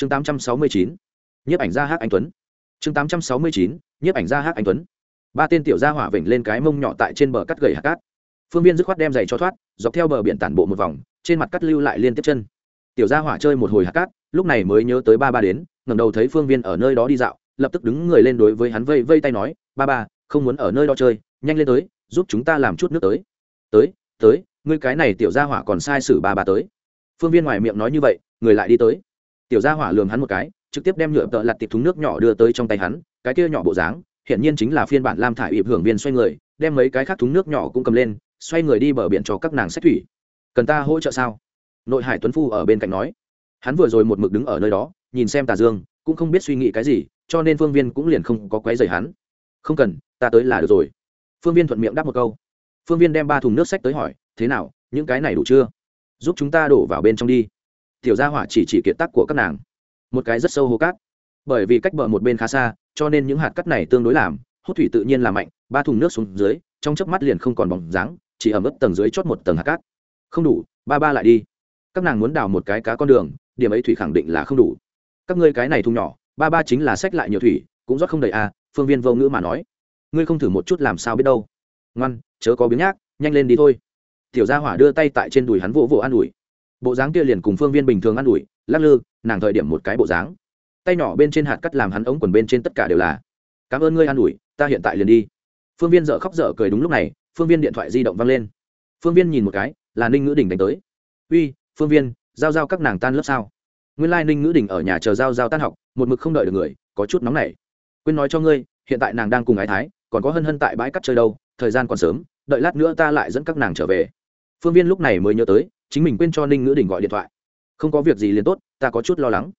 chương tám trăm sáu mươi chín, nhiếp ảnh gia hát anh tuấn. Chương tám trăm sáu mươi chín, nhiếp ảnh gia hát anh tuấn. Ba tên tiểu gia hỏa vểnh lên cái mông nhỏ tại trên bờ cắt gầy hạt cát. Phương viên dứt khoát đem giày cho thoát, dọc theo bờ biển tản bộ một vòng, trên mặt cắt lưu lại liên tiếp chân. Tiểu gia hỏa chơi một hồi hạt cát, lúc này mới nhớ tới ba ba đến, ngẩng đầu thấy phương viên ở nơi đó đi dạo, lập tức đứng người lên đối với hắn vây vây tay nói, ba ba, không muốn ở nơi đó chơi, nhanh lên tới, giúp chúng ta làm chút nước tới. Tới tới, ngươi cái này tiểu gia hỏa còn sai sử ba ba tới. Phương viên ngoài miệng nói như vậy, người lại đi tới tiểu gia hỏa lường hắn một cái, trực tiếp đem nhựa tợ lặt tiệp thúng nước nhỏ đưa tới trong tay hắn, cái kia nhỏ bộ dáng hiện nhiên chính là phiên bản lam thải ịp hưởng viên xoay người, đem mấy cái khác thúng nước nhỏ cũng cầm lên, xoay người đi bờ biển cho các nàng xét thủy. Cần ta hỗ trợ sao? Nội hải tuấn phu ở bên cạnh nói. Hắn vừa rồi một mực đứng ở nơi đó, nhìn xem tà dương, cũng không biết suy nghĩ cái gì, cho nên phương viên cũng liền không có quấy rầy hắn. Không cần, ta tới là được rồi. Phương viên thuận miệng đáp một câu. Phương viên đem ba thùng nước sách tới hỏi, thế nào, những cái này đủ chưa? Giúp chúng ta đổ vào bên trong đi tiểu gia hỏa chỉ chỉ kiệt tác của các nàng. Một cái rất sâu hố cát. Bởi vì cách bờ một bên khá xa, cho nên những hạt cát này tương đối làm, hút thủy tự nhiên là mạnh, ba thùng nước xuống dưới, trong chớp mắt liền không còn bóng dáng, chỉ ẩm ướt tầng dưới chót một tầng hạt cát. Không đủ, ba ba lại đi. Các nàng muốn đào một cái cá con đường, điểm ấy thủy khẳng định là không đủ. Các ngươi cái này thùng nhỏ, ba ba chính là sách lại nhiều thủy, cũng rót không đầy à phương viên vô ngữ mà nói. Ngươi không thử một chút làm sao biết đâu. Ngoan, chớ có biếng nhác, nhanh lên đi thôi. Tiểu gia hỏa đưa tay tại trên đùi hắn vỗ vỗ an ủi bộ dáng kia liền cùng phương viên bình thường ăn ủi, lắc lư, nàng thời điểm một cái bộ dáng. Tay nhỏ bên trên hạt cắt làm hắn ống quần bên trên tất cả đều là. Cảm ơn ngươi an ủi, ta hiện tại liền đi. Phương viên dợ khóc dở cười đúng lúc này, phương viên điện thoại di động văng lên. Phương viên nhìn một cái, là ninh ngữ đình đánh tới. Uy, phương viên, giao giao các nàng tan lớp sao? Nguyên lai ninh ngữ đình ở nhà chờ giao giao tan học, một mực không đợi được người, có chút nóng nảy. Quên nói cho ngươi, hiện tại nàng đang cùng ái thái, còn có hân hân tại bãi cắt chơi đâu, thời gian còn sớm, đợi lát nữa ta lại dẫn các nàng trở về. Phương viên lúc này mới nhớ tới chính mình quên cho ninh ngữ đình gọi điện thoại. Không có việc gì liền tốt, ta có chút lo lắng.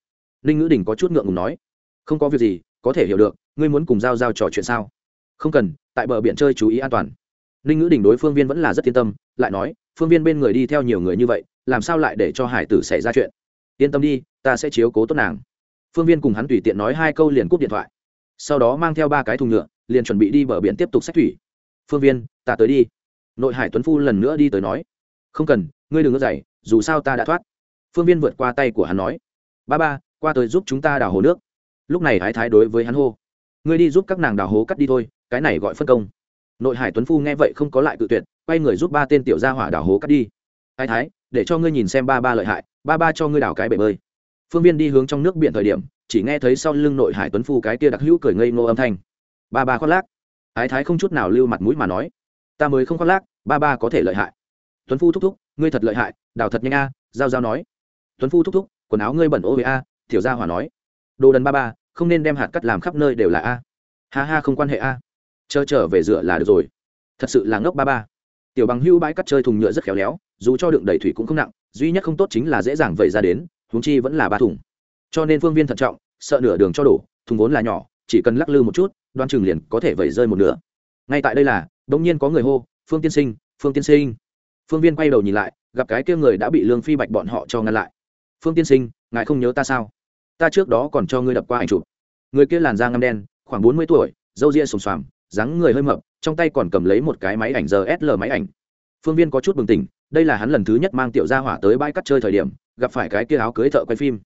Ninh ngữ đình có chút ngượng ngùng nói. Không có việc gì, có thể hiểu được, ngươi muốn cùng giao giao trò chuyện sao? Không cần, tại bờ biển chơi chú ý an toàn. Ninh ngữ đình đối phương viên vẫn là rất yên tâm, lại nói, phương viên bên người đi theo nhiều người như vậy, làm sao lại để cho hải tử xảy ra chuyện? Yên tâm đi, ta sẽ chiếu cố tốt nàng. Phương viên cùng hắn tùy tiện nói hai câu liền cúp điện thoại. Sau đó mang theo ba cái thùng nhựa, liền chuẩn bị đi bờ biển tiếp tục xét thủy. Phương viên, ta tới đi. Nội hải tuấn phu lần nữa đi tới nói. Không cần ngươi đừng ngỡ dậy dù sao ta đã thoát. Phương viên vượt qua tay của hắn nói. Ba ba, qua tới giúp chúng ta đào hồ nước. Lúc này ái thái đối với hắn hô. Ngươi đi giúp các nàng đào hố cắt đi thôi, cái này gọi phân công. Nội hải tuấn phu nghe vậy không có lại cự tuyệt, quay người giúp ba tên tiểu gia hỏa đào hố cắt đi. Ái thái, để cho ngươi nhìn xem ba ba lợi hại, ba ba cho ngươi đào cái bể bơi. Phương viên đi hướng trong nước biển thời điểm, chỉ nghe thấy sau lưng nội hải tuấn phu cái kia đặc hữu cười ngây ngô âm thanh. Ba ba khoác lác. Ái thái không chút nào lưu mặt mũi mà nói, ta mới không khoác lác, ba ba có thể lợi hại. Tuấn phu thúc thúc ngươi thật lợi hại, đào thật nhanh a, giao giao nói. Tuấn phu thúc thúc, quần áo ngươi bẩn ô với a thiểu gia hỏa nói. Đồ đần ba ba, không nên đem hạt cắt làm khắp nơi đều là a. Ha ha, không quan hệ a. Chờ trở về rửa là được rồi. Thật sự là ngốc ba ba. Tiểu bằng hưu bãi cắt chơi thùng nhựa rất khéo léo, dù cho đựng đầy thủy cũng không nặng, duy nhất không tốt chính là dễ dàng vẩy ra đến, huống chi vẫn là ba thùng. Cho nên phương viên thận trọng, sợ nửa đường cho đổ, thùng vốn là nhỏ, chỉ cần lắc lư một chút, đoan chừng liền có thể vẩy rơi một nửa. Ngay tại đây là, bỗng nhiên có người hô, phương tiên sinh, phương tiên sinh phương viên quay đầu nhìn lại, gặp cái kia người đã bị lương phi bạch bọn họ cho ngăn lại. Phương tiên sinh, ngài không nhớ ta sao? Ta trước đó còn cho ngươi đập qua ảnh chụp. Người kia làn da ngâm đen, khoảng bốn mươi tuổi, râu ria sùng xoàm, dáng người hơi mập, trong tay còn cầm lấy một cái máy ảnh giờ sl máy ảnh. Phương viên có chút bừng tỉnh, đây là hắn lần thứ nhất mang tiểu gia hỏa tới bãi cắt chơi thời điểm, gặp phải cái kia áo cưới thợ quay phim.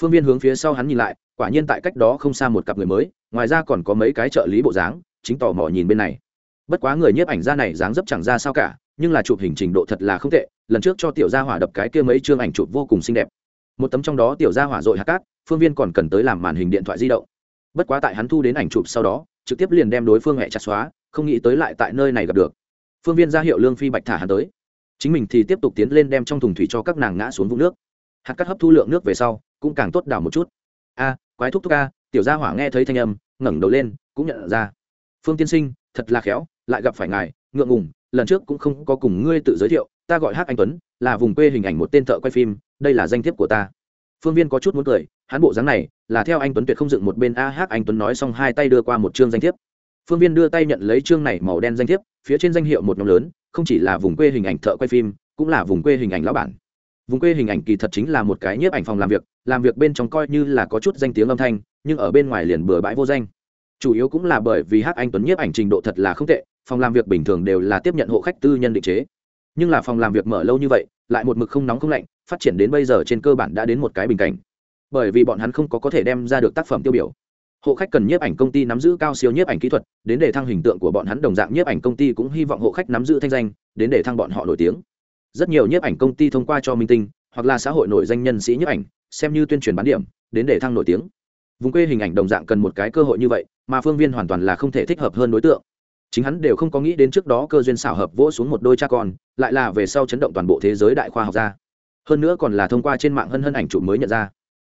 Phương viên hướng phía sau hắn nhìn lại, quả nhiên tại cách đó không xa một cặp người mới, ngoài ra còn có mấy cái trợ lý bộ dáng, chính tò mò nhìn bên này. Bất quá người nhiếp ảnh ra này dáng dấp chẳng ra sao cả nhưng là chụp hình trình độ thật là không tệ, lần trước cho tiểu gia hỏa đập cái kia mấy chương ảnh chụp vô cùng xinh đẹp. Một tấm trong đó tiểu gia hỏa dội hạt cát, phương viên còn cần tới làm màn hình điện thoại di động. Bất quá tại hắn thu đến ảnh chụp sau đó, trực tiếp liền đem đối phương hẹ chặt xóa, không nghĩ tới lại tại nơi này gặp được. Phương viên ra hiệu lương phi bạch thả hắn tới. Chính mình thì tiếp tục tiến lên đem trong thùng thủy cho các nàng ngã xuống vũng nước. Hạt cắt hấp thu lượng nước về sau, cũng càng tốt đảo một chút. A, quái thúc thúc a, tiểu gia hỏa nghe thấy thanh âm, ngẩng đầu lên, cũng nhận ra. Phương tiên sinh, thật là khéo, lại gặp phải ngài, ngượng ngùng lần trước cũng không có cùng ngươi tự giới thiệu, ta gọi hát anh tuấn, là vùng quê hình ảnh một tên thợ quay phim, đây là danh thiếp của ta. Phương viên có chút muốn cười, hắn bộ dáng này là theo anh tuấn tuyệt không dựng một bên a hát anh tuấn nói xong hai tay đưa qua một chương danh thiếp. Phương viên đưa tay nhận lấy chương này màu đen danh thiếp, phía trên danh hiệu một nhóm lớn, không chỉ là vùng quê hình ảnh thợ quay phim, cũng là vùng quê hình ảnh lão bản. Vùng quê hình ảnh kỳ thật chính là một cái nhiếp ảnh phòng làm việc làm việc bên trong coi như là có chút danh tiếng âm thanh, nhưng ở bên ngoài liền bừa bãi vô danh. Chủ yếu cũng là bởi vì hát anh tuấn nhiếp ảnh trình độ thật là không tệ phòng làm việc bình thường đều là tiếp nhận hộ khách tư nhân định chế. Nhưng là phòng làm việc mở lâu như vậy, lại một mực không nóng không lạnh, phát triển đến bây giờ trên cơ bản đã đến một cái bình cảnh. Bởi vì bọn hắn không có có thể đem ra được tác phẩm tiêu biểu. Hộ khách cần nhiếp ảnh công ty nắm giữ cao siêu nhiếp ảnh kỹ thuật, đến để thăng hình tượng của bọn hắn đồng dạng nhiếp ảnh công ty cũng hy vọng hộ khách nắm giữ thanh danh, đến để thăng bọn họ nổi tiếng. Rất nhiều nhiếp ảnh công ty thông qua cho minh tinh, hoặc là xã hội nổi danh nhân sĩ nhiếp ảnh, xem như tuyên truyền bán điểm, đến để thăng nổi tiếng. Vùng quê hình ảnh đồng dạng cần một cái cơ hội như vậy, mà phương viên hoàn toàn là không thể thích hợp hơn đối tượng chính hắn đều không có nghĩ đến trước đó cơ duyên xảo hợp vỗ xuống một đôi cha con, lại là về sau chấn động toàn bộ thế giới đại khoa học gia hơn nữa còn là thông qua trên mạng hân hân ảnh chụp mới nhận ra.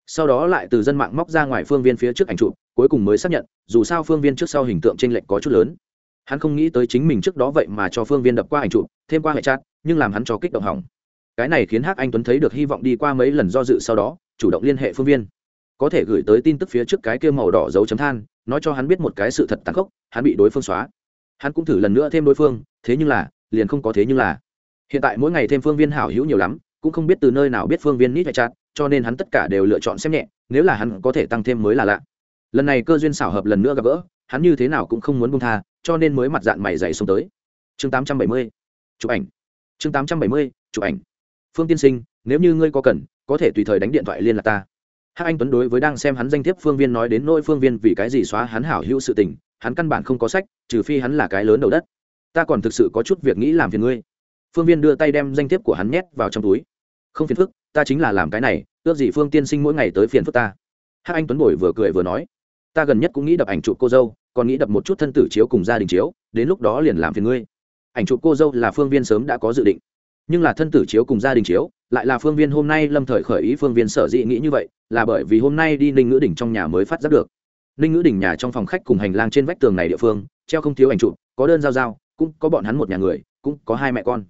Sau đó lại từ dân mạng móc ra ngoài phương viên phía trước ảnh chụp, cuối cùng mới xác nhận, dù sao phương viên trước sau hình tượng t r ê n lệch có chút lớn. Hắn không nghĩ tới chính mình trước đó vậy mà cho phương viên đập qua ảnh chụp, thêm qua hệ chat, nhưng làm hắn cho kích động hỏng. Cái này khiến hắc anh tuấn thấy được hy vọng đi qua mấy lần do dự sau đó, chủ động liên hệ phương viên. Có thể gửi tới tin tức phía trước cái kia màu đỏ dấu chấm than, nói cho hắn biết một cái sự thật tàn khốc, hắn bị đối phương xóa hắn cũng thử lần nữa thêm đối phương, thế nhưng là, liền không có thế nhưng là. Hiện tại mỗi ngày thêm phương viên hảo hữu nhiều lắm, cũng không biết từ nơi nào biết phương viên nít hay chặt, cho nên hắn tất cả đều lựa chọn xem nhẹ, nếu là hắn có thể tăng thêm mới là lạ. Lần này cơ duyên xảo hợp lần nữa gặp gỡ, hắn như thế nào cũng không muốn bông tha, cho nên mới mặt dạng mày dày xuống tới. Chương tám trăm bảy mươi, chụp ảnh. Chương tám trăm bảy mươi, chụp ảnh. Phương tiên sinh, nếu như ngươi có cần, có thể tùy thời đánh điện thoại liên lạc ta. Hát anh tuấn đối với đang xem hắn danh thiếp phương viên nói đến nỗi phương viên vì cái gì xóa hắn hảo hữu sự tình hắn căn bản không có sách, trừ phi hắn là cái lớn đầu đất. Ta còn thực sự có chút việc nghĩ làm phiền ngươi. Phương viên đưa tay đem danh thiếp của hắn nhét vào trong túi. Không phiền phức, ta chính là làm cái này, ước gì phương tiên sinh mỗi ngày tới phiền phức ta. Hát anh tuấn bồi vừa cười vừa nói, ta gần nhất cũng nghĩ đập ảnh chụp cô dâu, còn nghĩ đập một chút thân tử chiếu cùng gia đình chiếu, đến lúc đó liền làm phiền ngươi. Ảnh chụp cô dâu là phương viên sớm đã có dự định, nhưng là thân tử chiếu cùng gia đình chiếu, lại là phương viên hôm nay lâm thời khởi ý phương viên sở dĩ nghĩ như vậy, là bởi vì hôm nay đi ninh ngữ đỉnh trong nhà mới phát giác được ninh ngữ đình nhà trong phòng khách cùng hành lang trên vách tường này địa phương, treo không thiếu ảnh chụp, có đơn giao giao, cũng có bọn hắn một nhà người, cũng có hai mẹ con.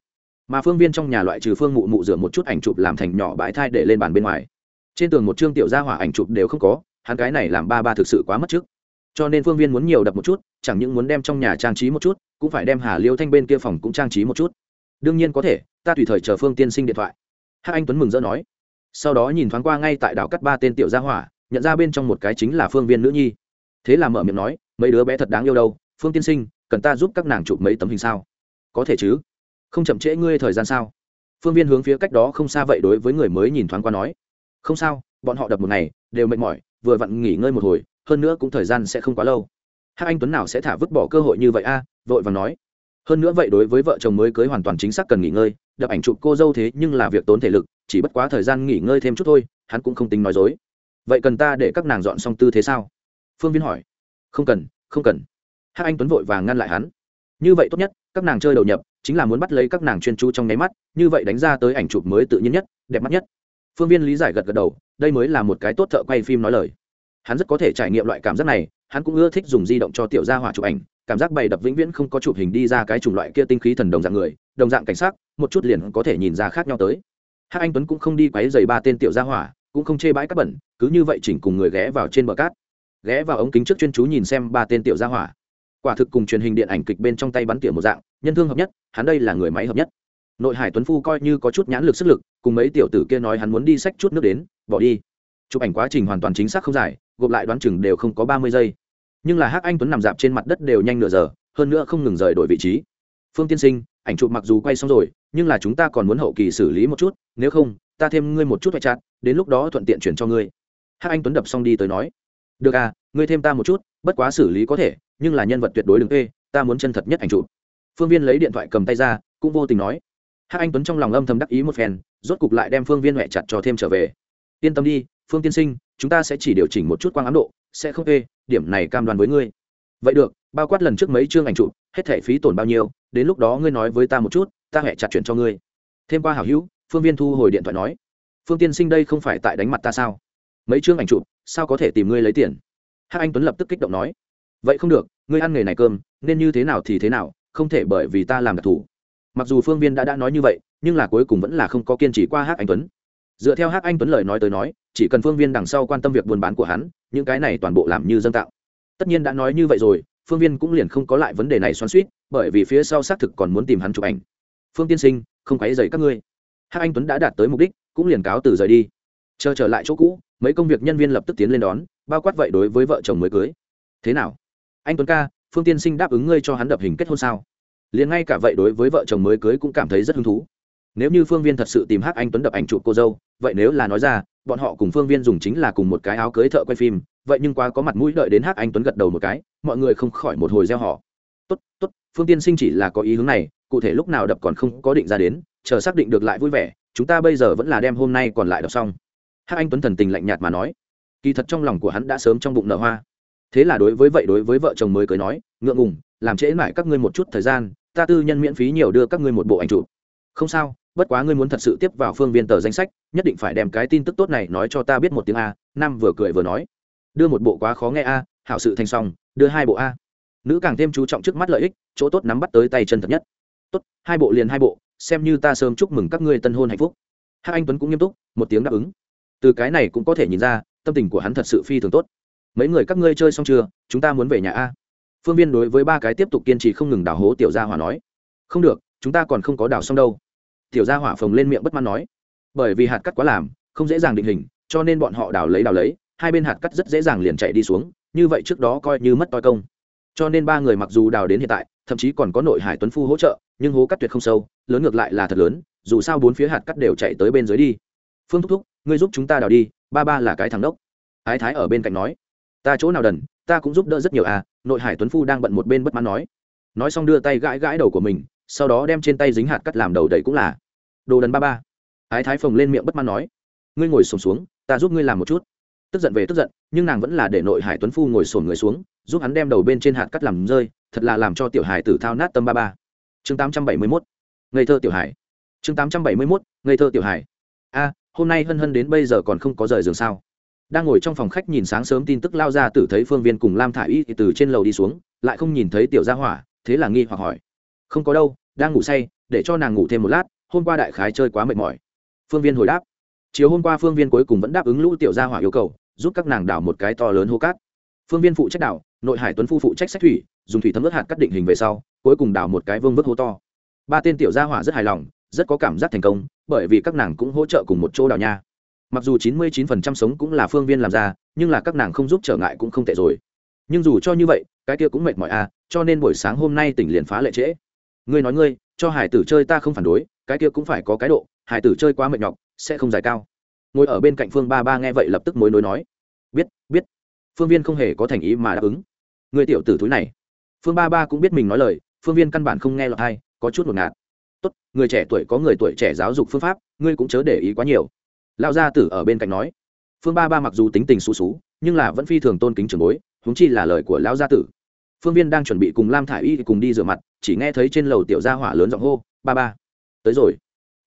Mà phương viên trong nhà loại trừ phương mụ mụ rửa một chút ảnh chụp làm thành nhỏ bãi thai để lên bàn bên ngoài. Trên tường một chương tiểu gia hỏa ảnh chụp đều không có, hắn cái này làm ba ba thực sự quá mất trước. Cho nên phương viên muốn nhiều đập một chút, chẳng những muốn đem trong nhà trang trí một chút, cũng phải đem hà liêu thanh bên kia phòng cũng trang trí một chút. Đương nhiên có thể, ta tùy thời chờ phương tiên sinh điện thoại. Hắc anh tuấn mừng rỡ nói. Sau đó nhìn thoáng qua ngay tại đảo cắt ba tên tiểu gia hỏa nhận ra bên trong một cái chính là phương viên nữ nhi. Thế là mở miệng nói, mấy đứa bé thật đáng yêu đâu, phương tiên sinh, cần ta giúp các nàng chụp mấy tấm hình sao? Có thể chứ. Không chậm trễ ngươi thời gian sao? Phương viên hướng phía cách đó không xa vậy đối với người mới nhìn thoáng qua nói, không sao, bọn họ đập một ngày, đều mệt mỏi, vừa vặn nghỉ ngơi một hồi, hơn nữa cũng thời gian sẽ không quá lâu. Hát anh tuấn nào sẽ thả vứt bỏ cơ hội như vậy a? vội và nói. Hơn nữa vậy đối với vợ chồng mới cưới hoàn toàn chính xác cần nghỉ ngơi, đập ảnh chụp cô dâu thế nhưng là việc tốn thể lực, chỉ bất quá thời gian nghỉ ngơi thêm chút thôi, hắn cũng không tính nói dối vậy cần ta để các nàng dọn xong tư thế sao? Phương viên hỏi. Không cần không cần. Hát anh tuấn vội vàng ngăn lại hắn. Như vậy tốt nhất, các nàng chơi đầu nhập, chính là muốn bắt lấy các nàng chuyên chú trong nháy mắt, như vậy đánh ra tới ảnh chụp mới tự nhiên nhất, đẹp mắt nhất. Phương viên lý giải gật gật đầu, đây mới là một cái tốt thợ quay phim nói lời. Hắn rất có thể trải nghiệm loại cảm giác này, hắn cũng ưa thích dùng di động cho tiểu gia hỏa chụp ảnh, cảm giác bày đập vĩnh viễn không có chụp hình đi ra cái chủng loại kia tinh khí thần đồng dạng người, đồng dạng cảnh sát một chút liền có thể nhìn ra khác nhau tới. Hát anh tuấn cũng không đi quấy dày ba tên tiểu gia hỏa cũng không chê bãi cát bẩn, cứ như vậy chỉnh cùng người ghé vào trên bờ cát. Ghé vào ống kính trước chuyên chú nhìn xem ba tên tiểu gia hỏa. Quả thực cùng truyền hình điện ảnh kịch bên trong tay bắn tỉa một dạng, nhân thương hợp nhất, hắn đây là người máy hợp nhất. Nội hải tuấn phu coi như có chút nhãn lực sức lực, cùng mấy tiểu tử kia nói hắn muốn đi sách chút nước đến, bỏ đi. Chụp ảnh quá trình hoàn toàn chính xác không dài, gộp lại đoán chừng đều không có ba mươi giây. Nhưng là hắc anh tuấn nằm dạp trên mặt đất đều nhanh nửa giờ, hơn nữa không ngừng rời đổi vị trí. Phương tiên sinh, ảnh chụp mặc dù quay xong rồi, nhưng là chúng ta còn muốn hậu kỳ xử lý một chút, nếu không ta thêm ngươi một chút hoại chặt đến lúc đó thuận tiện chuyển cho ngươi. Hắc anh tuấn đập xong đi tới nói, được à ngươi thêm ta một chút, bất quá xử lý có thể, nhưng là nhân vật tuyệt đối đừng ê ta muốn chân thật nhất ảnh chụp. Phương viên lấy điện thoại cầm tay ra, cũng vô tình nói. Hắc anh tuấn trong lòng âm thầm đắc ý một phen, rốt cục lại đem phương viên huệ chặt cho thêm trở về. Yên tâm đi, phương tiên sinh, chúng ta sẽ chỉ điều chỉnh một chút quang ám độ, sẽ không ê điểm này cam đoan với ngươi. Vậy được, bao quát lần trước mấy chương ảnh chụp, hết thể phí tổn bao nhiêu, đến lúc đó ngươi nói với ta một chút, ta huệ chặt chuyển cho ngươi. Thêm qua hảo hữu phương viên thu hồi điện thoại nói, phương tiên sinh đây không phải tại đánh mặt ta sao? Mấy chương ảnh chụp, sao có thể tìm ngươi lấy tiền? Hắc anh tuấn lập tức kích động nói, vậy không được, ngươi ăn nghề này cơm, nên như thế nào thì thế nào, không thể bởi vì ta làm đặc thù. Mặc dù phương viên đã đã nói như vậy, nhưng là cuối cùng vẫn là không có kiên trì qua Hắc anh tuấn. Dựa theo Hắc anh tuấn lời nói tới nói, chỉ cần phương viên đằng sau quan tâm việc buôn bán của hắn, những cái này toàn bộ làm như dân tạo. Tất nhiên đã nói như vậy rồi, phương viên cũng liền không có lại vấn đề này xoắn suýt bởi vì phía sau xác thực còn muốn tìm hắn chụp ảnh. Phương tiên sinh, không quấy dày các ngươi. Hắc anh tuấn đã đạt tới mục đích, cũng liền cáo từ rời đi. Chờ trở lại chỗ cũ, mấy công việc nhân viên lập tức tiến lên đón, bao quát vậy đối với vợ chồng mới cưới. Thế nào? Anh tuấn ca, phương tiên sinh đáp ứng ngươi cho hắn đập hình kết hôn sao? Liền ngay cả vậy đối với vợ chồng mới cưới cũng cảm thấy rất hứng thú. Nếu như phương viên thật sự tìm hắc anh tuấn đập ảnh chụp cô dâu, vậy nếu là nói ra, bọn họ cùng phương viên dùng chính là cùng một cái áo cưới thợ quay phim, vậy nhưng quá có mặt mũi đợi đến hắc anh tuấn gật đầu một cái, mọi người không khỏi một hồi gieo họ tốt tốt, phương tiên sinh chỉ là có ý hướng này, cụ thể lúc nào đập còn không có định ra đến chờ xác định được lại vui vẻ, chúng ta bây giờ vẫn là đem hôm nay còn lại đọc xong. Hắc anh tuấn thần tình lạnh nhạt mà nói. Kỳ thật trong lòng của hắn đã sớm trong bụng nở hoa. Thế là đối với vậy đối với vợ chồng mới cưới nói, ngượng ngùng, làm trễ mãi các ngươi một chút thời gian, ta tư nhân miễn phí nhiều đưa các ngươi một bộ ảnh chụp. Không sao, bất quá ngươi muốn thật sự tiếp vào phương viên tờ danh sách, nhất định phải đem cái tin tức tốt này nói cho ta biết một tiếng a, nam vừa cười vừa nói. Đưa một bộ quá khó nghe a, hảo sự thành xong, đưa hai bộ a. Nữ càng thêm chú trọng trước mắt lợi ích, chỗ tốt nắm bắt tới tay chân thật nhất. Tốt, hai bộ liền hai bộ xem như ta sớm chúc mừng các ngươi tân hôn hạnh phúc. Hắc anh tuấn cũng nghiêm túc, một tiếng đáp ứng. Từ cái này cũng có thể nhìn ra, tâm tình của hắn thật sự phi thường tốt. Mấy người các ngươi chơi xong chưa? Chúng ta muốn về nhà a. Phương viên đối với ba cái tiếp tục kiên trì không ngừng đào hố tiểu gia hỏa nói. Không được, chúng ta còn không có đào xong đâu. Tiểu gia hỏa phồng lên miệng bất mãn nói. Bởi vì hạt cắt quá làm, không dễ dàng định hình, cho nên bọn họ đào lấy đào lấy, hai bên hạt cắt rất dễ dàng liền chạy đi xuống, như vậy trước đó coi như mất toi công. Cho nên ba người mặc dù đào đến hiện tại, thậm chí còn có nội hải tuấn phu hỗ trợ, nhưng hố cắt tuyệt không sâu lớn ngược lại là thật lớn, dù sao bốn phía hạt cắt đều chạy tới bên dưới đi. Phương thúc thúc, ngươi giúp chúng ta đào đi, ba ba là cái thằng đốc ái thái ở bên cạnh nói. Ta chỗ nào đần, ta cũng giúp đỡ rất nhiều à nội hải tuấn phu đang bận một bên bất mãn nói. Nói xong đưa tay gãi gãi đầu của mình, sau đó đem trên tay dính hạt cắt làm đầu đầy cũng là. Đồ đần ba ba. Ái thái phồng lên miệng bất mãn nói. Ngươi ngồi sổm xuống, ta giúp ngươi làm một chút. Tức giận về tức giận, nhưng nàng vẫn là để nội hải tuấn phu ngồi sổm người xuống, giúp hắn đem đầu bên trên hạt cắt làm rơi, thật là làm cho tiểu hải tử thao nát tâm ba ba. Chương tám trăm bảy mươi mốt ngây thơ tiểu hải chương tám trăm bảy mươi mốt, ngây thơ tiểu hải a, hôm nay hân hân đến bây giờ còn không có rời giường sao? Đang ngồi trong phòng khách nhìn sáng sớm tin tức lao ra tử thấy phương viên cùng lam thả i y từ trên lầu đi xuống, lại không nhìn thấy tiểu gia hỏa, thế là nghi hoặc hỏi. Không có đâu, đang ngủ say, để cho nàng ngủ thêm một lát, hôm qua đại khái chơi quá mệt mỏi. Phương viên hồi đáp. Chiều hôm qua phương viên cuối cùng vẫn đáp ứng lũ tiểu gia hỏa yêu cầu, giúp các nàng đảo một cái to lớn hô cát. Phương viên phụ trách đảo, nội hải tuấn phu phụ trách sách thủy, dùng thủy thấm ướt hạt cắt định hình về sau, cuối cùng đảo một cái vương vức hố to ba tên tiểu gia hỏa rất hài lòng, rất có cảm giác thành công, bởi vì các nàng cũng hỗ trợ cùng một chỗ đào nha. Mặc dù chín mươi chín phần trăm sống cũng là phương viên làm ra, nhưng là các nàng không giúp trở ngại cũng không tệ rồi. Nhưng dù cho như vậy, cái kia cũng mệt mỏi à cho nên buổi sáng hôm nay tỉnh liền phá lệ trễ. Ngươi nói ngươi, cho hải tử chơi ta không phản đối, cái kia cũng phải có cái độ, hải tử chơi quá mệt nhọc, sẽ không dài cao. Ngồi ở bên cạnh phương ba ba nghe vậy lập tức mối nối nói. Biết biết. Phương viên không hề có thành ý mà đáp ứng. Người tiểu tử thúi này. Phương ba ba cũng biết mình nói lời, phương viên căn bản không nghe lọt hay có chút ngột ngạt. Tốt, người trẻ tuổi có người tuổi trẻ giáo dục phương pháp, ngươi cũng chớ để ý quá nhiều. Lão gia tử ở bên cạnh nói. Phương ba ba mặc dù tính tình xú xú, nhưng là vẫn phi thường tôn kính trường bối húng chi là lời của lão gia tử. Phương viên đang chuẩn bị cùng lam thả i y cùng đi rửa mặt, chỉ nghe thấy trên lầu tiểu gia hỏa lớn giọng hô, ba ba, tới rồi.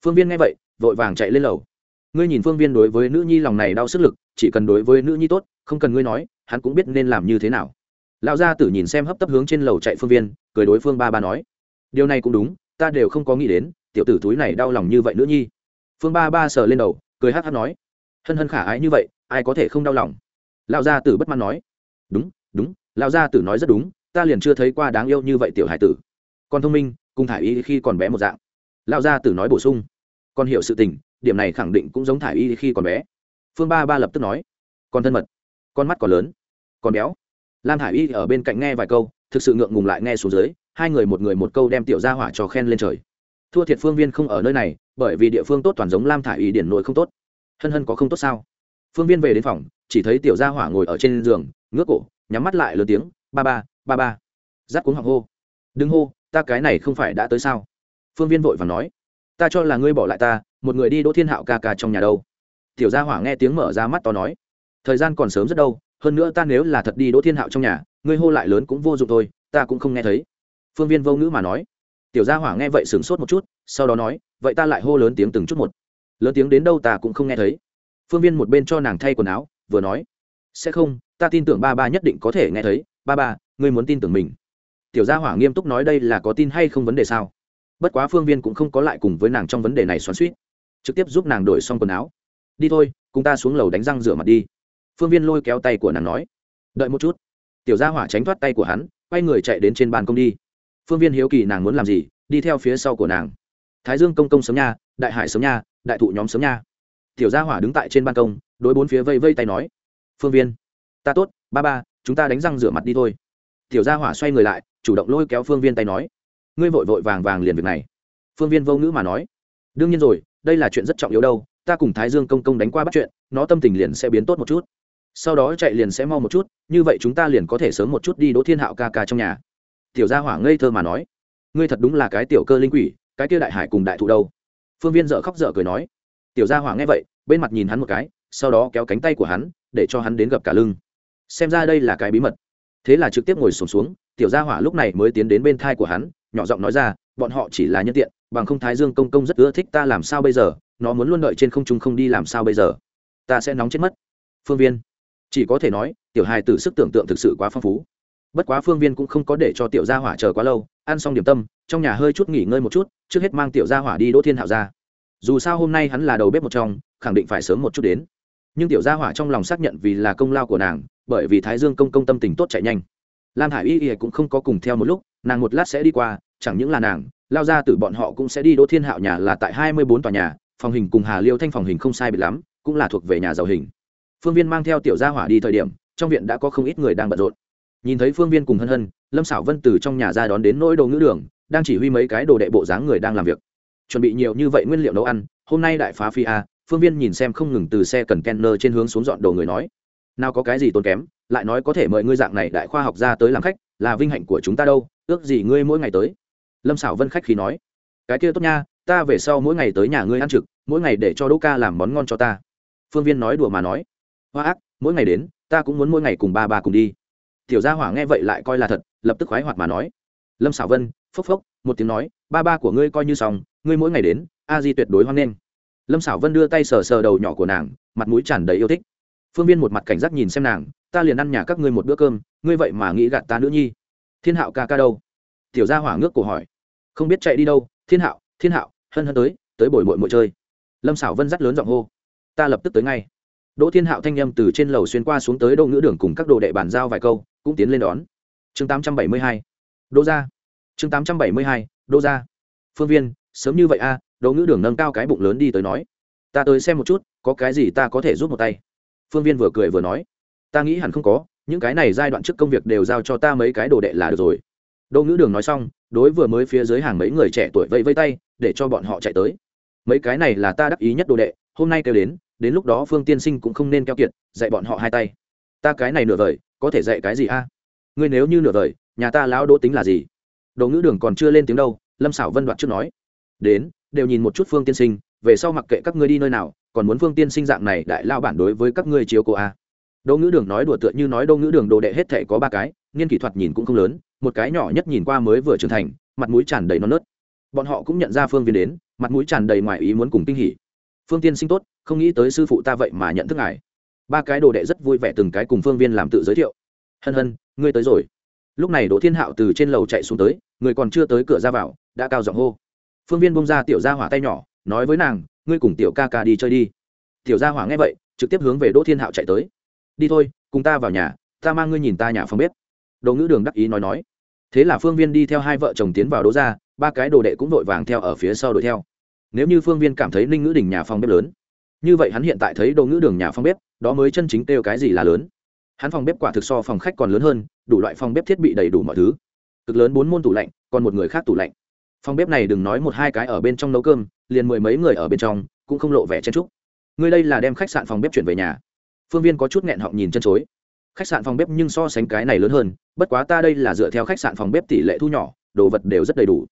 Phương viên nghe vậy, vội vàng chạy lên lầu. Ngươi nhìn phương viên đối với nữ nhi lòng này đau sức lực, chỉ cần đối với nữ nhi tốt, không cần ngươi nói, hắn cũng biết nên làm như thế nào. Lão gia tử nhìn xem hấp tấp hướng trên lầu chạy phương viên, cười đối phương ba ba nói điều này cũng đúng, ta đều không có nghĩ đến, tiểu tử túi này đau lòng như vậy nữa nhi. Phương ba ba sờ lên đầu, cười hát hát nói, hân hân khả ái như vậy, ai có thể không đau lòng? Lão gia tử bất mãn nói, đúng đúng, lão gia tử nói rất đúng, ta liền chưa thấy qua đáng yêu như vậy tiểu hải tử. Còn thông minh, cùng thả y khi còn bé một dạng. Lão gia tử nói bổ sung còn hiểu sự tình, điểm này khẳng định cũng giống thả y khi còn bé. Phương ba ba lập tức nói còn thân mật, con mắt còn lớn, còn béo. Lam thả y ở bên cạnh nghe vài câu thực sự ngượng ngùng lại nghe xuống dưới, hai người một người một câu đem tiểu gia hỏa cho khen lên trời. Thua thiệt phương viên không ở nơi này, bởi vì địa phương tốt toàn giống lam thả y điển nội không tốt. Hân hân có không tốt sao? Phương viên về đến phòng, chỉ thấy tiểu gia hỏa ngồi ở trên giường, ngước cổ, nhắm mắt lại lớn tiếng, ba ba ba ba. Giáp cuống họng hô, đừng hô, ta cái này không phải đã tới sao? Phương viên vội và nói, ta cho là ngươi bỏ lại ta, một người đi đỗ thiên hạo ca ca trong nhà đâu. Tiểu gia hỏa nghe tiếng mở ra mắt to nói, thời gian còn sớm rất đâu, hơn nữa ta nếu là thật đi đỗ thiên hạo trong nhà ngươi hô lại lớn cũng vô dụng thôi, ta cũng không nghe thấy. Phương viên vô ngữ mà nói. Tiểu gia hỏa nghe vậy sửng sốt một chút, sau đó nói, vậy ta lại hô lớn tiếng từng chút một. Lớn tiếng đến đâu ta cũng không nghe thấy. Phương viên một bên cho nàng thay quần áo, vừa nói, sẽ không, ta tin tưởng ba ba nhất định có thể nghe thấy. Ba ba, ngươi muốn tin tưởng mình. Tiểu gia hỏa nghiêm túc nói, đây là có tin hay không vấn đề sao? Bất quá phương viên cũng không có lại cùng với nàng trong vấn đề này xoắn suýt trực tiếp giúp nàng đổi xong quần áo. Đi thôi, cùng ta xuống lầu đánh răng rửa mặt đi. Phương viên lôi kéo tay của nàng nói, đợi một chút tiểu gia hỏa tránh thoát tay của hắn, quay người chạy đến trên ban công đi. Phương viên hiếu kỳ nàng muốn làm gì, đi theo phía sau của nàng. Thái dương công công sớm nha, đại hải sớm nha, đại thụ nhóm sớm nha. Tiểu gia hỏa đứng tại trên ban công, đối bốn phía vây vây tay nói. Phương viên, ta tốt, ba ba, chúng ta đánh răng rửa mặt đi thôi. Tiểu gia hỏa xoay người lại, chủ động lôi kéo phương viên tay nói. Ngươi vội vội vàng vàng liền việc này. Phương viên vô ngữ mà nói. Đương nhiên rồi, đây là chuyện rất trọng yếu đâu, ta cùng thái dương công công đánh qua bắt chuyện, nó tâm tình liền sẽ biến tốt một chút sau đó chạy liền sẽ mau một chút như vậy chúng ta liền có thể sớm một chút đi đỗ thiên hạo ca ca trong nhà. Tiểu gia hỏa ngây thơ mà nói ngươi thật đúng là cái tiểu cơ linh quỷ cái kia đại hải cùng đại thụ đâu? Phương viên dợ khóc dợ cười nói. Tiểu gia hỏa nghe vậy bên mặt nhìn hắn một cái sau đó kéo cánh tay của hắn để cho hắn đến gặp cả lưng. Xem ra đây là cái bí mật. Thế là trực tiếp ngồi sùng xuống, xuống tiểu gia hỏa lúc này mới tiến đến bên thai của hắn nhỏ giọng nói ra bọn họ chỉ là nhân tiện bằng không thái dương công công rất ưa thích ta làm sao bây giờ nó muốn luôn đợi trên không trung không đi làm sao bây giờ. Ta sẽ nóng chết mất. Phương viên chỉ có thể nói, tiểu hài tử sức tưởng tượng thực sự quá phong phú. Bất quá phương viên cũng không có để cho tiểu gia hỏa chờ quá lâu, ăn xong điểm tâm, trong nhà hơi chút nghỉ ngơi một chút, trước hết mang tiểu gia hỏa đi đỗ thiên hạo ra. Dù sao hôm nay hắn là đầu bếp một trong, khẳng định phải sớm một chút đến. Nhưng tiểu gia hỏa trong lòng xác nhận vì là công lao của nàng, bởi vì thái dương công công tâm tình tốt chạy nhanh. Lam hải y y cũng không có cùng theo một lúc, nàng một lát sẽ đi qua, chẳng những là nàng, lao ra từ bọn họ cũng sẽ đi đỗ thiên hạo nhà là tại hai mươi bốn tòa nhà, phòng hình cùng hà liêu thanh phòng hình không sai biệt lắm, cũng là thuộc về nhà giàu hình phương viên mang theo tiểu gia hỏa đi thời điểm, trong viện đã có không ít người đang bận rộn. Nhìn thấy phương viên cùng hân hân, lâm xảo vân từ trong nhà ra đón đến nỗi đồ ngữ đường, đang chỉ huy mấy cái đồ đệ bộ dáng người đang làm việc. Chuẩn bị nhiều như vậy nguyên liệu nấu ăn, hôm nay đại phá phi a, phương viên nhìn xem không ngừng từ xe cần kenner trên hướng xuống dọn đồ người nói, nào có cái gì tốn kém, lại nói có thể mời ngươi dạng này đại khoa học ra tới làm khách, là vinh hạnh của chúng ta đâu, ước gì ngươi mỗi ngày tới. Lâm xảo vân khách khí nói, cái kia tốt nha, ta về sau mỗi ngày tới nhà ngươi ăn trực, mỗi ngày để cho đỗ ca làm món ngon cho ta. Phương viên nói đùa mà nói hoa ác, mỗi ngày đến, ta cũng muốn mỗi ngày cùng ba ba cùng đi. Tiểu gia hỏa nghe vậy lại coi là thật, lập tức khoái hoạt mà nói. Lâm xảo vân, phốc phốc, một tiếng nói, ba ba của ngươi coi như xong, ngươi mỗi ngày đến, a di tuyệt đối hoan nghênh. Lâm xảo vân đưa tay sờ sờ đầu nhỏ của nàng, mặt mũi tràn đầy yêu thích. Phương viên một mặt cảnh giác nhìn xem nàng, ta liền ăn nhà các ngươi một bữa cơm, ngươi vậy mà nghĩ gạt ta nữ nhi. Thiên hạo ca ca đâu? Tiểu gia hỏa ngước cổ hỏi. Không biết chạy đi đâu, thiên hạo thiên hạo, hân hân tới tới bồi mội mội chơi. Lâm xảo vân dắt lớn giọng hô. Ta lập tức tới ngay đỗ thiên hạo thanh â m từ trên lầu xuyên qua xuống tới đỗ ngữ đường cùng các đồ đệ bàn giao vài câu, cũng tiến lên đón. Chương tám trăm bảy mươi hai. Đỗ gia. Chương tám trăm bảy mươi hai. Đỗ gia. Phương viên, sớm như vậy a đỗ ngữ đường nâng cao cái bụng lớn đi tới nói. Ta tới xem một chút, có cái gì ta có thể giúp một tay? Phương viên vừa cười vừa nói. Ta nghĩ hẳn không có, những cái này giai đoạn trước công việc đều giao cho ta mấy cái đồ đệ là được rồi. Đỗ ngữ đường nói xong, đối vừa mới phía dưới hàng mấy người trẻ tuổi vẫy vây tay, để cho bọn họ chạy tới. Mấy cái này là ta đắc ý nhất đồ đệ, hôm nay kêu đến đến lúc đó phương tiên sinh cũng không nên keo kiệt, dạy bọn họ hai tay. Ta cái này nửa vời, có thể dạy cái gì a? Ngươi nếu như nửa vời, nhà ta lão đỗ tính là gì? Đồ ngữ đường còn chưa lên tiếng đâu, lâm xảo vân đoạt trước nói. Đến, đều nhìn một chút phương tiên sinh, về sau mặc kệ các ngươi đi nơi nào, còn muốn phương tiên sinh dạng này đại lao bản đối với các ngươi chiếu cô a? Đỗ ngữ đường nói đùa tựa như nói đỗ ngữ đường đồ đệ hết thể có ba cái niên kỹ thuật nhìn cũng không lớn, một cái nhỏ nhất nhìn qua mới vừa trưởng thành, mặt mũi tràn đầy non nớt. Bọn họ cũng nhận ra phương viên đến, mặt mũi tràn đầy ngoài ý muốn cùng kinh hỉ phương tiên sinh tốt, không nghĩ tới sư phụ ta vậy mà nhận thức ngài. Ba cái đồ đệ rất vui vẻ từng cái cùng phương viên làm tự giới thiệu. Hân hân, ngươi tới rồi. Lúc này đỗ thiên hạo từ trên lầu chạy xuống tới, người còn chưa tới cửa ra vào, đã cao giọng hô. Phương viên bông ra tiểu gia hỏa tay nhỏ, nói với nàng, ngươi cùng tiểu ca ca đi chơi đi. Tiểu gia hỏa nghe vậy, trực tiếp hướng về đỗ thiên hạo chạy tới. Đi thôi, cùng ta vào nhà, ta mang ngươi nhìn ta nhà phòng bếp. Đồ ngữ đường đắc ý nói nói. Thế là phương viên đi theo hai vợ chồng tiến vào đỗ ra ba cái đồ đệ cũng vội vàng theo ở phía sau đuổi theo nếu như phương viên cảm thấy ninh ngữ đình nhà phòng bếp lớn, như vậy hắn hiện tại thấy đồ ngữ đường nhà phòng bếp, đó mới chân chính kêu cái gì là lớn. Hắn phòng bếp quả thực so phòng khách còn lớn hơn, đủ loại phòng bếp thiết bị đầy đủ mọi thứ. Cực lớn bốn môn tủ lạnh, còn một người khác tủ lạnh. Phòng bếp này đừng nói một hai cái ở bên trong nấu cơm, liền mười mấy người ở bên trong, cũng không lộ vẻ chen trúc ngươi đây là đem khách sạn phòng bếp chuyển về nhà. Phương viên có chút nghẹn họng nhìn chân chối. Khách sạn phòng bếp nhưng so sánh cái này lớn hơn, bất quá ta đây là dựa theo khách sạn phòng bếp tỷ lệ thu nhỏ, đồ vật đều rất đầy đủ.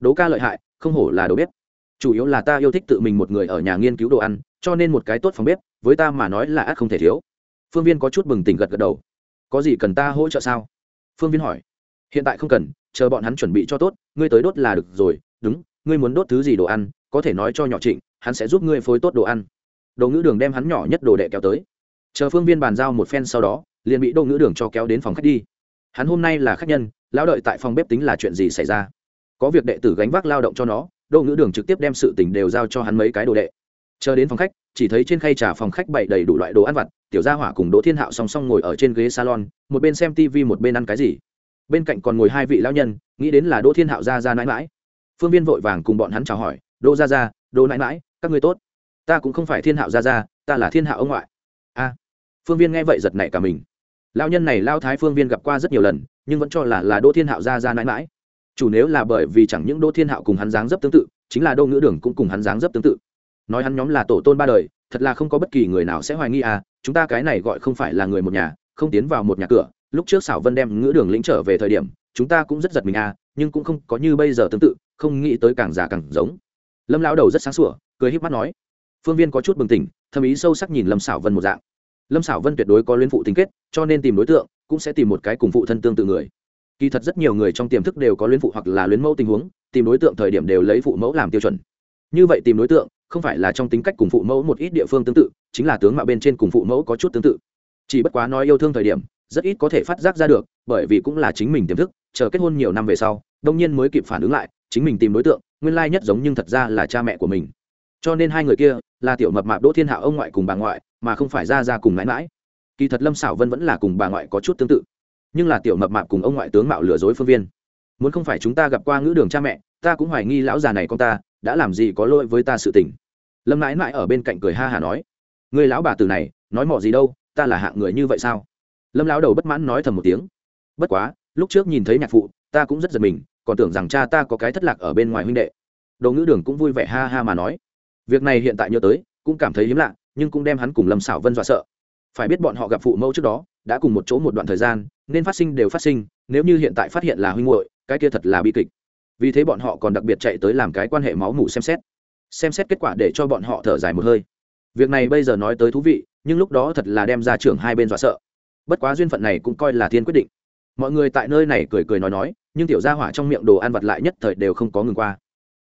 Đố ca lợi hại, không hổ là đồ bếp chủ yếu là ta yêu thích tự mình một người ở nhà nghiên cứu đồ ăn, cho nên một cái tốt phòng bếp, với ta mà nói là ác không thể thiếu. Phương viên có chút bừng tỉnh gật gật đầu. Có gì cần ta hỗ trợ sao? Phương viên hỏi. Hiện tại không cần, chờ bọn hắn chuẩn bị cho tốt, ngươi tới đốt là được rồi, đúng, ngươi muốn đốt thứ gì đồ ăn, có thể nói cho nhỏ trịnh, hắn sẽ giúp ngươi phối tốt đồ ăn. Đồ ngữ đường đem hắn nhỏ nhất đồ đệ kéo tới. Chờ phương viên bàn giao một phen sau đó, liền bị đồ ngữ đường cho kéo đến phòng khách đi. Hắn hôm nay là khách nhân, lão đợi tại phòng bếp tính là chuyện gì xảy ra? Có việc đệ tử gánh vác lao động cho nó Đỗ ngữ đường trực tiếp đem sự tình đều giao cho hắn mấy cái đồ đệ. Chờ đến phòng khách, chỉ thấy trên khay trà phòng khách bày đầy đủ loại đồ ăn vặt, tiểu gia hỏa cùng đỗ thiên hạo song song ngồi ở trên ghế salon, một bên xem tv một bên ăn cái gì. Bên cạnh còn ngồi hai vị lão nhân, nghĩ đến là đỗ thiên hạo ra ra mãi mãi phương viên vội vàng cùng bọn hắn chào hỏi, đỗ ra ra, đỗ mãi mãi các người tốt. Ta cũng không phải thiên hạo ra ra, ta là thiên hạo ông ngoại. A. Phương viên nghe vậy giật nảy cả mình. Lão nhân này lao thái phương viên gặp qua rất nhiều lần, nhưng vẫn cho là là đỗ thiên hạo ra ra mãi mãi chủ nếu là bởi vì chẳng những đỗ thiên hạo cùng hắn dáng dấp tương tự, chính là đô ngữ đường cũng cùng hắn dáng dấp tương tự. Nói hắn nhóm là tổ tôn ba đời, thật là không có bất kỳ người nào sẽ hoài nghi à chúng ta cái này gọi không phải là người một nhà, không tiến vào một nhà cửa, lúc trước xảo vân đem ngữ đường lĩnh trở về thời điểm, chúng ta cũng rất giật mình à nhưng cũng không có như bây giờ tương tự, không nghĩ tới càng già càng giống. Lâm lão đầu rất sáng sủa, cười híp mắt nói, phương viên có chút bừng tỉnh thầm ý sâu sắc nhìn lâm xảo vân một dạng. Lâm xảo vân tuyệt đối có liên phụ tính kết, cho nên tìm đối tượng, cũng sẽ tìm một cái cùng phụ thân tương tự người kỳ thật rất nhiều người trong tiềm thức đều có luyến phụ hoặc là luyến mẫu tình huống, tìm đối tượng thời điểm đều lấy phụ mẫu làm tiêu chuẩn. Như vậy tìm đối tượng, không phải là trong tính cách cùng phụ mẫu một ít địa phương tương tự, chính là tướng mạo bên trên cùng phụ mẫu có chút tương tự. Chỉ bất quá nói yêu thương thời điểm, rất ít có thể phát giác ra được, bởi vì cũng là chính mình tiềm thức, chờ kết hôn nhiều năm về sau, đông nhiên mới kịp phản ứng lại, chính mình tìm đối tượng, nguyên lai nhất giống nhưng thật ra là cha mẹ của mình. Cho nên hai người kia là tiểu mập mạp đỗ thiên hạ ông ngoại cùng bà ngoại, mà không phải ra ra cùng mãi mãi. Kỳ thật lâm xảo vân vẫn là cùng bà ngoại có chút tương tự nhưng là tiểu mập mạp cùng ông ngoại tướng mạo lừa dối phương viên. Muốn không phải chúng ta gặp qua ngữ đường cha mẹ, ta cũng hoài nghi lão già này con ta đã làm gì có lỗi với ta sự tình. Lâm mãi mãi ở bên cạnh cười ha hả nói người lão bà tử này, nói mỏ gì đâu, ta là hạng người như vậy sao? Lâm lão đầu bất mãn nói thầm một tiếng, bất quá, lúc trước nhìn thấy nhạc phụ, ta cũng rất giật mình, còn tưởng rằng cha ta có cái thất lạc ở bên ngoài huynh đệ. Đồ ngữ đường cũng vui vẻ ha ha mà nói, việc này hiện tại nhớ tới, cũng cảm thấy hiếm lạ, nhưng cũng đem hắn cùng lâm xảo vân dọa sợ. Phải biết bọn họ gặp phụ mẫu trước đó đã cùng một chỗ một đoạn thời gian, nên phát sinh đều phát sinh, nếu như hiện tại phát hiện là huynh muội, cái kia thật là bi kịch. Vì thế bọn họ còn đặc biệt chạy tới làm cái quan hệ máu mủ xem xét xem xét kết quả để cho bọn họ thở dài một hơi. Việc này bây giờ nói tới thú vị, nhưng lúc đó thật là đem ra trưởng hai bên dọa sợ. Bất quá duyên phận này cũng coi là thiên quyết định. Mọi người tại nơi này cười cười nói nói, nhưng tiểu gia hỏa trong miệng đồ ăn vặt lại nhất thời đều không có ngừng qua.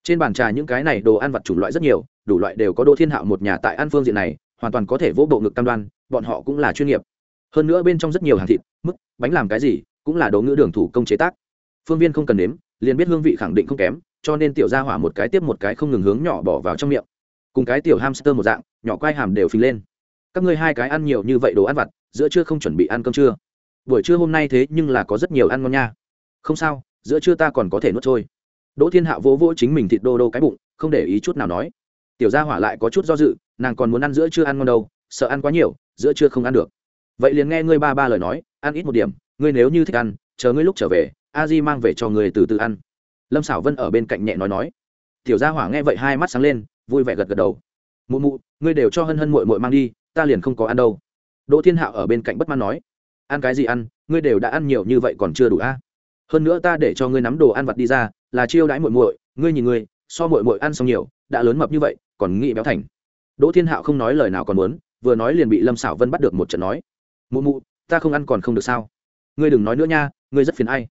Trên bàn trà những cái này đồ ăn vặt chủng loại rất nhiều, đủ loại đều có đỗ thiên hạo một nhà tại ăn phương diện này, hoàn toàn có thể vỗ bộ ngực cam đoan, bọn họ cũng là chuyên nghiệp hơn nữa bên trong rất nhiều hàng thịt mức bánh làm cái gì, cũng là đồ ngữ đường thủ công chế tác. Phương viên không cần nếm, liền biết hương vị khẳng định không kém, cho nên tiểu gia hỏa một cái tiếp một cái không ngừng hướng nhỏ bỏ vào trong miệng. Cùng cái tiểu hamster một dạng, nhỏ quai hàm đều phình lên. Các ngươi hai cái ăn nhiều như vậy đồ ăn vặt, giữa trưa không chuẩn bị ăn cơm trưa. Buổi trưa hôm nay thế nhưng là có rất nhiều ăn ngon nha. Không sao, giữa trưa ta còn có thể nuốt trôi. Đỗ thiên hạ vỗ vỗ chính mình thịt đô đô cái bụng, không để ý chút nào nói. Tiểu gia hỏa lại có chút do dự, nàng còn muốn ăn giữa trưa ăn ngon đâu, sợ ăn quá nhiều, giữa trưa không ăn được vậy liền nghe ngươi ba ba lời nói, ăn ít một điểm, ngươi nếu như thích ăn, chờ ngươi lúc trở về, a di mang về cho người từ từ ăn. Lâm xảo vân ở bên cạnh nhẹ nói nói. Tiểu gia hỏa nghe vậy hai mắt sáng lên, vui vẻ gật gật đầu. Mụ mụ, ngươi đều cho hân hân mội mội mang đi, ta liền không có ăn đâu. Đỗ thiên hạo ở bên cạnh bất mãn nói. Ăn cái gì ăn, ngươi đều đã ăn nhiều như vậy còn chưa đủ a? Hơn nữa ta để cho ngươi nắm đồ ăn vặt đi ra, là chiêu đãi muội muội, ngươi nhìn ngươi, so muội muội ăn xong nhiều, đã lớn mập như vậy, còn nghĩ béo thành. Đỗ thiên hạo không nói lời nào còn muốn, vừa nói liền bị lâm xảo vân bắt được một trận nói mụ mụ, ta không ăn còn không được sao? Ngươi đừng nói nữa nha, ngươi rất phiền ai.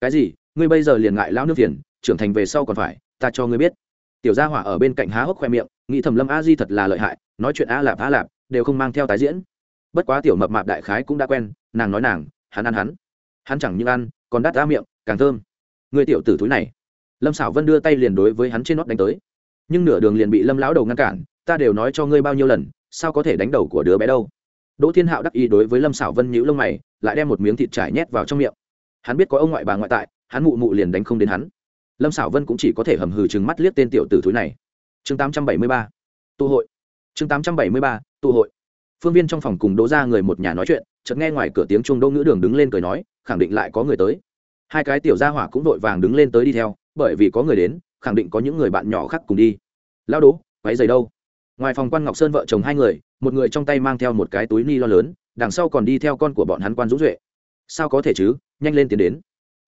Cái gì? Ngươi bây giờ liền ngại lão nước phiền, trưởng thành về sau còn phải, ta cho ngươi biết. Tiểu gia hỏa ở bên cạnh há hốc khoe miệng, nghĩ thầm lâm a di thật là lợi hại, nói chuyện a lạp a lạp, đều không mang theo tái diễn. Bất quá tiểu mập mạp đại khái cũng đã quen, nàng nói nàng, hắn ăn hắn. Hắn chẳng những ăn, còn đắt ra miệng, càng thơm. Người tiểu tử thúi này. Lâm xảo vân đưa tay liền đối với hắn trên nót đánh tới. Nhưng nửa đường liền bị lâm lão đầu ngăn cản, ta đều nói cho ngươi bao nhiêu lần, sao có thể đánh đầu của đứa bé đâu? Đỗ thiên hạo đắc ý đối với lâm xảo vân nhữ lông mày, lại đem một miếng thịt trải nhét vào trong miệng. Hắn biết có ông ngoại bà ngoại tại, hắn mụ mụ liền đánh không đến hắn. Lâm xảo vân cũng chỉ có thể hầm hừ chừng mắt liếc tên tiểu tử thúi này. Chương tám trăm bảy mươi ba, tụ hội. Chương tám trăm bảy mươi ba, tụ hội. Phương viên trong phòng cùng đỗ ra người một nhà nói chuyện, chợt nghe ngoài cửa tiếng chuông đỗ ngữ đường đứng lên cười nói, khẳng định lại có người tới. Hai cái tiểu gia hỏa cũng vội vàng đứng lên tới đi theo, bởi vì có người đến, khẳng định có những người bạn nhỏ khác cùng đi. Lao đố váy giày đâu? Ngoài phòng quan ngọc sơn vợ chồng hai người, một người trong tay mang theo một cái túi ni lo lớn, đằng sau còn đi theo con của bọn hắn quan dũng duệ. Sao có thể chứ? Nhanh lên tiến đến.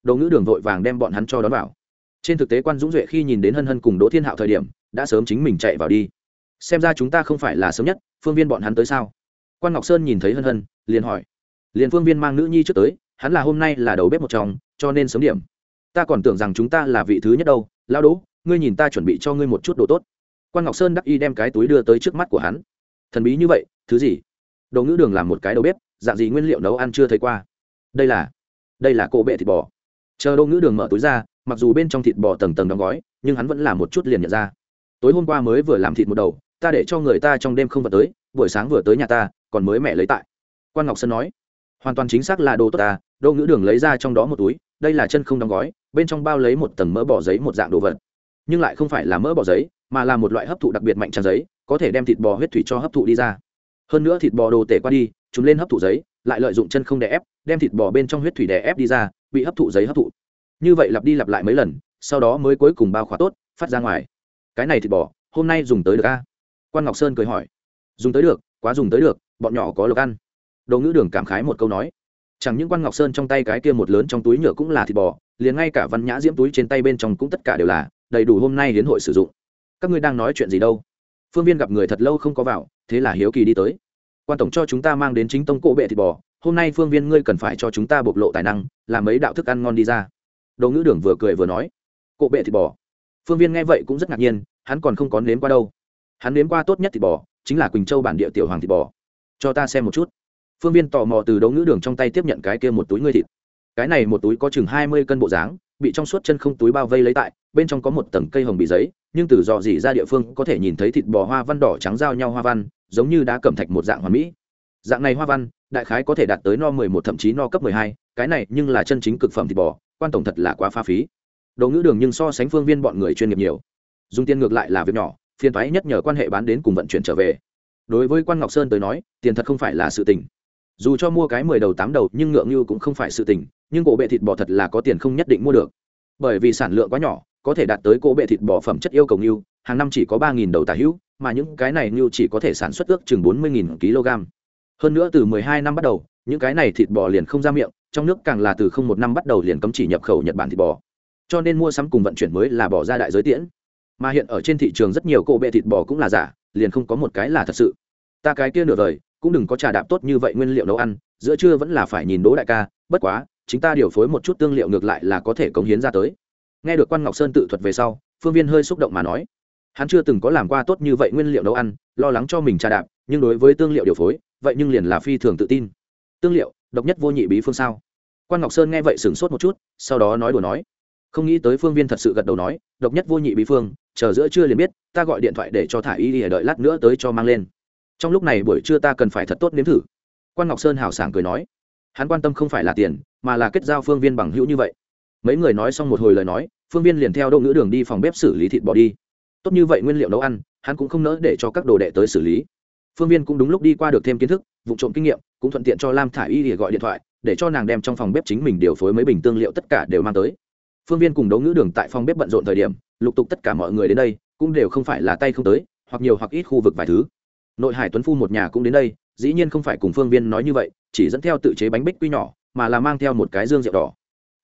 Đồ ngữ đường vội vàng đem bọn hắn cho đón vào. Trên thực tế quan dũng duệ khi nhìn đến hân hân cùng đỗ thiên hạo thời điểm, đã sớm chính mình chạy vào đi. Xem ra chúng ta không phải là sớm nhất, phương viên bọn hắn tới sao? Quan ngọc sơn nhìn thấy hân hân, liền hỏi. Liền phương viên mang nữ nhi trước tới, hắn là hôm nay là đầu bếp một chồng cho nên sớm điểm. Ta còn tưởng rằng chúng ta là vị thứ nhất đâu. Lao đỗ, ngươi nhìn ta chuẩn bị cho ngươi một chút đồ tốt quan ngọc sơn đắc y đem cái túi đưa tới trước mắt của hắn thần bí như vậy thứ gì đồ ngữ đường làm một cái đầu bếp dạng gì nguyên liệu nấu ăn chưa thấy qua đây là đây là cỗ bệ thịt bò chờ đồ ngữ đường mở túi ra mặc dù bên trong thịt bò tầng tầng đóng gói nhưng hắn vẫn làm một chút liền nhận ra tối hôm qua mới vừa làm thịt một đầu ta để cho người ta trong đêm không vào tới buổi sáng vừa tới nhà ta còn mới mẹ lấy tại quan ngọc sơn nói hoàn toàn chính xác là đồ tốt ta đô ngữ đường lấy ra trong đó một túi đây là chân không đóng gói bên trong bao lấy một tầng mỡ bỏ giấy một dạng đồ vật nhưng lại không phải là mỡ bỏ giấy mà là một loại hấp thụ đặc biệt mạnh tràn giấy, có thể đem thịt bò huyết thủy cho hấp thụ đi ra. Hơn nữa thịt bò đồ tể qua đi chúng lên hấp thụ giấy, lại lợi dụng chân không đè ép, đem thịt bò bên trong huyết thủy đè ép đi ra, bị hấp thụ giấy hấp thụ. Như vậy lặp đi lặp lại mấy lần, sau đó mới cuối cùng bao khóa tốt, phát ra ngoài. Cái này thịt bò, hôm nay dùng tới được a? Quan ngọc sơn cười hỏi. Dùng tới được, quá dùng tới được, bọn nhỏ có lộc ăn. Đồ ngữ đường cảm khái một câu nói. Chẳng những quan ngọc sơn trong tay cái kia một lớn trong túi nhựa cũng là thịt bò, liền ngay cả văn nhã diễm túi trên tay bên trong cũng tất cả đều là, đầy đủ hôm nay đến hội sử dụng các ngươi đang nói chuyện gì đâu? Phương viên gặp người thật lâu không có vào, thế là hiếu kỳ đi tới. Quan tổng cho chúng ta mang đến chính tông cỗ bệ thịt bò, hôm nay phương viên ngươi cần phải cho chúng ta bộc lộ tài năng, làm mấy đạo thức ăn ngon đi ra. Đồ ngữ đường vừa cười vừa nói cỗ bệ thịt bò. Phương viên nghe vậy cũng rất ngạc nhiên, hắn còn không có nếm qua đâu. Hắn nếm qua tốt nhất thịt bò, chính là quỳnh châu bản địa tiểu hoàng thịt bò. Cho ta xem một chút. Phương viên tò mò từ đấu ngữ đường trong tay tiếp nhận cái kia một túi ngươi thịt. Cái này một túi có chừng hai mươi cân bộ dáng, bị trong suốt chân không túi bao vây lấy tại, bên trong có một tầng cây hồng bị giấy nhưng từ dò dỉ ra địa phương có thể nhìn thấy thịt bò hoa văn đỏ trắng giao nhau hoa văn, giống như đã cẩm thạch một dạng hoa mỹ. Dạng này hoa văn, đại khái có thể đạt tới no mười một thậm chí no cấp mười hai, cái này nhưng là chân chính cực phẩm thịt bò, quan tổng thật là quá pha phí. Đồ ngữ đường nhưng so sánh phương viên bọn người chuyên nghiệp nhiều. Dùng tiền ngược lại là việc nhỏ, phiền thoái nhất nhờ quan hệ bán đến cùng vận chuyển trở về. Đối với quan ngọc sơn tới nói, tiền thật không phải là sự tình. Dù cho mua cái mười đầu tám đầu nhưng ngượng như cũng không phải sự tình, nhưng cổ bệ thịt bò thật là có tiền không nhất định mua được. Bởi vì sản lượng quá nhỏ có thể đạt tới cỗ bệ thịt bò phẩm chất yêu cầu như hàng năm chỉ có ba đầu tà hữu, mà những cái này như chỉ có thể sản xuất ước chừng bốn mươi kg. Hơn nữa từ mười hai năm bắt đầu, những cái này thịt bò liền không ra miệng, trong nước càng là từ không một năm bắt đầu liền cấm chỉ nhập khẩu nhật bản thịt bò. Cho nên mua sắm cùng vận chuyển mới là bỏ ra đại giới tiễn. Mà hiện ở trên thị trường rất nhiều cỗ bệ thịt bò cũng là giả, liền không có một cái là thật sự. Ta cái kia nửa đời, cũng đừng có trà đạp tốt như vậy nguyên liệu nấu ăn, giữa trưa vẫn là phải nhìn đỗ đại ca, bất quá, chính ta điều phối một chút tương liệu ngược lại là có thể cống hiến ra tới nghe được quan ngọc sơn tự thuật về sau, phương viên hơi xúc động mà nói, hắn chưa từng có làm qua tốt như vậy nguyên liệu nấu ăn, lo lắng cho mình trà đạp, nhưng đối với tương liệu điều phối, vậy nhưng liền là phi thường tự tin. Tương liệu, độc nhất vô nhị bí phương sao? Quan ngọc sơn nghe vậy sửng sốt một chút, sau đó nói đùa nói, không nghĩ tới phương viên thật sự gật đầu nói, độc nhất vô nhị bí phương, chờ giữa trưa liền biết, ta gọi điện thoại để cho thả y đi đợi lát nữa tới cho mang lên. Trong lúc này buổi trưa ta cần phải thật tốt nếm thử. Quan ngọc sơn hào sảng cười nói, hắn quan tâm không phải là tiền, mà là kết giao phương viên bằng hữu như vậy mấy người nói xong một hồi lời nói, phương viên liền theo đỗ ngữ đường đi phòng bếp xử lý thịt bò đi. Tốt như vậy nguyên liệu nấu ăn, hắn cũng không nỡ để cho các đồ đệ tới xử lý. Phương viên cũng đúng lúc đi qua được thêm kiến thức, vụ trộm kinh nghiệm, cũng thuận tiện cho lam thả y để gọi điện thoại, để cho nàng đem trong phòng bếp chính mình điều phối mấy bình tương liệu tất cả đều mang tới. Phương viên cùng đấu ngữ đường tại phòng bếp bận rộn thời điểm, lục tục tất cả mọi người đến đây, cũng đều không phải là tay không tới, hoặc nhiều hoặc ít khu vực vài thứ. Nội hải tuấn phu một nhà cũng đến đây, dĩ nhiên không phải cùng phương viên nói như vậy, chỉ dẫn theo tự chế bánh bích quy nhỏ, mà là mang theo một cái dương rượu đỏ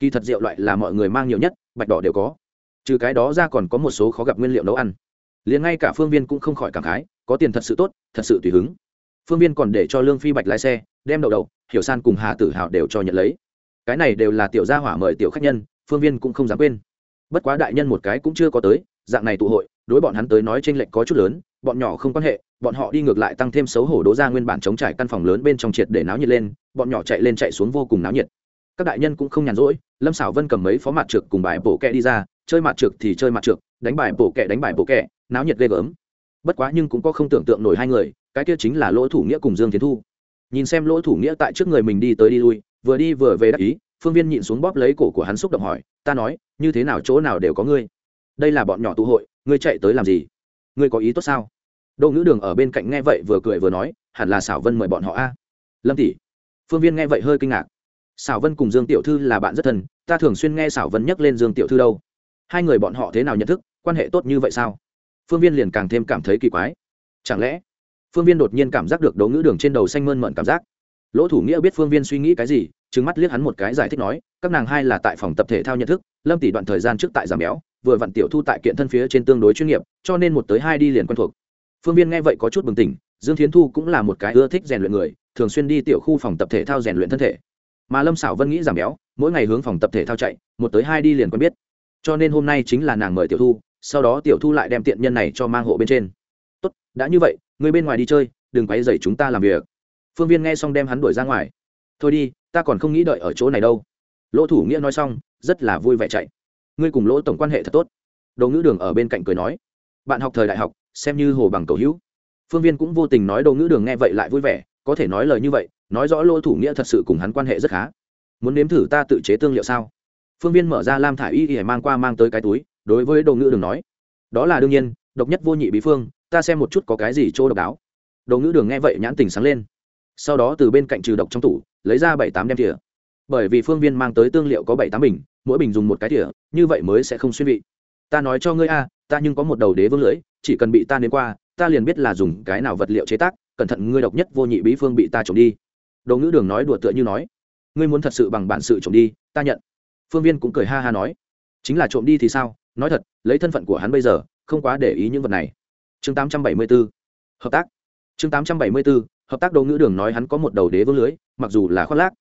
kỳ thật rượu loại là mọi người mang nhiều nhất, bạch đỏ đều có. Trừ cái đó ra còn có một số khó gặp nguyên liệu nấu ăn. Liền ngay cả phương viên cũng không khỏi cảm khái, có tiền thật sự tốt, thật sự tùy hứng. Phương viên còn để cho lương phi bạch lái xe, đem đậu đậu, hiểu san cùng hà tử hào đều cho nhận lấy. Cái này đều là tiểu gia hỏa mời tiểu khách nhân, phương viên cũng không dám quên. Bất quá đại nhân một cái cũng chưa có tới, dạng này tụ hội, đối bọn hắn tới nói t r ê n lệch có chút lớn, bọn nhỏ không quan hệ, bọn họ đi ngược lại tăng thêm xấu hổ đố ra nguyên bản chống trải căn phòng lớn bên trong triệt để náo nhiệt lên, bọn nhỏ chạy lên chạy xuống vô cùng náo nhiệt các đại nhân cũng không nhàn rỗi, lâm xảo vân cầm mấy phó mặt trượt cùng bài bổ kẹ đi ra, chơi mặt trượt thì chơi mặt trượt đánh bài bổ kẹ đánh bài bổ kẹ, náo nhiệt ghê gớm. Bất quá nhưng cũng có không tưởng tượng nổi hai người, cái kia chính là lỗ thủ nghĩa cùng dương tiến thu. Nhìn xem lỗ thủ nghĩa tại trước người mình đi tới đi lui, vừa đi vừa về đắc ý, phương viên nhịn xuống bóp lấy cổ của hắn xúc động hỏi, ta nói, như thế nào chỗ nào đều có ngươi? Đây là bọn nhỏ tụ hội, ngươi chạy tới làm gì? Ngươi có ý tốt sao? Đỗ ngữ đường ở bên cạnh nghe vậy vừa cười vừa nói, hẳn là xảo vân mời bọn họ a. Lâm tỷ. Phương viên nghe vậy hơi kinh ngạc xảo vân cùng dương tiểu thư là bạn rất thân, ta thường xuyên nghe xảo vân nhắc lên dương tiểu thư đâu. Hai người bọn họ thế nào nhận thức, quan hệ tốt như vậy sao? Phương viên liền càng thêm cảm thấy kỳ quái. Chẳng lẽ, phương viên đột nhiên cảm giác được đấu ngữ đường trên đầu xanh mơn mận cảm giác? Lỗ thủ nghĩa biết phương viên suy nghĩ cái gì trứng mắt liếc hắn một cái giải thích nói, các nàng hai là tại phòng tập thể thao nhận thức, lâm tỷ đoạn thời gian trước tại giảm béo, vừa vặn tiểu thu tại kiện thân phía trên tương đối chuyên nghiệp, cho nên một tới hai đi liền quen thuộc. Phương viên nghe vậy có chút bừng tỉnh, dương thiến thu cũng là một cái ưa thích rèn luyện người, thường xuyên đi tiểu khu phòng tập thể thao rèn luyện thân thể mà lâm xảo vân nghĩ giảm béo, mỗi ngày hướng phòng tập thể thao chạy, một tới hai đi liền quen biết. Cho nên hôm nay chính là nàng mời tiểu thu, sau đó tiểu thu lại đem tiện nhân này cho mang hộ bên trên. Tốt, đã như vậy, người bên ngoài đi chơi, đừng quay dày chúng ta làm việc. Phương viên nghe xong đem hắn đuổi ra ngoài. Thôi đi, ta còn không nghĩ đợi ở chỗ này đâu. Lỗ thủ nghĩa nói xong, rất là vui vẻ chạy. Ngươi cùng lỗ tổng quan hệ thật tốt. Đồ ngữ đường ở bên cạnh cười nói. Bạn học thời đại học, xem như hồ bằng cầu hữu. Phương viên cũng vô tình nói đồ ngữ đường nghe vậy lại vui vẻ, có thể nói lời như vậy nói rõ lỗ thủ nghĩa thật sự cùng hắn quan hệ rất khá. Muốn nếm thử ta tự chế tương liệu sao? Phương viên mở ra lam thả i y y mang qua mang tới cái túi, đối với đồ ngữ đường nói, đó là đương nhiên, độc nhất vô nhị bí phương, ta xem một chút có cái gì chỗ độc đáo. Đồ ngữ đường nghe vậy nhãn tình sáng lên. Sau đó từ bên cạnh trừ độc trong tủ, lấy ra bảy tám đem thìa. Bởi vì phương viên mang tới tương liệu có bảy tám bình, mỗi bình dùng một cái thìa, như vậy mới sẽ không xuyên vị. Ta nói cho ngươi a, ta nhưng có một đầu đế vương lưỡi, chỉ cần bị ta nếm qua, ta liền biết là dùng cái nào vật liệu chế tác, cẩn thận ngươi độc nhất vô nhị bí phương bị ta trộm đi đồ ngữ đường nói đùa tựa như nói, ngươi muốn thật sự bằng bản sự trộm đi, ta nhận. Phương viên cũng cười ha ha nói, chính là trộm đi thì sao? Nói thật, lấy thân phận của hắn bây giờ, không quá để ý những vật này. Chương 874 hợp tác. Chương 874 hợp tác đồ ngữ đường nói hắn có một đầu đế vương lưới, mặc dù là khoác lác,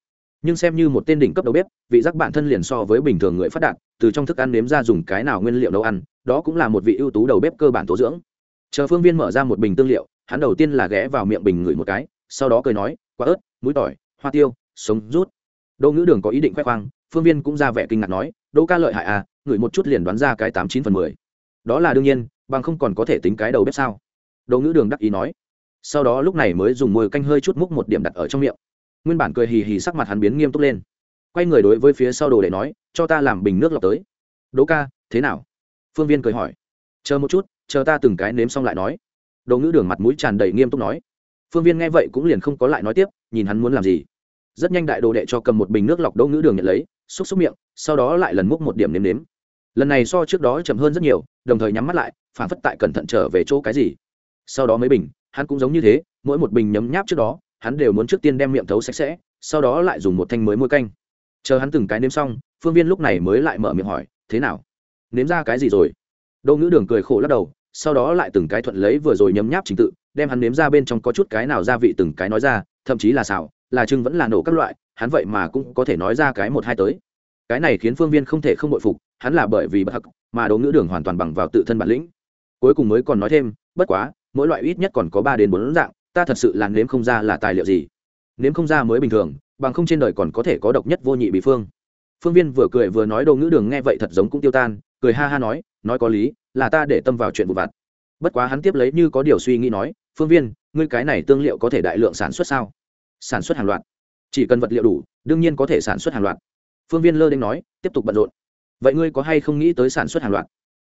nhưng xem như một tên đỉnh cấp đầu bếp, vị giác bản thân liền so với bình thường người phát đạt, từ trong thức ăn nếm ra dùng cái nào nguyên liệu nấu ăn, đó cũng là một vị ưu tú đầu bếp cơ bản tố dưỡng. Chờ phương viên mở ra một bình tương liệu, hắn đầu tiên là ghé vào miệng bình ngửi một cái, sau đó cười nói quả ớt mũi tỏi, hoa tiêu, sống rút. Đỗ ngữ đường có ý định khoe khoang, phương viên cũng ra vẻ kinh ngạc nói, đỗ ca lợi hại à ngửi một chút liền đoán ra cái tám chín phần mười. Đó là đương nhiên, bằng không còn có thể tính cái đầu bếp sao? Đỗ ngữ đường đắc ý nói. Sau đó lúc này mới dùng môi canh hơi chút múc một điểm đặt ở trong miệng. Nguyên bản cười hì hì sắc mặt hắn biến nghiêm túc lên. Quay người đối với phía sau đồ để nói, cho ta làm bình nước lọc tới. Đỗ ca, thế nào? Phương viên cười hỏi. Chờ một chút, chờ ta từng cái nếm xong lại nói. Đồ ngữ đường mặt mũi tràn đầy nghiêm túc nói. Phương viên nghe vậy cũng liền không có lại nói tiếp nhìn hắn muốn làm gì. Rất nhanh đại đồ đệ cho cầm một bình nước lọc đỗ ngữ đường nhận lấy, xúc xúc miệng, sau đó lại lần múc một điểm nếm nếm. Lần này so trước đó chậm hơn rất nhiều, đồng thời nhắm mắt lại, phản phất tại cẩn thận trở về chỗ cái gì. Sau đó mấy bình, hắn cũng giống như thế, mỗi một bình nhấm nháp trước đó, hắn đều muốn trước tiên đem miệng thấu sạch sẽ, sau đó lại dùng một thanh mới môi canh. Chờ hắn từng cái nếm xong, phương viên lúc này mới lại mở miệng hỏi, thế nào? Nếm ra cái gì rồi? Đỗ ngữ đường cười khổ lắc đầu, sau đó lại từng cái thuận lấy vừa rồi nhấm nháp trình tự, đem hắn nếm ra bên trong có chút cái nào gia vị từng cái nói ra thậm chí là xào, là chưng vẫn là nổ các loại, hắn vậy mà cũng có thể nói ra cái một hai tới. Cái này khiến phương viên không thể không bội phục, hắn là bởi vì bất hắc, mà đấu ngữ đường hoàn toàn bằng vào tự thân bản lĩnh. Cuối cùng mới còn nói thêm, bất quá, mỗi loại ít nhất còn có ba đến bốn dạng, ta thật sự là nếm không ra là tài liệu gì. Nếm không ra mới bình thường, bằng không trên đời còn có thể có độc nhất vô nhị bị phương. Phương viên vừa cười vừa nói đồ ngữ đường nghe vậy thật giống cũng tiêu tan, cười ha ha nói nói có lý, là ta để tâm vào chuyện vụ vặt. Bất quá hắn tiếp lấy như có điều suy nghĩ nói phương viên, ngươi cái này tương liệu có thể đại lượng sản xuất sao? Sản xuất hàng loạt. Chỉ cần vật liệu đủ, đương nhiên có thể sản xuất hàng loạt. Phương viên lơ đ ê n nói, tiếp tục bận rộn. Vậy ngươi có hay không nghĩ tới sản xuất hàng loạt?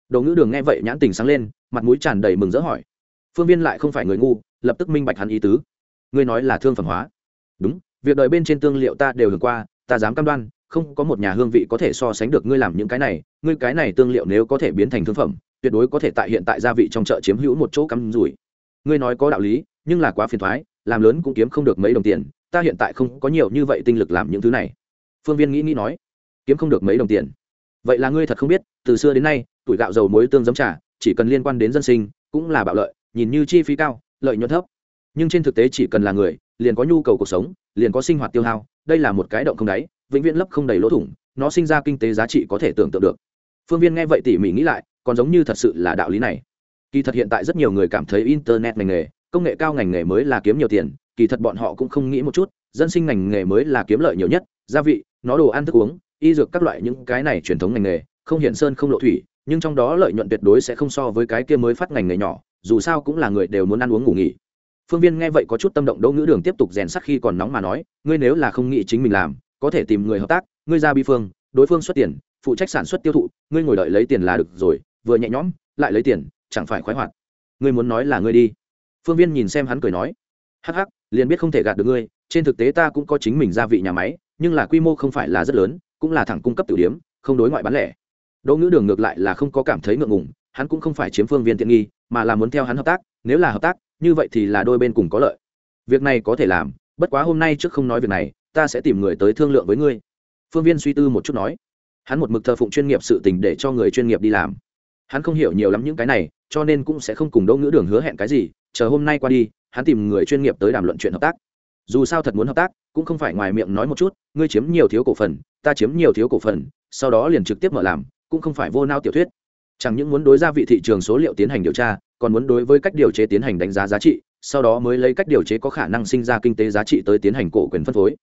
Đồ ngữ đường nghe vậy nhãn tình sáng lên, mặt mũi tràn đầy mừng rỡ hỏi. Phương viên lại không phải người ngu, lập tức minh bạch hắn ý tứ. Ngươi nói là thương phẩm hóa. Đúng, việc đợi bên trên tương liệu ta đều hưởng qua, ta dám cam đoan, không có một nhà hương vị có thể so sánh được ngươi làm những cái này. Ngươi cái này tương liệu nếu có thể biến thành thương phẩm, tuyệt đối có thể tại hiện tại gia vị trong chợ chiếm hữu một chỗ cắm rủi ngươi nói có đạo lý, nhưng là quá phiền thoái, làm lớn cũng kiếm không được mấy đồng tiền, ta hiện tại không có nhiều như vậy tinh lực làm những thứ này. Phương viên nghĩ nghĩ nói. Kiếm không được mấy đồng tiền. Vậy là ngươi thật không biết, từ xưa đến nay, tuổi gạo dầu muối tương giấm trà, chỉ cần liên quan đến dân sinh, cũng là bạo lợi, nhìn như chi phí cao, lợi nhuận thấp. Nhưng trên thực tế chỉ cần là người, liền có nhu cầu cuộc sống, liền có sinh hoạt tiêu hao, đây là một cái động không đáy, vĩnh viễn lấp không đầy lỗ thủng, nó sinh ra kinh tế giá trị có thể tưởng tượng được. Phương viên nghe vậy tỉ mỉ nghĩ lại, còn giống như thật sự là đạo lý này kỳ thật hiện tại rất nhiều người cảm thấy internet ngành nghề, công nghệ cao ngành nghề mới là kiếm nhiều tiền, kỳ thật bọn họ cũng không nghĩ một chút, dân sinh ngành nghề mới là kiếm lợi nhiều nhất, gia vị, nó đồ ăn thức uống, y dược các loại những cái này truyền thống ngành nghề, không hiện sơn không lộ thủy, nhưng trong đó lợi nhuận tuyệt đối sẽ không so với cái kia mới phát ngành nghề nhỏ, dù sao cũng là người đều muốn ăn uống ngủ nghỉ. Phương viên nghe vậy có chút tâm động đỗ ngữ đường tiếp tục rèn sắc khi còn nóng mà nói, ngươi nếu là không nghĩ chính mình làm, có thể tìm người hợp tác, ngươi ra bi phương, đối phương xuất tiền, phụ trách sản xuất tiêu thụ, ngươi ngồi đợi lấy tiền là được rồi, vừa nhẹ nhõm, lại lấy tiền chẳng phải khoái hoạt. Ngươi muốn nói là ngươi đi. Phương viên nhìn xem hắn cười nói hắc hắc liền biết không thể gạt được ngươi trên thực tế ta cũng có chính mình gia vị nhà máy nhưng là quy mô không phải là rất lớn cũng là thẳng cung cấp tiểu điểm, không đối ngoại bán lẻ. Đỗ ngữ đường ngược lại là không có cảm thấy ngượng ngùng hắn cũng không phải chiếm phương viên tiện nghi mà là muốn theo hắn hợp tác nếu là hợp tác như vậy thì là đôi bên cùng có lợi. Việc này có thể làm bất quá hôm nay trước không nói việc này ta sẽ tìm người tới thương lượng với ngươi. Phương viên suy tư một chút nói hắn một mực thờ phụng chuyên nghiệp sự tình để cho người chuyên nghiệp đi làm hắn không hiểu nhiều lắm những cái này, cho nên cũng sẽ không cùng đỗ ngữ đường hứa hẹn cái gì, chờ hôm nay qua đi, hắn tìm người chuyên nghiệp tới đàm luận chuyện hợp tác. Dù sao thật muốn hợp tác, cũng không phải ngoài miệng nói một chút, ngươi chiếm nhiều thiếu cổ phần, ta chiếm nhiều thiếu cổ phần, sau đó liền trực tiếp mở làm, cũng không phải vô nao tiểu thuyết. Chẳng những muốn đối ra vị thị trường số liệu tiến hành điều tra, còn muốn đối với cách điều chế tiến hành đánh giá giá trị, sau đó mới lấy cách điều chế có khả năng sinh ra kinh tế giá trị tới tiến hành cổ quyền phân phối.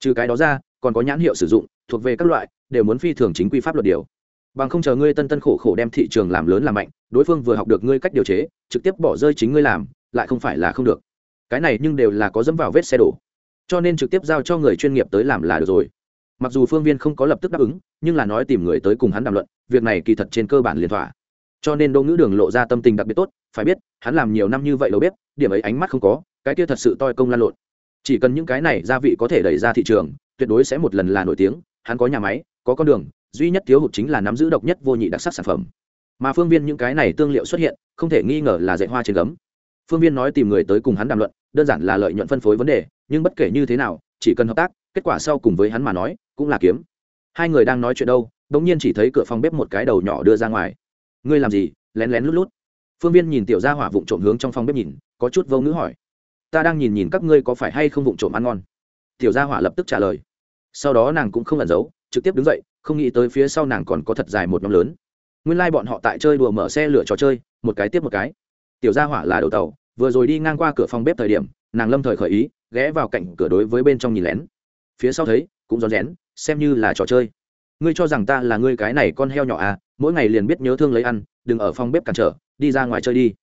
Trừ cái đó ra, còn có nhãn hiệu sử dụng, thuộc về các loại, đều muốn phi thường chính quy pháp luật điều bằng không chờ ngươi tân tân khổ khổ đem thị trường làm lớn làm mạnh, đối phương vừa học được ngươi cách điều chế, trực tiếp bỏ rơi chính ngươi làm, lại không phải là không được. Cái này nhưng đều là có dẫm vào vết xe đổ. Cho nên trực tiếp giao cho người chuyên nghiệp tới làm là được rồi. Mặc dù phương viên không có lập tức đáp ứng, nhưng là nói tìm người tới cùng hắn đàm luận, việc này kỳ thật trên cơ bản liền thỏa. Cho nên đỗ ngữ đường lộ ra tâm tình đặc biệt tốt, phải biết, hắn làm nhiều năm như vậy đâu biết điểm ấy ánh mắt không có, cái kia thật sự toi công lan lộn. Chỉ cần những cái này gia vị có thể đẩy ra thị trường, tuyệt đối sẽ một lần là nổi tiếng, hắn có nhà máy, có con đường duy nhất thiếu hụt chính là nắm giữ độc nhất vô nhị đặc sắc sản phẩm. Mà phương viên những cái này tương liệu xuất hiện, không thể nghi ngờ là dạy hoa trên gấm. Phương viên nói tìm người tới cùng hắn đàm luận, đơn giản là lợi nhuận phân phối vấn đề, nhưng bất kể như thế nào, chỉ cần hợp tác, kết quả sau cùng với hắn mà nói, cũng là kiếm. Hai người đang nói chuyện đâu đ ỗ n g nhiên chỉ thấy cửa phòng bếp một cái đầu nhỏ đưa ra ngoài. Ngươi làm gì? lén lén lút lút. Phương viên nhìn tiểu gia hỏa vụng trộm hướng trong phòng bếp nhìn, có chút vô ngữ hỏi. Ta đang nhìn nhìn các ngươi có phải hay không vụng trộm ăn ngon? Tiểu gia hỏa lập tức trả lời. Sau đó nàng cũng không ẩn giấu, trực tiếp đứng dậy không nghĩ tới phía sau nàng còn có thật dài một nhóm lớn. Nguyên lai、like、bọn họ tại chơi đùa mở xe lửa trò chơi, một cái tiếp một cái. Tiểu gia hỏa là đầu tàu, vừa rồi đi ngang qua cửa phòng bếp thời điểm, nàng lâm thời khởi ý, ghé vào cạnh cửa đối với bên trong nhìn lén. Phía sau thấy, cũng rón rén, xem như là trò chơi. Ngươi cho rằng ta là ngươi cái này con heo nhỏ à mỗi ngày liền biết nhớ thương lấy ăn, đừng ở phòng bếp cản trở, đi ra ngoài chơi đi.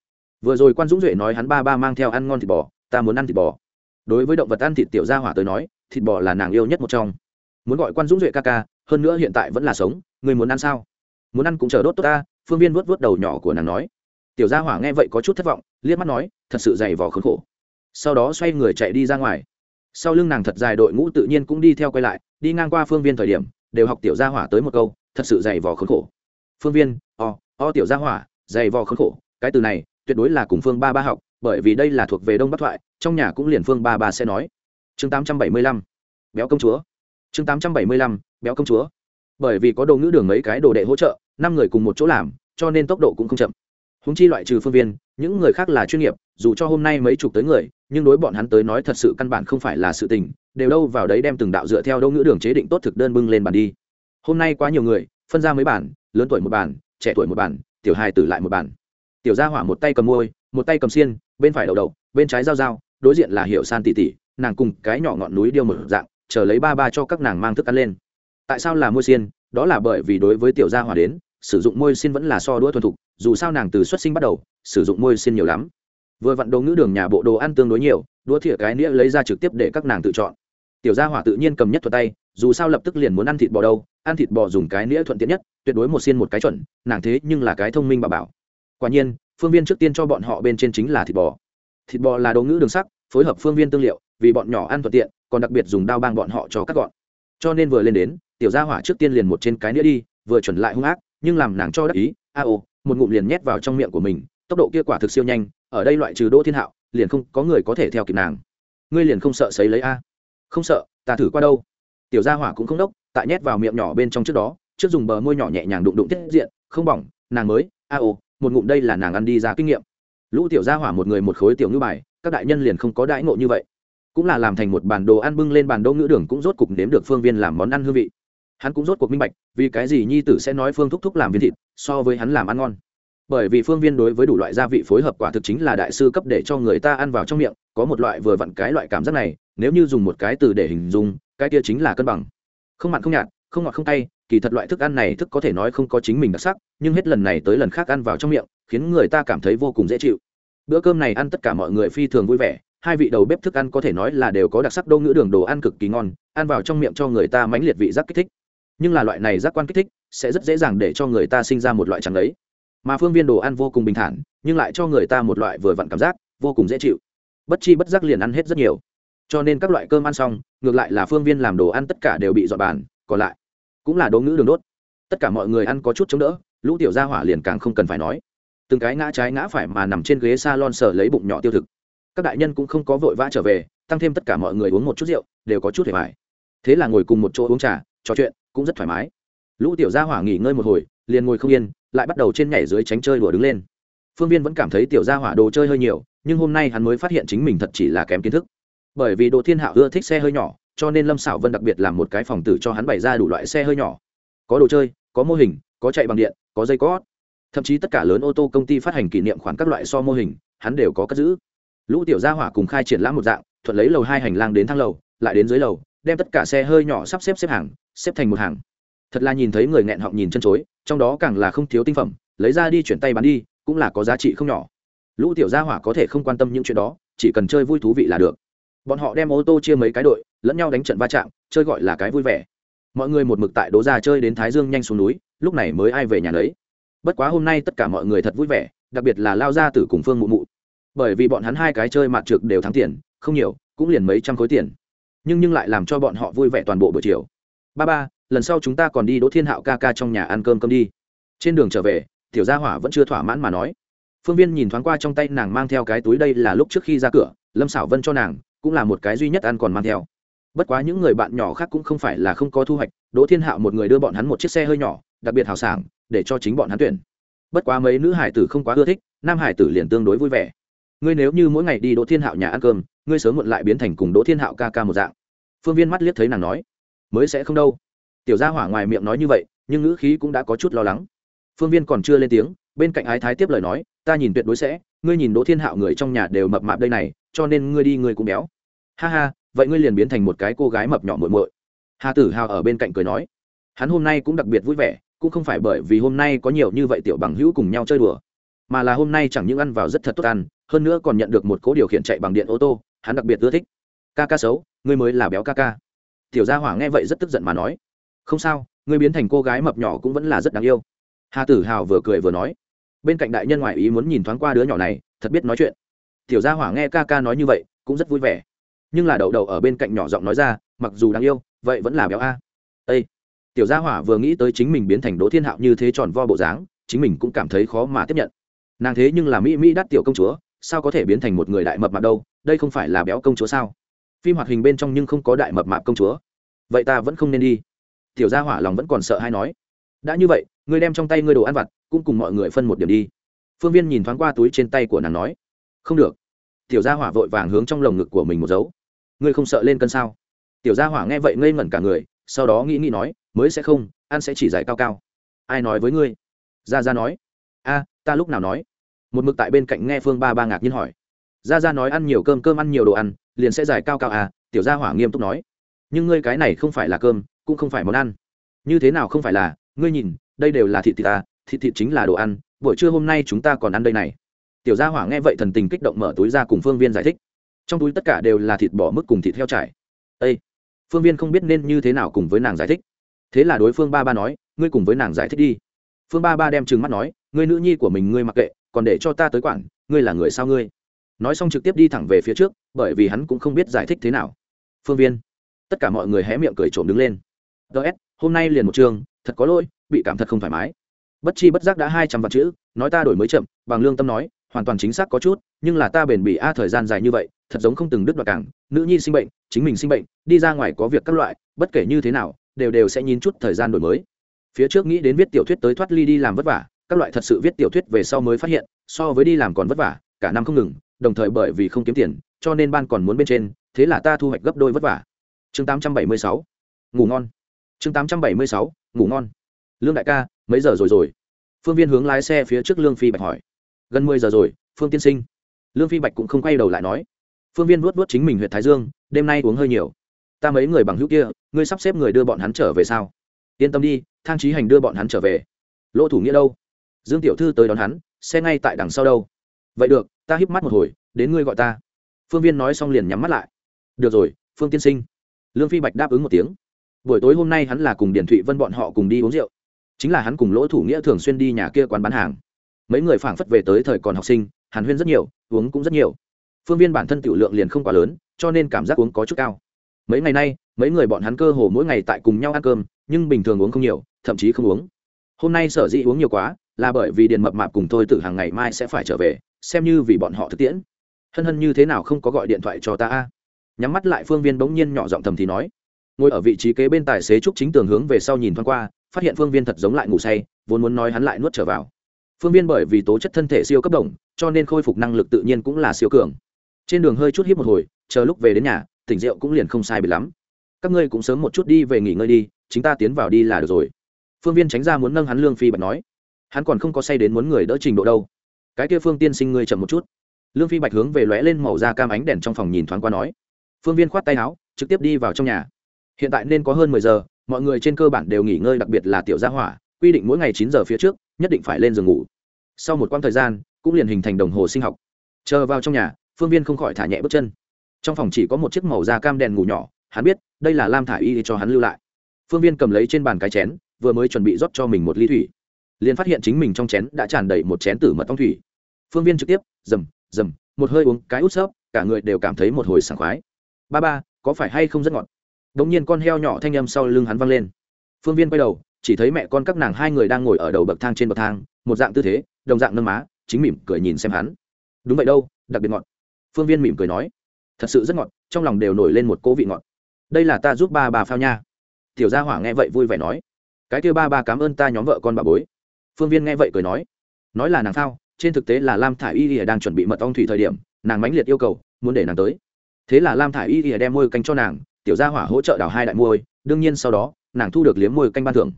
Vừa rồi quan dũng duệ nói hắn ba ba mang theo ăn ngon thịt bò, ta muốn ăn thịt bò. Đối với động vật ăn thịt tiểu gia hỏa tới nói, thịt bò là nàng yêu nhất một trong. Muốn gọi quan dũng duệ ca ca hơn nữa hiện tại vẫn là sống, người muốn ăn sao? Muốn ăn cũng chờ đốt tốt ta, phương viên vuốt vuốt đầu nhỏ của nàng nói. Tiểu gia hỏa nghe vậy có chút thất vọng, liếc mắt nói, thật sự dày vò khốn khổ. Sau đó xoay người chạy đi ra ngoài. Sau lưng nàng thật dài đội ngũ tự nhiên cũng đi theo quay lại, đi ngang qua phương viên thời điểm, đều học tiểu gia hỏa tới một câu, thật sự dày vò khốn khổ. Phương viên, o o tiểu gia hỏa, dày vò khốn khổ, cái từ này, tuyệt đối là cùng phương ba ba học, bởi vì đây là thuộc về đông bắc thoại, trong nhà cũng liền phương ba ba sẽ nói. Chương tám trăm bảy mươi lăm, béo công chúa. Chương tám trăm bảy mươi lăm béo công chúa. Bởi vì có đồ ngữ đường mấy cái đồ đệ hỗ trợ, năm người cùng một chỗ làm, cho nên tốc độ cũng không chậm. Húng chi loại trừ phương viên, những người khác là chuyên nghiệp, dù cho hôm nay mấy chục tới người, nhưng đối bọn hắn tới nói thật sự căn bản không phải là sự tình, đều đâu vào đấy đem từng đạo dựa theo đâu ngữ đường chế định tốt thực đơn bưng lên bàn đi. Hôm nay quá nhiều người, phân ra mấy bản lớn tuổi một bản trẻ tuổi một bản tiểu hài tử lại một bản tiểu gia hỏa một tay cầm môi một tay cầm xiên, bên phải đầu đầu, bên trái dao dao đối diện là hiệu san tỉ tỉ nàng cùng cái nhỏ ngọn núi điêu một dạng, chờ lấy ba ba cho các nàng mang thức ăn lên tại sao là môi xiên? Đó là bởi vì đối với tiểu gia hỏa đến, sử dụng môi xiên vẫn là so đũa thuần thục, dù sao nàng từ xuất sinh bắt đầu, sử dụng môi xiên nhiều lắm. Vừa vặn đồ ngữ đường nhà bộ đồ ăn tương đối nhiều, đũa thìa cái nĩa lấy ra trực tiếp để các nàng tự chọn. Tiểu gia hỏa tự nhiên cầm nhất thuật tay, dù sao lập tức liền muốn ăn thịt bò đâu, ăn thịt bò dùng cái nĩa thuận tiện nhất, tuyệt đối một xiên một cái chuẩn, nàng thế nhưng là cái thông minh bà bảo. Quả nhiên, phương viên trước tiên cho bọn họ bên trên chính là thịt bò. Thịt bò là đồ ngữ đường sắc, phối hợp phương viên tương liệu, vì bọn nhỏ ăn thuận tiện, còn đặc biệt dùng đao bang bọn họ cho cắt gọn. Cho nên vừa lên đến tiểu gia hỏa trước tiên liền một trên cái nĩa đi, vừa chuẩn lại hung ác, nhưng làm nàng cho đắc ý, a ô, một ngụm liền nhét vào trong miệng của mình, tốc độ kia quả thực siêu nhanh, ở đây loại trừ đỗ thiên hạo, liền không có người có thể theo kịp nàng. Ngươi liền không sợ sấy lấy a? Không sợ, ta thử qua đâu? Tiểu gia hỏa cũng không đốc, tại nhét vào miệng nhỏ bên trong trước đó, trước dùng bờ môi nhỏ nhẹ nhàng đụng đụng tiết diện, không bỏng, nàng mới, a ô, một ngụm đây là nàng ăn đi ra kinh nghiệm. Lũ tiểu gia hỏa một người một khối tiểu ngư bài, các đại nhân liền không có đãi ngộ như vậy. Cũng là làm thành một bản đồ ăn bưng lên bàn đỗ ngữ đường cũng rốt cục nếm được phương viên làm món ăn hương vị hắn cũng rốt cuộc minh bạch, vì cái gì nhi tử sẽ nói phương thúc thúc làm viên thịt, so với hắn làm ăn ngon. Bởi vì phương viên đối với đủ loại gia vị phối hợp quả thực chính là đại sư cấp để cho người ta ăn vào trong miệng, có một loại vừa vặn cái loại cảm giác này, nếu như dùng một cái từ để hình dung, cái kia chính là cân bằng. Không mặn không nhạt, không ngọt không tay kỳ thật loại thức ăn này thức có thể nói không có chính mình đặc sắc, nhưng hết lần này tới lần khác ăn vào trong miệng, khiến người ta cảm thấy vô cùng dễ chịu. Bữa cơm này ăn tất cả mọi người phi thường vui vẻ, hai vị đầu bếp thức ăn có thể nói là đều có đặc sắc đô ngữ đường đồ ăn cực kỳ ngon, ăn vào trong miệng cho người ta mãnh liệt vị giác kích thích nhưng là loại này giác quan kích thích sẽ rất dễ dàng để cho người ta sinh ra một loại trắng đấy mà phương viên đồ ăn vô cùng bình thản, nhưng lại cho người ta một loại vừa vặn cảm giác, vô cùng dễ chịu. Bất chi bất giác liền ăn hết rất nhiều. Cho nên các loại cơm ăn xong, ngược lại là phương viên làm đồ ăn tất cả đều bị dọn bàn, còn lại cũng là đố ngữ đường đốt. Tất cả mọi người ăn có chút chống đỡ, lũ tiểu gia hỏa liền càng không cần phải nói. Từng cái ngã trái ngã phải mà nằm trên ghế s a lon sờ lấy bụng nhỏ tiêu thực. Các đại nhân cũng không có vội vã trở về, tăng thêm tất cả mọi người uống một chút rượu, đều có chút hề mải thế là ngồi cùng một chỗ uống trà trò chuyện, cũng rất thoải mái. Lũ tiểu gia hỏa nghỉ ngơi một hồi, liền ngồi không yên, lại bắt đầu trên nhảy dưới tránh chơi đùa đứng lên. Phương viên vẫn cảm thấy tiểu gia hỏa đồ chơi hơi nhiều, nhưng hôm nay hắn mới phát hiện chính mình thật chỉ là kém kiến thức. Bởi vì đồ thiên hạo ưa thích xe hơi nhỏ, cho nên lâm xảo vân đặc biệt làm một cái phòng tử cho hắn bày ra đủ loại xe hơi nhỏ. Có đồ chơi, có mô hình, có chạy bằng điện, có dây có thậm chí tất cả lớn ô tô công ty phát hành kỷ niệm khoản các loại so mô hình, hắn đều có cất giữ. Lũ tiểu gia hỏa cùng khai triển lãm một dạng, thuận lấy lầu hai hành lang đến thang lầu, lại đến dưới lầu, đem tất cả xe hơi nhỏ sắp xếp xếp hàng xếp thành một hàng. Thật là nhìn thấy người nghẹn họng nhìn chân chối, trong đó càng là không thiếu tinh phẩm, lấy ra đi chuyển tay bán đi, cũng là có giá trị không nhỏ. Lũ tiểu gia hỏa có thể không quan tâm những chuyện đó, chỉ cần chơi vui thú vị là được. Bọn họ đem ô tô chia mấy cái đội, lẫn nhau đánh trận va chạm, chơi gọi là cái vui vẻ. Mọi người một mực tại đố ra chơi đến thái dương nhanh xuống núi, lúc này mới ai về nhà lấy bất quá hôm nay tất cả mọi người thật vui vẻ, đặc biệt là lao ra từ cùng phương mụ mụ. Bởi vì bọn hắn hai cái chơi mặt trượt đều thắng tiền, không nhiều, cũng liền mấy trăm khối tiền. Nhưng nhưng lại làm cho bọn họ vui vẻ toàn bộ buổi chiều ba ba, lần sau chúng ta còn đi đỗ thiên hạo ca ca trong nhà ăn cơm cơm đi. Trên đường trở về, tiểu gia hỏa vẫn chưa thỏa mãn mà nói. Phương viên nhìn thoáng qua trong tay nàng mang theo cái túi đây là lúc trước khi ra cửa, lâm xảo vân cho nàng, cũng là một cái duy nhất ăn còn mang theo. Bất quá những người bạn nhỏ khác cũng không phải là không có thu hoạch, đỗ thiên hạo một người đưa bọn hắn một chiếc xe hơi nhỏ, đặc biệt hào sảng, để cho chính bọn hắn tuyển. Bất quá mấy nữ hải tử không quá ưa thích, nam hải tử liền tương đối vui vẻ. Ngươi nếu như mỗi ngày đi đỗ thiên hạo nhà ăn cơm, ngươi sớm muộn lại biến thành cùng đỗ thiên hạo ca ca một dạng. Phương viên mắt liếc thấy nàng nói mới sẽ không đâu. Tiểu gia hỏa ngoài miệng nói như vậy, nhưng ngữ khí cũng đã có chút lo lắng. Phương viên còn chưa lên tiếng, bên cạnh ái thái tiếp lời nói, ta nhìn tuyệt đối sẽ, ngươi nhìn đỗ thiên hạo người trong nhà đều mập mạp đây này, cho nên ngươi đi ngươi cũng béo. Ha ha, vậy ngươi liền biến thành một cái cô gái mập nhỏ muội muội. Hà tử hào ở bên cạnh cười nói. Hắn hôm nay cũng đặc biệt vui vẻ, cũng không phải bởi vì hôm nay có nhiều như vậy tiểu bằng hữu cùng nhau chơi đùa, mà là hôm nay chẳng những ăn vào rất thật tốt ăn, hơn nữa còn nhận được một cố điều khiển chạy bằng điện ô tô, hắn đặc biệt ưa thích. Ca ca xấu, ngươi mới là béo ca ca tiểu gia hỏa nghe vậy rất tức giận mà nói, không sao, ngươi biến thành cô gái mập nhỏ cũng vẫn là rất đáng yêu. Hà tử hào vừa cười vừa nói, bên cạnh đại nhân ngoại ý muốn nhìn thoáng qua đứa nhỏ này, thật biết nói chuyện. Tiểu gia hỏa nghe ca ca nói như vậy, cũng rất vui vẻ. Nhưng là đậu đậu ở bên cạnh nhỏ giọng nói ra, mặc dù đáng yêu, vậy vẫn là béo a. Ây tiểu gia hỏa vừa nghĩ tới chính mình biến thành đỗ thiên hạo như thế tròn vo bộ dáng, chính mình cũng cảm thấy khó mà tiếp nhận. Nàng thế nhưng là mỹ mỹ đắt tiểu công chúa, sao có thể biến thành một người đại mập mạp đâu, đây không phải là béo công chúa sao? Phim hoạt hình bên trong nhưng không có đại mập mạp công chúa. Vậy ta vẫn không nên đi. Tiểu gia hỏa lòng vẫn còn sợ hay nói. Đã như vậy, ngươi đem trong tay ngươi đồ ăn vặt, cũng cùng mọi người phân một điểm đi. Phương viên nhìn thoáng qua túi trên tay của nàng nói. Không được. Tiểu gia hỏa vội vàng hướng trong lồng ngực của mình một dấu. Ngươi không sợ lên cân sao? Tiểu gia hỏa nghe vậy ngây ngẩn cả người, sau đó nghĩ nghĩ nói, mới sẽ không, ăn sẽ chỉ giải cao cao. Ai nói với ngươi? Gia gia nói. A, ta lúc nào nói? Một mực tại bên cạnh nghe phương ba ba ngạc nhiên hỏi. Gia gia nói ăn nhiều cơm cơm ăn nhiều đồ ăn liền sẽ giải cao cao à tiểu gia hỏa nghiêm túc nói. Nhưng ngươi cái này không phải là cơm, cũng không phải món ăn. Như thế nào không phải là, ngươi nhìn, đây đều là thịt thịt à thịt thịt chính là đồ ăn, buổi trưa hôm nay chúng ta còn ăn đây này. Tiểu gia hỏa nghe vậy thần tình kích động mở túi ra cùng phương viên giải thích. Trong túi tất cả đều là thịt bỏ mức cùng thịt heo trải. Ây phương viên không biết nên như thế nào cùng với nàng giải thích. Thế là đối phương ba ba nói, ngươi cùng với nàng giải thích đi. Phương ba ba đem trừng mắt nói, ngươi nữ nhi của mình ngươi mặc kệ, còn để cho ta tới quản, ngươi là người sao ngươi? Nói xong trực tiếp đi thẳng về phía trước, bởi vì hắn cũng không biết giải thích thế nào. Phương viên, tất cả mọi người hé miệng cười trộm đứng lên. Ts hôm nay liền một trường, thật có lỗi, bị cảm thật không thoải mái. Bất chi bất giác đã hai trăm vạn chữ, nói ta đổi mới chậm, bằng lương tâm nói, hoàn toàn chính xác có chút, nhưng là ta bền bỉ a, thời gian dài như vậy, thật giống không từng đứt đoạt cảng, nữ nhi sinh bệnh, chính mình sinh bệnh, đi ra ngoài có việc các loại, bất kể như thế nào, đều đều sẽ nhìn chút thời gian đổi mới. Phía trước nghĩ đến viết tiểu thuyết tới thoát ly đi làm vất vả, các loại thật sự viết tiểu thuyết về sau mới phát hiện, so với đi làm còn vất vả, cả năm không ngừng đồng thời bởi vì không kiếm tiền, cho nên ban còn muốn bên trên, thế là ta thu hoạch gấp đôi vất vả. Chương 876 ngủ ngon. Chương 876 ngủ ngon. Lương đại ca, mấy giờ rồi rồi? Phương viên hướng lái xe phía trước lương phi bạch hỏi. Gần mười giờ rồi, phương tiên sinh. Lương phi bạch cũng không quay đầu lại nói. Phương viên vuốt vuốt chính mình huyện thái dương, đêm nay uống hơi nhiều. Ta mấy người bằng hữu kia, ngươi sắp xếp người đưa bọn hắn trở về sao? Yên tâm đi, thang trí hành đưa bọn hắn trở về. Lỗ thủ nghĩa đâu? Dương tiểu thư tới đón hắn, xe ngay tại đằng sau đâu? Vậy được, ta híp mắt một hồi, đến ngươi gọi ta. Phương viên nói xong liền nhắm mắt lại. Được rồi, phương tiên sinh. Lương phi bạch đáp ứng một tiếng. Buổi tối hôm nay hắn là cùng điển thụy vân bọn họ cùng đi uống rượu. Chính là hắn cùng lỗ thủ nghĩa thường xuyên đi nhà kia quán bán hàng. Mấy người phảng phất về tới thời còn học sinh, hàn huyên rất nhiều, uống cũng rất nhiều. Phương viên bản thân tiểu lượng liền không quá lớn, cho nên cảm giác uống có chút cao. Mấy ngày nay, mấy người bọn hắn cơ hồ mỗi ngày tại cùng nhau ăn cơm, nhưng bình thường uống không nhiều, thậm chí không uống. Hôm nay sở dĩ uống nhiều quá, là bởi vì điền mập mạp cùng tôi từ hàng ngày mai sẽ phải trở về xem như vì bọn họ thực tiễn. Hân hân như thế nào không có gọi điện thoại cho ta a? Nhắm mắt lại phương viên bỗng nhiên nhỏ giọng thầm thì nói. Ngồi ở vị trí kế bên tài xế trúc chính tường hướng về sau nhìn thoáng qua, phát hiện phương viên thật giống lại ngủ say, vốn muốn nói hắn lại nuốt trở vào. Phương viên bởi vì tố chất thân thể siêu cấp đồng, cho nên khôi phục năng lực tự nhiên cũng là siêu cường. Trên đường hơi chút hiếp một hồi, chờ lúc về đến nhà, tỉnh rượu cũng liền không sai bị lắm. Các ngươi cũng sớm một chút đi về nghỉ ngơi đi chúng ta tiến vào đi là được rồi. Phương viên tránh ra muốn nâng hắn lương phi bạch nói. Hắn còn không có say đến muốn người đỡ trình độ đâu cái kia phương tiên sinh ngươi chậm một chút. Lương phi bạch hướng về lóe lên màu da cam ánh đèn trong phòng nhìn thoáng qua nói. Phương viên khoát tay áo, trực tiếp đi vào trong nhà. Hiện tại nên có hơn mười giờ, mọi người trên cơ bản đều nghỉ ngơi, đặc biệt là tiểu gia hỏa, quy định mỗi ngày chín giờ phía trước, nhất định phải lên giường ngủ. Sau một quãng thời gian, cũng liền hình thành đồng hồ sinh học. Chờ vào trong nhà, phương viên không khỏi thả nhẹ bước chân. Trong phòng chỉ có một chiếc màu da cam đèn ngủ nhỏ, hắn biết, đây là lam thả y cho hắn lưu lại. Phương viên cầm lấy trên bàn cái chén, vừa mới chuẩn bị rót cho mình một ly thủy. Liền phát hiện chính mình trong chén đã tràn đầy một chén tử mật ong thủy phương viên trực tiếp, dầm dầm, một hơi uống cái út xớp cả người đều cảm thấy một hồi sảng khoái. Ba ba, có phải hay không rất ngọt? Đ ỗ n g nhiên con heo nhỏ thanh â m sau lưng hắn văng lên. Phương viên quay đầu, chỉ thấy mẹ con các nàng hai người đang ngồi ở đầu bậc thang trên bậc thang, một dạng tư thế, đồng dạng nâng má, chính mỉm cười nhìn xem hắn. Đúng vậy đâu, đặc biệt ngọt. Phương viên mỉm cười nói. Thật sự rất ngọt, trong lòng đều nổi lên một cỗ vị ngọt. Đây là ta giúp ba bà phao nha. Tiểu gia hỏa nghe vậy vui vẻ nói. Cái kêu ba ba cảm ơn ta nhóm vợ con bà bối. Phương viên nghe vậy cười nói. Nói là nàng phao trên thực tế là lam thả i y ỉa đang chuẩn bị mật ong thủy thời điểm, nàng mãnh liệt yêu cầu, muốn để nàng tới. Thế là lam thả i y ỉa đem môi canh cho nàng, tiểu gia hỏa hỗ trợ đào hai đại môi đương nhiên sau đó, nàng thu được liếm môi canh ban thưởng.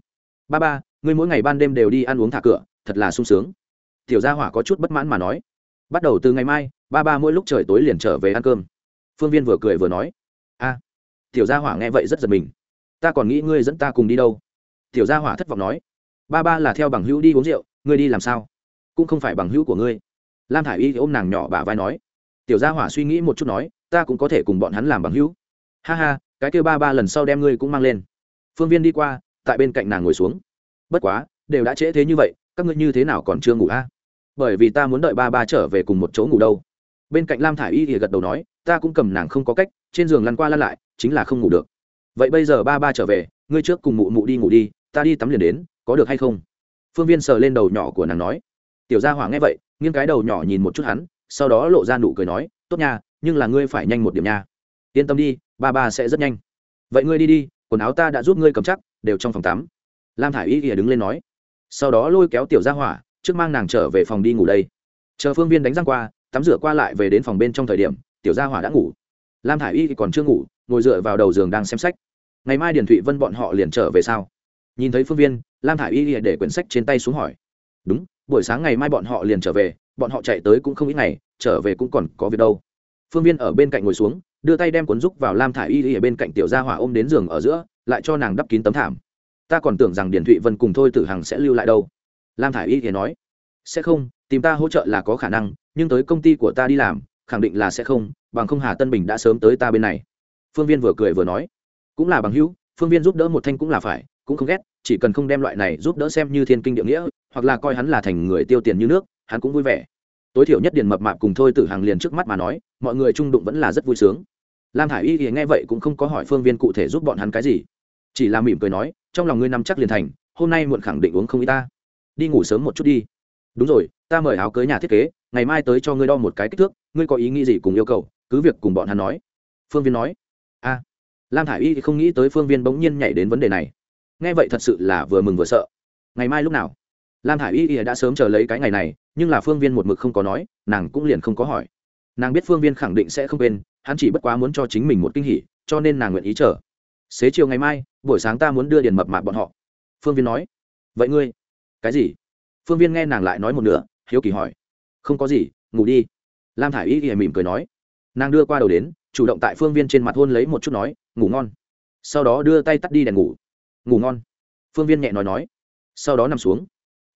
Ba ba, ngươi mỗi ngày ban đêm đều đi ăn uống thả cửa, thật là sung sướng. Tiểu gia hỏa có chút bất mãn mà nói. Bắt đầu từ ngày mai, ba ba mỗi lúc trời tối liền trở về ăn cơm. Phương viên vừa cười vừa nói. A, tiểu gia hỏa nghe vậy rất giật mình. Ta còn nghĩ ngươi dẫn ta cùng đi đâu. Tiểu gia hỏa thất vọng nói. Ba ba là theo bằng hữu đi uống rượu, ngươi đi làm sao? Cũng không phải bằng hữu của ngươi. Lam thả i y ôm nàng nhỏ bà vai nói, tiểu gia hỏa suy nghĩ một chút nói, ta cũng có thể cùng bọn hắn làm bằng hữu. Ha ha, cái kêu ba ba lần sau đem ngươi cũng mang lên. Phương viên đi qua, tại bên cạnh nàng ngồi xuống. Bất quá, đều đã trễ thế như vậy, các ngươi như thế nào còn chưa ngủ a? Bởi vì ta muốn đợi ba ba trở về cùng một chỗ ngủ đâu. Bên cạnh lam thả i y thì gật đầu nói, ta cũng cầm nàng không có cách, trên giường lăn qua lăn lại, chính là không ngủ được. Vậy bây giờ ba ba trở về, ngươi trước cùng mụ mụ đi ngủ đi, ta đi tắm liền đến, có được hay không? Phương viên sờ lên đầu nhỏ của nàng nói tiểu gia hỏa nghe vậy, nghiêng cái đầu nhỏ nhìn một chút hắn, sau đó lộ ra nụ cười nói, tốt nha, nhưng là ngươi phải nhanh một điểm nha. Yên tâm đi, ba ba sẽ rất nhanh. Vậy ngươi đi đi, quần áo ta đã giúp ngươi cầm chắc, đều trong phòng tắm. Lam thả i y ỉa đứng lên nói. Sau đó lôi kéo tiểu gia hỏa, trước mang nàng trở về phòng đi ngủ đây. Chờ phương viên đánh răng qua, tắm rửa qua lại về đến phòng bên trong thời điểm, tiểu gia hỏa đã ngủ. Lam thả i y còn chưa ngủ, ngồi dựa vào đầu giường đang xem sách. Ngày mai điền thụy vân bọn họ liền trở về sao? Nhìn thấy phương viên, lam thả i y để quyển sách trên tay xuống hỏi. Đúng buổi sáng ngày mai bọn họ liền trở về, bọn họ chạy tới cũng không ít ngày, trở về cũng còn có việc đâu. Phương viên ở bên cạnh ngồi xuống, đưa tay đem cuốn rúc vào lam thả i y ở bên cạnh tiểu gia hỏa ôm đến giường ở giữa, lại cho nàng đắp kín tấm thảm. Ta còn tưởng rằng điền thụy vân cùng thôi tử hằng sẽ lưu lại đâu. Lam thả i y thì nói, sẽ không, tìm ta hỗ trợ là có khả năng, nhưng tới công ty của ta đi làm, khẳng định là sẽ không, bằng không hà tân bình đã sớm tới ta bên này. Phương viên vừa cười vừa nói, cũng là bằng hữu, phương viên giúp đỡ một thanh cũng là phải, cũng không ghét, chỉ cần không đem loại này giúp đỡ xem như thiên kinh địa nghĩa hoặc là coi hắn là thành người tiêu tiền như nước, hắn cũng vui vẻ. Tối thiểu nhất điền mập mạp cùng thôi tử hàng liền trước mắt mà nói, mọi người trung đụng vẫn là rất vui sướng. Lam hải y thì nghe vậy cũng không có hỏi phương viên cụ thể giúp bọn hắn cái gì. Chỉ là mỉm cười nói, trong lòng ngươi nằm chắc liền thành, hôm nay muộn khẳng định uống không y ta. Đi ngủ sớm một chút đi. Đúng rồi, ta mời áo cưới nhà thiết kế, ngày mai tới cho ngươi đo một cái kích thước, ngươi có ý nghĩ gì cùng yêu cầu, cứ việc cùng bọn hắn nói. Phương viên nói. A. Lam thả i y thì không nghĩ tới phương viên bỗng nhiên nhảy đến vấn đề này. Nghe vậy thật sự là vừa mừng vừa sợ. Ngày mai lúc nào? Lam hải y ỉa đã sớm chờ lấy cái ngày này, nhưng là phương viên một mực không có nói, nàng cũng liền không có hỏi. Nàng biết phương viên khẳng định sẽ không quên, hắn chỉ bất quá muốn cho chính mình một kinh hỉ, cho nên nàng nguyện ý chờ. Xế chiều ngày mai, buổi sáng ta muốn đưa điền mập mạp bọn họ. Phương viên nói. Vậy ngươi? Cái gì? Phương viên nghe nàng lại nói một nửa, hiếu kỳ hỏi. Không có gì, ngủ đi. Lam thả i y ghìa mỉm cười nói. Nàng đưa qua đầu đến, chủ động tại phương viên trên mặt hôn lấy một chút nói, ngủ ngon. Sau đó đưa tay tắt đi đèn ngủ. Ngủ ngon. Phương viên nhẹ nói nói. Sau đó nằm xuống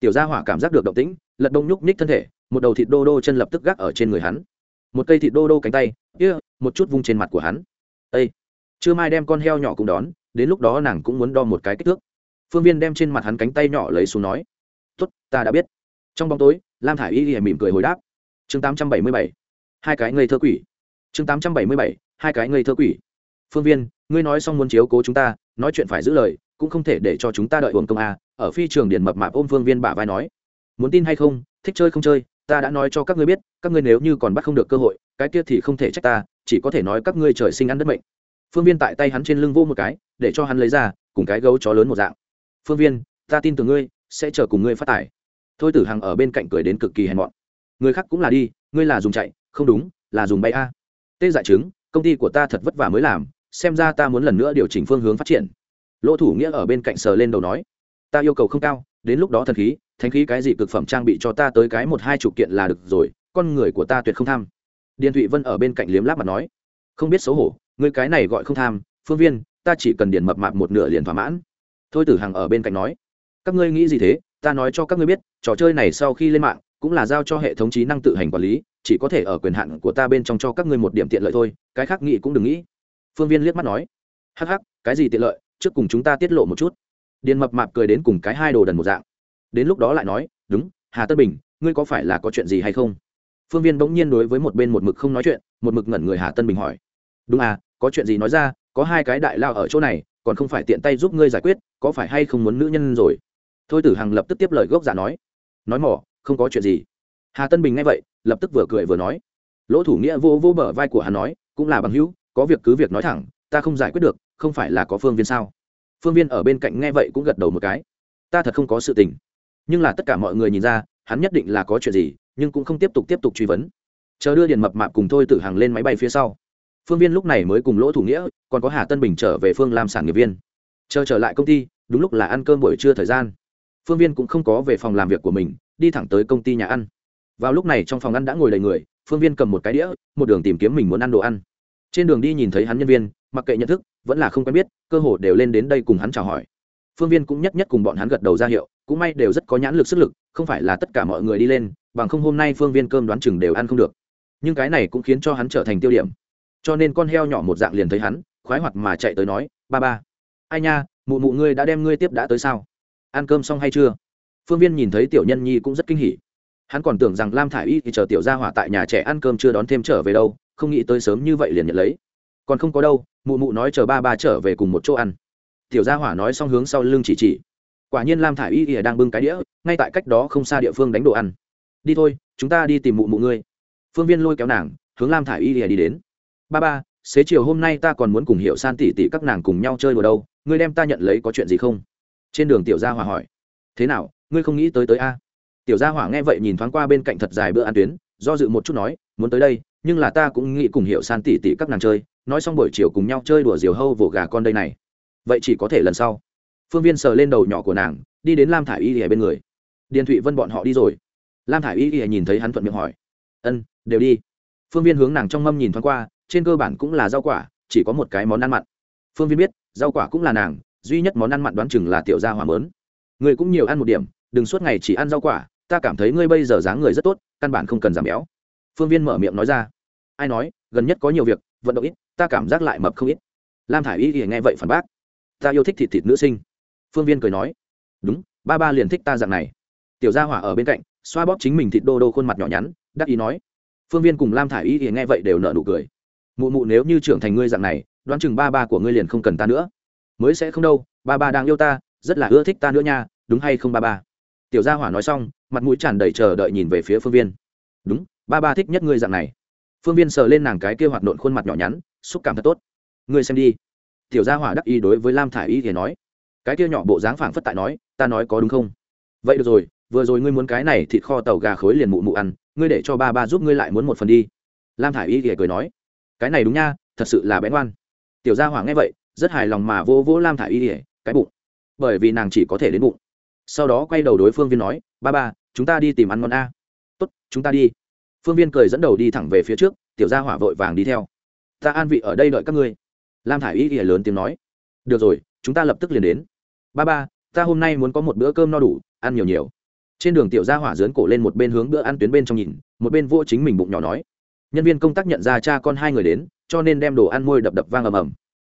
tiểu gia hỏa cảm giác được động tĩnh lật đông nhúc nhích thân thể một đầu thịt đô đô chân lập tức gác ở trên người hắn. Một cây thịt đô đô cánh tay kia、yeah, một chút vung trên mặt của hắn. Ây chưa mai đem con heo nhỏ cũng đón đến lúc đó nàng cũng muốn đo một cái kích thước. Phương viên đem trên mặt hắn cánh tay nhỏ lấy xuống nói tuất ta đã biết. Trong bóng tối lam thả i y ghi mỉm cười hồi đáp chương tám trăm bảy mươi bảy hai cái ngây thơ quỷ. Chương tám trăm bảy mươi bảy hai cái ngây thơ quỷ. Phương viên ngươi nói xong muốn chiếu cố chúng ta nói chuyện phải giữ lời cũng không thể để cho chúng ta đợi uổng công a. Ở phi trường điện mập mạp ôm phương viên bả vai nói, muốn tin hay không? Thích chơi không chơi? Ta đã nói cho các ngươi biết, các ngươi nếu như còn bắt không được cơ hội, cái kia thì không thể trách ta, chỉ có thể nói các ngươi trời sinh ăn đất mệnh. Phương viên tại tay hắn trên lưng vô một cái, để cho hắn lấy ra, cùng cái gấu chó lớn một dạng. Phương viên, ta tin tưởng ngươi, sẽ chờ cùng ngươi phát tải. thôi tử hằng ở bên cạnh cười đến cực kỳ hèn mọn. Người khác cũng là đi, ngươi là dùng chạy, không đúng, là dùng bay a. Tê dại chứng, công ty của ta thật vất vả mới làm, xem ra ta muốn lần nữa điều chỉnh phương hướng phát triển lỗ thủ nghĩa ở bên cạnh sờ lên đầu nói, ta yêu cầu không cao, đến lúc đó thần khí thanh khí cái gì cực phẩm trang bị cho ta tới cái một hai chục kiện là được rồi, con người của ta tuyệt không tham. Điền thụy vân ở bên cạnh liếm láp mặt nói, không biết xấu hổ người cái này gọi không tham, phương viên, ta chỉ cần điền mập mạp một nửa liền thỏa mãn. Thôi tử hằng ở bên cạnh nói, các ngươi nghĩ gì thế? Ta nói cho các ngươi biết, trò chơi này sau khi lên mạng, cũng là giao cho hệ thống trí năng tự hành quản lý, chỉ có thể ở quyền hạn của ta bên trong cho các ngươi một điểm tiện lợi thôi, cái khác nghĩ cũng đừng nghĩ. Phương viên liếc mắt nói, hắc hắc, cái gì tiện lợi? Trước cùng chúng ta tiết lộ một chút. Điền mập mạp cười đến cùng cái hai đồ đần một dạng. Đến lúc đó lại nói, đúng, hà tân bình, ngươi có phải là có chuyện gì hay không? Phương viên bỗng nhiên đối với một bên một mực không nói chuyện, một mực ngẩn người hà tân bình hỏi. Đúng à có chuyện gì nói ra, có hai cái đại lao ở chỗ này, còn không phải tiện tay giúp ngươi giải quyết, có phải hay không muốn nữ nhân rồi? Thôi tử hằng lập tức tiếp lời gốc giả nói. Nói mỏ, không có chuyện gì. Hà tân bình nghe vậy, lập tức vừa cười vừa nói. Lỗ thủ nghĩa vô vô bờ vai của hắn nói, cũng là bằng hữu, có việc cứ việc nói thẳng ta không giải quyết được, không phải là có phương viên sao? Phương viên ở bên cạnh nghe vậy cũng gật đầu một cái. Ta thật không có sự tình. Nhưng là tất cả mọi người nhìn ra, hắn nhất định là có chuyện gì, nhưng cũng không tiếp tục tiếp tục truy vấn. Chờ đưa điện mập mạp cùng thôi tử hàng lên máy bay phía sau. Phương viên lúc này mới cùng lỗ thủ nghĩa, còn có hà tân bình trở về phương làm sản nghiệp viên. Chờ trở lại công ty, đúng lúc là ăn cơm buổi trưa thời gian. Phương viên cũng không có về phòng làm việc của mình, đi thẳng tới công ty nhà ăn. Vào lúc này trong phòng ăn đã ngồi đầy người, phương viên cầm một cái đĩa, một đường tìm kiếm mình muốn ăn đồ ăn trên đường đi nhìn thấy hắn nhân viên, mặc kệ nhận thức, vẫn là không quen biết, cơ hồ đều lên đến đây cùng hắn chào hỏi. Phương viên cũng nhất nhất cùng bọn hắn gật đầu ra hiệu, cũng may đều rất có nhãn lực sức lực, không phải là tất cả mọi người đi lên, bằng không hôm nay phương viên cơm đoán chừng đều ăn không được. Nhưng cái này cũng khiến cho hắn trở thành tiêu điểm. Cho nên con heo nhỏ một dạng liền thấy hắn, khoái hoạt mà chạy tới nói, ba ba, ai nha, mụ mụ ngươi đã đem ngươi tiếp đã tới sao? Ăn cơm xong hay chưa? Phương viên nhìn thấy tiểu nhân nhi cũng rất kinh hỉ. Hắn còn tưởng rằng lam thả i y thì chờ tiểu gia hỏa tại nhà trẻ ăn cơm chưa đón thêm trở về đâu không nghĩ tới sớm như vậy liền nhận lấy. Còn không có đâu, mụ mụ nói chờ ba ba trở về cùng một chỗ ăn. Tiểu gia hỏa nói xong hướng sau lưng chỉ chỉ. Quả nhiên lam thả i y ỉa đang bưng cái đĩa, ngay tại cách đó không xa địa phương đánh đồ ăn. Đi thôi, chúng ta đi tìm mụ mụ ngươi. Phương viên lôi kéo nàng, hướng lam thả i y ỉa đi đến. Ba ba, xế chiều hôm nay ta còn muốn cùng hiệu san tỉ tỉ các nàng cùng nhau chơi đùa đâu, ngươi đem ta nhận lấy có chuyện gì không? Trên đường tiểu gia hỏa hỏi. Thế nào, ngươi không nghĩ tới tới a? Tiểu gia hỏa nghe vậy nhìn thoáng qua bên cạnh thật dài bữa ăn tuyến, do dự một chút nói muốn tới đây, nhưng là ta cũng nghĩ cùng hiệu san tỉ tỉ các nàng chơi, nói xong buổi chiều cùng nhau chơi đùa diều hâu vỗ gà con đây này. Vậy chỉ có thể lần sau. Phương viên sờ lên đầu nhỏ của nàng, đi đến lam thả i y ỉa bên người. Điền thụy vân bọn họ đi rồi. Lam thả i y ỉa nhìn thấy hắn thuận miệng hỏi. Ân, đều đi. Phương viên hướng nàng trong mâm nhìn thoáng qua, trên cơ bản cũng là rau quả, chỉ có một cái món ăn mặn. Phương viên biết, rau quả cũng là nàng, duy nhất món ăn mặn đoán chừng là tiểu gia hỏa mớn. Người cũng nhiều ăn một điểm, đừng suốt ngày chỉ ăn rau quả, ta cảm thấy ngươi bây giờ dáng người rất tốt, căn bản không cần giảm béo phương viên mở miệng nói ra. Ai nói, gần nhất có nhiều việc, vận động ít, ta cảm giác lại mập không ít. Lam thả i y thì nghe vậy phản bác. Ta yêu thích thịt thịt nữ sinh. Phương viên cười nói. Đúng, ba ba liền thích ta dạng này. Tiểu gia hỏa ở bên cạnh, xoa bóp chính mình thịt đô đô khuôn mặt nhỏ nhắn, đắc ý nói. Phương viên cùng lam thả i y thì nghe vậy đều nợ nụ cười. Mụ mụ nếu như trưởng thành ngươi dạng này, đoán chừng ba ba của ngươi liền không cần ta nữa. Mới sẽ không đâu, ba ba đang yêu ta, rất là ưa thích ta nữa nha, đúng hay không ba ba? Tiểu gia hỏa nói xong, mặt mũi tràn đầy chờ đợi nhìn về phía phương viên. Đúng ba ba thích nhất ngươi dạng này. Phương viên sờ lên nàng cái kia hoạt nộn khuôn mặt nhỏ nhắn, xúc cảm thật tốt. Ngươi xem đi. Tiểu gia hỏa đắc ý đối với lam thả i y thì nói. Cái kia nhỏ bộ dáng phảng phất tại nói, ta nói có đúng không? Vậy được rồi, vừa rồi ngươi muốn cái này thịt kho tàu gà khối liền mụ mụ ăn, ngươi để cho ba ba giúp ngươi lại muốn một phần đi. Lam thả i y thì cười nói. Cái này đúng nha, thật sự là bén oan tiểu gia hỏa nghe vậy, rất hài lòng mà vô vỗ lam thả i y thì, cái bụng. Bởi vì nàng chỉ có thể đến bụng. Sau đó quay đầu đối phương viên nói, ba ba, chúng ta đi tìm ăn ngon a. Tốt, chúng ta đi phương viên cười dẫn đầu đi thẳng về phía trước, tiểu gia hỏa vội vàng đi theo. Ta an vị ở đây đợi các ngươi. Lam thả i y ỉa lớn tiếng nói. Được rồi, chúng ta lập tức liền đến. Ba ba, ta hôm nay muốn có một bữa cơm no đủ, ăn nhiều nhiều. Trên đường tiểu gia hỏa dớn cổ lên một bên hướng bữa ăn tuyến bên trong nhìn, một bên vô chính mình bụng nhỏ nói. Nhân viên công tác nhận ra cha con hai người đến, cho nên đem đồ ăn môi đập đập vang ầm ầm.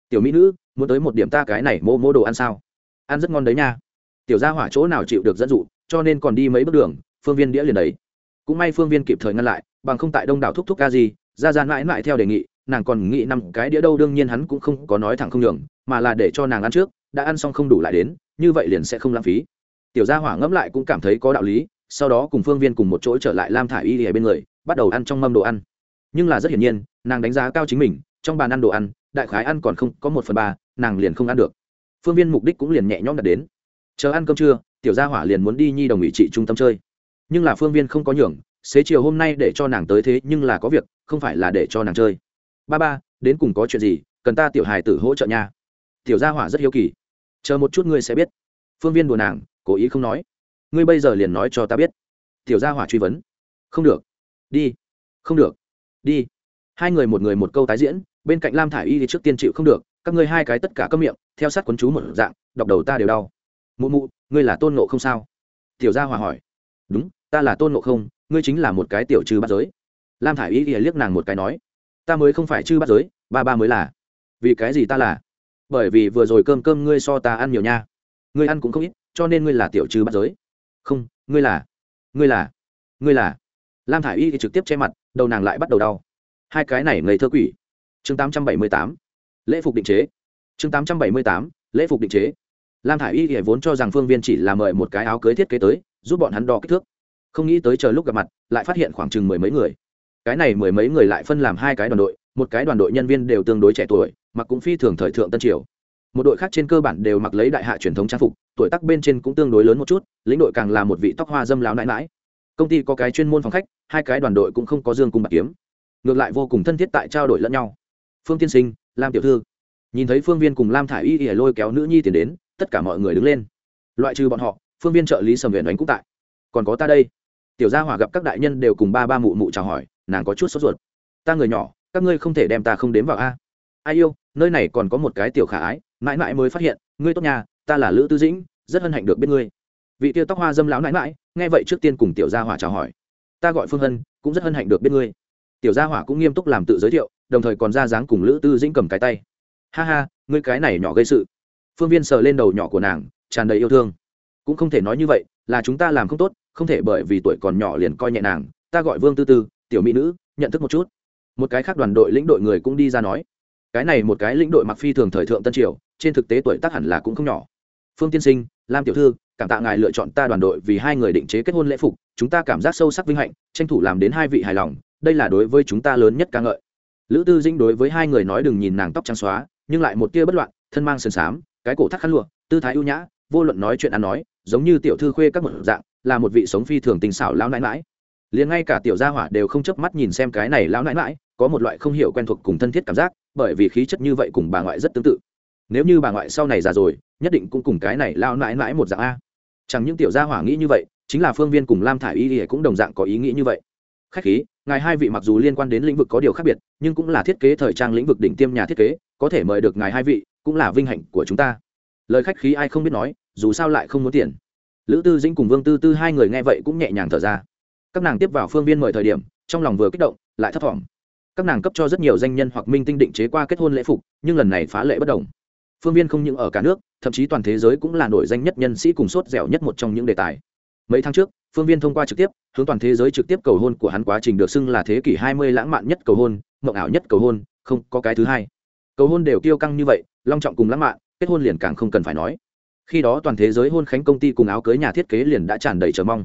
Tiểu mỹ nữ, muốn tới một điểm ta cái này mô mô đồ ăn sao? Ăn rất ngon đấy nha. Tiểu gia hỏa chỗ nào chịu được dẫn dụ, cho nên còn đi mấy bước đường, phương viên đĩa liền đấy cũng may phương viên kịp thời ngăn lại, bằng không tại đông đảo thúc thúc ca gì, ra ra mãi mãi theo đề nghị, nàng còn nghĩ năm cái đĩa đâu, đương nhiên hắn cũng không có nói thẳng không nhường, mà là để cho nàng ăn trước, đã ăn xong không đủ lại đến, như vậy liền sẽ không lãng phí. Tiểu gia hỏa ngẫm lại cũng cảm thấy có đạo lý, sau đó cùng phương viên cùng một chỗ trở lại lam thả y ở bên người, bắt đầu ăn trong mâm đồ ăn. Nhưng là rất hiển nhiên, nàng đánh giá cao chính mình, trong bàn ăn đồ ăn, đại khái ăn còn không có một phần ba, nàng liền không ăn được. Phương viên mục đích cũng liền nhẹ nhõm đặt đến. Chờ ăn cơm trưa, tiểu gia hỏa liền muốn đi nhi đồng ủy trị trung tâm chơi nhưng là phương viên không có nhường, xế chiều hôm nay để cho nàng tới thế nhưng là có việc, không phải là để cho nàng chơi. Ba ba, đến cùng có chuyện gì, cần ta tiểu hài tử hỗ trợ nha. Tiểu gia hỏa rất hiếu kỳ. Chờ một chút ngươi sẽ biết. Phương viên đùa nàng, cố ý không nói. Ngươi bây giờ liền nói cho ta biết. Tiểu gia hỏa truy vấn. Không được. Đi. Không được. Đi. Hai người một người một câu tái diễn, bên cạnh lam thả i y thì trước tiên chịu không được, các ngươi hai cái tất cả cấm miệng, theo sát quấn chú một dạng, đọc đầu ta đều đau. Mụ mụ, ngươi là tôn nộ không sao? Tiểu gia hỏa hỏi. Đúng ta là tôn ngộ không, ngươi chính là một cái tiểu trừ bắt giới. Lam thả i y thì liếc nàng một cái nói, ta mới không phải chư bắt giới, ba ba mới là. Vì cái gì ta là? Bởi vì vừa rồi cơm cơm ngươi so ta ăn nhiều nha. Ngươi ăn cũng không ít, cho nên ngươi là tiểu trừ bắt giới. Không, ngươi là ngươi là ngươi là. Lam thả i y thì trực tiếp che mặt, đầu nàng lại bắt đầu đau. Hai cái này ngây thơ quỷ. Chương tám trăm bảy mươi tám, lễ phục định chế. Chương tám trăm bảy mươi tám, lễ phục định chế. Lam thả i y thì vốn cho rằng phương viên chỉ là mời một cái áo cưới thiết kế tới, giúp bọn hắn đo kích thước không nghĩ tới chờ lúc gặp mặt, lại phát hiện khoảng chừng mười mấy người. Cái này mười mấy người lại phân làm hai cái đoàn đội, một cái đoàn đội nhân viên đều tương đối trẻ tuổi, mặc cũng phi thường thời thượng tân triều. Một đội khác trên cơ bản đều mặc lấy đại hạ truyền thống trang phục, tuổi tác bên trên cũng tương đối lớn một chút, lĩnh đội càng là một vị tóc hoa dâm láo nãi mãi công ty có cái chuyên môn phòng khách, hai cái đoàn đội cũng không có dương cung bạc kiếm. Ngược lại vô cùng thân thiết tại trao đổi lẫn nhau. Phương tiên sinh, lam tiểu thư. Nhìn thấy phương viên cùng lam thả i y ỉa lôi kéo nữ nhi tiền đến, tất cả mọi người đứng lên. Loại trừ bọn họ, phương viên trợ lý sầm viện đánh cũng tại. Còn có ta đây tiểu gia hỏa gặp các đại nhân đều cùng ba ba mụ mụ chào hỏi, nàng có chút sốt ruột. Ta người nhỏ, các ngươi không thể đem ta không đếm vào a. Ai yêu, nơi này còn có một cái tiểu khả ái, mãi mãi mới phát hiện, ngươi tốt nhà, ta là lữ tư dĩnh, rất hân hạnh được biết ngươi. Vị tiêu tóc hoa dâm láo mãi mãi, nghe vậy trước tiên cùng tiểu gia hỏa chào hỏi. Ta gọi phương hân, cũng rất hân hạnh được biết ngươi. Tiểu gia hỏa cũng nghiêm túc làm tự giới thiệu, đồng thời còn ra dáng cùng lữ tư dĩnh cầm cái tay. Ha ha, ngươi cái này nhỏ gây sự. Phương viên sờ lên đầu nhỏ của nàng, tràn đầy yêu thương. Cũng không thể nói như vậy, là chúng ta làm không tốt không thể bởi vì tuổi còn nhỏ liền coi nhẹ nàng, ta gọi vương tư tư, tiểu mỹ nữ, nhận thức một chút. Một cái khác đoàn đội lĩnh đội người cũng đi ra nói, cái này một cái lĩnh đội mặc phi thường thời thượng tân triều, trên thực tế tuổi tác hẳn là cũng không nhỏ. Phương tiên sinh, lam tiểu thư, cảm tạ ngài lựa chọn ta đoàn đội vì hai người định chế kết hôn lễ phục, chúng ta cảm giác sâu sắc vinh hạnh, tranh thủ làm đến hai vị hài lòng, đây là đối với chúng ta lớn nhất ca ngợi. Lữ tư dĩnh đối với hai người nói đừng nhìn nàng tóc trắng xóa, nhưng lại một tia bất loạn, thân mang sườn xám, cái cổ thắt khăn lụa, tư thái ưu nhã, vô luận nói chuyện ăn nói, giống như tiểu thư khuê các một dạng là một vị sống phi thường tình xảo lão nãi nãi, liền ngay cả tiểu gia hỏa đều không chớp mắt nhìn xem cái này lão nãi nãi. có một loại không hiểu quen thuộc cùng thân thiết cảm giác bởi vì khí chất như vậy cùng bà ngoại rất tương tự. Nếu như bà ngoại sau này già rồi nhất định cũng cùng cái này lão nãi nãi một dạng a. Chẳng những tiểu gia hỏa nghĩ như vậy chính là phương viên cùng lam thả i y cũng đồng dạng có ý nghĩ như vậy. Khách khí ngài hai vị mặc dù liên quan đến lĩnh vực có điều khác biệt nhưng cũng là thiết kế thời trang lĩnh vực đỉnh tiêm nhà thiết kế có thể mời được ngài hai vị cũng là vinh hạnh của chúng ta. Lời khách khí ai không biết nói dù sao lại không muốn tiền lữ tư dĩnh cùng vương tư tư hai người nghe vậy cũng nhẹ nhàng thở ra. Các nàng tiếp vào phương viên mời thời điểm, trong lòng vừa kích động, lại thấp t các nàng cấp cho rất nhiều danh nhân hoặc minh tinh định chế qua kết hôn lễ phục, nhưng lần này phá lệ bất đồng. Phương viên không những ở cả nước, thậm chí toàn thế giới cũng là nổi danh nhất nhân sĩ cùng sốt dẻo nhất một trong những đề tài. Mấy tháng trước, phương viên thông qua trực tiếp, hướng toàn thế giới trực tiếp cầu hôn của hắn quá trình được xưng là thế kỷ hai mươi lãng mạn nhất cầu hôn, mộng ảo nhất cầu hôn, không có cái thứ hai. Cầu hôn đều kiêu căng như vậy, long trọng cùng lãng mạn, kết hôn liền càng không cần phải nói khi đó toàn thế giới hôn khánh công ty cùng áo cưới nhà thiết kế liền đã tràn đầy chờ mong.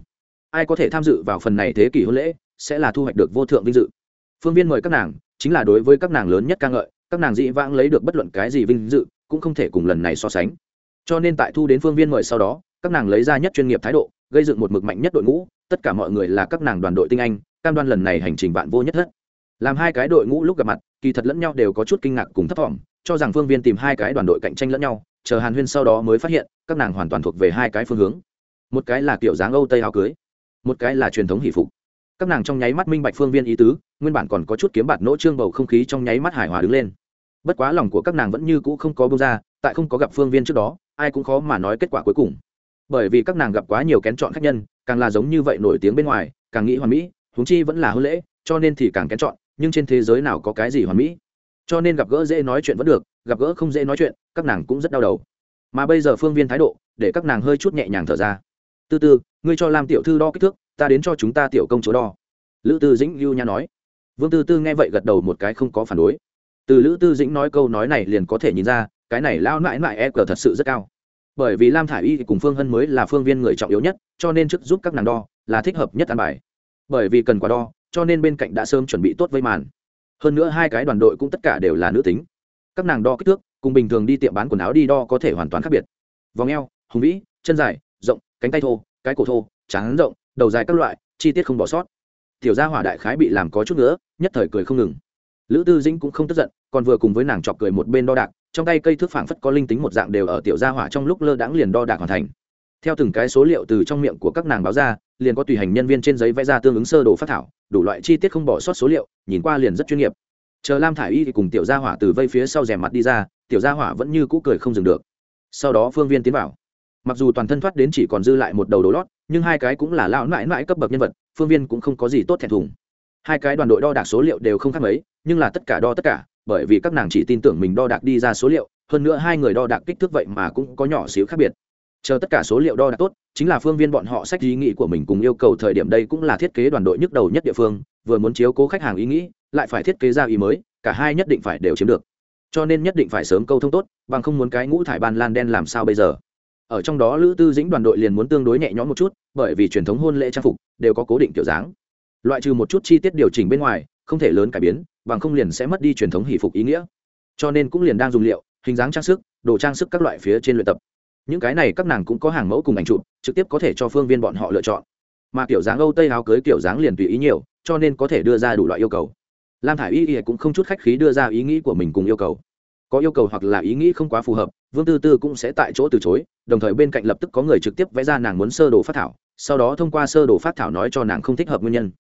Ai có thể tham dự vào phần này thế kỷ hôn lễ, sẽ là thu hoạch được vô thượng vinh dự. Phương viên mời các nàng, chính là đối với các nàng lớn nhất ca ngợi, các nàng dị vãng lấy được bất luận cái gì vinh dự, cũng không thể cùng lần này so sánh. Cho nên tại thu đến phương viên mời sau đó, các nàng lấy ra nhất chuyên nghiệp thái độ, gây dựng một mực mạnh nhất đội ngũ, tất cả mọi người là các nàng đoàn đội tinh anh, cam đoan lần này hành trình vạn vô nhất thất. Làm hai cái đội ngũ lúc gặp mặt, kỳ thật lẫn nhau đều có chút kinh ngạc cùng thấp thỏm cho rằng phương viên tìm hai cái đoàn đội cạnh tranh lẫn nhau chờ hàn huyên sau đó mới phát hiện, các nàng hoàn toàn thuộc về hai cái phương hướng. Một cái là kiểu dáng âu tây áo cưới, một cái là truyền thống hỷ phục. Các nàng trong nháy mắt minh bạch phương viên ý tứ, nguyên bản còn có chút kiếm bạt nỗ trương bầu không khí trong nháy mắt hài hòa đứng lên. Bất quá lòng của các nàng vẫn như cũ không có bông ra, tại không có gặp phương viên trước đó, ai cũng khó mà nói kết quả cuối cùng. Bởi vì các nàng gặp quá nhiều kén chọn khách nhân, càng là giống như vậy nổi tiếng bên ngoài, càng nghĩ hoàn mỹ, huống chi vẫn là hôn lễ, cho nên thì càng kén chọn, nhưng trên thế giới nào có cái gì hoàn mỹ? Cho nên gặp gỡ dễ nói chuyện vẫn được, gặp gỡ không dễ nói chuyện, các nàng cũng rất đau đầu. Mà bây giờ phương viên thái độ, để các nàng hơi chút nhẹ nhàng thở ra. Tư tư, ngươi cho làm tiểu thư đo kích thước, ta đến cho chúng ta tiểu công chúa đo. Lữ tư dĩnh lưu nha nói. Vương tư tư nghe vậy gật đầu một cái không có phản đối. Từ lữ tư dĩnh nói câu nói này liền có thể nhìn ra, cái này lao mãi mãi e cờ thật sự rất cao. Bởi vì lam thả i y cùng phương hân mới là phương viên người trọng yếu nhất, cho nên trước giúp các nàng đo là thích hợp nhất ăn bài. Bởi vì cần quả đo, cho nên bên cạnh đã sớm chuẩn bị tốt vây màn hơn nữa hai cái đoàn đội cũng tất cả đều là nữ tính. Các nàng đo kích thước, cùng bình thường đi tiệm bán quần áo đi đo có thể hoàn toàn khác biệt. Vòng eo, hùng vĩ, chân dài, rộng, cánh tay thô, cái cổ thô, trán rộng, đầu dài các loại, chi tiết không bỏ sót. Tiểu gia hỏa đại khái bị làm có chút nữa nhất thời cười không ngừng. Lữ tư dĩnh cũng không tức giận, còn vừa cùng với nàng chọc cười một bên đo đạc, trong tay cây thước phảng phất có linh tính một dạng đều ở tiểu gia hỏa trong lúc lơ đãng liền đo đạc hoàn thành. Theo từng cái số liệu từ trong miệng của các nàng báo ra liền có tùy hành nhân viên trên giấy vẽ ra tương ứng sơ đồ phát thảo, đủ loại chi tiết không bỏ sót số liệu, nhìn qua liền rất chuyên nghiệp. Chờ lam thả i y thì cùng tiểu gia hỏa từ vây phía sau rèm mặt đi ra, tiểu gia hỏa vẫn như cũ cười không dừng được. Sau đó phương viên tiến vào. Mặc dù toàn thân thoát đến chỉ còn dư lại một đầu đồ lót, nhưng hai cái cũng là lão mãi mãi cấp bậc nhân vật, phương viên cũng không có gì tốt thẹn thùng. Hai cái đoàn đội đo đạc số liệu đều không khác mấy, nhưng là tất cả đo tất cả, bởi vì các nàng chỉ tin tưởng mình đo đạc đi ra số liệu, hơn nữa hai người đo đạc kích thước vậy mà cũng có nhỏ xíu khác biệt chờ tất cả số liệu đo đạc tốt, chính là phương viên bọn họ sách ý nghĩ của mình cùng yêu cầu thời điểm đây cũng là thiết kế đoàn đội nhức đầu nhất địa phương, vừa muốn chiếu cố khách hàng ý nghĩ, lại phải thiết kế ra ý mới, cả hai nhất định phải đều chiếm được. Cho nên nhất định phải sớm câu thông tốt, bằng không muốn cái ngũ thải ban lan đen làm sao bây giờ? Ở trong đó lữ tư dĩnh đoàn đội liền muốn tương đối nhẹ nhõm một chút, bởi vì truyền thống hôn lễ trang phục đều có cố định kiểu dáng. Loại trừ một chút chi tiết điều chỉnh bên ngoài, không thể lớn cải biến, bằng không liền sẽ mất đi truyền thống hỷ phục ý nghĩa. Cho nên cũng liền đang dùng liệu, hình dáng trang sức, đồ trang sức các loại phía trên luyện tập những cái này các nàng cũng có hàng mẫu cùng ảnh chụp, trực tiếp có thể cho phương viên bọn họ lựa chọn. Mà kiểu dáng âu tây áo cưới kiểu dáng liền tùy ý nhiều, cho nên có thể đưa ra đủ loại yêu cầu. Lam thả i y y cũng không chút khách khí đưa ra ý nghĩ của mình cùng yêu cầu. Có yêu cầu hoặc là ý nghĩ không quá phù hợp, vương tư tư cũng sẽ tại chỗ từ chối, đồng thời bên cạnh lập tức có người trực tiếp vẽ ra nàng muốn sơ đồ phát thảo, sau đó thông qua sơ đồ phát thảo nói cho nàng không thích hợp nguyên nhân.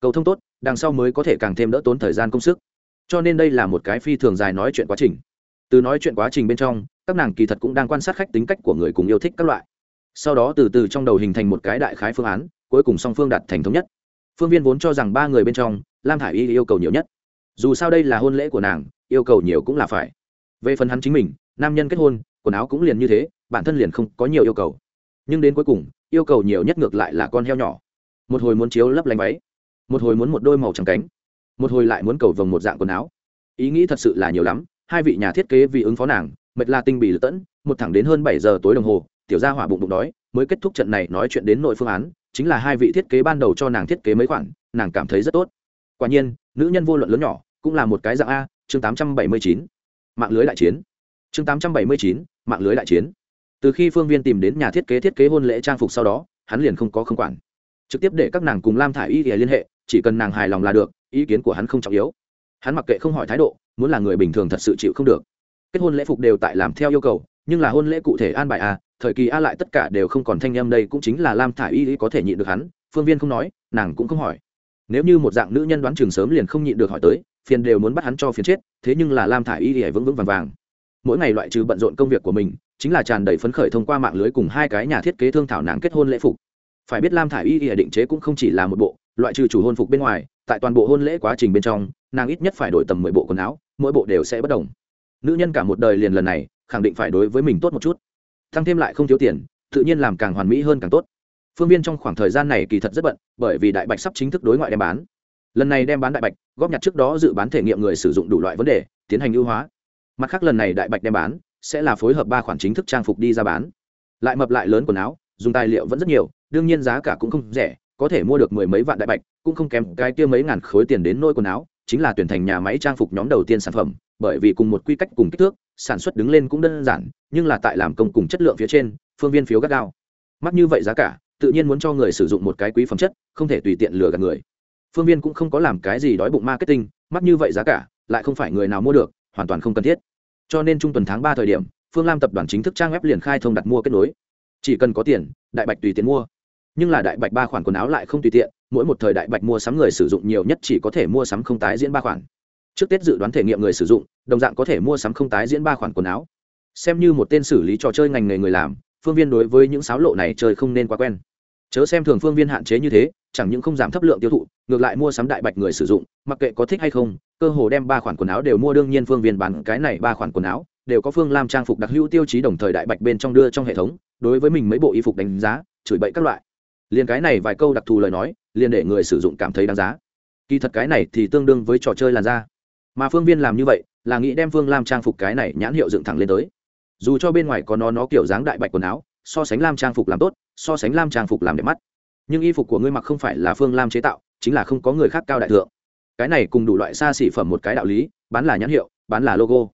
Cầu thông tốt, đằng sau mới có thể càng thêm đỡ tốn thời gian công sức. Cho nên đây là một cái phi thường dài nói chuyện quá trình. Từ nói chuyện quá trình bên trong các nàng kỳ thật cũng đang quan sát khách tính cách của người cùng yêu thích các loại. Sau đó từ từ trong đầu hình thành một cái đại khái phương án, cuối cùng song phương đạt thành thống nhất. Phương viên vốn cho rằng ba người bên trong, lam thả i y yêu cầu nhiều nhất. Dù sao đây là hôn lễ của nàng, yêu cầu nhiều cũng là phải. Về phần hắn chính mình, nam nhân kết hôn, quần áo cũng liền như thế, bản thân liền không có nhiều yêu cầu. Nhưng đến cuối cùng, yêu cầu nhiều nhất ngược lại là con heo nhỏ. Một hồi muốn chiếu lấp lánh váy, một hồi muốn một đôi màu trắng cánh, một hồi lại muốn cầu vồng một dạng quần áo. Ý nghĩ thật sự là nhiều lắm, hai vị nhà thiết kế vì ứng phó nàng mệt là tinh bị lật tẫn, một thẳng đến hơn bảy giờ tối đồng hồ, tiểu gia hỏa bụng bụng đói, mới kết thúc trận này nói chuyện đến nội phương án, chính là hai vị thiết kế ban đầu cho nàng thiết kế mấy khoản, nàng cảm thấy rất tốt. Quả nhiên, nữ nhân vô luận lớn nhỏ, cũng là một cái dạng a, chương tám trăm bảy mươi chín, mạng lưới đại chiến. Chương tám trăm bảy mươi chín, mạng lưới đại chiến. Từ khi phương viên tìm đến nhà thiết kế thiết kế hôn lễ trang phục sau đó, hắn liền không có không quản. Trực tiếp để các nàng cùng lam thả y y liên hệ, chỉ cần nàng hài lòng là được, ý kiến của hắn không trọng yếu. Hắn mặc kệ không hỏi thái độ, muốn là người bình thường thật sự chịu không được kết hôn lễ phục đều tại làm theo yêu cầu, nhưng là hôn lễ cụ thể an bài a thời kỳ a lại tất cả đều không còn thanh em đây cũng chính là lam thả i y có thể nhịn được hắn, phương viên không nói, nàng cũng không hỏi. Nếu như một dạng nữ nhân đoán trường sớm liền không nhịn được hỏi tới, phiền đều muốn bắt hắn cho phiền chết, thế nhưng là lam thả i y thì vững vững vàng vàng. Mỗi ngày loại trừ bận rộn công việc của mình, chính là tràn đầy phấn khởi thông qua mạng lưới cùng hai cái nhà thiết kế thương thảo nàng kết hôn lễ phục. Phải biết lam thả i y y định chế cũng không chỉ là một bộ, loại trừ chủ hôn phục bên ngoài, tại toàn bộ hôn lễ quá trình bên trong, nàng ít nhất phải đổi tầm mười bộ quần áo, mỗi bộ đều sẽ bất đồng nữ nhân cả một đời liền lần này, khẳng định phải đối với mình tốt một chút. Tăng thêm lại không thiếu tiền, tự nhiên làm càng hoàn mỹ hơn càng tốt. Phương viên trong khoảng thời gian này kỳ thật rất bận, bởi vì đại bạch sắp chính thức đối ngoại đem bán. Lần này đem bán đại bạch, góp nhặt trước đó dự bán thể nghiệm người sử dụng đủ loại vấn đề, tiến hành ưu hóa. Mặt khác lần này đại bạch đem bán, sẽ là phối hợp ba khoản chính thức trang phục đi ra bán. Lại mập lại lớn quần áo, dùng tài liệu vẫn rất nhiều, đương nhiên giá cả cũng không rẻ, có thể mua được mười mấy vạn đại bạch, cũng không kém cái kia mấy ngàn khối tiền đến nôi quần áo, chính là tuyển thành nhà máy trang phục nhóm đầu tiên sản phẩm bởi vì cùng một quy cách cùng kích thước, sản xuất đứng lên cũng đơn giản, nhưng là tại làm công cùng chất lượng phía trên, phương viên phiếu gắt gao. Mắc như vậy giá cả, tự nhiên muốn cho người sử dụng một cái quý phẩm chất, không thể tùy tiện lừa gạt người. Phương viên cũng không có làm cái gì đói bụng marketing, mắc như vậy giá cả, lại không phải người nào mua được, hoàn toàn không cần thiết. Cho nên trung tuần tháng ba thời điểm, phương lam tập đoàn chính thức trang web liền khai thông đặt mua kết nối. Chỉ cần có tiền, đại bạch tùy tiện mua. Nhưng là đại bạch ba khoản quần áo lại không tùy tiện, mỗi một thời đại bạch mua sắm người sử dụng nhiều nhất chỉ có thể mua sắm không tái diễn ba khoản trước tết dự đoán thể nghiệm người sử dụng, đồng dạng có thể mua sắm không tái diễn ba khoản quần áo. Xem như một tên xử lý trò chơi ngành nghề người làm, phương viên đối với những sáo lộ này chơi không nên quá quen. Chớ xem thường phương viên hạn chế như thế, chẳng những không giảm thấp lượng tiêu thụ, ngược lại mua sắm đại bạch người sử dụng, mặc kệ có thích hay không, cơ hồ đem ba khoản quần áo đều mua đương nhiên phương viên bán cái này ba khoản quần áo, đều có phương làm trang phục đặc hữu tiêu chí đồng thời đại bạch bên trong đưa trong hệ thống, đối với mình mấy bộ y phục đánh giá, chửi bậy các loại. Liền cái này vài câu đặc thù lời nói, liền để người sử dụng cảm thấy đáng giá. Kỳ thật cái này thì tương đương với trò chơi làn da mà phương viên làm như vậy là nghĩ đem phương lam trang phục cái này nhãn hiệu dựng thẳng lên tới. Dù cho bên ngoài có nó nó kiểu dáng đại bạch quần áo, so sánh lam trang phục làm tốt, so sánh lam trang phục làm đẹp mắt. Nhưng y phục của ngươi mặc không phải là phương lam chế tạo, chính là không có người khác cao đại thượng. Cái này cùng đủ loại xa xỉ phẩm một cái đạo lý, bán là nhãn hiệu, bán là logo.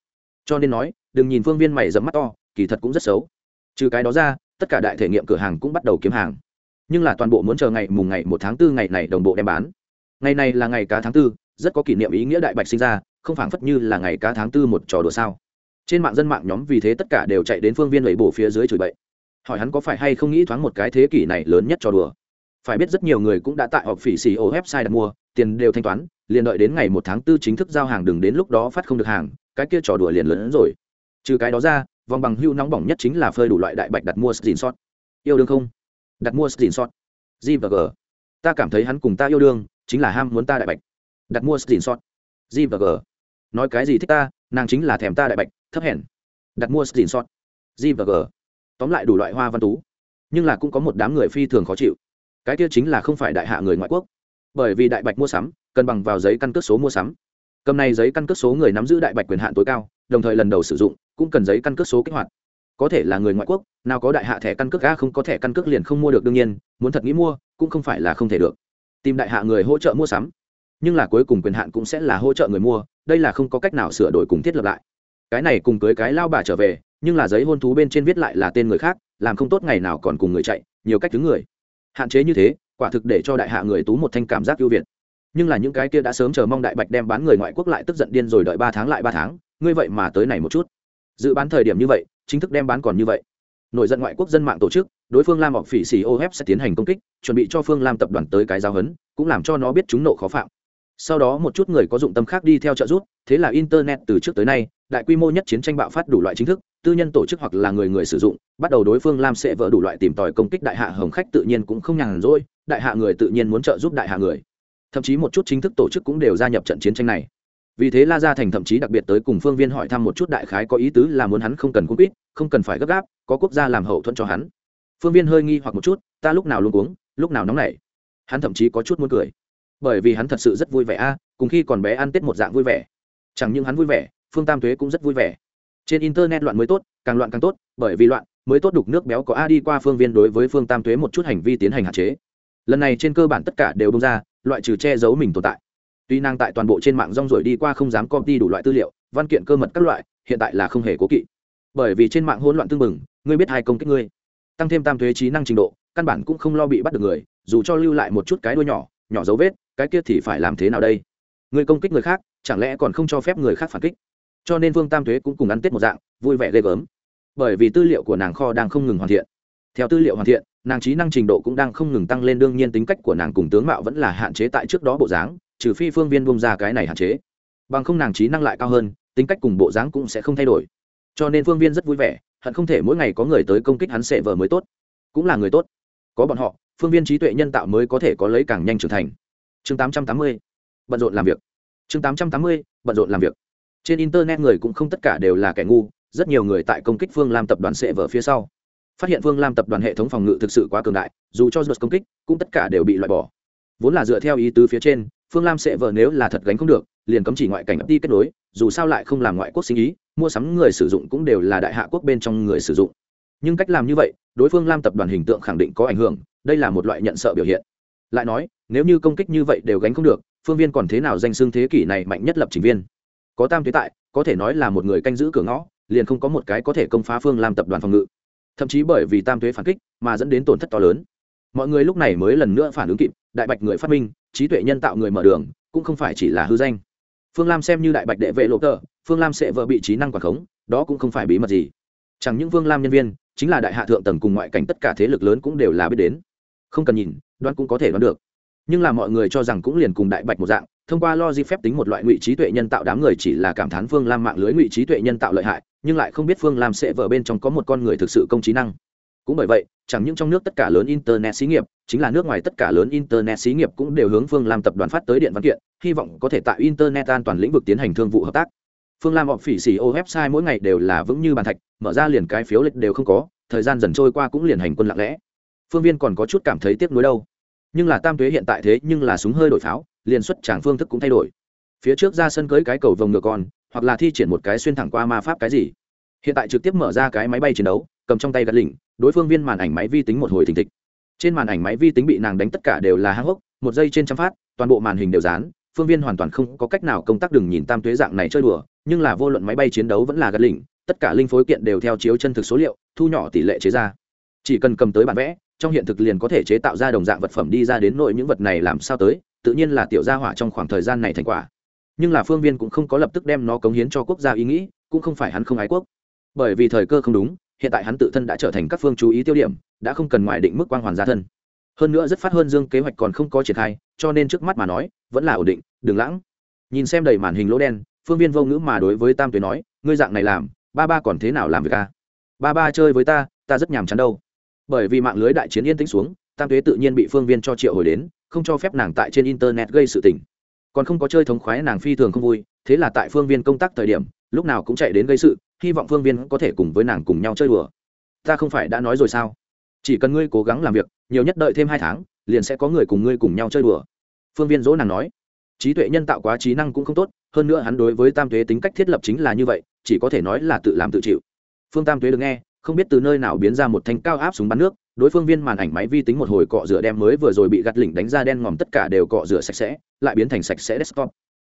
Cho nên nói, đừng nhìn phương viên mày dẫm mắt to, kỳ thật cũng rất xấu. Trừ cái đó ra, tất cả đại thể nghiệm cửa hàng cũng bắt đầu kiếm hàng. Nhưng là toàn bộ muốn chờ ngày mùng ngày một tháng tư ngày này đồng bộ đem bán. Ngày này là ngày cá tháng tư, rất có kỷ niệm ý nghĩa đại bạch sinh ra không phảng phất như là ngày cá tháng tư một trò đùa sao. Trên mạng dân mạng nhóm vì thế tất cả đều chạy đến phương viên lẩy bổ phía dưới chửi bậy. Hỏi hắn có phải hay không nghĩ thoáng một cái thế kỷ này lớn nhất trò đùa. Phải biết rất nhiều người cũng đã tại họp phỉ xì ô website đặt mua, tiền đều thanh toán, liền đợi đến ngày một tháng tư chính thức giao hàng đừng đến lúc đó phát không được hàng, cái kia trò đùa liền lớn hơn rồi. Trừ cái đó ra, vòng bằng hưu nóng bỏng nhất chính là phơi đủ loại đại bạch đặt mua xin sót yêu đương không? Đặt mua xin sót g và g. Ta cảm thấy hắn cùng ta yêu đương, chính là ham muốn ta đại bạch. Đặt mua xin sót g và g nói cái gì thích ta, nàng chính là thèm ta đại bạch, thấp hèn. Đặt mua xin sót g và g. Tóm lại đủ loại hoa văn tú. Nhưng là cũng có một đám người phi thường khó chịu. Cái kia chính là không phải đại hạ người ngoại quốc. Bởi vì đại bạch mua sắm, cần bằng vào giấy căn cước số mua sắm. Cầm này giấy căn cước số người nắm giữ đại bạch quyền hạn tối cao, đồng thời lần đầu sử dụng, cũng cần giấy căn cước số kích hoạt. Có thể là người ngoại quốc, nào có đại hạ thẻ căn cước a không có thẻ căn cước liền không mua được đương nhiên, muốn thật nghĩ mua, cũng không phải là không thể được. Tìm đại hạ người hỗ trợ mua sắm nhưng là cuối cùng quyền hạn cũng sẽ là hỗ trợ người mua, đây là không có cách nào sửa đổi cùng thiết lập lại. Cái này cùng cưới cái lao bà trở về, nhưng là giấy hôn thú bên trên viết lại là tên người khác, làm không tốt ngày nào còn cùng người chạy, nhiều cách thứ người. Hạn chế như thế, quả thực để cho đại hạ người tú một thanh cảm giác ưu việt. Nhưng là những cái kia đã sớm chờ mong đại bạch đem bán người ngoại quốc lại tức giận điên rồi đợi ba tháng lại ba tháng, ngươi vậy mà tới này một chút. Dự bán thời điểm như vậy, chính thức đem bán còn như vậy. Nổi giận ngoại quốc dân mạng tổ chức, đối phương lam học phỉ xì ô hép sẽ tiến hành công kích, chuẩn bị cho phương lam tập đoàn tới cái giao hấn cũng làm cho nó biết chúng nộ khó phạm sau đó một chút người có dụng tâm khác đi theo trợ giúp, thế là internet từ trước tới nay, đại quy mô nhất chiến tranh bạo phát đủ loại chính thức, tư nhân tổ chức hoặc là người người sử dụng, bắt đầu đối phương làm sẽ vỡ đủ loại tìm tòi công kích đại hạ hồng khách tự nhiên cũng không nhàn rỗi, đại hạ người tự nhiên muốn trợ giúp đại hạ người. Thậm chí một chút chính thức tổ chức cũng đều gia nhập trận chiến tranh này. Vì thế la gia thành thậm chí đặc biệt tới cùng phương viên hỏi thăm một chút đại khái có ý tứ là muốn hắn không cần cung quýt, không cần phải gấp gáp, có quốc gia làm hậu thuẫn cho hắn. Phương viên hơi nghi hoặc một chút, ta lúc nào luôn uống lúc nào nóng nảy. Hắn thậm chí có chút muốn cười bởi vì hắn thật sự rất vui vẻ a à, cùng khi còn bé ăn tết một dạng vui vẻ. Chẳng những hắn vui vẻ, phương tam thuế cũng rất vui vẻ. Trên internet loạn mới tốt, càng loạn càng tốt, bởi vì loạn mới tốt đục nước béo có a đi qua phương viên đối với phương tam thuế một chút hành vi tiến hành hạn chế. Lần này trên cơ bản tất cả đều bông ra, loại trừ che giấu mình tồn tại. Tuy năng tại toàn bộ trên mạng rong rồi đi qua không dám copy đủ loại tư liệu, văn kiện cơ mật các loại, hiện tại là không hề cố kỵ. Bởi vì trên mạng hỗn loạn tương mừng ngươi biết hai công kích ngươi. Tăng thêm tam thuế trí năng trình độ, căn bản cũng không lo bị bắt được người, dù cho lưu lại một chút cái đuôi nhỏ nhỏ dấu vết, cái kia thì phải làm thế nào đây? Người công kích người khác, chẳng lẽ còn không cho phép người khác phản kích? Cho nên vương tam thuế cũng cùng ăn tết một dạng, vui vẻ ghê gớm. Bởi vì tư liệu của nàng kho đang không ngừng hoàn thiện. Theo tư liệu hoàn thiện, nàng trí năng trình độ cũng đang không ngừng tăng lên, đương nhiên tính cách của nàng cùng tướng mạo vẫn là hạn chế tại trước đó bộ dáng, trừ phi phương viên bông ra cái này hạn chế. Bằng không nàng trí năng lại cao hơn, tính cách cùng bộ dáng cũng sẽ không thay đổi. Cho nên phương viên rất vui vẻ, hận không thể mỗi ngày có người tới công kích hắn sẽ vờ mới tốt. Cũng là người tốt. Có bọn họ phương viên trí tuệ nhân tạo mới có thể có lấy càng nhanh trưởng thành chương 880. bận rộn làm việc chương 880. bận rộn làm việc trên internet người cũng không tất cả đều là kẻ ngu, rất nhiều người tại công kích phương lam tập đoàn sẽ vở phía sau phát hiện phương lam tập đoàn hệ thống phòng ngự thực sự quá cường đại, dù cho giật công kích, cũng tất cả đều bị loại bỏ vốn là dựa theo ý tứ phía trên, phương lam sẽ vợ nếu là thật gánh không được, liền cấm chỉ ngoại cảnh đi kết nối, dù sao lại không làm ngoại quốc sinh ý, mua sắm người sử dụng cũng đều là đại hạ quốc bên trong người sử dụng nhưng cách làm như vậy, đối phương lam tập đoàn hình tượng khẳng định có ảnh hưởng, đây là một loại nhận sợ biểu hiện. Lại nói, nếu như công kích như vậy đều gánh không được, phương viên còn thế nào danh xưng thế kỷ này mạnh nhất lập trình viên? Có tam tuyến tại, có thể nói là một người canh giữ cửa ngõ, liền không có một cái có thể công phá phương làm tập đoàn phòng ngự. Thậm chí bởi vì tam thuế phản kích mà dẫn đến tổn thất to lớn. Mọi người lúc này mới lần nữa phản ứng kịp, đại bạch người phát minh, trí tuệ nhân tạo người mở đường, cũng không phải chỉ là hư danh. Phương lam xem như đại bạch đệ vệ lộ tờ, phương lam sẽ vợ bị trí năng quản khống, đó cũng không phải bí mật gì. Chẳng những phương lam nhân viên chính là đại hạ thượng tầng cùng ngoại cảnh tất cả thế lực lớn cũng đều là biết đến. Không cần nhìn, đoán cũng có thể đoán được. Nhưng là mọi người cho rằng cũng liền cùng đại bạch một dạng, thông qua logic phép tính một loại ngụy trí tuệ nhân tạo đám người chỉ là cảm thán phương lam mạng lưới ngụy trí tuệ nhân tạo lợi hại, nhưng lại không biết phương lam sẽ vở bên trong có một con người thực sự công trí năng. Cũng bởi vậy, chẳng những trong nước tất cả lớn internet xí nghiệp, chính là nước ngoài tất cả lớn internet xí nghiệp cũng đều hướng phương lam tập đoàn phát tới điện văn kiện, hy vọng có thể tại internet an toàn lĩnh vực tiến hành thương vụ hợp tác phương lam họp phỉ xì ô website mỗi ngày đều là vững như bàn thạch, mở ra liền cái phiếu lịch đều không có, thời gian dần trôi qua cũng liền hành quân lặng lẽ. Phương viên còn có chút cảm thấy tiếc nuối đâu. Nhưng là tam tuế hiện tại thế nhưng là súng hơi đổi pháo, liền xuất tràng phương thức cũng thay đổi. Phía trước ra sân cưới cái cầu vồng ngựa con, hoặc là thi triển một cái xuyên thẳng qua ma pháp cái gì. Hiện tại trực tiếp mở ra cái máy bay chiến đấu, cầm trong tay gạt lỉnh, đối phương viên màn ảnh máy vi tính một hồi thình thịch. Trên màn ảnh máy vi tính bị nàng đánh tất cả đều là hang hốc, một giây trên trăm phát, toàn bộ màn hình đều dán, phương viên hoàn toàn không có cách nào công tác đừng nhìn tam tuế dạng này chơi đùa nhưng là vô luận máy bay chiến đấu vẫn là gạt lỉnh, tất cả linh phối kiện đều theo chiếu chân thực số liệu, thu nhỏ tỷ lệ chế ra. Chỉ cần cầm tới bản vẽ, trong hiện thực liền có thể chế tạo ra đồng dạng vật phẩm đi ra đến nội những vật này làm sao tới, tự nhiên là tiểu gia hỏa trong khoảng thời gian này thành quả. Nhưng là phương viên cũng không có lập tức đem nó cống hiến cho quốc gia ý nghĩ, cũng không phải hắn không ái quốc. Bởi vì thời cơ không đúng, hiện tại hắn tự thân đã trở thành các phương chú ý tiêu điểm, đã không cần ngoại định mức quang hoàn gia thân. Hơn nữa rất phát hơn dương kế hoạch còn không có triển khai, cho nên trước mắt mà nói, vẫn là ổn định, đừng lãng. Nhìn xem đầy màn hình lỗ đen phương viên vô ngữ mà đối với tam tuế nói, ngươi dạng này làm, ba ba còn thế nào làm việc ca ba ba chơi với ta ta rất nhàm chán đâu. Bởi vì mạng lưới đại chiến yên tĩnh xuống, tam tuế tự nhiên bị phương viên cho triệu hồi đến, không cho phép nàng tại trên internet gây sự tình. Còn không có chơi thống khoái nàng phi thường không vui, thế là tại phương viên công tác thời điểm, lúc nào cũng chạy đến gây sự, hy vọng phương viên có thể cùng với nàng cùng nhau chơi đùa. Ta không phải đã nói rồi sao? Chỉ cần ngươi cố gắng làm việc, nhiều nhất đợi thêm hai tháng, liền sẽ có người cùng ngươi cùng nhau chơi đùa. Phương viên dỗ nàng nói trí tuệ nhân tạo quá trí năng cũng không tốt, hơn nữa hắn đối với tam thuế tính cách thiết lập chính là như vậy, chỉ có thể nói là tự làm tự chịu. Phương tam thuế được nghe, không biết từ nơi nào biến ra một thanh cao áp súng bắn nước, đối phương viên màn ảnh máy vi tính một hồi cọ rửa đem mới vừa rồi bị gạt lỉnh đánh ra đen ngòm tất cả đều cọ rửa sạch sẽ, lại biến thành sạch sẽ desktop.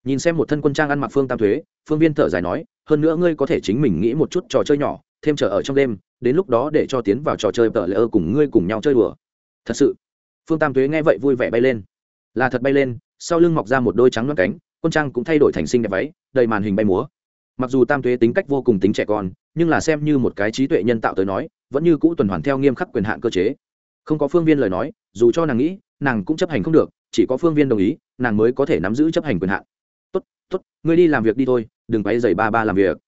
Nhìn xem một thân quân trang ăn mặc phương tam thuế phương viên thở dài nói, hơn nữa ngươi có thể chính mình nghĩ một chút trò chơi nhỏ, thêm trở ở trong đêm, đến lúc đó để cho tiến vào trò chơi tờ lỡ cùng ngươi cùng nhau chơi đùa. Thật sự, phương tam thuế nghe vậy vui vẻ bay lên. Là thật bay lên sau lưng mọc ra một đôi trắng loáng cánh, quân trang cũng thay đổi thành xinh đẹp váy, đầy màn hình bay múa. Mặc dù tam thuế tính cách vô cùng tính trẻ con, nhưng là xem như một cái trí tuệ nhân tạo tới nói, vẫn như cũ tuần hoàn theo nghiêm khắc quyền hạn cơ chế. Không có phương viên lời nói, dù cho nàng nghĩ, nàng cũng chấp hành không được, chỉ có phương viên đồng ý, nàng mới có thể nắm giữ chấp hành quyền hạn. Tốt tốt, ngươi đi làm việc đi thôi, đừng quay dày ba ba làm việc.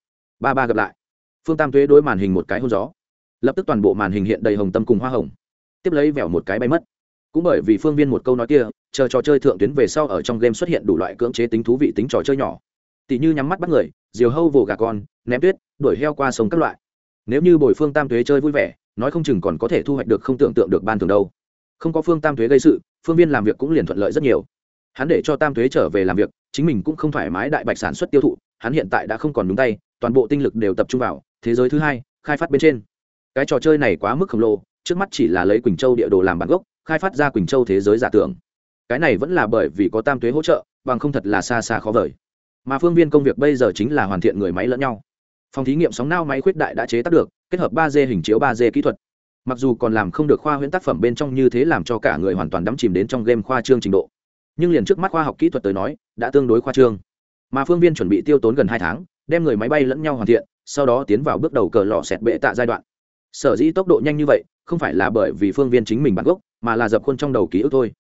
Ba ba gặp lại. Phương tam thuế đối màn hình một cái hôn gió. Lập tức toàn bộ màn hình hiện đầy hồng tâm cùng hoa hồng. Tiếp lấy vẻo một cái bay mất. Cũng bởi vì phương viên một câu nói kia chờ trò chơi thượng tuyến về sau ở trong game xuất hiện đủ loại cưỡng chế tính thú vị tính trò chơi nhỏ. Tỷ như nhắm mắt bắt người, diều hâu vồ gà con, ném tuyết, đuổi heo qua sông các loại. Nếu như bồi phương tam thuế chơi vui vẻ, nói không chừng còn có thể thu hoạch được không tưởng tượng được ban thường đâu. Không có phương tam thuế gây sự, phương viên làm việc cũng liền thuận lợi rất nhiều. Hắn để cho tam thuế trở về làm việc, chính mình cũng không thoải mái đại bạch sản xuất tiêu thụ, hắn hiện tại đã không còn đúng tay, toàn bộ tinh lực đều tập trung vào thế giới thứ hai, khai phát bên trên. Cái trò chơi này quá mức khổng lồ, trước mắt chỉ là lấy quỳnh châu địa đồ làm bản gốc, khai phát ra quỳnh châu thế giới giả tưởng cái này vẫn là bởi vì có tam thuế hỗ trợ, bằng không thật là xa xa khó vời. Mà phương viên công việc bây giờ chính là hoàn thiện người máy lẫn nhau. Phòng thí nghiệm sóng nao máy khuyết đại đã chế tác được, kết hợp ba d hình chiếu ba d kỹ thuật. Mặc dù còn làm không được khoa huyễn tác phẩm bên trong như thế làm cho cả người hoàn toàn đắm chìm đến trong game khoa trương trình độ. Nhưng liền trước mắt khoa học kỹ thuật tới nói, đã tương đối khoa trương. Mà phương viên chuẩn bị tiêu tốn gần hai tháng, đem người máy bay lẫn nhau hoàn thiện, sau đó tiến vào bước đầu cờ lò xẹt bệ tạ giai đoạn. Sở dĩ tốc độ nhanh như vậy, không phải là bởi vì phương viên chính mình bản gốc, mà là dập khuôn trong đầu ký ức thôi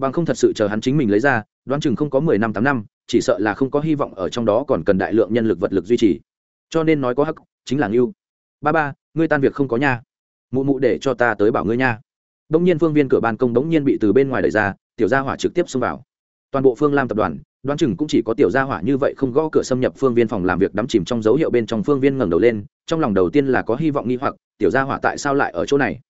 bằng không thật sự chờ hắn chính mình lấy ra, đoán chừng không có mười năm, tám năm, chỉ sợ là không có hy vọng ở trong đó còn cần đại lượng nhân lực vật lực duy trì. Cho nên nói có hắc, chính là ngưu. Ba ba, ngươi tan việc không có nha. Mụ mụ để cho ta tới bảo ngươi nha. Đông nhiên phương viên cửa ban công đống nhiên bị từ bên ngoài đẩy ra, tiểu gia hỏa trực tiếp xông vào. Toàn bộ phương lam tập đoàn, đoán chừng cũng chỉ có tiểu gia hỏa như vậy không gõ cửa xâm nhập phương viên phòng làm việc đắm chìm trong dấu hiệu bên trong phương viên ngẩng đầu lên, trong lòng đầu tiên là có hy vọng nghi hoặc, tiểu gia hỏa tại sao lại ở chỗ này?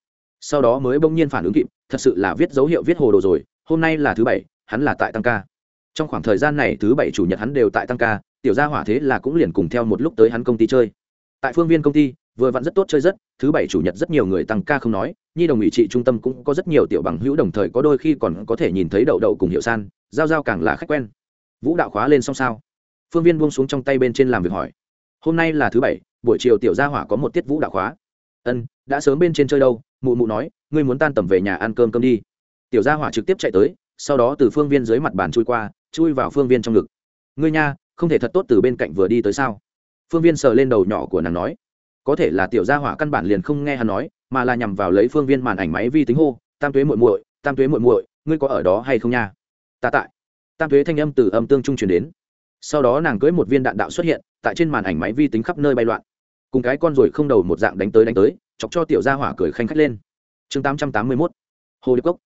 Sau đó mới bỗng nhiên phản ứng kịp, thật sự là viết dấu hiệu viết hồ đồ rồi hôm nay là thứ bảy, hắn là tại tăng ca. Trong khoảng thời gian này, thứ bảy chủ nhật hắn đều tại tăng ca, tiểu gia hỏa thế là cũng liền cùng theo một lúc tới hắn công ty chơi. Tại phương viên công ty, vừa vặn rất tốt chơi rất, thứ bảy chủ nhật rất nhiều người tăng ca không nói, nhi đồng ủy trị trung tâm cũng có rất nhiều tiểu bằng hữu, đồng thời có đôi khi còn có thể nhìn thấy đậu đậu cùng hiệu san, giao giao càng là khách quen. Vũ đạo khóa lên xong sao? Phương viên buông xuống trong tay bên trên làm việc hỏi. Hôm nay là thứ bảy, buổi chiều tiểu gia hỏa có một tiết vũ đạo khóa. Ân, đã sớm bên trên chơi đâu, mụ mụ nói, ngươi muốn tan tầm về nhà ăn cơm cơm đi tiểu gia hỏa trực tiếp chạy tới, sau đó từ phương viên dưới mặt bàn chui qua, chui vào phương viên trong ngực. Ngươi nha, không thể thật tốt từ bên cạnh vừa đi tới sao? Phương viên sờ lên đầu nhỏ của nàng nói. Có thể là tiểu gia hỏa căn bản liền không nghe hắn nói, mà là nhằm vào lấy phương viên màn ảnh máy vi tính hô, tam tuế muội muội, tam tuế muội muội, ngươi có ở đó hay không nha? Ta tại tam tuế thanh âm từ âm tương trung truyền đến. Sau đó nàng cưới một viên đạn đạo xuất hiện, tại trên màn ảnh máy vi tính khắp nơi bay loạn. Cùng cái con rồi không đầu một dạng đánh tới đánh tới, chọc cho tiểu gia hỏa cười khanh khách lên. Chương tám trăm tám mươi mốt. Hồ điệp cốc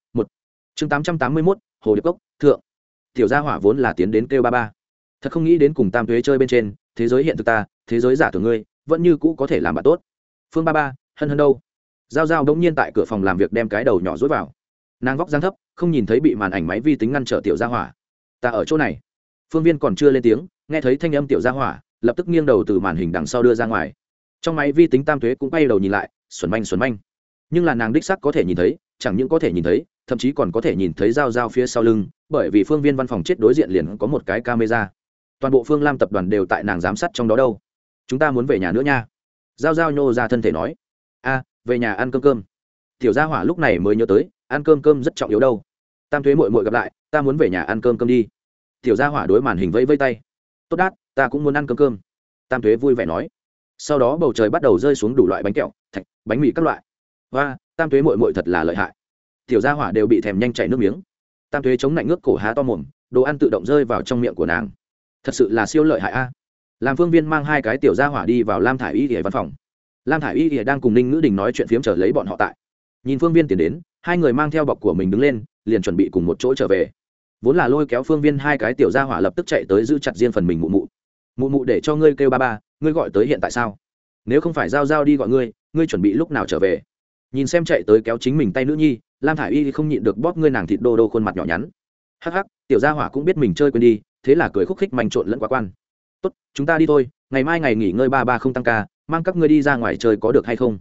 chương tám trăm tám mươi mốt, hồ điệp cốc, thượng. Tiểu gia hỏa vốn là tiến đến kêu ba ba. Thật không nghĩ đến cùng tam thuế chơi bên trên, thế giới hiện thực ta, thế giới giả tưởng ngươi, vẫn như cũ có thể làm bạn tốt. Phương ba ba, hân hân đâu? Giao giao g nhiên tại cửa phòng làm việc đem cái đầu nhỏ rối vào. Nàng vóc dáng thấp, không nhìn thấy bị màn ảnh máy vi tính ngăn trở tiểu gia hỏa. Ta ở chỗ này. Phương viên còn chưa lên tiếng, nghe thấy thanh âm tiểu gia hỏa, lập tức nghiêng đầu từ màn hình đằng sau đưa ra ngoài. Trong máy vi tính tam thuế cũng bay đầu nhìn lại, xuẩn manh xuẩn manh. Nhưng là nàng đích sắc có thể nhìn thấy, chẳng những có thể nhìn thấy thậm chí còn có thể nhìn thấy dao dao phía sau lưng, bởi vì phương viên văn phòng chết đối diện liền có một cái camera. Toàn bộ phương lam tập đoàn đều tại nàng giám sát trong đó đâu. Chúng ta muốn về nhà nữa nha. Giao giao nhô ra thân thể nói. A, về nhà ăn cơm cơm. Tiểu gia hỏa lúc này mới nhớ tới, ăn cơm cơm rất trọng yếu đâu. Tam thuế mội mội gặp lại, ta muốn về nhà ăn cơm cơm đi. Tiểu gia hỏa đối màn hình vẫy vây tay. Tốt đát, ta cũng muốn ăn cơm cơm. Tam thuế vui vẻ nói. Sau đó bầu trời bắt đầu rơi xuống đủ loại bánh kẹo, thạch, bánh mì các loại. Và tam thuế mội mội thật là lợi hại tiểu gia hỏa đều bị thèm nhanh chảy nước miếng. Tam thuế chống lạnh ngước cổ há to mồm, đồ ăn tự động rơi vào trong miệng của nàng. Thật sự là siêu lợi hại a. Làm phương viên mang hai cái tiểu gia hỏa đi vào lam thả i y thì văn phòng. Lam thả i y thì đang cùng ninh ngữ đình nói chuyện phiếm trở lấy bọn họ tại. Nhìn phương viên tiến đến, hai người mang theo bọc của mình đứng lên, liền chuẩn bị cùng một chỗ trở về. Vốn là lôi kéo phương viên hai cái tiểu gia hỏa lập tức chạy tới giữ chặt riêng phần mình mụ mụ. Mụ mụ để cho ngươi kêu ba ba, ngươi gọi tới hiện tại sao? Nếu không phải giao giao đi gọi ngươi ngươi chuẩn bị lúc nào trở về? Nhìn xem chạy tới kéo chính mình tay nữ nhi lam thả i y không nhịn được bóp ngươi nàng thịt đô đô khuôn mặt nhỏ nhắn. Hắc hắc, tiểu gia hỏa cũng biết mình chơi quên đi, thế là cười khúc khích manh trộn lẫn quá quan. Tốt, chúng ta đi thôi, ngày mai ngày nghỉ ngơi ba ba không tăng ca, mang các ngươi đi ra ngoài chơi có được hay không?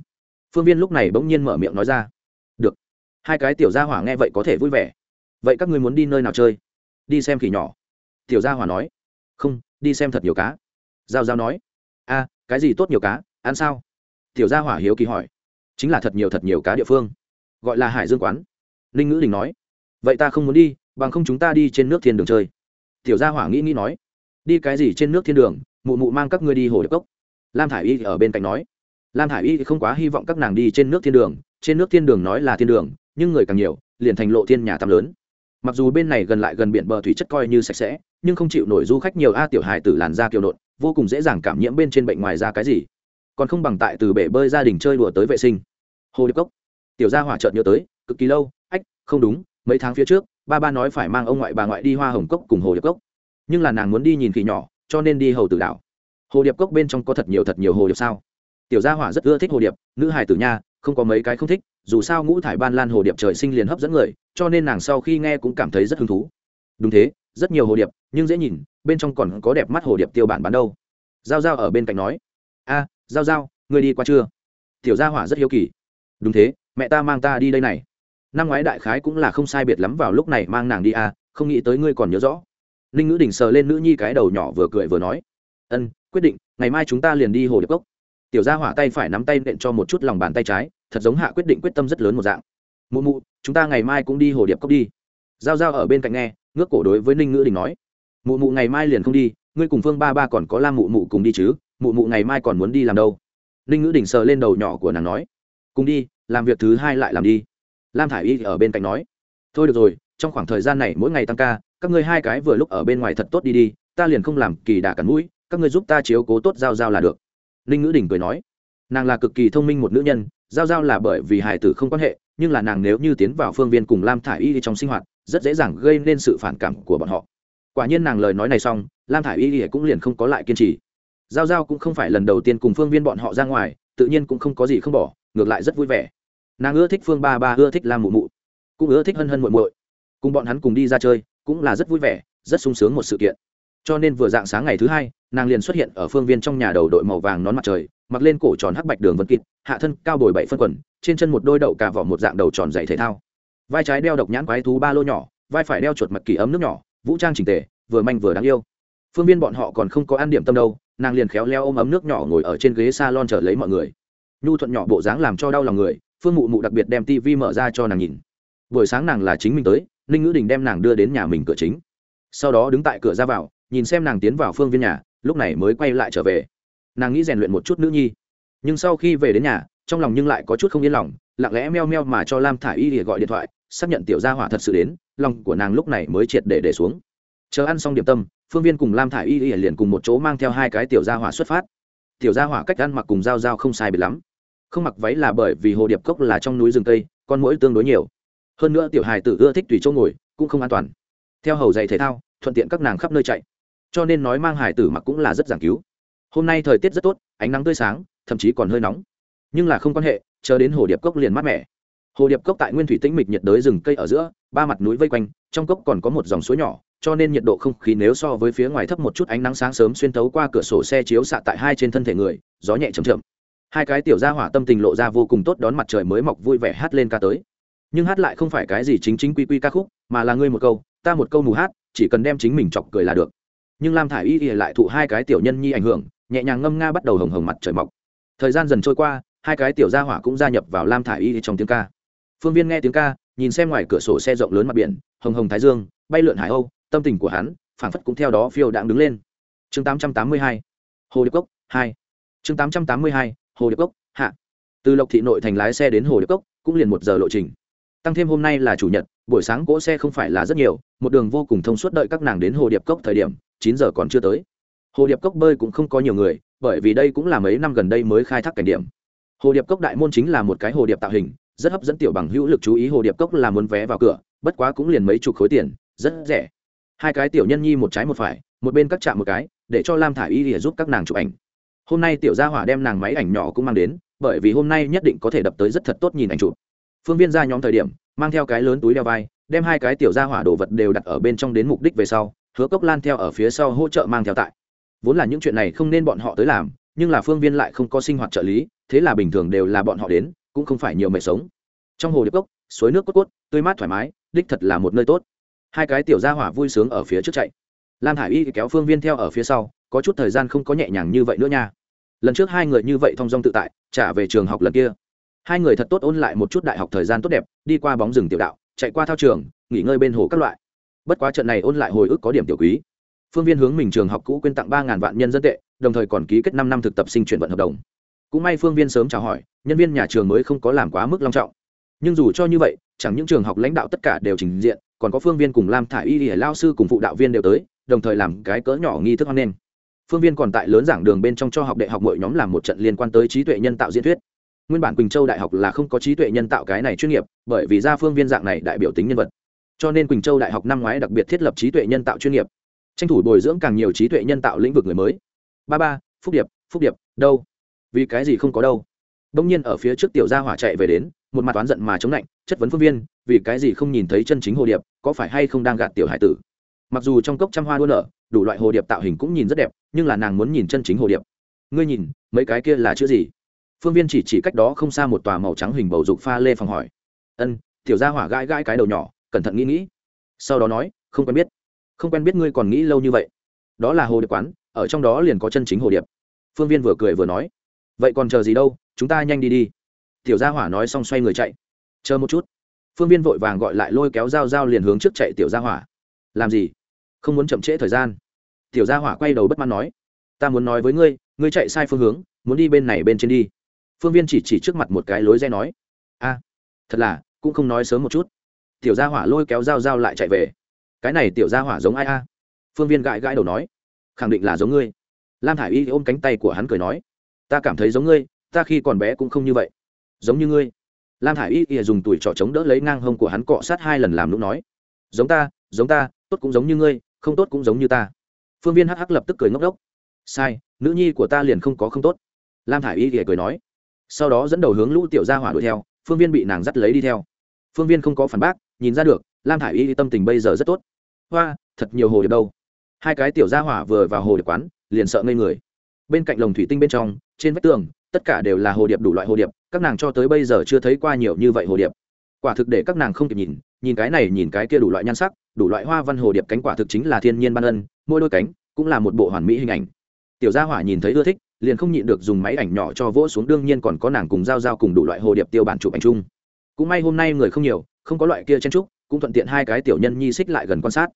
Phương viên lúc này bỗng nhiên mở miệng nói ra. Được. Hai cái tiểu gia hỏa nghe vậy có thể vui vẻ. Vậy các ngươi muốn đi nơi nào chơi? Đi xem khỉ nhỏ. Tiểu gia hỏa nói. Không, đi xem thật nhiều cá. Giao giao nói. A cái gì tốt nhiều cá, ăn sao? Tiểu gia hỏa hiếu kỳ hỏi. Chính là thật nhiều thật nhiều cá địa phương gọi là hải dương quán. Ninh ngữ đình nói, vậy ta không muốn đi, bằng không chúng ta đi trên nước thiên đường chơi. Tiểu gia hỏa nghĩ nghĩ nói, đi cái gì trên nước thiên đường, mụ mụ mang các ngươi đi hồ đập cốc. Lam thả i y ở bên cạnh nói, lam thả i y không quá hy vọng các nàng đi trên nước thiên đường, trên nước thiên đường nói là thiên đường, nhưng người càng nhiều, liền thành lộ thiên nhà tắm lớn. Mặc dù bên này gần lại gần biển bờ thủy chất coi như sạch sẽ, nhưng không chịu nổi du khách nhiều a, tiểu hài tử làn da kiều nộn, vô cùng dễ dàng cảm nhiễm bên trên bệnh ngoài ra cái gì. Còn không bằng tại từ bể bơi gia đình chơi đùa tới vệ sinh. Hồ điệp cốc tiểu gia hỏa chợt nhớ tới, cực kỳ lâu, ách, không đúng, mấy tháng phía trước, ba ba nói phải mang ông ngoại bà ngoại đi hoa hồng cốc cùng hồ điệp cốc. Nhưng là nàng muốn đi nhìn khỉ nhỏ, cho nên đi hầu tử đảo. Hồ điệp cốc bên trong có thật nhiều thật nhiều hồ điệp sao? Tiểu gia hỏa rất ưa thích hồ điệp, nữ hài tử nha, không có mấy cái không thích, dù sao ngũ thải ban lan hồ điệp trời sinh liền hấp dẫn người, cho nên nàng sau khi nghe cũng cảm thấy rất hứng thú. Đúng thế, rất nhiều hồ điệp, nhưng dễ nhìn, bên trong còn có đẹp mắt hồ điệp tiêu bản bán đâu. Giao giao ở bên cạnh nói, a, giao giao người đi qua chưa? Tiểu gia hỏa rất hiếu kỳ. Đúng thế mẹ ta mang ta đi đây này. Năm ngoái đại khái cũng là không sai biệt lắm vào lúc này mang nàng đi à? không nghĩ tới ngươi còn nhớ rõ. Ninh ngữ đình sờ lên nữ nhi cái đầu nhỏ vừa cười vừa nói, ân, quyết định, ngày mai chúng ta liền đi hồ điệp cốc. Tiểu gia hỏa tay phải nắm tay nện cho một chút lòng bàn tay trái, thật giống hạ quyết định quyết tâm rất lớn một dạng. Mụ mụ, chúng ta ngày mai cũng đi hồ điệp cốc đi. Giao giao ở bên cạnh nghe, ngước cổ đối với ninh ngữ đình nói, mụ mụ ngày mai liền không đi, ngươi cùng phương ba ba còn có lam mụ mụ cùng đi chứ, mụ mụ ngày mai còn muốn đi làm đâu? Ninh ngữ đình sờ lên đầu nhỏ của nàng nói, cùng đi làm việc thứ hai lại làm đi. Lam thả i y ở bên cạnh nói, thôi được rồi, trong khoảng thời gian này mỗi ngày tăng ca, các ngươi hai cái vừa lúc ở bên ngoài thật tốt đi đi, ta liền không làm kỳ đà cắn mũi, các ngươi giúp ta chiếu cố tốt giao giao là được. Ninh ngữ đình cười nói, nàng là cực kỳ thông minh một nữ nhân, giao giao là bởi vì Hải tử không quan hệ, nhưng là nàng nếu như tiến vào phương viên cùng lam thả i y trong sinh hoạt, rất dễ dàng gây nên sự phản cảm của bọn họ. Quả nhiên nàng lời nói này xong, lam thả i y cũng liền không có lại kiên trì. Giao giao cũng không phải lần đầu tiên cùng phương viên bọn họ ra ngoài, tự nhiên cũng không có gì không bỏ, ngược lại rất vui vẻ nàng ưa thích phương ba ba, ưa thích lam mụ mụ, cũng ưa thích hân hân muội muội. Cùng bọn hắn cùng đi ra chơi cũng là rất vui vẻ, rất sung sướng một sự kiện. Cho nên vừa dạng sáng ngày thứ hai, nàng liền xuất hiện ở phương viên trong nhà đầu đội màu vàng nón mặt trời, mặc lên cổ tròn hắc bạch đường vân kịt, hạ thân cao bồi bảy phân quần, trên chân một đôi đậu cà vỏ một dạng đầu tròn dày thể thao. Vai trái đeo độc nhãn quái thú ba lô nhỏ, vai phải đeo chuột mặt kỳ ấm nước nhỏ, vũ trang trình tề, vừa manh vừa đáng yêu. Phương viên bọn họ còn không có ăn điểm tâm đâu, nàng liền khéo leo ôm ấm nước nhỏ ngồi ở trên ghế s a lon chờ lấy mọi người. Nhu thuận nhỏ bộ dáng làm cho đau lòng người phương mụ mụ đặc biệt đem tv mở ra cho nàng nhìn. Buổi sáng nàng là chính mình tới, ninh ngữ đình đem nàng đưa đến nhà mình cửa chính. Sau đó đứng tại cửa ra vào, nhìn xem nàng tiến vào phương viên nhà, lúc này mới quay lại trở về. Nàng nghĩ rèn luyện một chút nữ nhi. Nhưng sau khi về đến nhà, trong lòng nhưng lại có chút không yên lòng, lặng lẽ meo meo mà cho lam thả i y để gọi điện thoại, xác nhận tiểu gia hỏa thật sự đến, lòng của nàng lúc này mới triệt để để xuống. Chờ ăn xong điểm tâm, phương viên cùng lam thả i y liền cùng một chỗ mang theo hai cái tiểu gia hỏa xuất phát. Tiểu gia hỏa cách ăn mặc cùng dao dao không sai biệt lắm không mặc váy là bởi vì hồ điệp cốc là trong núi rừng tây con mũi tương đối nhiều. Hơn nữa tiểu hài tử ưa thích tùy chỗ ngồi, cũng không an toàn. Theo hầu dạy thể thao, thuận tiện các nàng khắp nơi chạy. Cho nên nói mang hài tử mặc cũng là rất giảng cứu. Hôm nay thời tiết rất tốt, ánh nắng tươi sáng, thậm chí còn hơi nóng. Nhưng là không quan hệ, chờ đến hồ điệp cốc liền mát mẻ. Hồ điệp cốc tại nguyên thủy tĩnh mịch nhiệt đới rừng cây ở giữa, ba mặt núi vây quanh, trong cốc còn có một dòng suối nhỏ, cho nên nhiệt độ không khí nếu so với phía ngoài thấp một chút ánh nắng sáng sớm xuyên tấu qua cửa sổ xe chiếu xạ tại hai trên thân thể người, gió nhẹ chầm chậm hai cái tiểu gia hỏa tâm tình lộ ra vô cùng tốt đón mặt trời mới mọc vui vẻ hát lên ca tới. Nhưng hát lại không phải cái gì chính chính quy quy ca khúc, mà là ngươi một câu, ta một câu mù hát, chỉ cần đem chính mình chọc cười là được. Nhưng lam thả i y thì lại thụ hai cái tiểu nhân nhi ảnh hưởng, nhẹ nhàng ngâm nga bắt đầu hồng hồng mặt trời mọc. Thời gian dần trôi qua, hai cái tiểu gia hỏa cũng gia nhập vào lam thả i y trong tiếng ca. Phương viên nghe tiếng ca, nhìn xem ngoài cửa sổ xe rộng lớn mặt biển, hồng hồng thái dương, bay lượn hải âu, tâm tình của hắn, phảng phất cũng theo đó phiêu đạn đứng lên. Chương 882 hồ điệp cốc hai. Chương 882 hồ điệp cốc, hạ. Từ lộc thị nội thành lái xe đến hồ điệp cốc, cũng liền một giờ lộ trình. Tăng thêm hôm nay là chủ nhật, buổi sáng cỗ xe không phải là rất nhiều, một đường vô cùng thông suốt đợi các nàng đến hồ điệp cốc thời điểm, chín giờ còn chưa tới. Hồ điệp cốc bơi cũng không có nhiều người, bởi vì đây cũng là mấy năm gần đây mới khai thác cảnh điểm. Hồ điệp cốc đại môn chính là một cái hồ điệp tạo hình, rất hấp dẫn tiểu bằng hữu lực chú ý hồ điệp cốc là muốn vé vào cửa, bất quá cũng liền mấy chục khối tiền, rất rẻ. Hai cái tiểu nhân nhi một trái một phải, một bên cắt chạm một cái, để cho lam thả y để giúp các nàng chụp ảnh hôm nay tiểu gia hỏa đem nàng máy ảnh nhỏ cũng mang đến, bởi vì hôm nay nhất định có thể đập tới rất thật tốt nhìn ảnh chụp. Phương viên ra nhóm thời điểm, mang theo cái lớn túi đeo vai, đem hai cái tiểu gia hỏa đồ vật đều đặt ở bên trong đến mục đích về sau, hứa cốc lan theo ở phía sau hỗ trợ mang theo tại. Vốn là những chuyện này không nên bọn họ tới làm, nhưng là phương viên lại không có sinh hoạt trợ lý, thế là bình thường đều là bọn họ đến, cũng không phải nhiều mệt sống. Trong hồ điệp cốc, suối nước cốt cốt, tươi mát thoải mái, đích thật là một nơi tốt. Hai cái tiểu gia hỏa vui sướng ở phía trước chạy lam hải y kéo phương viên theo ở phía sau, có chút thời gian không có nhẹ nhàng như vậy nữa nha. Lần trước hai người như vậy thong dong tự tại, trả về trường học lần kia. Hai người thật tốt ôn lại một chút đại học thời gian tốt đẹp, đi qua bóng rừng tiểu đạo, chạy qua thao trường, nghỉ ngơi bên hồ các loại. Bất quá trận này ôn lại hồi ức có điểm tiểu quý. Phương viên hướng mình trường học cũ quyên tặng ba ngàn vạn nhân dân tệ, đồng thời còn ký kết năm năm thực tập sinh chuyển vận hợp đồng. Cũng may phương viên sớm chào hỏi, nhân viên nhà trường mới không có làm quá mức long trọng. Nhưng dù cho như vậy, chẳng những trường học lãnh đạo tất cả đều trình diện, còn có phương viên cùng lam thả y y lao sư cùng phụ đạo viên đều tới đồng thời làm cái cỡ nhỏ nghi thức hoan nghênh. Phương viên còn tại lớn giảng đường bên trong cho học đại học mỗi nhóm làm một trận liên quan tới trí tuệ nhân tạo diễn thuyết. Nguyên bản quỳnh châu đại học là không có trí tuệ nhân tạo cái này chuyên nghiệp, bởi vì ra phương viên dạng này đại biểu tính nhân vật. Cho nên quỳnh châu đại học năm ngoái đặc biệt thiết lập trí tuệ nhân tạo chuyên nghiệp. Tranh thủ bồi dưỡng càng nhiều trí tuệ nhân tạo lĩnh vực người mới. Ba ba, phúc điệp phúc điệp, đâu? Vì cái gì không có đâu? Đông nhiên ở phía trước tiểu gia hỏa chạy về đến, một mặt oán giận mà chống lạnh, chất vấn phương viên, vì cái gì không nhìn thấy chân chính hồ điệp, có phải hay không đang gạt tiểu hải tử? Mặc dù trong cốc trăm hoa đua nở, đủ loại hồ điệp tạo hình cũng nhìn rất đẹp, nhưng là nàng muốn nhìn chân chính hồ điệp. Ngươi nhìn, mấy cái kia là chữ gì? Phương viên chỉ chỉ cách đó không xa một tòa màu trắng hình bầu dục pha lê phòng hỏi. Ân, tiểu gia hỏa gãi gãi cái đầu nhỏ, cẩn thận nghĩ nghĩ. Sau đó nói, không quen biết. Không quen biết ngươi còn nghĩ lâu như vậy. Đó là hồ điệp quán, ở trong đó liền có chân chính hồ điệp. Phương viên vừa cười vừa nói. Vậy còn chờ gì đâu, chúng ta nhanh đi đi. Tiểu gia hỏa nói xong xoay người chạy. Chờ một chút. Phương viên vội vàng gọi lại lôi kéo dao dao liền hướng trước chạy tiểu gia hỏa. Làm gì? Không muốn chậm trễ thời gian. Tiểu gia hỏa quay đầu bất mãn nói, ta muốn nói với ngươi ngươi chạy sai phương hướng, muốn đi bên này bên trên đi. Phương viên chỉ chỉ trước mặt một cái lối re nói, a, thật là, cũng không nói sớm một chút. Tiểu gia hỏa lôi kéo dao dao lại chạy về. Cái này tiểu gia hỏa giống ai a? Phương viên gãi gãi đầu nói, khẳng định là giống ngươi. Lam thả i y ôm cánh tay của hắn cười nói, ta cảm thấy giống ngươi, ta khi còn bé cũng không như vậy. Giống như ngươi. Lam thả i y y dùng tuổi trỏ chống đỡ lấy ngang hông của hắn cọ sát hai lần làm lúc nói, giống ta giống ta, tốt cũng giống như ngươi không tốt cũng giống như ta. Phương viên hh lập tức cười ngốc đốc sai, nữ nhi của ta liền không có không tốt. Lam thả i y thì cười nói. Sau đó dẫn đầu hướng lũ tiểu gia hỏa đuổi theo, phương viên bị nàng dắt lấy đi theo. Phương viên không có phản bác, nhìn ra được, lam thả i y tâm tình bây giờ rất tốt. Hoa, thật nhiều hồ điệp đâu. Hai cái tiểu gia hỏa vừa vào hồ điệp quán, liền sợ ngây người. Bên cạnh lồng thủy tinh bên trong, trên vách tường, tất cả đều là hồ điệp đủ loại hồ điệp, các nàng cho tới bây giờ chưa thấy qua nhiều như vậy hồ điệp. Quả thực để các nàng không kịp nhìn nhìn cái này, nhìn cái kia đủ loại nhan sắc đủ loại hoa văn hồ điệp cánh quả thực chính là thiên nhiên ban ân, mỗi đôi cánh cũng là một bộ hoàn mỹ hình ảnh. Tiểu gia hỏa nhìn thấy ưa thích, liền không nhịn được dùng máy ảnh nhỏ cho vỗ xuống, đương nhiên còn có nàng cùng giao giao cùng đủ loại hồ điệp tiêu bản chụp ảnh chung. Cũng may hôm nay người không nhiều, không có loại kia chen trúc cũng thuận tiện hai cái tiểu nhân nhi xích lại gần quan sát.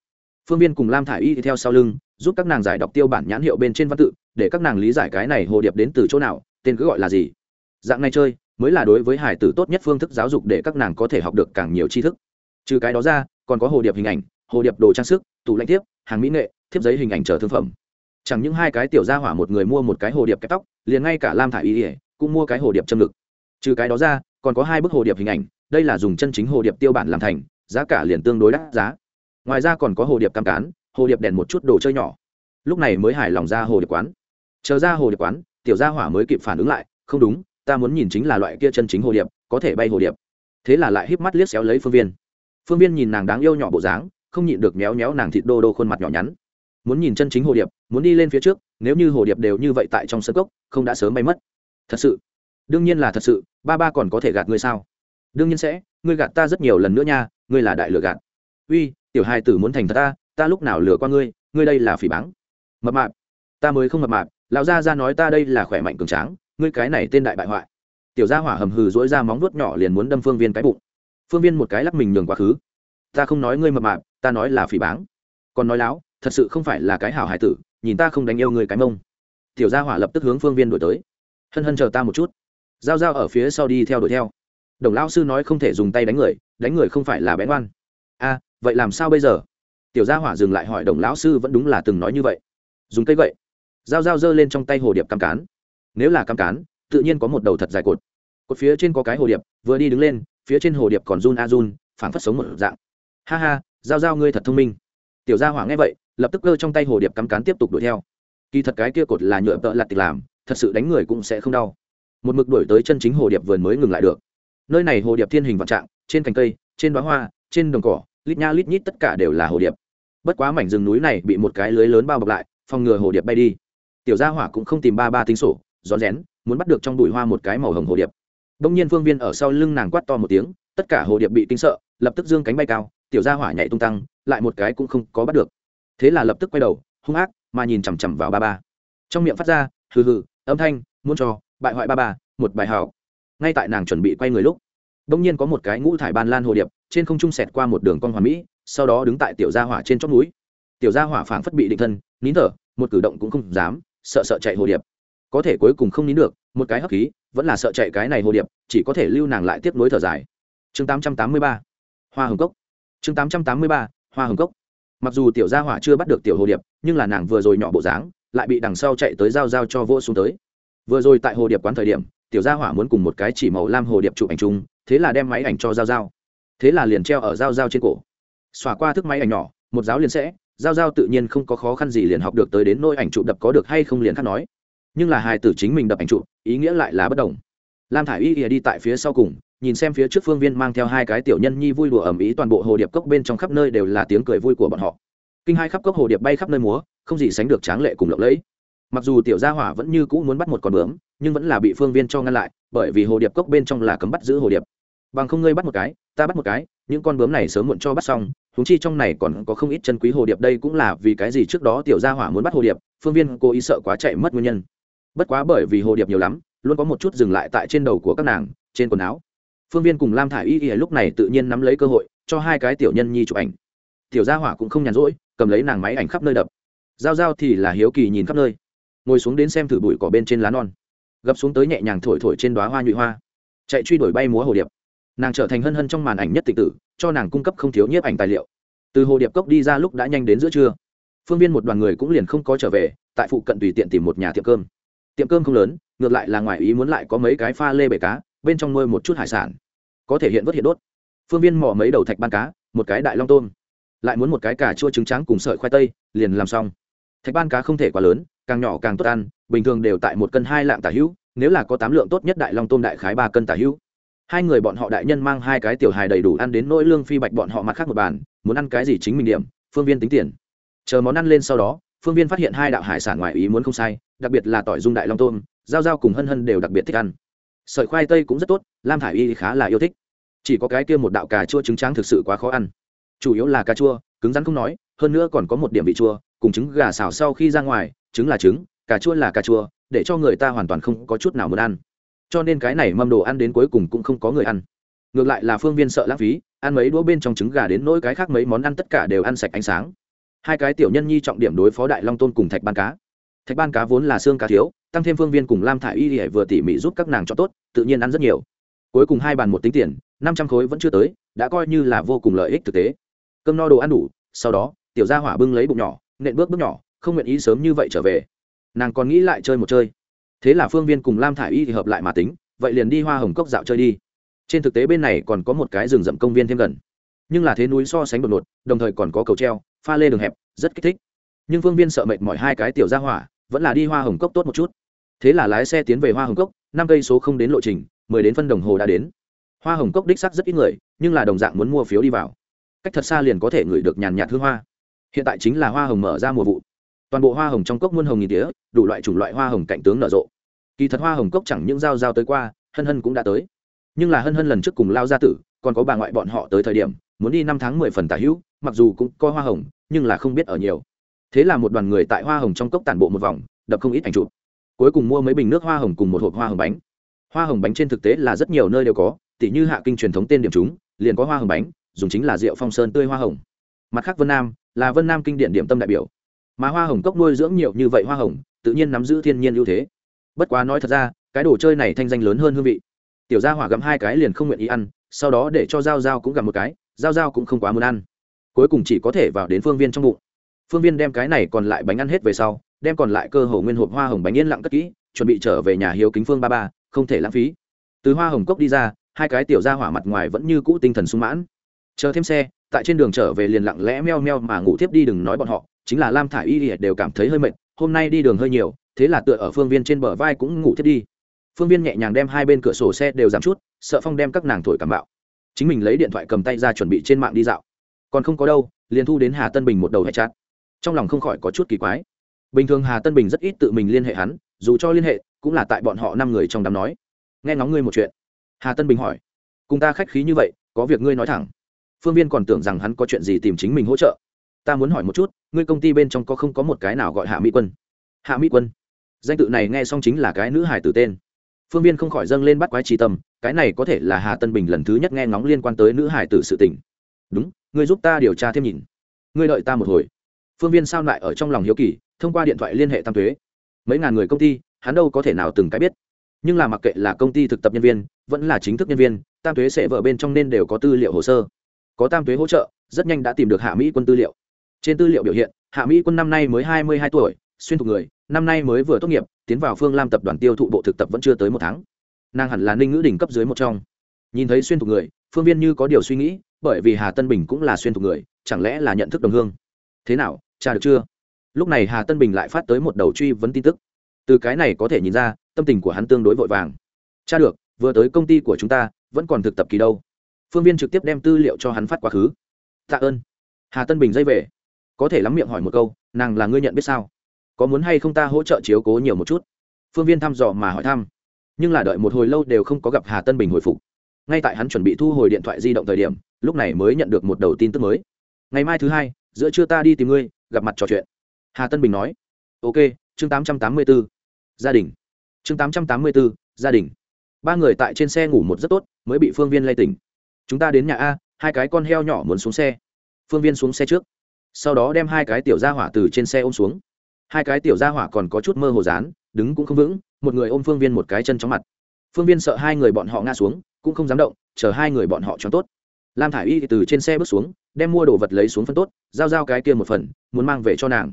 Phương viên cùng lam thả i y theo sau lưng, giúp các nàng giải đọc tiêu bản nhãn hiệu bên trên văn tự, để các nàng lý giải cái này hồ điệp đến từ chỗ nào, tên cứ gọi là gì. Dạng này chơi, mới là đối với hải tử tốt nhất phương thức giáo dục để các nàng có thể học được càng nhiều tri thức. Trừ cái đó ra còn có hồ điệp hình ảnh hồ điệp đồ trang sức tủ lạnh tiếp, hàng mỹ nghệ thiếp giấy hình ảnh chờ thương phẩm chẳng những hai cái tiểu gia hỏa một người mua một cái hồ điệp kẹp tóc liền ngay cả lam thả y ỉa cũng mua cái hồ điệp châm ngực trừ cái đó ra còn có hai bức hồ điệp hình ảnh đây là dùng chân chính hồ điệp tiêu bản làm thành giá cả liền tương đối đắt giá ngoài ra còn có hồ điệp cam cán hồ điệp đèn một chút đồ chơi nhỏ lúc này mới hài lòng ra hồ điệp quán chờ ra hồ điệp quán tiểu gia hỏa mới kịp phản ứng lại không đúng ta muốn nhìn chính là loại kia chân chính hồ điệp có thể bay hồ điệp thế là lại híp mắt liếc xéo lấy phương viên phương viên nhìn nàng đáng yêu nhỏ bộ dáng, không nhịn được méo méo nàng thịt đô đô khuôn mặt nhỏ nhắn. Muốn nhìn chân chính hồ điệp, muốn đi lên phía trước, nếu như hồ điệp đều như vậy tại trong sân cốc, không đã sớm bay mất. Thật sự. Đương nhiên là thật sự, ba ba còn có thể gạt ngươi sao? Đương nhiên sẽ, ngươi gạt ta rất nhiều lần nữa nha, ngươi là đại lừa gạt. Uy, tiểu hai tử muốn thành thật ta ta lúc nào lừa qua ngươi ngươi đây là phỉ báng. Mập mạp. Ta mới không mập mạp, lão gia ra nói ta đây là khỏe mạnh cường tráng, ngươi cái này tên đại bại hoại. Tiểu gia hỏa hầm hừ dỗi ra móng vuốt nhỏ liền muốn đâm phương viên cái bụng phương viên một cái lắc mình nhường quá khứ. Ta không nói ngươi mập mạp, ta nói là phỉ báng. Còn nói láo, thật sự không phải là cái hảo hải tử, nhìn ta không đánh yêu người cái mông. Tiểu gia hỏa lập tức hướng phương viên đổi tới. Hân hân chờ ta một chút. G i a o g i a o ở phía sau đi theo đuổi theo. Đồng Lão sư nói không thể dùng tay đánh người đánh người không phải là bén oan. A, vậy làm sao bây giờ? Tiểu gia hỏa dừng lại hỏi đồng lão sư vẫn đúng là từng nói như vậy. Dùng cây gậy. A o giơ lên trong tay hồ điệp cam cán. Nếu là cam cán, tự nhiên có một đầu thật dài cột. Cột phía trên có cái hồ điệp, vừa đi đứng lên phía trên hồ điệp còn run a run, phảng phất sống một dạng. Ha ha, giao giao ngươi thật thông minh. Tiểu gia hỏa nghe vậy, lập tức cơ trong tay hồ điệp cắm cán tiếp tục đuổi theo. Kỳ thật cái kia cột là nhựa tợ lặt tịch làm, thật sự đánh người cũng sẽ không đau. Một mực đuổi tới chân chính hồ điệp vườn mới ngừng lại được. Nơi này hồ điệp thiên hình vạn trạng, trên cành cây, trên đoá hoa, trên đồng cỏ, lít nha lít nhít tất cả đều là hồ điệp. Bất quá mảnh rừng núi này bị một cái lưới lớn bao bọc lại, phòng ngừa hồ điệp bay đi. Tiểu gia hỏa cũng không tìm ba ba tính sổ, rón rén, muốn bắt được trong bụi hoa một cái màu hồng hồ điệp đông nhiên phương viên ở sau lưng nàng quát to một tiếng, tất cả hồ điệp bị kinh sợ, lập tức dương cánh bay cao, tiểu gia hỏa nhảy tung tăng, lại một cái cũng không có bắt được. Thế là lập tức quay đầu, hung ác, mà nhìn chằm chằm vào ba ba. Trong miệng phát ra, hừ hừ, âm thanh, muốn cho, bại hoại ba ba, một bài hảo ngay tại nàng chuẩn bị quay người lúc, đông nhiên có một cái ngũ thải ban lan hồ điệp, trên không trung xẹt qua một đường cong hoàn mỹ, sau đó đứng tại tiểu gia hỏa trên chóp núi. Tiểu gia hỏa phảng phất bị định thân, nín thở, một cử động cũng không dám, sợ sợ chạy hồ điệp. Có thể cuối cùng không nín được, một cái hấp khí vẫn là sợ chạy cái này hồ điệp, chỉ có thể lưu nàng lại tiếp nối thở dài. Chương 883 hoa hồng cốc. Chương 883 hoa hồng cốc. Mặc dù tiểu gia hỏa chưa bắt được tiểu hồ điệp, nhưng là nàng vừa rồi nhỏ bộ dáng, lại bị đằng sau chạy tới giao giao cho vô xuống tới. Vừa rồi tại hồ điệp quán thời điểm, tiểu gia hỏa muốn cùng một cái chỉ màu lam hồ điệp chụp ảnh chung, thế là đem máy ảnh cho giao giao. Thế là liền treo ở giao giao trên cổ. Xòa qua thức máy ảnh nhỏ, một giáo liền sẽ, giao giao tự nhiên không có khó khăn gì liền học được tới đến nôi ảnh chụp đập có được hay không liền khác nói nhưng là hài tử chính mình đập ảnh trụ, ý nghĩa lại là bất đồng. Lam thả i y đi tại phía sau cùng nhìn xem phía trước phương viên mang theo hai cái tiểu nhân nhi vui đùa ầm ý toàn bộ hồ điệp cốc bên trong khắp nơi đều là tiếng cười vui của bọn họ. Kinh hai khắp cốc hồ điệp bay khắp nơi múa không gì sánh được tráng lệ cùng lộng lẫy. Mặc dù tiểu gia hỏa vẫn như cũ muốn bắt một con bướm nhưng vẫn là bị phương viên cho ngăn lại bởi vì hồ điệp cốc bên trong là cấm bắt giữ hồ điệp. Bằng không ngươi bắt một cái ta bắt một cái những con bướm này sớm muộn cho bắt xong thúng chi trong này còn có không ít chân quý hồ điệp đây cũng là vì cái gì trước đó tiểu gia hỏa muốn bắt hồ điệp phương viên cố ý sợ quá chạy mất nguyên nhân bất quá bởi vì hồ điệp nhiều lắm, luôn có một chút dừng lại tại trên đầu của các nàng, trên quần áo. Phương viên cùng lam thả i y y lúc này tự nhiên nắm lấy cơ hội, cho hai cái tiểu nhân nhi chụp ảnh. Tiểu gia hỏa cũng không nhàn rỗi, cầm lấy nàng máy ảnh khắp nơi đập. Giao giao thì là hiếu kỳ nhìn khắp nơi. Ngồi xuống đến xem thử bụi cỏ bên trên lá non. Gập xuống tới nhẹ nhàng thổi thổi trên đoá hoa nhụy hoa. Chạy truy đuổi bay múa hồ điệp. Nàng trở thành hân hân trong màn ảnh nhất tịch tử, cho nàng cung cấp không thiếu nhiếp ảnh tài liệu. Từ hồ điệp cốc đi ra lúc đã nhanh đến giữa trưa. Phương viên một đoàn người cũng liền không có trở về, tại phụ cận tùy tiện tìm một nhà tiệm cơm tiệm cơm không lớn, ngược lại là ngoài ý muốn lại có mấy cái pha lê bể cá, bên trong nuôi một chút hải sản. Có thể hiện vớt hiện đốt. Phương viên mỏ mấy đầu thạch ban cá, một cái đại long tôm. Lại muốn một cái cà chua trứng trắng cùng sợi khoai tây, liền làm xong. Thạch ban cá không thể quá lớn, càng nhỏ càng tốt ăn, bình thường đều tại một cân hai lạng tả hữu, nếu là có tám lượng tốt nhất đại long tôm đại khái ba cân tả hữu. Hai người bọn họ đại nhân mang hai cái tiểu hài đầy đủ ăn đến nỗi lương phi bạch bọn họ mặt khác một bàn, muốn ăn cái gì chính mình điểm, phương viên tính tiền. Chờ món ăn lên sau đó phương viên phát hiện hai đạo hải sản ngoài ý muốn không sai, đặc biệt là tỏi dung đại long tôm, giao giao cùng hân hân đều đặc biệt thích ăn. Sợi khoai tây cũng rất tốt, lam thả i y khá là yêu thích. Chỉ có cái kia một đạo cà chua trứng trắng thực sự quá khó ăn. Chủ yếu là cà chua, cứng rắn không nói, hơn nữa còn có một điểm vị chua, cùng trứng gà xào sau khi ra ngoài, trứng là trứng, cà chua là cà chua, để cho người ta hoàn toàn không có chút nào muốn ăn. Cho nên cái này mâm đồ ăn đến cuối cùng cũng không có người ăn. Ngược lại là phương viên sợ lãng phí, ăn mấy đũa bên trong trứng gà đến nỗi cái khác mấy món ăn tất cả đều ăn sạch ánh sáng hai cái tiểu nhân nhi trọng điểm đối phó đại long tôn cùng thạch ban cá. Thạch ban cá vốn là xương cá thiếu, tăng thêm phương viên cùng lam thả i y vừa tỉ mỉ giúp các nàng cho tốt, tự nhiên ăn rất nhiều. Cuối cùng hai bàn một tính tiền, năm trăm khối vẫn chưa tới, đã coi như là vô cùng lợi ích thực tế. Cơm no đồ ăn đủ, sau đó, tiểu gia hỏa bưng lấy bụng nhỏ, nện bước bước nhỏ, không nguyện ý sớm như vậy trở về. Nàng còn nghĩ lại chơi một chơi. Thế là phương viên cùng lam thả i y thì hợp lại mà tính, vậy liền đi hoa hồng cốc dạo chơi đi. Trên thực tế bên này còn có một cái rừng rậm công viên thêm gần. Nhưng là thế núi so sánh đột ngột, đồng thời còn có cầu treo pha lê đường hẹp, rất kích thích. Nhưng Vương viên sợ mệt mỏi hai cái tiểu gia hỏa, vẫn là đi hoa hồng cốc tốt một chút. Thế là lái xe tiến về hoa hồng cốc, năm cây số không đến lộ trình, mười đến phân đồng hồ đã đến. Hoa hồng cốc đích sắc rất ít người, nhưng là đồng dạng muốn mua phiếu đi vào. Cách thật xa liền có thể ngửi được nhàn nhạt hương hoa. Hiện tại chính là hoa hồng mở ra mùa vụ. Toàn bộ hoa hồng trong cốc muôn hồng nghìn tía, đủ loại chủng loại hoa hồng cạnh tướng nở rộ. Kỳ thật hoa hồng cốc chẳng những giao giao tới qua, hân hân cũng đã tới. Nhưng là hân hân lần trước cùng lao gia tử, còn có bà ngoại bọn họ tới thời điểm muốn đi năm tháng mười phần tả hữu, mặc dù cũng có hoa hồng, nhưng là không biết ở nhiều. Thế là một đoàn người tại hoa hồng trong cốc tản bộ một vòng, đập không ít ảnh chụp. Cuối cùng mua mấy bình nước hoa hồng cùng một hộp hoa hồng bánh. Hoa hồng bánh trên thực tế là rất nhiều nơi đều có, tỉ như hạ kinh truyền thống tên điểm chúng, liền có hoa hồng bánh, dùng chính là rượu phong sơn tươi hoa hồng. Mặt khác vân nam, là vân nam kinh điển điểm tâm đại biểu. Mà hoa hồng cốc nuôi dưỡng nhiều như vậy hoa hồng, tự nhiên nắm giữ thiên nhiên ưu thế. Bất quá nói thật ra, cái đồ chơi này thanh danh lớn hơn hương vị. Tiểu gia hỏa gặm hai cái liền không nguyện ý ăn, sau đó để cho g i a o g i a o cũng gặm một cái. Giao giao cũng không quá muốn ăn. Cuối cùng chỉ có thể vào đến phương viên trong bụng. Phương viên đem cái này còn lại bánh ăn hết về sau, đem còn lại cơ hồ nguyên hộp hoa hồng bánh yên lặng cất kỹ, chuẩn bị trở về nhà hiếu kính phương ba ba, không thể lãng phí. Từ hoa hồng cốc đi ra, hai cái tiểu gia hỏa mặt ngoài vẫn như cũ tinh thần sung mãn. Chờ thêm xe, tại trên đường trở về liền lặng lẽ meo meo mà ngủ tiếp đi đừng nói bọn họ, chính là lam thả i y đều cảm thấy hơi mệt, hôm nay đi đường hơi nhiều, thế là tựa ở phương viên trên bờ vai cũng ngủ thiết đi. Phương viên nhẹ nhàng đem hai bên cửa sổ xe đều giảm chút, sợ phong đem các nàng thổi cảm bạo chính mình lấy điện thoại cầm tay ra chuẩn bị trên mạng đi dạo. Còn không có đâu, liền thu đến hà tân bình một đầu hệ chát trong lòng không khỏi có chút kỳ quái. Bình thường hà tân bình rất ít tự mình liên hệ hắn, dù cho liên hệ, cũng là tại bọn họ năm người trong đám nói. Nghe ngóng ngươi một chuyện. Hà tân bình hỏi. Cùng ta khách khí như vậy, có việc ngươi nói thẳng. Phương viên còn tưởng rằng hắn có chuyện gì tìm chính mình hỗ trợ. Ta muốn hỏi một chút, ngươi công ty bên trong có không có một cái nào gọi hạ mỹ quân? Hạ mỹ quân? Danh tự này nghe xong chính là cái nữ hải tử tên phương viên không khỏi dâng lên bắt quái trí tâm, cái này có thể là hà tân bình lần thứ nhất nghe ngóng liên quan tới nữ hải tử sự tình. Đúng, ngươi giúp ta điều tra thêm nhìn. Ngươi đợi ta một hồi. Phương viên sao lại ở trong lòng hiếu kỳ, thông qua điện thoại liên hệ tam thuế mấy ngàn người công ty, hắn đâu có thể nào từng cái biết. Nhưng là mặc kệ là công ty thực tập nhân viên, vẫn là chính thức nhân viên, tam thuế sẽ vợ bên trong nên đều có tư liệu hồ sơ. Có tam thuế hỗ trợ, rất nhanh đã tìm được hạ mỹ quân tư liệu. Trên tư liệu biểu hiện, hạ mỹ quân năm nay mới hai mươi hai tuổi xuyên thuộc người, năm nay mới vừa tốt nghiệp, tiến vào phương lam tập đoàn tiêu thụ bộ thực tập vẫn chưa tới một tháng. Nàng hẳn là ninh ngữ đỉnh cấp dưới một trong. Nhìn thấy xuyên thuộc người, phương viên như có điều suy nghĩ, bởi vì hà tân bình cũng là xuyên thuộc người, chẳng lẽ là nhận thức đồng hương? Thế nào, cha được chưa? Lúc này hà tân bình lại phát tới một đầu truy vấn tin tức. Từ cái này có thể nhìn ra, tâm tình của hắn tương đối vội vàng. Cha được, vừa tới công ty của chúng ta, vẫn còn thực tập kỳ đâu. Phương viên trực tiếp đem tư liệu cho hắn phát quá khứ. Tạ ơn. Hà tân bình dây về. Có thể lắm miệng hỏi một câu, nàng là ngươi nhận biết sao? Có muốn hay không ta hỗ trợ chiếu cố nhiều một chút? Phương viên thăm dò mà hỏi thăm. Nhưng là đợi một hồi lâu đều không có gặp hà tân bình hồi phục. Ngay tại hắn chuẩn bị thu hồi điện thoại di động thời điểm, lúc này mới nhận được một đầu tin tức mới. Ngày mai thứ hai, giữa trưa ta đi tìm ngươi, gặp mặt trò chuyện. Hà tân bình nói. Ok, chương tám trăm tám mươi b ố gia đình. Chương tám trăm tám mươi b ố gia đình. Ba người tại trên xe ngủ một rất tốt, mới bị phương viên lay tỉnh. Chúng ta đến nhà a, hai cái con heo nhỏ muốn xuống xe. Phương viên xuống xe trước. Sau đó đem hai cái tiểu gia hỏa từ trên xe ôm xuống hai cái tiểu gia hỏa còn có chút mơ hồ dán, đứng cũng không vững, một người ôm phương viên một cái chân chóng mặt. Phương viên sợ hai người bọn họ ngã xuống, cũng không dám động, chờ hai người bọn họ cho tốt. Lam thả i y từ trên xe bước xuống, đem mua đồ vật lấy xuống phân tốt, giao giao cái kia một phần, muốn mang về cho nàng.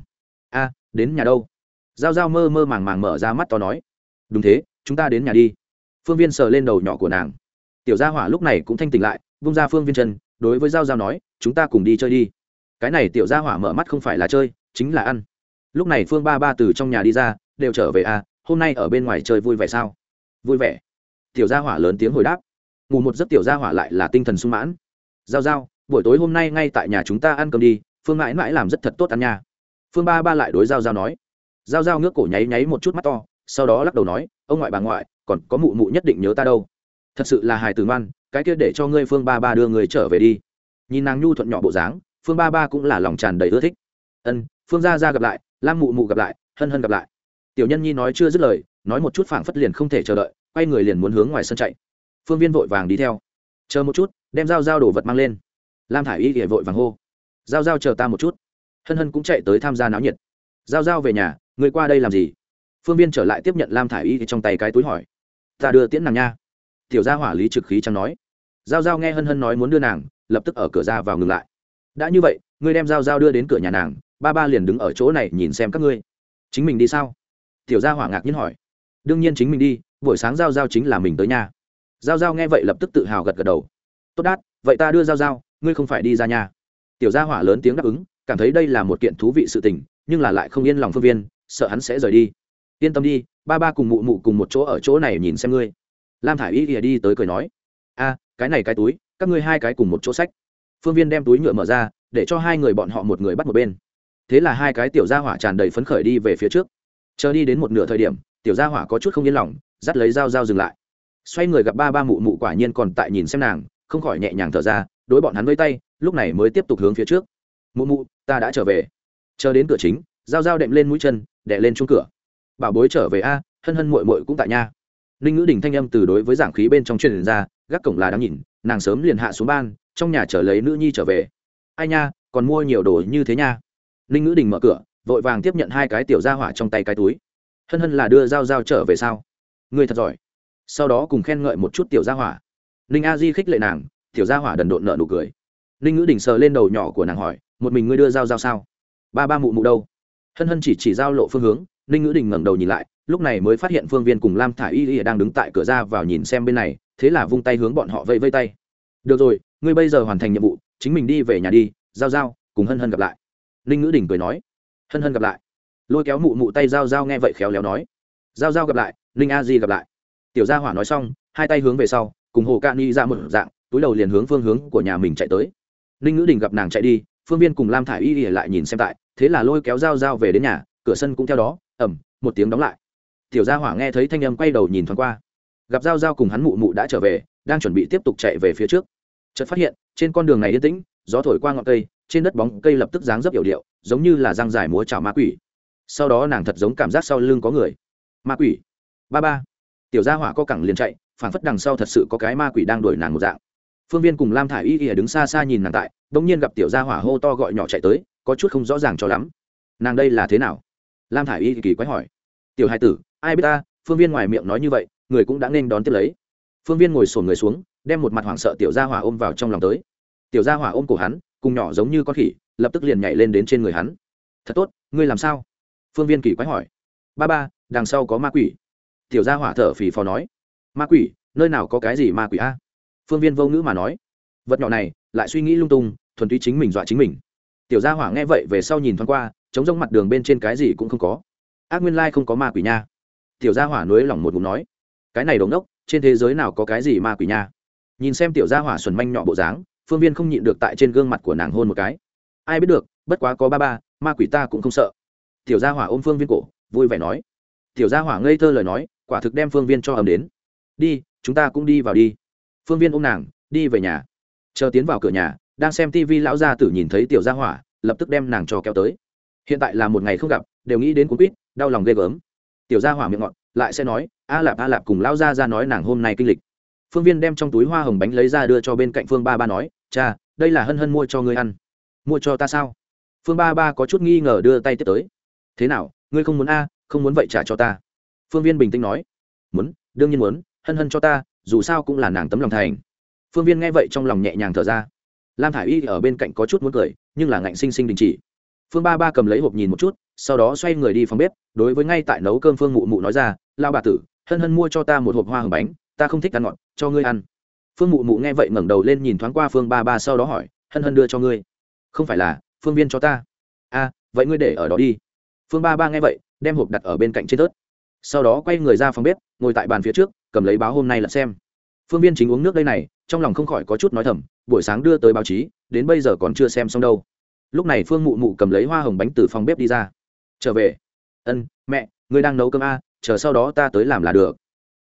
A, đến nhà đâu? Giao giao mơ mơ màng màng mở ra mắt to nói. Đúng thế, chúng ta đến nhà đi. Phương viên sờ lên đầu nhỏ của nàng. Tiểu gia hỏa lúc này cũng thanh tỉnh lại, vung ra phương viên chân, đối với giao giao nói, chúng ta cùng đi chơi đi. Cái này tiểu gia hỏa mở mắt không phải là chơi, chính là ăn lúc này phương ba ba từ trong nhà đi ra, đều trở về à hôm nay ở bên ngoài chơi vui vẻ sao? Vui vẻ. Tiểu gia hỏa lớn tiếng hồi đáp. Ngủ một giấc tiểu gia hỏa lại là tinh thần sung mãn. Giao giao, buổi tối hôm nay ngay tại nhà chúng ta ăn cơm đi, phương mãi mãi làm rất thật tốt ăn nha. Phương ba ba lại đối giao giao nói. Giao giao ngước cổ nháy nháy một chút mắt to, sau đó lắc đầu nói, ông ngoại bà ngoại, còn có mụ mụ nhất định nhớ ta đâu. Thật sự là hài tử ngoan, cái kia để cho ngươi phương ba ba đưa người trở về đi. Nhìn nàng nhu thuận nhỏ bộ dáng, phương ba ba cũng là lòng tràn đầy ưa thích. Ân, phương gia ra gặp lại lam mụ mụ gặp lại, hân hân gặp lại. Tiểu nhân nhi nói chưa dứt lời, nói một chút phảng phất liền không thể chờ đợi, quay người liền muốn hướng ngoài sân chạy. Phương viên vội vàng đi theo. Chờ một chút, đem dao dao đồ vật mang lên. Lam thả i y ghệ vội vàng hô. Dao dao chờ ta một chút. Hân hân cũng chạy tới tham gia náo nhiệt. Dao dao về nhà, người qua đây làm gì? Phương viên trở lại tiếp nhận lam thả i y trong tay cái túi hỏi. Ta đưa tiễn nàng nha. Tiểu gia hỏa lý trực khí chẳng nói. Giao giao nghe hân hân nói muốn đưa nàng, lập tức ở cửa ra vào ngừng lại. Đã như vậy, ngươi đem giao giao đưa đến cửa nhà nàng ba ba liền đứng ở chỗ này nhìn xem các ngươi. Chính mình đi sao? Tiểu gia hỏa ngạc nhiên hỏi. Đương nhiên chính mình đi, buổi sáng giao giao chính là mình tới nhà. Giao giao nghe vậy lập tức tự hào gật gật đầu. Tốt đát, vậy ta đưa giao giao, ngươi không phải đi ra nhà. Tiểu gia hỏa lớn tiếng đáp ứng, cảm thấy đây là một kiện thú vị sự tình, nhưng là lại không yên lòng phương viên, sợ hắn sẽ rời đi. Yên tâm đi, ba ba cùng mụ mụ cùng một chỗ ở chỗ này nhìn xem ngươi. Lam thả i y ỉa đi tới cười nói. A, cái này cái túi, các ngươi hai cái cùng một chỗ sách. Phương viên đem túi nhựa mở ra, để cho hai người bọn họ một người bắt một bên thế là hai cái tiểu gia hỏa tràn đầy phấn khởi đi về phía trước. Chờ đi đến một nửa thời điểm, tiểu gia hỏa có chút không yên lòng, dắt lấy dao dao dừng lại. Xoay người gặp ba ba mụ mụ quả nhiên còn tại nhìn xem nàng, không khỏi nhẹ nhàng thở ra, đối bọn hắn với tay, lúc này mới tiếp tục hướng phía trước. Mụ mụ, ta đã trở về. Chờ đến cửa chính, dao dao đệm lên mũi chân đẻ lên chung cửa. Bảo bối trở về a, hân hân mội mội cũng tại nha. Ninh ngữ đình thanh âm từ đối với giảng khí bên trong truyền ra, gác cổng là đang nhìn, nàng sớm liền hạ xuống ban, trong nhà trở lấy nữ nhi trở về. Ai nha, còn mua nhiều đồ như thế nha ninh ngữ đình mở cửa, vội vàng tiếp nhận hai cái tiểu ra hỏa trong tay cái túi. Hân hân là đưa dao dao trở về sao? Người thật giỏi. Sau đó cùng khen ngợi một chút tiểu gia hỏa. Ninh a di khích lệ nàng, tiểu gia hỏa đần độn nợ nụ cười. Ninh ngữ đình sờ lên đầu nhỏ của nàng hỏi, một mình ngươi đưa dao dao sao? Ba ba mụ mụ đâu? Hân hân chỉ chỉ giao lộ phương hướng, ninh ngữ đình ngẩng đầu nhìn lại, lúc này mới phát hiện phương viên cùng lam thả y y đang đứng tại cửa ra vào nhìn xem bên này, thế là vung tay hướng bọn họ vây vây tay. Được rồi, ngươi bây giờ hoàn thành nhiệm vụ, chính mình đi về nhà đi, giao giao, cùng hân hân gặp lại ninh ngữ đình cười nói, hân hân gặp lại. Lôi kéo mụ mụ tay giao giao nghe vậy khéo léo nói, giao giao gặp lại, ninh a di gặp lại. Tiểu gia hỏa nói xong, hai tay hướng về sau, cùng hồ ca ni ra một dạng, túi đầu liền hướng phương hướng của nhà mình chạy tới. Ninh ngữ đình gặp nàng chạy đi, phương viên cùng lam thả i y ỉa lại nhìn xem tại, thế là lôi kéo giao giao về đến nhà, cửa sân cũng theo đó ẩm một tiếng đóng lại. Tiểu gia hỏa nghe thấy thanh âm quay đầu nhìn thoáng qua. Gặp giao giao cùng hắn mụ mụ đã trở về, đang chuẩn bị tiếp tục chạy về phía trước. Chợt phát hiện, trên con đường này yên tĩnh gió thổi qua ngọn cây, trên đất bóng cây lập tức dáng dấp hiệu điệu, giống như là răng dài múa chảo ma quỷ. Sau đó nàng thật giống cảm giác sau lưng có người. Ma quỷ. Ba ba. Tiểu gia hỏa co cẳng liền chạy phản phất đằng sau thật sự có cái ma quỷ đang đuổi nàng một dạng. Phương viên cùng lam thả i y ỉa đứng xa xa nhìn nàng tại đ ỗ n g nhiên gặp tiểu gia hỏa hô to gọi nhỏ chạy tới, có chút không rõ ràng cho lắm. Nàng đây là thế nào? Lam thả i y kỳ quái hỏi. Tiểu hai tử, ai biết ta? Phương viên ngoài miệng nói như vậy, người cũng đã nên đón tiếp lấy. Phương viên ngồi sổn người xuống, đem một mặt hoảng sợ tiểu gia hỏa ôm vào trong lòng tới tiểu gia hỏa ôm cổ hắn, cùng nhỏ giống như con khỉ, lập tức liền nhảy lên đến trên người hắn. Thật tốt, ngươi làm sao? Phương viên kỳ quái hỏi. Ba ba, đằng sau có ma quỷ. Tiểu gia hỏa thở phì phò nói. Ma quỷ? Nơi nào có cái gì ma quỷ a? Phương viên vô ngữ mà nói. Vật nhỏ này, lại suy nghĩ lung tung, thuần túy chính mình dọa chính mình. Tiểu gia hỏa nghe vậy về sau nhìn thoáng qua chống rông mặt đường bên trên cái gì cũng không có. Ác nguyên lai không có ma quỷ nha. Tiểu gia hỏa nối lỏng một ngụm nói. Cái này đống đốc, trên thế giới nào có cái gì ma quỷ nha? Nhìn xem tiểu gia hỏa xuẩn manh nhỏ bộ dáng phương viên không nhịn được tại trên gương mặt của nàng hôn một cái. Ai biết được, bất quá có ba ba, ma quỷ ta cũng không sợ. Tiểu gia hỏa ôm phương viên cổ, vui vẻ nói. Tiểu gia hỏa ngây thơ lời nói, quả thực đem phương viên cho ấm đến. Đi, chúng ta cũng đi vào đi. Phương viên ôm nàng, đi về nhà. Chờ tiến vào cửa nhà, đang xem tv lão gia tử nhìn thấy tiểu gia hỏa, lập tức đem nàng cho kéo tới. Hiện tại là một ngày không gặp, đều nghĩ đến cuốn quýt, đau lòng ghê gớm. Tiểu gia hỏa miệng ngọt, lại sẽ nói, a lạp a lạp cùng lão gia ra nói nàng hôm nay kinh lịch. Phương viên đem trong túi hoa hồng bánh lấy ra đưa cho bên cạnh phương ba ba nói cha, đây là hân hân mua cho ngươi ăn. Mua cho ta sao? Phương ba ba có chút nghi ngờ đưa tay tiếp tới. Thế nào, ngươi không muốn a, không muốn vậy trả cho ta. Phương viên bình tĩnh nói. Muốn, đương nhiên muốn, hân hân cho ta, dù sao cũng là nàng tấm lòng thành. Phương viên nghe vậy trong lòng nhẹ nhàng thở ra. Lam thả i y ở bên cạnh có chút muốn cười, nhưng là ngạnh sinh sinh đình chỉ. Phương ba ba cầm lấy hộp nhìn một chút, sau đó xoay người đi phòng bếp, đối với ngay tại nấu cơm phương mụ mụ nói ra lao bà tử, hân hân mua cho ta một hộp hoa hồng bánh, ta không thích ăn ngọt, cho ngươi ăn phương mụ mụ nghe vậy ngẩng đầu lên nhìn thoáng qua phương ba ba sau đó hỏi, hân hân đưa cho ngươi? Không phải là, phương viên cho ta. A, vậy ngươi để ở đó đi. Phương ba ba nghe vậy, đem hộp đặt ở bên cạnh trên tớt. Sau đó quay người ra phòng bếp, ngồi tại bàn phía trước, cầm lấy báo hôm nay là xem. Phương viên chính uống nước đây này, trong lòng không khỏi có chút nói thầm, buổi sáng đưa tới báo chí, đến bây giờ còn chưa xem xong đâu. Lúc này phương mụ mụ cầm lấy hoa hồng bánh từ phòng bếp đi ra. Trở về. Ân, mẹ, ngươi đang nấu cơm a, chờ sau đó ta tới làm là được.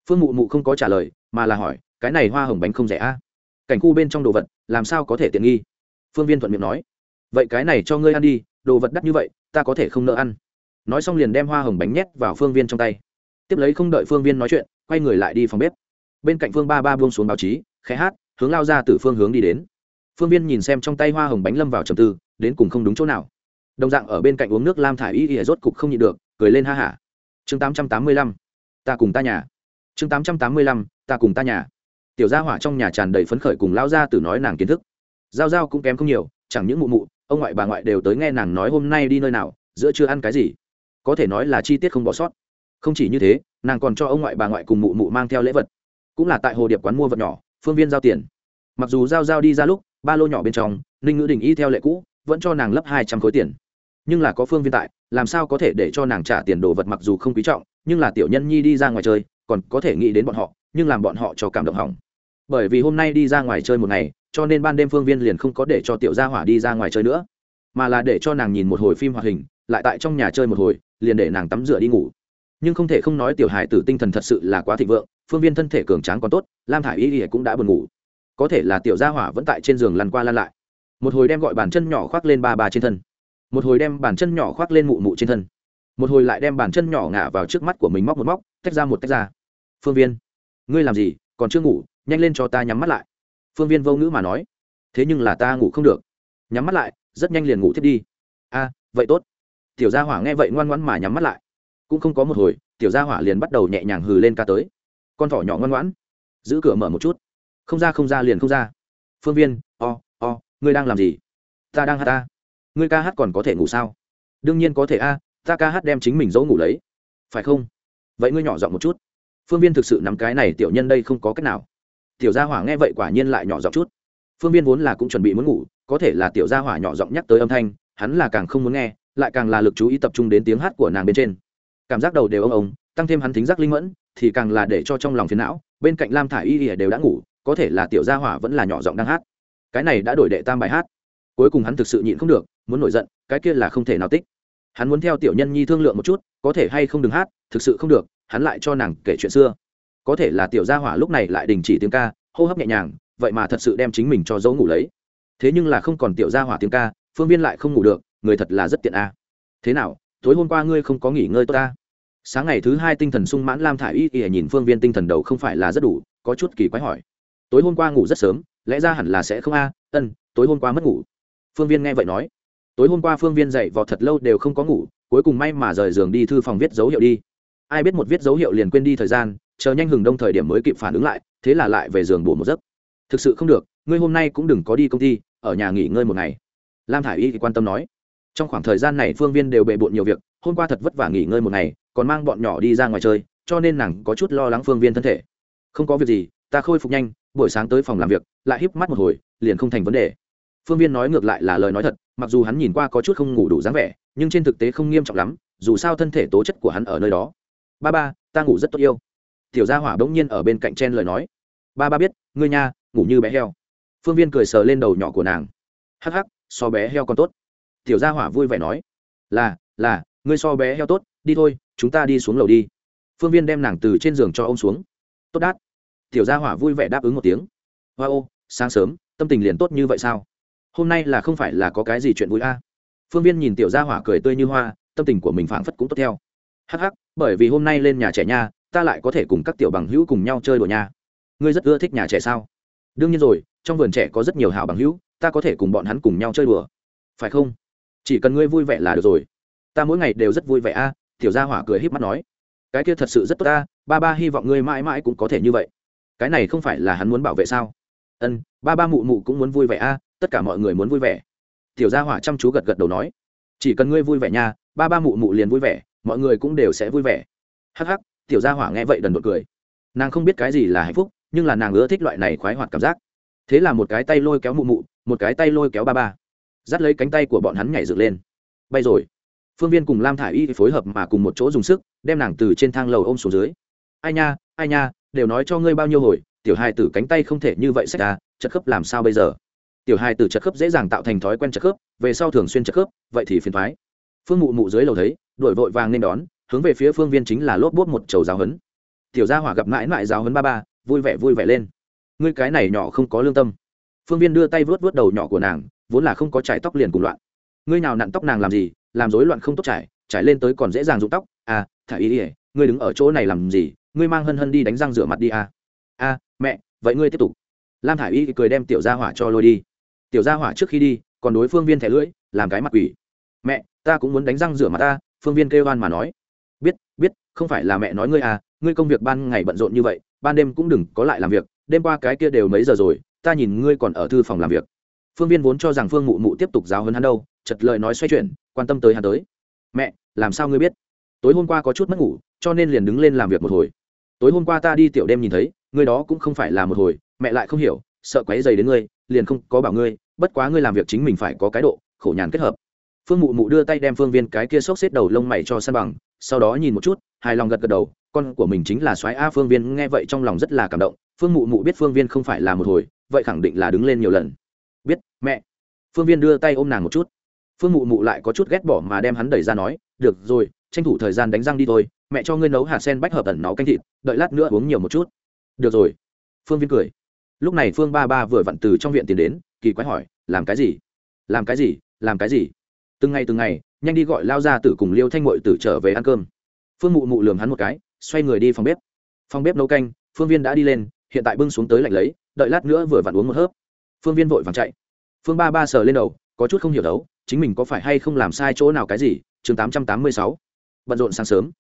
Phương mụ mụ không có trả lời, mà là hỏi cái này hoa hồng bánh không rẻ a. Cảnh khu bên trong đồ vật, làm sao có thể tiện nghi? Phương viên thuận miệng nói. Vậy cái này cho ngươi ăn đi, đồ vật đắt như vậy, ta có thể không nợ ăn. Nói xong liền đem hoa hồng bánh nhét vào phương viên trong tay. Tiếp lấy không đợi phương viên nói chuyện, quay người lại đi phòng bếp. Bên cạnh phương ba ba buông xuống báo chí, khẽ hát, hướng lao ra từ phương hướng đi đến. Phương viên nhìn xem trong tay hoa hồng bánh lâm vào trầm tư, đến cùng không đúng chỗ nào. Đồng dạng ở bên cạnh uống nước lam thả y y rốt cục không nhịn được, cười lên ha hả. Chương tám trăm tám mươi lăm, ta cùng ta nhà. Chương tám trăm tám mươi lăm, ta cùng ta nhà tiểu gia hỏa trong nhà tràn đầy phấn khởi cùng lao ra từ nói nàng kiến thức. Giao giao cũng kém không nhiều, chẳng những mụ mụ, ông ngoại bà ngoại đều tới nghe nàng nói hôm nay đi nơi nào, giữa chưa ăn cái gì. Có thể nói là chi tiết không bỏ sót. Không chỉ như thế, nàng còn cho ông ngoại bà ngoại cùng mụ mụ mang theo lễ vật. Cũng là tại hồ điệp quán mua vật nhỏ, phương viên giao tiền. Mặc dù giao giao đi ra lúc, ba lô nhỏ bên trong, ninh ngữ đình y theo lệ cũ, vẫn cho nàng lấp hai trăm khối tiền. Nhưng là có phương viên tại, làm sao có thể để cho nàng trả tiền đồ vật mặc dù không quý trọng, nhưng là tiểu nhân nhi đi ra ngoài chơi, còn có thể nghĩ đến bọn họ, nhưng làm bọn họ cho cảm động hỏng bởi vì hôm nay đi ra ngoài chơi một ngày, cho nên ban đêm phương viên liền không có để cho tiểu gia hỏa đi ra ngoài chơi nữa, mà là để cho nàng nhìn một hồi phim hoạt hình, lại tại trong nhà chơi một hồi, liền để nàng tắm rửa đi ngủ. Nhưng không thể không nói tiểu hài tử tinh thần thật sự là quá thịnh vượng, phương viên thân thể cường tráng còn tốt, lam thả i y y cũng đã buồn ngủ. Có thể là tiểu gia hỏa vẫn tại trên giường lăn qua lăn lại. Một hồi đem gọi bàn chân nhỏ khoác lên ba ba trên thân. Một hồi đem bàn chân nhỏ khoác lên mụ mụ trên thân. Một hồi lại đem bàn chân nhỏ ngả vào trước mắt của mình móc một móc, tách ra một tách ra. Phương viên, ngươi làm gì? Còn chưa ngủ, nhanh lên cho ta nhắm mắt lại. Phương viên vô ngữ mà nói. Thế nhưng là ta ngủ không được. Nhắm mắt lại, rất nhanh liền ngủ thiết đi. A, vậy tốt. Tiểu gia hỏa nghe vậy ngoan ngoãn mà nhắm mắt lại. Cũng không có một hồi, tiểu gia hỏa liền bắt đầu nhẹ nhàng hừ lên ca tới. Con thỏ nhỏ ngoan ngoãn. Giữ cửa mở một chút. Không ra không ra liền không ra. Phương viên, o o, ngươi đang làm gì? Ta đang hát ta. Ngươi ca hát còn có thể ngủ sao? Đương nhiên có thể a, ta ca hát đem chính mình dỗ ngủ lấy. Phải không? Vậy ngươi nhỏ giọng một chút phương viên thực sự nắm cái này tiểu nhân đây không có cách nào. Tiểu gia hỏa nghe vậy quả nhiên lại nhỏ giọng chút. Phương viên vốn là cũng chuẩn bị muốn ngủ, có thể là tiểu gia hỏa nhỏ giọng nhắc tới âm thanh, hắn là càng không muốn nghe, lại càng là lực chú ý tập trung đến tiếng hát của nàng bên trên. Cảm giác đầu đều ông ông tăng thêm hắn thính giác linh mẫn, thì càng là để cho trong lòng phiền não, bên cạnh lam thả i y ỉa đều đã ngủ, có thể là tiểu gia hỏa vẫn là nhỏ giọng đang hát. Cái này đã đổi đệ tam bài hát. Cuối cùng hắn thực sự nhịn không được, muốn nổi giận, cái kia là không thể nào tích hắn muốn theo tiểu nhân nhi thương lượng một chút, có thể hay không đừng hát, thực sự không được, hắn lại cho nàng kể chuyện xưa. Có thể là tiểu gia hỏa lúc này lại đình chỉ tiếng ca, hô hấp nhẹ nhàng, vậy mà thật sự đem chính mình cho dấu ngủ lấy. Thế nhưng là không còn tiểu gia hỏa tiếng ca, phương viên lại không ngủ được, người thật là rất tiện a. Thế nào, tối hôm qua ngươi không có nghỉ ngơi tốt ta? Sáng ngày thứ hai tinh thần sung mãn lam thả i y ỉa nhìn phương viên tinh thần đầu không phải là rất đủ, có chút kỳ quái hỏi. Tối hôm qua ngủ rất sớm, lẽ ra hẳn là sẽ không a? Ân, tối hôm qua mất ngủ. Phương viên nghe vậy nói tối hôm qua phương viên dậy vò thật lâu đều không có ngủ, cuối cùng may mà rời giường đi thư phòng viết dấu hiệu đi. Ai biết một viết dấu hiệu liền quên đi thời gian, chờ nhanh hừng đông thời điểm mới kịp phản ứng lại, thế là lại về giường bổ một giấc. Thực sự không được, ngươi hôm nay cũng đừng có đi công ty, ở nhà nghỉ ngơi một ngày. Lam thả i y thì quan tâm nói. Trong khoảng thời gian này phương viên đều bề bộn nhiều việc, hôm qua thật vất vả nghỉ ngơi một ngày, còn mang bọn nhỏ đi ra ngoài chơi, cho nên nàng có chút lo lắng phương viên thân thể. Không có việc gì, ta khôi phục nhanh, buổi sáng tới phòng làm việc, lại híp mắt một hồi, liền không thành vấn đề phương viên nói ngược lại là lời nói thật, mặc dù hắn nhìn qua có chút không ngủ đủ dáng vẻ, nhưng trên thực tế không nghiêm trọng lắm, dù sao thân thể tố chất của hắn ở nơi đó. Ba ba, ta ngủ rất tốt yêu. Tiểu gia hỏa bỗng nhiên ở bên cạnh chen lời nói. Ba ba biết, ngươi nha, ngủ như bé heo. Phương viên cười sờ lên đầu nhỏ của nàng. Hắc hắc, so bé heo còn tốt. Tiểu gia hỏa vui vẻ nói. Là là, ngươi so bé heo tốt, đi thôi, chúng ta đi xuống lầu đi. Phương viên đem nàng từ trên giường cho ô m xuống. Tốt đát. Tiểu gia hỏa vui vẻ đáp ứng một tiếng. Hoa ô, sáng sớm, tâm tình liền tốt như vậy sao? Hôm nay là không phải là có cái gì chuyện vui a. Phương viên nhìn tiểu gia hỏa cười tươi như hoa, tâm tình của mình phảng phất cũng tốt theo. Hắc hắc, bởi vì hôm nay lên nhà trẻ nha, ta lại có thể cùng các tiểu bằng hữu cùng nhau chơi đùa nha. Ngươi rất ưa thích nhà trẻ sao? Đương nhiên rồi, trong vườn trẻ có rất nhiều hảo bằng hữu, ta có thể cùng bọn hắn cùng nhau chơi đùa. Phải không? Chỉ cần ngươi vui vẻ là được rồi. Ta mỗi ngày đều rất vui vẻ a, tiểu gia hỏa cười h í p mắt nói. Cái kia thật sự rất tốt ta ba ba hy vọng ngươi mãi mãi cũng có thể như vậy. Cái này không phải là hắn muốn bảo vệ sao? Ân, ba ba mụ mụ cũng muốn vui vẻ a tất cả mọi người muốn vui vẻ. Tiểu gia hỏa chăm chú gật gật đầu nói, chỉ cần ngươi vui vẻ nha, ba ba mụ mụ liền vui vẻ, mọi người cũng đều sẽ vui vẻ. Hắc hắc, tiểu gia hỏa nghe vậy đần đột cười. Nàng không biết cái gì là hạnh phúc, nhưng là nàng ưa thích loại này khoái hoạt cảm giác. Thế là một cái tay lôi kéo mụ mụ, một cái tay lôi kéo ba ba. Dắt lấy cánh tay của bọn hắn nhảy dựng lên. Bay rồi. Phương viên cùng lam thả i y phối hợp mà cùng một chỗ dùng sức, đem nàng từ trên thang lầu ôm xuống dưới. Ai nha ai nha, đều nói cho ngươi bao nhiêu hồi, tiểu hai tử cánh tay không thể như vậy sách ra à, chật khớp làm sao bây giờ? Tiểu hai từ chật khớp dễ dàng tạo thành thói quen chật khớp, về sau thường xuyên chật khớp, vậy thì phiền thoái. Phương mụ mụ dưới lầu thấy đổi vội vàng nên đón, hướng về phía phương viên chính là lốp bốt một chầu giáo hấn tiểu gia hỏa gặp mãi mãi giáo hấn ba ba, vui vẻ vui vẻ lên. Ngươi cái này nhỏ không có lương tâm. Phương viên đưa tay vớt vớt đầu nhỏ của nàng, vốn là không có trải tóc liền cùng loạn. Ngươi nào nặn tóc nàng làm gì, làm rối loạn không tốt trải trải lên tới còn dễ dàng rụng tóc. À thả ý ỉa ngươi đứng ở chỗ này làm gì, ngươi mang hân hân đi đánh răng rửa mặt đi à. À mẹ, vậy ngươi tiếp tục. Lam thả i y cười đem tiểu gia hỏa cho lôi đi tiểu gia hỏa trước khi đi, còn đối phương viên thẻ lưỡi, làm cái mặt quỷ. Mẹ, ta cũng muốn đánh răng rửa mặt ta, phương viên kêu oan mà nói. Biết biết, không phải là mẹ nói ngươi à ngươi công việc ban ngày bận rộn như vậy, ban đêm cũng đừng có lại làm việc, đêm qua cái kia đều mấy giờ rồi, ta nhìn ngươi còn ở thư phòng làm việc. Phương viên vốn cho rằng phương mụ mụ tiếp tục giáo hơn hắn đâu, chật lời nói xoay chuyển, quan tâm tới hắn tới. Mẹ, làm sao ngươi biết? Tối hôm qua có chút mất ngủ, cho nên liền đứng lên làm việc một hồi. Tối hôm qua ta đi tiểu đêm nhìn thấy, ngươi đó cũng không phải là một hồi, mẹ lại không hiểu, sợ quấy dày đến ngươi, liền không có bảo ngươi bất quá ngươi làm việc chính mình phải có cái độ, khổ nhàn kết hợp. Phương mụ mụ đưa tay đem phương viên cái kia xốc xếp đầu lông mày cho san bằng, sau đó nhìn một chút, hài lòng gật gật đầu, con của mình chính là soái a phương viên, nghe vậy trong lòng rất là cảm động. Phương mụ mụ biết phương viên không phải là một hồi, vậy khẳng định là đứng lên nhiều lần. Biết, mẹ. Phương viên đưa tay ôm nàng một chút. Phương mụ mụ lại có chút ghét bỏ mà đem hắn đẩy ra nói, được rồi, tranh thủ thời gian đánh răng đi thôi, mẹ cho ngươi nấu hạt sen bách hợp ẩn nấu canh thịt, đợi lát nữa uống nhiều một chút. Được rồi. Phương viên cười. Lúc này phương ba ba vừa vặn từ trong viện tiến đến kỳ quái hỏi, làm cái gì? Làm cái gì? Làm cái gì? Từng ngày từng ngày, nhanh đi gọi lao ra tử cùng liêu thanh mội tử trở về ăn cơm. Phương mụ mụ lường hắn một cái, xoay người đi phòng bếp. Phòng bếp nấu canh, phương viên đã đi lên, hiện tại bưng xuống tới lạnh lấy, đợi lát nữa vừa vặn uống một hớp. Phương viên vội vàng chạy. Phương ba ba sờ lên đầu, có chút không hiểu đấu, chính mình có phải hay không làm sai chỗ nào cái gì? Chương tám trăm tám mươi sáu. Bận rộn sáng sớm.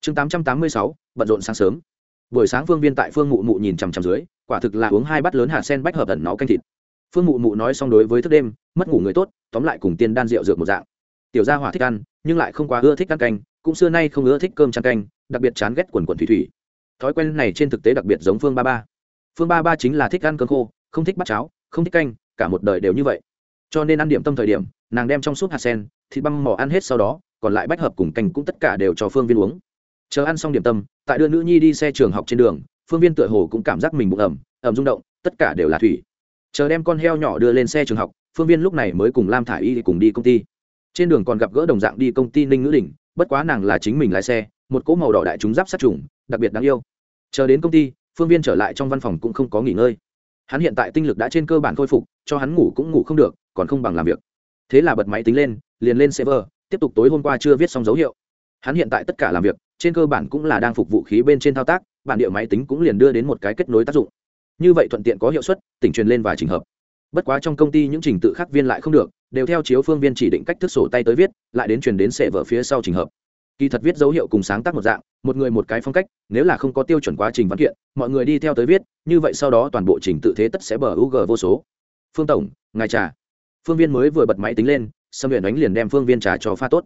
Chương tám trăm tám mươi sáu, bận rộn sáng sớm. Buổi sáng phương viên tại phương mụ mụ nhìn chằm chằm dưới, quả thực là uống hai bát lớn hạt sen bách hợp ẩn nó canh thịt phương mụ mụ nói xong đối với thức đêm, mất ngủ người tốt, tóm lại cùng tiên đan rượu dược một dạng. Tiểu gia hỏa thích ăn, nhưng lại không quá ưa thích ăn canh, cũng xưa nay không ưa thích cơm trắng canh, đặc biệt chán ghét quần quần thủy thủy. Thói quen này trên thực tế đặc biệt giống phương ba ba. Phương ba ba chính là thích ăn cơm khô, không thích bắt cháo, không thích canh, cả một đời đều như vậy. Cho nên ăn điểm tâm thời điểm, nàng đem trong suốt hạt sen, thịt băm mỏ ăn hết sau đó, còn lại bách hợp cùng canh cũng tất cả đều cho phương viên uống. Chờ ăn xong điểm tâm, tại đưa nữ nhi đi xe trường học trên đường, phương viên tựa hồ cũng cảm giác mình bụng ẩm ẩm rung động, tất cả đều là thủy chờ đem con heo nhỏ đưa lên xe trường học, phương viên lúc này mới cùng lam thả i y cùng đi công ty. Trên đường còn gặp gỡ đồng dạng đi công ty ninh ngữ đình, bất quá nàng là chính mình lái xe, một cỗ màu đỏ đại chúng giáp sát trùng, đặc biệt đáng yêu. Chờ đến công ty, phương viên trở lại trong văn phòng cũng không có nghỉ ngơi. Hắn hiện tại tinh lực đã trên cơ bản khôi phục, cho hắn ngủ cũng ngủ không được, còn không bằng làm việc. Thế là bật máy tính lên, liền lên server, tiếp tục tối hôm qua chưa viết xong dấu hiệu. Hắn hiện tại tất cả làm việc, trên cơ bản cũng là đang phục vụ khí bên trên thao tác, bản địa máy tính cũng liền đưa đến một cái kết nối tác dụng như vậy thuận tiện có hiệu suất, tỉnh truyền lên và trình hợp. Bất quá trong công ty những trình tự khác viên lại không được, đều theo chiếu phương viên chỉ định cách thức sổ tay tới viết, lại đến truyền đến sệ vở phía sau trình hợp. Kỳ thật viết dấu hiệu cùng sáng tác một dạng, một người một cái phong cách, nếu là không có tiêu chuẩn quá trình văn kiện, mọi người đi theo tới viết, như vậy sau đó toàn bộ trình tự thế tất sẽ bờ u g vô số. Phương tổng, ngài trà. Phương viên mới vừa bật máy tính lên xâm luyện đánh liền đem phương viên trà cho pha tốt.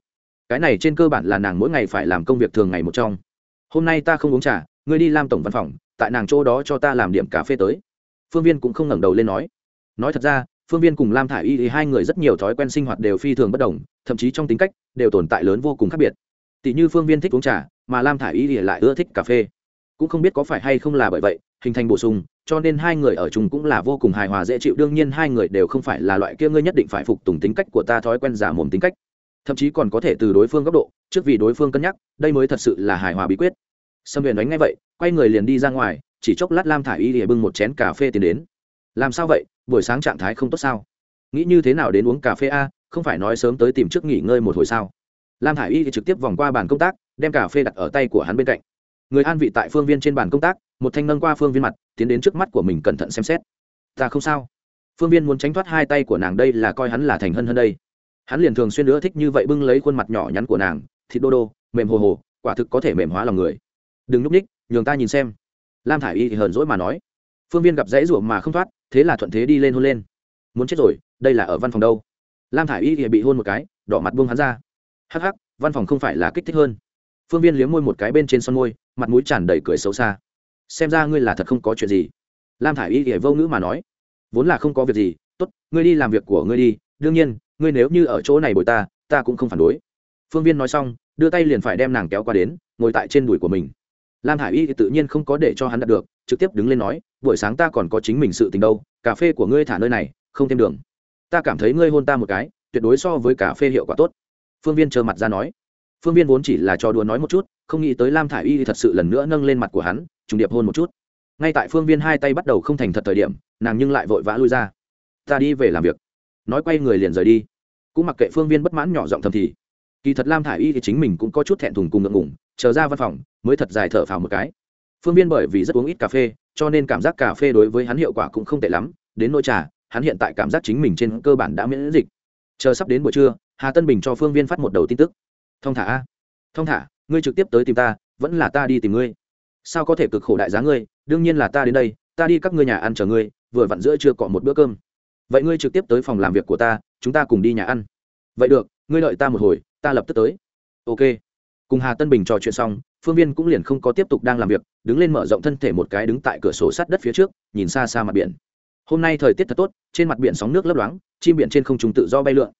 Cái này trên cơ bản là nàng mỗi ngày phải làm công việc thường ngày một trong. Hôm nay ta không uống trà ngươi đi làm tổng văn phòng, tại nàng chỗ đó cho ta làm điểm cà phê tới. Phương viên cũng không ngẩng đầu lên nói. Nói thật ra, phương viên cùng lam thả i y hai người rất nhiều thói quen sinh hoạt đều phi thường bất đồng, thậm chí trong tính cách đều tồn tại lớn vô cùng khác biệt. Tỷ như phương viên thích uống trà, mà lam thả i y lại ưa thích cà phê. Cũng không biết có phải hay không là bởi vậy, hình thành bổ sung, cho nên hai người ở chung cũng là vô cùng hài hòa dễ chịu. Đương nhiên hai người đều không phải là loại kia ngươi nhất định phải phục tùng tính cách của ta thói quen giả mồm tính cách. Thậm chí còn có thể từ đối phương góc độ, trước vì đối phương cân nhắc, đây mới thật sự là hài hòa bí quyết sâm huyền đánh ngay vậy, quay người liền đi ra ngoài, chỉ chốc lát lam thả i y thì bưng một chén cà phê tiến đến. Làm sao vậy? Buổi sáng trạng thái không tốt sao? Nghĩ như thế nào đến uống cà phê a? Không phải nói sớm tới tìm trước nghỉ ngơi một hồi sao? Lam thả i y thì trực tiếp vòng qua bàn công tác, đem cà phê đặt ở tay của hắn bên cạnh. Người an vị tại phương viên trên bàn công tác, một thanh nâng qua phương viên mặt, tiến đến trước mắt của mình cẩn thận xem xét. Ta không sao. Phương viên muốn tránh thoát hai tay của nàng đây là coi hắn là thành hân hơn đây. Hắn liền thường xuyên nữa thích như vậy bưng lấy khuôn mặt nhỏ nhắn của nàng, thịt đô đô, mềm hồ hồ, quả thực có thể mềm hóa lòng người đừng núp ních, nhường ta nhìn xem. Lam thả i y thì hờn dỗi mà nói. Phương viên gặp dãy ruộng mà không thoát, thế là thuận thế đi lên hôn lên. Muốn chết rồi, đây là ở văn phòng đâu? Lam thả i y thì bị hôn một cái, đỏ mặt buông hắn ra. Hắc hắc, văn phòng không phải là kích thích hơn. Phương viên liếm môi một cái bên trên son môi, mặt mũi tràn đầy cười xấu xa. Xem ra ngươi là thật không có chuyện gì. Lam thả i y thì vô ngữ mà nói. Vốn là không có việc gì, tốt, ngươi đi làm việc của ngươi đi, đương nhiên, ngươi nếu như ở chỗ này bồi ta ta cũng không phản đối. Phương viên nói xong, đưa tay liền phải đem nàng kéo qua đến, ngồi tại trên đùi của mình lam hải y thì tự nhiên không có để cho hắn đạt được, trực tiếp đứng lên nói, buổi sáng ta còn có chính mình sự tình đâu, cà phê của ngươi thả nơi này, không thêm đường. Ta cảm thấy ngươi hôn ta một cái, tuyệt đối so với cà phê hiệu quả tốt. Phương viên trơ mặt ra nói. Phương viên vốn chỉ là cho đùa nói một chút, không nghĩ tới lam thả i y thì thật sự lần nữa nâng lên mặt của hắn, trùng điệp hôn một chút. Ngay tại phương viên hai tay bắt đầu không thành thật thời điểm, nàng nhưng lại vội vã lui ra. Ta đi về làm việc. Nói quay người liền rời đi. Cũng mặc kệ phương viên bất mãn nhỏ giọng thầm thì, kỳ thật lam thả i y thì chính mình cũng có chút thẹn thùng cùng ngượng ngủng chờ ra văn phòng mới thật dài thở phào một cái. Phương viên bởi vì rất uống ít cà phê, cho nên cảm giác cà phê đối với hắn hiệu quả cũng không tệ lắm. Đến nỗi trà, hắn hiện tại cảm giác chính mình trên cơ bản đã miễn dịch. Chờ sắp đến buổi trưa, hà tân bình cho phương viên phát một đầu tin tức. Thông thả a. Thông thả, ngươi trực tiếp tới tìm ta, vẫn là ta đi tìm ngươi. Sao có thể cực khổ đại giá ngươi? Đương nhiên là ta đến đây, ta đi các ngươi nhà ăn chờ ngươi, vừa vặn giữa chưa cọ một bữa cơm. Vậy ngươi trực tiếp tới phòng làm việc của ta, chúng ta cùng đi nhà ăn. Vậy được, ngươi đợi ta một hồi, ta lập tức tới. Ok cùng hà tân bình trò chuyện xong, phương viên cũng liền không có tiếp tục đang làm việc, đứng lên mở rộng thân thể một cái đứng tại cửa sổ sát đất phía trước, nhìn xa xa mặt biển. Hôm nay thời tiết thật tốt, trên mặt biển sóng nước lấp loáng, chim biển trên không trùng tự do bay lượn.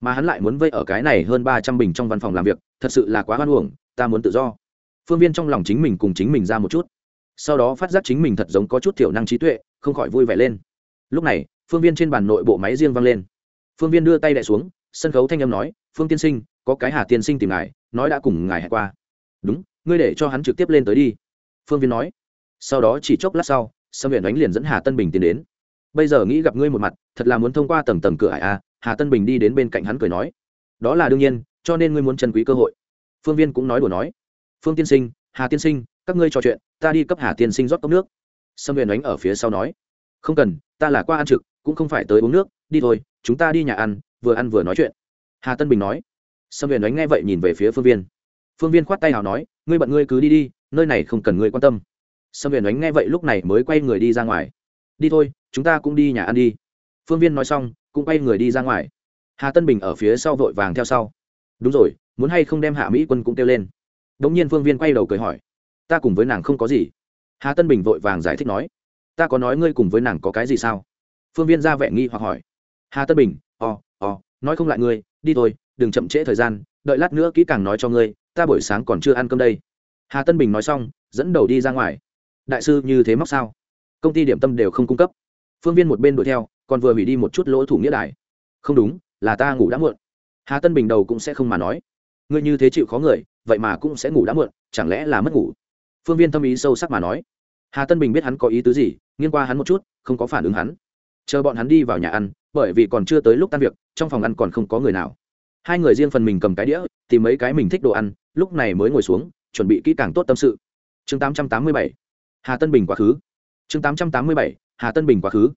Mà hắn lại muốn vây ở cái này hơn ba trăm bình trong văn phòng làm việc, thật sự là quá hoan uổng, ta muốn tự do. Phương viên trong lòng chính mình cùng chính mình ra một chút. Sau đó phát giác chính mình thật giống có chút thiểu năng trí tuệ, không khỏi vui vẻ lên. Lúc này, phương viên trên bàn nội bộ máy riêng vang lên. Phương viên đưa tay đ xuống, sân khấu thanh âm nói, phương tiên sinh có cái hà tiên sinh tìm ngài, nói đã cùng ngài hẹn qua. Đúng, ngươi để cho hắn trực tiếp lên tới đi. Phương viên nói. Sau đó chỉ chốc lát sau, sâm huyện đánh liền dẫn hà tân bình tiến đến. Bây giờ nghĩ gặp ngươi một mặt, thật là muốn thông qua tầng tầng cửa ải a, hà tân bình đi đến bên cạnh hắn cười nói. Đó là đương nhiên, cho nên ngươi muốn trân quý cơ hội. Phương viên cũng nói đùa nói. Phương tiên sinh, hà tiên sinh, các ngươi trò chuyện, ta đi cấp hà tiên sinh rót cốc nước. Sâm huyền đánh ở phía sau nói. Không cần, ta là qua ăn trực, cũng không phải tới uống nước, đi thôi, chúng ta đi nhà ăn, vừa ăn vừa nói chuyện. Hà tân bình nói sâm huyền đánh nghe vậy nhìn về phía phương viên. Phương viên khoát tay nào nói, ngươi bận ngươi cứ đi đi, nơi này không cần ngươi quan tâm. Sâm huyền đánh nghe vậy lúc này mới quay người đi ra ngoài. Đi thôi, chúng ta cũng đi nhà ăn đi. Phương viên nói xong, cũng quay người đi ra ngoài. Hà tân bình ở phía sau vội vàng theo sau. Đúng rồi, muốn hay không đem hạ mỹ quân cũng kêu lên? Đ ỗ n g nhiên phương viên quay đầu cười hỏi. Ta cùng với nàng không có gì. Hà tân bình vội vàng giải thích nói. Ta có nói ngươi cùng với nàng có cái gì sao? Phương viên ra vẻ nghi hoặc hỏi. Hà tân bình ò ò nói không lại ngươi, đi thôi đừng chậm trễ thời gian, đợi lát nữa kỹ càng nói cho ngươi, ta buổi sáng còn chưa ăn cơm đây. Hà tân bình nói xong, dẫn đầu đi ra ngoài. Đại sư như thế móc sao? Công ty điểm tâm đều không cung cấp. Phương viên một bên đuổi theo, còn vừa hủy đi một chút lỗ thủ nghĩa đài. Không đúng, là ta ngủ đã muộn. Hà tân bình đầu cũng sẽ không mà nói. Ngươi như thế chịu khó người, vậy mà cũng sẽ ngủ đã muộn, chẳng lẽ là mất ngủ? Phương viên tâm ý sâu sắc mà nói. Hà tân bình biết hắn có ý tứ gì, nghiêng qua hắn một chút, không có phản ứng hắn. Chờ bọn hắn đi vào nhà ăn, bởi vì còn chưa tới lúc tan việc, trong phòng ăn còn không có người nào hai người riêng phần mình cầm cái đĩa, tìm mấy cái mình thích đồ ăn, lúc này mới ngồi xuống, chuẩn bị kỹ càng tốt tâm sự. Chương 887 hà tân bình quá khứ. Chương 887 hà tân bình quá khứ.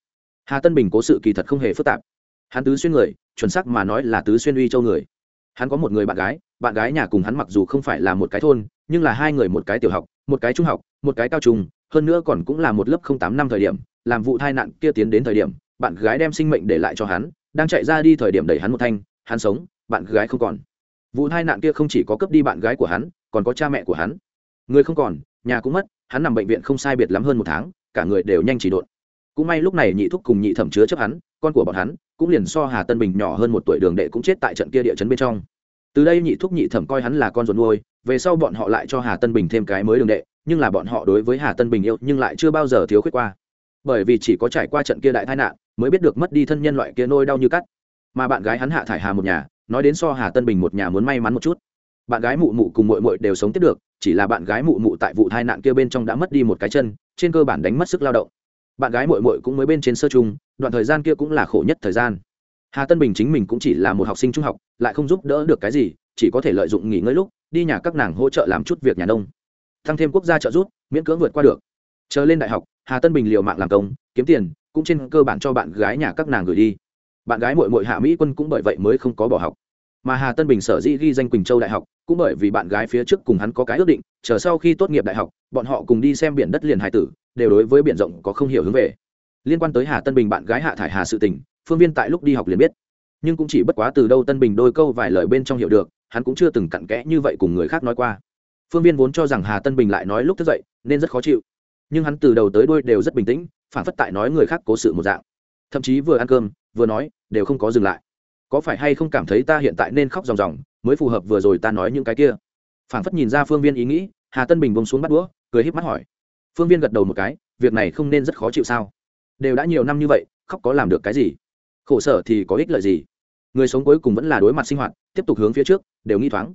Hà tân bình cố sự kỳ thật không hề phức tạp. Hắn tứ xuyên người, chuẩn xác mà nói là tứ xuyên uy châu người. Hắn có một người bạn gái bạn gái nhà cùng hắn mặc dù không phải là một cái thôn, nhưng là hai người một cái tiểu học, một cái trung học, một cái cao trung, hơn nữa còn cũng là một lớp không tám năm thời điểm, làm vụ tai nạn kia tiến đến thời điểm, bạn gái đem sinh mệnh để lại cho hắn, đang chạy ra đi thời điểm đẩy hắn một thanh, hắn sống bạn gái không còn. Vụ tai nạn kia không chỉ có cướp đi bạn gái của hắn, còn có cha mẹ của hắn. Người không còn, nhà cũng mất, hắn nằm bệnh viện không sai biệt lắm hơn một tháng, cả người đều nhanh chỉ độn. Cũng may lúc này nhị thúc cùng nhị thẩm chứa chấp hắn, con của bọn hắn cũng liền so hà tân bình nhỏ hơn một tuổi đường đệ cũng chết tại trận kia địa chấn bên trong. Từ đây nhị thúc nhị thẩm coi hắn là con ruột nuôi, về sau bọn họ lại cho hà tân bình thêm cái mới đường đệ, nhưng là bọn họ đối với hà tân bình yêu nhưng lại chưa bao giờ thiếu khuyết qua. Bởi vì chỉ có trải qua trận kia đại tai nạn, mới biết được mất đi thân nhân loại kia nôi đau như cắt. Mà bạn gái hắn hạ thải hà một nhà nói đến so hà tân bình một nhà muốn may mắn một chút. Bạn gái mụ mụ cùng mội mội đều sống tiếp được, chỉ là bạn gái mụ mụ tại vụ tai nạn kia bên trong đã mất đi một cái chân, trên cơ bản đánh mất sức lao động. Bạn gái mội mội cũng mới bên trên sơ chung đoạn thời gian kia cũng là khổ nhất thời gian. Hà tân bình chính mình cũng chỉ là một học sinh trung học, lại không giúp đỡ được cái gì, chỉ có thể lợi dụng nghỉ ngơi lúc, đi nhà các nàng hỗ trợ làm chút việc nhà nông. Tăng thêm quốc gia trợ giúp, miễn cưỡng vượt qua được. Chờ lên đại học, hà tân bình liều mạng làm công, kiếm tiền, cũng trên cơ bản cho bạn gái nhà các nàng gửi đi bạn gái mội mội hạ mỹ quân cũng bởi vậy mới không có bỏ học. Mà hà tân bình sở dĩ ghi danh quỳnh châu đại học, cũng bởi vì bạn gái phía trước cùng hắn có cái ước định, chờ sau khi tốt nghiệp đại học, bọn họ cùng đi xem biển đất liền hải tử, đều đối với biển rộng có không hiểu hướng về. Liên quan tới hà tân bình bạn gái hạ thải hà sự tình, phương viên tại lúc đi học liền biết. Nhưng cũng chỉ bất quá từ đâu tân bình đôi câu vài lời bên trong hiểu được, hắn cũng chưa từng cặn kẽ như vậy cùng người khác nói qua. Phương viên vốn cho rằng hà tân bình lại nói lúc thức dậy, nên rất khó chịu. Nhưng hắn từ đầu tới đôi đều rất bình tĩnh, phản phất tại nói người khác cố sự một dạng thậm chí vừa ăn cơm, vừa nói, đều không có dừng lại. Có phải hay không cảm thấy ta hiện tại nên khóc ròng ròng, mới phù hợp vừa rồi ta nói những cái kia? Phản phất nhìn ra phương viên ý nghĩ, hà tân bình bông xuống bắt đũa, cười híp mắt hỏi. Phương viên gật đầu một cái, việc này không nên rất khó chịu sao? Đều đã nhiều năm như vậy, khóc có làm được cái gì? Khổ sở thì có ích lợi gì? Người sống cuối cùng vẫn là đối mặt sinh hoạt, tiếp tục hướng phía trước, đều nghi thoáng.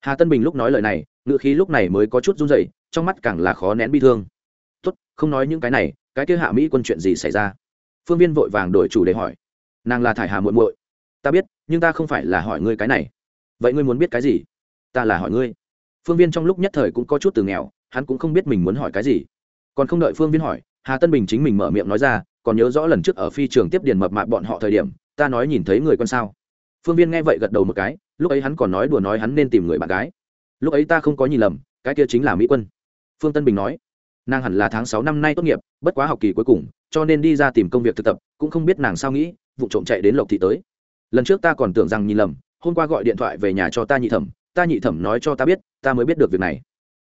Hà tân bình lúc nói lời này ngự khí lúc này mới có chút run rẩy, trong mắt càng là khó nén bi thương. Tốt, không nói những cái này, cái kia hạ mỹ quân chuyện gì xảy ra? Phương viên vội vàng đổi chủ để hỏi. Nàng là thải hà muội muội. Ta biết, nhưng ta không phải là hỏi ngươi cái này. Vậy ngươi muốn biết cái gì? Ta là hỏi ngươi. Phương viên trong lúc nhất thời cũng có chút từ nghèo, hắn cũng không biết mình muốn hỏi cái gì. Còn không đợi phương viên hỏi, hà tân bình chính mình mở miệng nói ra, còn nhớ rõ lần trước ở phi trường tiếp điền mập mạp bọn họ thời điểm, ta nói nhìn thấy người con sao. Phương viên nghe vậy gật đầu một cái, lúc ấy hắn còn nói đùa nói hắn nên tìm người bạn gái. Lúc ấy ta không có nhìn lầm, cái kia chính là mỹ quân. Phương tân bình nói nàng hẳn là tháng sáu năm nay tốt nghiệp, bất quá học kỳ cuối cùng, cho nên đi ra tìm công việc thực tập, cũng không biết nàng sao nghĩ, vụ trộm chạy đến lộc thị tới. Lần trước ta còn tưởng rằng nhìn lầm, hôm qua gọi điện thoại về nhà cho ta nhị thẩm, ta nhị thẩm nói cho ta biết, ta mới biết được việc này.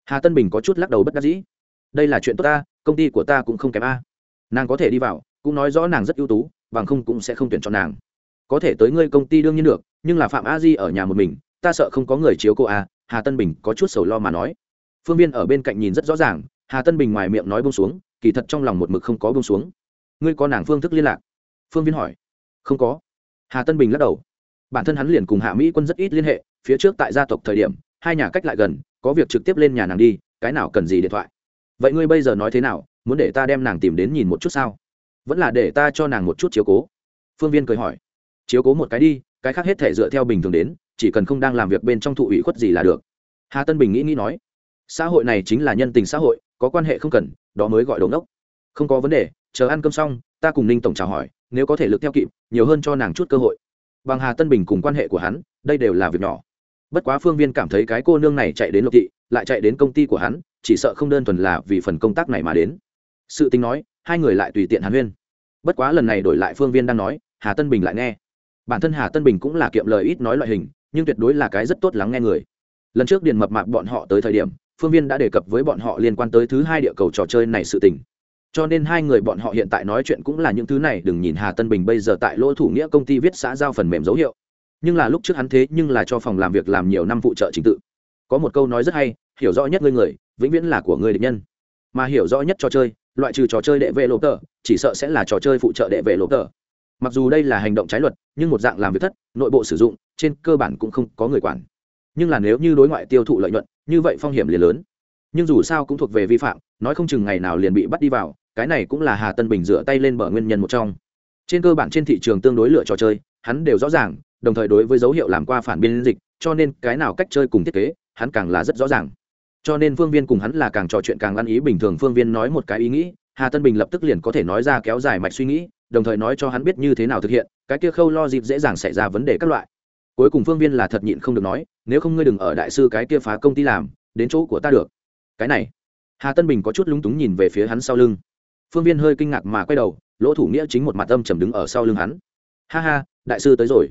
Hà tân bình có chút lắc đầu bất đắc dĩ. Đây là chuyện tốt ta, công ty của ta cũng không kém a. Nàng có thể đi vào, cũng nói rõ nàng rất ưu tú, bằng không cũng sẽ không tuyển chọn nàng. Có thể tới ngươi công ty đương nhiên được, nhưng là phạm a di ở nhà một mình, ta sợ không có người chiếu cô a, hà tân bình có chút sầu lo mà nói. Phương viên ở bên cạnh nhìn rất rõ ràng hà tân bình ngoài miệng nói bông xuống, kỳ thật trong lòng một mực không có bông xuống. Ngươi có nàng phương thức liên lạc? Phương viên hỏi. Không có. Hà tân bình lắc đầu. Bản thân hắn liền cùng hạ mỹ quân rất ít liên hệ, phía trước tại gia tộc thời điểm, hai nhà cách lại gần, có việc trực tiếp lên nhà nàng đi, cái nào cần gì điện thoại. Vậy ngươi bây giờ nói thế nào, muốn để ta đem nàng tìm đến nhìn một chút sao? Vẫn là để ta cho nàng một chút chiếu cố. Phương viên cười hỏi. Chiếu cố một cái đi, cái khác hết thể dựa theo bình thường đến, chỉ cần không đang làm việc bên trong thụ ủy khuất gì là được. Hà tân bình nghĩ nghĩ nói. Xã hội này chính là nhân tình xã hội có quan hệ không cần, đó mới gọi đồn đốc không có vấn đề, chờ ăn cơm xong, ta cùng ninh tổng chào hỏi, nếu có thể lực theo kịp, nhiều hơn cho nàng chút cơ hội. Bằng hà tân bình cùng quan hệ của hắn, đây đều là việc nhỏ. Bất quá phương viên cảm thấy cái cô nương này chạy đến lộc thị, lại chạy đến công ty của hắn, chỉ sợ không đơn thuần là vì phần công tác này mà đến. Sự tính nói, hai người lại tùy tiện hàn huyên. Bất quá lần này đổi lại phương viên đang nói, hà tân bình lại nghe. Bản thân hà tân bình cũng là kiệm lời ít nói loại hình, nhưng tuyệt đối là cái rất tốt lắng nghe người. Lần trước điền mập mạp bọn họ tới thời điểm phương viên đã đề cập với bọn họ liên quan tới thứ hai địa cầu trò chơi này sự tình. Cho nên hai người bọn họ hiện tại nói chuyện cũng là những thứ này, đừng nhìn hà tân bình bây giờ tại lỗ thủ nghĩa công ty viết xã giao phần mềm dấu hiệu. Nhưng là lúc trước hắn thế nhưng là cho phòng làm việc làm nhiều năm phụ trợ trình tự. Có một câu nói rất hay, hiểu rõ nhất ngươi người, vĩnh viễn là của người địch nhân. Mà hiểu rõ nhất trò chơi, loại trừ trò chơi đệ vệ lộp tờ, chỉ sợ sẽ là trò chơi phụ trợ đệ vệ lộp tờ. Mặc dù đây là hành động trái luật, nhưng một dạng làm việc thất, nội bộ sử dụng, trên cơ bản cũng không có người quản. Nhưng là nếu như đối ngoại tiêu thụ lợi nhuận như vậy phong hiểm liền lớn. Nhưng dù sao cũng thuộc về vi phạm, nói không chừng ngày nào liền bị bắt đi vào, cái này cũng là hà tân bình dựa tay lên bờ nguyên nhân một trong. Trên cơ bản trên thị trường tương đối lựa trò chơi, hắn đều rõ ràng, đồng thời đối với dấu hiệu làm qua phản biên dịch, cho nên cái nào cách chơi cùng thiết kế, hắn càng là rất rõ ràng. Cho nên phương viên cùng hắn là càng trò chuyện càng ăn ý, bình thường phương viên nói một cái ý nghĩ, hà tân bình lập tức liền có thể nói ra kéo dài mạch suy nghĩ, đồng thời nói cho hắn biết như thế nào thực hiện, cái kia khâu lo dịp dễ dàng xảy ra vấn đề các loại cuối cùng phương viên là thật nhịn không được nói, nếu không ngươi đừng ở đại sư cái kia phá công ty làm, đến chỗ của ta được. Cái này, hà tân bình có chút lúng túng nhìn về phía hắn sau lưng. Phương viên hơi kinh ngạc mà quay đầu, lỗ thủ nghĩa chính một mặt âm trầm đứng ở sau lưng hắn. Ha ha, đại sư tới rồi.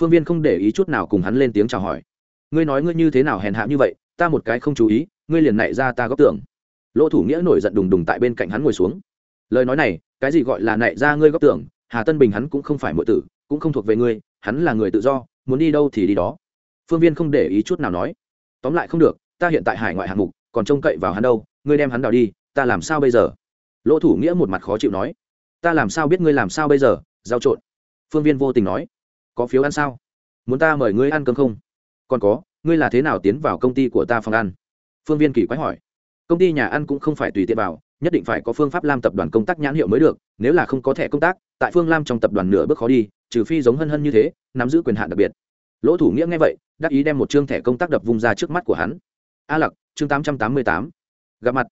Phương viên không để ý chút nào cùng hắn lên tiếng chào hỏi. Ngươi nói ngươi như thế nào hèn hạ như vậy, ta một cái không chú ý, ngươi liền nảy ra ta góp tưởng. Lỗ thủ nghĩa nổi giận đùng đùng tại bên cạnh hắn ngồi xuống. Lời nói này, cái gì gọi là nảy ra ngươi góp tưởng, hà tân bình hắn cũng không phải mọi tử, cũng không thuộc về ngươi, hắn là người tự do muốn đi đâu thì đi đó. Phương viên không để ý chút nào nói. Tóm lại không được, ta hiện tại hải ngoại hạng mục, còn trông cậy vào hắn đâu, ngươi đem hắn đào đi, ta làm sao bây giờ? Lỗ thủ nghĩa một mặt khó chịu nói. Ta làm sao biết ngươi làm sao bây giờ? Giao trộn. Phương viên vô tình nói. Có phiếu ăn sao? Muốn ta mời ngươi ăn cơm không? Còn có, ngươi là thế nào tiến vào công ty của ta phòng ăn? Phương viên kỳ quái hỏi. Công ty nhà ăn cũng không phải tùy tiện vào, nhất định phải có phương pháp lam tập đoàn công tác nhãn hiệu mới được, nếu là không có thẻ công tác, tại phương lam trong tập đoàn nửa bước khó đi trừ phi giống hân hân như thế, nắm giữ quyền hạn đặc biệt. Lỗ thủ nghĩa nghe vậy, đắc ý đem một chương thẻ công tác đập vung ra trước mắt của hắn. A lặc, chương tám trăm tám mươi tám. Gặp mặt.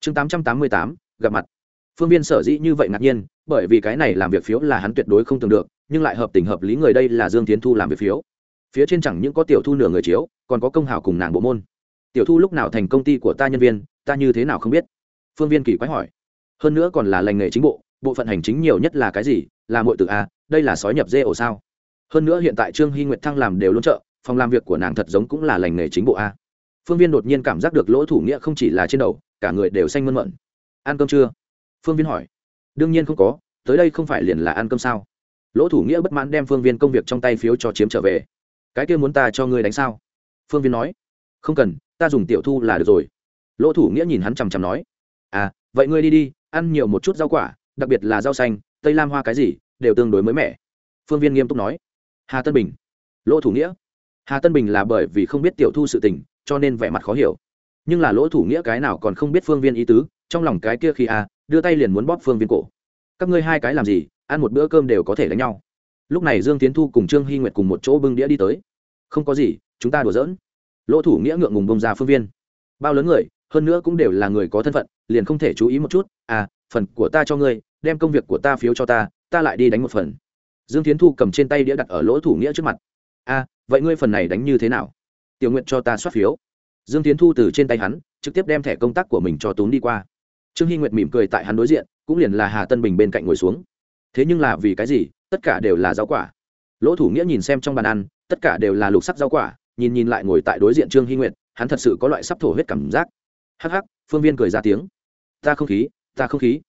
Chương tám trăm tám mươi tám, gặp mặt. Phương viên sở dĩ như vậy ngạc nhiên, bởi vì cái này làm việc phiếu là hắn tuyệt đối không tưởng được, nhưng lại hợp tình hợp lý người đây là dương tiến thu làm việc phiếu. Phía trên chẳng những có tiểu thu nửa người chiếu, còn có công hào cùng nàng bộ môn. Tiểu thu lúc nào thành công ty của ta nhân viên, ta như thế nào không biết? Phương viên kỳ quái hỏi. Hơn nữa còn là lành nghề chính bộ bộ phận hành chính nhiều nhất là cái gì? Là mọi từ a đây là sói nhập dê ổ sao? Hơn nữa hiện tại trương hy nguyệt thăng làm đều luôn trợ, phòng làm việc của nàng thật giống cũng là lành nghề chính bộ a. Phương viên đột nhiên cảm giác được lỗ thủ nghĩa không chỉ là trên đầu, cả người đều xanh mơn mận. Ăn cơm chưa? Phương viên hỏi. Đương nhiên không có, tới đây không phải liền là ăn cơm sao? Lỗ thủ nghĩa bất mãn đem phương viên công việc trong tay phiếu cho chiếm trở về. Cái kia muốn ta cho ngươi đánh sao? Phương viên nói. Không cần, ta dùng tiểu thu là được rồi. Lỗ thủ nghĩa nhìn hắn chằm chằm nói. À vậy ngươi đi đi, ăn nhiều một chút rau quả, đặc biệt là rau xanh, tây lam hoa cái gì đều tương đối mới mẻ. Phương viên nghiêm túc nói. Hà tân bình. Lỗ thủ nghĩa. Hà tân bình là bởi vì không biết tiểu thu sự tình, cho nên vẻ mặt khó hiểu. Nhưng là lỗ thủ nghĩa cái nào còn không biết phương viên ý tứ, trong lòng cái kia khi à đưa tay liền muốn bóp phương viên cổ. Các ngươi hai cái làm gì, ăn một bữa cơm đều có thể đánh nhau. Lúc này dương tiến thu cùng trương hy nguyệt cùng một chỗ bưng đĩa đi tới. Không có gì, chúng ta đùa giỡn. Lỗ thủ nghĩa ngượng ngùng bông ra phương viên. Bao lớn người, hơn nữa cũng đều là người có thân phận, liền không thể chú ý một chút. À phần của ta cho ngươi, đem công việc của ta phiếu cho ta ta lại đi đánh một phần. Dương tiến thu cầm trên tay đĩa đặt ở lỗ thủ nghĩa trước mặt. À vậy ngươi phần này đánh như thế nào? Tiểu nguyện cho ta soát phiếu. Dương tiến thu từ trên tay hắn, trực tiếp đem thẻ công tác của mình cho tốn đi qua. Trương hy nguyệt mỉm cười tại hắn đối diện, cũng liền là hà tân bình bên cạnh ngồi xuống. Thế nhưng là vì cái gì, tất cả đều là rau quả. Lỗ thủ nghĩa nhìn xem trong bàn ăn, tất cả đều là lục sắc rau quả, nhìn nhìn lại ngồi tại đối diện trương hy nguyệt, hắn thật sự có loại sắp thổ huyết cảm giác. Hắc hắc, phương viên cười ra tiếng. Ta không khí, ta không khí.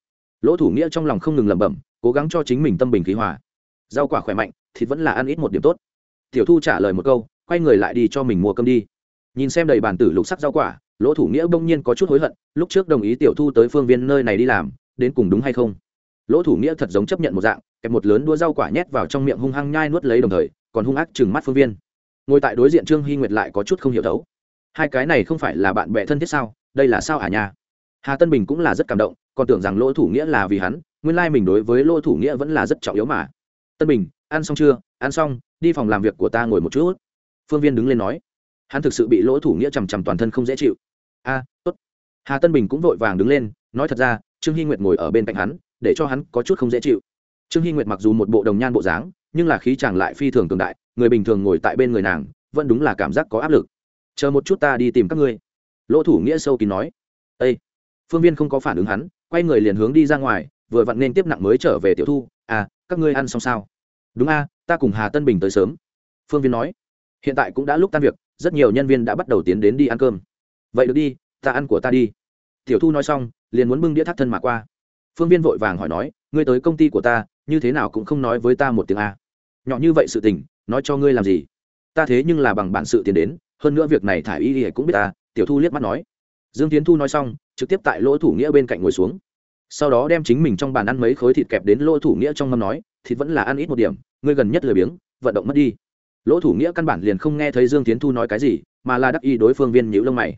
Lỗ thủ nghĩa trong lòng không ngừng lẩm bẩm cố gắng cho chính mình tâm bình khí hòa. Rau quả khỏe mạnh, thịt vẫn là ăn ít một điểm tốt. Tiểu thu trả lời một câu, quay người lại đi cho mình mua cơm đi. Nhìn xem đầy bàn tử lục sắc rau quả, lỗ thủ nghĩa bỗng nhiên có chút hối hận, lúc trước đồng ý tiểu thu tới phương viên nơi này đi làm, đến cùng đúng hay không? Lỗ thủ nghĩa thật giống chấp nhận một dạng, kẹp một lớn đua rau quả nhét vào trong miệng hung hăng nhai nuốt lấy đồng thời, còn hung ác chừng mắt phương viên. Ngồi tại đối diện trương hy nguyệt lại có chút không hiểu thấu. Hai cái này không phải là bạn bè thân thiết sao? Đây là sao hả nhà hà tân bình cũng là rất cảm động, còn tưởng rằng lỗ thủ nghĩa là vì hắn nguyên lai mình đối với lỗ thủ nghĩa vẫn là rất trọng yếu mà. Tân bình, ăn xong chưa? Ăn xong, đi phòng làm việc của ta ngồi một chút. Phương viên đứng lên nói. Hắn thực sự bị lỗ thủ nghĩa chằm chằm toàn thân không dễ chịu. A, tốt. Hà tân bình cũng vội vàng đứng lên, nói thật ra, trương hy nguyệt ngồi ở bên cạnh hắn, để cho hắn có chút không dễ chịu. Trương hy nguyệt mặc dù một bộ đồng nhan bộ dáng, nhưng là khí chàng lại phi thường cường đại, người bình thường ngồi tại bên người nàng, vẫn đúng là cảm giác có áp lực. Chờ một chút ta đi tìm các ngươi. Lỗ thủ nghĩa sâu kín nói. Â phương viên không có phản ứng hắn, quay người liền hướng đi ra ngoài vừa vặn nên tiếp nặng mới trở về tiểu thu. À các ngươi ăn xong sao? Đúng a, ta cùng hà tân bình tới sớm. Phương viên nói. Hiện tại cũng đã lúc tan việc, rất nhiều nhân viên đã bắt đầu tiến đến đi ăn cơm. Vậy được đi, ta ăn của ta đi. Tiểu thu nói xong, liền muốn bưng đĩa thắt thân mà qua. Phương viên vội vàng hỏi nói, ngươi tới công ty của ta, như thế nào cũng không nói với ta một tiếng a. Nhỏ như vậy sự tình, nói cho ngươi làm gì? Ta thế nhưng là bằng bản sự tiền đến, hơn nữa việc này thả y y cũng biết ta. Tiểu thu liếc mắt nói. Dương tiến thu nói xong, trực tiếp tại lỗ thủ nghĩa bên cạnh ngồi xuống sau đó đem chính mình trong bàn ăn mấy khối thịt kẹp đến lỗ thủ nghĩa trong mâm nói, thịt vẫn là ăn ít một điểm, ngươi gần nhất lười biếng, vận động mất đi. Lỗ thủ nghĩa căn bản liền không nghe thấy dương tiến thu nói cái gì, mà là đắc y đối phương viên nhữ lông mày.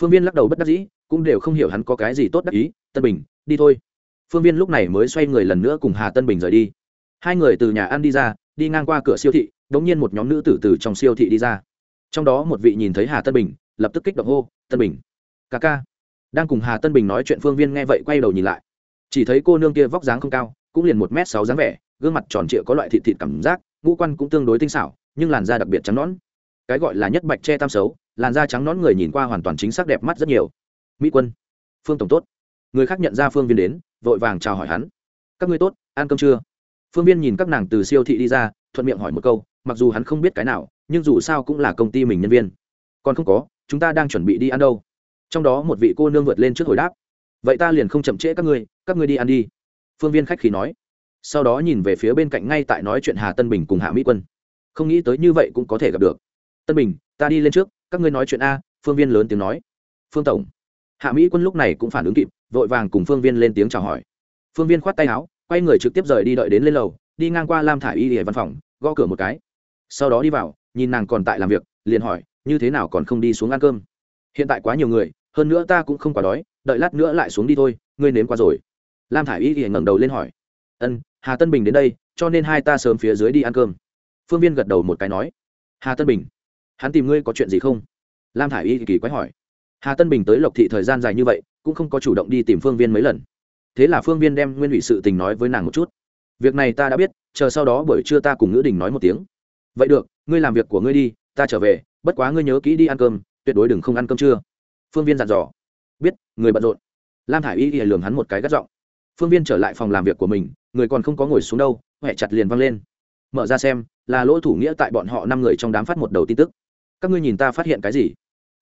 Phương viên lắc đầu bất đắc dĩ, cũng đều không hiểu hắn có cái gì tốt đắc ý, tân bình, đi thôi. Phương viên lúc này mới xoay người lần nữa cùng hà tân bình rời đi. Hai người từ nhà ăn đi ra, đi ngang qua cửa siêu thị đ ỗ n g nhiên một nhóm nữ tử từ trong siêu thị đi ra. Trong đó một vị nhìn thấy hà tân bình, lập tức kích động hô, tân bình, ca ca. Đang cùng hà tân bình nói chuyện, phương viên nghe vậy quay đầu nhìn lại chỉ thấy cô nương kia vóc dáng không cao, cũng liền một m sáu dáng vẻ, gương mặt tròn trịa có loại thịt thịt cảm giác, ngũ quan cũng tương đối tinh xảo, nhưng làn da đặc biệt trắng nón cái gọi là nhất bạch che tam xấu, làn da trắng nón người nhìn qua hoàn toàn chính xác đẹp mắt rất nhiều. Mỹ quân, phương tổng tốt. Người khác nhận ra phương viên đến, vội vàng chào hỏi hắn. Các ngươi tốt, ăn cơm chưa? Phương viên nhìn các nàng từ siêu thị đi ra, thuận miệng hỏi một câu, mặc dù hắn không biết cái nào, nhưng dù sao cũng là công ty mình nhân viên. Còn không có, chúng ta đang chuẩn bị đi ăn đâu. Trong đó một vị cô nương vượt lên trước hồi đáp vậy ta liền không chậm trễ các ngươi các ngươi đi ăn đi. Phương viên khách khí nói. Sau đó nhìn về phía bên cạnh ngay tại nói chuyện hà tân bình cùng hạ mỹ quân. Không nghĩ tới như vậy cũng có thể gặp được. Tân bình, ta đi lên trước, các ngươi nói chuyện a, phương viên lớn tiếng nói. Phương tổng. Hạ mỹ quân lúc này cũng phản ứng kịp, vội vàng cùng phương viên lên tiếng chào hỏi. Phương viên khoát tay áo, quay người trực tiếp rời đi đợi đến lên lầu, đi ngang qua lam thả i y hệ văn phòng, gõ cửa một cái. Sau đó đi vào, nhìn nàng còn tại làm việc, liền hỏi, như thế nào còn không đi xuống ăn cơm? Hiện tại quá nhiều người, hơn nữa ta cũng không quá đói đợi lát nữa lại xuống đi thôi, ngươi nếm qua rồi. Lam thả i y thì ngẩng đầu lên hỏi. Ân, hà tân bình đến đây, cho nên hai ta sớm phía dưới đi ăn cơm. Phương viên gật đầu một cái nói. Hà tân bình, hắn tìm ngươi có chuyện gì không? Lam thả i y kỳ quái hỏi. Hà tân bình tới lộc thị thời gian dài như vậy, cũng không có chủ động đi tìm phương viên mấy lần. Thế là phương viên đem nguyên ủy sự tình nói với nàng một chút. Việc này ta đã biết, chờ sau đó buổi trưa ta cùng ngữ đình nói một tiếng. Vậy được, ngươi làm việc của ngươi đi, ta trở về, bất quá ngươi nhớ kỹ đi ăn cơm, tuyệt đối đừng không ăn cơm trưa. Phương viên dặn dò biết, người bận rộn. Lam thả i y ỉa lường hắn một cái gắt giọng. Phương viên trở lại phòng làm việc của mình, người còn không có ngồi xuống đâu huệ chặt liền văng lên. Mở ra xem, là lỗ thủ nghĩa tại bọn họ năm người trong đám phát một đầu tin tức. Các ngươi nhìn ta phát hiện cái gì?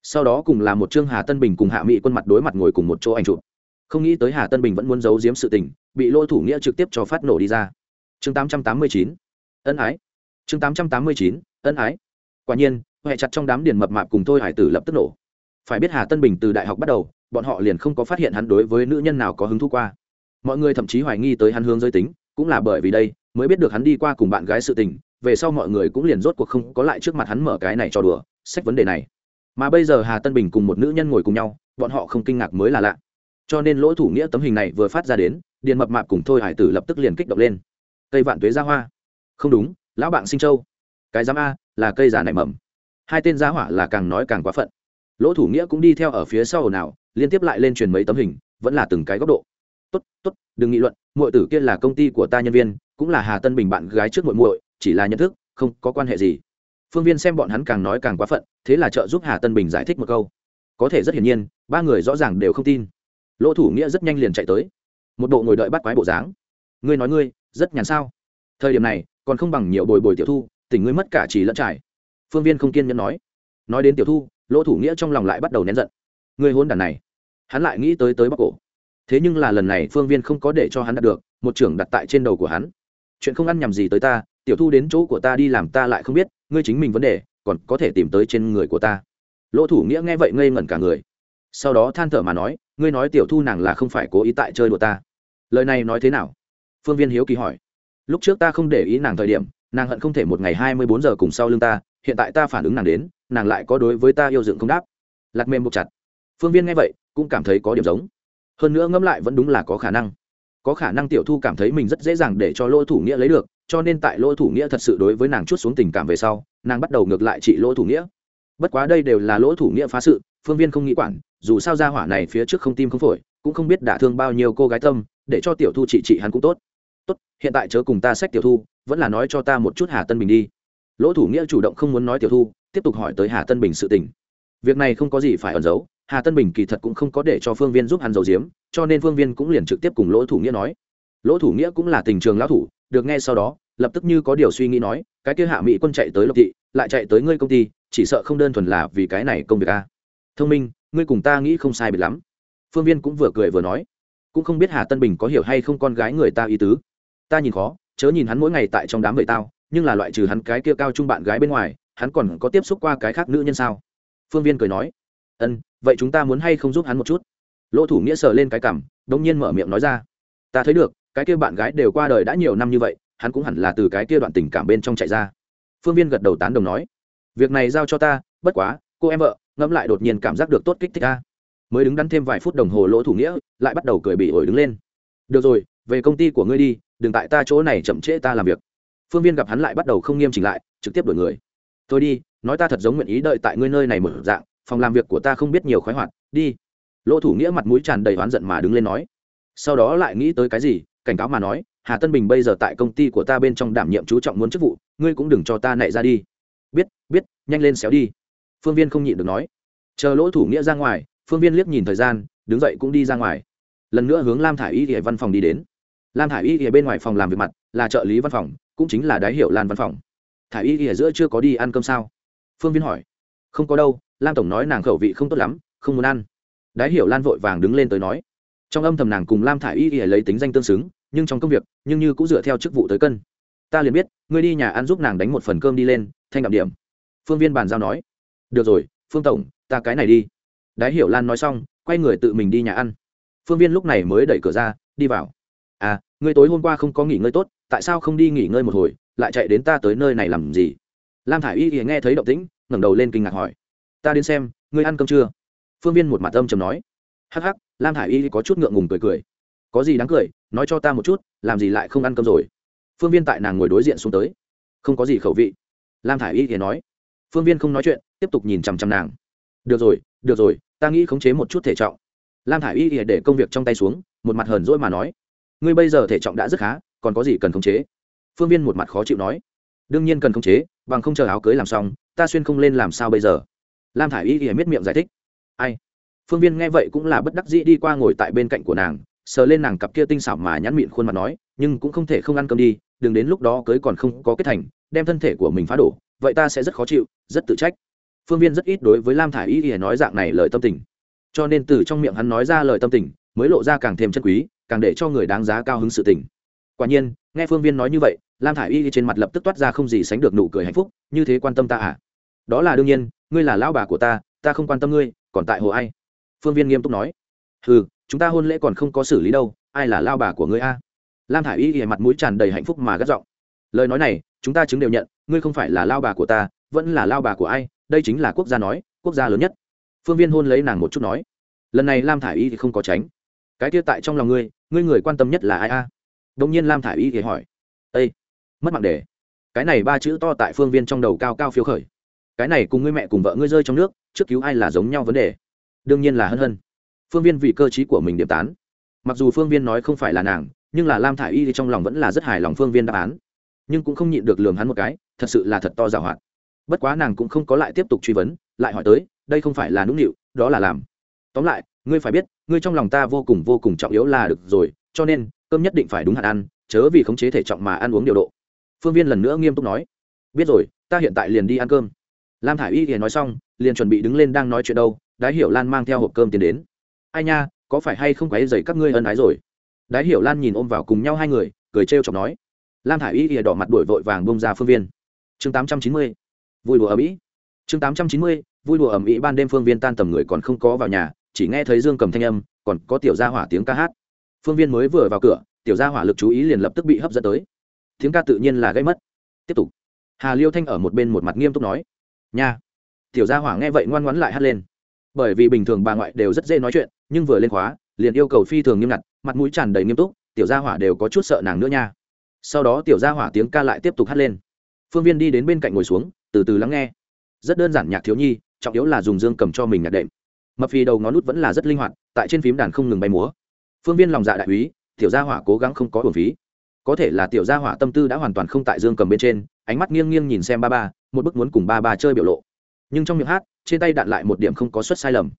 Sau đó cùng là một trương hà tân bình cùng hạ mỹ quân mặt đối mặt ngồi cùng một chỗ ảnh chụp. Không nghĩ tới hà tân bình vẫn muốn giấu giếm sự tình, bị lỗ thủ nghĩa trực tiếp cho phát nổ đi ra. Chương tám trăm tám mươi chín. Ân ái. Chương tám trăm tám mươi chín. Ân ái. Quả nhiên huệ chặt trong đám điền mập mạp cùng thôi hải tử lập tức nổ. Phải biết hà tân bình từ đại học bắt đầu bọn họ liền không có phát hiện hắn đối với nữ nhân nào có hứng thú qua. Mọi người thậm chí hoài nghi tới hắn hướng giới tính, cũng là bởi vì đây, mới biết được hắn đi qua cùng bạn gái sự tình, về sau mọi người cũng liền rốt cuộc không có lại trước mặt hắn mở cái này cho đùa sách vấn đề này. Mà bây giờ hà tân bình cùng một nữ nhân ngồi cùng nhau, bọn họ không kinh ngạc mới là lạ. Cho nên lỗ thủ nghĩa tấm hình này vừa phát ra đến, điền mập mạp cùng thôi hải tử lập tức liền kích động lên. Cây vạn tuế ra hoa. Không đúng, lão bạn sinh châu. Cái giám a, là cây giả nảy mầm. Hai tên giá hỏa là càng nói càng quá phận lỗ thủ nghĩa cũng đi theo ở phía sau nào liên tiếp lại lên truyền mấy tấm hình, vẫn là từng cái góc độ. Tốt tốt, đừng nghị luận, muội tử kia là công ty của ta nhân viên, cũng là hà tân bình bạn gái trước muội muội, chỉ là nhận thức, không có quan hệ gì. Phương viên xem bọn hắn càng nói càng quá phận, thế là trợ giúp hà tân bình giải thích một câu. Có thể rất hiển nhiên, ba người rõ ràng đều không tin. Lỗ thủ nghĩa rất nhanh liền chạy tới. Một bộ ngồi đợi bắt quái bộ dáng. Ngươi nói ngươi, rất nhàn sao? Thời điểm này, còn không bằng nhiều bồi bồi tiểu thu tỉnh ngươi mất cả chỉ lẫn trải. Phương viên không kiên nhẫn nói. Nói đến tiểu thu lỗ thủ nghĩa trong lòng lại bắt đầu nén giận. Người hôn đàn này, hắn lại nghĩ tới tới bắc cổ. Thế nhưng là lần này phương viên không có để cho hắn đạt được, một trưởng đặt tại trên đầu của hắn. Chuyện không ăn nhầm gì tới ta, tiểu thu đến chỗ của ta đi làm ta lại không biết, ngươi chính mình vấn đề, còn có thể tìm tới trên người của ta. Lỗ thủ nghĩa nghe vậy ngây ngẩn cả người. Sau đó than thở mà nói, ngươi nói tiểu thu nàng là không phải cố ý tại chơi đùa ta. Lời này nói thế nào? Phương viên hiếu kỳ hỏi. Lúc trước ta không để ý nàng thời điểm, nàng hận không thể một ngày hai mươi bốn giờ cùng sau lưng ta hiện tại ta phản ứng nàng đến, nàng lại có đối với ta yêu dựng không đáp. Lạc mềm buộc chặt. Phương viên nghe vậy, cũng cảm thấy có điểm giống. Hơn nữa ngẫm lại vẫn đúng là có khả năng. Có khả năng tiểu thu cảm thấy mình rất dễ dàng để cho lỗ thủ nghĩa lấy được, cho nên tại lỗ thủ nghĩa thật sự đối với nàng chút xuống tình cảm về sau, nàng bắt đầu ngược lại trị lỗ thủ nghĩa. Bất quá đây đều là lỗ thủ nghĩa phá sự, phương viên không nghĩ quản, dù sao ra hỏa này phía trước không tim không phổi, cũng không biết đả thương bao nhiêu cô gái tâm, để cho tiểu thu trị trị hắn cũng tốt. Tốt, hiện tại chớ cùng ta sách tiểu thu, vẫn là nói cho ta một chút hà tân bình đi lỗ thủ nghĩa chủ động không muốn nói tiểu thu, tiếp tục hỏi tới hà tân bình sự tình. Việc này không có gì phải ẩn giấu, hà tân bình kỳ thật cũng không có để cho phương viên giúp hắn giấu diếm cho nên phương viên cũng liền trực tiếp cùng lỗ thủ nghĩa nói. Lỗ thủ nghĩa cũng là tình trường lão thủ, được nghe sau đó, lập tức như có điều suy nghĩ nói, cái kia hạ mỹ quân chạy tới lộc thị, lại chạy tới ngươi công ty, chỉ sợ không đơn thuần là vì cái này công việc a. Thông minh, ngươi cùng ta nghĩ không sai biệt lắm. Phương viên cũng vừa cười vừa nói. Cũng không biết hà tân bình có hiểu hay không con gái người ta ý tứ. Ta nhìn khó, chớ nhìn hắn mỗi ngày tại trong đám người tao nhưng là loại trừ hắn cái kia cao trung bạn gái bên ngoài, hắn còn có tiếp xúc qua cái khác nữ nhân sao? Phương viên cười nói, ân, vậy chúng ta muốn hay không giúp hắn một chút? Lỗ thủ nghĩa sờ lên cái cảm đông nhiên mở miệng nói ra, ta thấy được, cái kia bạn gái đều qua đời đã nhiều năm như vậy, hắn cũng hẳn là từ cái kia đoạn tình cảm bên trong chạy ra. Phương viên gật đầu tán đồng nói, việc này giao cho ta, bất quá, cô em vợ, ngẫm lại đột nhiên cảm giác được tốt kích thích ta. Mới đứng đắn thêm vài phút đồng hồ lỗ thủ nghĩa lại bắt đầu cười bị ổi đứng lên. Được rồi, về công ty của ngươi đi, đừng tại ta chỗ này chậm trễ ta làm việc phương viên gặp hắn lại bắt đầu không nghiêm chỉnh lại, trực tiếp đổi người. Thôi đi, nói ta thật giống nguyện ý đợi tại ngươi nơi này một dạng, phòng làm việc của ta không biết nhiều khoái hoạt, đi. Lỗ thủ nghĩa mặt mũi tràn đầy oán giận mà đứng lên nói. Sau đó lại nghĩ tới cái gì, cảnh cáo mà nói, hà tân bình bây giờ tại công ty của ta bên trong đảm nhiệm chú trọng muốn chức vụ, ngươi cũng đừng cho ta nảy ra đi. Biết biết, nhanh lên xéo đi. Phương viên không nhịn được nói. Chờ lỗ thủ nghĩa ra ngoài, phương viên liếc nhìn thời gian, đứng dậy cũng đi ra ngoài. Lần nữa hướng lam thả i y thì văn phòng đi đến. Lam thả i y thì bên ngoài phòng làm việc mặt, là trợ lý văn phòng cũng chính là đái Hiểu lan văn phòng. Thả y ỉa ở giữa chưa có đi ăn cơm sao? Phương viên hỏi. Không có đâu, lam tổng nói nàng khẩu vị không tốt lắm, không muốn ăn. Đái hiểu lan vội vàng đứng lên tới nói. Trong âm thầm nàng cùng lam thả y y lấy tính danh tương xứng, nhưng trong công việc, nhưng như cũng dựa theo chức vụ tới cân. Ta liền biết, ngươi đi nhà ăn giúp nàng đánh một phần cơm đi lên, thanh đạm điểm. Phương viên bàn giao nói. Được rồi, phương tổng, ta cái này đi. Đái hiểu lan nói xong, quay người tự mình đi nhà ăn. Phương viên lúc này mới đẩy cửa ra, đi vào. À ngươi tối hôm qua không có nghỉ ngơi tốt tại sao không đi nghỉ ngơi một hồi, lại chạy đến ta tới nơi này làm gì? Lam thả i y thì nghe thấy động tĩnh, ngẩng đầu lên kinh ngạc hỏi. Ta đến xem, ngươi ăn cơm chưa? Phương viên một mặt âm chầm nói. Hắc hắc, lam thả i y có chút ngượng ngùng cười cười. Có gì đáng cười, nói cho ta một chút, làm gì lại không ăn cơm rồi? Phương viên tại nàng ngồi đối diện xuống tới. Không có gì khẩu vị. Lam thả i y thì nói. Phương viên không nói chuyện, tiếp tục nhìn chằm chằm nàng. Được rồi được rồi, ta nghĩ khống chế một chút thể trọng. Lam thả i y thì để công việc trong tay xuống, một mặt hờn dỗi mà nói. Ngươi bây giờ thể trọng đã rất khá còn có gì cần khống chế? Phương viên một mặt khó chịu nói. Đương nhiên cần khống chế, bằng không chờ áo cưới làm xong, ta xuyên không lên làm sao bây giờ? Lam thả i y thì miết miệng giải thích. Ai? Phương viên nghe vậy cũng là bất đắc dĩ đi qua ngồi tại bên cạnh của nàng, sờ lên nàng cặp kia tinh xảo mà nhắn miệng khuôn mặt nói, nhưng cũng không thể không ăn cơm đi, đừng đến lúc đó cưới còn không có kết thành, đem thân thể của mình phá đổ, vậy ta sẽ rất khó chịu, rất tự trách. Phương viên rất ít đối với lam thả i y y nói dạng này lời tâm tình. Cho nên từ trong miệng hắn nói ra lời tâm tình, mới lộ ra càng thêm chân quý, càng để cho người đáng giá cao hứng sự tình quả nhiên, nghe phương viên nói như vậy, lam thả i y trên mặt lập tức toát ra không gì sánh được nụ cười hạnh phúc, như thế quan tâm ta à? Đó là đương nhiên, ngươi là lao bà của ta ta không quan tâm ngươi, còn tại hồ ai? Phương viên nghiêm túc nói. Ừ chúng ta hôn lễ còn không có xử lý đâu, ai là lao bà của ngươi a? Lam thả i y ghề mặt mũi tràn đầy hạnh phúc mà gắt giọng. Lời nói này, chúng ta chứng đều nhận, ngươi không phải là lao bà của ta, vẫn là lao bà của ai, đây chính là quốc gia nói, quốc gia lớn nhất. Phương viên hôn lấy nàng một chút nói. Lần này lam thả i y thì không có tránh. Cái kia tại trong lòng ngươi ngươi người quan tâm nhất là ai a? Đông nhiên lam thả i y thì hỏi ây mất mạng để. Cái này ba chữ to tại phương viên trong đầu cao cao phiêu khởi. Cái này cùng ngươi mẹ cùng vợ ngươi rơi trong nước, trước cứu ai là giống nhau vấn đề. Đương nhiên là hân hân. Phương viên vì cơ t của mình điểm tán. Mặc dù phương viên nói không phải là nàng, nhưng là lam thả i y thì trong lòng vẫn là rất hài lòng phương viên đáp án. Nhưng cũng không nhịn được lường hắn một cái, thật sự là thật to giảo hoạt. Bất quá nàng cũng không có lại tiếp tục truy vấn, lại hỏi tới, đây không phải là nũng nịu, đó là làm. Tóm lại, ngươi phải biết, ngươi trong lòng ta vô cùng vô cùng trọng yếu là được rồi, cho nên cơm nhất định phải đúng hạn ăn, chớ vì khống chế thể trọng mà ăn uống điều độ. Phương viên lần nữa nghiêm túc nói. Biết rồi, ta hiện tại liền đi ăn cơm. Lam thả i y thì nói xong, liền chuẩn bị đứng lên đang nói chuyện đâu, đái hiểu lan mang theo hộp cơm tiến đến. Ai nha, có phải hay không quáy dày các ngươi ân ái rồi? Đái hiểu lan nhìn ôm vào cùng nhau hai người, cười trêu chọc nói. Lam thả i y thì đỏ mặt đổi vội vàng bông ra phương viên. Chương tám trăm chín mươi, vui đùa ở mỹ. Chương tám trăm chín mươi, vui đùa ẩm ĩ ban đêm phương viên tan tầm người còn không có vào nhà, chỉ nghe thấy dương cầm thanh âm, còn có tiểu gia hỏa tiếng ca hát phương viên mới vừa vào cửa, tiểu gia hỏa lực chú ý liền lập tức bị hấp dẫn tới. Tiếng ca tự nhiên là gây mất. Tiếp tục. Hà liêu thanh ở một bên một mặt nghiêm túc nói, nha. Tiểu gia hỏa nghe vậy ngoan ngoãn lại hát lên. Bởi vì bình thường bà ngoại đều rất dễ nói chuyện, nhưng vừa lên khóa, liền yêu cầu phi thường nghiêm ngặt, mặt mũi tràn đầy nghiêm túc, tiểu gia hỏa đều có chút sợ nàng nữa nha. Sau đó tiểu gia hỏa tiếng ca lại tiếp tục hát lên. Phương viên đi đến bên cạnh ngồi xuống, từ từ lắng nghe. Rất đơn giản nhạc thiếu nhi, trọng yếu là dùng dương cầm cho mình nhạc đệm. Mập phì đầu ngón nút vẫn là rất linh hoạt, tại trên phím đàn không ngừng bay múa phương viên lòng dạ đại úy, tiểu gia hỏa cố gắng không có hồn phí. Có thể là tiểu gia hỏa tâm tư đã hoàn toàn không tại dương cầm bên trên, ánh mắt nghiêng nghiêng nhìn xem ba ba, một bức muốn cùng ba ba chơi biểu lộ. Nhưng trong miệng hát, trên tay đạn lại một điểm không có suất sai lầm.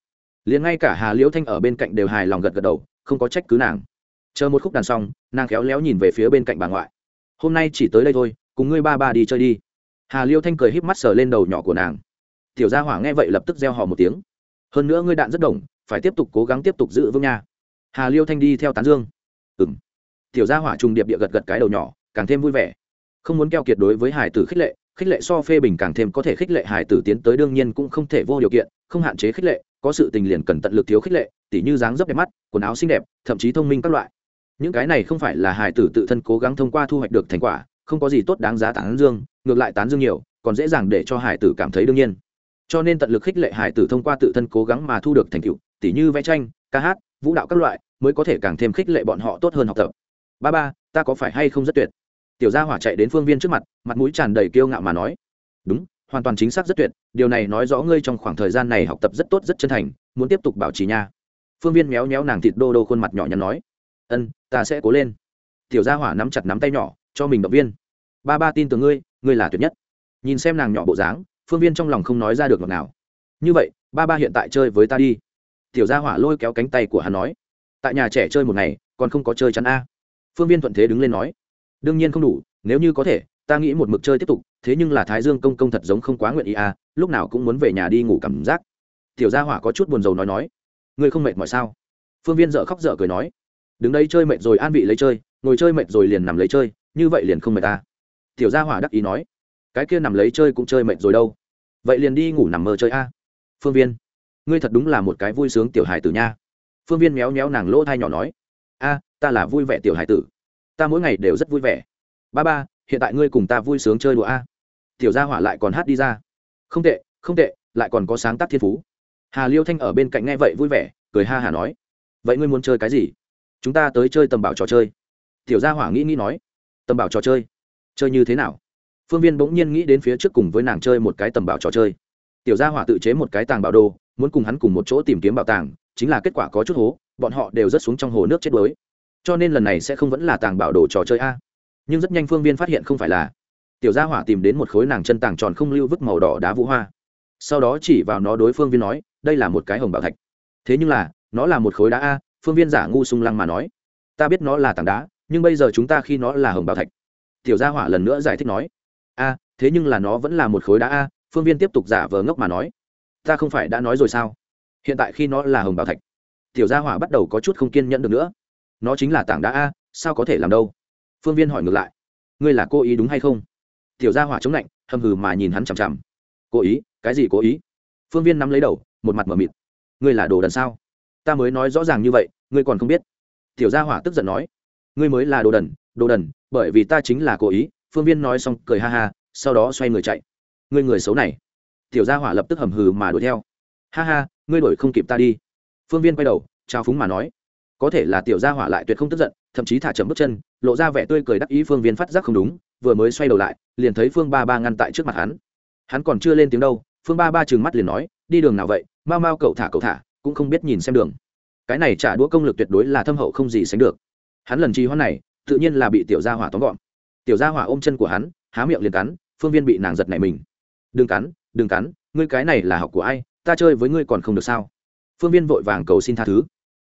Liền ngay cả hà liễu thanh ở bên cạnh đều hài lòng gật gật đầu, không có trách cứ nàng. Chờ một khúc đàn xong, nàng khéo léo nhìn về phía bên cạnh bà ngoại. Hôm nay chỉ tới đây thôi, cùng ngươi ba ba đi chơi đi. Hà liêu thanh cười híp mắt sờ lên đầu nhỏ của nàng. Tiểu gia hỏa nghe vậy lập tức gieo họ một tiếng. Hơn nữa ngươi đạn rất đồng, phải tiếp tục cố gắng tiếp tục giữ vững nha hà liêu thanh đi theo tán dương. Ừ m tiểu gia hỏa trùng điệp địa gật gật cái đầu nhỏ, càng thêm vui vẻ. Không muốn keo kiệt đối với hải tử khích lệ khích lệ so phê bình càng thêm có thể khích lệ hải tử tiến tới đương nhiên cũng không thể vô điều kiện, không hạn chế khích lệ, có sự tình liền cần tận lực thiếu khích lệ, tỉ như dáng dấp đẹp mắt, quần áo xinh đẹp, thậm chí thông minh các loại. Những cái này không phải là hải tử tự thân cố gắng thông qua thu hoạch được thành quả, không có gì tốt đáng giá tán dương, ngược lại tán dương nhiều, còn dễ dàng để cho hải tử cảm thấy đương nhiên. Cho nên tận lực khích lệ hải tử thông qua tự thân cố gắng mà thu được thành tựu, tỉ như vẽ tranh ca hát, vũ đạo các loại, mới có thể càng thêm khích lệ bọn họ tốt hơn học tập. Ba ba, ta có phải hay không rất tuyệt? Tiểu gia hỏa chạy đến phương viên trước mặt mặt mũi tràn đầy kiêu ngạo mà nói. Đúng, hoàn toàn chính xác rất tuyệt, điều này nói rõ ngươi trong khoảng thời gian này học tập rất tốt, rất chân thành, muốn tiếp tục bảo trì nha. Phương viên méo méo nàng thịt đô đô khuôn mặt nhỏ nhắn nói. Ân, ta sẽ cố lên. Tiểu gia hỏa nắm chặt nắm tay nhỏ, cho mình động viên. Ba ba tin tưởng ngươi ngươi là tuyệt nhất. Nhìn xem nàng nhỏ bộ dáng, phương viên trong lòng không nói ra được ngọt nào như vậy, ba ba hiện tại chơi với ta đi tiểu gia hỏa lôi kéo cánh tay của hắn nói, tại nhà trẻ chơi một ngày, còn không có chơi chắn a. Phương viên thuận thế đứng lên nói, đương nhiên không đủ, nếu như có thể, ta nghĩ một mực chơi tiếp tục, thế nhưng là thái dương công công thật giống không quá nguyện ý a, lúc nào cũng muốn về nhà đi ngủ cảm giác. Tiểu gia hỏa có chút buồn rầu nói nói, ngươi không mệt mỏi sao? Phương viên dợ khóc dợ cười nói, đứng đây chơi mệt rồi an vị lấy chơi, ngồi chơi mệt rồi liền nằm lấy chơi, như vậy liền không mệt ta tiểu gia hỏa đắc ý nói, cái kia nằm lấy chơi cũng chơi mệt rồi đâu. Vậy liền đi ngủ nằm mơ chơi a. Phương viên ngươi thật đúng là một cái vui sướng tiểu hài tử nha. Phương viên méo méo nàng lỗ thai nhỏ nói, a, ta là vui vẻ tiểu hài tử. Ta mỗi ngày đều rất vui vẻ. Ba ba, hiện tại ngươi cùng ta vui sướng chơi đùa a. Tiểu gia hỏa lại còn hát đi ra. Không tệ không tệ, lại còn có sáng tác thiên phú. Hà liêu thanh ở bên cạnh nghe vậy vui vẻ, cười ha hà nói, vậy ngươi muốn chơi cái gì? Chúng ta tới chơi tầm bảo trò chơi. Tiểu gia hỏa nghĩ nghĩ nói, tầm bảo trò chơi? Chơi như thế nào? Phương viên bỗng nhiên nghĩ đến phía trước cùng với nàng chơi một cái tầm bảo trò chơi. Tiểu gia hỏa tự chế một cái tàng bảo đồ muốn cùng hắn cùng một chỗ tìm kiếm bảo tàng, chính là kết quả có chút hố, bọn họ đều rớt xuống trong hồ nước chết đuối. Cho nên lần này sẽ không vẫn là tàng bảo đồ trò chơi a. Nhưng rất nhanh phương viên phát hiện không phải là, tiểu gia hỏa tìm đến một khối nàng chân tàng tròn không lưu vứt màu đỏ đá vũ hoa. Sau đó chỉ vào nó đối phương viên nói, đây là một cái hồng bảo thạch. Thế nhưng là, nó là một khối đá a, phương viên giả ngu sung lăng mà nói, ta biết nó là tảng đá, nhưng bây giờ chúng ta khi nó là hồng bảo thạch. Tiểu gia hỏa lần nữa giải thích nói, a, thế nhưng là nó vẫn là một khối đá a. Phương viên tiếp tục giả vờ ngốc mà nói ta không phải đã nói rồi sao? Hiện tại khi nó là hồng bảo thạch, tiểu gia hỏa bắt đầu có chút không kiên nhẫn được nữa. Nó chính là tảng đá a, sao có thể làm đâu? Phương viên hỏi ngược lại. Ngươi là cô ý đúng hay không? Tiểu gia hỏa chống lạnh, hầm hừ mà nhìn hắn chằm chằm. Cố ý? Cái gì cố ý? Phương viên nắm lấy đầu, một mặt m ở mịt. Ngươi là đồ đần sao? Ta mới nói rõ ràng như vậy, ngươi còn không biết. Tiểu gia hỏa tức giận nói. Ngươi mới là đồ đần đồ đần, bởi vì ta chính là cố ý. Phương viên nói xong, cười ha ha, sau đó xoay người chạy. Ngươi người xấu này tiểu gia hỏa lập tức hầm hừ mà đuổi theo. Ha ha, ngươi đuổi không kịp ta đi. Phương viên quay đầu trao phúng mà nói. Có thể là tiểu gia hỏa lại tuyệt không tức giận, thậm chí thả chậm bước chân, lộ ra vẻ tươi cười đắc ý phương viên phát giác không đúng, vừa mới xoay đầu lại, liền thấy phương ba ba ngăn tại trước mặt hắn. Hắn còn chưa lên tiếng đâu, phương ba ba trừng mắt liền nói, đi đường nào vậy? Mau mau cậu thả cậu thả, cũng không biết nhìn xem đường. Cái này trả đũa công lực tuyệt đối là thâm hậu không gì sánh được. Hắn lần trì hoãn này, tự nhiên là bị tiểu gia hỏa tóm gọn. Tiểu gia hỏa ôm chân của hắn, há miệng liền cắn, phương viên bị nàng giật này mình. Đừng cắn đừng cắn, ngươi cái này là học của ai, ta chơi với ngươi còn không được sao? Phương viên vội vàng cầu xin tha thứ.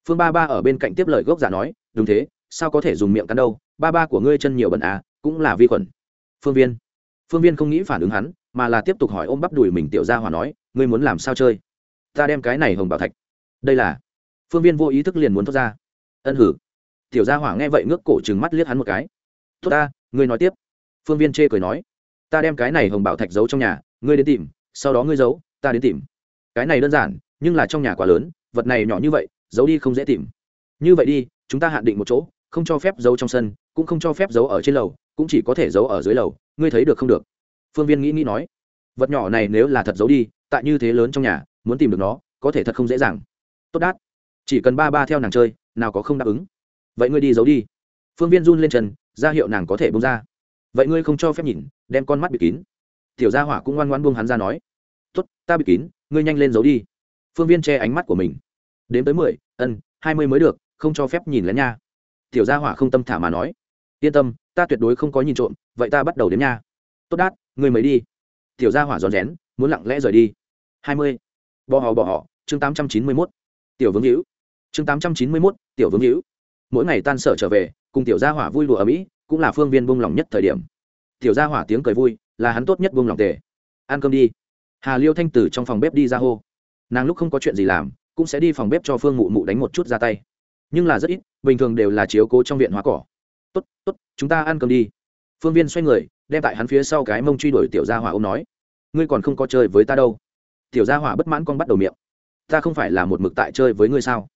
Phương ba ba ở bên cạnh tiếp lời gốc giả nói, đúng thế, sao có thể dùng miệng cắn đâu, ba ba của ngươi chân nhiều bẩn à cũng là vi khuẩn. Phương viên. Phương viên không nghĩ phản ứng hắn, mà là tiếp tục hỏi ôm bắp đùi mình tiểu gia Hòa nói, ngươi muốn làm sao chơi? Ta đem cái này hồng bảo thạch. Đây là. Phương viên vô ý thức liền muốn thoát ra. Ân hử. Tiểu gia hỏa nghe vậy ngước cổ trừng mắt liếc hắn một cái. Tốt ta, ngươi nói tiếp. Phương viên chê cười nói, ta đem cái này hồng bảo thạch giấu trong nhà ngươi đến tìm, sau đó ngươi giấu, ta đến tìm. Cái này đơn giản, nhưng là trong nhà quá lớn, vật này nhỏ như vậy, giấu đi không dễ tìm. Như vậy đi, chúng ta hạn định một chỗ, không cho phép giấu trong sân, cũng không cho phép giấu ở trên lầu, cũng chỉ có thể giấu ở dưới lầu, ngươi thấy được không được? Phương viên nghĩ nghĩ nói. Vật nhỏ này nếu là thật giấu đi, tại như thế lớn trong nhà, muốn tìm được nó, có thể thật không dễ dàng. Tốt đát. Chỉ cần ba ba theo nàng chơi, nào có không đáp ứng. Vậy ngươi đi giấu đi. Phương viên run lên trần ra hiệu nàng có thể bông ra. Vậy ngươi không cho phép nhìn, đem con mắt bịt kín tiểu gia hỏa cũng ngoan ngoan buông hắn ra nói, tốt, ta bị kín, ngươi nhanh lên giấu đi. Phương viên che ánh mắt của mình. Đến tới mười, ân, hai mươi mới được, không cho phép nhìn lén nha. Tiểu gia hỏa không tâm thả mà nói, yên tâm, ta tuyệt đối không có nhìn trộm, vậy ta bắt đầu đến nha. Tốt đát, ngươi mới đi. Tiểu gia hỏa rón rén, muốn lặng lẽ rời đi. Hai mươi bỏ họ bỏ họ chương tám trăm chín mươi mốt, tiểu vương hữu. Chương tám trăm chín mươi mốt, tiểu vương hữu. Mỗi ngày tan sở trở về, cùng tiểu gia hỏa vui lụa ở mỹ, cũng là phương viên buông lòng nhất thời điểm. Tiểu gia hỏa tiếng cười vui là hắn tốt nhất buông lòng tề. Ăn cơm đi. Hà liêu thanh tử trong phòng bếp đi ra hô. Nàng lúc không có chuyện gì làm, cũng sẽ đi phòng bếp cho phương mụ mụ đánh một chút ra tay. Nhưng là rất ít, bình thường đều là chiếu cố trong viện hóa cỏ. Tốt tốt, chúng ta ăn cơm đi. Phương viên xoay người, đem tại hắn phía sau cái mông truy đuổi tiểu gia hỏa ô m nói. Ngươi còn không có chơi với ta đâu. Tiểu gia hỏa bất mãn con bắt đầu miệng. Ta không phải là một mực tại chơi với ngươi sao?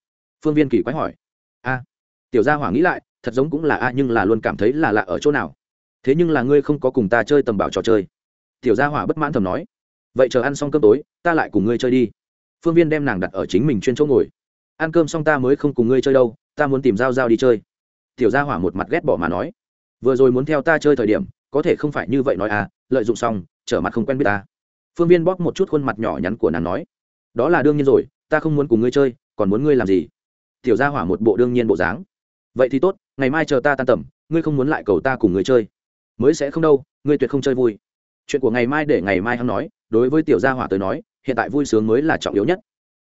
Phương viên kỳ quái hỏi. A. Tiểu gia hỏa nghĩ lại, thật giống cũng là a, nhưng là luôn cảm thấy là lạ ở chỗ nào thế nhưng là ngươi không có cùng ta chơi tầm bảo trò chơi. Tiểu gia hỏa bất mãn thầm nói. Vậy chờ ăn xong cơm tối, ta lại cùng ngươi chơi đi. Phương viên đem nàng đặt ở chính mình chuyên chỗ ngồi. Ăn cơm xong ta mới không cùng ngươi chơi đâu, ta muốn tìm giao giao đi chơi. Tiểu gia hỏa một mặt ghét bỏ mà nói. Vừa rồi muốn theo ta chơi thời điểm, có thể không phải như vậy nói à lợi dụng xong, trở mặt không quen biết ta. Phương viên bóp một chút khuôn mặt nhỏ nhắn của nàng nói. Đó là đương nhiên rồi, ta không muốn cùng ngươi chơi, còn muốn ngươi làm gì? Tiểu gia hỏa một bộ đương nhiên bộ dáng. Vậy thì tốt, ngày mai chờ ta tan tầm, ngươi không muốn lại cầu ta cùng ngươi chơi mới sẽ không đâu, ngươi tuyệt không chơi vui. Chuyện của ngày mai để ngày mai hắn nói, đối với tiểu gia hỏa tới nói, hiện tại vui sướng mới là trọng yếu nhất.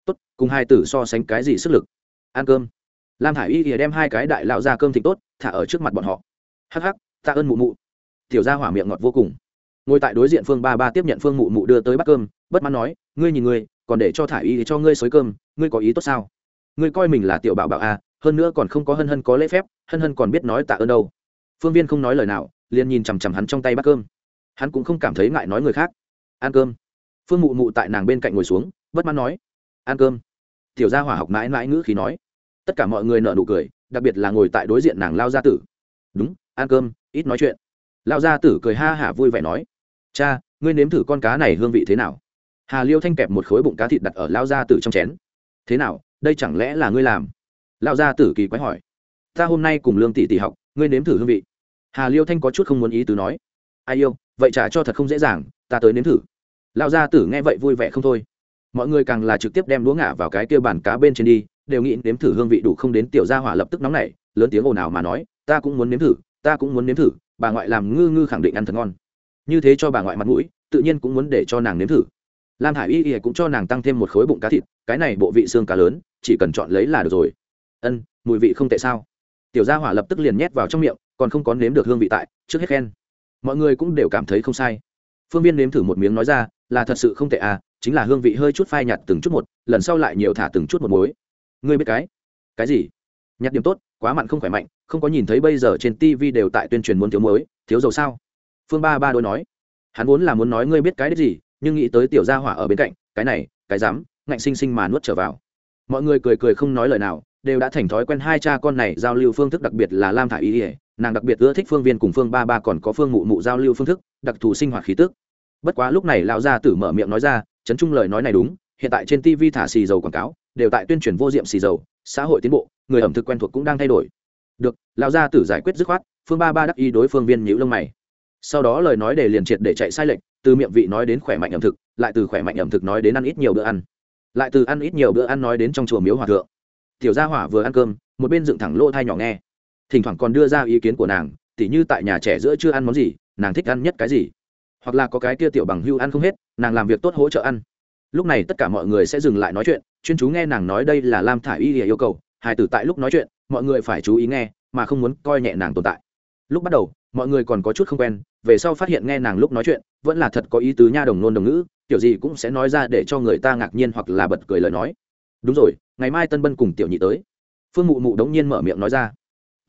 Tốt, cùng hai tử so sánh cái gì sức lực? Ăn cơm. Lam thả i y thì đem hai cái đại lão ra cơm thịt tốt, thả ở trước mặt bọn họ. Hắc hắc, tạ ơn mụ mụ. Tiểu gia hỏa miệng ngọt vô cùng. Ngồi tại đối diện phương ba ba tiếp nhận phương mụ mụ đưa tới bát cơm, bất mãn nói, ngươi nhìn ngươi, còn để cho thả y thì cho ngươi xới cơm, ngươi có ý tốt sao? Ngươi coi mình là tiểu bảo bảo à hơn nữa còn không có hân hân có lễ phép, hân hân còn biết nói tạ ơn đâu. Phương viên không nói lời nào liền nhìn chằm chằm hắn trong tay bát cơm. Hắn cũng không cảm thấy ngại nói người khác. Ăn cơm. Phương mụ mụ tại nàng bên cạnh ngồi xuống, bất mãn nói, ăn cơm. Tiểu gia hỏa học mãi mãi ngữ khí nói. Tất cả mọi người nợ nụ cười, đặc biệt là ngồi tại đối diện nàng lao gia tử. Đúng, ăn cơm, ít nói chuyện. Lao gia tử cười ha hả vui vẻ nói, cha, ngươi nếm thử con cá này hương vị thế nào? Hà liêu thanh kẹp một khối bụng cá thịt đặt ở lao gia tử trong chén. Thế nào, đây chẳng lẽ là ngươi làm? Lao gia tử kỳ quái hỏi, ta hôm nay cùng lương tỷ tỷ học, ngươi nếm thử hương vị hà liêu thanh có chút không muốn ý tứ nói. Ai yêu, vậy trả cho thật không dễ dàng, ta tới nếm thử. Lão gia tử nghe vậy vui vẻ không thôi. Mọi người càng là trực tiếp đem đũa ngả vào cái kia bàn cá bên trên đi, đều nghĩ nếm thử hương vị đủ không đến tiểu gia hỏa lập tức nóng nảy, lớn tiếng ồn ào mà nói, ta cũng muốn nếm thử, ta cũng muốn nếm thử, bà ngoại làm ngư ngư khẳng định ăn thật ngon. Như thế cho bà ngoại mặt mũi, tự nhiên cũng muốn để cho nàng nếm thử. Lam hải y y cũng cho nàng tăng thêm một khối bụng cá thịt, cái này bộ vị xương cá lớn, chỉ cần chọn lấy là được rồi. Ân, mùi vị không tệ sao? Tiểu gia hỏa lập tức liền nhét vào trong miệng còn không có nếm được hương vị tại, trước hết khen. Mọi người cũng đều cảm thấy không sai. Phương viên nếm thử một miếng nói ra, là thật sự không tệ à chính là hương vị hơi chút phai nhạt từng chút một, lần sau lại nhiều thả từng chút một muối. Ngươi biết cái? Cái gì? Nhặt điểm tốt, quá mặn không khỏe mạnh, không có nhìn thấy bây giờ trên tv đều tại tuyên truyền muốn thiếu muối, thiếu dầu sao? Phương ba ba đôi nói. Hắn vốn là muốn nói ngươi biết cái đấy gì, nhưng nghĩ tới tiểu gia hỏa ở bên cạnh, cái này, cái dám ngạnh sinh sinh mà nuốt trở vào. Mọi người cười cười không nói lời nào, đều đã thành thói quen hai cha con này giao lưu phương thức đặc biệt là lam thả ý ỉa nàng đặc biệt ưa thích phương viên cùng phương ba ba còn có phương mụ mụ giao lưu phương thức, đặc thù sinh hoạt khí tức. Bất quá lúc này lão gia tử mở miệng nói ra chấn trung lời nói này đúng, hiện tại trên tv thả xì dầu quảng cáo, đều tại tuyên truyền vô diệm xì dầu, xã hội tiến bộ, người ẩm thực quen thuộc cũng đang thay đổi. Được, lão gia tử giải quyết dứt khoát, phương ba ba đắc ý đối phương viên nhữ lông mày. Sau đó lời nói để liền triệt để chạy sai lệch, từ miệng vị nói đến khỏe mạnh ẩm thực, lại từ khỏe mạnh ẩm thực nói đến ăn ít nhiều bữa ăn. Lại từ ăn ít nhiều bữa ăn nói đến trong chùa miếu hòa thượng. Tiểu gia hỏa vừa ăn cơm, một bên dựng thẳng lỗ thai nhỏ nghe thỉnh thoảng còn đưa ra ý kiến của nàng, tỉ như tại nhà trẻ giữa chưa ăn món gì, nàng thích ăn nhất cái gì. Hoặc là có cái kia tiểu bằng hưu ăn không hết, nàng làm việc tốt hỗ trợ ăn. Lúc này tất cả mọi người sẽ dừng lại nói chuyện, chuyên chú nghe nàng nói đây là lam thả i y để yêu cầu hài tử tại lúc nói chuyện, mọi người phải chú ý nghe, mà không muốn coi nhẹ nàng tồn tại. Lúc bắt đầu, mọi người còn có chút không quen, về sau phát hiện nghe nàng lúc nói chuyện, vẫn là thật có ý tứ nha đồng nôn đồng ngữ, kiểu gì cũng sẽ nói ra để cho người ta ngạc nhiên hoặc là bật cười lời nói. Đúng rồi, ngày mai tân bân cùng tiểu nhị tới. Phương mụ mụ đống nhiên mở miệng nói ra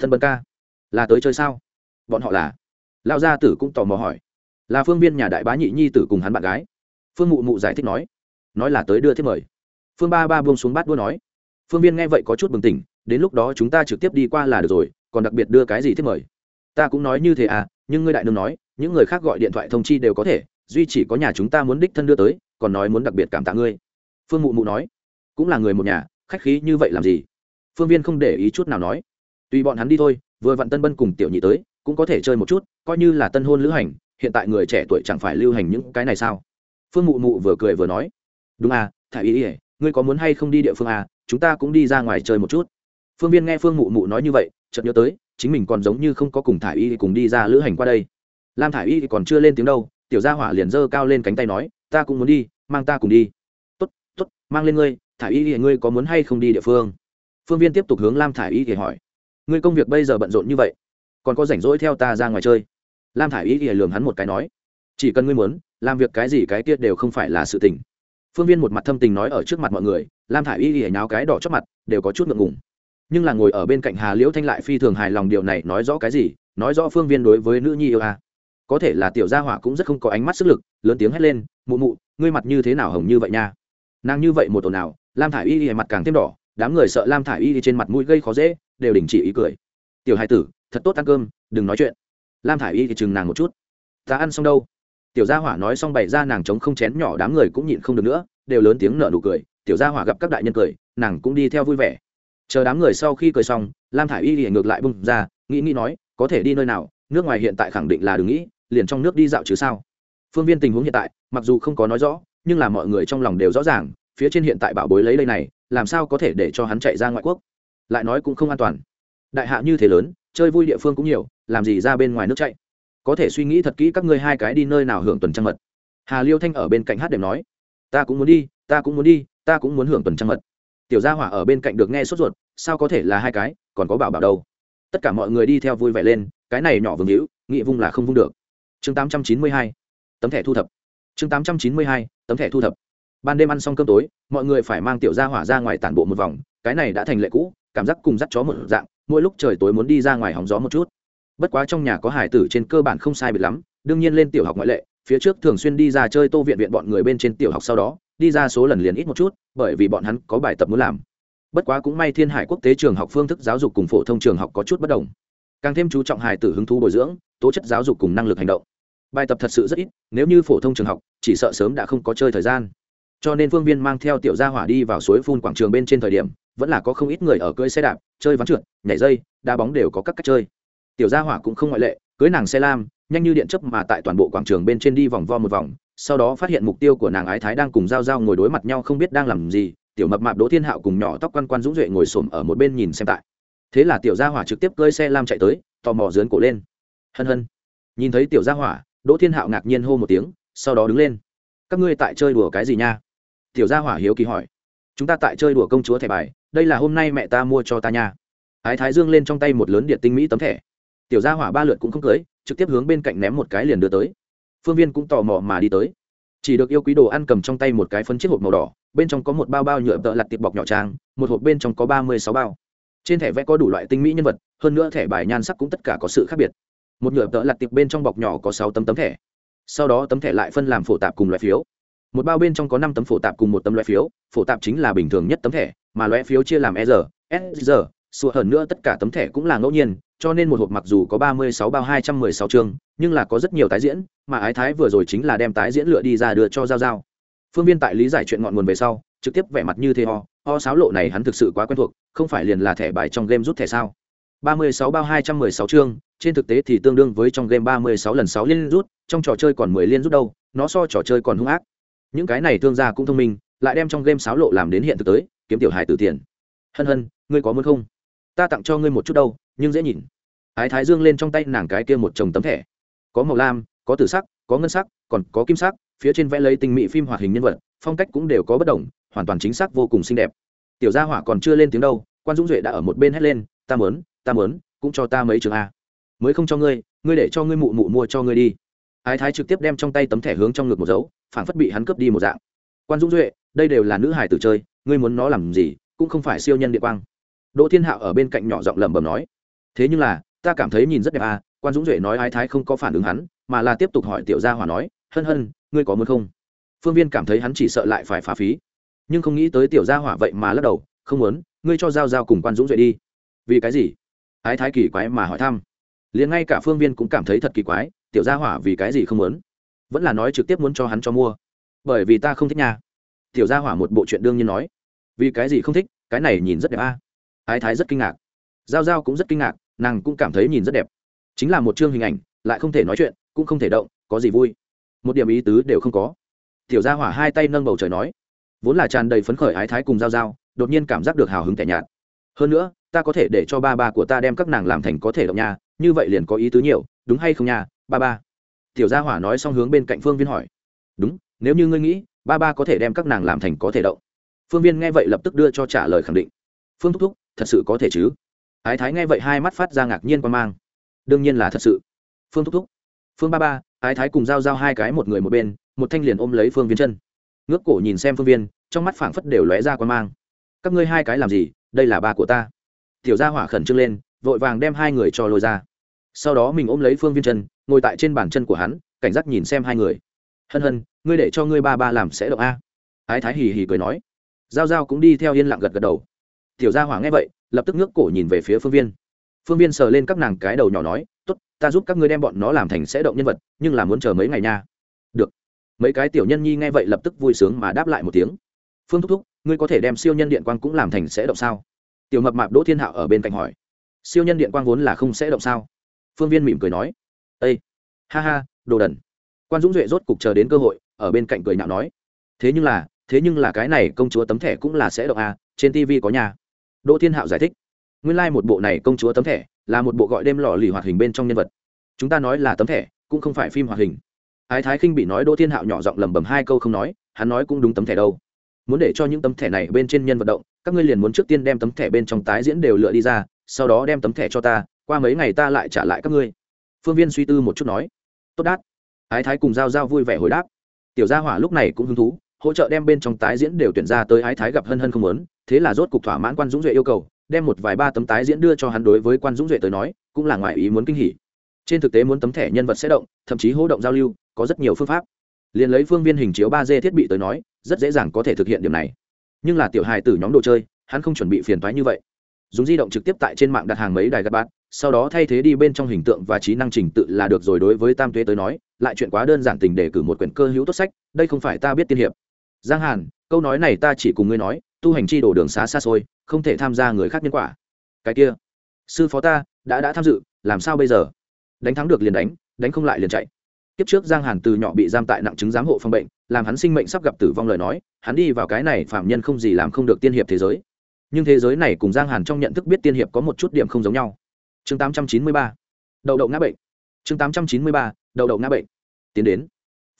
thân bân ca. Là tới chơi sao? Bọn họ là? Lão gia tử cũng tò mò hỏi. Là phương viên nhà đại bá nhị nhi tử cùng hắn bạn gái. Phương mụ mụ giải thích nói. Nói là tới đưa thiết mời. Phương ba ba buông xuống bát đua nói. Phương viên nghe vậy có chút bừng tỉnh, đến lúc đó chúng ta trực tiếp đi qua là được rồi, còn đặc biệt đưa cái gì thiết mời? Ta cũng nói như thế à nhưng ngươi đại nương nói, những người khác gọi điện thoại thông chi đều có thể, duy chỉ có nhà chúng ta muốn đích thân đưa tới, còn nói muốn đặc biệt cảm tạ ngươi. Phương mụ mụ nói. Cũng là người một nhà, khách khí như vậy làm gì? Phương viên không để ý chút nào nói tùy bọn hắn đi thôi, vừa vặn tân bân cùng tiểu nhị tới, cũng có thể chơi một chút, coi như là tân hôn lữ hành, hiện tại người trẻ tuổi chẳng phải lưu hành những cái này sao? Phương mụ mụ vừa cười vừa nói, đúng à thả ý ỉa ngươi có muốn hay không đi địa phương à chúng ta cũng đi ra ngoài chơi một chút. Phương viên nghe phương mụ mụ nói như vậy, chợt nhớ tới, chính mình còn giống như không có cùng thả y cùng đi ra lữ hành qua đây. Lam thả y còn chưa lên tiếng đâu, tiểu gia hỏa liền giơ cao lên cánh tay nói, ta cũng muốn đi, mang ta cùng đi. T ố t t ố t mang lên ngươi thả y thì ngươi có muốn hay không đi địa phương? Phương viên tiếp tục hướng lam thả y thì hỏi ngươi công việc bây giờ bận rộn như vậy, còn có rảnh rỗi theo ta ra ngoài chơi. Lam thả y ỉa lường hắn một cái nói, chỉ cần ngươi muốn, làm việc cái gì cái kia đều không phải là sự tình. Phương viên một mặt thâm tình nói ở trước mặt mọi người, lam thả y ỉa nháo cái đỏ chót mặt, đều có chút ngượng ngùng. Nhưng là ngồi ở bên cạnh hà liễu thanh lại phi thường hài lòng điều này nói rõ cái gì, nói rõ phương viên đối với nữ nhi yêu a. Có thể là tiểu gia hỏa cũng rất không có ánh mắt sức lực, lớn tiếng hét lên, mụ mụ, ngươi mặt như thế nào hồng như vậy nha? Nàng như vậy một ồn nào lam thả i y mặt càng thêm đỏ đám người sợ lam thả i y trên mặt mũi gây khó dễ, đều đình chỉ ý cười. Tiểu hai tử, thật tốt ăn cơm, đừng nói chuyện. Lam thả i y thì chừng nàng một chút. Ta ăn xong đâu? Tiểu gia hỏa nói xong bày ra nàng chống không chén nhỏ, đám người cũng nhịn không được nữa, đều lớn tiếng nở nụ cười. Tiểu gia hỏa gặp các đại nhân cười, nàng cũng đi theo vui vẻ. Chờ đám người sau khi cười xong, lam thả i y thì ngược lại bung ra, nghĩ nghĩ nói, có thể đi nơi nào, nước ngoài hiện tại khẳng định là đừng nghĩ, liền trong nước đi dạo chứ sao? Phương viên tình huống hiện tại, mặc dù không có nói rõ, nhưng là mọi người trong lòng đều rõ ràng, phía trên hiện tại bảo bối lấy đây này làm sao có thể để cho hắn chạy ra ngoại quốc? Lại nói cũng không an toàn. Đại hạ như thế lớn, chơi vui địa phương cũng nhiều, làm gì ra bên ngoài nước chạy? Có thể suy nghĩ thật kỹ các ngươi hai cái đi nơi nào hưởng tuần trăng mật. Hà liêu thanh ở bên cạnh hát đệm nói, ta cũng muốn đi, ta cũng muốn đi, ta cũng muốn hưởng tuần trăng mật. Tiểu gia hỏa ở bên cạnh được nghe sốt ruột, sao có thể là hai cái, còn có bảo bảo đâu. Tất cả mọi người đi theo vui vẻ lên, cái này nhỏ vương hữu, nghị vung là không vung được. Chương tám trăm chín mươi hai, tấm thẻ thu thập. Chương tám trăm chín mươi hai, tấm thẻ thu thập ban đêm ăn xong cơm tối, mọi người phải mang tiểu gia hỏa ra ngoài tản bộ một vòng, cái này đã thành lệ cũ, cảm giác cùng dắt chó một dạng, mỗi lúc trời tối muốn đi ra ngoài hóng gió một chút. Bất quá trong nhà có hải tử trên cơ bản không sai biệt lắm, đương nhiên lên tiểu học ngoại lệ, phía trước thường xuyên đi ra chơi tô viện viện bọn người bên trên tiểu học sau đó, đi ra số lần liền ít một chút, bởi vì bọn hắn có bài tập muốn làm. Bất quá cũng may thiên hải quốc tế trường học phương thức giáo dục cùng phổ thông trường học có chút bất đồng. Càng thêm chú trọng hài tử hứng thú bồi dưỡng, tố chất giáo dục cùng năng lực hành động. Bài tập thật sự rất ít, nếu như phổ thông trường học, chỉ sợ sớm đã không có chơi thời gian cho nên phương viên mang theo tiểu gia hỏa đi vào suối phun quảng trường bên trên thời điểm, vẫn là có không ít người ở cưới xe đạp, chơi ván trượt, nhảy dây, đá bóng đều có các cách chơi. Tiểu gia hỏa cũng không ngoại lệ, cưới nàng xe lam, nhanh như điện chấp mà tại toàn bộ quảng trường bên trên đi vòng vo một vòng, sau đó phát hiện mục tiêu của nàng ái thái đang cùng g i a o g i a o ngồi đối mặt nhau không biết đang làm gì, tiểu mập mạp đỗ thiên hạo cùng nhỏ tóc quan quan dũng duệ ngồi s ổ m ở một bên nhìn xem tại. Thế là tiểu gia hỏa trực tiếp cơi xe lam chạy tới, tò mò dướn cổ lên. Hân hân. Nhìn thấy tiểu gia hỏa, đỗ thiên hạo ngạc nhiên hô một tiếng, sau đó đứng lên. Các ngươi tại chơi đùa cái gì nha? Tiểu gia hỏa hiếu kỳ hỏi, chúng ta tại chơi đùa công chúa thẻ bài, đây là hôm nay mẹ ta mua cho ta nha. Ái thái dương lên trong tay một lớn điện tinh mỹ tấm thẻ. Tiểu gia hỏa ba lượt cũng không cưới, trực tiếp hướng bên cạnh ném một cái liền đưa tới. Phương viên cũng tò mò mà đi tới. Chỉ được yêu quý đồ ăn cầm trong tay một cái phân chiếc hộp màu đỏ, bên trong có một bao bao nhựa tợ lặt tiệp bọc nhỏ trang, một hộp bên trong có ba mươi sáu bao. Trên thẻ vẽ có đủ loại tinh mỹ nhân vật, hơn nữa thẻ bài nhan sắc cũng tất cả có sự khác biệt. Một nhựa tợ lặt tiệp bên trong bọc nhỏ có sáu tấm tấm thẻ. Sau đó tấm thẻ lại phân làm phổ tạp cùng loại phiếu một bao bên trong có năm tấm phổ tạp cùng một tấm loại phiếu, phổ tạp chính là bình thường nhất tấm thẻ, mà loại phiếu chia làm e r, s r sụa hơn nữa tất cả tấm thẻ cũng là ngẫu nhiên, cho nên một hộp mặc dù có ba mươi sáu bao hai trăm mười sáu chương, nhưng là có rất nhiều tái diễn, mà ái thái vừa rồi chính là đem tái diễn lựa đi ra đưa cho giao giao. Phương viên tại lý giải chuyện ngọn nguồn về sau, trực tiếp vẻ mặt như thế ho ho sáo lộ này hắn thực sự quá quen thuộc, không phải liền là thẻ bài trong game rút thẻ sao? ba mươi sáu bao hai trăm mười sáu chương, trên thực tế thì tương đương với trong game ba mươi sáu lần sáu liên rút, trong trò chơi còn mười liên rút đâu, nó so trò chơi còn hung ác những cái này thương gia cũng thông minh, lại đem trong game sáo lộ làm đến hiện thực tới, kiếm tiểu hài từ tiền. Hân hân, ngươi có muốn không? Ta tặng cho ngươi một chút đâu, nhưng dễ nhìn. Ái thái dương lên trong tay nàng cái kia một chồng tấm thẻ. Có màu lam, có tử sắc, có ngân sắc, còn có kim sắc, phía trên vẽ lấy tinh mỹ phim hoạt hình nhân vật, phong cách cũng đều có bất đồng, hoàn toàn chính xác vô cùng xinh đẹp. Tiểu gia hỏa còn chưa lên tiếng đâu, quan dũng duệ đã ở một bên hét lên, ta mớn ta mớn cũng cho ta mấy trường a. Mới không cho ngươi ngươi để cho ngươi mụ mụ mua cho ngươi đi. Ái thái trực tiếp đem trong tay tấm thẻ hướng trong ngực một dấu phản phất bị hắn cướp đi một dạng. Quan dũng duệ, đây đều là nữ hải tử chơi, ngươi muốn nó làm gì, cũng không phải siêu nhân địa quang. Đỗ thiên hạo ở bên cạnh nhỏ giọng lẩm bẩm nói, thế nhưng là, ta cảm thấy nhìn rất đẹp à. Quan dũng duệ nói ái thái không có phản ứng hắn, mà là tiếp tục hỏi tiểu gia hòa nói, hân hân, ngươi có muốn không? Phương viên cảm thấy hắn chỉ sợ lại phải phá phí, nhưng không nghĩ tới tiểu gia hỏa vậy mà lắc đầu, không muốn, ngươi cho giao giao cùng quan dũng duệ đi. Vì cái gì? Ái thái kỳ quái mà hỏi thăm. Liền ngay cả phương viên cũng cảm thấy thật kỳ quái, tiểu gia hỏa vì cái gì không muốn? Vẫn là nói trực tiếp muốn cho hắn cho mua. Bởi vì ta không thích nhà tiểu gia hỏa một bộ chuyện đương nhiên nói. Vì cái gì không thích, cái này nhìn rất đẹp a. Ái thái rất kinh ngạc. Giao giao cũng rất kinh ngạc, nàng cũng cảm thấy nhìn rất đẹp. Chính là một chương hình ảnh, lại không thể nói chuyện, cũng không thể động, có gì vui. Một điểm ý tứ đều không có. Tiểu gia hỏa hai tay nâng bầu trời nói. Vốn là tràn đầy phấn khởi ái thái cùng giao giao, đột nhiên cảm giác được hào hứng tẻ nhạt. Hơn nữa, ta có thể để cho ba ba của ta đem các nàng làm thành có thể động nha, như vậy liền có ý tứ nhiều, đúng hay không nha, ba ba? Tiểu gia hỏa nói xong hướng bên cạnh phương viên hỏi. Đúng, nếu như ngươi nghĩ, ba ba có thể đem các nàng làm thành có thể động. Phương viên nghe vậy lập tức đưa cho trả lời khẳng định. Phương thúc thúc, thật sự có thể chứ? Ái thái nghe vậy hai mắt phát ra ngạc nhiên quan mang. Đương nhiên là thật sự. Phương thúc thúc. Phương ba ba. Ái thái cùng giao giao hai cái một người một bên, một thanh liền ôm lấy phương viên chân. Ngước cổ nhìn xem phương viên, trong mắt phảng phất đều lóe ra quan mang. Các ngươi hai cái làm gì? Đây là ba của ta. Tiểu gia hỏa khẩn trương lên, vội vàng đem hai người cho lôi ra. Sau đó mình ôm lấy phương viên chân ngồi tại trên bàn chân của hắn, cảnh giác nhìn xem hai người. Hân hân, ngươi để cho ngươi ba ba làm sẽ động a. Ái thái hì hì cười nói. G i a o g i a o cũng đi theo yên lặng gật gật đầu. Tiểu gia hỏa nghe vậy, lập tức ngước cổ nhìn về phía phương viên. Phương viên sờ lên các nàng cái đầu nhỏ nói t ố t ta giúp các ngươi đem bọn nó làm thành sẽ động nhân vật, nhưng là muốn chờ mấy ngày nha. Được. Mấy cái tiểu nhân nhi nghe vậy lập tức vui sướng mà đáp lại một tiếng. Phương thúc thúc, ngươi có thể đem siêu nhân điện quang cũng làm thành sẽ động sao? Tiểu mập mạp đỗ thiên hạo ở bên cạnh hỏi. Siêu nhân điện quang vốn là không sẽ động sao? Phương viên mỉm cười nói ây ha ha, đồ đần. Quan dũng duệ rốt cục chờ đến cơ hội, ở bên cạnh cười nhạo nói. Thế nhưng là, thế nhưng là cái này công chúa tấm thẻ cũng là sẽ động à trên tv có nhà. Đỗ thiên hạo giải thích. Nguyên lai、like、một bộ này công chúa tấm thẻ là một bộ gọi đêm lò lì hoạt hình bên trong nhân vật. Chúng ta nói là tấm thẻ, cũng không phải phim hoạt hình. Ái thái khinh bị nói đỗ thiên hạo nhỏ giọng lầm bầm hai câu không nói, hắn nói cũng đúng tấm thẻ đâu. Muốn để cho những tấm thẻ này bên trên nhân vật động, các ngươi liền muốn trước tiên đem tấm thẻ bên trong tái diễn đều lựa đi ra, sau đó đem tấm thẻ cho ta, qua mấy ngày ta lại trả lại các ngươi phương viên suy tư một chút nói, tốt đát. Ái thái cùng giao giao vui vẻ hồi đáp. Tiểu gia hỏa lúc này cũng hứng thú, hỗ trợ đem bên trong tái diễn đều tuyển ra tới ái thái gặp hân hân không muốn, thế là rốt cục thỏa mãn quan dũng duệ yêu cầu, đem một vài ba tấm tái diễn đưa cho hắn đối với quan dũng duệ tới nói, cũng là ngoài ý muốn kinh hỉ. Trên thực tế muốn tấm thẻ nhân vật sẽ động, thậm chí hỗ động giao lưu, có rất nhiều phương pháp. Liền lấy phương viên hình chiếu ba d thiết bị tới nói, rất dễ dàng có thể thực hiện điểm này. Nhưng là tiểu hài từ nhóm đồ chơi, hắn không chuẩn bị phiền toái như vậy. Dùng di động trực tiếp tại trên mạng đặt hàng mấy đài gạt bát sau đó thay thế đi bên trong hình tượng và trí năng trình tự là được rồi đối với tam tuế tới nói, lại chuyện quá đơn giản tình để cử một quyển cơ hữu tốt sách, đây không phải ta biết tiên hiệp. Giang hàn, câu nói này ta chỉ cùng ngươi nói, tu hành chi đổ đường xá xa xôi, không thể tham gia người khác nhân quả. Cái kia, sư phó ta, đã đã tham dự, làm sao bây giờ? Đánh thắng được liền đánh đánh không lại liền chạy. Kiếp trước giang hàn từ nhỏ bị giam tại nặng chứng giám hộ phòng bệnh, làm hắn sinh mệnh sắp gặp tử vong lời nói, hắn đi vào cái này phạm nhân không gì làm không được tiên hiệp thế giới. Nhưng thế giới này cùng giang hàn trong nhận thức biết tiên hiệp có một chút điểm không giống nhau chương 893. đậu đậu ngã bệnh. Chương 893. đậu đậu ngã bệnh. Tiến đến.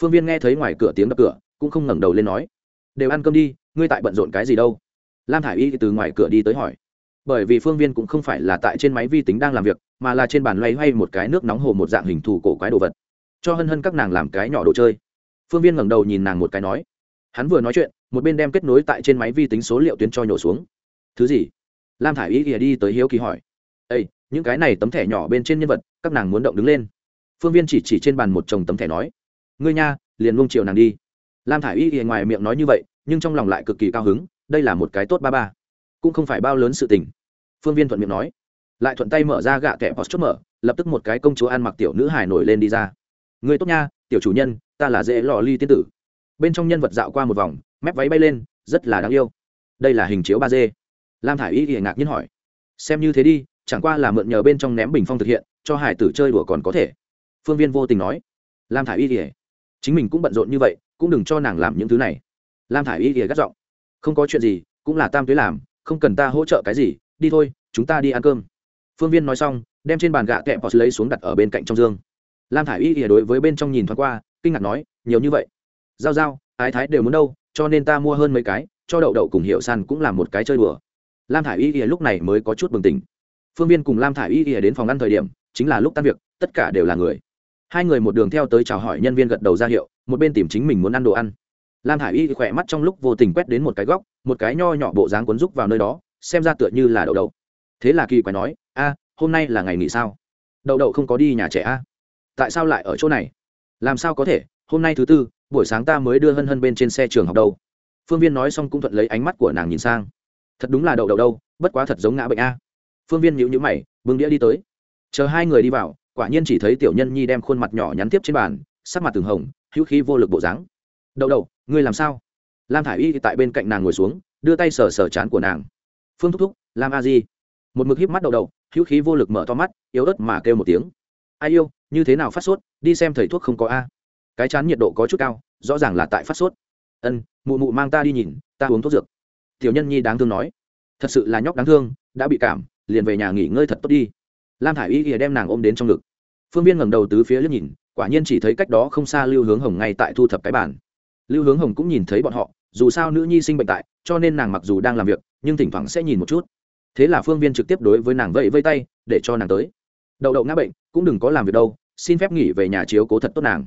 Phương viên nghe thấy ngoài cửa tiếng đập cửa, cũng không ngẩng đầu lên nói, đều ăn cơm đi, ngươi tại bận rộn cái gì đâu? Lam thả i y từ ngoài cửa đi tới hỏi. Bởi vì phương viên cũng không phải là tại trên máy vi tính đang làm việc, mà là trên bàn loay hoay một cái nước nóng hồ một dạng hình thù cổ quái đồ vật. Cho hân hân các nàng làm cái nhỏ đồ chơi. Phương viên ngẩng đầu nhìn nàng một cái nói, hắn vừa nói chuyện, một bên đem kết nối tại trên máy vi tính số liệu tuyến cho nhổ xuống. Thứ gì? Lam thả i y kìa đi tới hiếu kỳ hỏi. Ây những cái này tấm thẻ nhỏ bên trên nhân vật, các nàng muốn động đứng lên. Phương viên chỉ chỉ trên bàn một chồng tấm thẻ nói, ngươi nha, liền luông chiều nàng đi. Lam thả i y ngoài miệng nói như vậy, nhưng trong lòng lại cực kỳ cao hứng, đây là một cái tốt ba ba. Cũng không phải bao lớn sự tình. Phương viên thuận miệng nói, lại thuận tay mở ra gạ kẹp post chốt mở, lập tức một cái công chúa ăn mặc tiểu nữ hài nổi lên đi ra. Người tốt nha, tiểu chủ nhân, ta là dễ lò ly tiên tử. Bên trong nhân vật dạo qua một vòng, mép váy bay lên, rất là đáng yêu. Đây là hình chiếu ba d. Lam thả i y thì ngạc nhiên hỏi, xem như thế đi chẳng qua là mượn nhờ bên trong ném bình phong thực hiện, cho hải tử chơi đùa còn có thể. Phương viên vô tình nói. Lam thả i y thì chính mình cũng bận rộn như vậy, cũng đừng cho nàng làm những thứ này. Lam thả i y thì gắt giọng. Không có chuyện gì, cũng là tam tuế làm, không cần ta hỗ trợ cái gì, đi thôi, chúng ta đi ăn cơm. Phương viên nói xong, đem trên bàn gạ kẹp bọt lấy xuống đặt ở bên cạnh trong dương. Lam thả i y thì đối với bên trong nhìn thoáng qua, kinh ngạc nói, nhiều như vậy. Giao giao, ái thái đều muốn đâu, cho nên ta mua hơn mấy cái, cho đậu đậu cùng hiệu san cũng làm một cái chơi đùa. Lam thả i y thì lúc này mới có chút bừng tỉnh phương viên cùng lam thả i y ỉa đến phòng ăn thời điểm, chính là lúc tan việc, tất cả đều là người. Hai người một đường theo tới chào hỏi nhân viên gật đầu ra hiệu, một bên tìm chính mình muốn ăn đồ ăn. Lam thả i y khỏe mắt trong lúc vô tình quét đến một cái góc, một cái nho nhỏ bộ dáng cuốn rúc vào nơi đó, xem ra tựa như là đậu đậu. Thế là kỳ quái nói, a, hôm nay là ngày nghỉ sao? Đậu đậu không có đi nhà trẻ a. Tại sao lại ở chỗ này? Làm sao có thể? Hôm nay thứ tư, buổi sáng ta mới đưa hân hân bên trên xe trường học đâu. Phương viên nói xong cũng thuận lấy ánh mắt của nàng nhìn sang. Thật đúng là đậu đậu đâu, bất quá thật giống ngã bệnh a phương viên nhữ nhữ mày, bưng đĩa đi tới. Chờ hai người đi vào, quả nhiên chỉ thấy tiểu nhân nhi đem khuôn mặt nhỏ nhắn tiếp trên bàn, sắc mặt từng hồng, hữu khí vô lực bộ dáng. Đậu đậu, ngươi làm sao? Lam thả i y tại bên cạnh nàng ngồi xuống, đưa tay sờ sờ chán của nàng. Phương thúc thúc, lam a di. Một mực híp mắt đậu đậu, hữu khí vô lực mở to mắt, yếu ớt mà kêu một tiếng. Ai yêu, như thế nào phát sốt, đi xem thầy thuốc không có a. Cái chán nhiệt độ có chút cao, rõ ràng là tại phát sốt. Ân, mụ mụ mang ta đi nhìn, ta uống thuốc dược. Tiểu nhân nhi đáng thương nói. Thật sự là nhóc đáng thương, đã bị cảm liền về nhà nghỉ ngơi thật tốt đi. Lam thả i y ghìa đem nàng ôm đến trong ngực. Phương viên ngẩng đầu tứ phía liếc nhìn, quả nhiên chỉ thấy cách đó không xa lưu hướng hồng ngay tại thu thập cái bản lưu hướng hồng cũng nhìn thấy bọn họ, dù sao nữ nhi sinh bệnh tại, cho nên nàng mặc dù đang làm việc, nhưng thỉnh thoảng sẽ nhìn một chút. Thế là phương viên trực tiếp đối với nàng vẫy vây tay, để cho nàng tới. Đậu đậu ngã bệnh, cũng đừng có làm việc đâu, xin phép nghỉ về nhà chiếu cố thật tốt nàng.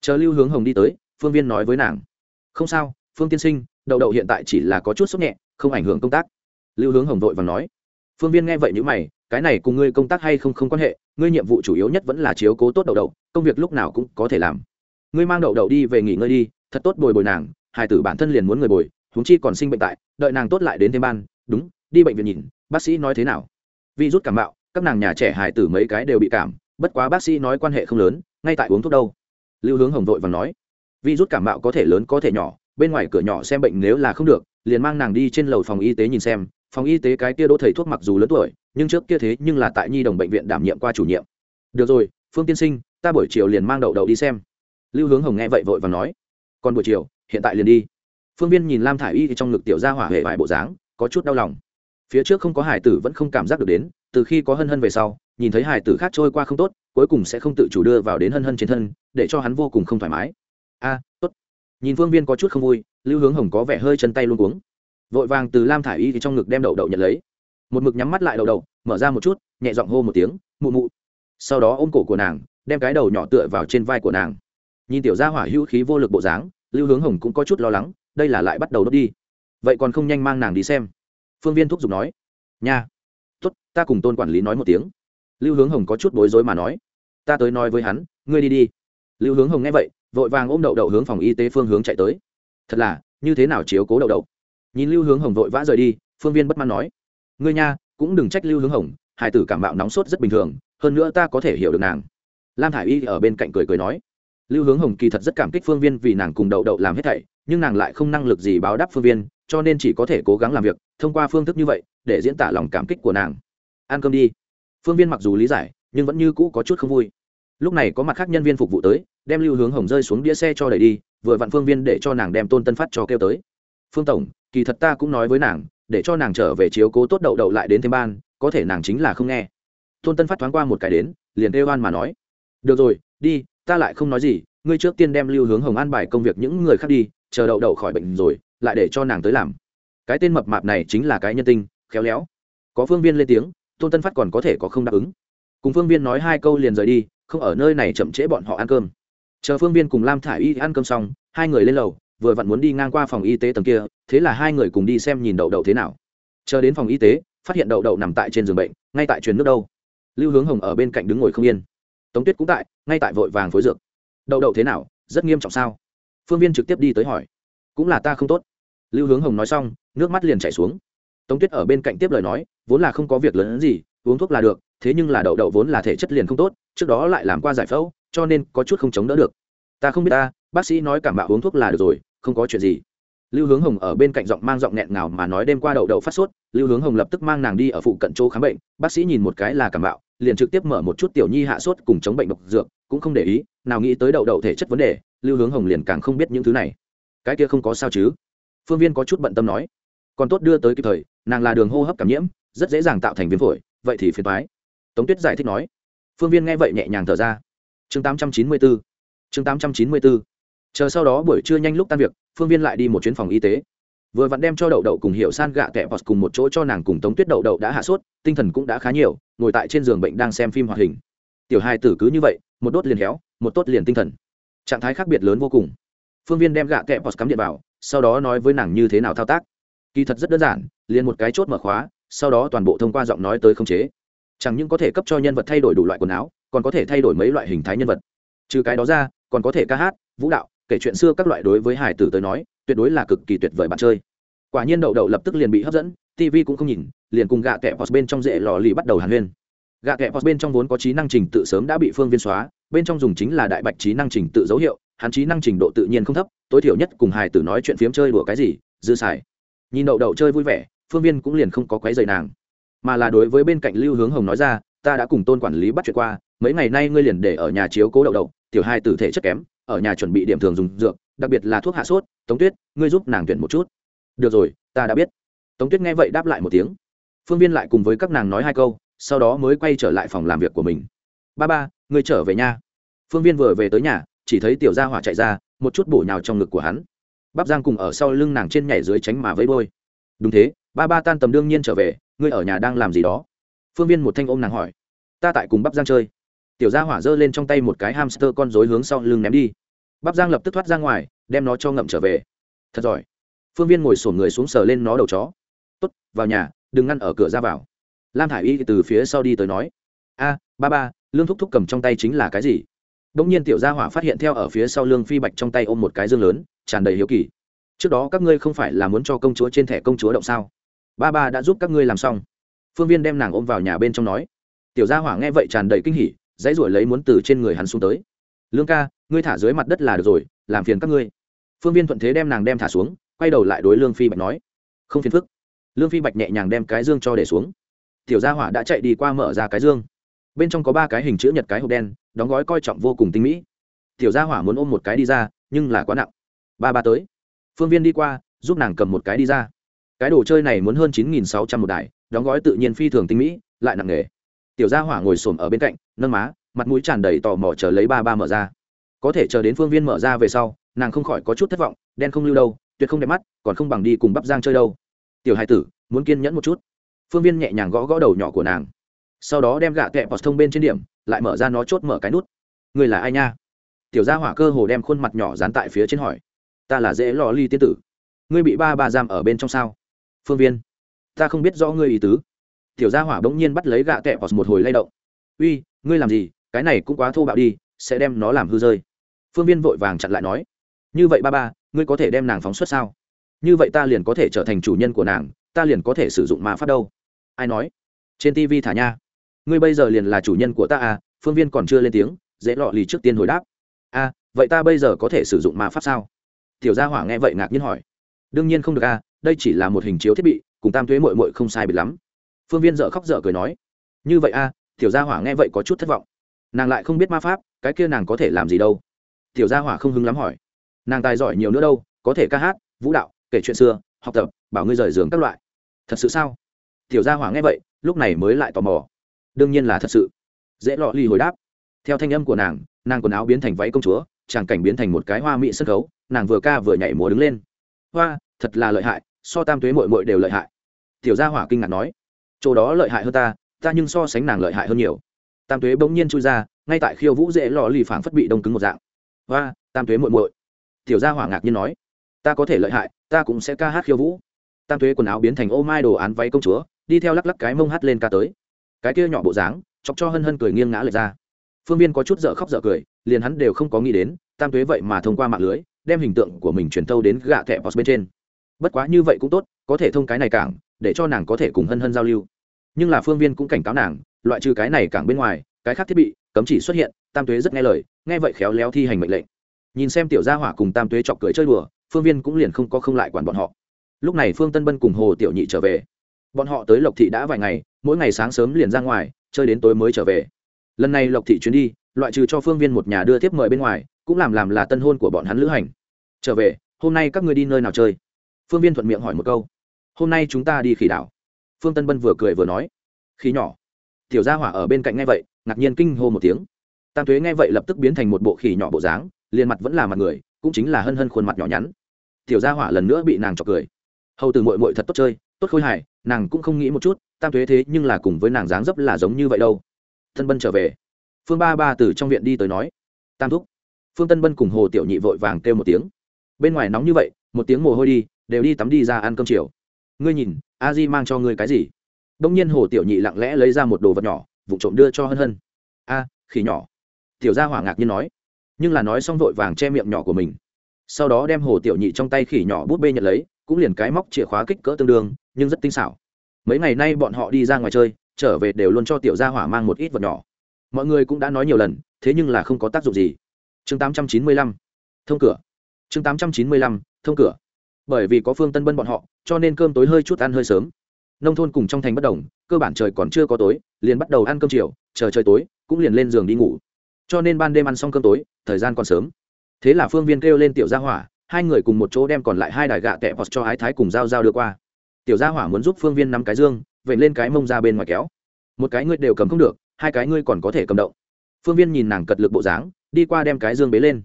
Chờ lưu hướng hồng đi tới, phương viên nói với nàng. Không sao, phương tiên sinh, đậu đậu hiện tại chỉ là có chút sốt nhẹ, không ảnh hưởng công tác. Lưu hướng hồng vội và nói phương viên nghe vậy n mày, cái này cùng ngươi công tác hay không không quan hệ, ngươi nhiệm vụ chủ yếu nhất vẫn là chiếu cố tốt đậu đậu, công việc lúc nào cũng có thể làm. Ngươi mang đậu đậu đi về nghỉ ngơi đi, thật tốt bồi bồi nàng hải tử bản thân liền muốn người bồi, huống chi còn sinh bệnh tại, đợi nàng tốt lại đến thêm ban, đúng, đi bệnh viện nhìn, bác sĩ nói thế nào. Vi rút cảm bạo các nàng nhà trẻ hải tử mấy cái đều bị cảm, bất quá bác sĩ nói quan hệ không lớn, ngay tại uống thuốc đâu. Lưu hướng hồng vội và nói, vi rút cảm bạo có thể lớn có thể nhỏ, bên ngoài cửa nhỏ xem bệnh nếu là không được, liền mang nàng đi trên lầu phòng y tế nhìn xem phòng y tế cái kia đỗ thầy thuốc mặc dù lớn tuổi, nhưng trước kia thế nhưng là tại nhi đồng bệnh viện đảm nhiệm qua chủ nhiệm. Được rồi, phương tiên sinh, ta buổi chiều liền mang đậu đậu đi xem. Lưu hướng hồng nghe vậy vội và nói. Còn buổi chiều, hiện tại liền đi. Phương viên nhìn lam thả i y thì trong ngực tiểu ra hỏa hệ vài bộ dáng, có chút đau lòng. Phía trước không có hải tử vẫn không cảm giác được đến, từ khi có hân hân về sau, nhìn thấy hải tử khác trôi qua không tốt, cuối cùng sẽ không tự chủ đưa vào đến hân hân trên thân, để cho hắn vô cùng không thoải mái. A, tốt. Nhìn phương viên có chút không vui, lưu hướng hồng có vẻ hơi chân tay luôn cuống vội vàng từ lam thả i y thì trong ngực đem đậu đậu nhận lấy. Một mực nhắm mắt lại đậu đậu, mở ra một chút, nhẹ giọng hô một tiếng, mụ mụ. Sau đó ôm cổ của nàng, đem cái đầu nhỏ tựa vào trên vai của nàng. Nhìn tiểu gia hỏa hữu khí vô lực bộ dáng, lưu hướng hồng cũng có chút lo lắng, đây là lại bắt đầu đốt đi. Vậy còn không nhanh mang nàng đi xem. Phương viên thúc giục nói. Nha. Tốt, ta cùng tôn quản lý nói một tiếng. Lưu hướng hồng có chút bối rối mà nói. Ta tới nói với hắn, ngươi đi đi. Lưu hướng hồng nghe vậy, vội vàng ôm đậu đậu hướng phòng y tế phương hướng chạy tới. Thật là, như thế nào chiếu cố đậu đậu? Nhìn lưu hướng hồng vội vã rời đi, phương viên bất mãn nói, ngươi nha, cũng đừng trách lưu hướng hồng, hải tử cảm mạo nóng sốt rất bình thường, hơn nữa ta có thể hiểu được nàng. Lam thả i y ở bên cạnh cười cười nói, lưu hướng hồng kỳ thật rất cảm kích phương viên vì nàng cùng đậu đậu làm hết thảy, nhưng nàng lại không năng lực gì báo đáp phương viên, cho nên chỉ có thể cố gắng làm việc, thông qua phương thức như vậy, để diễn tả lòng cảm kích của nàng. Ăn cơm đi. Phương viên mặc dù lý giải, nhưng vẫn như cũ có chút không vui. Lúc này có mặt khác nhân viên phục vụ tới, đem lưu hướng hồng rơi xuống đĩa xe cho đẩy đi, vừa vặn phương viên để cho nàng đem tôn tân phát cho kêu tới phương tổng, kỳ thật ta cũng nói với nàng, để cho nàng trở về chiếu cố tốt đậu đậu lại đến thêm ban, có thể nàng chính là không nghe. Tôn tân phát thoáng qua một cái đến, liền kêu oan mà nói. Được rồi, đi, ta lại không nói gì, ngươi trước tiên đem lưu hướng hồng an bài công việc những người khác đi, chờ đậu đậu khỏi bệnh rồi, lại để cho nàng tới làm. Cái tên mập mạp này chính là cái nhân tinh, khéo léo. Có phương viên lên tiếng, tôn tân phát còn có thể có không đáp ứng. Cùng phương viên nói hai câu liền rời đi, không ở nơi này chậm trễ bọn họ ăn cơm. Chờ phương viên cùng lam thả i y ăn cơm xong, hai người lên lầu vừa vặn muốn đi ngang qua phòng y tế tầng kia, thế là hai người cùng đi xem nhìn đậu đậu thế nào. Chờ đến phòng y tế, phát hiện đậu đậu nằm tại trên giường bệnh, ngay tại truyền nước đâu. Lưu hướng hồng ở bên cạnh đứng ngồi không yên. Tống tuyết cũng tại, ngay tại vội vàng phối dược. Đậu đậu thế nào, rất nghiêm trọng sao? Phương viên trực tiếp đi tới hỏi. Cũng là ta không tốt. Lưu hướng hồng nói xong, nước mắt liền chảy xuống. Tống tuyết ở bên cạnh tiếp lời nói, vốn là không có việc lớn gì, uống thuốc là được, thế nhưng là đậu đậu vốn là thể chất liền không tốt, trước đó lại làm qua giải phẫu, cho nên có chút không chống đỡ được. Ta không biết ta, bác sĩ nói cảm bạo uống thuốc là được rồi không có chuyện gì. Lưu hướng hồng ở bên cạnh giọng mang giọng nghẹn ngào mà nói đêm qua đậu đậu phát sốt, lưu hướng hồng lập tức mang nàng đi ở phụ cận chỗ khám bệnh, bác sĩ nhìn một cái là cảm bạo liền trực tiếp mở một chút tiểu nhi hạ sốt cùng chống bệnh độc dược, cũng không để ý, nào nghĩ tới đậu đậu thể chất vấn đề, lưu hướng hồng liền càng không biết những thứ này. Cái kia không có sao chứ? Phương viên có chút bận tâm nói. Còn tốt đưa tới kịp thời, nàng là đường hô hấp cảm nhiễm, rất dễ dàng tạo thành viêm phổi, vậy thì phiền thoái tống tuyết giải thích nói. Phương viên nghe vậy nhẹ nhàng thở ra. Chương 894 chương 894 chờ sau đó buổi trưa nhanh lúc tan việc phương viên lại đi một chuyến phòng y tế vừa vặn đem cho đậu đậu cùng hiệu san gạ kẹ bọt cùng một chỗ cho nàng cùng tống tuyết đậu đậu đã hạ sốt tinh thần cũng đã khá nhiều ngồi tại trên giường bệnh đang xem phim hoạt hình tiểu hai tử cứ như vậy một đốt liền héo một tốt liền tinh thần trạng thái khác biệt lớn vô cùng phương viên đem gạ kẹ bọt cắm điện vào sau đó nói với nàng như thế nào thao tác kỳ thật rất đơn giản liền một cái chốt mở khóa sau đó toàn bộ thông qua giọng nói tới khống chế chẳng những có thể cấp cho nhân vật thay đổi đủ loại quần áo còn có thể thay đổi mấy loại hình thái nhân vật trừ cái đó ra còn có thể ca hát vũ đạo kể chuyện xưa các loại đối với hải tử tới nói, tuyệt đối là cực kỳ tuyệt vời bạn chơi. Quả nhiên đậu đậu lập tức liền bị hấp dẫn tv cũng không nhìn, liền cùng gạ kẹp post bên trong rễ lò lì bắt đầu hàn huyên. Gạ kẹp post bên trong vốn có trí năng trình tự sớm đã bị phương viên xóa, bên trong dùng chính là đại bạch trí năng trình tự dấu hiệu, hắn trí năng trình độ tự nhiên không thấp, tối thiểu nhất cùng hải tử nói chuyện phiếm chơi đùa cái gì, dư xài. Nhìn đậu đậu chơi vui vẻ, phương viên cũng liền không có quấy dày nàng. Mà là đối với bên cạnh lưu hướng hồng nói ra, ta đã cùng tôn quản lý bắt chuyện qua, mấy ngày nay ngươi liền để ở nhà chiếu cố đậu đậu tiểu hai tử thể chất kém, ở nhà chuẩn bị điểm thường dùng dược, đặc biệt là thuốc hạ sốt, tống tuyết, ngươi giúp nàng tuyển một chút. Được rồi, ta đã biết. Tống tuyết nghe vậy đáp lại một tiếng. Phương viên lại cùng với các nàng nói hai câu, sau đó mới quay trở lại phòng làm việc của mình. Ba ba, ngươi trở về nhà phương viên vừa về tới nhà, chỉ thấy tiểu gia hỏa chạy ra, một chút bổ nhào trong ngực của hắn. Bắp giang cùng ở sau lưng nàng trên nhảy dưới tránh mà vẫy bôi đúng thế, ba ba tan tầm đương nhiên trở về, ngươi ở nhà đang làm gì đó? Phương viên một thanh ôm nàng hỏi. Ta tại cùng bắp giang chơi tiểu gia hỏa giơ lên trong tay một cái hamster con rối hướng sau lưng ném đi. Bắp giang lập tức thoát ra ngoài, đem nó cho ngậm trở về. Thật giỏi. Phương viên ngồi xổm người xuống sờ lên nó đầu chó. Tốt, vào nhà, đừng ngăn ở cửa ra vào. Lam thả i y từ phía sau đi tới nói. A, ba ba, lương thúc thúc cầm trong tay chính là cái gì? Đ ỗ n g nhiên tiểu gia hỏa phát hiện theo ở phía sau lương phi bạch trong tay ôm một cái dương lớn, tràn đầy hiếu kỳ. Trước đó các ngươi không phải là muốn cho công chúa trên thẻ công chúa động sao? Ba ba đã giúp các ngươi làm xong. Phương viên đem nàng ôm vào nhà bên trong nói. Tiểu gia hỏa nghe vậy tràn đầy kinh hỉ dãy ruổi lấy muốn từ trên người hắn xuống tới. Lương ca, ngươi thả dưới mặt đất là được rồi, làm phiền các ngươi. Phương viên thuận thế đem nàng đem thả xuống, quay đầu lại đối lương phi bạch nói. Không phiền phức. Lương phi bạch nhẹ nhàng đem cái dương cho để xuống. Tiểu gia hỏa đã chạy đi qua mở ra cái dương. Bên trong có ba cái hình chữ nhật cái hộp đen, đóng gói coi trọng vô cùng tinh mỹ. Tiểu gia hỏa muốn ôm một cái đi ra, nhưng là quá nặng. Ba ba tới. Phương viên đi qua, giúp nàng cầm một cái đi ra. Cái đồ chơi này muốn hơn chín nghìn sáu trăm một đài, đóng gói tự nhiên phi thường tinh mỹ, lại nặng nghề tiểu gia hỏa ngồi xổm ở bên cạnh, nâng má, mặt mũi tràn đầy tò mò chờ lấy ba ba mở ra. Có thể chờ đến phương viên mở ra về sau, nàng không khỏi có chút thất vọng, đen không lưu đâu, tuyệt không đẹp mắt, còn không bằng đi cùng bắp giang chơi đâu. Tiểu hai tử, muốn kiên nhẫn một chút. Phương viên nhẹ nhàng gõ gõ đầu nhỏ của nàng. Sau đó đem gạ kẹ bọt thông bên trên điểm, lại mở ra nó chốt mở cái nút. Người là ai nha? Tiểu gia hỏa cơ hồ đem khuôn mặt nhỏ dán tại phía trên hỏi. Ta là dễ lò ly tiên tử. Ngươi bị ba ba giam ở bên trong sao? Phương viên, ta không biết rõ ngươi ý tứ tiểu gia hỏa bỗng nhiên bắt lấy gạ kẹ một hồi lay động. Uy ngươi làm gì? Cái này cũng quá thô bạo đi sẽ đem nó làm hư rơi. Phương viên vội vàng chặn lại nói như vậy ba ba ngươi có thể đem nàng phóng xuất sao? Như vậy ta liền có thể trở thành chủ nhân của nàng ta liền có thể sử dụng ma pháp đâu. Ai nói? Trên tv thả nha. Ngươi bây giờ liền là chủ nhân của ta à? Phương viên còn chưa lên tiếng dễ lọ lì trước tiên hồi đáp a à, vậy ta bây giờ có thể sử dụng ma pháp sao? Tiểu gia hỏa nghe vậy ngạc nhiên hỏi đương nhiên không được a à, đây chỉ là một hình chiếu thiết bị cùng tam thuế mội mội không sai biệt lắm phương viên dợ khóc dợ cười nói như vậy a à, tiểu gia hỏa nghe vậy có chút thất vọng. Nàng lại không biết ma pháp cái kia nàng có thể làm gì đâu. Tiểu gia hỏa không hứng lắm hỏi nàng tài giỏi nhiều nữa đâu có thể ca hát vũ đạo kể chuyện xưa học tập bảo ngươi rời giường các loại. Thật sự sao? Tiểu gia hỏa nghe vậy lúc này mới lại tò mò. Đương nhiên là thật sự. Dễ lọ ly hồi đáp. Theo thanh âm của nàng nàng quần áo biến thành váy công chúa tràng cảnh biến thành một cái hoa mỹ sân khấu nàng vừa ca vừa nhảy múa đứng lên. Hoa thật là lợi hại so tam tuế mội mội đều lợi hại. Tiểu gia hỏa kinh ngạc nói chỗ đó lợi hại hơn ta ta nhưng so sánh nàng lợi hại hơn nhiều. Tam tuế bỗng nhiên chui ra, ngay tại khiêu vũ dễ lò lì phảng phất bị đông cứng một dạng. Và tam tuế muội muội. Tiểu gia hỏa ngạc nhiên nói. Ta có thể lợi hại, ta cũng sẽ ca hát khiêu vũ. Tam tuế quần áo biến thành ô mai đồ án váy công chúa, đi theo lắc lắc cái mông hát lên ca tới. Cái kia nhỏ bộ dáng, chọc cho hân hân cười nghiêng ngã lệch ra. Phương viên có chút dở khóc dở cười, liền hắn đều không có nghĩ đến, tam tuế vậy mà thông qua mạng lưới, đem hình tượng của mình truyền thâu đến gạ thẻ post bên trên. Bất quá như vậy cũng tốt, có thể thông cái này cảng, để cho nàng có thể cùng hân hân giao lưu nhưng là phương viên cũng cảnh cáo nàng, loại trừ cái này cảng bên ngoài, cái khác thiết bị, cấm chỉ xuất hiện, tam tuế rất nghe lời, nghe vậy khéo léo thi hành mệnh lệnh. Nhìn xem tiểu gia hỏa cùng tam tuế chọc cười chơi đùa, phương viên cũng liền không có không lại quản bọn họ. Lúc này phương tân bân cùng hồ tiểu nhị trở về. Bọn họ tới lộc thị đã vài ngày, mỗi ngày sáng sớm liền ra ngoài, chơi đến tối mới trở về. Lần này lộc thị chuyến đi, loại trừ cho phương viên một nhà đưa tiếp mời bên ngoài, cũng làm làm là tân hôn của bọn hắn lữ hành. Trở về, hôm nay các người đi nơi nào chơi? Phương viên thuận miệng hỏi một câu. Hôm nay chúng ta đi khỉ đảo phương tân bân vừa cười vừa nói khí nhỏ, tiểu gia hỏa ở bên cạnh nghe vậy, ngạc nhiên kinh hô một tiếng. Tam thuế nghe vậy lập tức biến thành một bộ khỉ nhỏ bộ dáng, liền mặt vẫn là mặt người, cũng chính là hân hân khuôn mặt nhỏ nhắn. Tiểu gia hỏa lần nữa bị nàng chọc cười. Hầu từ mội mội thật tốt chơi, tốt khôi hài, nàng cũng không nghĩ một chút, tam thuế thế nhưng là cùng với nàng dáng dấp là giống như vậy đâu. Thân bân trở về. Phương ba ba từ trong viện đi tới nói, tam thúc. Phương tân bân cùng hồ tiểu nhị vội vàng kêu một tiếng. Bên ngoài nóng như vậy, một tiếng mồ hôi đi, đều đi tắm đi ra ăn cơm chiều. Ngươi nhìn a di mang cho ngươi cái gì? Đông nhiên hồ tiểu nhị lặng lẽ lấy ra một đồ vật nhỏ vụ trộm đưa cho hân hân. A khỉ nhỏ. Tiểu gia hỏa ngạc nhiên nói. Nhưng là nói xong vội vàng che miệng nhỏ của mình. Sau đó đem hồ tiểu nhị trong tay khỉ nhỏ bút bê nhận lấy cũng liền cái móc chìa khóa kích cỡ tương đương nhưng rất tinh xảo. Mấy ngày nay bọn họ đi ra ngoài chơi trở về đều luôn cho tiểu gia hỏa mang một ít vật nhỏ. Mọi người cũng đã nói nhiều lần thế nhưng là không có tác dụng gì. Chương 895, thông cửa. Chương 895, thông cửa. Bởi vì có phương tân bân bọn họ cho nên cơm tối hơi chút ăn hơi sớm. Nông thôn cùng trong thành bất đồng, cơ bản trời còn chưa có tối, liền bắt đầu ăn cơm chiều, chờ trời tối, cũng liền lên giường đi ngủ. Cho nên ban đêm ăn xong cơm tối, thời gian còn sớm. Thế là phương viên kêu lên tiểu gia hỏa, hai người cùng một chỗ đem còn lại hai đài gạ tẹ vọt cho ái thái cùng g i a o g i a o đưa qua. Tiểu gia hỏa muốn giúp phương viên nắm cái dương vậy lên cái mông ra bên ngoài kéo. Một cái ngươi đều cầm không được, hai cái ngươi còn có thể cầm động. Phương viên nhìn nàng cật lực bộ dáng, đi qua đem cái dương bế lên.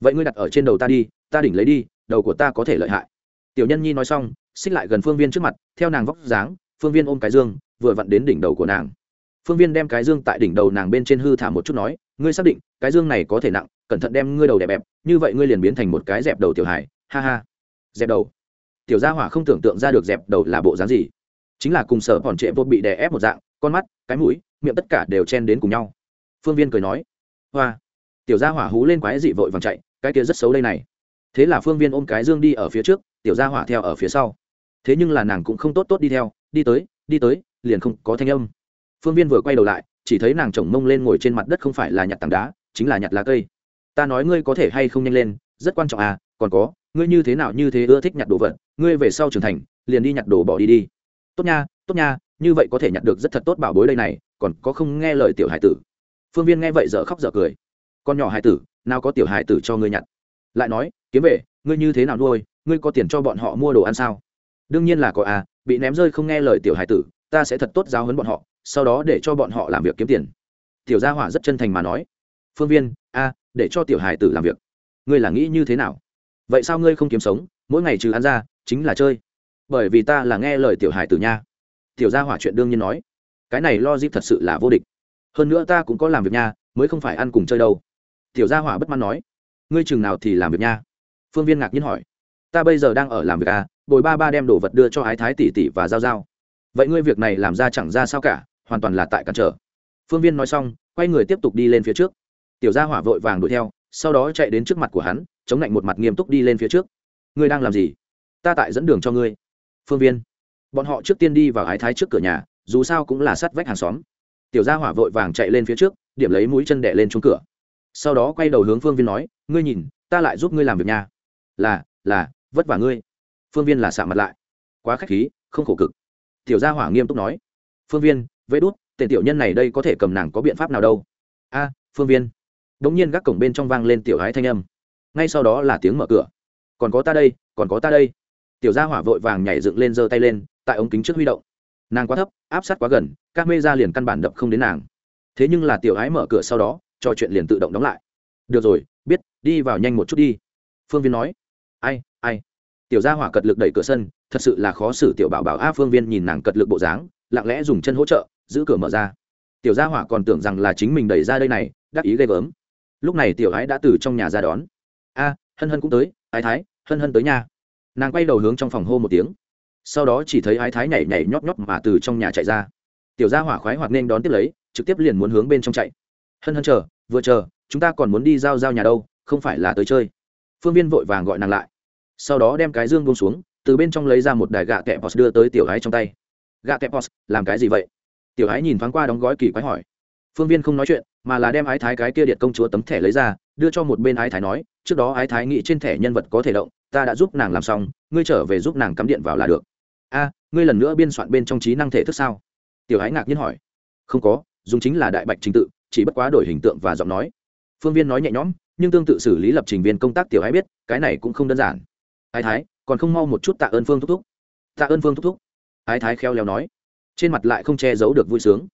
Vậy ngươi đặt ở trên đầu ta đi, ta đỉnh lấy đi, đầu của ta có thể lợi hại tiểu nhân nhi nói xong xích lại gần phương viên trước mặt theo nàng vóc dáng phương viên ôm cái dương vừa vặn đến đỉnh đầu của nàng. Phương viên đem cái dương tại đỉnh đầu nàng bên trên hư thả một chút nói ngươi xác định cái dương này có thể nặng cẩn thận đem ngươi đầu đẹp đẹp, như vậy ngươi liền biến thành một cái dẹp đầu tiểu hải ha ha. Dẹp đầu. Tiểu gia hỏa không tưởng tượng ra được dẹp đầu là bộ dáng gì. Chính là cùng sở còn trệ vô bị đè ép một dạng con mắt cái mũi miệng tất cả đều chen đến cùng nhau. Phương viên cười nói hoa. Tiểu gia hỏa hú lên quái dị vội vàng chạy cái kia rất xấu đây này. Thế là phương viên ôm cái dương đi ở phía trước tiểu gia hỏa theo ở phía sau. Thế nhưng là nàng cũng không tốt tốt đi theo, đi tới đi tới, liền không có thanh âm. Phương viên vừa quay đầu lại, chỉ thấy nàng chồng mông lên ngồi trên mặt đất không phải là nhặt tảng đá, chính là nhặt lá cây. Ta nói ngươi có thể hay không nhanh lên, rất quan trọng à còn có, ngươi như thế nào như thế ưa thích nhặt đồ vật, ngươi về sau trưởng thành, liền đi nhặt đồ bỏ đi đi. Tốt nha tốt nha, như vậy có thể nhặt được rất thật tốt bảo bối đây này, còn có không nghe lời tiểu hải tử. Phương viên nghe vậy dở khóc dở cười. Con nhỏ hải tử, nào có tiểu hải tử cho ngươi nhặt. Lại nói, kiếm về, ngươi như thế nào nuôi ngươi có tiền cho bọn họ mua đồ ăn sao? Đương nhiên là có à bị ném rơi không nghe lời tiểu hải tử, ta sẽ thật tốt giáo hấn bọn họ, sau đó để cho bọn họ làm việc kiếm tiền. Tiểu gia hỏa rất chân thành mà nói. Phương viên, a, để cho tiểu hải tử làm việc. Ngươi là nghĩ như thế nào? Vậy sao ngươi không kiếm sống, mỗi ngày trừ ăn ra, chính là chơi? Bởi vì ta là nghe lời tiểu hải tử nha. Tiểu gia hỏa chuyện đương nhiên nói. Cái này lo dip thật sự là vô địch. Hơn nữa ta cũng có làm việc nha, mới không phải ăn cùng chơi đâu. Tiểu gia hỏa bất mãn nói. Ngươi chừng nào thì làm việc nha? Phương viên ngạc nhiên hỏi ta bây giờ đang ở làm việc à bồi ba ba đem đồ vật đưa cho ái thái tỷ tỷ và giao giao. Vậy ngươi việc này làm ra chẳng ra sao cả, hoàn toàn là tại cản trở. Phương viên nói xong, quay người tiếp tục đi lên phía trước. Tiểu gia hỏa vội vàng đuổi theo, sau đó chạy đến trước mặt của hắn, chống lạnh một mặt nghiêm túc đi lên phía trước. Ngươi đang làm gì? Ta tại dẫn đường cho ngươi. Phương viên. Bọn họ trước tiên đi vào ái thái trước cửa nhà, dù sao cũng là sắt vách hàng xóm. Tiểu gia hỏa vội vàng chạy lên phía trước, điểm lấy mũi chân đẻ lên chung cửa. Sau đó quay đầu hướng phương viên nói, ngươi nhìn, ta lại giúp ngươi làm việc nhà. Là là vất vả ngươi. Phương viên là xạ mặt lại. Quá k h á c h khí, không khổ cực. Tiểu gia hỏa nghiêm túc nói. Phương viên, vẫy đút, tên tiểu nhân này đây có thể cầm nàng có biện pháp nào đâu? A, phương viên. Đ ỗ n g nhiên gác cổng bên trong vang lên tiểu ái thanh âm. Ngay sau đó là tiếng mở cửa. Còn có ta đây, còn có ta đây. Tiểu gia hỏa vội vàng nhảy dựng lên giơ tay lên, tại ống kính trước huy động. Nàng quá thấp, áp sát quá gần, các mê ra liền căn bản đập không đến nàng. Thế nhưng là tiểu ái mở cửa sau đó, trò chuyện liền tự động đóng lại. Được rồi, biết, đi vào nhanh một chút đi. Phương viên nói. Ai ai? Tiểu gia hỏa cật lực đẩy cửa sân, thật sự là khó xử tiểu bảo bảo a phương viên nhìn nàng cật lực bộ dáng, lặng lẽ dùng chân hỗ trợ, giữ cửa mở ra. Tiểu gia hỏa còn tưởng rằng là chính mình đẩy ra đây này, đắc ý ghê gớm. Lúc này tiểu ái đã từ trong nhà ra đón. A, hân hân cũng tới ái thái, hân hân tới nhà. Nàng quay đầu hướng trong phòng hô một tiếng. Sau đó chỉ thấy ái thái nhảy nhảy nhót nhót mà từ trong nhà chạy ra. Tiểu gia hỏa khoái hoạt nên đón tiếp lấy, trực tiếp liền muốn hướng bên trong chạy. Hân hân chờ, vừa chờ, chúng ta còn muốn đi giao giao nhà đâu, không phải là tới chơi. Phương viên vội vàng gọi nàng lại sau đó đem cái dương buông xuống, từ bên trong lấy ra một đài gạ kẹp pos đưa tới tiểu gái trong tay. Gạ kẹp pos làm cái gì vậy? Tiểu gái nhìn thoáng qua đóng gói kỳ quái hỏi. Phương viên không nói chuyện, mà là đem ái thái cái kia điện công chúa tấm thẻ lấy ra, đưa cho một bên ái thái nói, trước đó ái thái nghĩ trên thẻ nhân vật có thể động, ta đã giúp nàng làm xong, ngươi trở về giúp nàng cắm điện vào là được. A, ngươi lần nữa biên soạn bên trong trí năng thể thức sao? Tiểu gái ngạc nhiên hỏi. Không có, dùng chính là đại bạch trình tự, chỉ bất quá đổi hình tượng và giọng nói. Phương viên nói nhẹ nhõm, nhưng tương tự xử lý lập trình viên công tác tiểu ái biết, cái này cũng không đơn giản ái thái, còn không mau một chút tạ ơn phương thúc thúc. Tạ ơn phương thúc thúc. Ái thái khéo léo nói. Trên mặt lại không che giấu được vui sướng.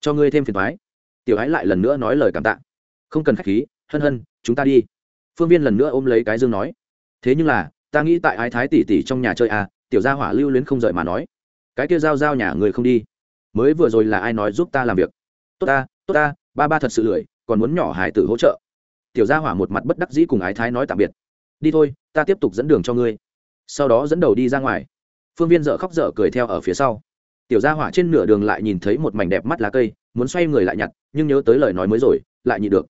Cho ngươi thêm phiền thoái tiểu ái lại lần nữa nói lời cảm tạ. Không cần k h á c h khí, hân hân, chúng ta đi. Phương viên lần nữa ôm lấy cái dương nói. Thế nhưng là, ta nghĩ tại ái thái tỉ tỉ trong nhà chơi à tiểu gia hỏa lưu luyến không rời mà nói. Cái kia giao giao nhà người không đi. Mới vừa rồi là ai nói giúp ta làm việc? Tốt ta tốt ta, ba ba thật sự lười, còn muốn nhỏ hải tử hỗ trợ. Tiểu gia hỏa một mặt bất đắc dĩ cùng ái thái nói tạm biệt. Đi thôi ta tiếp tục dẫn đường cho ngươi. Sau đó dẫn đầu đi ra ngoài. Phương viên dợ khóc dở cười theo ở phía sau. Tiểu gia hỏa trên nửa đường lại nhìn thấy một mảnh đẹp mắt lá cây, muốn xoay người lại nhặt, nhưng nhớ tới lời nói mới rồi, lại nhịn được.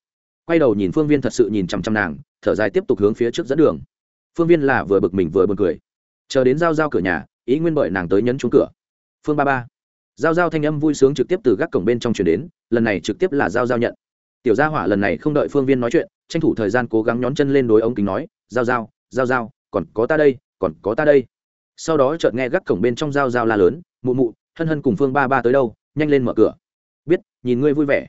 Quay đầu nhìn phương viên thật sự nhìn chằm chằm nàng, thở dài tiếp tục hướng phía trước dẫn đường. Phương viên là vừa bực mình vừa buồn cười. Chờ đến giao giao cửa nhà, ý nguyên bởi nàng tới nhấn trúng cửa. Phương ba ba. Giao giao thanh âm vui sướng trực tiếp từ gác cổng bên trong chuyển đến, lần này trực tiếp là giao giao nhận. Tiểu gia hỏa lần này không đợi phương viên nói chuyện, tranh thủ thời gian cố gắng nhón chân lên đối ống kính nói, giao giao giao giao, còn có ta đây, còn có ta đây. Sau đó chợt nghe gác cổng bên trong giao giao la lớn, mụ mụ, hân hân cùng phương ba ba tới đâu, nhanh lên mở cửa. Biết, nhìn ngươi vui vẻ.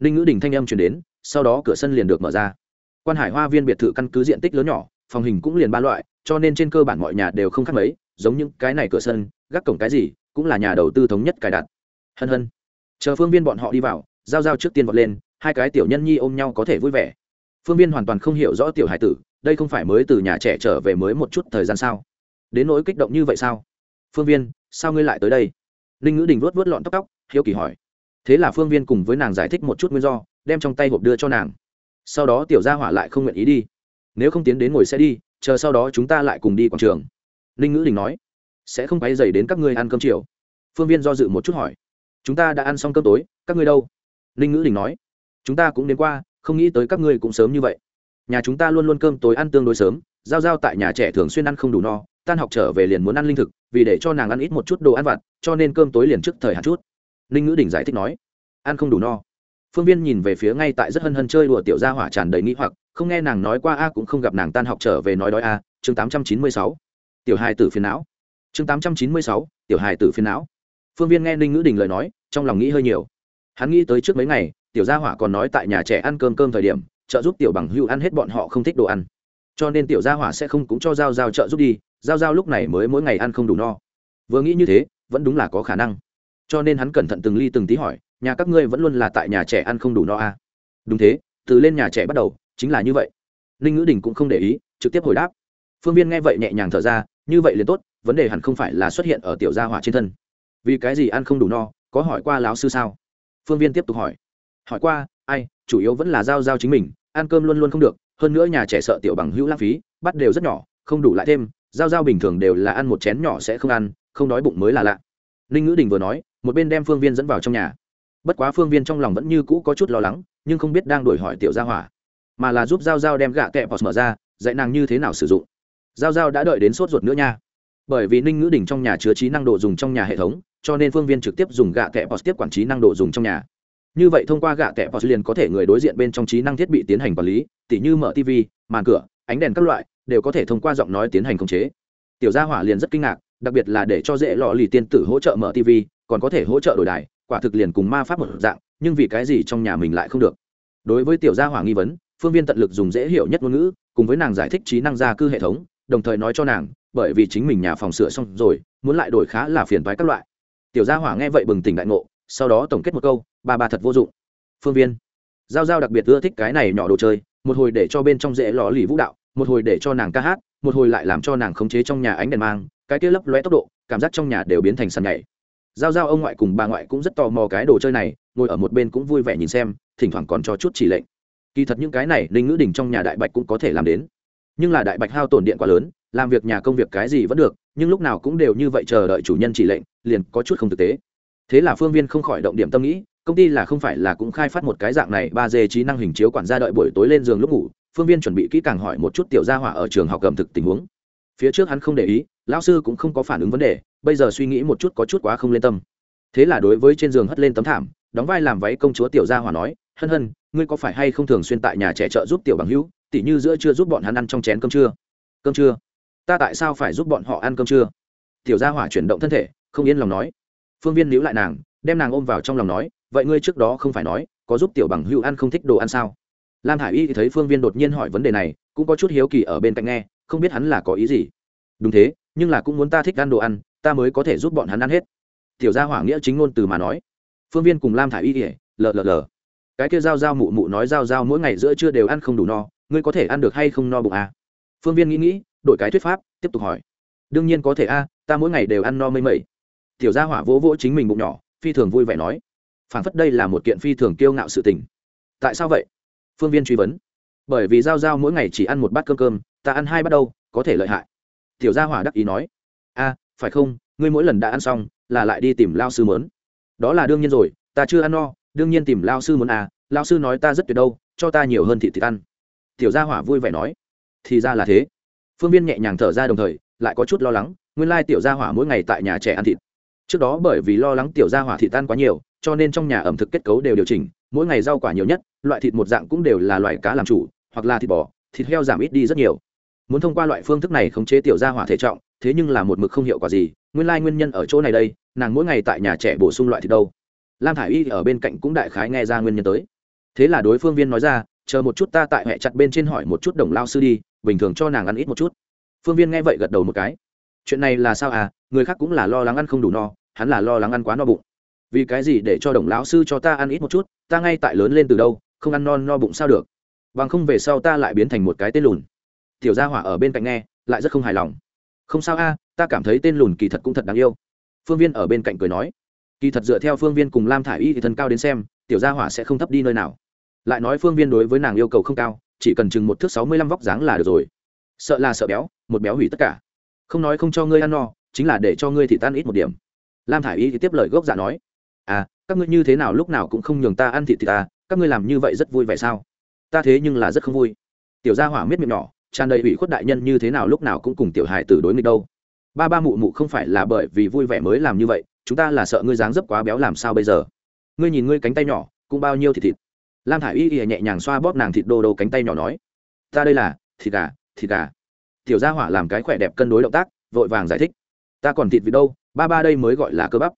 Ninh ngữ đình thanh âm chuyển đến, sau đó cửa sân liền được mở ra. Quan hải hoa viên biệt thự căn cứ diện tích lớn nhỏ, phòng hình cũng liền ba loại, cho nên trên cơ bản mọi nhà đều không khác mấy, giống những cái này cửa sân, gác cổng cái gì, cũng là nhà đầu tư thống nhất cài đặt. Hân hân. Chờ phương viên bọn họ đi vào, giao giao trước tiên vọt lên, hai cái tiểu nhân nhi ôm nhau có thể vui vẻ. Phương viên hoàn toàn không hiểu rõ tiểu hải tử đây không phải mới từ nhà trẻ trở về mới một chút thời gian sao? Đến nỗi kích động như vậy sao? Phương viên, sao ngươi lại tới đây? Ninh ngữ đình vuốt vuốt lọn tóc tóc, hiếu kỳ hỏi. Thế là phương viên cùng với nàng giải thích một chút nguyên do, đem trong tay hộp đưa cho nàng. Sau đó tiểu gia hỏa lại không nguyện ý đi. Nếu không tiến đến ngồi xe đi, chờ sau đó chúng ta lại cùng đi quảng trường. Ninh ngữ đình nói. Sẽ không quay dày đến các ngươi ăn cơm chiều. Phương viên do dự một chút hỏi. Chúng ta đã ăn xong cơm tối, các ngươi đâu? Ninh ngữ đình nói. Chúng ta cũng đến qua, không nghĩ tới các ngươi cũng sớm như vậy nhà chúng ta luôn luôn cơm tối ăn tương đối sớm, giao giao tại nhà trẻ thường xuyên ăn không đủ no, tan học trở về liền muốn ăn linh thực, vì để cho nàng ăn ít một chút đồ ăn vặt, cho nên cơm tối liền trước thời hạn chút. Ninh ngữ đình giải thích nói. Ăn không đủ no. Phương viên nhìn về phía ngay tại rất hân hân chơi đùa tiểu gia hỏa tràn đầy nghĩ hoặc, không nghe nàng nói qua a, cũng không gặp nàng tan học trở về nói đói a, chương tám trăm chín mươi sáu. Tiểu hai tử phiền não. Chương tám trăm chín mươi sáu, tiểu hài tử phiên não. Phương viên nghe ninh ngữ đình lời nói, trong lòng nghĩ hơi nhiều. Hắn nghĩ tới trước mấy ngày, tiểu gia hỏa còn nói tại nhà trẻ ăn cơm cơm thời điểm trợ giúp tiểu bằng hưu ăn hết bọn họ không thích đồ ăn. Cho nên tiểu gia hỏa sẽ không cũng cho giao giao trợ giúp đi, giao giao lúc này mới mỗi ngày ăn không đủ no. Vừa nghĩ như thế, vẫn đúng là có khả năng. Cho nên hắn cẩn thận từng ly từng tí hỏi, nhà các ngươi vẫn luôn là tại nhà trẻ ăn không đủ no à? đúng thế, từ lên nhà trẻ bắt đầu, chính là như vậy. Ninh ngữ đình cũng không để ý, trực tiếp hồi đáp. Phương viên nghe vậy nhẹ nhàng thở ra, như vậy liền tốt, vấn đề hẳn không phải là xuất hiện ở tiểu gia hỏa trên thân. Vì cái gì ăn không đủ no, có hỏi qua lão sư sao? Phương viên tiếp tục hỏi. Hỏi qua ai, chủ yếu vẫn là giao giao chính mình, ăn cơm luôn luôn không được, hơn nữa nhà trẻ sợ tiểu bằng hữu lãng phí, bắt đều rất nhỏ, không đủ lại thêm, giao giao bình thường đều là ăn một chén nhỏ sẽ không ăn, không đói bụng mới là lạ. Ninh ngữ đình vừa nói, một bên đem phương viên dẫn vào trong nhà. Bất quá phương viên trong lòng vẫn như cũ có chút lo lắng, nhưng không biết đang đổi hỏi tiểu gia hỏa, mà là giúp giao giao đem gạ kẹ pos mở ra, dạy nàng như thế nào sử dụng. Giao giao đã đợi đến sốt ruột nữa nha. Bởi vì ninh ngữ đình trong nhà chứa trí năng độ dùng trong nhà hệ thống, cho nên phương viên trực tiếp dùng gạ kẹ pos tiếp quản trí năng độ dùng trong nhà như vậy thông qua gạ kẹ pos liền có thể người đối diện bên trong trí năng thiết bị tiến hành quản lý, tỉ như mở tv màn cửa, ánh đèn các loại, đều có thể thông qua giọng nói tiến hành khống chế. Tiểu gia hỏa liền rất kinh ngạc, đặc biệt là để cho dễ lò lì tiên tử hỗ trợ mở tv còn có thể hỗ trợ đổi đài, quả thực liền cùng ma pháp một dạng, nhưng vì cái gì trong nhà mình lại không được? Đối với tiểu gia hỏa nghi vấn, phương viên tận lực dùng dễ hiểu nhất ngôn ngữ, cùng với nàng giải thích trí năng gia cư hệ thống, đồng thời nói cho nàng, bởi vì chính mình nhà phòng sửa xong rồi, muốn lại đổi khá là phiền toái các loại. Tiểu gia hỏa nghe vậy bừng tỉnh đại ngộ sau đó tổng kết một câu, ba ba thật vô dụng. Phương viên, giao giao đặc biệt ưa thích cái này nhỏ đồ chơi, một hồi để cho bên trong dễ lò lì vũ đạo, một hồi để cho nàng ca hát, một hồi lại làm cho nàng khống chế trong nhà ánh đèn mang, cái kia lấp lóe tốc độ, cảm giác trong nhà đều biến thành sàn nhảy. Giao giao ông ngoại cùng bà ngoại cũng rất tò mò cái đồ chơi này, ngồi ở một bên cũng vui vẻ nhìn xem, thỉnh thoảng còn cho chút chỉ lệnh. Kỳ thật những cái này, linh ngữ đình trong nhà đại bạch cũng có thể làm đến. Nhưng là đại bạch hao tổn điện quá lớn, làm việc nhà công việc cái gì vẫn được, nhưng lúc nào cũng đều như vậy chờ đợi chủ nhân chỉ lệnh, liền có chút không thực tế thế là phương viên không khỏi động điểm tâm nghĩ, công ty là không phải là cũng khai phát một cái dạng này ba d trí năng hình chiếu quản gia đợi buổi tối lên giường lúc ngủ, phương viên chuẩn bị kỹ càng hỏi một chút tiểu gia hỏa ở trường học cầm thực tình huống. Phía trước hắn không để ý, lão sư cũng không có phản ứng vấn đề, bây giờ suy nghĩ một chút có chút quá không lên tâm. Thế là đối với trên giường hất lên tấm thảm, đóng vai làm váy công chúa tiểu gia hỏa nói, hân hân, ngươi có phải hay không thường xuyên tại nhà trẻ trợ giúp tiểu bằng hữu, tỉ như giữa chưa giúp bọn hắn ăn trong chén cơm trưa? Cơm trưa? Ta tại sao phải giúp bọn họ ăn cơm trưa? Tiểu gia hỏa chuyển động thân thể, không yên lòng nói phương viên níu lại nàng, đem nàng ôm vào trong lòng nói, vậy ngươi trước đó không phải nói, có giúp tiểu bằng hữu ăn không thích đồ ăn sao? Lam hải y thấy phương viên đột nhiên hỏi vấn đề này, cũng có chút hiếu kỳ ở bên cạnh nghe, không biết hắn là có ý gì. Đúng thế, nhưng là cũng muốn ta thích ăn đồ ăn, ta mới có thể giúp bọn hắn ăn hết. Tiểu gia hỏa nghĩa chính ngôn từ mà nói. Phương viên cùng lam thả i y ỉa lờ lờ lờ. Cái kia giao giao mụ mụ nói giao giao mỗi ngày giữa trưa đều ăn không đủ no, ngươi có thể ăn được hay không no bụng à? phương viên nghĩ nghĩ, đổi cái thuyết pháp, tiếp tục hỏi. Đương nhiên có thể a, ta mỗi ngày đều ăn no mây mẩy tiểu gia hỏa vỗ vỗ chính mình bụng nhỏ, phi thường vui vẻ nói phản phất đây là một kiện phi thường kiêu ngạo sự tình. Tại sao vậy? Phương viên truy vấn. Bởi vì giao giao mỗi ngày chỉ ăn một bát cơm cơm, ta ăn hai bát đâu, có thể lợi hại. Tiểu gia hỏa đắc ý nói, a, phải không? Ngươi mỗi lần đã ăn xong, là lại đi tìm lao sư mớn. Đó là đương nhiên rồi, ta chưa ăn no, đương nhiên tìm lao sư muốn à lao sư nói ta rất tuyệt đâu, cho ta nhiều hơn thịt thịt ăn. Tiểu gia hỏa vui vẻ nói, thì ra là thế. Phương viên nhẹ nhàng thở ra đồng thời, lại có chút lo lắng, nguyên lai tiểu gia hỏa mỗi ngày tại nhà trẻ ăn thịt trước đó bởi vì lo lắng tiểu gia hỏa thịt tan quá nhiều, cho nên trong nhà ẩm thực kết cấu đều điều chỉnh, mỗi ngày rau quả nhiều nhất, loại thịt một dạng cũng đều là loại cá làm chủ, hoặc là thịt bò, thịt heo giảm ít đi rất nhiều. Muốn thông qua loại phương thức này khống chế tiểu gia hỏa thể trọng, thế nhưng là một mực không hiệu quả gì, nguyên lai nguyên nhân ở chỗ này đây, nàng mỗi ngày tại nhà trẻ bổ sung loại thịt đâu. Lam thả i y ở bên cạnh cũng đại khái nghe ra nguyên nhân tới. Thế là đối phương viên nói ra, chờ một chút ta tại hệ chặt bên trên hỏi một chút đồng lao sư đi, bình thường cho nàng ăn ít một chút. Phương viên nghe vậy gật đầu một cái. Chuyện này là sao à? Người khác cũng là lo lắng ăn không đủ no, hắn là lo lắng ăn quá no bụng. Vì cái gì để cho đồng lão sư cho ta ăn ít một chút, ta ngay tại lớn lên từ đâu, không ăn non no bụng sao được? Bằng không về sau ta lại biến thành một cái tên lùn. Tiểu gia hỏa ở bên cạnh nghe, lại rất không hài lòng. Không sao a, ta cảm thấy tên lùn kỳ thật cũng thật đáng yêu. Phương viên ở bên cạnh cười nói. Kỳ thật dựa theo phương viên cùng lam thả i y thì thân cao đến xem, tiểu gia hỏa sẽ không thấp đi nơi nào. Lại nói phương viên đối với nàng yêu cầu không cao, chỉ cần chừng một thước sáu mươi lăm vóc dáng là được rồi. Sợ là sợ béo, một béo hủy tất cả. Không nói không cho ngươi ăn no chính là để cho ngươi thịt tan ít một điểm. Lam thả i y thì tiếp lời gốc giả nói à các ngươi như thế nào lúc nào cũng không nhường ta ăn thịt thì ta, các ngươi làm như vậy rất vui vẻ sao? Ta thế nhưng là rất không vui. Tiểu gia hỏa miết miệng nhỏ, tràn đầy ủy khuất đại nhân như thế nào lúc nào cũng cùng tiểu hài tử đối nghịch đâu. Ba ba mụ mụ không phải là bởi vì vui vẻ mới làm như vậy, chúng ta là sợ ngươi dáng dấp quá béo làm sao bây giờ? Ngươi nhìn ngươi cánh tay nhỏ, cũng bao nhiêu thịt thịt. Lam thả i y y nhẹ nhàng xoa bóp nàng thịt đô đô cánh tay nhỏ nói, ta đây là, thịt gà thịt gà. Tiểu gia hỏa làm cái khỏe đẹp cân đối động tác, vội vàng giải thích ta còn thịt vịt đâu, ba ba đây mới gọi là cơ bắp.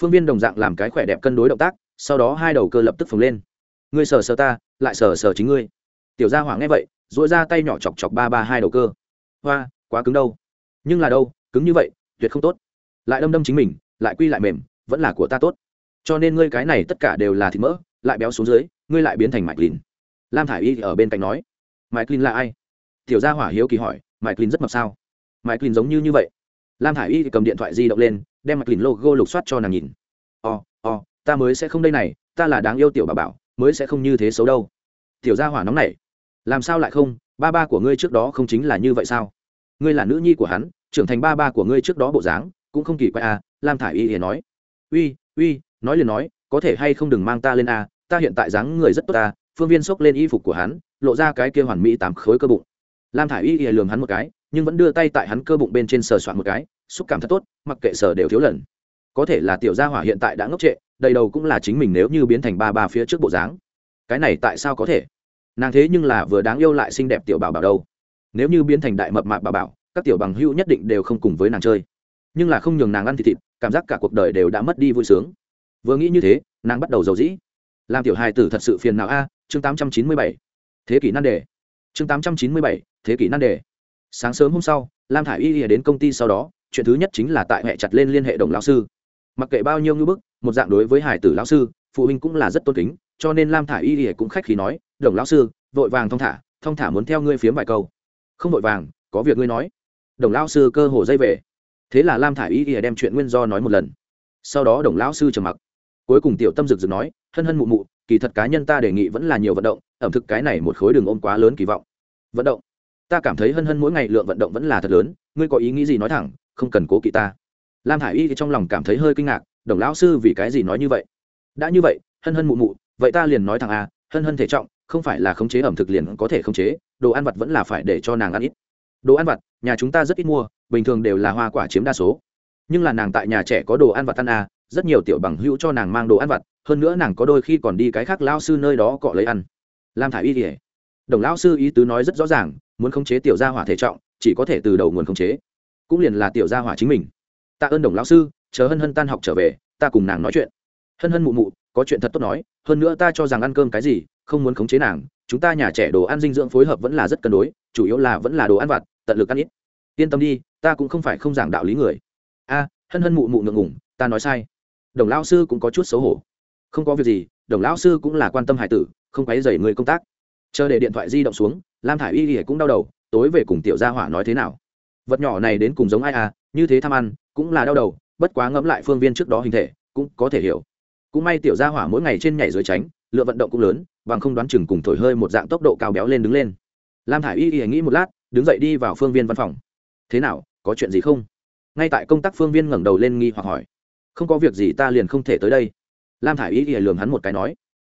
Phương viên đồng dạng làm cái khỏe đẹp cân đối động tác, sau đó hai đầu cơ lập tức phồng lên. Ngươi sờ sờ ta, lại sờ sờ chính ngươi. Tiểu gia hỏa nghe vậy dội ra tay nhỏ chọc chọc ba ba hai đầu cơ. Hoa, quá cứng đâu. Nhưng là đâu, cứng như vậy, tuyệt không tốt. Lại đâm đâm chính mình, lại quy lại mềm, vẫn là của ta tốt. Cho nên ngươi cái này tất cả đều là thịt mỡ, lại béo xuống dưới, ngươi lại biến thành mạch lìn. Lam thả i y ở bên cạnh nói. Mạch lìn là ai? Tiểu gia hỏa hiếu kỳ hỏi. Mạch lìn rất mập sao? Mạch lìn giống như như vậy lam thả i y cầm điện thoại di động lên, đem mạch lìn logo lục soát cho nàng nhìn. Ò ò ta mới sẽ không đây này, ta là đáng yêu tiểu bà bảo, mới sẽ không như thế xấu đâu. Tiểu gia hỏa nóng này làm sao lại không? Ba ba của ngươi trước đó không chính là như vậy sao? Ngươi là nữ nhi của hắn, trưởng thành ba ba của ngươi trước đó bộ dáng, cũng không kỳ quái à lam thả i y thì nói. Uy uy, nói liền nói, có thể hay không đừng mang ta lên à ta hiện tại dáng người rất tốt ta phương viên xốc lên y phục của hắn, lộ ra cái kia hoàn mỹ tám khối cơ bụng. Lam thả i y thì lường hắn một cái nhưng vẫn đưa tay tại hắn cơ bụng bên trên sờ soạn một cái, xúc cảm thật tốt, mặc kệ sờ đều thiếu lần. Có thể là tiểu gia hỏa hiện tại đã ngốc trệ, đầy đầu cũng là chính mình nếu như biến thành ba ba phía trước bộ dáng. Cái này tại sao có thể? Nàng thế nhưng là vừa đáng yêu lại xinh đẹp tiểu bảo bảo đâu. Nếu như biến thành đại mập mạp bảo bảo, các tiểu bằng hữu nhất định đều không cùng với nàng chơi. Nhưng là không nhường nàng ăn thịt thịt, cảm giác cả cuộc đời đều đã mất đi vui sướng. Vừa nghĩ như thế, nàng bắt đầu giàu dĩ. Làm tiểu hài tử thật sự phiền nào a, chương tám trăm chín mươi bảy. Thế kỷ nan đề. Chương tám trăm chín mươi bảy, thế kỷ nan đề sáng sớm hôm sau, lam thả i y đến công ty sau đó, chuyện thứ nhất chính là tại hệ chặt lên liên hệ đồng lão sư. Mặc kệ bao nhiêu ngư bức, một dạng đối với hải tử lão sư, phụ huynh cũng là rất tôn kính, cho nên lam thả y ỉa cũng khách khí nói, đồng lão sư, vội vàng thong thả thong thả muốn theo ngươi phiếm vài câu. Không vội vàng, có việc ngươi nói. Đồng lão sư cơ hồ dây về. Thế là lam thả y ỉa đem chuyện nguyên do nói một lần. Sau đó đồng lão sư trầm mặc. Cuối cùng tiểu tâm rực rực nói, hân hân mụ mụ, kỳ thật cá nhân ta đề nghị vẫn là nhiều vận động, ẩm thực cái này một khối đường ôm quá lớn kỳ vọng. Vận động? Ta cảm thấy hân hân mỗi ngày lượng vận động vẫn là thật lớn, ngươi có ý nghĩ gì nói thẳng, không cần cố kỵ ta. Lam hải y thì trong lòng cảm thấy hơi kinh ngạc, đồng lão sư vì cái gì nói như vậy? Đã như vậy, hân hân mụ mụ, vậy ta liền nói thẳng a hân hân thể trọng, không phải là khống chế ẩm thực liền có thể khống chế, đồ ăn vặt vẫn là phải để cho nàng ăn ít. Đồ ăn vặt, nhà chúng ta rất ít mua, bình thường đều là hoa quả chiếm đa số. Nhưng là nàng tại nhà trẻ có đồ ăn vặt ăn a rất nhiều tiểu bằng hữu cho nàng mang đồ ăn vặt, hơn nữa nàng có đôi khi còn đi cái khác lao sư nơi đó cọ lấy ăn. Lam thả i y thì đồng lão sư ý tứ nói rất rõ ràng, muốn khống chế tiểu gia hỏa thể trọng, chỉ có thể từ đầu nguồn khống chế, cũng liền là tiểu gia hỏa chính mình. Tạ ơn đồng lão sư, chờ hân hân tan học trở về, ta cùng nàng nói chuyện. Hân hân mụ mụ, có chuyện thật tốt nói, hơn nữa ta cho rằng ăn cơm cái gì, không muốn khống chế nàng, chúng ta nhà trẻ đồ ăn dinh dưỡng phối hợp vẫn là rất cân đối, chủ yếu là vẫn là đồ ăn vặt, tận lực ăn ít. Yên tâm đi, ta cũng không phải không giảng đạo lý người. A, hân hân mụ mụ ngượng ngủng ta nói sai. Đồng lão sư cũng có chút xấu hổ. Không có việc gì, đồng lão sư cũng là quan tâm hải tử, không quấy dày người công tác chờ để điện thoại di động xuống, lam thả i y y cũng đau đầu, tối về cùng tiểu gia hỏa nói thế nào? Vật nhỏ này đến cùng giống ai à như thế tham ăn, cũng là đau đầu, bất quá ngẫm lại phương viên trước đó hình thể, cũng có thể hiểu. Cũng may tiểu gia hỏa mỗi ngày trên nhảy dưới tránh lựa vận động cũng lớn, bằng không đoán chừng cùng thổi hơi một dạng tốc độ cao béo lên đứng lên. Lam thả i y y nghĩ một lát, đứng dậy đi vào phương viên văn phòng. Thế nào, có chuyện gì không? Ngay tại công tác phương viên ngẩng đầu lên nghi hoặc hỏi. Không có việc gì ta liền không thể tới đây. Lam thả i y y lường hắn một cái nói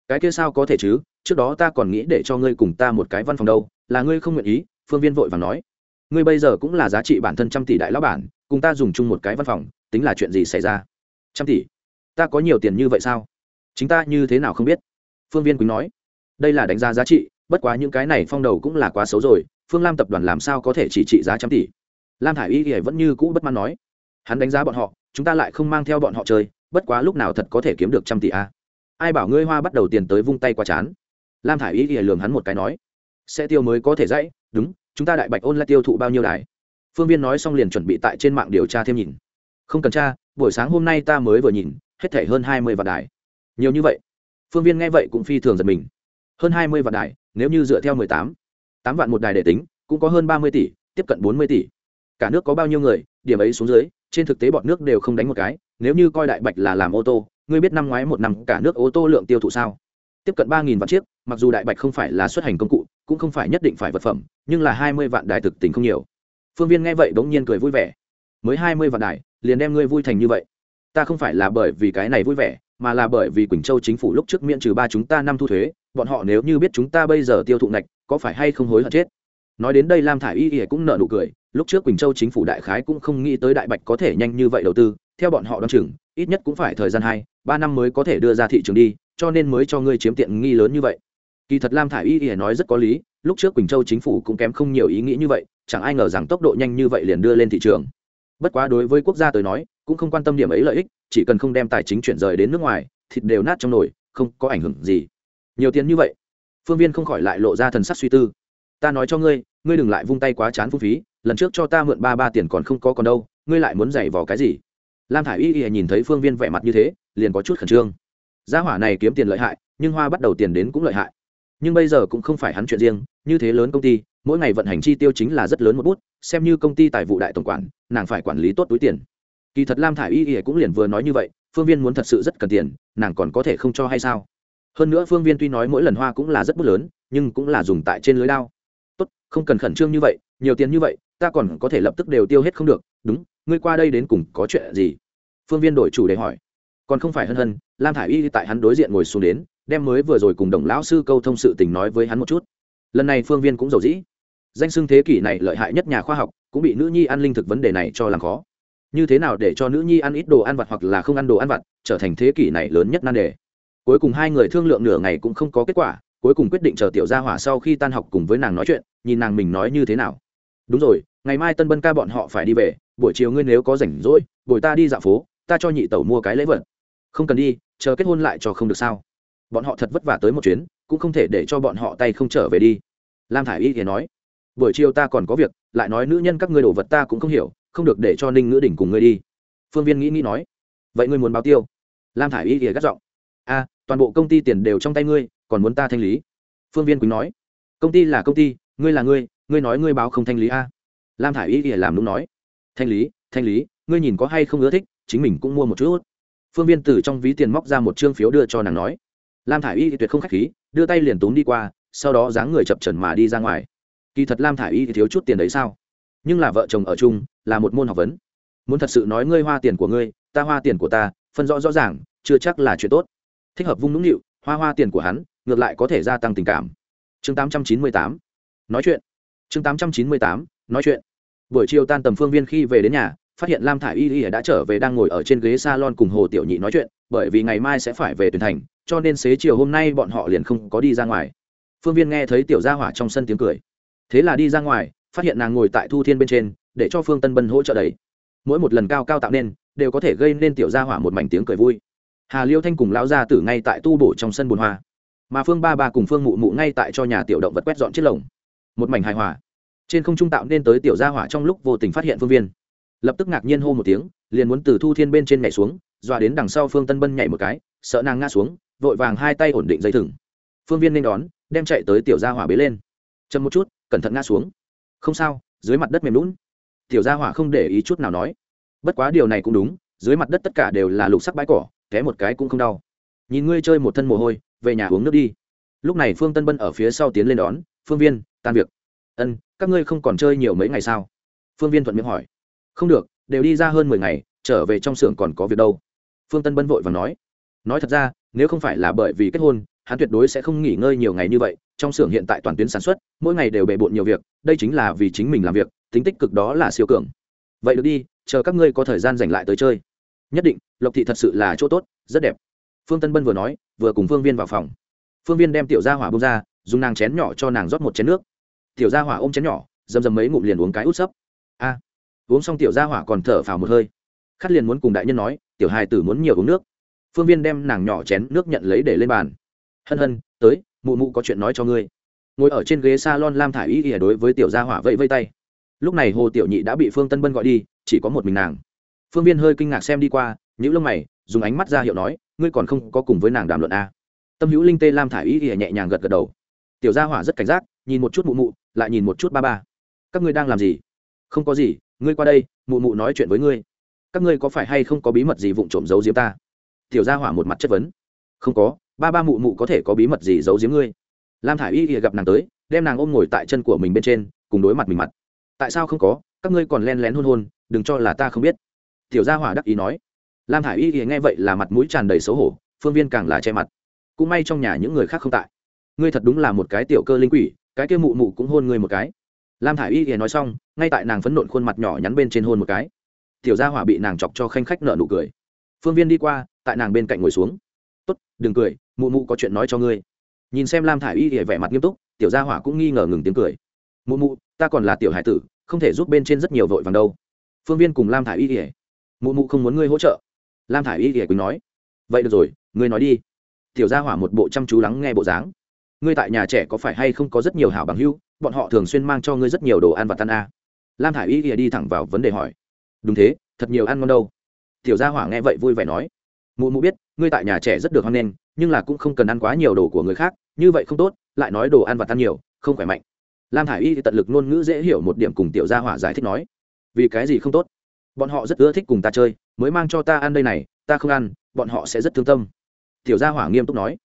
cái kia sao có thể chứ? Trước đó ta còn nghĩ để cho ngươi cùng ta một cái văn phòng đâu, là ngươi không nguyện ý, phương viên vội và nói. Ngươi bây giờ cũng là giá trị bản thân trăm tỷ đại lão bản, cùng ta dùng chung một cái văn phòng, tính là chuyện gì xảy ra? Trăm tỷ? Ta có nhiều tiền như vậy sao? Chính ta như thế nào không biết? Phương viên quý nói. Đây là đánh giá giá trị, bất quá những cái này phong đầu cũng là quá xấu rồi, phương lam tập đoàn làm sao có thể chỉ trị giá trăm tỷ? Lam thả i y vẫn như cũ bất mãn nói. Hắn đánh giá bọn họ, chúng ta lại không mang theo bọn họ chơi, bất quá lúc nào thật có thể kiếm được trăm tỷ a? Ai bảo ngươi hoa bắt đầu tiền tới vung tay qua chán? Lam thả i ý thì lường hắn một cái nói, sẽ tiêu mới có thể dãy, đúng, chúng ta đại bạch ôn lại tiêu thụ bao nhiêu đài? Phương viên nói xong liền chuẩn bị tại trên mạng điều tra thêm nhìn. Không cần tra, buổi sáng hôm nay ta mới vừa nhìn, hết thể hơn hai mươi vạn đài. Nhiều như vậy? Phương viên nghe vậy cũng phi thường giật mình. Hơn hai mươi vạn đài, nếu như dựa theo mười tám tám vạn một đài để tính, cũng có hơn ba mươi tỷ, tiếp cận bốn mươi tỷ. Cả nước có bao nhiêu người, điểm ấy xuống dưới, trên thực tế bọn nước đều không đánh một cái, nếu như coi đại bạch là làm ô tô ngươi biết năm ngoái một năm cả nước ô tô lượng tiêu thụ sao? Tiếp cận ba nghìn vạn chiếc, mặc dù đại bạch không phải là xuất hành công cụ, cũng không phải nhất định phải vật phẩm, nhưng là hai mươi vạn đài thực tình không nhiều. Phương viên nghe vậy bỗng nhiên cười vui vẻ. Mới hai mươi vạn đài, liền đem ngươi vui thành như vậy. Ta không phải là bởi vì cái này vui vẻ, mà là bởi vì quỳnh châu chính phủ lúc trước miễn trừ ba chúng ta năm thu thuế, bọn họ nếu như biết chúng ta bây giờ tiêu thụ ngạch, có phải hay không hối hận chết? Nói đến đây lam thả i y ỉa cũng nợ nụ cười, lúc trước quỳnh châu chính phủ đại khái cũng không nghĩ tới đại bạch có thể nhanh như vậy đầu tư, theo bọn họ đ o á n chừng, ít nhất cũng phải thời gian hai, ba năm mới có thể đưa ra thị trường đi, cho nên mới cho ngươi chiếm tiện nghi lớn như vậy. Kỳ thật lam thả i y ỉa nói rất có lý, lúc trước quỳnh châu chính phủ cũng kém không nhiều ý nghĩ như vậy, chẳng ai ngờ rằng tốc độ nhanh như vậy liền đưa lên thị trường. Bất quá đối với quốc gia tới nói, cũng không quan tâm điểm ấy lợi ích, chỉ cần không đem tài chính chuyển rời đến nước ngoài, thịt đều nát trong nồi, không có ảnh hưởng gì. Nhiều tiền như vậy, phương viên không khỏi lại lộ ra thần sắc suy tư. Ta nói cho ngươi ngươi đừng lại vung tay quá chán phung phí, lần trước cho ta mượn ba ba tiền còn không có còn đâu, ngươi lại muốn giày vò cái gì? Lam thả i y y nhìn thấy phương viên vẻ mặt như thế, liền có chút khẩn trương. Gia hỏa này kiếm tiền lợi hại, nhưng hoa bắt đầu tiền đến cũng lợi hại. Nhưng bây giờ cũng không phải hắn chuyện riêng, như thế lớn công ty, mỗi ngày vận hành chi tiêu chính là rất lớn một bút, xem như công ty tài vụ đại tổng quản, nàng phải quản lý tốt túi tiền. Kỳ thật lam thả i y y cũng liền vừa nói như vậy, phương viên muốn thật sự rất cần tiền, nàng còn có thể không cho hay sao? Hơn nữa phương viên tuy nói mỗi lần hoa cũng là rất bút lớn, nhưng cũng là dùng tại trên lưới lao tốt, không cần khẩn trương như vậy, nhiều tiền như vậy, ta còn có thể lập tức đều tiêu hết không được. Đúng, ngươi qua đây đến cùng có chuyện gì? Phương viên đổi chủ đề hỏi. Còn không phải hân hân, lam thả i y tại hắn đối diện ngồi xuống đến, đem mới vừa rồi cùng đồng lão sư câu thông sự tình nói với hắn một chút. Lần này phương viên cũng giàu dĩ. Danh xưng thế kỷ này lợi hại nhất nhà khoa học, cũng bị nữ nhi ăn linh thực vấn đề này cho làm khó. Như thế nào để cho nữ nhi ăn ít đồ ăn vặt hoặc là không ăn đồ ăn vặt, trở thành thế kỷ này lớn nhất nan đề? Cuối cùng hai người thương lượng nửa ngày cũng không có kết quả cuối cùng quyết định chờ tiểu gia hỏa sau khi tan học cùng với nàng nói chuyện, nhìn nàng mình nói như thế nào. Đúng rồi, ngày mai tân bân ca bọn họ phải đi về, buổi chiều ngươi nếu có rảnh rỗi, bồi ta đi dạo phố, ta cho nhị tẩu mua cái lễ vật. Không cần đi, chờ kết hôn lại cho không được sao? Bọn họ thật vất vả tới một chuyến, cũng không thể để cho bọn họ tay không trở về đi. Lam thả i y thì nói, buổi chiều ta còn có việc, lại nói nữ nhân các ngươi đồ vật ta cũng không hiểu, không được để cho ninh ngữ đỉnh cùng ngươi đi. Phương viên nghĩ nghĩ nói, vậy ngươi muốn báo tiêu? Lam thả i y thì gắt giọng, a, toàn bộ công ty tiền đều trong tay ngươi còn muốn ta thanh lý? Phương viên quýnh nói. Công ty là công ty, ngươi là ngươi ngươi nói ngươi báo không thanh lý a. Lam thả i y làm đúng nói. Thanh lý thanh lý, ngươi nhìn có hay không ưa thích, chính mình cũng mua một chút. Phương viên từ trong ví tiền móc ra một chương phiếu đưa cho nàng nói. Lam thả i y tuyệt không k h á c h khí, đưa tay liền túm đi qua, sau đó dáng người chập trần mà đi ra ngoài. Kỳ thật lam thả i y thì thiếu chút tiền đấy sao? Nhưng là vợ chồng ở chung, là một môn học vấn. Muốn thật sự nói ngươi hoa tiền của ngươi, ta hoa tiền của ta, phân rõ rõ ràng, chưa chắc là chuyện tốt. Thích hợp vung nũng nịu, hoa hoa tiền của hắn ngược lại có thể gia tăng tình cảm. Chương tám trăm chín mươi tám, nói chuyện. Chương tám trăm chín mươi tám, nói chuyện. Buổi chiều tan tầm phương viên khi về đến nhà, phát hiện lam thả i y y đã trở về đang ngồi ở trên ghế s a lon cùng hồ tiểu nhị nói chuyện, bởi vì ngày mai sẽ phải về tuyển thành, cho nên xế chiều hôm nay bọn họ liền không có đi ra ngoài. Phương viên nghe thấy tiểu gia hỏa trong sân tiếng cười. Thế là đi ra ngoài, phát hiện nàng ngồi tại thu thiên bên trên, để cho phương tân bân hỗ trợ đầy mỗi một lần cao cao tạo nên, đều có thể gây nên tiểu gia hỏa một mảnh tiếng cười vui. Hà liêu thanh cùng lão gia tử ngay tại tu bổ trong sân bồn hoa mà phương ba ba cùng phương mụ mụ ngay tại cho nhà tiểu động vật quét dọn chiếc lồng. Một mảnh hài hòa. Trên không trung tạo nên tới tiểu gia hỏa trong lúc vô tình phát hiện phương viên. Lập tức ngạc nhiên hô một tiếng, liền muốn từ thu thiên bên trên nhảy xuống, dọa đến đằng sau phương tân bân nhảy một cái, sợ nàng ngã xuống, vội vàng hai tay ổn định dây thừng. Phương viên nên đón, đem chạy tới tiểu gia hỏa bế lên. Chậm một chút, cẩn thận ngã xuống. Không sao, dưới mặt đất mềm lún. Tiểu gia hỏa không để ý chút nào nói. Bất quá điều này cũng đúng, dưới mặt đất tất cả đều là lục sắc bãi cỏ, té một cái cũng không đau. Nhìn ngươi chơi một thân mồ hôi về nhà uống nước đi. Lúc này phương tân bân ở phía sau tiến lên đón, phương viên, tan việc. Ân, các ngươi không còn chơi nhiều mấy ngày sao? Phương viên thuận miệng hỏi. Không được, đều đi ra hơn mười ngày, trở về trong xưởng còn có việc đâu. Phương tân bân vội và nói. Nói thật ra, nếu không phải là bởi vì kết hôn, hắn tuyệt đối sẽ không nghỉ ngơi nhiều ngày như vậy. Trong xưởng hiện tại toàn tuyến sản xuất, mỗi ngày đều bề bộn nhiều việc, đây chính là vì chính mình làm việc, tính tích cực đó là siêu cường. Vậy được đi, chờ các ngươi có thời gian dành lại tới chơi. Nhất định, lộc thị thật sự là chỗ tốt, rất đẹp phương tân bân vừa nói, vừa cùng phương viên vào phòng. Phương viên đem tiểu gia hỏa bông ra, dùng nàng chén nhỏ cho nàng rót một chén nước. Tiểu gia hỏa ôm chén nhỏ, dầm dầm mấy ngụm liền uống cái út sấp. A. Uống xong tiểu gia hỏa còn thở phào một hơi. Khát liền muốn cùng đại nhân nói, tiểu hài tử muốn nhiều uống nước. Phương viên đem nàng nhỏ chén nước nhận lấy để lên bàn. Hân hân, tới, mụ mụ có chuyện nói cho ngươi. Ngồi ở trên ghế s a lon lam thả i y ỉa đối với tiểu gia hỏa vẫy vây tay. Lúc này hồ tiểu nhị đã bị phương tân bân gọi đi, chỉ có một mình nàng. Phương viên hơi kinh ngạc xem đi qua những lông mày, dùng ánh mắt ra hiệu nói ngươi còn không có cùng với nàng đàm luận a à. tâm hữu linh tê lam thả ý y ỉa nhẹ nhàng gật gật đầu. Tiểu gia hỏa rất cảnh giác, nhìn một chút mụ mụ, lại nhìn một chút ba ba. Các ngươi đang làm gì? Không có gì, ngươi qua đây, mụ mụ nói chuyện với ngươi. Các ngươi có phải hay không có bí mật gì vụng trộm giấu giếm ta? Tiểu gia hỏa một mặt chất vấn. Không có, ba ba mụ mụ có thể có bí mật gì giấu giếm ngươi? Lam thả i y gặp nàng tới, đem nàng ôm ngồi tại chân của mình bên trên, cùng đối mặt mình mặt. Tại sao không có? Các ngươi còn len lén hôn hôn, đừng cho là ta không biết. Tiểu gia hỏa đắc ý nói lam thả i y thì nghe vậy là mặt mũi tràn đầy xấu hổ, phương viên càng là che mặt. Cũng may trong nhà những người khác không tại. Ngươi thật đúng là một cái tiểu cơ linh quỷ, cái kia mụ mụ cũng hôn ngươi một cái. Lam thả i y thì nói xong, ngay tại nàng phấn nộn khuôn mặt nhỏ nhắn bên trên hôn một cái. Tiểu gia hỏa bị nàng chọc cho khanh khách nợ nụ cười. Phương viên đi qua, tại nàng bên cạnh ngồi xuống. Tốt, đừng cười, mụ mụ có chuyện nói cho ngươi. Nhìn xem lam thả i y thì vẻ mặt nghiêm túc, tiểu gia hỏa cũng nghi ngờ ngừng tiếng cười. Mụ mụ, ta còn là tiểu hải tử, không thể giúp bên trên rất nhiều vội vàng đâu. Phương viên cùng lam thả i y ỉa mụ mụ không muốn ngươi hỗ trợ lam thả i y ỉa quỳnh nói, vậy được rồi, ngươi nói đi. Tiểu gia hỏa một bộ chăm chú lắng nghe bộ dáng. Ngươi tại nhà trẻ có phải hay không có rất nhiều hảo bằng hưu bọn họ thường xuyên mang cho ngươi rất nhiều đồ ăn và tan a. À. lam thả i y ỉa đi thẳng vào vấn đề hỏi, đúng thế, thật nhiều ăn ngon đâu? Tiểu gia hỏa nghe vậy vui vẻ nói, mụ mụ biết, ngươi tại nhà trẻ rất được hoan nghênh, nhưng là cũng không cần ăn quá nhiều đồ của người khác, như vậy không tốt, lại nói đồ ăn và tan nhiều, không khỏe mạnh. Lam thả i y tận lực ngôn ngữ dễ hiểu một điểm cùng tiểu gia hỏa giải thích nói, vì cái gì không tốt? Bọn họ rất ưa thích cùng ta chơi mới mang cho ta ăn đây này, ta không ăn, bọn họ sẽ rất thương tâm. Tiểu gia hỏa nghiêm túc nói.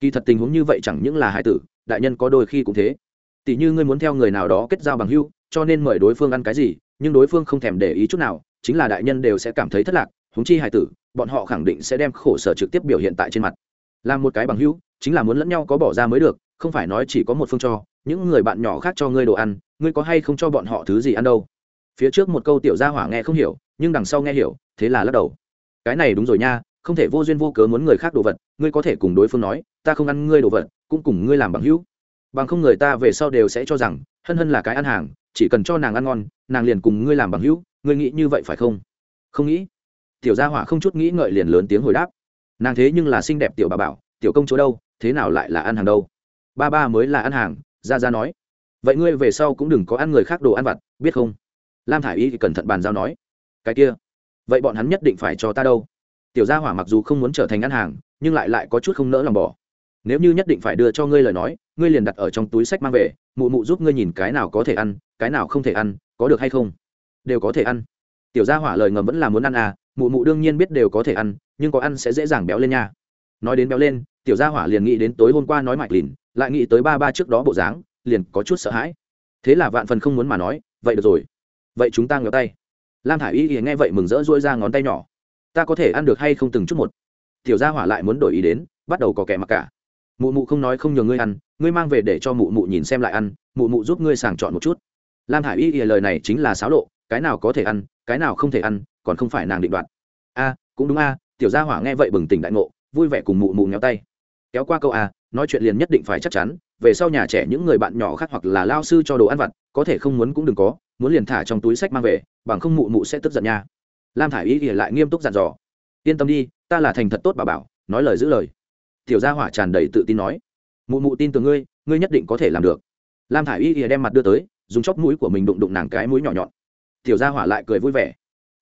Kỳ thật tình huống như vậy chẳng những là hải tử, đại nhân có đôi khi cũng thế. Tỷ như ngươi muốn theo người nào đó kết giao bằng hưu cho nên mời đối phương ăn cái gì, nhưng đối phương không thèm để ý chút nào, chính là đại nhân đều sẽ cảm thấy thất lạc húng chi hải tử, bọn họ khẳng định sẽ đem khổ sở trực tiếp biểu hiện tại trên mặt. Làm một cái bằng hữu, chính là muốn lẫn nhau có bỏ ra mới được, không phải nói chỉ có một phương cho, những người bạn nhỏ khác cho ngươi đồ ăn, ngươi có hay không cho bọn họ thứ gì ăn đâu? Phía trước một câu tiểu gia hỏa nghe không hiểu, nhưng đằng sau nghe hiểu thế là lắc đầu. Cái này đúng rồi nha, không thể vô duyên vô cớ muốn người khác đồ vật, ngươi có thể cùng đối phương nói, ta không ăn ngươi đồ vật, cũng cùng ngươi làm bằng hữu. Bằng không người ta về sau đều sẽ cho rằng, hân hân là cái ăn hàng, chỉ cần cho nàng ăn ngon, nàng liền cùng ngươi làm bằng hữu, ngươi nghĩ như vậy phải không? Không nghĩ. Tiểu gia hỏa không chút nghĩ ngợi liền lớn tiếng hồi đáp. Nàng thế nhưng là xinh đẹp tiểu bà bảo, tiểu công chỗ đâu, thế nào lại là ăn hàng đâu? Ba ba mới là ăn hàng ra ra nói. Vậy ngươi về sau cũng đừng có ăn người khác đồ ăn vặt, biết không? Lam thả i y thì cẩn thận bàn giao nói. Cái kia vậy bọn hắn nhất định phải cho ta đâu. Tiểu gia hỏa mặc dù không muốn trở thành ăn hàng, nhưng lại lại có chút không nỡ lòng bỏ. Nếu như nhất định phải đưa cho ngươi lời nói, ngươi liền đặt ở trong túi sách mang về, mụ mụ giúp ngươi nhìn cái nào có thể ăn, cái nào không thể ăn, có được hay không? Đều có thể ăn. Tiểu gia hỏa lời ngầm vẫn là muốn ăn à mụ mụ đương nhiên biết đều có thể ăn, nhưng có ăn sẽ dễ dàng béo lên nha. Nói đến béo lên, tiểu gia hỏa liền nghĩ đến tối hôm qua nói mạch lìn lại nghĩ tới ba ba trước đó bộ dáng, liền có chút sợ hãi. Thế là vạn phần không muốn mà nói, vậy được rồi. Vậy chúng ta ngửa tay lam thả i y nghe vậy mừng rỡ dỗi ra ngón tay nhỏ. Ta có thể ăn được hay không từng chút một? Tiểu gia hỏa lại muốn đổi ý đến, bắt đầu có kẻ mặc cả. Mụ mụ không nói không nhờ ngươi ăn, ngươi mang về để cho mụ mụ nhìn xem lại ăn, mụ mụ giúp ngươi sàng chọn một chút. Lam thả i y lời này chính là xáo lộ, cái nào có thể ăn, cái nào không thể ăn, còn không phải nàng định đoạt. A, cũng đúng a, tiểu gia hỏa nghe vậy bừng tỉnh đại ngộ, vui vẻ cùng mụ mụ nhéo tay. Kéo qua câu a, nói chuyện liền nhất định phải chắc chắn về sau nhà trẻ những người bạn nhỏ khác hoặc là lao sư cho đồ ăn vặt, có thể không muốn cũng đừng có, muốn liền thả trong túi sách mang về, bằng không mụ mụ sẽ tức giận nha. Lam thả i y thì lại nghiêm túc dặn dò. Yên tâm đi, ta là thành thật tốt bà bảo, nói lời giữ lời. Tiểu gia hỏa tràn đầy tự tin nói. Mụ mụ tin từ ngươi ngươi nhất định có thể làm được. Lam thả i y thì đem mặt đưa tới, dùng chóp mũi của mình đụng đụng nàng cái mũi nhỏ nhọn. Tiểu gia hỏa lại cười vui vẻ.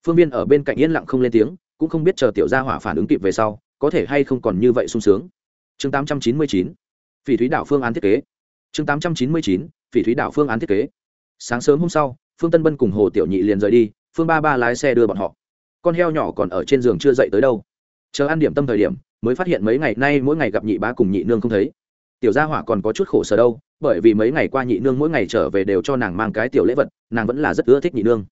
Phương viên ở bên cạnh yên lặng không lên tiếng, cũng không biết chờ tiểu gia hỏa phản ứng kịp về sau, có thể hay không còn như vậy sung sướng. Chương tám trăm chín mươi chín phỉ thúy đảo phương án thiết kế. Chương tám trăm chín mươi chín, phỉ thúy đảo phương án thiết kế. Sáng sớm hôm sau, phương tân bân cùng hồ tiểu nhị liền rời đi, phương ba ba lái xe đưa bọn họ. Con heo nhỏ còn ở trên giường chưa dậy tới đâu. Chờ ăn điểm tâm thời điểm, mới phát hiện mấy ngày nay mỗi ngày gặp nhị bá cùng nhị nương không thấy. Tiểu gia hỏa còn có chút khổ sở đâu, bởi vì mấy ngày qua nhị nương mỗi ngày trở về đều cho nàng mang cái tiểu lễ vật, nàng vẫn là rất ưa thích nhị nương.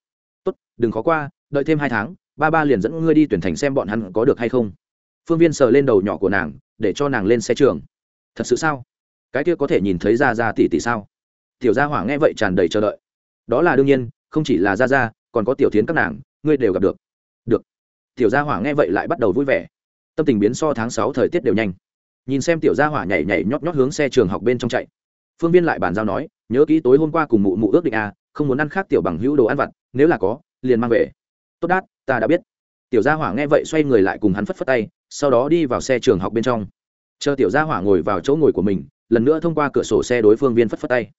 Tốt, đừng khó qua, đợi thêm hai tháng, ba ba liền dẫn ngươi đi tuyển thành xem bọn hắn có được hay không. Phương viên sờ lên đầu nhỏ của nàng, để cho nàng lên xe trường thật sự sao? Cái kia có thể nhìn thấy ra ra tỷ tỷ sao? Tiểu gia hỏa nghe vậy tràn đầy chờ đợi. Đó là đương nhiên, không chỉ là ra ra còn có tiểu tiến các nàng, ngươi đều gặp được. Được. Tiểu gia hỏa nghe vậy lại bắt đầu vui vẻ. Tâm tình biến so tháng sáu thời tiết đều nhanh. Nhìn xem tiểu gia hỏa nhảy nhảy nhót nhót hướng xe trường học bên trong chạy. Phương viên lại bàn giao nói, nhớ kỹ tối hôm qua cùng mụ mụ ước định à không muốn ăn khác tiểu bằng hữu đồ ăn vặt, nếu là có, liền mang về. Tốt đát, ta đã biết. Tiểu gia hỏa nghe vậy xoay người lại cùng hắn phất phất tay, sau đó đi vào xe trường học bên trong chờ tiểu gia hỏa ngồi vào chỗ ngồi của mình, lần nữa thông qua cửa sổ xe đối phương viên phất phất tay.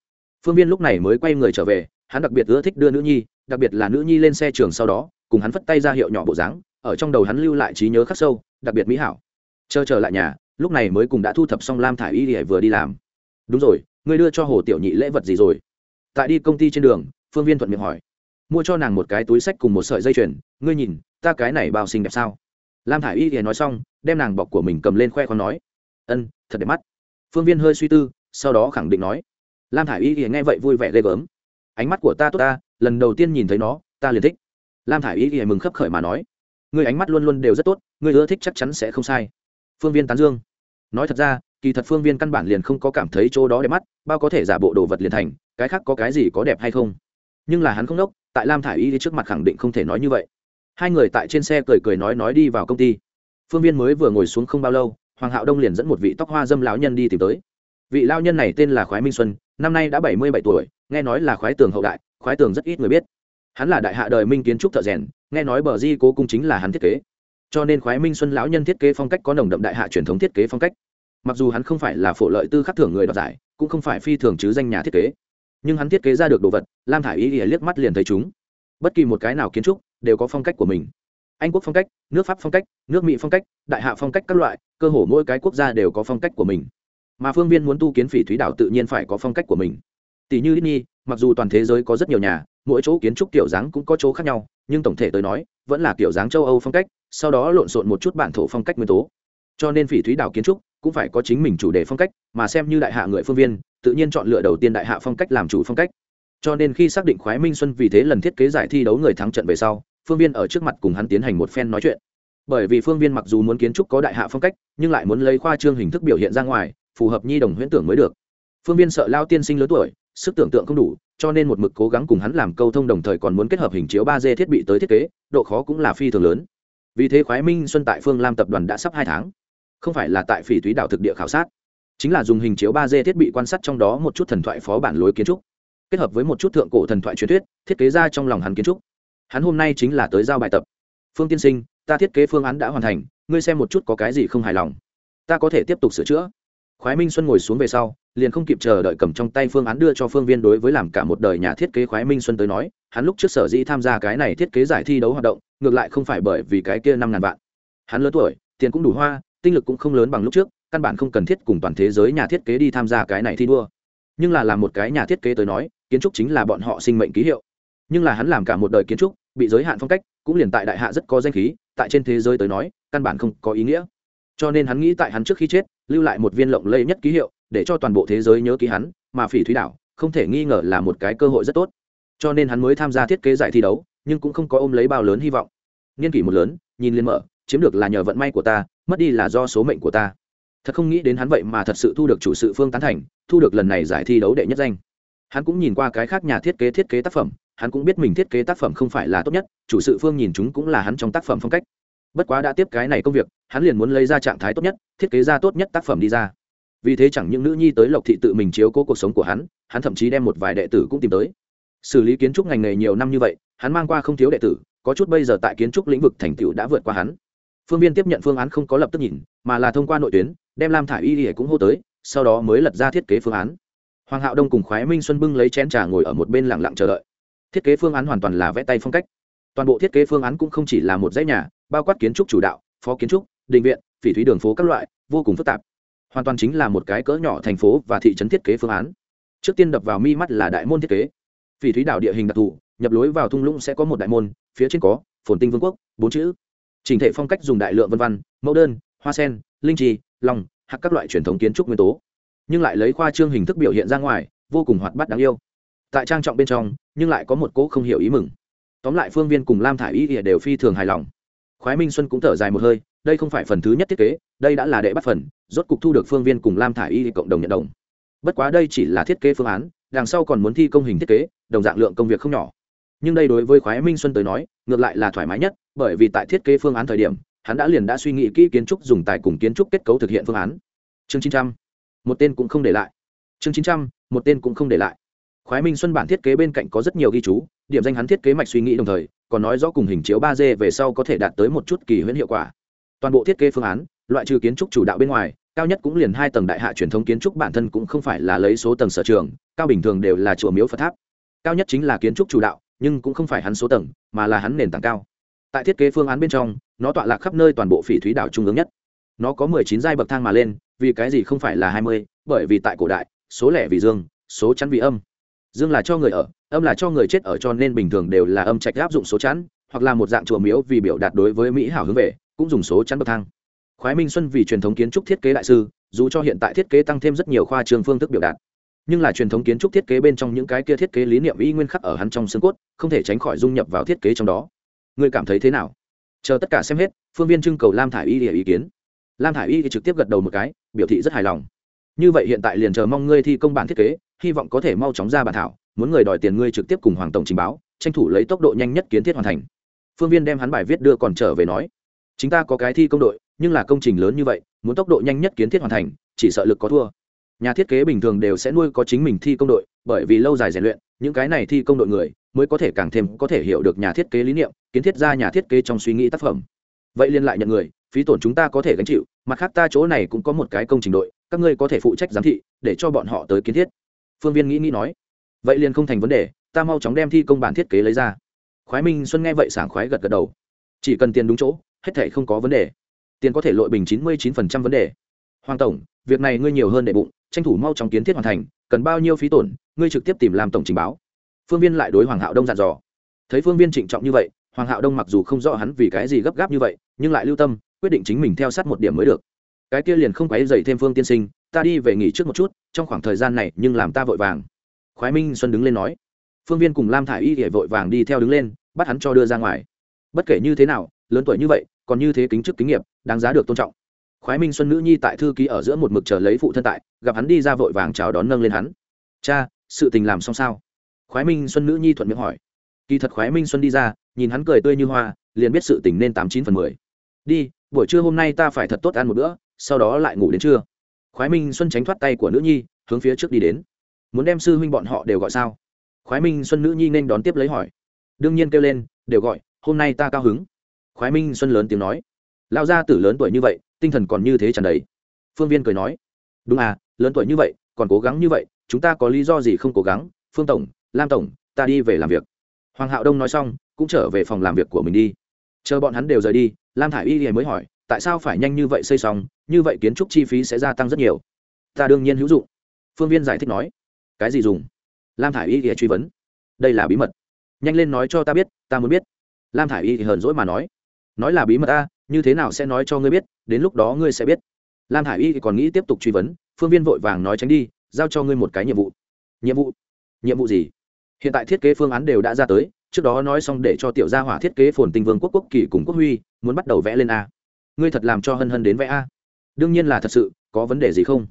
Phương viên lúc này mới quay người trở về, hắn đặc biệt ưa thích đưa nữ nhi, đặc biệt là nữ nhi lên xe trường sau đó, cùng hắn phất tay ra hiệu nhỏ bộ dáng, ở trong đầu hắn lưu lại trí nhớ khắc sâu, đặc biệt mỹ hảo. Chờ trở lại nhà, lúc này mới cùng đã thu thập xong lam thả i y để vừa đi làm. Đúng rồi, ngươi đưa cho hồ tiểu nhị lễ vật gì rồi? Tại đi công ty trên đường, phương viên thuận miệng hỏi. Mua cho nàng một cái túi sách cùng một sợi dây chuyền, ngươi nhìn, ta cái này bao xinh đẹp sao? Lam thả i y thì nói xong, đem nàng bọc của mình cầm lên khoe con nói ân, thật đẹp mắt. Phương viên hơi suy tư, sau đó khẳng định nói, lam thả i y thì nghe vậy vui vẻ ghê gớm. Ánh mắt của ta tốt ta, lần đầu tiên nhìn thấy nó, ta liền thích. Lam thả i y thì mừng khấp khởi mà nói, ngươi ánh mắt luôn luôn đều rất tốt, ngươi ưa thích chắc chắn sẽ không sai. Phương viên tán dương. Nói thật ra, kỳ thật phương viên căn bản liền không có cảm thấy chỗ đó đẹp mắt, bao có thể giả bộ đồ vật liền thành, cái khác có cái gì có đẹp hay không. Nhưng là hắn không đốc, tại lam thả i y đi trước mặt khẳng định không thể nói như vậy. Hai người tại trên xe cười cười nói nói đi vào công ty. Phương viên mới vừa ngồi xuống không bao lâu hoàng hạo đông liền dẫn một vị tóc hoa dâm lão nhân đi tìm tới. Vị lao nhân này tên là khoái minh xuân, năm nay đã bảy mươi bảy tuổi, nghe nói là khoái tường hậu đại, khoái tường rất ít người biết. Hắn là đại hạ đời minh kiến trúc thợ rèn, nghe nói bờ di cố cung chính là hắn thiết kế. Cho nên khoái minh xuân lão nhân thiết kế phong cách có nồng đậm đại hạ truyền thống thiết kế phong cách. Mặc dù hắn không phải là phổ lợi tư khắc thưởng người đoạt giải, cũng không phải phi thường chứ danh nhà thiết kế. Nhưng hắn thiết kế ra được đồ vật, lam thả ý ỉa liếc mắt liền thấy chúng. Bất kỳ một cái nào kiến trúc đều có phong cách của mình anh quốc phong cách nước pháp phong cách nước mỹ phong cách đại hạ phong cách các loại cơ hồ mỗi cái quốc gia đều có phong cách của mình. Mà phương viên muốn tu kiến phỉ thúy đảo tự nhiên phải có phong cách của mình. Tỷ như Disney, mặc dù toàn thế giới có rất nhiều nhà mỗi chỗ kiến trúc kiểu dáng cũng có chỗ khác nhau nhưng tổng thể tới nói vẫn là kiểu dáng châu âu phong cách sau đó lộn xộn một chút bản thổ phong cách nguyên tố. Cho nên phỉ thúy đảo kiến trúc cũng phải có chính mình chủ đề phong cách mà xem như đại hạ người phương viên tự nhiên chọn lựa đầu tiên đại hạ phong cách làm chủ phong cách. Cho nên khi xác định khoái minh xuân vì thế lần thiết kế giải thi đấu người thắng trận về sau phương viên ở trước mặt cùng hắn tiến hành một phen nói chuyện. Bởi vì phương viên mặc dù muốn kiến trúc có đại hạ phong cách, nhưng lại muốn lấy khoa trương hình thức biểu hiện ra ngoài, phù hợp nhi đồng huyễn tưởng mới được. Phương viên sợ lao tiên sinh lớn tuổi, sức tưởng tượng không đủ, cho nên một mực cố gắng cùng hắn làm câu thông đồng thời còn muốn kết hợp hình chiếu ba d thiết bị tới thiết kế, độ khó cũng là phi thường lớn. Vì thế khoái minh xuân tại phương lam tập đoàn đã sắp hai tháng. Không phải là tại phỉ thúy đảo thực địa khảo sát, chính là dùng hình chiếu ba d thiết bị quan sát trong đó một chút thần thoại phó bản lối kiến trúc, kết hợp với một chút thượng cổ thần thoại truyền thuyết, thiết kế ra trong lòng hắn kiến trúc hắn hôm nay chính là tới giao bài tập. Phương tiên sinh, ta thiết kế phương án đã hoàn thành, ngươi xem một chút có cái gì không hài lòng. Ta có thể tiếp tục sửa chữa. Khoái minh xuân ngồi xuống về sau, liền không kịp chờ đợi cầm trong tay phương án đưa cho phương viên đối với làm cả một đời nhà thiết kế khoái minh xuân tới nói, hắn lúc trước sở dĩ tham gia cái này thiết kế giải thi đấu hoạt động, ngược lại không phải bởi vì cái kia năm ngàn vạn. Hắn lớn tuổi, tiền cũng đủ hoa, tinh lực cũng không lớn bằng lúc trước, căn bản không cần thiết cùng toàn thế giới nhà thiết kế đi tham gia cái này thi đua. Nhưng là làm một cái nhà thiết kế tới nói, kiến trúc chính là bọn họ sinh mệnh ký hiệu nhưng là hắn làm cả một đời kiến trúc, bị giới hạn phong cách, cũng liền tại đại hạ rất có danh khí, tại trên thế giới tới nói, căn bản không có ý nghĩa. Cho nên hắn nghĩ tại hắn trước khi chết, lưu lại một viên lộng lây nhất ký hiệu, để cho toàn bộ thế giới nhớ ký hắn, mà phỉ thúy đảo, không thể nghi ngờ là một cái cơ hội rất tốt. Cho nên hắn mới tham gia thiết kế giải thi đấu, nhưng cũng không có ôm lấy bao lớn hy vọng. Nghiên kỷ một lớn, nhìn liên mở, chiếm được là nhờ vận may của ta, mất đi là do số mệnh của ta. Thật không nghĩ đến hắn vậy mà thật sự thu được chủ sự phương tán thành, thu được lần này giải thi đấu đệ nhất danh. Hắn cũng nhìn qua cái khác nhà thiết kế thiết kế tác phẩm hắn cũng biết mình thiết kế tác phẩm không phải là tốt nhất, chủ sự phương nhìn chúng cũng là hắn trong tác phẩm phong cách. Bất quá đã tiếp cái này công việc, hắn liền muốn lấy ra trạng thái tốt nhất, thiết kế ra tốt nhất tác phẩm đi ra. Vì thế chẳng những nữ nhi tới lộc thị tự mình chiếu cố cuộc sống của hắn hắn thậm chí đem một vài đệ tử cũng tìm tới. Xử lý kiến trúc ngành nghề nhiều năm như vậy, hắn mang qua không thiếu đệ tử, có chút bây giờ tại kiến trúc lĩnh vực thành tựu đã vượt qua hắn. Phương viên tiếp nhận phương án không có lập tức nhìn, mà là thông qua nội tuyến, đem lam thả y y cũng hô tới, sau đó mới lật ra thiết kế phương án. Hoàng hạo đông cùng khoái minh xuân bưng lấy chén trà ngồi ở một bên lặng lặng chờ đợi thiết kế phương án hoàn toàn là vẽ tay phong cách. Toàn bộ thiết kế phương án cũng không chỉ là một dãy nhà, bao quát kiến trúc chủ đạo, phó kiến trúc định viện, phỉ thúy đường phố các loại, vô cùng phức tạp. Hoàn toàn chính là một cái cỡ nhỏ thành phố và thị trấn thiết kế phương án. Trước tiên đập vào mi mắt là đại môn thiết kế. Phỉ thúy đảo địa hình đặc thù, nhập lối vào thung lũng sẽ có một đại môn, phía trên có, phồn tinh vương quốc, bốn chữ. Trình thể phong cách dùng đại lượng vân văn, mẫu đơn, hoa sen, linh trì lòng hoặc các loại truyền thống kiến trúc nguyên tố. Nhưng lại lấy khoa trương hình thức biểu hiện ra ngoài, vô cùng hoạt bát đáng yêu tại trang trọng bên trong, nhưng lại có một cỗ không hiểu ý mừng. Tóm lại phương viên cùng lam thả i y đều phi thường hài lòng. Khoái minh xuân cũng thở dài một hơi, đây không phải phần thứ nhất thiết kế, đây đã là đệ bắt phần, rốt cục thu được phương viên cùng lam thả i y cộng đồng nhận đồng. Bất quá đây chỉ là thiết kế phương án, đằng sau còn muốn thi công hình thiết kế, đồng dạng lượng công việc không nhỏ. Nhưng đây đối với khoái minh xuân tới nói, ngược lại là thoải mái nhất, bởi vì tại thiết kế phương án thời điểm, hắn đã liền đã suy nghĩ kỹ kiến trúc dùng tài cùng kiến trúc kết cấu thực hiện phương án. Chương chín trăm, một tên cũng không để lại. Chương chín trăm, một tên cũng không để lại khoái minh xuân bản thiết kế bên cạnh có rất nhiều ghi chú, điểm danh hắn thiết kế mạch suy nghĩ đồng thời, còn nói rõ cùng hình chiếu ba d về sau có thể đạt tới một chút kỳ huyễn hiệu quả. Toàn bộ thiết kế phương án, loại trừ kiến trúc chủ đạo bên ngoài, cao nhất cũng liền hai tầng đại hạ truyền thống kiến trúc bản thân cũng không phải là lấy số tầng sở trường, cao bình thường đều là chùa miếu phật tháp. Cao nhất chính là kiến trúc chủ đạo, nhưng cũng không phải hắn số tầng, mà là hắn nền tảng cao. Tại thiết kế phương án bên trong, nó tọa lạc khắp nơi toàn bộ phỉ thúy đảo trung ương nhất. Nó có mười chín giai bậc thang mà lên, vì cái gì không phải là hai mươi, bởi vì tại cổ đại, số lẻ vì dương, số chắn vì âm dương là cho người ở, âm là cho người chết ở cho nên bình thường đều là âm trạch áp dụng số chắn hoặc là một dạng chùa miếu vì biểu đạt đối với mỹ hảo hướng về, cũng dùng số chắn bậc thang. Khoái minh xuân vì truyền thống kiến trúc thiết kế đại sư, dù cho hiện tại thiết kế tăng thêm rất nhiều khoa trường phương thức biểu đạt. Nhưng là truyền thống kiến trúc thiết kế bên trong những cái kia thiết kế lý niệm y nguyên khắc ở hắn trong xương cốt, không thể tránh khỏi dung nhập vào thiết kế trong đó. Ngươi cảm thấy thế nào? Chờ tất cả xem hết, phương viên trưng cầu lam thả i y ý kiến. Lam thả i y thì trực tiếp gật đầu một cái, biểu thị rất hài lòng như vậy hiện tại liền chờ mong ngươi thi công bản thiết kế, hy vọng có thể mau chóng ra bản thảo, muốn người đòi tiền ngươi trực tiếp cùng hoàng tổng trình báo, tranh thủ lấy tốc độ nhanh nhất kiến thiết hoàn thành. Phương viên đem hắn bài viết đưa còn trở về nói chúng ta có cái thi công đội, nhưng là công trình lớn như vậy, muốn tốc độ nhanh nhất kiến thiết hoàn thành, chỉ sợ lực có thua. Nhà thiết kế bình thường đều sẽ nuôi có chính mình thi công đội, bởi vì lâu dài rèn luyện, những cái này thi công đội người, mới có thể càng thêm có thể hiểu được nhà thiết kế lý niệm, kiến thiết ra nhà thiết kế trong suy nghĩ tác phẩm vậy liên lại nhận người, phí tổn chúng ta có thể gánh chịu, mặt khác ta chỗ này cũng có một cái công trình đội, các ngươi có thể phụ trách giám thị, để cho bọn họ tới kiến thiết. Phương viên nghĩ nghĩ nói. Vậy liền không thành vấn đề, ta mau chóng đem thi công bản thiết kế lấy ra. Khoái minh xuân nghe vậy sảng khoái gật gật đầu. Chỉ cần tiền đúng chỗ, hết thể không có vấn đề. Tiền có thể lội bình chín mươi chín phần trăm vấn đề. Hoàng tổng, việc này ngươi nhiều hơn đệ bụng, tranh thủ mau chóng kiến thiết hoàn thành, cần bao nhiêu phí tổn, ngươi trực tiếp tìm làm tổng trình báo. Phương viên lại đối hoàng hạo đông dặn dò. Thấy phương viên trịnh trọng như vậy, hoàng hạo đông mặc dù không rõ hắn vì cái gì gấp gáp như vậy nhưng lại lưu tâm, quyết định chính mình theo sát một điểm mới được. Cái kia liền không quấy dậy thêm phương tiên sinh, ta đi về nghỉ trước một chút, trong khoảng thời gian này nhưng làm ta vội vàng. Khoái minh xuân đứng lên nói. Phương viên cùng lam thả i y để vội vàng đi theo đứng lên, bắt hắn cho đưa ra ngoài. Bất kể như thế nào, lớn tuổi như vậy, còn như thế kính chức kính nghiệp, đáng giá được tôn trọng. Khoái minh xuân nữ nhi tại thư ký ở giữa một mực chờ lấy phụ thân tại, gặp hắn đi ra vội vàng chào đón nâng lên hắn. Cha, sự tình làm xong sao? Khoái minh xuân nữ nhi thuận miệng hỏi. Kỳ thật khoái minh xuân đi ra, nhìn hắn cười tươi như hoa, liền biết sự tình nên tám chín phần mười đi, buổi trưa hôm nay ta phải thật tốt ăn một bữa, sau đó lại ngủ đến trưa. Khoái minh xuân tránh thoát tay của nữ nhi, hướng phía trước đi đến. Muốn đem sư huynh bọn họ đều gọi sao? Khoái minh xuân nữ nhi nên đón tiếp lấy hỏi. Đương nhiên kêu lên, đều gọi, hôm nay ta cao hứng. Khoái minh xuân lớn tiếng nói. Lao ra tử lớn tuổi như vậy, tinh thần còn như thế tràn đầy. Phương viên cười nói. Đúng à lớn tuổi như vậy, còn cố gắng như vậy, chúng ta có lý do gì không cố gắng? Phương tổng, lam tổng, ta đi về làm việc. Hoàng hạo đông nói xong, cũng trở về phòng làm việc của mình đi chờ bọn hắn đều rời đi, lam thả i y mới hỏi, tại sao phải nhanh như vậy xây xong, như vậy kiến trúc chi phí sẽ gia tăng rất nhiều? Ta đương nhiên hữu dụng. Phương viên giải thích nói. Cái gì dùng? Lam thả i y thì truy vấn. Đây là bí mật. Nhanh lên nói cho ta biết, ta muốn biết. Lam thả i y thì hờn dỗi mà nói. Nói là bí mật ta như thế nào sẽ nói cho ngươi biết, đến lúc đó ngươi sẽ biết. Lam thả i y thì còn nghĩ tiếp tục truy vấn, phương viên vội vàng nói tránh đi, giao cho ngươi một cái nhiệm vụ. Nhiệm vụ? Nhiệm vụ gì? Hiện tại thiết kế phương án đều đã ra tới trước đó nói xong để cho tiểu gia hỏa thiết kế phồn tinh vương quốc quốc kỳ cùng quốc huy, muốn bắt đầu vẽ lên a. Ngươi thật làm cho hân hân đến vẽ a? Đương nhiên là thật sự, có vấn đề gì không?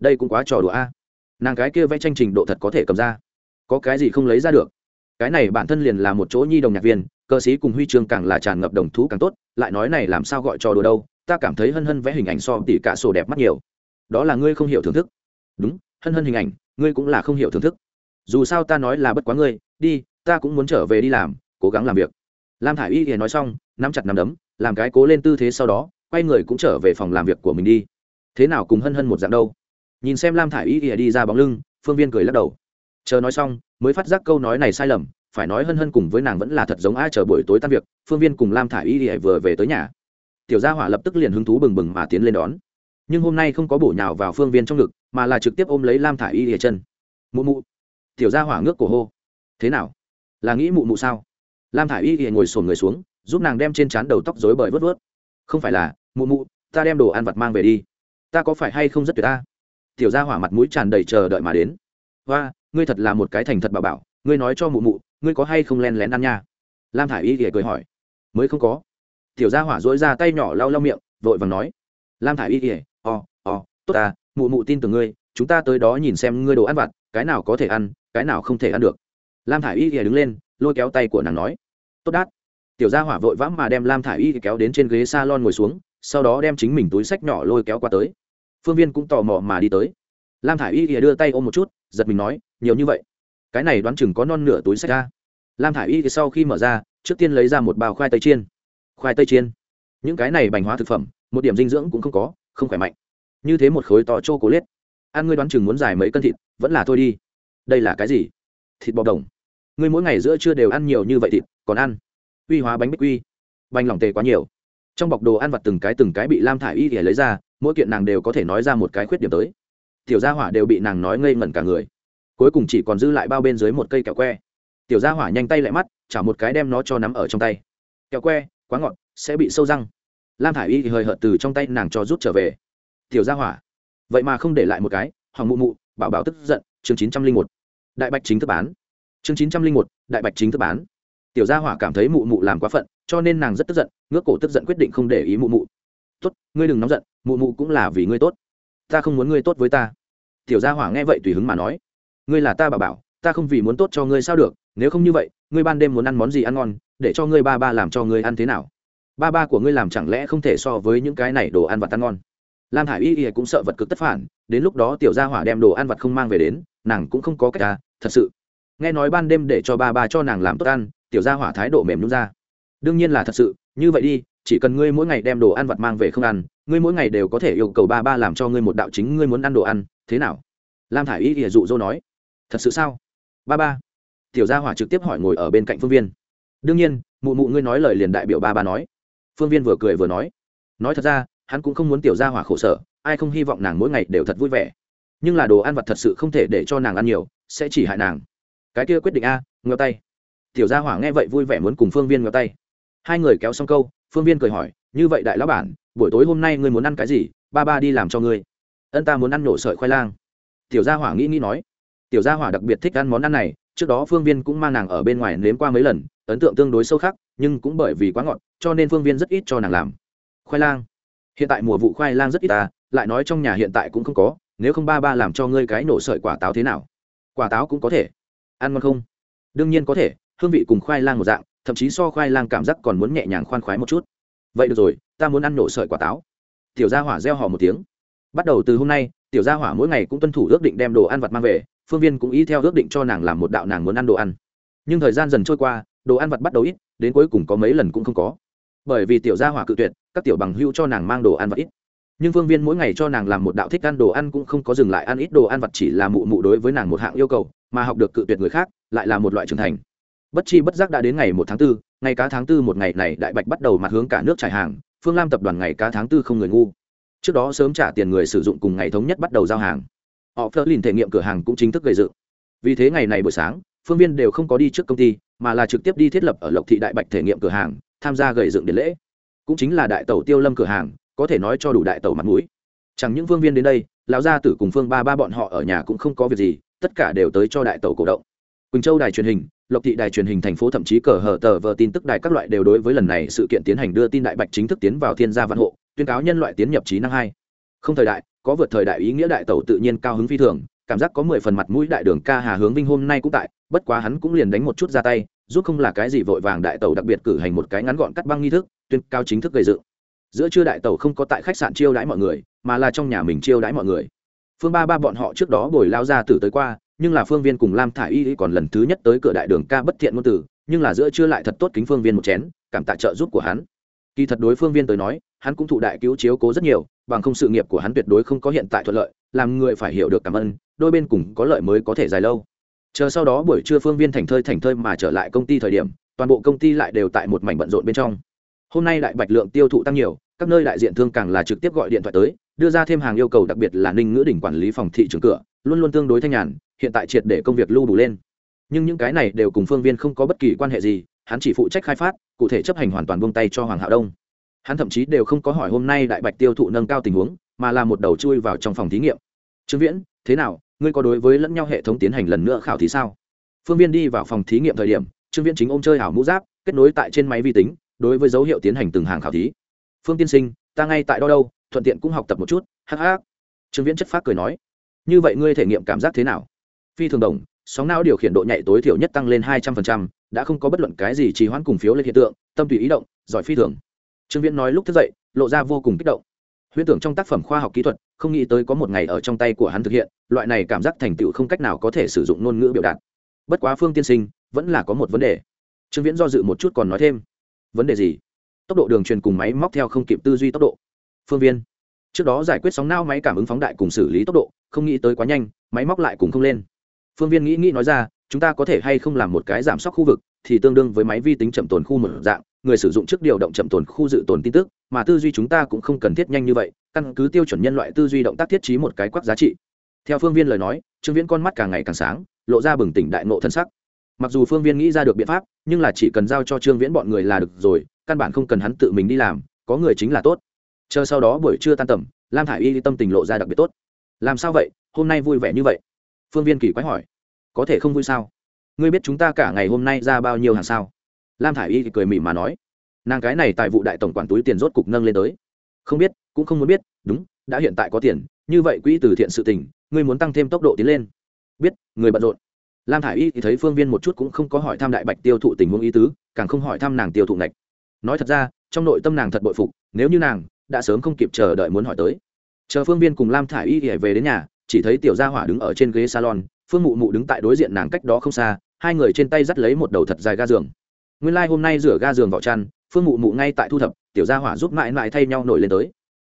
Đây cũng quá trò đùa a. Nàng cái kia vẽ tranh trình độ thật có thể cầm ra. Có cái gì không lấy ra được? Cái này bản thân liền là một chỗ nhi đồng nhạc viên, cơ sĩ cùng huy chương càng là tràn ngập đồng thú càng tốt, lại nói này làm sao gọi trò đùa đâu, ta cảm thấy hân hân vẽ hình ảnh so tỉ cả sổ đẹp mắt nhiều. Đó là ngươi không hiểu thưởng thức. Đúng, hân hân hình ảnh, ngươi cũng là không hiểu thưởng thức. Dù sao ta nói là bất quá ngươi, đi ta cũng muốn trở về đi làm, cố gắng làm việc. Lam thả i y thì nói xong, nắm chặt nắm đấm, làm cái cố lên tư thế sau đó, quay người cũng trở về phòng làm việc của mình đi. Thế nào cùng hân hân một dạng đâu? Nhìn xem lam thả i y thì đi ra bóng lưng, phương viên cười lắc đầu. Chờ nói xong, mới phát giác câu nói này sai lầm, phải nói hân hân cùng với nàng vẫn là thật giống ai chờ buổi tối tan việc, phương viên cùng lam thả i y thì vừa về tới nhà. Tiểu gia hỏa lập tức liền hứng thú bừng bừng mà tiến lên đón. Nhưng hôm nay không có bổ nhào vào phương viên trong ngực, mà là trực tiếp ôm lấy lam thả i y thì chân. Mụ mụ. Tiểu gia hỏa ngước cổ hô. Thế nào? Là nghĩ mụ mụ sao? Lam thả i y thì ngồi sồn người xuống, giúp nàng đem trên trán đầu tóc dối bời vớt vớt. Không phải là, mụ mụ, ta đem đồ ăn vặt mang về đi. Ta có phải hay không rất tuyệt ta? Tiểu gia hỏa mặt mũi tràn đầy chờ đợi mà đến. Và ngươi thật là một cái thành thật bà bảo, ngươi nói cho mụ mụ, ngươi có hay không len lén ăn nha? Lam thả i y thì cười hỏi. Mới không có. Tiểu gia hỏa dối ra tay nhỏ lau lau miệng, vội vàng nói. Lam thả i y thì ò ò tốt à mụ mụ tin tưởng ngươi, chúng ta tới đó nhìn xem ngươi đồ ăn vặt, cái nào có thể ăn, cái nào không thể ăn được lam thả i y thì đứng lên, lôi kéo tay của nàng nói, tốt đát. Tiểu gia hỏa vội vã mà đem lam thả i y kéo đến trên ghế s a lon ngồi xuống, sau đó đem chính mình túi sách nhỏ lôi kéo qua tới. Phương viên cũng tò mò mà đi tới. Lam thả i y đưa tay ôm một chút, giật mình nói, nhiều như vậy? Cái này đoán chừng có non nửa túi sách ra lam thả i y sau khi mở ra, trước tiên lấy ra một bao khoai tây chiên. Khoai tây chiên. Những cái này bành hóa thực phẩm, một điểm dinh dưỡng cũng không có, không khỏe mạnh. Như thế một khối to chô cố lết ăn ngươi đoán chừng muốn dài mấy cân thịt, vẫn là thôi đi. Đây là cái gì? Thịt bò đồng ngươi mỗi ngày giữa trưa đều ăn nhiều như vậy thịt, còn ăn. Uy hóa bánh bích quy. Bánh lỏng tề quá nhiều. Trong bọc đồ ăn vặt từng cái từng cái bị lam thả i y thì lấy ra, mỗi kiện nàng đều có thể nói ra một cái khuyết điểm tới. Tiểu gia hỏa đều bị nàng nói ngây ngẩn cả người. Cuối cùng chỉ còn dư lại bao bên dưới một cây kẹo que. Tiểu gia hỏa nhanh tay lại mắt chả một cái đem nó cho nắm ở trong tay. Kẹo que, quá ngọt, sẽ bị sâu răng. Lam thả i y thì hơi hợt từ trong tay nàng cho rút trở về. Tiểu gia hỏa, vậy mà không để lại một cái hoàng mụ mụ, bảo bảo tức giận, chương chín trăm linh một. Đại bạch chính thức bán chương chín trăm linh một, đại bạch chính thức bán. Tiểu gia hỏa cảm thấy mụ mụ làm quá phận, cho nên nàng rất tức giận, ngước cổ tức giận quyết định không để ý mụ mụ. Tốt, ngươi đừng nóng giận, mụ mụ cũng là vì ngươi tốt. Ta không muốn ngươi tốt với ta. Tiểu gia hỏa nghe vậy tùy hứng mà nói. Ngươi là ta bà bảo, ta không vì muốn tốt cho ngươi sao được, nếu không như vậy, ngươi ban đêm muốn ăn món gì ăn ngon, để cho ngươi ba ba làm cho ngươi ăn thế nào? Ba ba của ngươi làm chẳng lẽ không thể so với những cái này đồ ăn vặt ăn ngon? Lam hải y y cũng sợ vật cực tất phản, đến lúc đó tiểu gia hỏa đem đồ ăn vặt không mang về đến, nàng cũng không có cách ta thật sự nghe nói ban đêm để cho ba ba cho nàng làm tốt ăn, tiểu gia hỏa thái độ mềm nhún ra. Đương nhiên là thật sự, như vậy đi, chỉ cần ngươi mỗi ngày đem đồ ăn vặt mang về không ăn, ngươi mỗi ngày đều có thể yêu cầu ba ba làm cho ngươi một đạo chính ngươi muốn ăn đồ ăn, thế nào? Lam thả i y ỉa dụ dỗ nói. Thật sự sao? Ba ba. Tiểu gia hỏa trực tiếp hỏi ngồi ở bên cạnh phương viên. Đương nhiên, mụ mụ ngươi nói lời liền đại biểu ba ba nói. Phương viên vừa cười vừa nói. Nói thật ra, hắn cũng không muốn tiểu gia hỏa khổ sở, ai không hy vọng nàng mỗi ngày đều thật vui vẻ. Nhưng là đồ ăn vặt thật sự không thể để cho nàng ăn nhiều, sẽ chỉ hại nàng cái kia quyết định a ngheo tay. Tiểu gia hỏa nghe vậy vui vẻ muốn cùng phương viên ngheo tay. Hai người kéo xong câu, phương viên cười hỏi, như vậy đại lão bản, buổi tối hôm nay ngươi muốn ăn cái gì? Ba ba đi làm cho ngươi. Ân ta muốn ăn nổ sợi khoai lang. Tiểu gia hỏa nghĩ nghĩ nói. Tiểu gia hỏa đặc biệt thích ăn món ăn này, trước đó phương viên cũng mang nàng ở bên ngoài nếm qua mấy lần, ấn tượng tương đối sâu khác nhưng cũng bởi vì quá ngọt, cho nên phương viên rất ít cho nàng làm. Khoai lang? Hiện tại mùa vụ khoai lang rất ít ta lại nói trong nhà hiện tại cũng không có, nếu không ba ba làm cho ngươi cái nổ sợi quả táo thế nào? Quả táo cũng có thể ăn ngon không? Đương nhiên có thể, hương vị cùng khoai lang một dạng, thậm chí so khoai lang cảm giác còn muốn nhẹ nhàng khoan khoái một chút. Vậy được rồi, ta muốn ăn nổ sợi quả táo. Tiểu gia hỏa reo hò một tiếng. Bắt đầu từ hôm nay, tiểu gia hỏa mỗi ngày cũng tuân thủ ước định đem đồ ăn vặt mang về, phương viên cũng ý theo ước định cho nàng làm một đạo nàng muốn ăn đồ ăn. Nhưng thời gian dần trôi qua, đồ ăn vặt bắt đầu ít, đến cuối cùng có mấy lần cũng không có. Bởi vì tiểu gia hỏa cự tuyệt, các tiểu bằng hưu cho nàng mang đồ ăn vặt ít. Nhưng phương viên mỗi ngày cho nàng làm một đạo thích ăn đồ ăn cũng không có dừng lại ăn ít đồ ăn vặt chỉ là mụ mụ đối với nàng một hạng yêu cầu mà học được cự tuyệt người khác lại là một loại trưởng thành. Bất chi bất giác đã đến ngày một tháng 4, ngày cá tháng 4 một ngày này đại bạch bắt đầu mặt hướng cả nước trải hàng phương lam tập đoàn ngày cá tháng 4 không người ngu. Trước đó sớm trả tiền người sử dụng cùng ngày thống nhất bắt đầu giao hàng. Họ phơ lìn thể nghiệm cửa hàng cũng chính thức gây dựng. Vì thế ngày này buổi sáng phương viên đều không có đi trước công ty mà là trực tiếp đi thiết lập ở lộc thị đại bạch thể nghiệm cửa hàng tham gia gầy dựng điện lễ. Cũng chính là đại tàu tiêu lâm cửa hàng có thể nói cho đủ đại tàu mặt mũi. Chẳng những phương viên đến đây lão gia tử cùng phương ba ba bọn họ ở nhà cũng không có việc gì tất cả đều tới cho đại tàu cổ động. Quỳnh châu đài truyền hình, lộc thị đài truyền hình thành phố thậm chí cờ hờ tờ vờ tin tức đài các loại đều đối với lần này sự kiện tiến hành đưa tin đại bạch chính thức tiến vào thiên gia văn hộ, tuyên cáo nhân loại tiến nhập trí năng hai. Không thời đại, có vượt thời đại ý nghĩa đại tàu tự nhiên cao hứng phi thường, cảm giác có mười phần mặt mũi đại đường ca hà hướng vinh hôm nay cũng tại, bất quá hắn cũng liền đánh một chút ra tay, giúp không là cái gì vội vàng đại tàu đặc biệt cử hành một cái ngắn gọn cắt băng nghi thức, tuyên cao chính thức gây dựng. Giữa trưa đại tàu không có tại khách sạn chiêu đãi mọi người, mà là trong nhà mình chiêu đãi mọi người phương ba ba bọn họ trước đó bồi lao ra tử tới qua nhưng là phương viên cùng lam thả i y còn lần thứ nhất tới cửa đại đường ca bất thiện ngôn tử, nhưng là giữa trưa lại thật tốt kính phương viên một chén cảm tạ trợ giúp của hắn. Kỳ thật đối phương viên tới nói hắn cũng thụ đại cứu chiếu cố rất nhiều bằng không sự nghiệp của hắn tuyệt đối không có hiện tại thuận lợi làm người phải hiểu được cảm ơn đôi bên cùng có lợi mới có thể dài lâu. Chờ sau đó buổi trưa phương viên thành thơi thành thơi mà trở lại công ty thời điểm toàn bộ công ty lại đều tại một mảnh bận rộn bên trong. Hôm nay đại bạch lượng tiêu thụ tăng nhiều các nơi đại diện thương càng là trực tiếp gọi điện thoại tới đưa ra thêm hàng yêu cầu đặc biệt là ninh ngữ đỉnh quản lý phòng thị trường cửa, luôn luôn tương đối thanh nhàn, hiện tại triệt để công việc lưu đủ lên. Nhưng những cái này đều cùng phương viên không có bất kỳ quan hệ gì, hắn chỉ phụ trách khai phát, cụ thể chấp hành hoàn toàn buông tay cho hoàng hạo đông. Hắn thậm chí đều không có hỏi hôm nay đại bạch tiêu thụ nâng cao tình huống, mà là một đầu chui vào trong phòng thí nghiệm. Trương viễn, thế nào? Ngươi có đối với lẫn nhau hệ thống tiến hành lần nữa khảo thí sao? Phương viên đi vào phòng thí nghiệm thời điểm, trương viễn chính ôm chơi hảo mũ giáp, kết nối tại trên máy vi tính, đối với dấu hiệu tiến hành từng hàng khảo thí. Phương tiên sinh, ta ngay tại đó đâu? Thuận tiện cũng học tập một chút hh trương viễn chất phát cười nói như vậy ngươi thể nghiệm cảm giác thế nào? Phi thường đồng sóng não điều khiển độ nhạy tối thiểu nhất tăng lên hai trăm phần trăm, đã không có bất luận cái gì trì hoãn cùng phiếu lên hiện tượng tâm tùy ý động giỏi phi thường. Trương viễn nói lúc thức dậy lộ ra vô cùng kích động. Huyễn tưởng trong tác phẩm khoa học kỹ thuật không nghĩ tới có một ngày ở trong tay của hắn thực hiện loại này cảm giác thành tựu không cách nào có thể sử dụng ngôn ngữ biểu đạt. Bất quá phương tiên sinh vẫn là có một vấn đề. Trương viễn do dự một chút còn nói thêm vấn đề gì? Tốc độ đường truyền cùng máy móc theo không kịp tư duy tốc độ phương viên. Trước đó giải quyết sóng nao máy cảm ứng phóng đại cùng xử lý tốc độ, không nghĩ tới quá nhanh, máy móc lại cùng không lên. Phương viên nghĩ nghĩ nói ra, chúng ta có thể hay không làm một cái giảm sóc khu vực, thì tương đương với máy vi tính chậm tồn khu một dạng, người sử dụng trước điều động chậm tồn khu dự tồn tin tức, mà tư duy chúng ta cũng không cần thiết nhanh như vậy, căn cứ tiêu chuẩn nhân loại tư duy động tác thiết trí một cái quắc giá trị. Theo phương viên lời nói, trương viễn con mắt càng ngày càng sáng, lộ ra bừng tỉnh đại ngộ thân sắc. Mặc dù phương viên nghĩ ra được biện pháp, nhưng là chỉ cần giao cho trương viễn bọn người là được rồi, căn bản không cần hắn tự mình đi làm, có người chính là tốt chờ sau đó buổi trưa tan tầm, lam thả i y tâm tình lộ ra đặc biệt tốt. Làm sao vậy? Hôm nay vui vẻ như vậy? Phương viên kỳ quái hỏi. Có thể không vui sao? Ngươi biết chúng ta cả ngày hôm nay ra bao nhiêu hàng sao? Lam thả i y cười mỉm mà nói. Nàng cái này tại vụ đại tổng quản túi tiền rốt cục nâng lên tới. Không biết, cũng không muốn biết. Đúng, đã hiện tại có tiền. Như vậy quỹ từ thiện sự tình, ngươi muốn tăng thêm tốc độ tiến lên. Biết, người bận rộn. Lam thả i y thì thấy phương viên một chút cũng không có hỏi thăm đại bạch tiêu thụ tình huống ý tứ, càng không hỏi thăm nàng tiêu thụ ngạch. Nói thật ra, trong nội tâm nàng thật bội phục, nếu như nàng đã sớm không kịp chờ đợi muốn hỏi tới. Chờ phương viên cùng lam thả i y về đến nhà, chỉ thấy tiểu gia hỏa đứng ở trên ghế salon, phương mụ mụ đứng tại đối diện nàng cách đó không xa, hai người trên tay dắt lấy một đầu thật dài ga giường. Nguyên lai、like、hôm nay rửa ga giường vào chăn, phương mụ mụ ngay tại thu thập, tiểu gia hỏa giúp mãi mãi thay nhau nổi lên tới.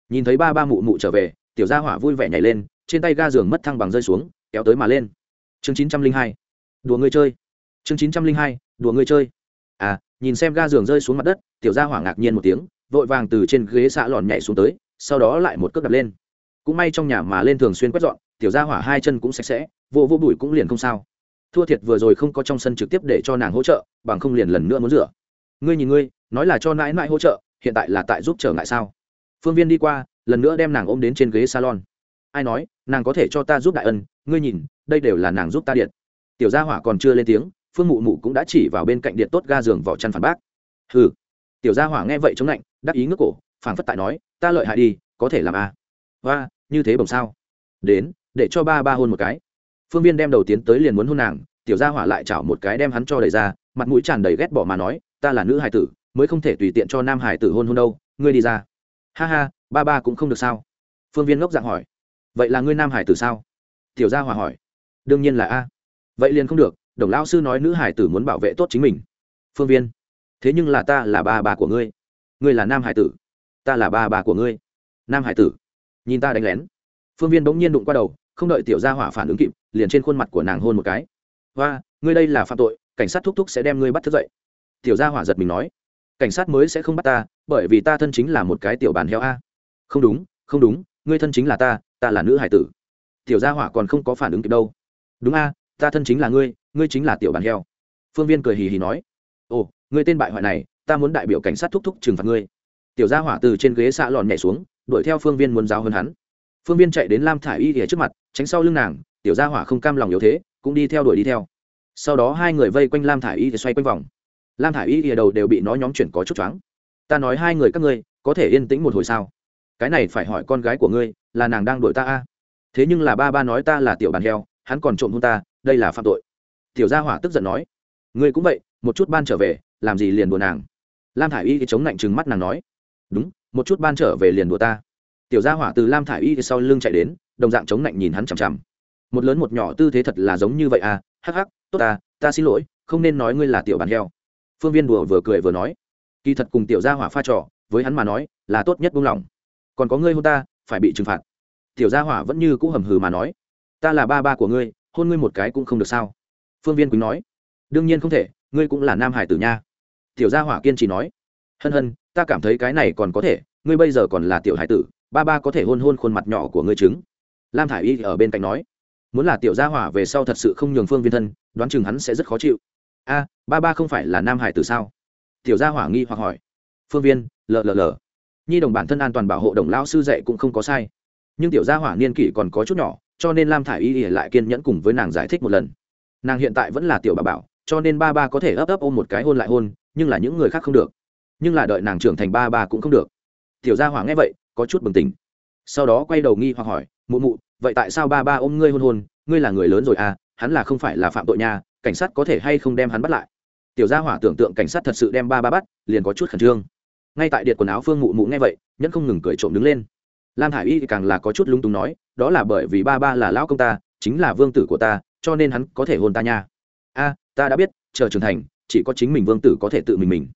Nhìn thấy ba ba mụ mụ trở về, tiểu gia hỏa vui vẻ nhảy lên, trên tay ga giường mất thăng bằng rơi xuống, kéo tới mà lên. Chương chín trăm linh hai, đùa người chơi. Chương chín trăm linh hai, đùa người chơi. À nhìn xem ga giường rơi xuống mặt đất, tiểu gia hỏa ngạc nhiên một tiếng vội vàng từ trên ghế xạ lòn nhảy xuống tới, sau đó lại một cước đập lên. Cũng may trong nhà mà lên thường xuyên quét dọn, tiểu gia hỏa hai chân cũng sạch sẽ, vô vô bụi cũng liền không sao. Thua thiệt vừa rồi không có trong sân trực tiếp để cho nàng hỗ trợ, bằng không liền lần nữa muốn rửa. Ngươi nhìn ngươi, nói là cho nãi nãi hỗ trợ, hiện tại là tại giúp trở ngại sao? Phương viên đi qua, lần nữa đem nàng ôm đến trên ghế salon. Ai nói, nàng có thể cho ta giúp đại ân, ngươi nhìn, đây đều là nàng giúp ta điện. Tiểu gia hỏa còn chưa lên tiếng, phương mụ mụ cũng đã chỉ vào bên cạnh điện tốt ga giường vỏ chăn phản bác. Hừ tiểu gia hỏa nghe vậy chống lạnh, đắc ý ngước cổ, phảng phất tại nói, ta lợi hại đi, có thể làm a à? và như thế bồng sao? Đến, để cho ba ba hôn một cái. Phương viên đem đầu tiến tới liền muốn hôn nàng, tiểu gia hỏa lại chảo một cái đem hắn cho đẩy ra, mặt mũi tràn đầy ghét bỏ mà nói, ta là nữ hải tử, mới không thể tùy tiện cho nam hải tử hôn hôn đâu, ngươi đi ra. Ha ha, ba ba cũng không được sao? Phương viên ngốc dạng hỏi. Vậy là ngươi nam hải tử sao? Tiểu gia hỏa hỏi. Đương nhiên là a. Vậy liền không được, đồng lão sư nói nữ hải tử muốn bảo vệ tốt chính mình. Phương viên thế nhưng là ta là ba bà của ngươi. Ngươi là nam hải tử. Ta là ba bà của ngươi. Nam hải tử. Nhìn ta đánh lén. Phương viên bỗng nhiên đụng qua đầu, không đợi tiểu gia hỏa phản ứng kịp, liền trên khuôn mặt của nàng hôn một cái. Và ngươi đây là phạm tội, cảnh sát thúc thúc sẽ đem ngươi bắt thức dậy. Tiểu gia hỏa giật mình nói. Cảnh sát mới sẽ không bắt ta, bởi vì ta thân chính là một cái tiểu bàn heo a. Không đúng không đúng, ngươi thân chính là ta ta là nữ hải tử. Tiểu gia hỏa còn không có phản ứng kịp đâu. Đúng a, ta thân chính là ngươi ngươi chính là tiểu bàn heo. Phương viên cười hì hì nói ngươi tên bại hoại này, ta muốn đại biểu cảnh sát thúc thúc trừng phạt ngươi. Tiểu gia hỏa từ trên ghế xạ lòn nhảy xuống, đuổi theo phương viên muốn giáo hơn hắn. Phương viên chạy đến lam thả i y ỉa trước mặt, tránh sau lưng nàng, tiểu gia hỏa không cam lòng yếu thế, cũng đi theo đuổi đi theo. Sau đó hai người vây quanh lam thả i y xoay quanh vòng. Lam thả i y ỉa đầu đều bị nó nhóm chuyển có chút choáng. Ta nói hai người các ngươi, có thể yên tĩnh một hồi sao? Cái này phải hỏi con gái của ngươi, là nàng đang đuổi ta a? Thế nhưng là ba ba nói ta là tiểu bàn heo, hắn còn trộm hôn ta, đây là phạm tội. Tiểu gia hỏa tức giận nói. Ngươi cũng vậy một chút ban trở về, làm gì liền đùa nàng. Lam thả i y thì chống lạnh trừng mắt nàng nói, đúng, một chút ban trở về liền đùa ta. Tiểu gia hỏa từ lam thả i y sau lưng chạy đến, đồng dạng chống lạnh nhìn hắn chằm chằm. Một lớn một nhỏ tư thế thật là giống như vậy à hắc hắc, tốt ta ta xin lỗi, không nên nói ngươi là tiểu bàn heo. Phương viên đùa vừa cười vừa nói, kỳ thật cùng tiểu gia hỏa pha trò, với hắn mà nói, là tốt nhất buông lỏng. Còn có ngươi hôn ta, phải bị trừng phạt. Tiểu gia hỏa vẫn như cũ hầm hừ mà nói, ta là ba ba của ngươi, hôn ngươi một cái cũng không được sao. Phương viên quýnh nói, đương nhiên không thể ngươi cũng là nam hải tử nha. Tiểu gia hỏa kiên trì nói. Hân hân, ta cảm thấy cái này còn có thể, ngươi bây giờ còn là tiểu hải tử, ba ba có thể hôn hôn khuôn mặt nhỏ của ngươi chứng lam thả i y ở bên cạnh nói. Muốn là tiểu gia hỏa về sau thật sự không nhường phương viên thân, đoán chừng hắn sẽ rất khó chịu. A, ba ba không phải là nam hải tử sao? Tiểu gia hỏa nghi hoặc hỏi. Phương viên, lờ lờ lờ. Nhi đồng bản thân an toàn bảo hộ đồng lao sư dạy cũng không có sai. Nhưng tiểu gia hỏa niên kỷ còn có chút nhỏ, cho nên lam thả i y lại kiên nhẫn cùng với nàng giải thích một lần. Nàng hiện tại vẫn là tiểu bà bảo cho nên ba ba có thể ấp ấp ôm một cái hôn lại hôn, nhưng là những người khác không được. Nhưng là đợi nàng trưởng thành ba ba cũng không được. Tiểu gia hỏa nghe vậy, có chút bừng tỉnh. Sau đó quay đầu nghi hoặc hỏi, mụ mụ, vậy tại sao ba ba ôm ngươi hôn hôn? Ngươi là người lớn rồi à hắn là không phải là phạm tội nhà cảnh sát có thể hay không đem hắn bắt lại? Tiểu gia hỏa tưởng tượng cảnh sát thật sự đem ba ba bắt, liền có chút khẩn trương. Ngay tại điện quần áo phương mụ mụ nghe vậy, nhẫn không ngừng cười trộm đứng lên. Lam hải y càng là có chút lung túng nói, đó là bởi vì ba ba là lão công ta, chính là vương tử của ta, cho nên hắn có thể hôn ta nha. A ta đã biết, chờ trưởng thành, chỉ có chính mình vương tử có thể tự mình mình.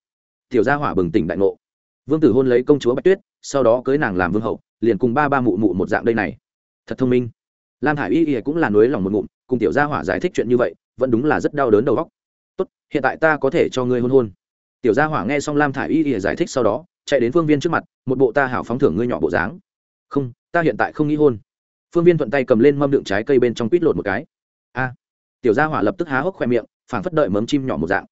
Tiểu gia hỏa bừng tỉnh đại ngộ. Vương tử hôn lấy công chúa bạch tuyết, sau đó cưới nàng làm vương hậu, liền cùng ba ba mụ mụ một dạng đây này. Thật thông minh. Lam hải y y cũng là nối lòng một ngụm, cùng tiểu gia hỏa giải thích chuyện như vậy, vẫn đúng là rất đau đớn đầu óc. Tốt, hiện tại ta có thể cho ngươi hôn hôn. Tiểu gia hỏa nghe xong lam thả i y y giải thích sau đó, chạy đến phương viên trước mặt, một bộ ta hảo phóng thưởng ngươi nhỏ bộ dáng. Không, ta hiện tại không nghĩ hôn. Phương viên thuận tay cầm lên mâm đựng trái cây bên trong quýt lột một cái. A. Tiểu gia hỏa lập tức há hốc khoe miệng phảng phất đợi mấm chim nhỏ một dạng.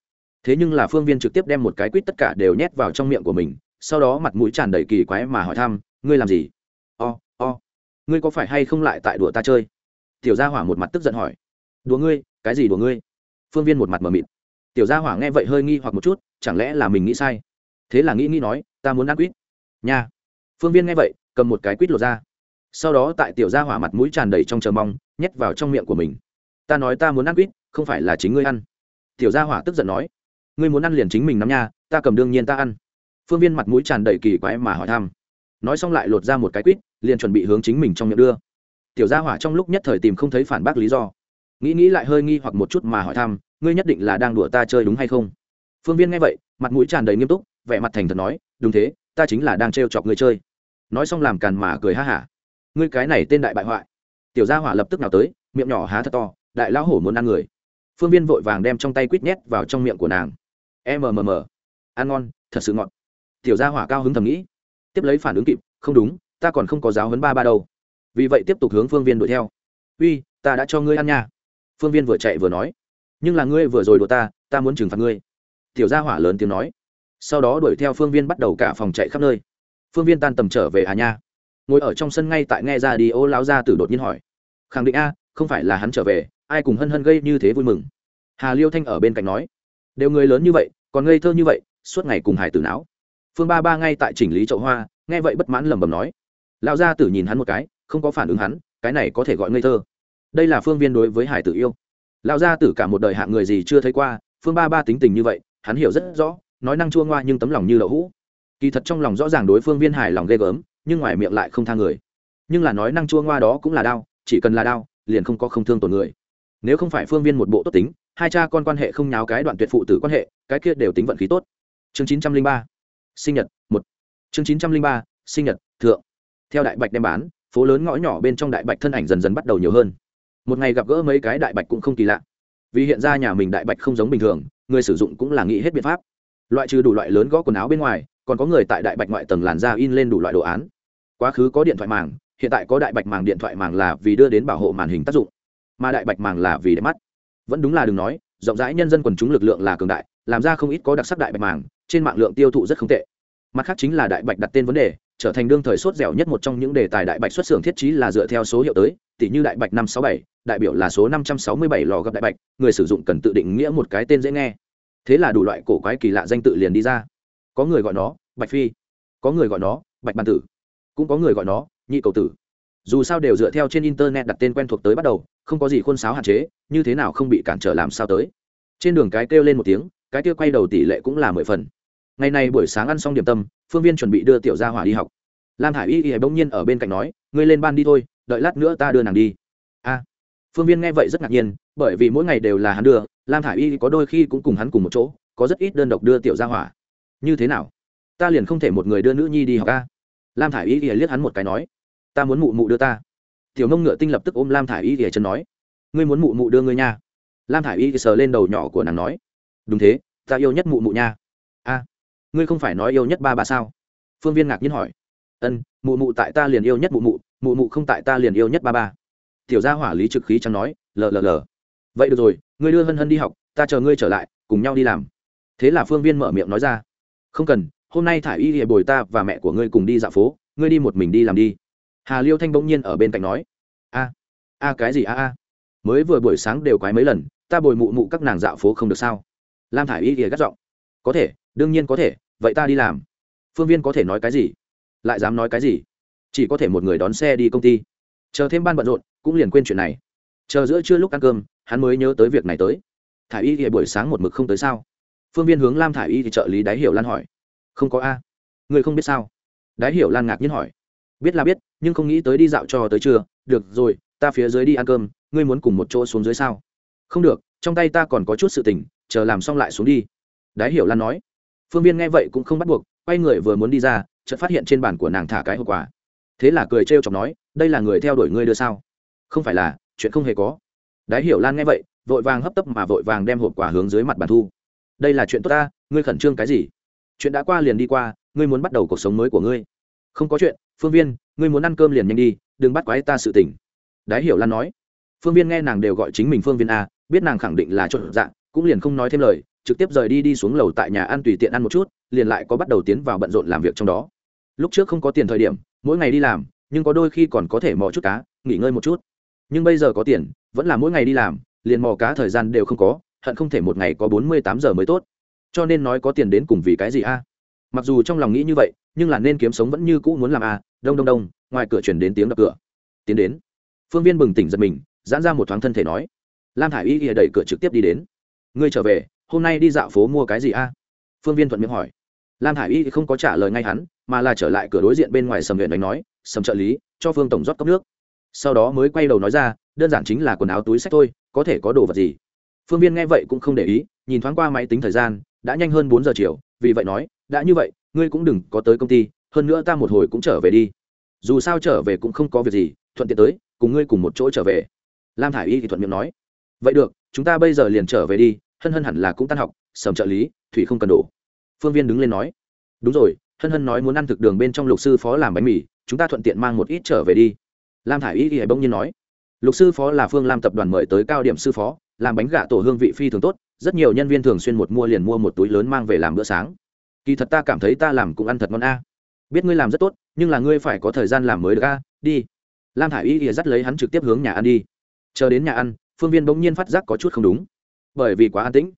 Thế nhưng là phương viên trực tiếp đem một cái quýt tất cả đều nhét vào trong miệng của mình sau đó mặt mũi tràn đầy kỳ quái mà hỏi thăm ngươi làm gì? O、oh, o、oh. ngươi có phải hay không lại tại đùa ta chơi? Tiểu gia hỏa một mặt tức giận hỏi. Đùa ngươi? Cái gì đùa ngươi? Phương viên một mặt mờ mịt. Tiểu gia hỏa nghe vậy hơi nghi hoặc một chút chẳng lẽ là mình nghĩ sai? Thế là nghĩ nghĩ nói ta muốn ăn quýt. Nha. Phương viên nghe vậy cầm một cái quýt lột ra. Sau đó tại tiểu gia hỏa mặt mũi tràn đầy trong chờ mong nhét vào trong miệng của mình. Ta nói ta muốn ăn quýt không phải là chính ngươi ăn. Tiểu gia hỏa tức giận nói, ngươi muốn ăn liền chính mình nắm nha, ta cầm đương nhiên ta ăn. Phương viên mặt mũi tràn đầy kỳ quái mà hỏi thăm. Nói xong lại lột ra một cái quýt, liền chuẩn bị hướng chính mình trong miệng đưa. Tiểu gia hỏa trong lúc nhất thời tìm không thấy phản bác lý do. Nghĩ nghĩ lại hơi nghi hoặc một chút mà hỏi thăm, ngươi nhất định là đang đùa ta chơi đúng hay không? Phương viên nghe vậy, mặt mũi tràn đầy nghiêm túc, vẻ mặt thành thật nói, đúng thế, ta chính là đang trêu chọc ngươi chơi. Nói xong làm càn mà cười ha hả. Ngươi cái này tên đại bại hoại. Tiểu gia hỏa lập tức nào tới, miệng nhỏ há thật to, đại lão hổ muốn ăn người phương viên vội vàng đem trong tay quýt nhét vào trong miệng của nàng. Mmm ăn ngon, thật sự ngọt. Tiểu gia hỏa cao hứng thầm nghĩ. Tiếp lấy phản ứng kịp, không đúng, ta còn không có giáo hấn ba ba đâu. Vì vậy tiếp tục hướng phương viên đuổi theo. Uy, ta đã cho ngươi ăn nha. Phương viên vừa chạy vừa nói. Nhưng là ngươi vừa rồi đùa ta ta muốn trừng phạt ngươi. Tiểu gia hỏa lớn tiếng nói. Sau đó đuổi theo phương viên bắt đầu cả phòng chạy khắp nơi. Phương viên tan tầm trở về hà nha. Ngồi ở trong sân ngay tại nghe ra đi, ô láo ra tử đột nhiên hỏi. Khẳng định a, không phải là hắn trở về ai cùng hân hân gây như thế vui mừng. Hà liêu thanh ở bên cạnh nói, đều người lớn như vậy, còn ngây thơ như vậy, suốt ngày cùng hải tử não phương ba ba ngay tại chỉnh lý chậu hoa, nghe vậy bất mãn lẩm bẩm nói, lão gia tử nhìn hắn một cái, không có phản ứng hắn, cái này có thể gọi ngây thơ. Đây là phương viên đối với hải tử yêu. Lão gia tử cả một đời hạng người gì chưa thấy qua, phương ba ba tính tình như vậy, hắn hiểu rất rõ, nói năng chua ngoa nhưng tấm lòng như lậu hũ. Kỳ thật trong lòng rõ ràng đối phương viên hài lòng ghê gớm, nhưng ngoài miệng lại không tha người. Nhưng là nói năng chua ngoa đó cũng là đau, chỉ cần là đau, liền không có không thương tổn người nếu không phải phương viên một bộ tốt tính, hai cha con quan hệ không nháo cái đoạn tuyệt phụ tử quan hệ, cái kia đều tính vận khí tốt. Chương chín trăm linh ba. Sinh nhật, một. Chương chín trăm linh ba, sinh nhật, thượng. Theo đại bạch đem bán, phố lớn ngõ nhỏ bên trong đại bạch thân ảnh dần dần bắt đầu nhiều hơn. Một ngày gặp gỡ mấy cái đại bạch cũng không kỳ lạ. Vì hiện ra nhà mình đại bạch không giống bình thường, người sử dụng cũng là nghĩ hết biện pháp. Loại trừ đủ loại lớn gõ quần áo bên ngoài, còn có người tại đại bạch ngoại tầng làn da in lên đủ loại đồ án. Quá khứ có điện thoại màng, hiện tại có đại bạch màng điện thoại màng là vì đưa đến bảo hộ màn hình tác dụng mà đại bạch màng là vì đẹp mắt. Vẫn đúng là đừng nói, rộng rãi nhân dân quần chúng lực lượng là cường đại, làm ra không ít có đặc sắc đại bạch màng, trên mạng lượng tiêu thụ rất không tệ. Mặt khác chính là đại bạch đặt tên vấn đề, trở thành đương thời sốt dẻo nhất một trong những đề tài đại bạch xuất xưởng thiết trí là dựa theo số hiệu tới tỷ như đại bạch năm sáu bảy, đại biểu là số năm trăm sáu mươi bảy lò gặp đại bạch, người sử dụng cần tự định nghĩa một cái tên dễ nghe. Thế là đủ loại cổ quái kỳ lạ danh tự liền đi ra. Có người gọi nó, bạch phi. Có người gọi nó, bạch bàn tử. Cũng có người gọi nó, nhị cầu tử dù sao đều dựa theo trên internet đặt tên quen thuộc tới bắt đầu, không có gì khuôn sáo hạn chế, như thế nào không bị cản trở làm sao tới. Trên đường cái kêu lên một tiếng, cái kia quay đầu tỷ lệ cũng là mười phần. Ngày nay buổi sáng ăn xong điểm tâm, phương viên chuẩn bị đưa tiểu gia hỏa đi học. Lam Hải y y bỗng nhiên ở bên cạnh nói, ngươi lên ban đi thôi, đợi lát nữa ta đưa nàng đi. A. Phương viên nghe vậy rất ngạc nhiên, bởi vì mỗi ngày đều là hắn đưa, lam Hải y có đôi khi cũng cùng hắn cùng một chỗ, có rất ít đơn độc đưa tiểu gia hỏa. Như thế nào? Ta liền không thể một người đưa nữ nhi đi học a. Lam Hải y y liếc hắn một cái nói ta muốn mụ mụ đưa ta. Tiểu mông ngựa tinh lập tức ôm lam thả i y y chân nói, ngươi muốn mụ mụ đưa ngươi nha. Lam thả i y sờ lên đầu nhỏ của nàng nói, đúng thế, ta yêu nhất mụ mụ nha. A, ngươi không phải nói yêu nhất ba bà sao? Phương viên ngạc nhiên hỏi, ân, mụ mụ tại ta liền yêu nhất mụ mụ mụ mụ không tại ta liền yêu nhất ba ba tiểu gia hỏa lý trực khí chẳng nói lờ lờ lờ vậy được rồi, ngươi đưa hân hân đi học, ta chờ ngươi trở lại, cùng nhau đi làm. Thế là phương viên mở miệng nói ra, không cần, hôm nay thả y hệ bồi ta và mẹ của ngươi cùng đi dạo phố, ngươi đi một mình đi làm đi hà liêu thanh bỗng nhiên ở bên cạnh nói, a a cái gì a a? Mới vừa buổi sáng đều quái mấy lần, ta bồi mụ mụ các nàng dạo phố không được sao? Lam thả y ghìa gắt giọng, có thể, đương nhiên có thể, vậy ta đi làm. Phương viên có thể nói cái gì? Lại dám nói cái gì? Chỉ có thể một người đón xe đi công ty. Chờ thêm ban bận rộn, cũng liền quên chuyện này. Chờ giữa trưa lúc ăn cơm, hắn mới nhớ tới việc này tới. Thả y ghìa buổi sáng một mực không tới sao? Phương viên hướng lam thả y thì trợ lý đái hiểu lan hỏi, không có a? Người không biết sao? Đái hiểu lan ngạc nhiên hỏi biết là biết, nhưng không nghĩ tới đi dạo cho tới trưa. Được rồi, ta phía dưới đi ăn cơm, ngươi muốn cùng một chỗ xuống dưới sao? Không được, trong tay ta còn có chút sự tình, chờ làm xong lại xuống đi. Đái hiểu lan nói. Phương viên nghe vậy cũng không bắt buộc, quay người vừa muốn đi ra, chợt phát hiện trên bàn của nàng thả cái hộp quà. Thế là cười trêu chọc nói, đây là người theo đuổi ngươi đưa sao? Không phải là, chuyện không hề có. Đái hiểu lan nghe vậy, vội vàng hấp tấp mà vội vàng đem hộp quà hướng dưới mặt bàn thu. Đây là chuyện tốt ta, ngươi khẩn trương cái gì? Chuyện đã qua liền đi qua, ngươi muốn bắt đầu cuộc sống mới của ngươi không có chuyện, phương viên, ngươi muốn ăn cơm liền nhanh đi, đừng bắt quái ta sự tỉnh đái hiểu lan nói. Phương viên nghe nàng đều gọi chính mình phương viên a, biết nàng khẳng định là trộn dạng, cũng liền không nói thêm lời, trực tiếp rời đi đi xuống lầu tại nhà ăn tùy tiện ăn một chút, liền lại có bắt đầu tiến vào bận rộn làm việc trong đó. Lúc trước không có tiền thời điểm, mỗi ngày đi làm, nhưng có đôi khi còn có thể mò chút cá, nghỉ ngơi một chút. Nhưng bây giờ có tiền, vẫn là mỗi ngày đi làm, liền mò cá thời gian đều không có, hận không thể một ngày có bốn mươi tám giờ mới tốt. Cho nên nói có tiền đến cùng vì cái gì a? Mặc dù trong lòng nghĩ như vậy, nhưng là nên kiếm sống vẫn như cũ muốn làm a đông đông đông, ngoài cửa chuyển đến tiếng đập cửa. Tiến đến. Phương viên bừng tỉnh giật mình, giãn ra một thoáng thân thể nói. Lam thả i y ghìa đẩy cửa trực tiếp đi đến. Ngươi trở về, hôm nay đi dạo phố mua cái gì a phương viên thuận miệng hỏi. Lam hải y không có trả lời ngay hắn, mà là trở lại cửa đối diện bên ngoài sầm huyện đánh nói, sầm trợ lý, cho phương tổng rót cốc nước. Sau đó mới quay đầu nói ra, đơn giản chính là quần áo túi sách thôi, có thể có đồ vật gì? Phương viên nghe vậy cũng không để ý, nhìn thoáng qua máy tính thời gian, đã nhanh hơn bốn giờ chiều, vì vậy nói đã như vậy, ngươi cũng đừng có tới công ty, hơn nữa ta một hồi cũng trở về đi. Dù sao trở về cũng không có việc gì, thuận tiện tới, cùng ngươi cùng một chỗ trở về. Lam thả i y thì thuận miệng nói. Vậy được, chúng ta bây giờ liền trở về đi, hân hân hẳn là cũng tan học, sầm trợ lý, thủy không cần đổ. Phương viên đứng lên nói. Đúng rồi, hân hân nói muốn ăn thực đường bên trong lục sư phó làm bánh mì, chúng ta thuận tiện mang một ít trở về đi. Lam thả i y thì bỗng nhiên nói. Lục sư phó là phương lam tập đoàn mời tới cao điểm sư phó, làm bánh gà tổ hương vị phi thường tốt, rất nhiều nhân viên thường xuyên một mua liền mua một túi lớn mang về làm bữa sáng kỳ thật ta cảm thấy ta làm cũng ăn thật ngon a. Biết ngươi làm rất tốt, nhưng là ngươi phải có thời gian làm mới được a. Đi. Lam thả i y thì dắt lấy hắn trực tiếp hướng nhà ăn đi. Chờ đến nhà ăn, phương viên bỗng nhiên phát giác có chút không đúng. Bởi vì quá an tĩnh.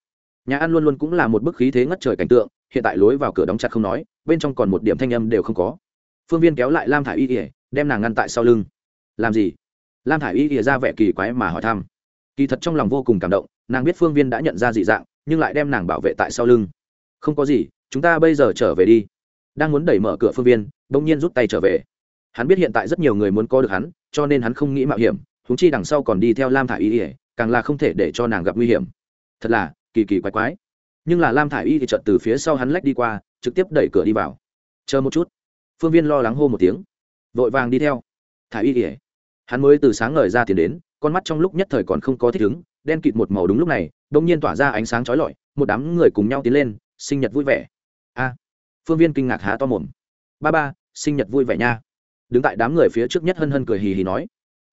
Nhà ăn luôn luôn cũng là một bức khí thế ngất trời cảnh tượng, hiện tại lối vào cửa đóng chặt không nói, bên trong còn một điểm thanh âm đều không có. Phương viên kéo lại lam thả i y ỉa đem nàng ngăn tại sau lưng. Làm gì? Lam thả i y ỉa ra vẻ kỳ quái mà hỏi thăm. Kỳ thật trong lòng vô cùng cảm động, nàng biết phương viên đã nhận ra dị dạng, nhưng lại đem nàng bảo vệ tại sau lưng. Không có gì chúng ta bây giờ trở về đi. Đang muốn đẩy mở cửa phương viên, bỗng nhiên rút tay trở về. Hắn biết hiện tại rất nhiều người muốn có được hắn, cho nên hắn không nghĩ mạo hiểm húng chi đằng sau còn đi theo lam thả i y ỉa càng là không thể để cho nàng gặp nguy hiểm. Thật là, kỳ kỳ quái quái. Nhưng là lam thả i y thì chợt từ phía sau hắn lách đi qua, trực tiếp đẩy cửa đi vào. Chờ một chút. Phương viên lo lắng hô một tiếng. Vội vàng đi theo. Thả y ỉa hắn mới từ sáng ngời ra tiền đến, con mắt trong lúc nhất thời còn không có thích ứng, đen kịt một màu đúng lúc này đông nhiên tỏa ra ánh sáng trói lọi, một đám người cùng nhau tiến lên, sinh nhật vui vẻ phương viên kinh ngạc há to mồm. Ba ba, sinh nhật vui vẻ nha. Đứng tại đám người phía trước nhất hân hân cười hì hì nói.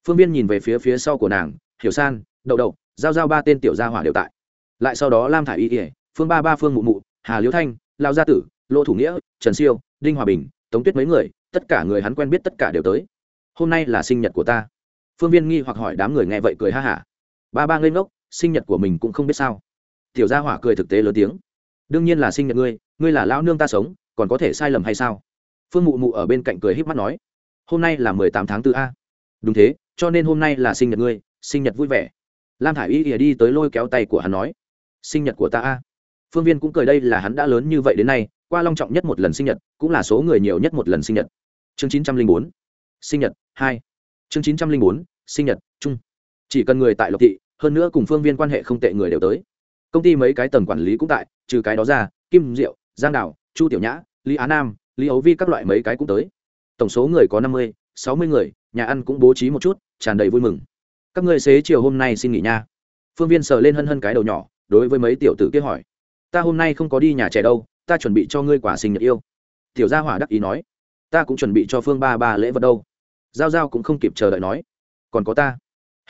Phương viên nhìn về phía phía sau của nàng, hiểu san, đậu đậu, giao giao ba tên tiểu gia hỏa đều tại. Lại sau đó lam thả y ỉa phương ba ba, phương mụ mụ, hà liễu thanh lao gia tử, lô thủ nghĩa, trần siêu, đinh hòa bình, tống tuyết mấy người, tất cả người hắn quen biết tất cả đều tới. Hôm nay là sinh nhật của ta. Phương viên nghi hoặc hỏi đám người nghe vậy cười ha hả. Ba ba ngây ngốc, sinh nhật của mình cũng không biết sao. Tiểu gia hỏa cười thực tế lớn tiếng. Đương nhiên là sinh nhật ngươi ngươi là lão nương ta sống còn có thể sai lầm hay sao? Phương mụ mụ ở bên cạnh cười h í p mắt nói, hôm nay là mười tám tháng tư a. Đúng thế, cho nên hôm nay là sinh nhật ngươi, sinh nhật vui vẻ. Lam thả i y ỉa đi tới lôi kéo tay của hắn nói, sinh nhật của ta a. Phương viên cũng cười đây là hắn đã lớn như vậy đến nay, qua long trọng nhất một lần sinh nhật, cũng là số người nhiều nhất một lần sinh nhật. Chương chín trăm linh bốn, sinh nhật hai. Chương chín trăm linh bốn, sinh nhật chung. Chỉ cần người tại lộc thị, hơn nữa cùng phương viên quan hệ không tệ người đều tới. Công ty mấy cái tầng quản lý cũng tại, trừ cái đó ra, kim diệu, giang đảo chu tiểu nhã, lý á nam, lý ấu vi các loại mấy cái cũng tới. Tổng số người có năm mươi, sáu mươi người, nhà ăn cũng bố trí một chút, tràn đầy vui mừng. Các ngươi xế chiều hôm nay xin nghỉ nha. Phương viên sờ lên hân hân cái đầu nhỏ, đối với mấy tiểu tử kia hỏi. Ta hôm nay không có đi nhà trẻ đâu, ta chuẩn bị cho ngươi quả sinh nhật yêu. Tiểu gia hỏa đắc ý nói. Ta cũng chuẩn bị cho phương ba ba lễ vật đâu. Giao giao cũng không kịp chờ đợi nói. Còn có ta.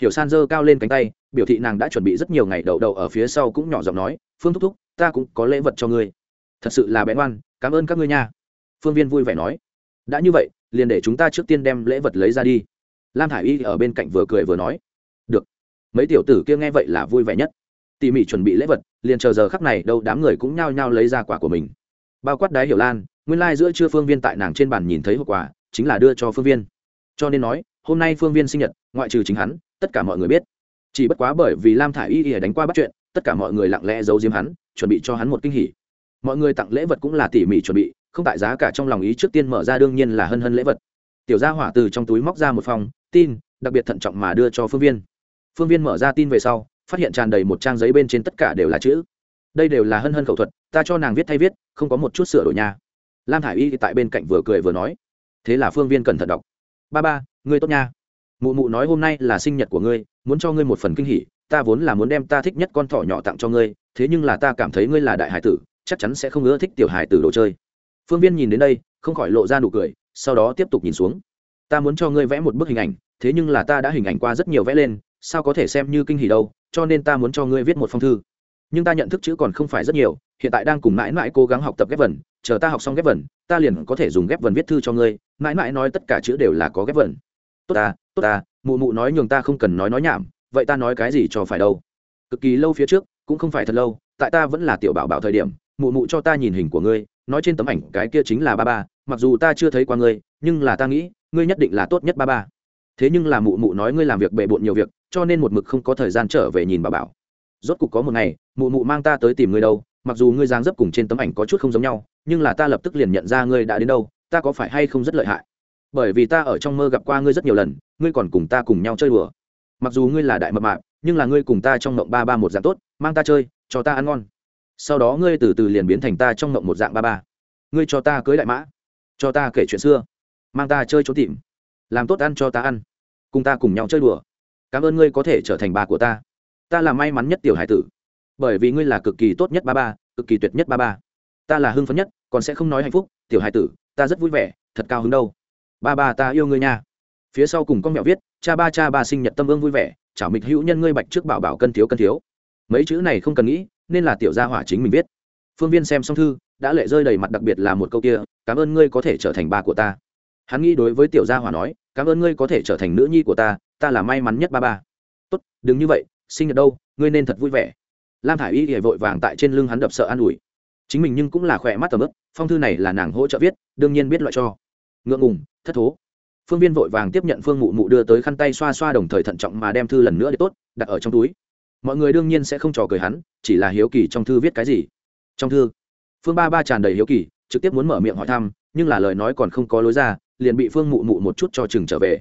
Hiểu san dơ cao lên cánh tay, biểu thị nàng đã chuẩn bị rất nhiều ngày đậu đậu ở phía sau cũng nhỏ giọng nói. Phương thúc thúc, ta cũng có lễ vật cho ngươi thật sự là bén oan cảm ơn các ngươi nha. Phương viên vui vẻ nói. Đã như vậy, liền để chúng ta trước tiên đem lễ vật lấy ra đi. Lam thả i y ở bên cạnh vừa cười vừa nói. Được. Mấy tiểu tử kia nghe vậy là vui vẻ nhất. Tỉ mỉ chuẩn bị lễ vật, liền chờ giờ khắc này đâu đám người cũng nhao nhao lấy ra quả của mình. Bao quát đái hiểu lan, nguyên lai、like、giữa trưa phương viên tại nàng trên bàn nhìn thấy hộp quà, chính là đưa cho phương viên. Cho nên nói, hôm nay phương viên sinh nhật, ngoại trừ chính hắn, tất cả mọi người biết. Chỉ bất quá bởi vì lam thả i y ỉa đánh qua bắt chuyện, tất cả mọi người lặng lẽ giấu diếm hắn, chuẩn bị cho hắn một kinh hỉ mọi người tặng lễ vật cũng là tỉ mỉ chuẩn bị, không tại giá cả trong lòng ý trước tiên mở ra đương nhiên là hân hân lễ vật. Tiểu gia hỏa từ trong túi móc ra một phòng, tin, đặc biệt thận trọng mà đưa cho phương viên. Phương viên mở ra tin về sau, phát hiện tràn đầy một trang giấy bên trên tất cả đều là chữ. Đây đều là hân hân khẩu thuật, ta cho nàng viết thay viết, không có một chút sửa đổi nha. Lam thả i y tại bên cạnh vừa cười vừa nói, thế là phương viên cẩn thận đọc. Ba ba, ngươi tốt nha. Mụ mụ nói hôm nay là sinh nhật của ngươi, muốn cho ngươi một phần kinh hỉ, ta vốn là muốn đem ta thích nhất con thỏ nhỏ tặng cho ngươi, thế nhưng là ta cảm thấy ngươi là đại hải tử chắc chắn sẽ không ưa thích tiểu hải tử đồ chơi. Phương viên nhìn đến đây, không khỏi lộ ra nụ cười, sau đó tiếp tục nhìn xuống. Ta muốn cho ngươi vẽ một bức hình ảnh, thế nhưng là ta đã hình ảnh qua rất nhiều vẽ lên, sao có thể xem như kinh hỉ đâu, cho nên ta muốn cho ngươi viết một phong thư. Nhưng ta nhận thức chữ còn không phải rất nhiều, hiện tại đang cùng mãi mãi cố gắng học tập ghép vần, chờ ta học xong ghép vần, ta liền có thể dùng ghép vần viết thư cho ngươi, mãi mãi nói tất cả chữ đều là có ghép vần. Tốt ta tốt ta, mụ mụ nói nhường ta không cần nói nói nhảm, vậy ta nói cái gì cho phải đâu? Cực kỳ lâu phía trước, cũng không phải thật lâu, tại ta vẫn là tiểu bảo bảo thời điểm mụ mụ cho ta nhìn hình của ngươi, nói trên tấm ảnh cái kia chính là ba ba, mặc dù ta chưa thấy qua ngươi, nhưng là ta nghĩ, ngươi nhất định là tốt nhất ba ba. Thế nhưng là mụ mụ nói ngươi làm việc bệ bộn nhiều việc, cho nên một mực không có thời gian trở về nhìn bà bảo. Rốt cục có một ngày, mụ mụ mang ta tới tìm ngươi đâu, mặc dù ngươi dáng dấp cùng trên tấm ảnh có chút không giống nhau, nhưng là ta lập tức liền nhận ra ngươi đã đến đâu, ta có phải hay không rất lợi hại? Bởi vì ta ở trong mơ gặp qua ngươi rất nhiều lần, ngươi còn cùng ta cùng nhau chơi đùa. Mặc dù ngươi là đại mập mạp, nhưng là ngươi cùng ta trong mộng ba ba một dạng tốt, mang ta chơi, cho ta ăn ngon sau đó ngươi từ từ liền biến thành ta trong ngộng một dạng ba ba. Ngươi cho ta cưới đại mã, cho ta kể chuyện xưa, mang ta chơi trốn tìm, làm tốt ăn cho ta ăn, cùng ta cùng nhau chơi đùa. Cảm ơn ngươi có thể trở thành bà của ta. Ta là may mắn nhất tiểu hải tử, bởi vì ngươi là cực kỳ tốt nhất ba ba, cực kỳ tuyệt nhất ba ba. Ta là hưng phấn nhất, còn sẽ không nói hạnh phúc, tiểu hải tử, ta rất vui vẻ, thật cao hứng đâu. Ba ba ta yêu ngươi nha. Phía sau cùng con mẹo viết, cha ba cha ba sinh nhật tâm ương vui vẻ chảo mịch hữu nhân ngươi bạch trước bảo bảo cân thiếu cân thiếu. Mấy chữ này không cần nghĩ nên là tiểu gia hỏa chính mình viết. Phương viên xem xong thư, đã lệ rơi đầy mặt đặc biệt là một câu kia, cảm ơn ngươi có thể trở thành ba của ta. Hắn nghĩ đối với tiểu gia hỏa nói, cảm ơn ngươi có thể trở thành nữ nhi của ta ta là may mắn nhất ba ba. Tốt, đừng như vậy, sinh nhật đâu, ngươi nên thật vui vẻ. Lam thả i y ỉa vội vàng tại trên lưng hắn đập sợ an ủi. Chính mình nhưng cũng là khỏe mắt tầm ức phong thư này là nàng hỗ trợ viết, đương nhiên biết loại cho. Ngượng ngùng, thất thố. Phương viên vội vàng tiếp nhận phương mụ mụ đưa tới khăn tay xoa xoa đồng thời thận trọng mà đem thư lần nữa để tốt, đặt ở trong túi mọi người đương nhiên sẽ không trò cười hắn, chỉ là hiếu kỳ trong thư viết cái gì. Trong thư, phương ba ba tràn đầy hiếu kỳ, trực tiếp muốn mở miệng hỏi thăm, nhưng là lời nói còn không có lối ra, liền bị phương mụ mụ một chút cho chừng trở về.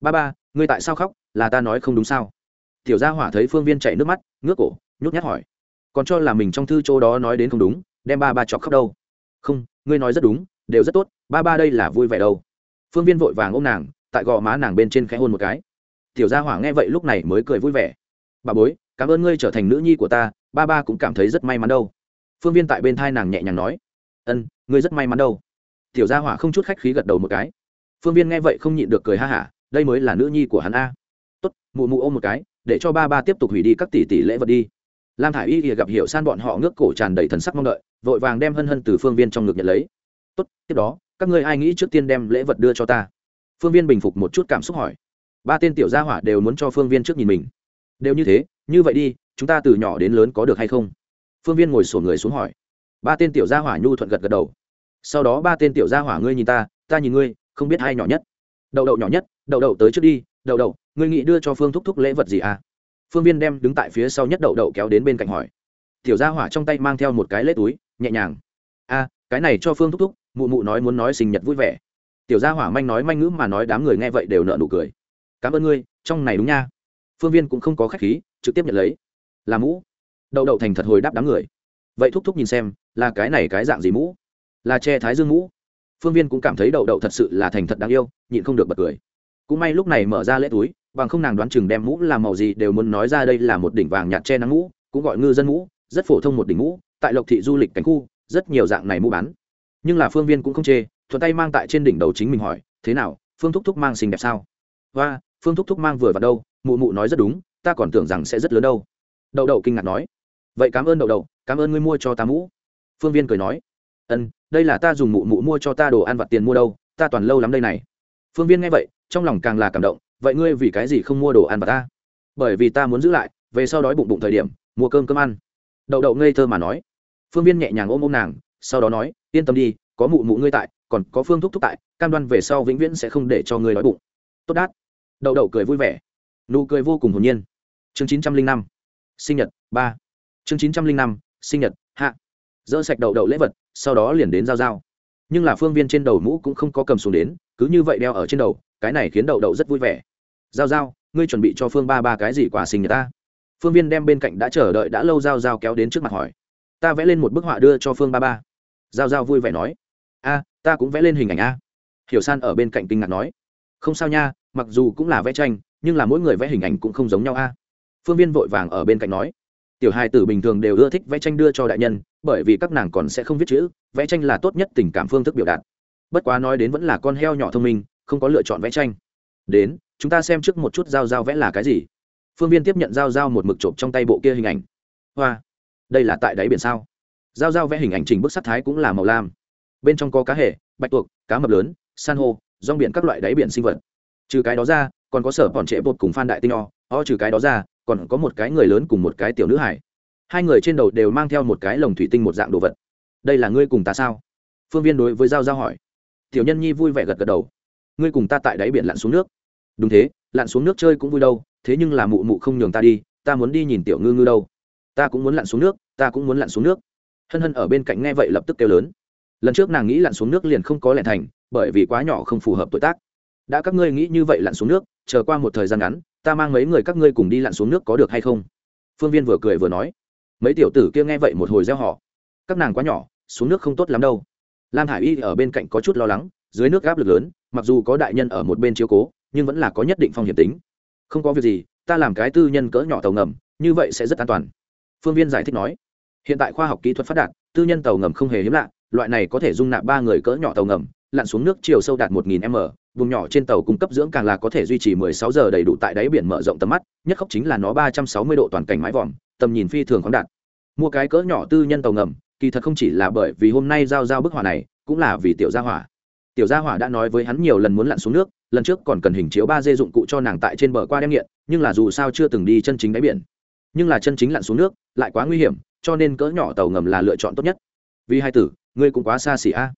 Ba ba, ngươi tại sao khóc? Là ta nói không đúng sao? Tiểu gia hỏa thấy phương viên chạy nước mắt, ngước cổ, nhút nhát hỏi. Còn cho là mình trong thư chỗ đó nói đến không đúng, đem ba ba chọc khóc đâu? Không, ngươi nói rất đúng, đều rất tốt, ba ba đây là vui vẻ đâu. Phương viên vội vàng ôm nàng, tại gò má nàng bên trên khẽ hôn một cái. Tiểu gia hỏa nghe vậy lúc này mới cười vui vẻ. Bà bối cảm ơn ngươi trở thành nữ nhi của ta, ba ba cũng cảm thấy rất may mắn đâu. Phương viên tại bên thai nàng nhẹ nhàng nói, ân, ngươi rất may mắn đâu. Tiểu gia hỏa không chút khách khí gật đầu một cái. Phương viên nghe vậy không nhịn được cười ha hả, đây mới là nữ nhi của hắn a. Tốt, mụ mụ ôm một cái, để cho ba ba tiếp tục hủy đi các tỷ tỷ lễ vật đi. Lam thả i y gặp hiểu san bọn họ ngước cổ tràn đầy thần sắc mong đợi, vội vàng đem hân hân từ phương viên trong ngực nhận lấy. Tốt, tiếp đó, các ngươi ai nghĩ trước tiên đem lễ vật đưa cho ta? Phương viên bình phục một chút cảm xúc hỏi. Ba tên tiểu gia hỏa đều muốn cho phương viên trước nhìn mình. Đều như thế như vậy đi, chúng ta từ nhỏ đến lớn có được hay không? Phương viên ngồi sổ người xuống hỏi. Ba tên tiểu gia hỏa nhu thuận gật gật đầu. Sau đó ba tên tiểu gia hỏa ngươi nhìn ta ta nhìn ngươi, không biết ai nhỏ nhất. Đậu đậu nhỏ nhất, đậu đậu tới trước đi, đậu đậu, ngươi nghĩ đưa cho phương thúc thúc lễ vật gì à? Phương viên đem đứng tại phía sau nhất đậu đậu kéo đến bên cạnh hỏi. Tiểu gia hỏa trong tay mang theo một cái lễ túi, nhẹ nhàng. A, cái này cho phương thúc thúc, mụ mụ nói muốn nói sinh nhật vui vẻ. Tiểu gia hỏa manh nói manh ngữ mà nói đám người nghe vậy đều nợ nụ cười. Cảm ơn ngươi, trong này đúng nha. Phương viên cũng không có khách khí trực tiếp nhận lấy. Là mũ. Đậu đậu thành thật hồi đáp đám người. Vậy thúc thúc nhìn xem, là cái này cái dạng gì mũ? Là che thái dương mũ. Phương viên cũng cảm thấy đậu đậu thật sự là thành thật đáng yêu, nhịn không được bật cười. Cũng may lúc này mở ra lễ túi, bằng không nàng đoán chừng đem mũ làm màu gì đều muốn nói ra đây là một đỉnh vàng nhạt che nắng mũ, cũng gọi ngư dân mũ, rất phổ thông một đỉnh mũ, tại lộc thị du lịch cánh khu, rất nhiều dạng này mũ bán. Nhưng là phương viên cũng không chê, thuận tay mang tại trên đỉnh đầu chính mình hỏi, thế nào, phương thúc thúc mang xinh đẹp sao? Và phương thúc thúc mang vừa vào đâu? Mụ mụ nói rất đúng ta còn tưởng rằng sẽ rất lớn đâu. Đậu đậu kinh ngạc nói. Vậy cảm ơn đậu đậu, cảm ơn ngươi mua cho ta mũ. Phương viên cười nói. Ân, đây là ta dùng mụ mụ mua cho ta đồ ăn vặt tiền mua đâu, ta toàn lâu lắm đây này. Phương viên nghe vậy, trong lòng càng là cảm động. Vậy ngươi vì cái gì không mua đồ ăn vặt ta? Bởi vì ta muốn giữ lại, về sau đói bụng bụng thời điểm, mua cơm cơm ăn. Đậu đậu ngây thơ mà nói. Phương viên nhẹ nhàng ôm ôm nàng, sau đó nói, yên tâm đi, có mụ mụ ngươi tại, còn có phương thúc thúc tại, cam đoan về sau vĩnh viễn sẽ không để cho ngươi đói bụng. Tốt đát. Đậu đậu cười vui vẻ. Nụ cười vô cùng hồn nhiên chương chín trăm linh năm, sinh nhật, ba. Chương chín trăm linh năm, sinh nhật, hạ. Dỡ sạch đậu đậu lễ vật, sau đó liền đến giao giao. Nhưng là phương viên trên đầu mũ cũng không có cầm xuống đến, cứ như vậy đeo ở trên đầu, cái này khiến đậu đậu rất vui vẻ. Giao giao, ngươi chuẩn bị cho phương ba ba cái gì quả sinh nhật ta? Phương viên đem bên cạnh đã chờ đợi đã lâu giao giao kéo đến trước mặt hỏi. Ta vẽ lên một bức họa đưa cho phương ba ba. Giao giao vui vẻ nói. A, ta cũng vẽ lên hình ảnh a. Hiểu san ở bên cạnh kinh ngạc nói. Không sao nha, mặc dù cũng là vẽ tranh, nhưng là mỗi người vẽ hình ảnh cũng không giống nhau a phương viên vội vàng ở bên cạnh nói, tiểu hai tử bình thường đều ưa thích vẽ tranh đưa cho đại nhân, bởi vì các nàng còn sẽ không viết chữ, vẽ tranh là tốt nhất tình cảm phương thức biểu đạt. Bất quá nói đến vẫn là con heo nhỏ thông minh, không có lựa chọn vẽ tranh. Đến, chúng ta xem trước một chút dao dao vẽ là cái gì. Phương viên tiếp nhận dao dao một mực trộm trong tay bộ kia hình ảnh. Hoa, đây là tại đáy biển sao? Dao dao vẽ hình ảnh trình bức sắc thái cũng là màu lam. Bên trong có cá hề, bạch tuộc, cá mập lớn, san hô, rong biển các loại đáy biển sinh vật. Trừ cái đó ra, còn có sở còn trễ bột cùng phan đại tinh o o trừ cái đó ra còn có một cái người lớn cùng một cái tiểu nữ hải hai người trên đầu đều mang theo một cái lồng thủy tinh một dạng đồ vật. Đây là ngươi cùng ta sao? Phương viên đối với giao giao hỏi. Tiểu nhân nhi vui vẻ gật gật đầu. Ngươi cùng ta tại đáy biển lặn xuống nước. Đúng thế, lặn xuống nước chơi cũng vui đâu, thế nhưng là mụ mụ không nhường ta đi, ta muốn đi nhìn tiểu ngư ngư đâu. Ta cũng muốn lặn xuống nước, ta cũng muốn lặn xuống nước. Hân hân ở bên cạnh nghe vậy lập tức kêu lớn. Lần trước nàng nghĩ lặn xuống nước liền không có lẹn thành, bởi vì quá nhỏ không phù hợp tuổi tác. Đã các ngươi nghĩ như vậy lặn xuống nước, chờ qua một thời gian ngắn ta mang mấy người các ngươi cùng đi lặn xuống nước có được hay không? Phương viên vừa cười vừa nói. Mấy tiểu tử kia nghe vậy một hồi gieo họ các nàng quá nhỏ, xuống nước không tốt lắm đâu. Lam hải y ở bên cạnh có chút lo lắng, dưới nước áp lực lớn, mặc dù có đại nhân ở một bên chiếu cố, nhưng vẫn là có nhất định phong hiểm tính. Không có việc gì, ta làm cái tư nhân cỡ nhỏ tàu ngầm, như vậy sẽ rất an toàn. Phương viên giải thích nói. Hiện tại khoa học kỹ thuật phát đạt, tư nhân tàu ngầm không hề hiếm lạ, loại này có thể dung nạp ba người cỡ nhỏ tàu ngầm, lặn xuống nước chiều sâu đạt 1000 m vùng nhỏ trên tàu cung cấp dưỡng càng là có thể duy trì 16 giờ đầy đủ tại đáy biển mở rộng tầm mắt, nhất khốc chính là nó 360 độ toàn cảnh mái vòm, tầm nhìn phi thường khoáng đạt. Mua cái cỡ nhỏ tư nhân tàu ngầm, kỳ thật không chỉ là bởi vì hôm nay giao giao bức họa này, cũng là vì tiểu gia hỏa. Tiểu gia hỏa đã nói với hắn nhiều lần muốn lặn xuống nước, lần trước còn cần hình chiếu ba d dụng cụ cho nàng tại trên bờ qua đem nghiện, nhưng là dù sao chưa từng đi chân chính đáy biển. Nhưng là chân chính lặn xuống nước, lại quá nguy hiểm, cho nên cỡ nhỏ tàu ngầm là lựa chọn tốt nhất. Vì hai tử, ngươi cũng quá xa xỉ a.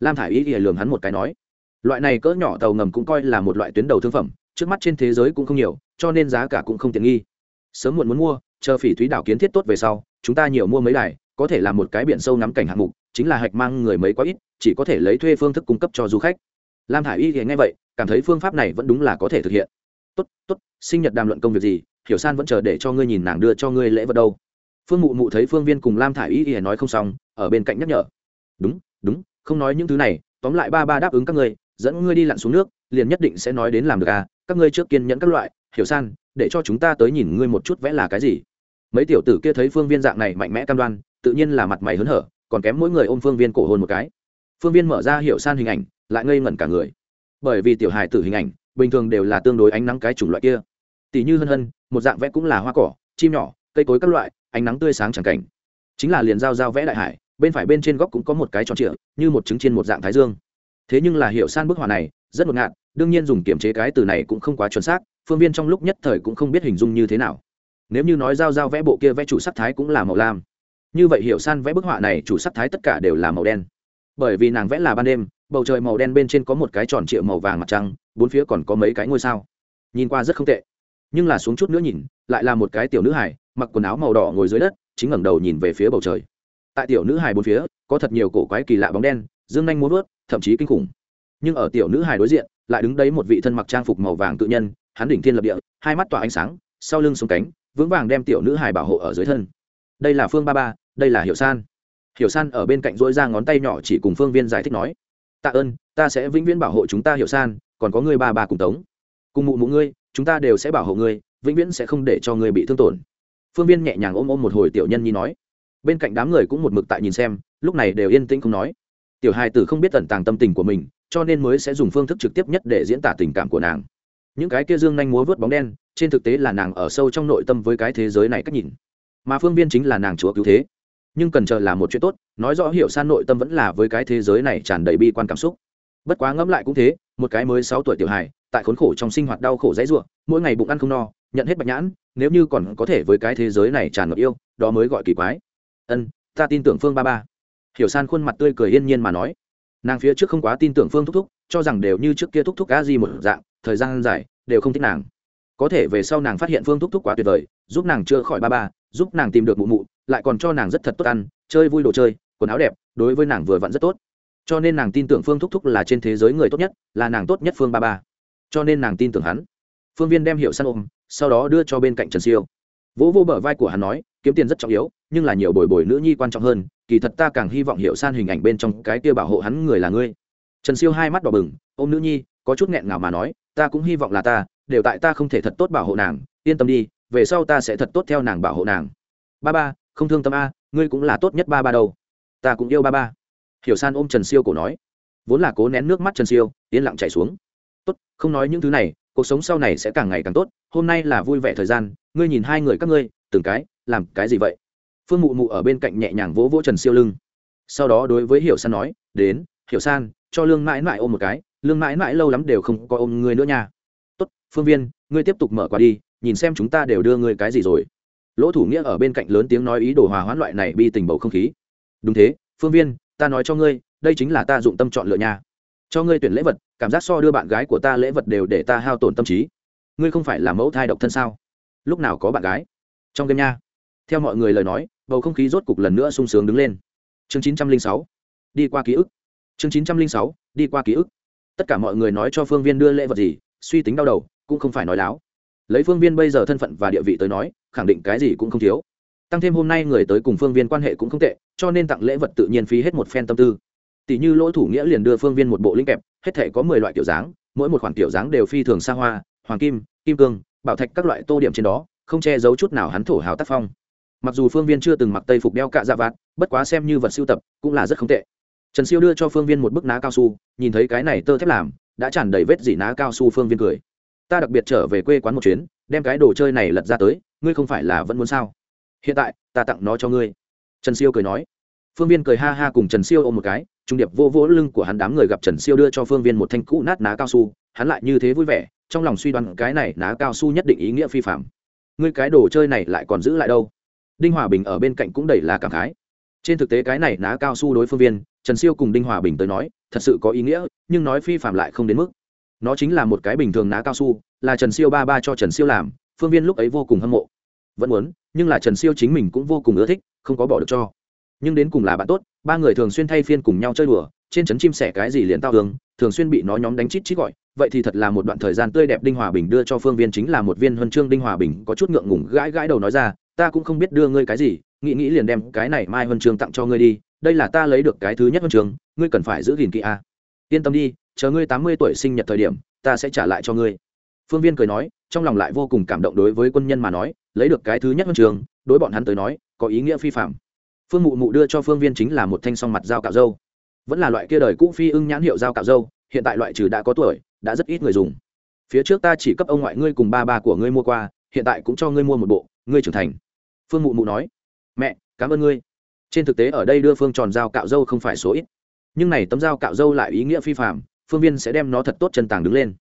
Lam thải ý ỉa lườm hắn một cái nói loại này cỡ nhỏ tàu ngầm cũng coi là một loại tuyến đầu thương phẩm, trước mắt trên thế giới cũng không nhiều, cho nên giá cả cũng không tiện nghi. Sớm muộn muốn mua, chờ phỉ thúy đảo kiến thiết tốt về sau, chúng ta nhiều mua mấy đài, có thể là một cái biển sâu nắm cảnh hạng mục, chính là hạch mang người mấy quá ít, chỉ có thể lấy thuê phương thức cung cấp cho du khách. Lam hải y thì nghe vậy, cảm thấy phương pháp này vẫn đúng là có thể thực hiện. Tốt tốt, sinh nhật đàm luận công việc gì, hiểu san vẫn chờ để cho ngươi nhìn nàng đưa cho ngươi lễ vật đâu. Phương mụ mụ thấy phương viên cùng lam thả i y y nói không xong, ở bên cạnh nhắc nhở. Đúng đúng, không nói những thứ này, tóm lại ba ba đáp ứng các ngươi dẫn ngươi đi lặn xuống nước, liền nhất định sẽ nói đến làm được à các ngươi trước kiên nhẫn các loại, hiểu san, để cho chúng ta tới nhìn ngươi một chút vẽ là cái gì. Mấy tiểu tử kia thấy phương viên dạng này mạnh mẽ cam đoan, tự nhiên là mặt mày hớn hở, còn kém mỗi người ôm phương viên cổ hôn một cái. Phương viên mở ra hiểu san hình ảnh, lại ngây ngẩn cả người. Bởi vì tiểu hài tử hình ảnh, bình thường đều là tương đối ánh nắng cái chủng loại kia. Tỷ như hân hân, một dạng vẽ cũng là hoa cỏ, chim nhỏ, cây cối các loại, ánh nắng tươi sáng chẳng cảnh. Chính là liền giao giao vẽ đại hải, bên phải bên trên góc cũng có một cái tròn trịa, như một trứng trên một dạng thái dương thế nhưng là hiểu san bức họa này, rất ngột ngạt, đương nhiên dùng kiểm chế cái từ này cũng không quá chuẩn xác, phương viên trong lúc nhất thời cũng không biết hình dung như thế nào. Nếu như nói giao giao vẽ bộ kia vẽ chủ sắc thái cũng là màu lam, như vậy hiểu san vẽ bức họa này chủ sắc thái tất cả đều là màu đen. Bởi vì nàng vẽ là ban đêm, bầu trời màu đen bên trên có một cái tròn trịa màu vàng mặt trăng, bốn phía còn có mấy cái ngôi sao. Nhìn qua rất không tệ, nhưng là xuống chút nữa nhìn, lại là một cái tiểu nữ hải mặc quần áo màu đỏ ngồi dưới đất, chính ngẩng đầu nhìn về phía bầu trời. Tại tiểu nữ hải bốn phía, có thật nhiều cổ quái kỳ lạ bóng đen, dương nhanh muốn vớt thậm chí kinh khủng. Nhưng ở tiểu nữ hài đối diện, lại đứng đấy một vị thân mặc trang phục màu vàng tự nhân, hắn đỉnh thiên lập địa, hai mắt tỏa ánh sáng, sau lưng xuống cánh, vững vàng đem tiểu nữ hài bảo hộ ở dưới thân. Đây là phương ba ba, đây là hiểu san. Hiểu san ở bên cạnh dỗi ra ngón tay nhỏ chỉ cùng phương viên giải thích nói, tạ ơn, ta sẽ vĩnh viễn bảo hộ chúng ta hiểu san, còn có người ba ba cùng tống. Cùng mụ mụ ngươi, chúng ta đều sẽ bảo hộ ngươi, vĩnh viễn sẽ không để cho ngươi bị thương tổn. Phương viên nhẹ nhàng ôm ôm một hồi tiểu nhân nhi nói. Bên cạnh đám người cũng một mực tại nhìn xem, lúc này đều yên tĩnh không nói tiểu hài tử không biết tận tàng tâm tình của mình, cho nên mới sẽ dùng phương thức trực tiếp nhất để diễn tả tình cảm của nàng. Những cái kia dương nhanh múa vớt bóng đen, trên thực tế là nàng ở sâu trong nội tâm với cái thế giới này cách nhìn. Mà phương viên chính là nàng chúa cứu thế. Nhưng cần chờ là một chuyện tốt, nói rõ hiểu san nội tâm vẫn là với cái thế giới này tràn đầy bi quan cảm xúc. Bất quá ngẫm lại cũng thế, một cái mới sáu tuổi tiểu hài, tại khốn khổ trong sinh hoạt đau khổ dãy ruộng, mỗi ngày bụng ăn không no, nhận hết bạch nhãn, nếu như còn có thể với cái thế giới này tràn ngập yêu, đó mới gọi kỳ quái. Ân, ta tin tưởng phương ba ba hiểu san khuôn mặt tươi cười yên nhiên mà nói. Nàng phía trước không quá tin tưởng phương thúc thúc, cho rằng đều như trước kia thúc thúc cá gì một dạng, thời gian dài, đều không thích nàng. Có thể về sau nàng phát hiện phương thúc thúc quá tuyệt vời, giúp nàng chữa khỏi ba ba, giúp nàng tìm được mụ mụ, lại còn cho nàng rất thật tốt ăn, chơi vui đồ chơi, quần áo đẹp, đối với nàng vừa vặn rất tốt. Cho nên nàng tin tưởng phương thúc thúc là trên thế giới người tốt nhất, là nàng tốt nhất phương ba ba. Cho nên nàng tin tưởng hắn. Phương viên đem hiệu săn ôm, sau đó đưa cho bên cạnh trần siêu. Vỗ vô bờ vai của hắn nói, kiếm tiền rất trọng yếu nhưng là nhiều bồi bồi nữ nhi quan trọng hơn, kỳ thật ta càng hy vọng hiệu san hình ảnh bên trong cái kia bảo hộ hắn người là ngươi. Trần siêu hai mắt đỏ bừng, ôm nữ nhi, có chút nghẹn ngào mà nói, ta cũng hy vọng là ta, đều tại ta không thể thật tốt bảo hộ nàng, yên tâm đi, về sau ta sẽ thật tốt theo nàng bảo hộ nàng. Ba ba, không thương tâm a, ngươi cũng là tốt nhất ba ba đâu. Ta cũng yêu ba ba. Hiểu san ôm trần siêu cổ nói. Vốn là cố nén nước mắt trần siêu, yên lặng chạy xuống. Tốt, không nói những thứ này, cuộc sống sau này sẽ càng ngày càng tốt, hôm nay là vui vẻ thời gian, ngươi nhìn hai người các ngươi, từng cái, làm cái gì vậy? Phương mụ mụ ở bên cạnh nhẹ nhàng vỗ vỗ trần siêu lưng. Sau đó đối với hiểu san nói, đến, hiểu san, cho lương mãi mãi ôm một cái, lương mãi mãi lâu lắm đều không có ôm ngươi nữa nha. Tốt, phương viên, ngươi tiếp tục mở qua đi, nhìn xem chúng ta đều đưa ngươi cái gì rồi. Lỗ thủ nghĩa ở bên cạnh lớn tiếng nói ý đồ hòa hoãn loại này bi tình bầu không khí. Đúng thế, phương viên, ta nói cho ngươi, đây chính là ta dụng tâm chọn lựa nha. Cho ngươi tuyển lễ vật, cảm giác so đưa bạn gái của ta lễ vật đều để ta hao tổn tâm trí. Ngươi không phải là mẫu thai độc thân sao? Lúc nào có bạn gái? Trong game nha. Theo mọi người lời nói bầu không khí rốt cục lần nữa sung sướng đứng lên. Chương chín trăm linh sáu, đi qua ký ức. Chương chín trăm linh sáu, đi qua ký ức. Tất cả mọi người nói cho phương viên đưa lễ vật gì, suy tính đau đầu, cũng không phải nói láo. Lấy phương viên bây giờ thân phận và địa vị tới nói, khẳng định cái gì cũng không thiếu. Tăng thêm hôm nay người tới cùng phương viên quan hệ cũng không tệ, cho nên tặng lễ vật tự nhiên phí hết một phen tâm tư. Tỷ như lỗ thủ nghĩa liền đưa phương viên một bộ linh kẹp, hết thể có mười loại kiểu dáng, mỗi một khoản kiểu dáng đều phi thường xa hoa, hoàng kim kim cương, bảo thạch các loại tô điểm trên đó, không che giấu chút nào hắn thổ hào tác phong mặc dù phương viên chưa từng mặc tây phục đeo cạ dạ vạt, bất quá xem như vật sưu tập, cũng là rất không tệ. Trần siêu đưa cho phương viên một bức ná cao su, nhìn thấy cái này tơ thép làm, đã tràn đầy vết dỉ ná cao su phương viên cười. Ta đặc biệt trở về quê quán một chuyến, đem cái đồ chơi này lật ra tới, ngươi không phải là vẫn muốn sao? Hiện tại, ta tặng nó cho ngươi. Trần siêu cười nói. Phương viên cười ha ha cùng trần siêu ôm một cái, trung điệp vô vỗ lưng của hắn đám người gặp trần siêu đưa cho phương viên một thanh cũ nát ná cao su, hắn lại như thế vui vẻ, trong lòng suy đoán cái này ná cao su nhất định ý nghĩa phi phạm. Ngươi cái đồ chơi này lại còn giữ lại đâu? Đinh hòa bình ở bên cạnh cũng đầy là cảm khái. Trên thực tế cái này ná cao su đối phương viên, trần siêu cùng đinh hòa bình tới nói, thật sự có ý nghĩa, nhưng nói phi phạm lại không đến mức. Nó chính là một cái bình thường ná cao su, là trần siêu ba ba cho trần siêu làm, phương viên lúc ấy vô cùng hâm mộ. Vẫn muốn, nhưng là trần siêu chính mình cũng vô cùng ưa thích, không có bỏ được cho. Nhưng đến cùng là bạn tốt, ba người thường xuyên thay phiên cùng nhau chơi đùa, trên trấn chim sẻ cái gì liền tao hướng thường xuyên bị nó nhóm đánh chít chít gọi, vậy thì thật là một đoạn thời gian tươi đẹp đinh hòa bình đưa cho phương viên chính là một viên huân chương đinh hòa bình có chút ngượng ngùng gãi gãi đầu nói ra ta cũng không biết đưa ngươi cái gì nghĩ nghĩ liền đem cái này mai huân trường tặng cho ngươi đi đây là ta lấy được cái thứ nhất huân trường, ngươi cần phải giữ gìn kỹ a. Yên tâm đi chờ ngươi tám mươi tuổi sinh nhật thời điểm ta sẽ trả lại cho ngươi. Phương viên cười nói trong lòng lại vô cùng cảm động đối với quân nhân mà nói lấy được cái thứ nhất huân trường, đối bọn hắn tới nói có ý nghĩa phi phạm. Phương mụ mụ đưa cho phương viên chính là một thanh song mặt dao cạo dâu vẫn là loại kia đời cũ phi ưng nhãn hiệu dao cạo dâu hiện tại loại trừ đã có tuổi đã rất ít người dùng. Phía trước ta chỉ cấp ông ngoại ngươi cùng ba ba của ngươi mua qua hiện tại cũng cho ngươi mua một bộ ngươi trưởng thành. Phương mụ mụ nói, mẹ, cảm ơn ngươi. Trên thực tế ở đây đưa phương tròn dao cạo dâu không phải số ít. Nhưng này tấm dao cạo dâu lại ý nghĩa phi phạm phương viên sẽ đem nó thật tốt chân tàng đứng lên.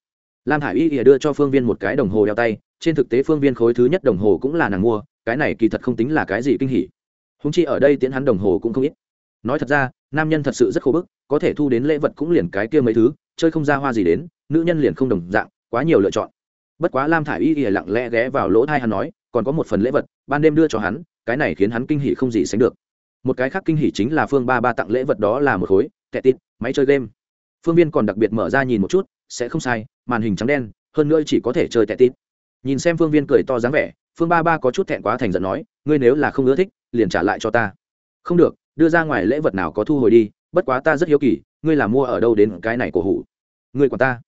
Lam hải y ỉa đưa cho phương viên một cái đồng hồ đeo tay, trên thực tế phương viên khối thứ nhất đồng hồ cũng là nàng mua, cái này kỳ thật không tính là cái gì kinh hỉ. Húng chi ở đây tiễn hắn đồng hồ cũng không ít. Nói thật ra, nam nhân thật sự rất khổ bức, có thể thu đến lễ vật cũng liền cái kia mấy thứ, chơi không ra hoa gì đến, nữ nhân liền không đồng dạng, quá nhiều lựa chọn. Bất quá lam thả i y ỉa lặng lẽ ghé vào lỗ thai hắn nói còn có một phần lễ vật, ban đêm đưa cho hắn, cái này khiến hắn kinh hỉ không gì sánh được. Một cái khác kinh hỉ chính là phương ba ba tặng lễ vật đó là một khối tệ tít máy chơi game. Phương viên còn đặc biệt mở ra nhìn một chút, sẽ không sai, màn hình trắng đen, hơn nữa chỉ có thể chơi tệ tít nhìn xem phương viên cười to dáng vẻ, phương ba ba có chút thẹn quá thành giận nói, ngươi nếu là không ưa thích, liền trả lại cho ta. Không được, đưa ra ngoài lễ vật nào có thu hồi đi, bất quá ta rất hiếu kỳ, ngươi là mua ở đâu đến cái này cổ hủ? Ngươi còn ta.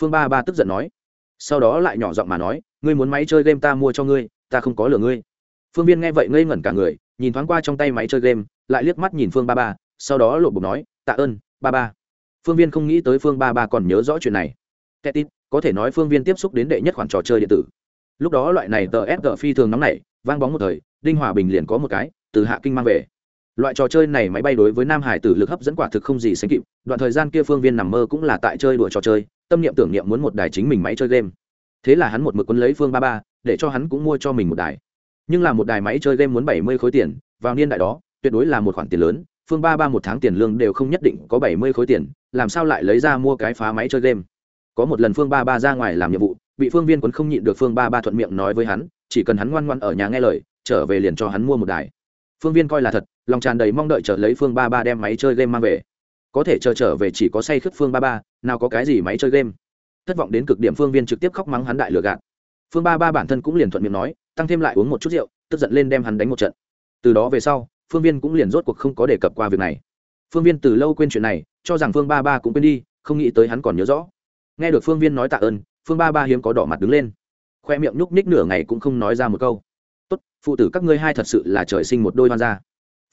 Phương ba ba tức giận nói. Sau đó lại nhỏ giọng mà nói, ngươi muốn máy chơi game ta mua cho ngươi ta không có lừa ngươi. Phương viên nghe vậy ngây ngẩn cả người nhìn thoáng qua trong tay máy chơi game lại liếc mắt nhìn phương ba ba sau đó lộ bục nói tạ ơn ba ba. Phương viên không nghĩ tới phương ba ba còn nhớ rõ chuyện này. Tetit, có thể nói phương viên tiếp xúc đến đệ nhất khoản trò chơi điện tử. Lúc đó loại này tờ ép phi thường nóng nảy vang bóng một thời đinh hòa bình liền có một cái từ hạ kinh mang về. Loại trò chơi này máy bay đối với nam hải tử lực hấp dẫn quả thực không gì sánh kịp đoạn thời gian kia phương viên nằm mơ cũng là tại chơi đùa trò chơi tâm niệm tưởng niệm muốn một đài chính mình máy chơi game. Thế là hắn một mực quấn lấy phương ba ba để cho hắn cũng mua cho mình một đài. Nhưng là một đài máy chơi game muốn bảy mươi khối tiền, vào niên đại đó, tuyệt đối là một khoản tiền lớn, phương ba ba một tháng tiền lương đều không nhất định có bảy mươi khối tiền, làm sao lại lấy ra mua cái phá máy chơi game? Có một lần phương ba ba ra ngoài làm nhiệm vụ, bị phương viên quấn không nhịn được phương ba ba thuận miệng nói với hắn, chỉ cần hắn ngoan ngoan ở nhà nghe lời, trở về liền cho hắn mua một đài. Phương viên coi là thật, lòng tràn đầy mong đợi chờ lấy phương ba ba đem máy chơi game mang về. Có thể chờ trở về chỉ có say khướt phương ba ba, nào có cái gì máy chơi game. Thất vọng đến cực điểm phương viên trực tiếp khóc mắng hắn đại lừa gạt phương ba ba bản thân cũng liền thuận miệng nói, tăng thêm lại uống một chút rượu, tức giận lên đem hắn đánh một trận. Từ đó về sau, phương viên cũng liền rốt cuộc không có đề cập qua việc này. Phương viên từ lâu quên chuyện này, cho rằng phương ba ba cũng quên đi, không nghĩ tới hắn còn nhớ rõ. Nghe được phương viên nói tạ ơn, phương ba ba hiếm có đỏ mặt đứng lên. Khoe miệng nhúc ních nửa ngày cũng không nói ra một câu. Tốt, phụ tử các ngươi hai thật sự là trời sinh một đôi hoan gia.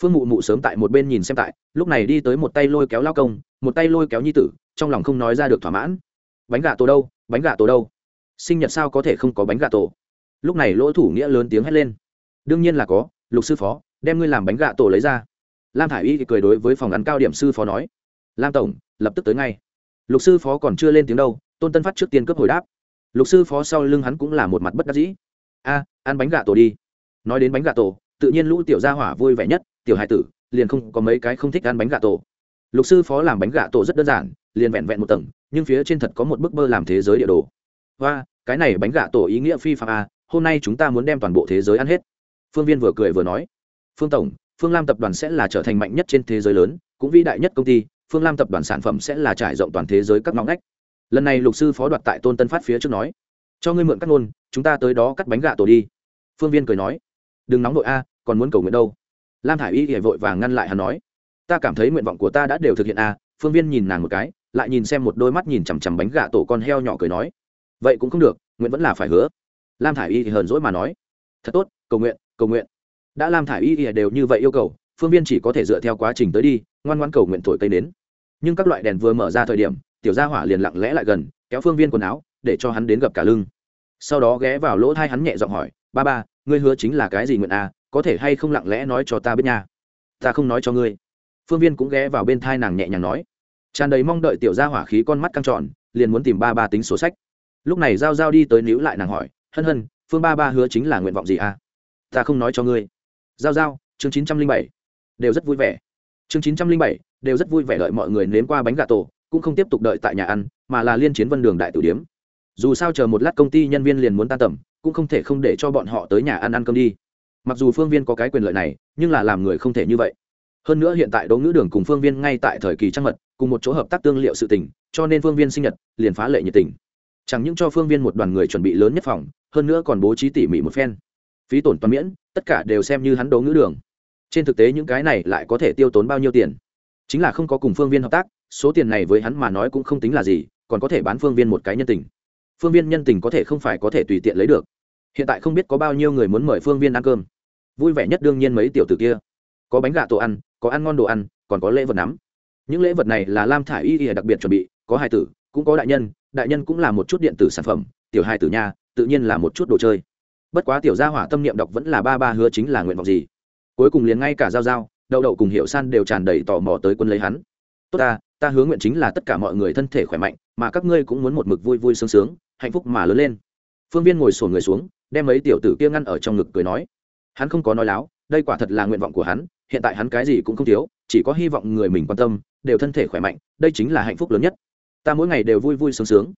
Phương mụ mụ sớm tại một bên nhìn xem tại, lúc này đi tới một tay lôi kéo lao công, một tay lôi kéo nhi tử, trong lòng không nói ra được thỏa mãn. Bánh gà tổ đâu? Bánh gà tổ đâu? Sinh nhật sao có thể không có bánh gà tổ? Lúc này lỗ thủ nghĩa lớn tiếng hét lên. Đương nhiên là có, lục sư phó, đem ngươi làm bánh gà tổ lấy ra. Lam thả i y cười đối với phòng ăn cao điểm sư phó nói. Lam tổng, lập tức tới ngay. Lục sư phó còn chưa lên tiếng đâu, tôn tân phát trước tiên cấp hồi đáp. Lục sư phó sau lưng hắn cũng là một mặt bất đắc dĩ. A, ăn bánh gà tổ đi. Nói đến bánh gà tổ, tự nhiên lũ tiểu gia hỏa vui vẻ nhất, tiểu hải tử, liền không có mấy cái không thích ăn bánh gà tổ. Lục sư phó làm bánh gà tổ rất đơn giản, liền vẹn vẹn một tầng, nhưng phía trên thật có một bức bơ làm thế giới địa đồ và, cái này bánh gà tổ ý nghĩa phi phạm a hôm nay chúng ta muốn đem toàn bộ thế giới ăn hết. Phương viên vừa cười vừa nói. Phương tổng, phương lam tập đoàn sẽ là trở thành mạnh nhất trên thế giới lớn, cũng vĩ đại nhất công ty, phương lam tập đoàn sản phẩm sẽ là trải rộng toàn thế giới các ngõ ngách. Lần này lục sư phó đoạt tại tôn tân phát phía trước nói. Cho ngươi mượn các ngôn, chúng ta tới đó cắt bánh gà tổ đi. Phương viên cười nói. Đừng nóng nội a, còn muốn cầu nguyện đâu. Lam thả i y hệ vội và ngăn lại hắn nói. Ta cảm thấy nguyện vọng của ta đã đều thực hiện a, phương viên nhìn nàng một cái, lại nhìn xem một đôi mắt nhìn chằm chằm bánh gà tổ con heo nhỏ cười nói vậy cũng không được nguyện vẫn là phải hứa. Lam thả i y thì hờn dỗi mà nói. Thật tốt, cầu nguyện cầu nguyện. Đã lam thả i y đều như vậy yêu cầu, phương viên chỉ có thể dựa theo quá trình tới đi, ngoan ngoan cầu nguyện thổi cây nến. Nhưng các loại đèn vừa mở ra thời điểm, tiểu gia hỏa liền lặng lẽ lại gần, kéo phương viên quần áo, để cho hắn đến gặp cả lưng. Sau đó ghé vào lỗ thai hắn nhẹ giọng hỏi, ba ba, ngươi hứa chính là cái gì nguyện à có thể hay không lặng lẽ nói cho ta biết nha? Ta không nói cho ngươi. Phương viên cũng ghé vào bên thai nàng nhẹ nhàng nói. Tràn đầy mong đợi tiểu gia hỏa khí con mắt căng tròn, liền muốn tìm ba ba tính sổ sách lúc này giao giao đi tới níu lại nàng hỏi, hân hân, phương ba ba hứa chính là nguyện vọng gì à? Ta không nói cho ngươi. Giao giao, chương chín trăm linh bảy, đều rất vui vẻ. Chương chín trăm linh bảy, đều rất vui vẻ đợi mọi người nếm qua bánh gà tổ, cũng không tiếp tục đợi tại nhà ăn, mà là liên chiến vân đường đại tử điếm. Dù sao chờ một lát công ty nhân viên liền muốn tan tầm, cũng không thể không để cho bọn họ tới nhà ăn ăn cơm đi. Mặc dù phương viên có cái quyền lợi này, nhưng là làm người không thể như vậy. Hơn nữa hiện tại đỗ ngữ đường cùng phương viên ngay tại thời kỳ trăng mật, cùng một chỗ hợp tác tương liệu sự tình, cho nên phương viên sinh nhật liền phá lệ nhiệt tình chẳng những cho phương viên một đoàn người chuẩn bị lớn nhất phòng, hơn nữa còn bố trí tỉ mỉ một phen. Phí tổn toàn miễn, tất cả đều xem như hắn đấu ngữ đường. Trên thực tế những cái này lại có thể tiêu tốn bao nhiêu tiền? Chính là không có cùng phương viên hợp tác, số tiền này với hắn mà nói cũng không tính là gì, còn có thể bán phương viên một cái nhân tình. Phương viên nhân tình có thể không phải có thể tùy tiện lấy được. Hiện tại không biết có bao nhiêu người muốn mời phương viên ăn cơm. Vui vẻ nhất đương nhiên mấy tiểu t ử kia. Có bánh gà tổ ăn, có ăn ngon đồ ăn, còn có lễ vật nắm. Những lễ vật này là lam thả i y y đặc biệt chuẩn bị, có hai tử, cũng có đại nhân đại nhân cũng là một chút điện tử sản phẩm, tiểu hai tử nha, tự nhiên là một chút đồ chơi. Bất quá tiểu gia hỏa tâm niệm đọc vẫn là ba ba hứa chính là nguyện vọng gì. Cuối cùng liền ngay cả giao giao, đậu đậu cùng hiệu san đều tràn đầy tò mò tới quân lấy hắn. Tốt ta ta hứa nguyện chính là tất cả mọi người thân thể khỏe mạnh, mà các ngươi cũng muốn một mực vui vui sướng sướng, hạnh phúc mà lớn lên. Phương viên ngồi sổn người xuống, đem mấy tiểu tử kia ngăn ở trong ngực cười nói. Hắn không có nói láo, đây quả thật là nguyện vọng của hắn, hiện tại hắn cái gì cũng không thiếu, chỉ có hy vọng người mình quan tâm, đều thân thể khỏe mạnh, đây chính là hạnh phúc lớn nhất ta mỗi ngày đều vui vui sướng sướng.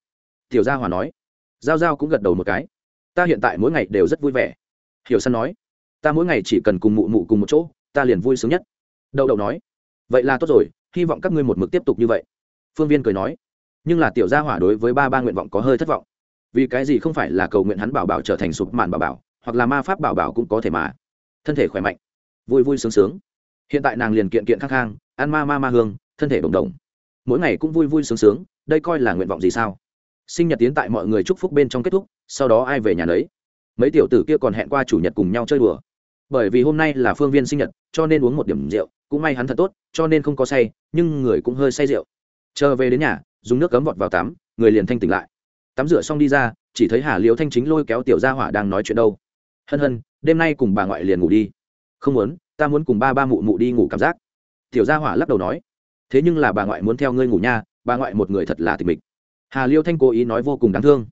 Tiểu gia hòa nói. Giao giao cũng gật đầu một cái. Ta hiện tại mỗi ngày đều rất vui vẻ. Hiểu săn nói. Ta mỗi ngày chỉ cần cùng mụ mụ cùng một chỗ, ta liền vui sướng nhất. Đậu đậu nói. Vậy là tốt rồi, hy vọng các ngươi một mực tiếp tục như vậy. Phương viên cười nói. Nhưng là tiểu gia hỏa đối với ba ba nguyện vọng có hơi thất vọng. Vì cái gì không phải là cầu nguyện hắn bảo bảo trở thành sụp màn bảo bảo, hoặc là ma pháp bảo bảo cũng có thể mà. Thân thể khỏe mạnh, vui vui sướng sướng. Hiện tại nàng liền kiện kiện khang khang, ăn ma ma ma hương, thân thể đồng đồng mỗi ngày cũng vui vui sướng sướng đây coi là nguyện vọng gì sao? Sinh nhật tiến tại mọi người chúc phúc bên trong kết thúc, sau đó ai về nhà lấy mấy tiểu tử kia còn hẹn qua chủ nhật cùng nhau chơi đùa. Bởi vì hôm nay là phương viên sinh nhật, cho nên uống một điểm rượu, cũng may hắn thật tốt, cho nên không có say, nhưng người cũng hơi say rượu. Chờ về đến nhà, dùng nước cấm vọt vào tắm, người liền thanh tỉnh lại. Tắm rửa xong đi ra, chỉ thấy hà liễu thanh chính lôi kéo tiểu gia hỏa đang nói chuyện đâu. Hân hân, đêm nay cùng bà ngoại liền ngủ đi. Không muốn, ta muốn cùng ba ba mụ mụ đi ngủ cảm giác. Tiểu gia hỏa lắc đầu nói. Thế nhưng là bà ngoại muốn theo ngươi ngủ nha bà ngoại một người thật là tịch mịch. Hà liêu thanh cố ý nói vô cùng đáng thương.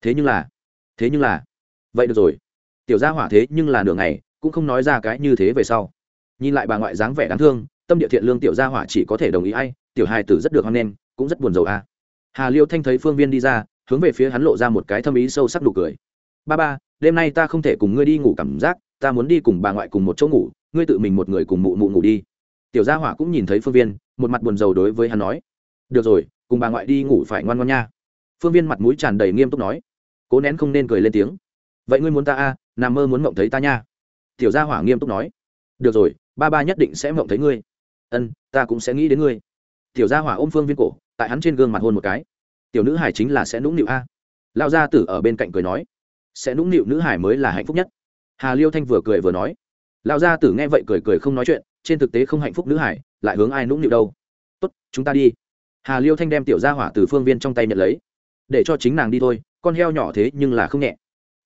Thế nhưng là, thế nhưng là, vậy được rồi. Tiểu gia hỏa thế nhưng là nửa ngày, cũng không nói ra cái như thế về sau. Nhìn lại bà ngoại dáng vẻ đáng thương, tâm địa thiện lương tiểu gia hỏa chỉ có thể đồng ý ai, tiểu hài tử rất được hoan nghênh, cũng rất buồn rầu a. À. hà liêu thanh thấy phương viên đi ra, hướng về phía hắn lộ ra một cái thâm ý sâu sắc nụ cười. Ba ba, đêm nay ta không thể cùng ngươi đi ngủ cảm giác, ta muốn đi cùng bà ngoại cùng một chỗ ngủ, ngươi tự mình một người cùng mụ mụ ngủ đi. Tiểu gia hỏa cũng nhìn thấy phương viên, một mặt buồn rầu đối với hắn nói được rồi cùng bà ngoại đi ngủ phải ngoan ngoan nha. Phương viên mặt mũi tràn đầy nghiêm túc nói. Cố nén không nên cười lên tiếng. Vậy ngươi muốn ta a? À, nằm mơ muốn mộng thấy ta nha. Tiểu gia hỏa nghiêm túc nói. Được rồi ba ba nhất định sẽ mộng thấy ngươi. Ân ta cũng sẽ nghĩ đến ngươi. Tiểu gia hỏa ôm phương viên cổ tại hắn trên gương mặt hôn một cái. Tiểu nữ hải chính là sẽ nũng nịu a. Lao gia tử ở bên cạnh cười nói. Sẽ nũng nịu nữ hải mới là hạnh phúc nhất. Hà liêu thanh vừa cười vừa nói. Lao gia tử nghe vậy cười cười không nói chuyện trên thực tế không hạnh phúc nữ hải lại hướng ai nũng nịu đâu. Tốt chúng ta đi hà liêu thanh đem tiểu gia hỏa từ phương viên trong tay nhận lấy. Để cho chính nàng đi thôi, con heo nhỏ thế nhưng là không nhẹ.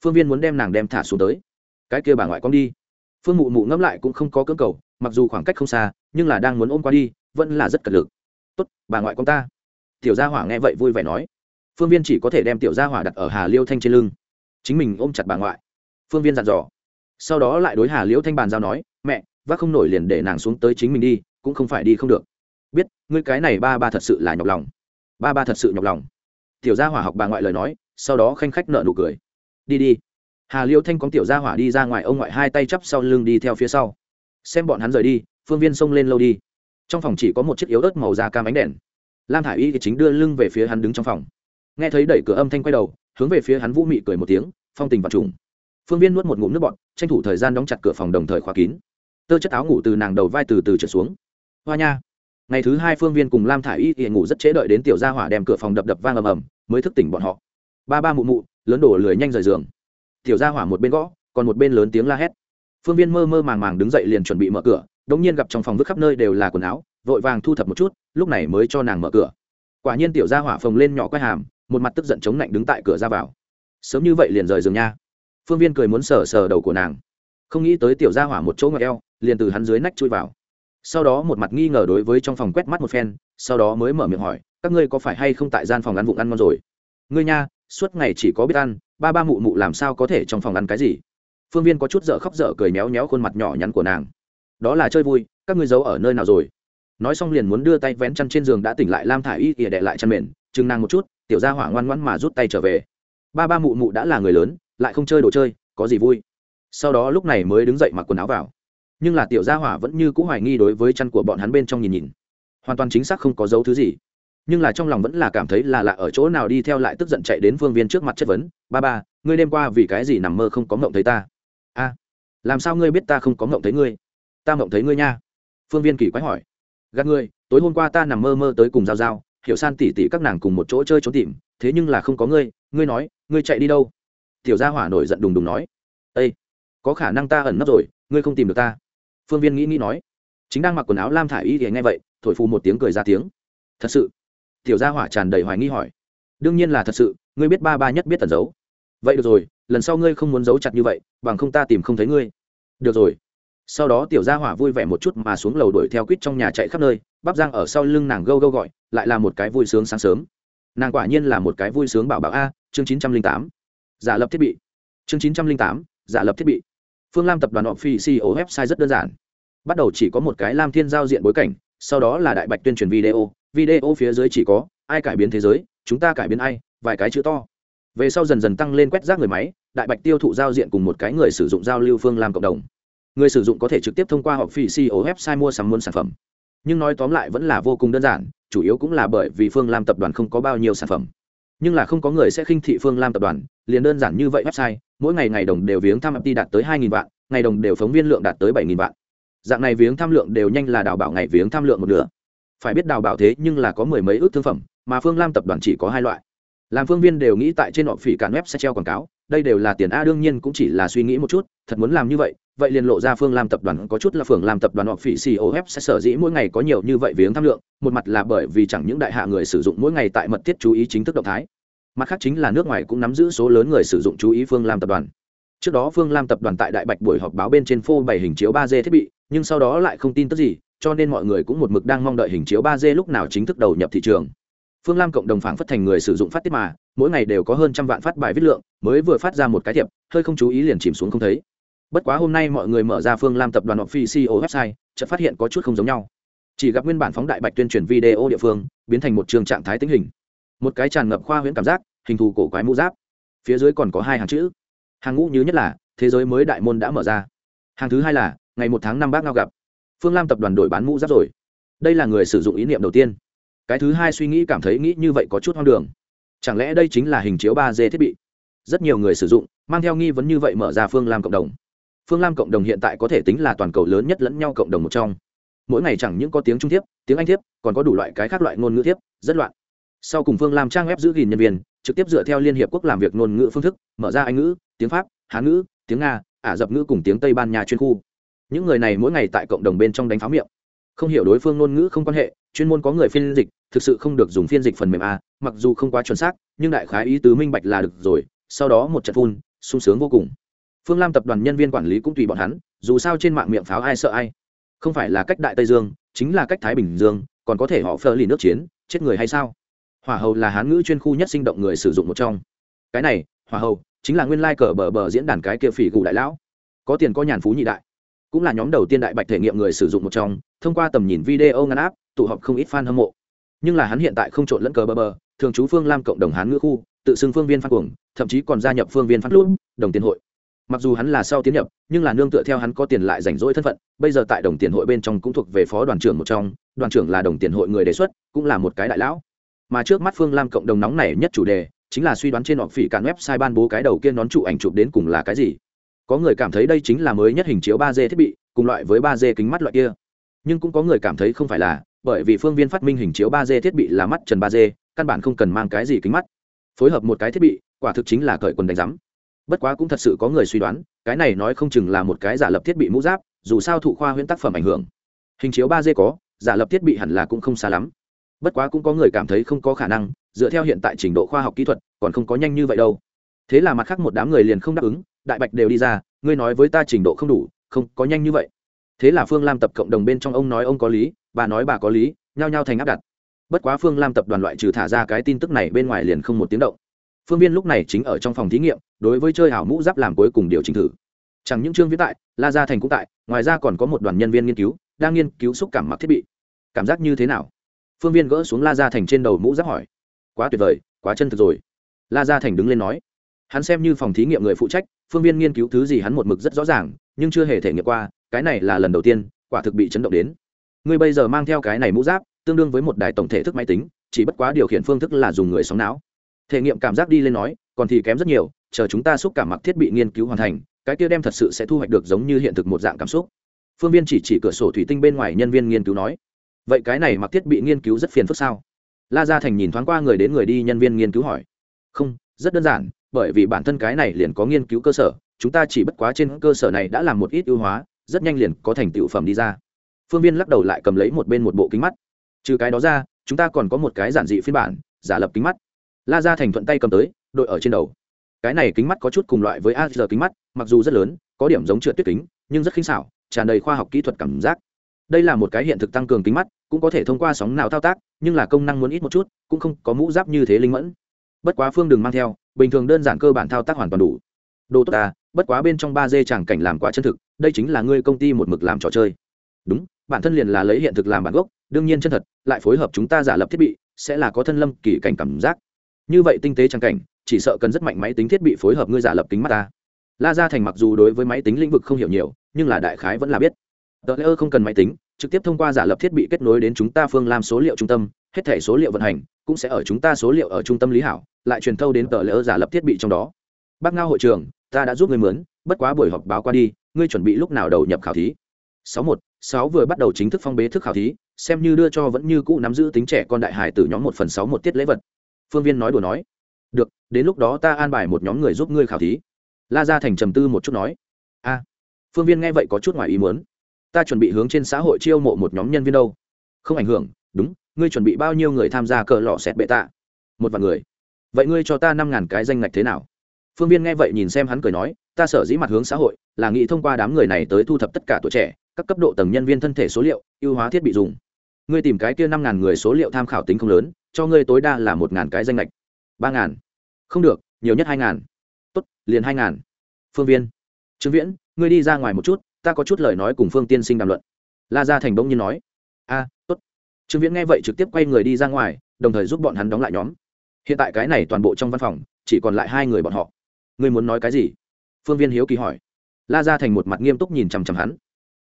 Phương viên muốn đem nàng đem thả xuống tới. Cái kia bà ngoại con đi. Phương mụ mụ ngẫm lại cũng không có cưỡng cầu, mặc dù khoảng cách không xa, nhưng là đang muốn ôm qua đi, vẫn là rất cật lực. Tốt, bà ngoại con ta. Tiểu gia hỏa nghe vậy vui vẻ nói. Phương viên chỉ có thể đem tiểu gia hỏa đặt ở hà liêu thanh trên lưng. Chính mình ôm chặt bà ngoại. Phương viên dặn dò. Sau đó lại đối hà liễu thanh bàn giao nói, mẹ, vác không nổi liền để nàng xuống tới chính mình đi, cũng không phải đi không được ngươi cái này ba ba thật sự là nhọc lòng. Ba ba thật sự nhọc lòng. Tiểu gia hỏa học bà ngoại lời nói, sau đó khanh khách nợ nụ cười. Đi đi. Hà liễu thanh có tiểu gia hỏa đi ra ngoài, ông ngoại hai tay chắp sau lưng đi theo phía sau. Xem bọn hắn rời đi, phương viên xông lên lâu đi. Trong phòng chỉ có một chiếc yếu ớt màu da cam ánh đèn. Lam thả i y thì chính đưa lưng về phía hắn đứng trong phòng. Nghe thấy đẩy cửa âm thanh quay đầu, hướng về phía hắn vũ mị cười một tiếng, phong tình và trùng. Phương viên nuốt một ngụm nước bọt, tranh thủ thời gian đóng chặt cửa phòng đồng thời khóa kín. Tơ chất áo ngủ từ nàng đầu vai từ từ trở xuống. Hoa nha ngày thứ hai phương viên cùng lam thả i y hiện ngủ rất trễ đợi đến tiểu gia hỏa đem cửa phòng đập đập vang ầm ầm, mới thức tỉnh bọn họ. Ba ba mụ mụ, lớn đổ lười nhanh rời giường. Tiểu gia hỏa một bên gõ, còn một bên lớn tiếng la hét. Phương viên mơ mơ màng màng đứng dậy liền chuẩn bị mở cửa, đống nhiên gặp trong phòng vứt khắp nơi đều là quần áo, vội vàng thu thập một chút, lúc này mới cho nàng mở cửa. Quả nhiên tiểu gia hỏa phồng lên nhỏ quay hàm, một mặt tức giận chống lạnh đứng tại cửa ra vào. Sớm như vậy liền rời giường nha. Phương viên cười muốn sờ sờ đầu của nàng. Không nghĩ tới tiểu gia hỏa một chỗ ngoài eo, liền từ hắn dưới nách chui vào sau đó một mặt nghi ngờ đối với trong phòng quét mắt một phen, sau đó mới mở miệng hỏi, các ngươi có phải hay không tại gian phòng ăn vụng ăn ngon rồi? Ngươi nha, suốt ngày chỉ có biết ăn, ba ba mụ mụ làm sao có thể trong phòng ăn cái gì? Phương viên có chút dở khóc dở cười méo méo khuôn mặt nhỏ nhắn của nàng. Đó là chơi vui, các ngươi giấu ở nơi nào rồi? Nói xong liền muốn đưa tay vén chăn trên giường đã tỉnh lại lam thả y ỉa đệ lại chăn mền, chừng nàng một chút, tiểu gia hỏa ngoan ngoãn mà rút tay trở về. Ba ba mụ mụ đã là người lớn, lại không chơi đồ chơi, có gì vui? Sau đó lúc này mới đứng dậy mặc quần áo vào nhưng là tiểu gia hỏa vẫn như c ũ hoài nghi đối với chăn của bọn hắn bên trong nhìn nhìn. Hoàn toàn chính xác không có dấu thứ gì. Nhưng là trong lòng vẫn là cảm thấy là lạ ở chỗ nào đi theo lại tức giận chạy đến phương viên trước mặt chất vấn, ba ba, ngươi đêm qua vì cái gì nằm mơ không có ngộng thấy ta? A, làm sao ngươi biết ta không có ngộng thấy ngươi? Ta ngộng thấy ngươi nha. Phương viên kỳ quái hỏi. Gạt ngươi, tối hôm qua ta nằm mơ mơ tới cùng giao giao, hiểu san tỉ tỉ các nàng cùng một chỗ chơi trốn tìm, thế nhưng là không có ngươi ngươi nói, ngươi chạy đi đâu? Tiểu gia hỏa nổi giận đùng đùng nói. Ây có khả năng ta ẩn nấp rồi, ngươi không tìm được ta phương viên nghĩ nghĩ nói, chính đang mặc quần áo lam thả i y thì nghe vậy, thổi phù một tiếng cười ra tiếng. Thật sự? Tiểu gia hỏa tràn đầy hoài nghi hỏi. Đương nhiên là thật sự, ngươi biết ba ba nhất biết tẩn giấu. Vậy được rồi, lần sau ngươi không muốn giấu chặt như vậy, bằng không ta tìm không thấy ngươi. Được rồi. Sau đó tiểu gia hỏa vui vẻ một chút mà xuống lầu đuổi theo quýt trong nhà chạy khắp nơi, bắp giang ở sau lưng nàng gâu gâu gọi, lại là một cái vui sướng sáng sớm. Nàng quả nhiên là một cái vui sướng bảo bảo a, chương chín trăm linh tám. Giả lập thiết bị. Chương chín trăm linh tám, giả lập thiết bị phương lam tập đoàn họ phi ceo website rất đơn giản. Bắt đầu chỉ có một cái lam thiên giao diện bối cảnh, sau đó là đại bạch tuyên truyền video. Video phía dưới chỉ có, ai cải biến thế giới, chúng ta cải biến ai? Vài cái chữ to. Về sau dần dần tăng lên quét rác người máy, đại bạch tiêu thụ giao diện cùng một cái người sử dụng giao lưu phương làm cộng đồng. Người sử dụng có thể trực tiếp thông qua họp phi ceo website mua sắm muôn sản phẩm. Nhưng nói tóm lại vẫn là vô cùng đơn giản, chủ yếu cũng là bởi vì phương lam tập đoàn không có bao nhiêu sản phẩm. Nhưng là không có người sẽ khinh thị phương lam tập đoàn, liền đơn giản như vậy website mỗi ngày ngày đồng đều viếng thăm đi đạt tới hai nghìn vạn, ngày đồng đều phóng viên lượng đạt tới bảy nghìn vạn. Dạng này viếng thăm lượng đều nhanh là đào bảo ngày viếng thăm lượng một nửa. Phải biết đào bảo thế nhưng là có mười mấy ước thương phẩm, mà phương lam tập đoàn chỉ có hai loại. Làm phương viên đều nghĩ tại trên họ phỉ cản web sẽ treo quảng cáo, đây đều là tiền a, đương nhiên cũng chỉ là suy nghĩ một chút, thật muốn làm như vậy vậy liền lộ ra phương lam tập đoàn có chút là phường làm tập đoàn họ phỉ xì web sẽ sở dĩ mỗi ngày có nhiều như vậy viếng thăm lượng, một mặt là bởi vì chẳng những đại hạ người sử dụng mỗi ngày tại mật thiết chú ý chính thức động thái mặt khác chính là nước ngoài cũng nắm giữ số lớn người sử dụng chú ý phương lam tập đoàn. Trước đó phương lam tập đoàn tại đại bạch buổi họp báo bên trên phô bày hình chiếu ba d thiết bị, nhưng sau đó lại không tin tức gì, cho nên mọi người cũng một mực đang mong đợi hình chiếu ba d lúc nào chính thức đầu nhập thị trường. Phương lam cộng đồng phản phất thành người sử dụng phát tiết mà, mỗi ngày đều có hơn trăm vạn phát bài viết lượng, mới vừa phát ra một cái thiệp, hơi không chú ý liền chìm xuống không thấy. Bất quá hôm nay mọi người mở ra phương lam tập đoàn officio website, chợt phát hiện có chút không giống nhau. Chỉ gặp nguyên bản phóng đại bạch tuyên truyền video địa phương, biến thành một trường trạng thái tính hình một cái tràn ngập khoa huyễn cảm giác, hình thù cổ quái mũ giáp. Phía dưới còn có hai hàng chữ. Hàng ngũ như nhất là, thế giới mới đại môn đã mở ra. Hàng thứ hai là, ngày một tháng năm bác ngao gặp. Phương lam tập đoàn đổi bán mũ giáp rồi. Đây là người sử dụng ý niệm đầu tiên. Cái thứ hai suy nghĩ cảm thấy nghĩ như vậy có chút hoang đường. Chẳng lẽ đây chính là hình chiếu ba d thiết bị? Rất nhiều người sử dụng, mang theo nghi vấn như vậy mở ra phương lam cộng đồng. Phương lam cộng đồng hiện tại có thể tính là toàn cầu lớn nhất lẫn nhau cộng đồng một trong. Mỗi ngày chẳng những có tiếng trung thiếp tiếng anh thiếp còn có đủ loại cái khác loại ngôn ngữ thiếp rất loạn sau cùng phương lam trang web giữ gìn nhân viên, trực tiếp dựa theo liên hiệp quốc làm việc ngôn ngữ phương thức, mở ra anh ngữ, tiếng pháp, hán ngữ, tiếng nga, ả rập ngữ cùng tiếng tây ban nha chuyên khu. Những người này mỗi ngày tại cộng đồng bên trong đánh pháo miệng. Không hiểu đối phương ngôn ngữ không quan hệ, chuyên môn có người phiên dịch, thực sự không được dùng phiên dịch phần mềm a, mặc dù không quá chuẩn xác, nhưng đại khái ý tứ minh bạch là được rồi, sau đó một trận phun, sung sướng vô cùng. Phương lam tập đoàn nhân viên quản lý cũng tùy bọn hắn, dù sao trên mạng miệng pháo ai sợ ai. Không phải là cách đại tây dương, chính là cách thái bình dương, còn có thể họ phơ lì nước chiến, chết người hay sao? Hỏa hầu là hán ngữ chuyên khu nhất sinh động người sử dụng một trong. Cái này, hỏa hầu, chính là nguyên lai cờ bờ bờ diễn đàn cái kia phỉ gù đại lão. Có tiền có nhàn phú nhị đại. Cũng là nhóm đầu tiên đại bạch thể nghiệm người sử dụng một trong, thông qua tầm nhìn video ngắn áp, tụ họp không ít fan hâm mộ. Nhưng là hắn hiện tại không trộn lẫn cờ bờ bờ, thường trú phương lam cộng đồng hán ngữ khu, tự xưng phương viên phan cuồng, thậm chí còn gia nhập phương viên phan luôn đồng tiền hội. Mặc dù hắn là sau tiến nhập, nhưng là nương tựa theo hắn có tiền lại rảnh rỗi thân phận, bây giờ tại đồng tiền hội bên trong cũng thuộc về phó đoàn trưởng một trong, đoàn trưởng là đồng tiền hội người đề xuất, cũng là một cái đại lão mà trước mắt phương lam cộng đồng nóng này nhất chủ đề chính là suy đoán trên họ phỉ cản website ban bố cái đầu kia nón trụ ảnh chụp đến cùng là cái gì. Có người cảm thấy đây chính là mới nhất hình chiếu ba d thiết bị, cùng loại với ba d kính mắt loại kia. Nhưng cũng có người cảm thấy không phải là, bởi vì phương viên phát minh hình chiếu ba d thiết bị là mắt trần ba d, căn bản không cần mang cái gì kính mắt. Phối hợp một cái thiết bị, quả thực chính là cởi quần đánh rắm bất quá cũng thật sự có người suy đoán, cái này nói không chừng là một cái giả lập thiết bị mũ giáp, dù sao thụ khoa huyễn tác phẩm ảnh hưởng. Hình chiếu ba d có, giả lập thiết bị hẳn là cũng không xa lắm bất quá cũng có người cảm thấy không có khả năng, dựa theo hiện tại trình độ khoa học kỹ thuật, còn không có nhanh như vậy đâu. Thế là mặt khác một đám người liền không đáp ứng, đại bạch đều đi ra, ngươi nói với ta trình độ không đủ, không có nhanh như vậy. Thế là phương lam tập cộng đồng bên trong ông nói ông có lý, bà nói bà có lý, nhao nhao thành áp đặt. Bất quá phương lam tập đoàn loại trừ thả ra cái tin tức này bên ngoài liền không một tiếng động. Phương viên lúc này chính ở trong phòng thí nghiệm, đối với chơi hảo mũ giáp làm cuối cùng điều chỉnh thử. Chẳng những trương viết tại, la gia thành cũng tại, ngoài ra còn có một đoàn nhân viên nghiên cứu, đang nghiên cứu xúc cảm mặc thiết bị. Cảm giác như thế nào? Phương viên gỡ xuống la gia thành trên đầu mũ giáp hỏi. Quá tuyệt vời, quá chân thực rồi. La gia thành đứng lên nói. Hắn xem như phòng thí nghiệm người phụ trách, phương viên nghiên cứu thứ gì hắn một mực rất rõ ràng, nhưng chưa hề thể nghiệm qua, cái này là lần đầu tiên, quả thực bị chấn động đến. Ngươi bây giờ mang theo cái này mũ giáp, tương đương với một đài tổng thể thức máy tính, chỉ bất quá điều khiển phương thức là dùng người sóng não. Thể nghiệm cảm giác đi lên nói, còn thì kém rất nhiều, chờ chúng ta xúc cảm mặc thiết bị nghiên cứu hoàn thành, cái kia đem thật sự sẽ thu hoạch được giống như hiện thực một dạng cảm xúc. Phương viên chỉ chỉ cửa sổ thủy tinh bên ngoài nhân viên nghiên cứu nói vậy cái này mặc thiết bị nghiên cứu rất phiền phức sao? La gia thành nhìn thoáng qua người đến người đi nhân viên nghiên cứu hỏi. Không, rất đơn giản, bởi vì bản thân cái này liền có nghiên cứu cơ sở, chúng ta chỉ bất quá trên cơ sở này đã làm một ít ưu hóa, rất nhanh liền có thành tựu phẩm đi ra. Phương viên lắc đầu lại cầm lấy một bên một bộ kính mắt. Trừ cái đó ra, chúng ta còn có một cái giản dị phiên bản, giả lập kính mắt. La gia thành thuận tay cầm tới, đội ở trên đầu. Cái này kính mắt có chút cùng loại với a giờ kính mắt, mặc dù rất lớn, có điểm giống trượt tuyết kính, nhưng rất khinh xảo, tràn đầy khoa học kỹ thuật cảm giác đây là một cái hiện thực tăng cường kính mắt, cũng có thể thông qua sóng nào thao tác, nhưng là công năng muốn ít một chút, cũng không có mũ giáp như thế linh mẫn. Bất quá phương đừng mang theo, bình thường đơn giản cơ bản thao tác hoàn toàn đủ. Đồ tốt ta, bất quá bên trong ba d chẳng cảnh làm quá chân thực, đây chính là ngươi công ty một mực làm trò chơi. Đúng, bản thân liền là lấy hiện thực làm bản gốc, đương nhiên chân thật, lại phối hợp chúng ta giả lập thiết bị, sẽ là có thân lâm kỳ cảnh cảm giác. Như vậy tinh tế trang cảnh, chỉ sợ cần rất mạnh máy tính thiết bị phối hợp ngươi giả lập kính mắt ta. La gia thành mặc dù đối với máy tính lĩnh vực không hiểu nhiều, nhưng là đại khái vẫn là biết tờ lễ không cần máy tính, trực tiếp thông qua giả lập thiết bị kết nối đến chúng ta phương làm số liệu trung tâm, hết thể số liệu vận hành cũng sẽ ở chúng ta số liệu ở trung tâm lý hảo, lại truyền thâu đến tờ lễ giả lập thiết bị trong đó. Bác ngao hội trường ta đã giúp người mướn, bất quá buổi họp báo qua đi, ngươi chuẩn bị lúc nào đầu nhập khảo thí? Sáu một, sáu vừa bắt đầu chính thức phong bế thức khảo thí, xem như đưa cho vẫn như cũ nắm giữ tính trẻ con đại hải từ nhóm một phần sáu một tiết lễ vật. Phương viên nói đùa nói. Được, đến lúc đó ta an bài một nhóm người giúp ngươi khảo thí. La ra thành trầm tư một chút nói. A. Phương viên nghe vậy có chút ngoài ý muốn ta chuẩn bị hướng trên xã hội chiêu mộ một nhóm nhân viên đâu. Không ảnh hưởng, đúng, ngươi chuẩn bị bao nhiêu người tham gia cờ lọ xét bệ tạ? Một vạn người. Vậy ngươi cho ta năm ngàn cái danh ngạch thế nào? Phương viên nghe vậy nhìn xem hắn cười nói, ta sở dĩ mặt hướng xã hội, là nghĩ thông qua đám người này tới thu thập tất cả tuổi trẻ, các cấp độ tầng nhân viên thân thể số liệu, ưu hóa thiết bị dùng. Ngươi tìm cái kia năm ngàn người số liệu tham khảo tính không lớn, cho ngươi tối đa là một ngàn cái danh lệch ba ngàn. Không được, nhiều nhất hai ngàn. Tốt, liền hai ngàn. Phương viên. Trương viễn, ngươi đi ra ngoài một chút ta có chút lời nói cùng phương tiên sinh đàm luận. La gia thành bỗng nhiên nói, a, tốt. Trương viễn nghe vậy trực tiếp quay người đi ra ngoài, đồng thời giúp bọn hắn đóng lại nhóm. Hiện tại cái này toàn bộ trong văn phòng, chỉ còn lại hai người bọn họ. Ngươi muốn nói cái gì? Phương viên hiếu kỳ hỏi. La gia thành một mặt nghiêm túc nhìn chằm chằm hắn.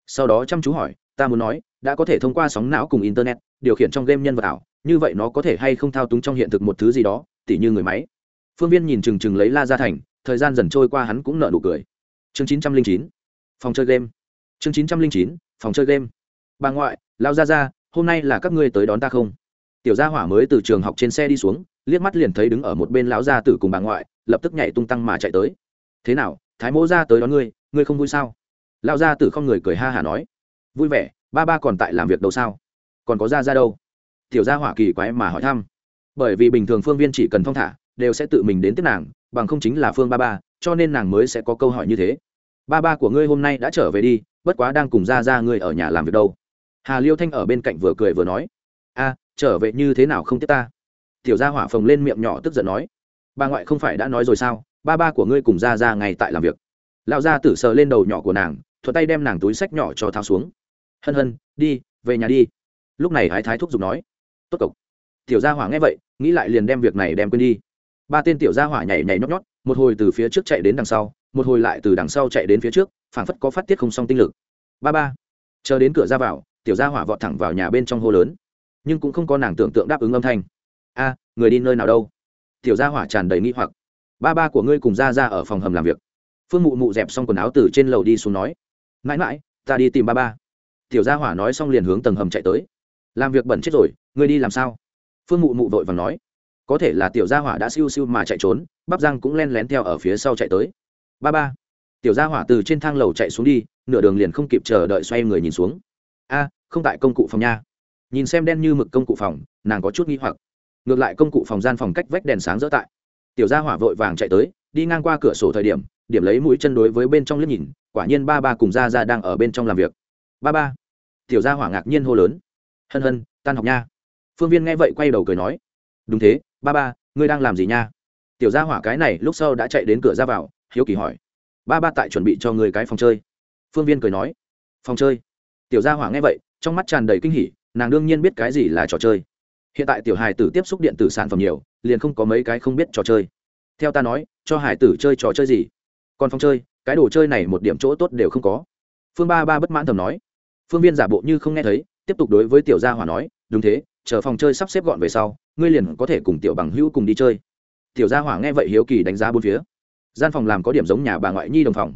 Sau đó chăm chú hỏi, ta muốn nói, đã có thể thông qua sóng não cùng internet, điều khiển trong game nhân vật ảo, như vậy nó có thể hay không thao túng trong hiện thực một thứ gì đó, tỉ như người máy? Phương viên nhìn chừng chừng lấy la gia thành, thời gian dần trôi qua hắn cũng nợ nụ cười. Chương chín trăm linh chín phòng chơi game. Chương chín trăm linh chín, phòng chơi game. Bà ngoại lao ra ra hôm nay là các ngươi tới đón ta không? Tiểu gia hỏa mới từ trường học trên xe đi xuống, liếc mắt liền thấy đứng ở một bên lão gia tử cùng bà ngoại, lập tức nhảy tung tăng mà chạy tới. Thế nào, thái mỗ ra tới đón ngươi ngươi không vui sao? Lão gia tử không người cười ha hả nói. Vui vẻ, ba ba còn tại làm việc đâu sao? Còn có ra ra đâu? Tiểu gia hỏa kỳ quái mà hỏi thăm. Bởi vì bình thường phương viên chỉ cần thong thả, đều sẽ tự mình đến tiếp nàng, bằng không chính là phương ba ba, cho nên nàng mới sẽ có câu hỏi như thế ba ba của ngươi hôm nay đã trở về đi, bất quá đang cùng ra ra ngươi ở nhà làm việc đâu. Hà liêu thanh ở bên cạnh vừa cười vừa nói, a, trở về như thế nào không tiếp ta? Tiểu gia hỏa phồng lên miệng nhỏ tức giận nói, bà ngoại không phải đã nói rồi sao? Ba ba của ngươi cùng ra ra ngay tại làm việc. Lão gia tử sờ lên đầu nhỏ của nàng, thuận tay đem nàng túi sách nhỏ cho tháo xuống. Hân hân, đi, về nhà đi. Lúc này hái thái thúc giục nói, tốt cộc. Tiểu gia hỏa nghe vậy, nghĩ lại liền đem việc này đem quên đi. Ba tên tiểu gia hỏa nhảy nhảy nhót nhót, một hồi từ phía trước chạy đến đằng sau một hồi lại từ đằng sau chạy đến phía trước, phảng phất có phát tiết không xong tinh lực. Ba ba, chờ đến cửa ra vào, tiểu gia hỏa vọt thẳng vào nhà bên trong hô lớn. Nhưng cũng không có nàng tưởng tượng đáp ứng âm thanh. A, người đi nơi nào đâu? Tiểu gia hỏa tràn đầy nghi hoặc. Ba ba của ngươi cùng ra ra ở phòng hầm làm việc. Phương mụ mụ dẹp xong quần áo từ trên lầu đi xuống nói. Mãi mãi, ta đi tìm ba ba. Tiểu gia hỏa nói xong liền hướng tầng hầm chạy tới. Làm việc bẩn chết rồi, ngươi đi làm sao? Phương mụ mụ vội vàng nói. Có thể là tiểu gia hỏa đã siêu siêu mà chạy trốn, bắp giang cũng len lén theo ở phía sau chạy tới ba ba. Tiểu gia hỏa từ trên thang lầu chạy xuống đi, nửa đường liền không kịp chờ đợi xoay người nhìn xuống. A, không tại công cụ phòng nha. Nhìn xem đen như mực công cụ phòng, nàng có chút nghi hoặc. Ngược lại công cụ phòng gian phòng cách vách đèn sáng dỡ tại. Tiểu gia hỏa vội vàng chạy tới, đi ngang qua cửa sổ thời điểm điểm lấy mũi chân đối với bên trong liếc nhìn, quả nhiên ba ba cùng gia gia đang ở bên trong làm việc. Ba ba. Tiểu gia hỏa ngạc nhiên hô lớn. Hân hân, tan học nha. Phương viên nghe vậy quay đầu cười nói. Đúng thế, ba ba, ngươi đang làm gì nha? Tiểu gia hỏa cái này lúc sau đã chạy đến cửa ra vào hiếu kỳ hỏi. Ba ba tại chuẩn bị cho người cái phòng chơi. Phương viên cười nói. Phòng chơi? Tiểu gia hỏa nghe vậy, trong mắt tràn đầy kinh hỉ, nàng đương nhiên biết cái gì là trò chơi. Hiện tại tiểu hài tử tiếp xúc điện tử sản phẩm nhiều, liền không có mấy cái không biết trò chơi. Theo ta nói, cho hải tử chơi trò chơi gì? Còn phòng chơi, cái đồ chơi này một điểm chỗ tốt đều không có. Phương ba ba bất mãn thầm nói. Phương viên giả bộ như không nghe thấy, tiếp tục đối với tiểu gia hỏa nói, đúng thế, chờ phòng chơi sắp xếp gọn về sau, ngươi liền có thể cùng tiểu bằng hữu cùng đi chơi. Tiểu gia hỏa nghe vậy hiếu kỳ đánh giá bốn phía gian phòng làm có điểm giống nhà bà ngoại nhi đồng phòng.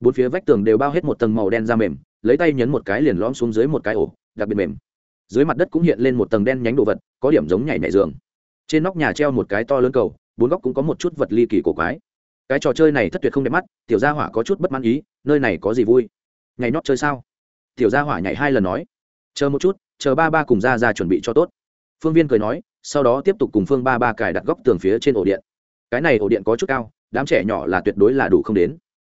Bốn phía vách tường đều bao hết một tầng màu đen da mềm, lấy tay nhấn một cái liền lõm xuống dưới một cái ổ, đặc biệt mềm. Dưới mặt đất cũng hiện lên một tầng đen nhánh đồ vật, có điểm giống nhảy nhảy giường. Trên nóc nhà treo một cái to lớn cầu, bốn góc cũng có một chút vật ly kỳ cổ quái. Cái trò chơi này thất tuyệt không đẹp mắt, tiểu gia hỏa có chút bất mãn ý, nơi này có gì vui? Nhảy nhót chơi sao? Tiểu gia hỏa nhảy hai lần nói. Chờ một chút, chờ ba ba cùng ra ra chuẩn bị cho tốt. Phương viên cười nói, sau đó tiếp tục cùng phương ba ba cài đặt góc tường phía trên ổ điện. Cái này ổ điện có chút cao đám trẻ nhỏ là tuyệt đối là đủ không đến.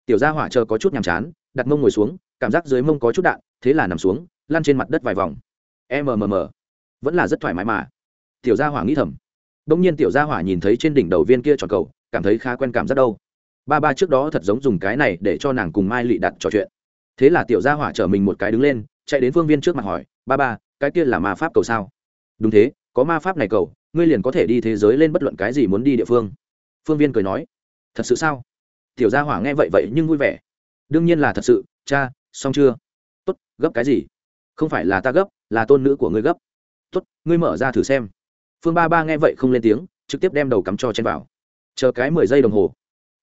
Tiểu gia hỏa chờ có chút nhàm chán, đặt mông ngồi xuống, cảm giác dưới mông có chút đạn, thế là nằm xuống, lăn trên mặt đất vài vòng. Mmm vẫn là rất thoải mái mà. Tiểu gia hỏa nghĩ thầm. Đông nhiên tiểu gia hỏa nhìn thấy trên đỉnh đầu viên kia tròn cầu, cảm thấy khá quen cảm giác đâu. Ba ba trước đó thật giống dùng cái này để cho nàng cùng mai lị đặt trò chuyện. Thế là tiểu gia hỏa chở mình một cái đứng lên, chạy đến phương viên trước mặt hỏi, ba ba, cái kia là ma pháp cầu sao? Đúng thế, có ma pháp này cầu, ngươi liền có thể đi thế giới lên bất luận cái gì muốn đi địa phương. Phương viên cười nói thật sự sao? Tiểu gia hỏa nghe vậy vậy nhưng vui vẻ. Đương nhiên là thật sự, cha, xong chưa? Tốt, gấp cái gì? Không phải là ta gấp, là tôn nữ của ngươi gấp. Tốt, ngươi mở ra thử xem. Phương ba ba nghe vậy không lên tiếng, trực tiếp đem đầu cắm cho trên vào. Chờ cái mười giây đồng hồ.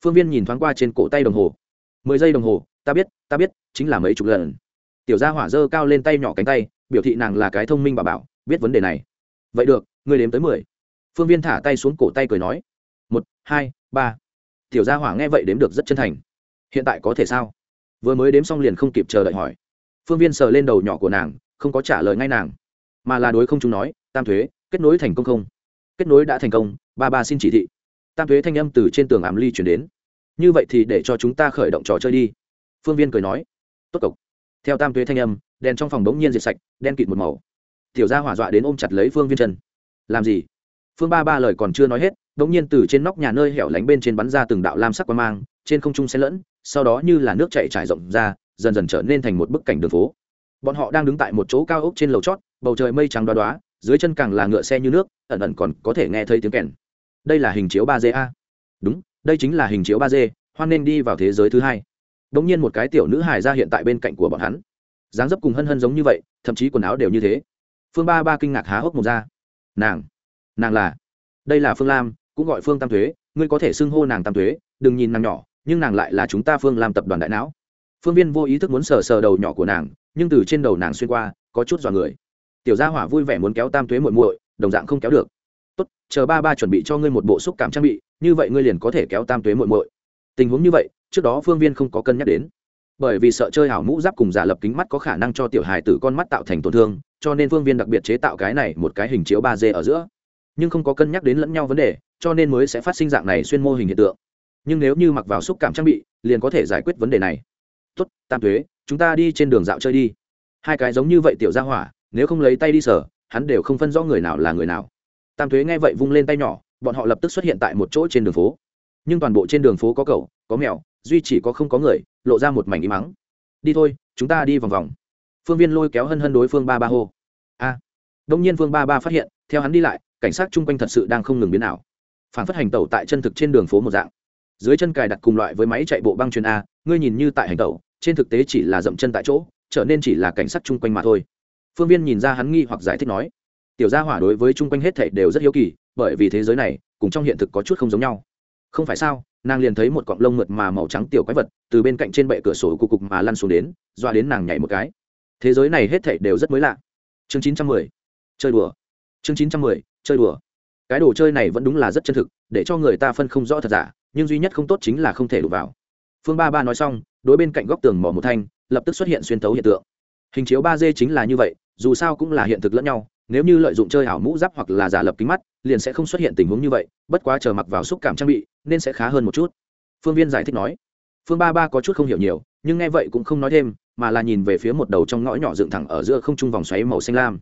Phương viên nhìn thoáng qua trên cổ tay đồng hồ. Mười giây đồng hồ, ta biết ta biết, chính là mấy chục lần. Tiểu gia hỏa dơ cao lên tay nhỏ cánh tay, biểu thị nàng là cái thông minh bà bảo, biết vấn đề này. Vậy được, ngươi đếm tới mười. Phương viên thả tay xuống cổ tay cười nói. Một, hai, ba tiểu gia hỏa nghe vậy đếm được rất chân thành. Hiện tại có thể sao? Vừa mới đếm xong liền không kịp chờ đợi hỏi. Phương viên sờ lên đầu nhỏ của nàng, không có trả lời ngay nàng, mà là đối không chúng nói, tam thuế, kết nối thành công không? Kết nối đã thành công, ba ba xin chỉ thị. Tam thuế thanh âm từ trên tường ảm ly chuyển đến. Như vậy thì để cho chúng ta khởi động trò chơi đi. Phương viên cười nói. Tốt cộc. Theo tam thuế thanh âm, đèn trong phòng bỗng nhiên diệt sạch, đen kịt một màu. Tiểu gia hỏa dọa đến ôm chặt lấy phương viên chân. Làm gì? Phương ba ba lời còn chưa nói hết bỗng nhiên từ trên nóc nhà nơi hẻo lánh bên trên bắn ra từng đạo lam sắc quan mang, trên không trung xen lẫn, sau đó như là nước chạy trải rộng ra, dần dần trở nên thành một bức cảnh đường phố. Bọn họ đang đứng tại một chỗ cao ốc trên lầu chót, bầu trời mây trắng đoá đoá dưới chân càng là ngựa xe như nước, ẩn ẩn còn có thể nghe thấy tiếng kèn. Đây là hình chiếu ba d a. Đúng, đây chính là hình chiếu ba d, hoan nên đi vào thế giới thứ hai. Đ ỗ n g nhiên một cái tiểu nữ hài ra hiện tại bên cạnh của bọn hắn. Dáng dấp cùng hân hân giống như vậy, thậm chí quần áo đều như thế. Phương ba ba kinh ngạc há hốc một ra. Nàng nàng là, đây là phương lam cũng gọi phương tam thuế, ngươi có thể xưng hô nàng tam thuế, đừng nhìn nàng nhỏ, nhưng nàng lại là chúng ta phương làm tập đoàn đại não. Phương viên vô ý thức muốn sờ sờ đầu nhỏ của nàng, nhưng từ trên đầu nàng xuyên qua, có chút dọa người. Tiểu gia hỏa vui vẻ muốn kéo tam thuế muội muội, đồng dạng không kéo được. Tốt, chờ ba ba chuẩn bị cho ngươi một bộ xúc cảm trang bị, như vậy ngươi liền có thể kéo tam tuế muội muội. Tình huống như vậy, trước đó phương viên không có cân nhắc đến. Bởi vì sợ chơi hảo mũ giáp cùng giả lập kính mắt có khả năng cho tiểu hài tử con mắt tạo thành tổn thương, cho nên phương viên đặc biệt chế tạo cái này một cái hình chiếu ba d ở giữa. Nhưng không có cân nhắc đến lẫn nhau vấn đề cho nên mới sẽ phát sinh dạng này xuyên mô hình hiện tượng. Nhưng nếu như mặc vào xúc cảm trang bị, liền có thể giải quyết vấn đề này. Tốt, tam thuế chúng ta đi trên đường dạo chơi đi. Hai cái giống như vậy tiểu ra hỏa, nếu không lấy tay đi sở, hắn đều không phân rõ người nào là người nào. Tam thuế nghe vậy vung lên tay nhỏ, bọn họ lập tức xuất hiện tại một chỗ trên đường phố. Nhưng toàn bộ trên đường phố có cậu, có mèo, duy chỉ có không có người, lộ ra một mảnh im mắng. Đi thôi, chúng ta đi vòng vòng. Phương viên lôi kéo hân hân đối phương ba ba hô. A. Đông nhiên phương ba ba phát hiện, theo hắn đi lại, cảnh sát chung quanh thật sự đang không ngừng biến ảo phản phất hành tẩu tại chân thực trên đường phố một dạng. Dưới chân cài đặt cùng loại với máy chạy bộ băng truyền a, ngươi nhìn như tại hành tẩu, trên thực tế chỉ là dậm chân tại chỗ, trở nên chỉ là cảnh sát chung quanh mà thôi. Phương viên nhìn ra hắn nghi hoặc giải thích nói, tiểu gia hỏa đối với chung quanh hết thảy đều rất hiếu kỳ, bởi vì thế giới này, cùng trong hiện thực có chút không giống nhau. Không phải sao, nàng liền thấy một cọng lông mượt mà màu trắng tiểu quái vật từ bên cạnh trên bệ cửa sổ cục cục mà lăn xuống đến, doa đến nàng nhảy một cái. Thế giới này hết thảy đều rất mới lạ. Chương chín trăm mười, chơi đùa. Chương chín trăm mười, chơi đùa cái đồ chơi này vẫn đúng là rất chân thực, để cho người ta phân không rõ thật giả, nhưng duy nhất không tốt chính là không thể đụng vào. Phương ba ba nói xong, đối bên cạnh góc tường mỏ một thanh, lập tức xuất hiện xuyên tấu hiện tượng. Hình chiếu ba d chính là như vậy, dù sao cũng là hiện thực lẫn nhau, nếu như lợi dụng chơi ảo mũ giáp hoặc là giả lập kính mắt, liền sẽ không xuất hiện tình huống như vậy, bất quá chờ mặc vào xúc cảm trang bị, nên sẽ khá hơn một chút. Phương viên giải thích nói. Phương ba ba có chút không hiểu nhiều, nhưng nghe vậy cũng không nói thêm, mà là nhìn về phía một đầu trong ngõ nhỏ dựng thẳng ở giữa không trung vòng xoáy màu xanh lam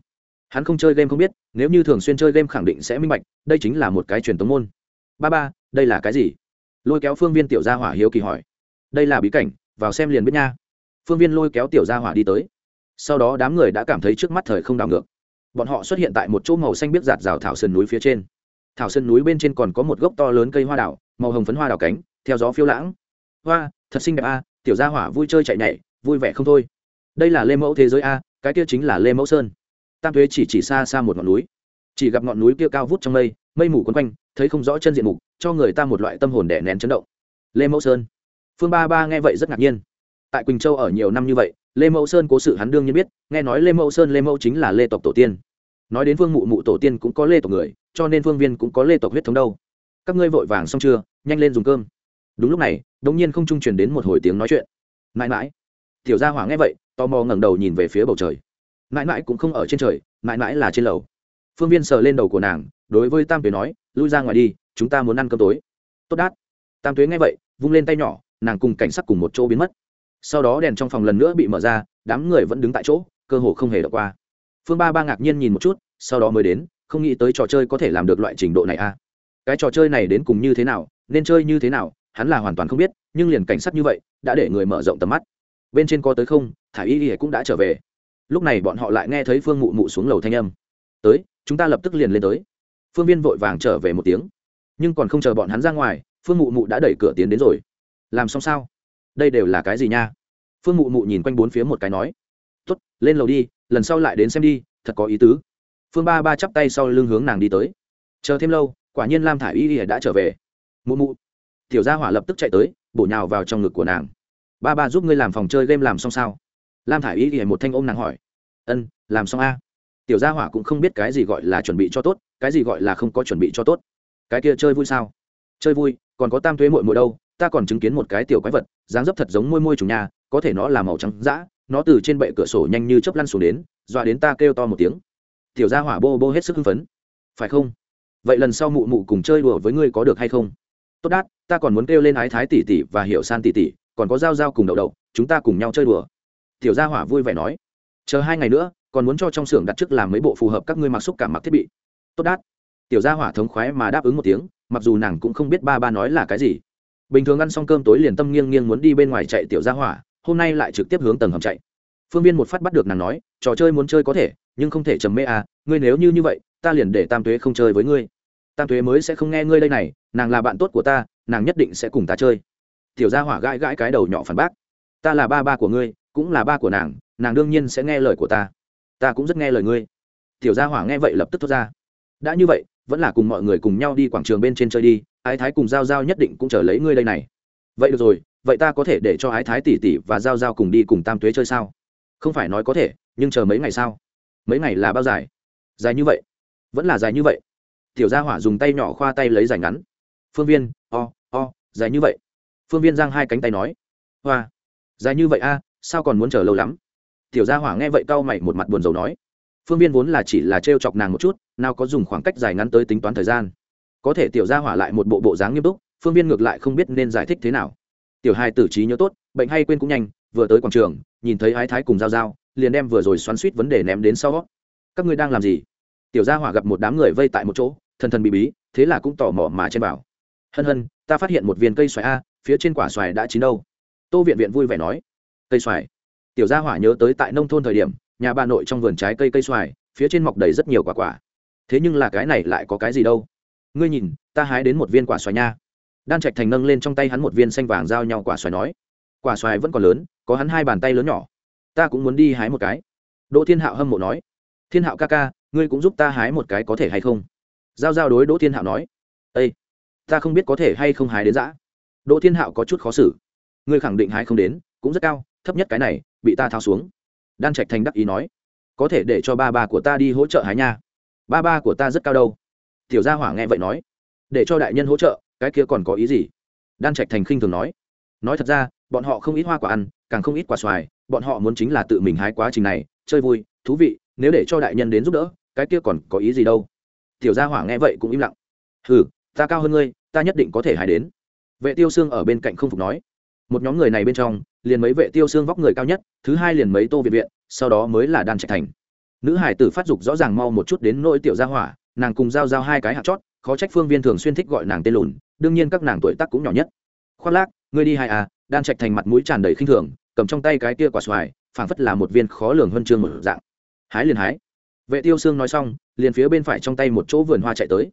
hắn không chơi game không biết, nếu như thường xuyên chơi game khẳng định sẽ minh bạch, đây chính là một cái truyền tống môn. Ba ba, đây là cái gì? Lôi kéo phương viên tiểu gia hỏa hiếu kỳ hỏi. Đây là bí cảnh, vào xem liền biết nha. Phương viên lôi kéo tiểu gia hỏa đi tới. Sau đó đám người đã cảm thấy trước mắt thời không đảo ngược. Bọn họ xuất hiện tại một chỗ màu xanh biết giạt rào thảo sơn núi phía trên. Thảo sơn núi bên trên còn có một gốc to lớn cây hoa đảo màu hồng phấn hoa đảo cánh, theo gió phiêu lãng. Hoa, thật xinh đẹp a, tiểu gia hỏa vui chơi chạy nhảy, vui vẻ không thôi. Đây là lê mẫu thế giới a, cái kia chính là lê mẫu sơn tam thuế chỉ chỉ xa xa một ngọn núi. Chỉ gặp ngọn núi kia cao vút trong mây mây mù quấn quanh, thấy không rõ chân diện mục, cho người ta một loại tâm hồn đẻ nén chấn động. Lê mẫu sơn. Phương ba ba nghe vậy rất ngạc nhiên. Tại quỳnh châu ở nhiều năm như vậy, lê mẫu sơn cố sự hắn đương nhiên biết, nghe nói lê mẫu sơn, lê mẫu chính là lê tộc tổ tiên. Nói đến vương mụ mụ tổ tiên cũng có lê tộc người, cho nên vương viên cũng có lê tộc huyết thống đâu. Các ngươi vội vàng xong chưa, nhanh lên dùng cơm. Đúng lúc này đống nhiên không trung truyền đến một hồi tiếng nói chuyện. Mãi mãi. Tiểu gia hỏa nghe vậy, tò mò ngẩng đầu nhìn về phía bầu trời mãi mãi cũng không ở trên trời, mãi mãi là trên lầu. Phương viên sờ lên đầu của nàng, đối với tam tuế nói, lui ra ngoài đi, chúng ta muốn ăn cơm tối. Tốt đát. Tam tuế nghe vậy, vung lên tay nhỏ, nàng cùng cảnh sắc cùng một chỗ biến mất. Sau đó đèn trong phòng lần nữa bị mở ra, đám người vẫn đứng tại chỗ, cơ hồ không hề đọc qua. Phương ba ba ngạc nhiên nhìn một chút, sau đó mới đến, không nghĩ tới trò chơi có thể làm được loại trình độ này a à. cái trò chơi này đến cùng như thế nào, nên chơi như thế nào, hắn là hoàn toàn không biết, nhưng liền cảnh sát như vậy, đã để người mở rộng tầm mắt. Bên trên có tới không, thả y y cũng đã trở về lúc này bọn họ lại nghe thấy phương mụ mụ xuống lầu thanh âm. Tới, chúng ta lập tức liền lên tới. Phương viên vội vàng trở về một tiếng. Nhưng còn không chờ bọn hắn ra ngoài, phương mụ mụ đã đẩy cửa tiến đến rồi. Làm xong sao? Đây đều là cái gì nha? Phương mụ mụ nhìn quanh bốn phía một cái nói. Tuất lên lầu đi, lần sau lại đến xem đi, thật có ý tứ. Phương ba ba chắp tay sau lưng hướng nàng đi tới. Chờ thêm lâu, quả nhiên lam thả i y đã trở về. Mụ mụ, tiểu gia hỏa lập tức chạy tới, bổ nhào vào trong ngực của nàng. Ba ba giúp ngươi làm phòng chơi game làm xong sao? Lam thả i y một thanh ôm nàng hỏi, ân, làm xong a? Tiểu gia hỏa cũng không biết cái gì gọi là chuẩn bị cho tốt, cái gì gọi là không có chuẩn bị cho tốt. Cái kia chơi vui sao? Chơi vui, còn có tam thuế mội mội đâu, ta còn chứng kiến một cái tiểu quái vật, dáng dấp thật giống môi môi chủ nhà, có thể nó là màu trắng dã, nó từ trên bệ cửa sổ nhanh như chớp lăn xuống đến, dọa đến ta kêu to một tiếng. Tiểu gia hỏa bô bô hết sức hưng phấn. Phải không? Vậy lần sau mụ mụ cùng chơi đùa với ngươi có được hay không? Tốt đát, ta còn muốn kêu lên ái thái tỷ tỷ và hiểu san tỷ tỷ, còn có dao dao cùng đậu đậu, chúng ta cùng nhau chơi đùa tiểu gia hỏa vui vẻ nói, chờ hai ngày nữa, còn muốn cho trong xưởng đặt trước làm mấy bộ phù hợp các ngươi mặc xúc cảm mặc thiết bị. Tốt đát. Tiểu gia hỏa thống khoái mà đáp ứng một tiếng, mặc dù nàng cũng không biết ba ba nói là cái gì. Bình thường ăn xong cơm tối liền tâm nghiêng nghiêng muốn đi bên ngoài chạy tiểu gia hỏa, hôm nay lại trực tiếp hướng tầng hầm chạy. Phương viên một phát bắt được nàng nói, trò chơi muốn chơi có thể, nhưng không thể trầm mê à ngươi nếu như như vậy, ta liền để tam tuế không chơi với ngươi. Tam tuế mới sẽ không nghe ngươi đây này, nàng là bạn tốt của ta, nàng nhất định sẽ cùng ta chơi. Tiểu gia hỏa gãi gãi cái đầu nhỏ phản bác, ta là ba ba của ngươi cũng là ba của nàng nàng đương nhiên sẽ nghe lời của ta. Ta cũng rất nghe lời ngươi. Tiểu gia hỏa nghe vậy lập tức thốt ra. Đã như vậy vẫn là cùng mọi người cùng nhau đi quảng trường bên trên chơi đi ái thái cùng giao giao nhất định cũng chờ lấy ngươi đây này. Vậy được rồi vậy ta có thể để cho ái thái tỷ tỷ và giao giao cùng đi cùng tam tuế chơi sao? Không phải nói có thể nhưng chờ mấy ngày sao mấy ngày là bao dài? Dài như vậy. Vẫn là dài như vậy. Tiểu gia hỏa dùng tay nhỏ khoa tay lấy dài ngắn. Phương viên o、oh, o、oh, dài như vậy. Phương viên giang hai cánh tay nói. Hoa dài như vậy a sao còn muốn chờ lâu lắm? Tiểu gia hỏa nghe vậy cau mày một mặt buồn rầu nói. Phương viên vốn là chỉ là t chọc nàng một chút, nào có dùng khoảng cách dài ngắn tới tính toán thời gian. Có thể tiểu gia hỏa lại một bộ bộ dáng nghiêm túc, phương viên ngược lại không biết nên giải thích thế nào. Tiểu hai tử trí nhớ tốt, bệnh hay quên cũng nhanh, vừa tới quảng trường, nhìn thấy ái thái cùng giao giao, liền đem vừa rồi xoắn suýt vấn đề ném đến sau các ngươi đang làm gì? Tiểu gia hỏa gặp một đám người vây tại một chỗ, thần thần bị bí, thế là cũng tò mò mà chen vào. Hân hân, ta phát hiện một viên cây xoài a, phía trên quả xoài đã chín đâu. Tô viện viện vui vẻ nói cây xoài. Tiểu gia hỏa nhớ tới tại nông thôn thời điểm, nhà bà nội trong vườn trái cây cây xoài, phía trên mọc đầy rất nhiều quả quả. Thế nhưng là cái này lại có cái gì đâu? Ngươi nhìn, ta hái đến một viên quả xoài nha. Đan trạch thành nâng lên trong tay hắn một viên xanh vàng giao nhau quả xoài nói, quả xoài vẫn còn lớn, có hắn hai bàn tay lớn nhỏ. Ta cũng muốn đi hái một cái. Đỗ thiên hạo hâm mộ nói, thiên hạo ca ca, ngươi cũng giúp ta hái một cái có thể hay không? Giao giao đối đỗ thiên hạo nói ây ta không biết có thể hay không hái đến dã. Đỗ thiên hạo có chút khó xử. Ngươi khẳng định hái không đến, cũng rất cao thấp nhất cái này, bị ta thao xuống. Đan trạch thành đắc ý nói, có thể để cho ba ba của ta đi hỗ trợ hái nha. Ba ba của ta rất cao đâu. Tiểu gia hỏa nghe vậy nói, để cho đại nhân hỗ trợ, cái kia còn có ý gì? Đan trạch thành khinh thường nói nói thật ra, bọn họ không ít hoa quả ăn, càng không ít quả xoài, bọn họ muốn chính là tự mình hái quá trình này, chơi vui, thú vị, nếu để cho đại nhân đến giúp đỡ, cái kia còn có ý gì đâu. Tiểu gia hỏa nghe vậy cũng im lặng. Ừ ta cao hơn ngươi, ta nhất định có thể hái đến. Vệ tiêu xương ở bên cạnh không phục nói một nhóm người này bên trong, liền mấy vệ tiêu xương vóc người cao nhất, thứ hai liền mấy tô viện viện, sau đó mới là đan trạch thành. Nữ hải tử phát dục rõ ràng mau một chút đến nỗi tiểu gia hỏa, nàng cùng giao giao hai cái hạt chót, khó trách phương viên thường xuyên thích gọi nàng tên lùn, đương nhiên các nàng tuổi tác cũng nhỏ nhất. Khoác lác, ngươi đi hai à đan trạch thành mặt mũi tràn đầy khinh thường, cầm trong tay cái kia quả xoài, phảng phất là một viên khó lường huân chương một dạng. Hái liền hái. Vệ tiêu xương nói xong, liền phía bên phải trong tay một chỗ vườn hoa chạy tới.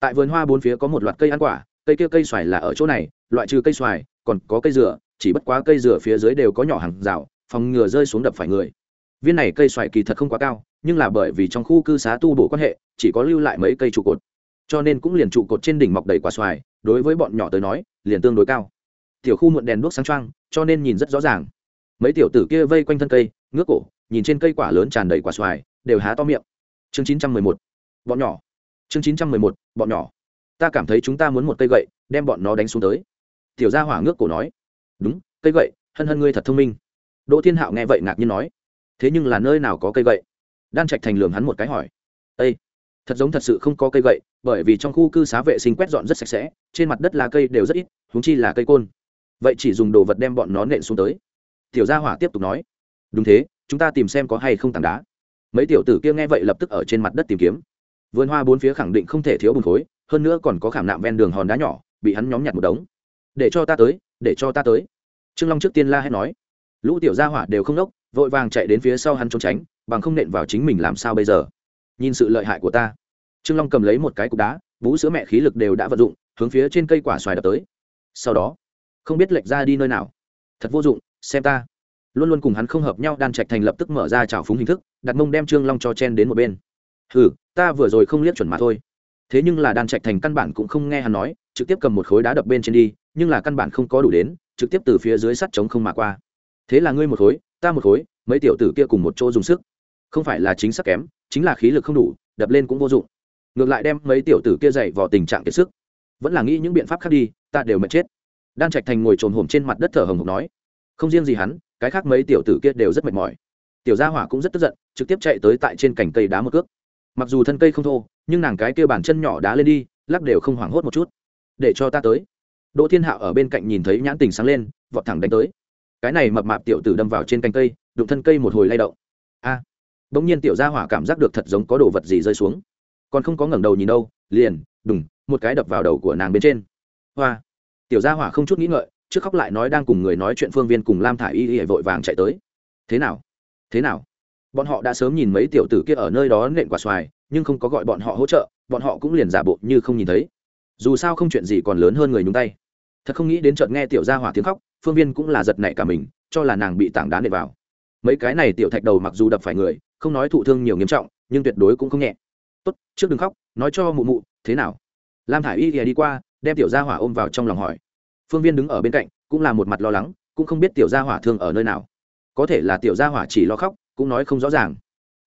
Tại vườn hoa bốn phía có một loạt cây ăn quả, cây kia cây xoài là ở chỗ này, loại trừ cây xoài còn có cây dừa, chỉ bất quá cây dừa phía dưới đều có nhỏ hàng rào, phòng ngừa rơi xuống đập phải người. Viên này cây xoài kỳ thật không quá cao, nhưng là bởi vì trong khu cư xá tu bổ quan hệ, chỉ có lưu lại mấy cây trụ cột. Cho nên cũng liền trụ cột trên đỉnh mọc đầy quả xoài, đối với bọn nhỏ tới nói, liền tương đối cao. Tiểu khu muộn đèn đuốc sáng trăng cho nên nhìn rất rõ ràng. Mấy tiểu tử kia vây quanh thân cây, ngước cổ, nhìn trên cây quả lớn tràn đầy quả xoài, đều há to miệng. Chương chín trăm mười một. Bọn nhỏ. Chương chín trăm mười một, bọn nhỏ. Ta cảm thấy chúng ta muốn một cây gậy, đem bọn nó đánh xuống tới tiểu gia hỏa ngước cổ nói, đúng, cây gậy, hân hân ngươi thật thông minh. Đỗ thiên hạo nghe vậy ngạc nhiên nói, thế nhưng là nơi nào có cây gậy? Đan trạch thành lường hắn một cái hỏi ây thật giống thật sự không có cây gậy, bởi vì trong khu cư xá vệ sinh quét dọn rất sạch sẽ, trên mặt đất lá cây đều rất ít húng chi là cây côn. Vậy chỉ dùng đồ vật đem bọn nó nện xuống tới. Tiểu gia hỏa tiếp tục nói, đúng thế, chúng ta tìm xem có hay không tảng đá. Mấy tiểu tử kia nghe vậy lập tức ở trên mặt đất tìm kiếm. Vườn hoa bốn phía khẳng định không thể thiếu bùn khối, hơn nữa còn có khảm nạm ven đường hòn đá nhỏ, bị hắn nhóm nhặt một đống để cho ta tới, để cho ta tới. Trương long trước tiên la hét nói. Lũ tiểu gia hỏa đều không đốc, vội vàng chạy đến phía sau hắn trốn tránh, bằng không nện vào chính mình làm sao bây giờ? Nhìn sự lợi hại của ta. Trương long cầm lấy một cái cục đá vú sữa mẹ khí lực đều đã vận dụng, hướng phía trên cây quả xoài đập tới. Sau đó, không biết lệch ra đi nơi nào. Thật vô dụng, xem ta. Luôn luôn cùng hắn không hợp nhau, đan trạch thành lập tức mở ra trào phúng hình thức, đặt mông đem trương long cho chen đến một bên. Hừ, ta vừa rồi không liếc chuẩn mà thôi. Thế nhưng là đan trạch thành căn bản cũng không nghe hắn nói, trực tiếp cầm một khối đá đập bên trên đi nhưng là căn bản không có đủ đến, trực tiếp từ phía dưới sắt trống không mà qua. Thế là ngươi một khối, ta một khối, mấy tiểu tử kia cùng một chỗ dùng sức. Không phải là chính xác kém, chính là khí lực không đủ, đập lên cũng vô dụng. Ngược lại đem mấy tiểu tử kia dậy vào tình trạng kiệt sức. Vẫn là nghĩ những biện pháp khác đi, ta đều mệt chết. Đan trạch thành ngồi trồn hổm trên mặt đất thở hồng hộc nói, không riêng gì hắn, cái khác mấy tiểu tử kia đều rất mệt mỏi. Tiểu gia hỏa cũng rất tức giận, trực tiếp chạy tới tại trên cành cây đá một cước. Mặc dù thân cây không thô, nhưng nàng cái kia bàn chân nhỏ đá lên đi, lắc đều không hoảng hốt một chút. Để cho ta tới đỗ thiên hạo ở bên cạnh nhìn thấy nhãn tình sáng lên, vọt thẳng đánh tới. Cái này mập mạp tiểu tử đâm vào trên cành cây, đụng thân cây một hồi lay động. A! Bỗng nhiên tiểu gia hỏa cảm giác được thật giống có đồ vật gì rơi xuống. Còn không có ngẩng đầu nhìn đâu, liền, đùng, một cái đập vào đầu của nàng bên trên. Hoa! Tiểu gia hỏa không chút nghĩ ngợi, trước khóc lại nói đang cùng người nói chuyện phương viên cùng lam thả i y y vội vàng chạy tới. Thế nào? Thế nào? Bọn họ đã sớm nhìn mấy tiểu tử kia ở nơi đó nện quả xoài, nhưng không có gọi bọn họ hỗ trợ, bọn họ cũng liền giả bộ như không nhìn thấy. Dù sao không chuyện gì còn lớn hơn người nhúng tay thật không nghĩ đến chợt nghe tiểu gia hỏa tiếng khóc, phương viên cũng là giật nảy cả mình, cho là nàng bị tảng đá nện vào. Mấy cái này tiểu thạch đầu mặc dù đập phải người, không nói thụ thương nhiều nghiêm trọng, nhưng tuyệt đối cũng không nhẹ. Tốt, trước đừng khóc, nói cho mụ mụ, thế nào? Lam thả i y ghé đi qua, đem tiểu gia hỏa ôm vào trong lòng hỏi. Phương viên đứng ở bên cạnh, cũng là một mặt lo lắng, cũng không biết tiểu gia hỏa thương ở nơi nào. Có thể là tiểu gia hỏa chỉ lo khóc, cũng nói không rõ ràng.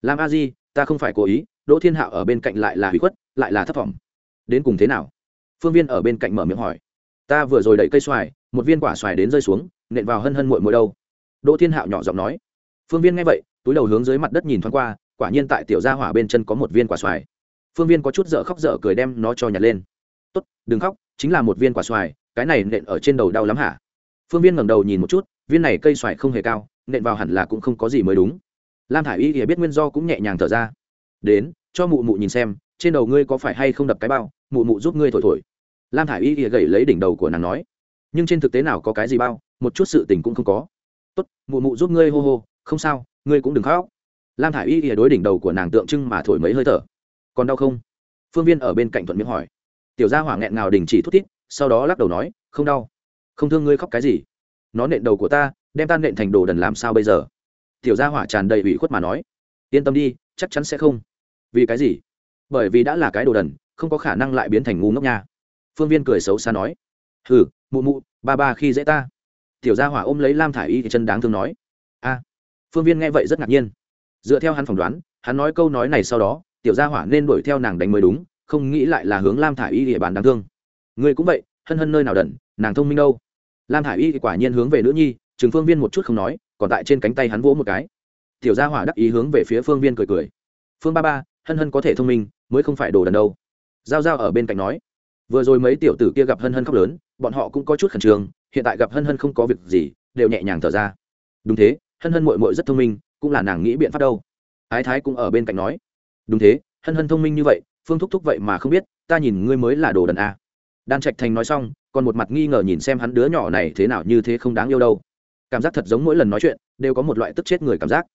Lam a di, ta không phải cố ý, đỗ thiên hạo ở bên cạnh lại là hủy khuất, lại là thất vọng. Đến cùng thế nào? Phương viên ở bên cạnh mở miệng hỏi ta vừa rồi đẩy cây xoài, một viên quả xoài đến rơi xuống, nện vào hân hân mội mội đâu? Đỗ thiên hạo nhỏ giọng nói. Phương viên nghe vậy, túi đầu hướng dưới mặt đất nhìn thoáng qua, quả nhiên tại tiểu gia hỏa bên chân có một viên quả xoài. Phương viên có chút dở khóc dở cười đem nó cho nhặt lên. Tốt, đừng khóc, chính là một viên quả xoài, cái này nện ở trên đầu đau lắm hả? Phương viên ngẩng đầu nhìn một chút, viên này cây xoài không hề cao, nện vào hẳn là cũng không có gì mới đúng. Lam thả i y thì biết nguyên do cũng nhẹ nhàng thở ra. Đến, cho mụ mụ nhìn xem, trên đầu ngươi có phải hay không đập cái bao, mụ mụ giúp ngươi thổi thổi lam thả i y ỉa gậy lấy đỉnh đầu của nàng nói, nhưng trên thực tế nào có cái gì bao, một chút sự tình cũng không có. Tốt, mụ mụ giúp ngươi hô hô, không sao, ngươi cũng đừng khóc. Lam thả i y ỉa đối đỉnh đầu của nàng tượng trưng mà thổi mấy hơi thở. Còn đau không? Phương viên ở bên cạnh thuận miệng hỏi. Tiểu gia hỏa nghẹn ngào đình chỉ thút thít, sau đó lắc đầu nói, không đau. Không thương ngươi khóc cái gì? Nó nện đầu của ta, đem ta nện thành đồ đần làm sao bây giờ? Tiểu gia hỏa tràn đầy ủy khuất mà nói. Yên tâm đi, chắc chắn sẽ không. Vì cái gì? Bởi vì đã là cái đồ đần, không có khả năng lại biến thành ngu ngốc nha phương viên cười xấu xa nói, hừ, mụ mụ, ba ba khi dễ ta. Tiểu gia hỏa ôm lấy lam thả i y thì chân đáng thương nói, a. Phương viên nghe vậy rất ngạc nhiên. Dựa theo hắn phỏng đoán, hắn nói câu nói này sau đó, tiểu gia hỏa nên đuổi theo nàng đánh mới đúng, không nghĩ lại là hướng lam thả i y địa bàn đáng thương. Người cũng vậy, hân hân nơi nào đần nàng thông minh đâu. Lam thả i y thì quả nhiên hướng về nữ nhi, chừng phương viên một chút không nói, còn tại trên cánh tay hắn vỗ một cái. Tiểu gia hỏa đắc ý hướng về phía phương viên cười cười. Phương ba ba, hân hân có thể thông minh, mới không phải đồ đần đâu. Giao giao ở bên cạnh nói vừa rồi mấy tiểu tử kia gặp hân hân khóc lớn, bọn họ cũng có chút khẩn trương, hiện tại gặp hân hân không có việc gì, đều nhẹ nhàng thở ra. Đúng thế, hân hân mội mội rất thông minh, cũng là nàng nghĩ biện pháp đâu. Ái thái cũng ở bên cạnh nói. Đúng thế, hân hân thông minh như vậy, phương thúc thúc vậy mà không biết, ta nhìn ngươi mới là đồ đần a. À. đan trạch thành nói xong, còn một mặt nghi ngờ nhìn xem hắn đứa nhỏ này thế nào như thế không đáng yêu đâu. Cảm giác thật giống mỗi lần nói chuyện, đều có một loại tức chết người cảm giác.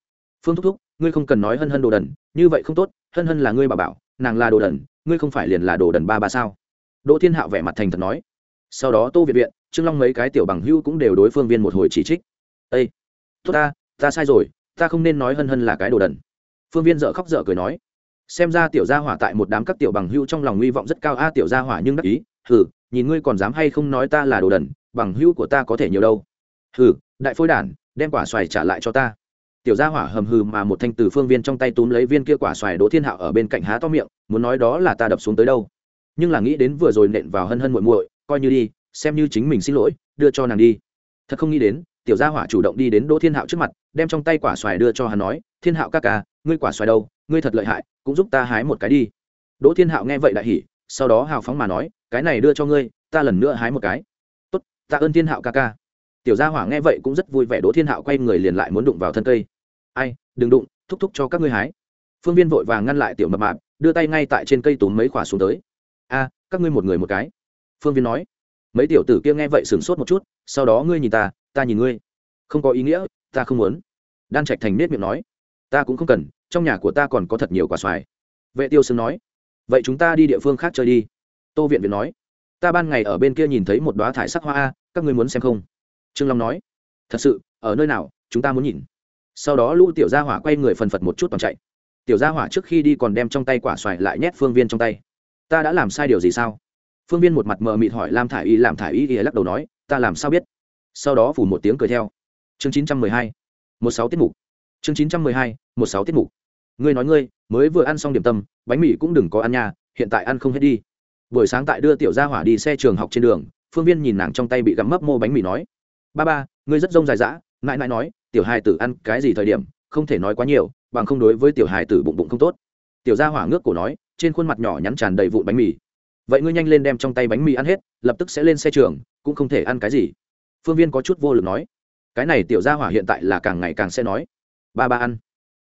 Phương thúc thúc, ngươi không cần nói hân hân đồ đần, như vậy không tốt, hân hân là ngươi bà bảo, nàng là đồ đần, ngươi không phải liền là đồ đần ba ba sao? Đỗ thiên hạo vẻ mặt thành thật nói. Sau đó tô việt viện, trương long mấy cái tiểu bằng hưu cũng đều đối phương viên một hồi chỉ trích. Ây tốt ta ta sai rồi, ta không nên nói hân hân là cái đồ đần. Phương viên dợ khóc dợ cười nói. Xem ra tiểu gia hỏa tại một đám các tiểu bằng hưu trong lòng hy vọng rất cao. A, tiểu gia hỏa nhưng đắc ý. Hừ, nhìn ngươi còn dám hay không nói ta là đồ đần, bằng hưu của ta có thể nhiều đâu. Hừ, đại phôi đản, đem quả xoài trả lại cho ta. Tiểu gia hỏa hầm hừ mà một thanh từ phương viên trong tay túm lấy viên kia quả xoài đỗ thiên hạo ở bên cạnh há to miệng, muốn nói đó là ta đập xuống tới đâu nhưng là nghĩ đến vừa rồi nện vào hân hân muội muội, coi như đi, xem như chính mình xin lỗi, đưa cho nàng đi. Thật không nghĩ đến, tiểu gia hỏa chủ động đi đến đỗ thiên hạo trước mặt, đem trong tay quả xoài đưa cho hắn nói, thiên hạo ca ca, ngươi quả xoài đâu, ngươi thật lợi hại, cũng giúp ta hái một cái đi. Đỗ thiên hạo nghe vậy đại hỉ, sau đó hào phóng mà nói, cái này đưa cho ngươi, ta lần nữa hái một cái. Tốt, ta ơn thiên hạo ca ca. Tiểu gia hỏa nghe vậy cũng rất vui vẻ, đỗ thiên hạo quay người liền lại muốn đụng vào thân cây. Ai, đừng đụng, thúc thúc cho các ngươi hái. Phương viên vội vàng ngăn lại tiểu mập mạp, đưa tay ngay tại trên cây túm mấy quả xuống tới a, các ngươi một người một cái. Phương viên nói. Mấy tiểu tử kia nghe vậy sửng sốt một chút, sau đó ngươi nhìn ta ta nhìn ngươi. Không có ý nghĩa, ta không muốn. Đan trạch thành nết miệng nói. Ta cũng không cần, trong nhà của ta còn có thật nhiều quả xoài. Vệ tiêu sương nói. Vậy chúng ta đi địa phương khác chơi đi. Tô viện viện nói. Ta ban ngày ở bên kia nhìn thấy một đoá thải sắc hoa a, các ngươi muốn xem không? Trương long nói. Thật sự, ở nơi nào, chúng ta muốn nhìn. Sau đó lũ tiểu gia hỏa quay người phần phật một chút toàn chạy. Tiểu gia hỏa trước khi đi còn đem trong tay quả xoài lại nhét phương viên trong tay ta đã làm sai điều gì sao? Phương viên một mặt mờ mịt hỏi lam thả i y làm thả i y ỉa lắc đầu nói, ta làm sao biết? Sau đó phủ một tiếng cười theo. Chương chín trăm mười hai, một sáu tiết mục. Chương chín trăm mười hai, một sáu tiết mục. Ngươi nói ngươi, mới vừa ăn xong điểm tâm, bánh mì cũng đừng có ăn nha, hiện tại ăn không hết đi. Buổi sáng tại đưa tiểu gia hỏa đi xe trường học trên đường, phương viên nhìn nàng trong tay bị gắm mấp mô bánh mì nói, ba ba, ngươi rất rông dài dã mãi mãi nói, tiểu hài tử ăn cái gì thời điểm, không thể nói quá nhiều, bằng không đối với tiểu hài tử bụng bụng không tốt. Tiểu gia hỏa ngước cổ nói trên khuôn mặt nhỏ nhắn tràn đầy vụn bánh mì. Vậy ngươi nhanh lên đem trong tay bánh mì ăn hết, lập tức sẽ lên xe trường, cũng không thể ăn cái gì. Phương viên có chút vô lực nói. Cái này tiểu gia hỏa hiện tại là càng ngày càng sẽ nói. Ba ba ăn.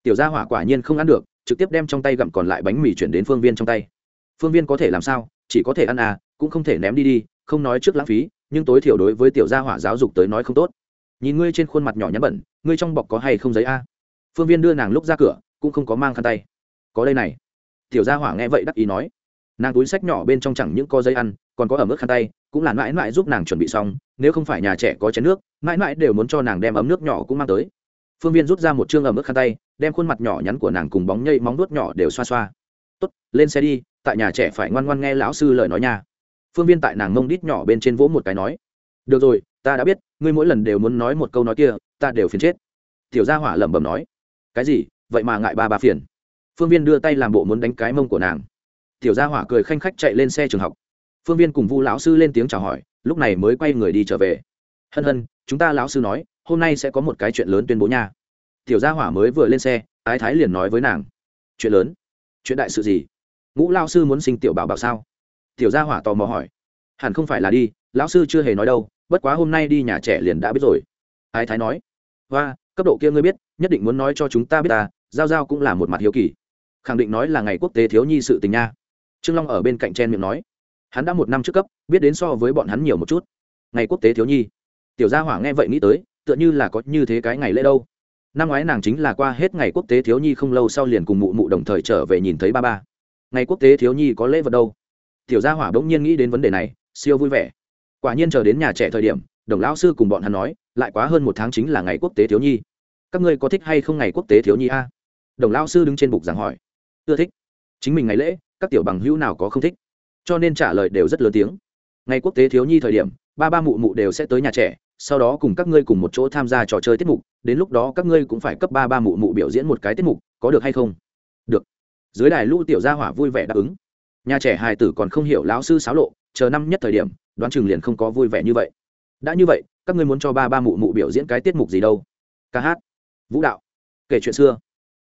Tiểu gia hỏa quả nhiên không ăn được, trực tiếp đem trong tay gặm còn lại bánh mì chuyển đến phương viên trong tay. Phương viên có thể làm sao? Chỉ có thể ăn à cũng không thể ném đi đi, không nói trước lãng phí, nhưng tối thiểu đối với tiểu gia hỏa giáo dục tới nói không tốt. Nhìn ngươi trên khuôn mặt nhỏ nhắn bẩn, ngươi trong bọc có hay không giấy a? Phương viên đưa nàng lúc ra cửa, cũng không có mang khăn tay. Có đây này tiểu gia hỏa nghe vậy đắc ý nói, nàng túi sách nhỏ bên trong chẳng những có giấy ăn, còn có ẩm ướt khăn tay, cũng là mãi mãi giúp nàng chuẩn bị xong, nếu không phải nhà trẻ có chén nước, mãi mãi đều muốn cho nàng đem ấm nước nhỏ cũng mang tới. Phương viên rút ra một chương ẩm ướt khăn tay, đem khuôn mặt nhỏ nhắn của nàng cùng bóng nhây móng nuốt nhỏ đều xoa xoa. Tốt, lên xe đi, tại nhà trẻ phải ngoan ngoan nghe lão sư lời nói nha. Phương viên tại nàng mông đít nhỏ bên trên vỗ một cái nói, được rồi, ta đã biết, ngươi mỗi lần đều muốn nói một câu nói kia, ta đều phiền chết. Tiểu gia hỏa lẩm bẩm nói, cái gì? Vậy mà ngại ba ba phiền phương viên đưa tay làm bộ muốn đánh cái mông của nàng. Tiểu gia hỏa cười khanh khách chạy lên xe trường học. Phương viên cùng vu lão sư lên tiếng chào hỏi, lúc này mới quay người đi trở về. Hân hân, chúng ta lão sư nói, hôm nay sẽ có một cái chuyện lớn tuyên bố nha. Tiểu gia hỏa mới vừa lên xe, ái thái liền nói với nàng. Chuyện lớn? Chuyện đại sự gì? Ngũ lao sư muốn sinh tiểu bảo bảo sao? Tiểu gia hỏa tò mò hỏi. Hẳn không phải là đi, lão sư chưa hề nói đâu, bất quá hôm nay đi nhà trẻ liền đã biết rồi. Ái thái nói. Và cấp độ kia ngươi biết, nhất định muốn nói cho chúng ta biết ta, giao giao cũng là một mặt hiếu kỳ khẳng định nói là ngày quốc tế thiếu nhi sự tình nha. Trương long ở bên cạnh chen miệng nói. Hắn đã một năm trước cấp, biết đến so với bọn hắn nhiều một chút. Ngày quốc tế thiếu nhi. Tiểu gia hỏa nghe vậy nghĩ tới, tựa như là có như thế cái ngày lễ đâu. Năm ngoái nàng chính là qua hết ngày quốc tế thiếu nhi không lâu sau liền cùng mụ mụ đồng thời trở về nhìn thấy ba ba. Ngày quốc tế thiếu nhi có lễ vật đâu? Tiểu gia hỏa bỗng nhiên nghĩ đến vấn đề này, siêu vui vẻ. Quả nhiên chờ đến nhà trẻ thời điểm, đồng lão sư cùng bọn hắn nói, lại quá hơn một tháng chính là ngày quốc tế thiếu nhi. Các ngươi có thích hay không ngày quốc tế thiếu nhi a? Đồng lão sư đứng trên bục giảng hỏi ưa thích. Chính mình ngày lễ, các tiểu bằng hữu nào có không thích? Cho nên trả lời đều rất lớn tiếng. Ngày quốc tế thiếu nhi thời điểm, ba ba mụ mụ đều sẽ tới nhà trẻ, sau đó cùng các ngươi cùng một chỗ tham gia trò chơi tiết mục, đến lúc đó các ngươi cũng phải cấp ba ba mụ mụ biểu diễn một cái tiết mục, có được hay không? Được. Dưới đài lũ tiểu gia hỏa vui vẻ đáp ứng. Nhà trẻ hài tử còn không hiểu lão sư xáo lộ, chờ năm nhất thời điểm, đoán chừng liền không có vui vẻ như vậy. Đã như vậy, các ngươi muốn cho ba ba mụ mụ biểu diễn cái tiết mục gì đâu? Ca hát. Vũ đạo. Kể chuyện xưa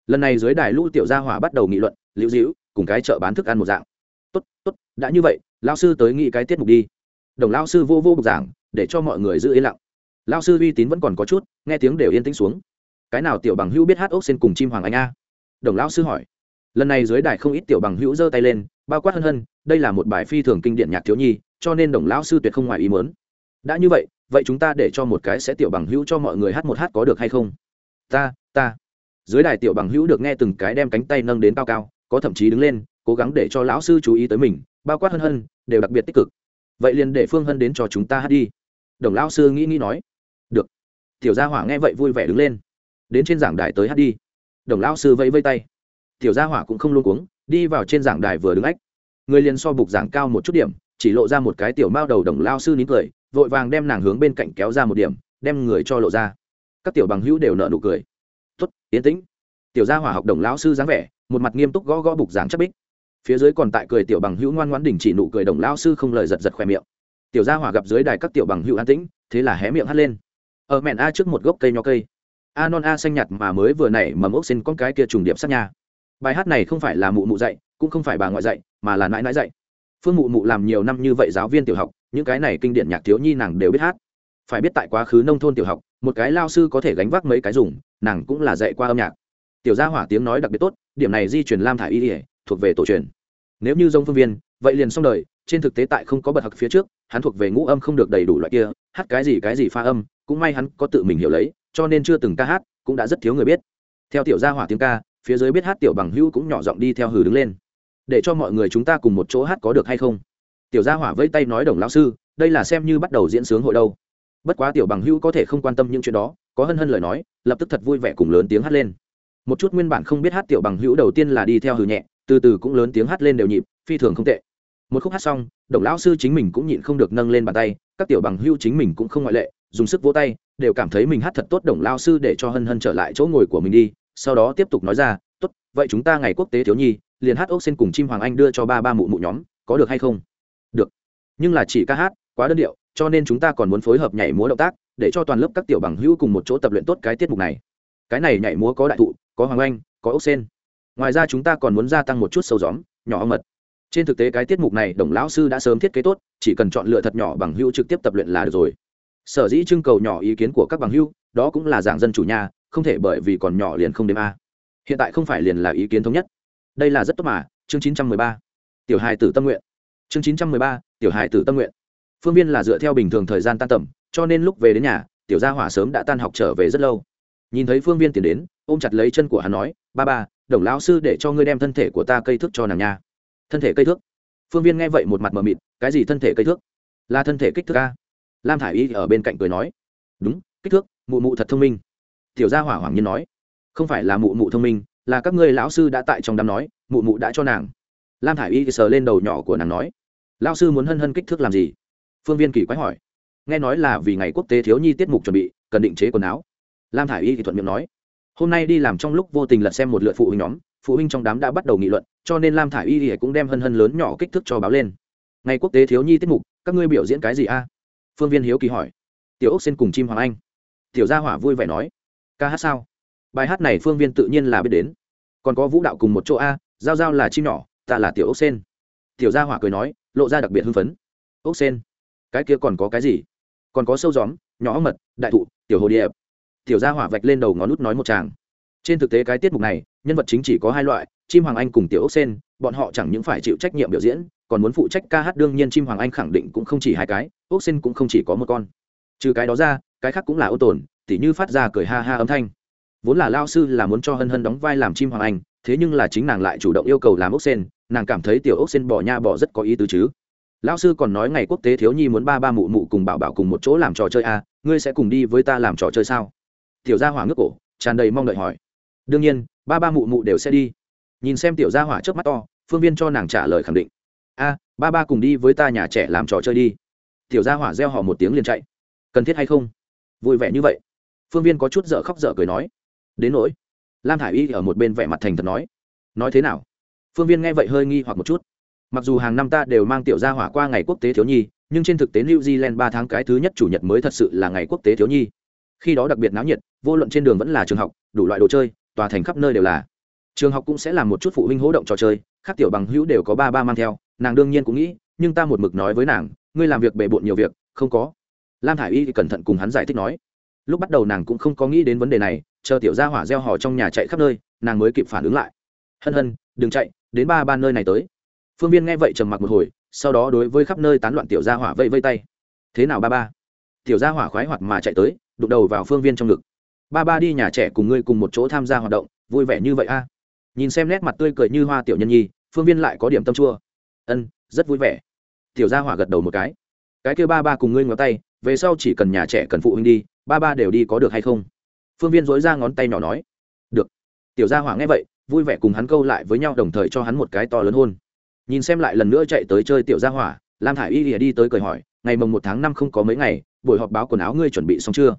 lần này dưới đài lũ tiểu gia hỏa bắt đầu nghị luận, liễu dĩu cùng cái chợ bán thức ăn một dạng. Tốt tốt, đã như vậy, lão sư tới nghị cái tiết mục đi. Đồng lão sư vô vô bục giảng, để cho mọi người giữ yên lặng. Lão sư uy tín vẫn còn có chút, nghe tiếng đều yên tĩnh xuống. Cái nào tiểu bằng hữu biết hát ốc xin cùng chim hoàng anh a? Đồng lão sư hỏi. Lần này dưới đài không ít tiểu bằng hữu giơ tay lên, bao quát hân hân, đây là một bài phi thường kinh điển nhạc thiếu nhi, cho nên đồng lão sư tuyệt không ngoài ý mớn đã như vậy vậy chúng ta để cho một cái sẽ tiểu bằng hữu cho mọi người hát một hát có được hay không? Ta ta dưới đài tiểu bằng hữu được nghe từng cái đem cánh tay nâng đến cao cao, có thậm chí đứng lên, cố gắng để cho lão sư chú ý tới mình, bao quát hân hân, đều đặc biệt tích cực. Vậy liền để phương hân đến cho chúng ta hát đi. Đồng lão sư nghĩ nghĩ nói. Được. Tiểu gia hỏa nghe vậy vui vẻ đứng lên. Đến trên giảng đài tới hát đi. Đồng lão sư vẫy vây tay. Tiểu gia hỏa cũng không luôn cuống, đi vào trên giảng đài vừa đứng ách. Người liền so bục giảng cao một chút điểm, chỉ lộ ra một cái tiểu mao đầu đồng lao sư nín cười, vội vàng đem nàng hướng bên cạnh kéo ra một điểm, đem người cho lộ ra. Các tiểu bằng hữu đều nợ nụ cười tốt, yên tĩnh. Tiểu gia hỏa học đồng lão sư dáng vẻ, một mặt nghiêm túc gõ gõ bục giảng chắc bích. Phía dưới còn tại cười tiểu bằng hữu ngoan ngoãn đình chỉ nụ cười đồng lão sư không lời giật giật khoe miệng. Tiểu gia hỏa gặp dưới đài các tiểu bằng hữu an tĩnh, thế là hé miệng hắt lên. Ở mẹn a trước một gốc cây nho cây. A non a xanh nhạt mà mới vừa nảy mầm ốc xin con cái kia trùng điệp sát nha. Bài hát này không phải là mụ mụ dạy, cũng không phải bà ngoại dạy, mà là nãi nãi dạy. Phương mụ mụ làm nhiều năm như vậy giáo viên tiểu học, những cái này kinh điển nhạc thiếu nhi nàng đều biết hát. Phải biết tại quá khứ nông thôn tiểu học một cái lao sư có thể gánh vác mấy cái dùng, nàng cũng là dạy qua âm nhạc. Tiểu gia hỏa tiếng nói đặc biệt tốt, điểm này di chuyển lam thả y ỉa thuộc về tổ truyền. Nếu như dông phương viên, vậy liền xong đời, trên thực tế tại không có bật học phía trước, hắn thuộc về ngũ âm không được đầy đủ loại kia, hát cái gì cái gì pha âm, cũng may hắn có tự mình hiểu lấy, cho nên chưa từng ca hát, cũng đã rất thiếu người biết. Theo tiểu gia hỏa tiếng ca, phía dưới biết hát tiểu bằng hữu cũng nhỏ giọng đi theo hừ đứng lên. Để cho mọi người chúng ta cùng một chỗ hát có được hay không? Tiểu gia hỏa vẫy tay nói đồng lão sư, đây là xem như bắt đầu diễn sướng hội đâu bất quá tiểu bằng hữu có thể không quan tâm những chuyện đó, có hân hân lời nói, lập tức thật vui vẻ cùng lớn tiếng hát lên. Một chút nguyên bản không biết hát tiểu bằng hữu đầu tiên là đi theo hừ nhẹ, từ từ cũng lớn tiếng hát lên đều nhịp, phi thường không tệ. Một khúc hát xong, đồng lão sư chính mình cũng nhịn không được nâng lên bàn tay, các tiểu bằng hữu chính mình cũng không ngoại lệ, dùng sức vỗ tay, đều cảm thấy mình hát thật tốt, đồng lao sư để cho hân hân trở lại chỗ ngồi của mình đi, sau đó tiếp tục nói ra, tốt, vậy chúng ta ngày quốc tế thiếu nhi, liền hát ốc xin cùng chim hoàng anh đưa cho ba ba mụ mụ nhóm, có được hay không? Được. Nhưng là chỉ ca hát, quá đơn điệu cho nên chúng ta còn muốn phối hợp nhảy múa động tác, để cho toàn lớp các tiểu bằng hữu cùng một chỗ tập luyện tốt cái tiết mục này. Cái này nhảy múa có đại thụ, có hoàng anh có ốc sen. Ngoài ra chúng ta còn muốn gia tăng một chút sâu gióm, nhỏ mật. Trên thực tế cái tiết mục này, đồng lão sư đã sớm thiết kế tốt, chỉ cần chọn lựa thật nhỏ bằng hữu trực tiếp tập luyện là được rồi. Sở dĩ trưng cầu nhỏ ý kiến của các bằng hữu, đó cũng là giảng dân chủ nhà, không thể bởi vì còn nhỏ liền không đếm a. Hiện tại không phải liền là ý kiến thống nhất. Đây là rất tốt mà, chương chín trăm mười ba. Tiểu hài tử tâm nguyện. Chương chín trăm mười ba, tiểu hài tử tâm nguyện phương viên là dựa theo bình thường thời gian tan tầm, cho nên lúc về đến nhà, tiểu gia hỏa sớm đã tan học trở về rất lâu. Nhìn thấy phương viên tiến đến, ôm chặt lấy chân của hắn nói, ba ba, đồng lão sư để cho ngươi đem thân thể của ta cây thước cho nàng nha. Thân thể cây thước? Phương viên nghe vậy một mặt mờ mịt, cái gì thân thể cây thước? Là thân thể kích thước a. Lam thả i y ở bên cạnh cười nói, đúng, kích thước, mụ mụ thật thông minh. Tiểu gia hỏa hoàng nhiên nói, không phải là mụ mụ thông minh, là các ngươi lão sư đã tại trong đám nói, mụ mụ đã cho nàng. Lam thả i y sờ lên đầu nhỏ của nàng nói, lão sư muốn hân hân kích thước làm gì? Phương viên kỳ quái hỏi. Nghe nói là vì ngày quốc tế thiếu nhi tiết mục chuẩn bị, cần định chế quần áo. Lam thả i y thì thuận miệng nói. Hôm nay đi làm trong lúc vô tình lật xem một lượt phụ huynh nhóm. Phụ huynh trong đám đã bắt đầu nghị luận, cho nên lam thả i y thì cũng đem hân hân lớn nhỏ kích thước cho báo lên. Ngày quốc tế thiếu nhi tiết mục, các ngươi biểu diễn cái gì a? Phương viên hiếu kỳ hỏi. Tiểu ốc xin cùng chim hoàng anh. Tiểu gia hỏa vui vẻ nói. Ca hát sao? Bài hát này phương viên tự nhiên là biết đến. Còn có vũ đạo cùng một chỗ a, giao giao là chim nhỏ, ta là tiểu ốc sen. Tiểu gia hỏa cười nói, lộ ra đặc biệt hưng phấn. Ốc sen cái kia còn có cái gì? Còn có sâu gióm, nhỏ mật, đại thụ, tiểu hồ điệp. Tiểu gia hỏa vạch lên đầu ngón nút nói một tràng. Trên thực tế cái tiết mục này, nhân vật chính chỉ có hai loại, chim hoàng anh cùng tiểu ốc sen, bọn họ chẳng những phải chịu trách nhiệm biểu diễn, còn muốn phụ trách ca hát, đương nhiên chim hoàng anh khẳng định cũng không chỉ hai cái ốc sen cũng không chỉ có một con. Trừ cái đó ra, cái khác cũng là ô tồn, tỉ như phát ra cười ha ha âm thanh. Vốn là lao sư là muốn cho hân hân đóng vai làm chim hoàng anh, thế nhưng là chính nàng lại chủ động yêu cầu làm ốc sen, nàng cảm thấy tiểu ốc sen bỏ nha bỏ rất có ý tứ chứ lão sư còn nói ngày quốc tế thiếu nhi muốn ba ba mụ mụ cùng bảo bảo cùng một chỗ làm trò chơi à, ngươi sẽ cùng đi với ta làm trò chơi sao? Tiểu gia hỏa ngước cổ tràn đầy mong đợi hỏi. Đương nhiên ba ba mụ mụ đều sẽ đi. Nhìn xem tiểu gia hỏa trước mắt to phương viên cho nàng trả lời khẳng định. A ba ba cùng đi với ta nhà trẻ làm trò chơi đi. Tiểu gia hỏa reo họ một tiếng liền chạy. Cần thiết hay không? Vui vẻ như vậy. Phương viên có chút dở khóc dở cười nói. Đến nỗi lam thả i y ở một bên vẻ mặt thành thật nói. Nói thế nào? Phương viên nghe vậy hơi nghi hoặc một chút mặc dù hàng năm ta đều mang tiểu gia hỏa qua ngày quốc tế thiếu nhi, nhưng trên thực tế new zealand ba tháng cái thứ nhất chủ nhật mới thật sự là ngày quốc tế thiếu nhi. Khi đó đặc biệt náo nhiệt, vô luận trên đường vẫn là trường học, đủ loại đồ chơi, tòa thành khắp nơi đều là. Trường học cũng sẽ làm một chút phụ huynh hỗ động trò chơi, khác tiểu bằng hữu đều có ba ba mang theo, nàng đương nhiên cũng nghĩ, nhưng ta một mực nói với nàng, ngươi làm việc bề bộn nhiều việc, không có. Lam thả i y cẩn thận cùng hắn giải thích nói. Lúc bắt đầu nàng cũng không có nghĩ đến vấn đề này, chờ tiểu gia hỏa gieo hò trong nhà chạy khắp nơi, nàng mới kịp phản ứng lại. Hân hân, đừng chạy, đến ba ba nơi này tới phương viên nghe vậy trầm mặc một hồi, sau đó đối với khắp nơi tán loạn tiểu gia hỏa vây vây tay. Thế nào ba ba? Tiểu gia hỏa khoái hoạt mà chạy tới, đụng đầu vào phương viên trong ngực. Ba ba đi nhà trẻ cùng ngươi cùng một chỗ tham gia hoạt động, vui vẻ như vậy a. Nhìn xem nét mặt tươi cười như hoa tiểu nhân nhi, phương viên lại có điểm tâm chua. Ân, rất vui vẻ. Tiểu gia hỏa gật đầu một cái. Cái kêu ba ba cùng ngươi ngó tay, về sau chỉ cần nhà trẻ cần phụ huynh đi, ba ba đều đi có được hay không? Phương viên dối ra ngón tay nhỏ nói. Được. Tiểu gia hỏa nghe vậy, vui vẻ cùng hắn câu lại với nhau, đồng thời cho hắn một cái to lớn hôn nhìn xem lại lần nữa chạy tới chơi tiểu gia hỏa, lam thả i y lìa đi tới cười hỏi, ngày mồng một tháng năm không có mấy ngày, buổi họp báo quần áo ngươi chuẩn bị xong chưa?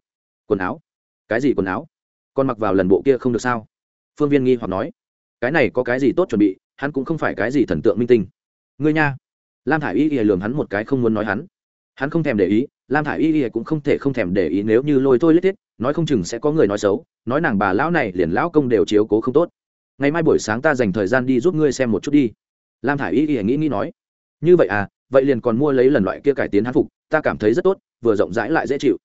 Quần áo? Cái gì quần áo? Con mặc vào lần bộ kia không được sao? Phương viên nghi hoặc nói. Cái này có cái gì tốt chuẩn bị, hắn cũng không phải cái gì thần tượng minh tinh. Ngươi nha. Lam thả i y lìa lường hắn một cái không muốn nói hắn. Hắn không thèm để ý, lam thả i y lìa cũng không thể không thèm để ý nếu như lôi thôi lết thiết, nói không chừng sẽ có người nói xấu, nói nàng bà lão này liền lão công đều chiếu cố không tốt. Ngày mai buổi sáng ta dành thời gian đi giúp ngươi xem một chút đi lam thả i y y nghĩ nghĩ nói, như vậy à vậy liền còn mua lấy lần loại kia cải tiến hán phục, ta cảm thấy rất tốt, vừa rộng rãi lại dễ chịu.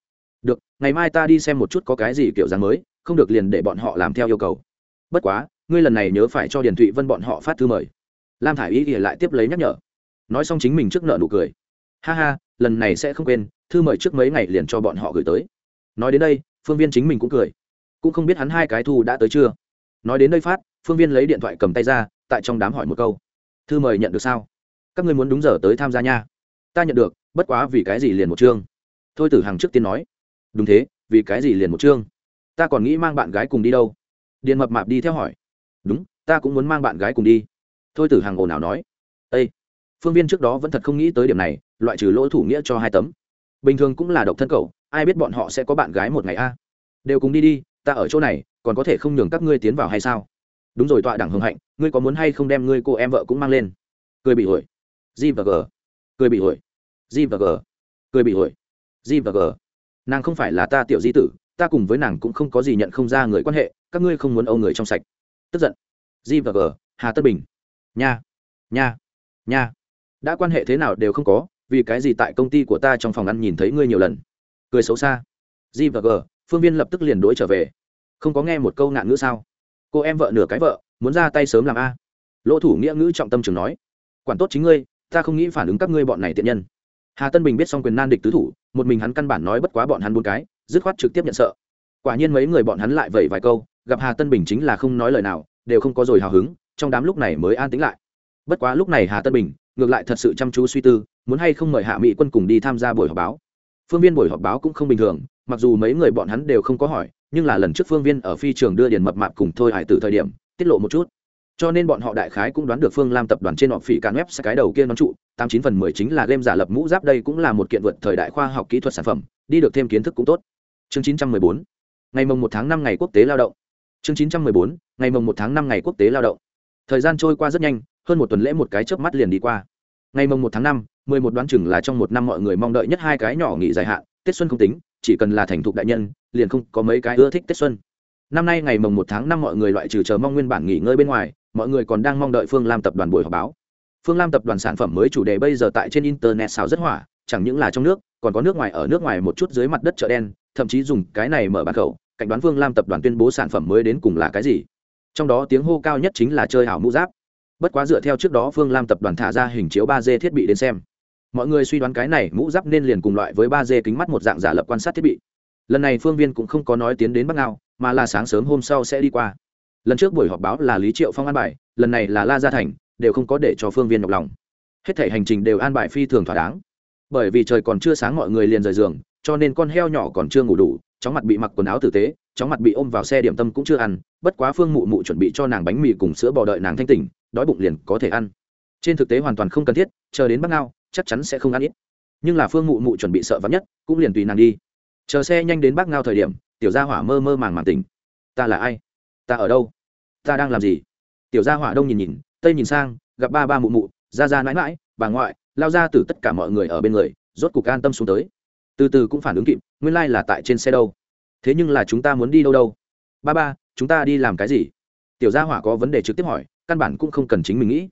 Được, ngày mai ta đi xem một chút có cái gì kiểu dáng mới, không được liền để bọn họ làm theo yêu cầu. Bất quá, ngươi lần này nhớ phải cho điền thụy vân bọn họ phát thư mời. Lam thả i y y lại tiếp lấy nhắc nhở. Nói xong chính mình trước nợ nụ cười. Ha ha, lần này sẽ không quên, thư mời trước mấy ngày liền cho bọn họ gửi tới. Nói đến đây, phương viên chính mình cũng cười. Cũng không biết hắn hai cái thu đã tới chưa. Nói đến đây phát, phương viên lấy điện thoại cầm tay ra, tại trong đám hỏi một câu thư mời nhận được sao? Các ngươi muốn đúng giờ tới tham gia nha. Ta nhận được, bất quá vì cái gì liền một chương? Thôi tử hằng trước tiên nói. Đúng thế, vì cái gì liền một chương? Ta còn nghĩ mang bạn gái cùng đi đâu? Điện mập mạp đi theo hỏi. Đúng, ta cũng muốn mang bạn gái cùng đi. Thôi tử hằng ồn ào nói. Â phương viên trước đó vẫn thật không nghĩ tới điểm này, loại trừ lỗ thủ nghĩa cho hai tấm. Bình thường cũng là độc thân cậu, ai biết bọn họ sẽ có bạn gái một ngày a? Đều cùng đi đi, ta ở chỗ này, còn có thể không nhường các ngươi tiến vào hay sao? Đúng rồi tọa đẳng hưng hạnh, ngươi có muốn hay không đem ngươi cô em vợ cũng mang lên? Cười bị ổi g và g. Cười bị ổi g và g. Cười bị ổi g và g. Nàng không phải là ta tiểu di tử, ta cùng với nàng cũng không có gì nhận không ra người quan hệ, các ngươi không muốn âu người trong sạch. Tức giận. G và g. Hà tất bình. Nha. Nha. Nha. Đã quan hệ thế nào đều không có, vì cái gì tại công ty của ta trong phòng ăn nhìn thấy ngươi nhiều lần? Cười xấu xa. G và g. Phương viên lập tức liền đ ổ i trở về. Không có nghe một câu ngạn ngữ sao? Cô em vợ nửa cái vợ, muốn ra tay sớm làm a. Lỗ thủ nghĩa ngữ trọng tâm trường nói. Quản tốt chính ngươi, ta không nghĩ phản ứng các ngươi bọn này tiện nhân. Hà tân bình biết xong quyền nan địch tứ thủ, một mình hắn căn bản nói bất quá bọn hắn bốn cái, dứt khoát trực tiếp nhận sợ. Quả nhiên mấy người bọn hắn lại vẩy vài câu, gặp hà tân bình chính là không nói lời nào, đều không có rồi hào hứng, trong đám lúc này mới an tĩnh lại. Bất quá lúc này hà tân bình, ngược lại thật sự chăm chú suy tư, muốn hay không mời hạ mỹ quân cùng đi tham gia buổi họp báo. Phương viên buổi họp báo cũng không bình thường, mặc dù mấy người bọn hắn đều không có hỏi nhưng là lần trước phương viên ở phi trường đưa điền mập mạp cùng thôi hải tử thời điểm, tiết lộ một chút. Cho nên bọn họ đại khái cũng đoán được phương lam tập đoàn trên họ phỉ can web cái đầu kia nón trụ, tám chín phần mười chính là game giả lập mũ giáp đây cũng là một kiện vượt thời đại khoa học kỹ thuật sản phẩm, đi được thêm kiến thức cũng tốt. Chương chín trăm mười bốn, ngày mồng một tháng năm ngày quốc tế lao động. Chương chín trăm mười bốn, ngày mồng một tháng năm ngày quốc tế lao động. Thời gian trôi qua rất nhanh, hơn một tuần lễ một cái chớp mắt liền đi qua. Ngày mồng một tháng năm, mười một đoán chừng là trong một năm mọi người mong đợi nhất hai cái nhỏ nghỉ dài hạn, tết xuân không tính, chỉ cần là thành thục đại nhân liền không có mấy cái ưa thích tết xuân. Năm nay ngày mồng một tháng năm mọi người loại trừ chờ mong nguyên bản nghỉ ngơi bên ngoài, mọi người còn đang mong đợi phương lam tập đoàn buổi họp báo. Phương lam tập đoàn sản phẩm mới chủ đề bây giờ tại trên internet xào rất hỏa, chẳng những là trong nước, còn có nước ngoài ở nước ngoài một chút dưới mặt đất chợ đen, thậm chí dùng cái này mở bàn khẩu cảnh đoán phương lam tập đoàn tuyên bố sản phẩm mới đến cùng là cái gì. Trong đó tiếng hô cao nhất chính là chơi hảo mũ giáp. Bất quá dựa theo trước đó phương lam tập đoàn thả ra hình chiếu ba d thiết bị đến xem. Mọi người suy đoán cái này mũ giáp nên liền cùng loại với ba d kính mắt một dạng giả lập quan sát thiết bị lần này phương viên cũng không có nói tiến đến bắc ngao, mà là sáng sớm hôm sau sẽ đi qua. Lần trước buổi họp báo là lý triệu phong an bài, lần này là la gia thành, đều không có để cho phương viên nhọc lòng. Hết thể hành trình đều an bài phi thường thỏa đáng. Bởi vì trời còn chưa sáng mọi người liền rời giường, cho nên con heo nhỏ còn chưa ngủ đủ, chóng mặt bị mặc quần áo tử tế, chóng mặt bị ôm vào xe điểm tâm cũng chưa ăn, bất quá phương mụ mụ chuẩn bị cho nàng bánh mì cùng sữa bò đợi nàng thanh tỉnh, đói bụng liền có thể ăn. Trên thực tế hoàn toàn không cần thiết, chờ đến bắc ngao, chắc chắn sẽ không ăn ít. Nhưng là phương mụ mụ chuẩn bị sợ vắn nhất, cũng liền tùy nàng đi chờ xe nhanh đến bác ngao thời điểm, tiểu gia hỏa mơ mơ màng màng tỉnh. Ta là ai? Ta ở đâu? Ta đang làm gì? Tiểu gia hỏa đông nhìn nhìn, tây nhìn sang, gặp ba ba mụ mụ, ra ra mãi mãi, bà ngoại, lao ra từ tất cả mọi người ở bên người, rốt cục an tâm xuống tới. Từ từ cũng phản ứng kịp, nguyên lai、like、là tại trên xe đâu. Thế nhưng là chúng ta muốn đi đâu đâu? Ba ba, chúng ta đi làm cái gì? Tiểu gia hỏa có vấn đề trực tiếp hỏi, căn bản cũng không cần chính mình nghĩ.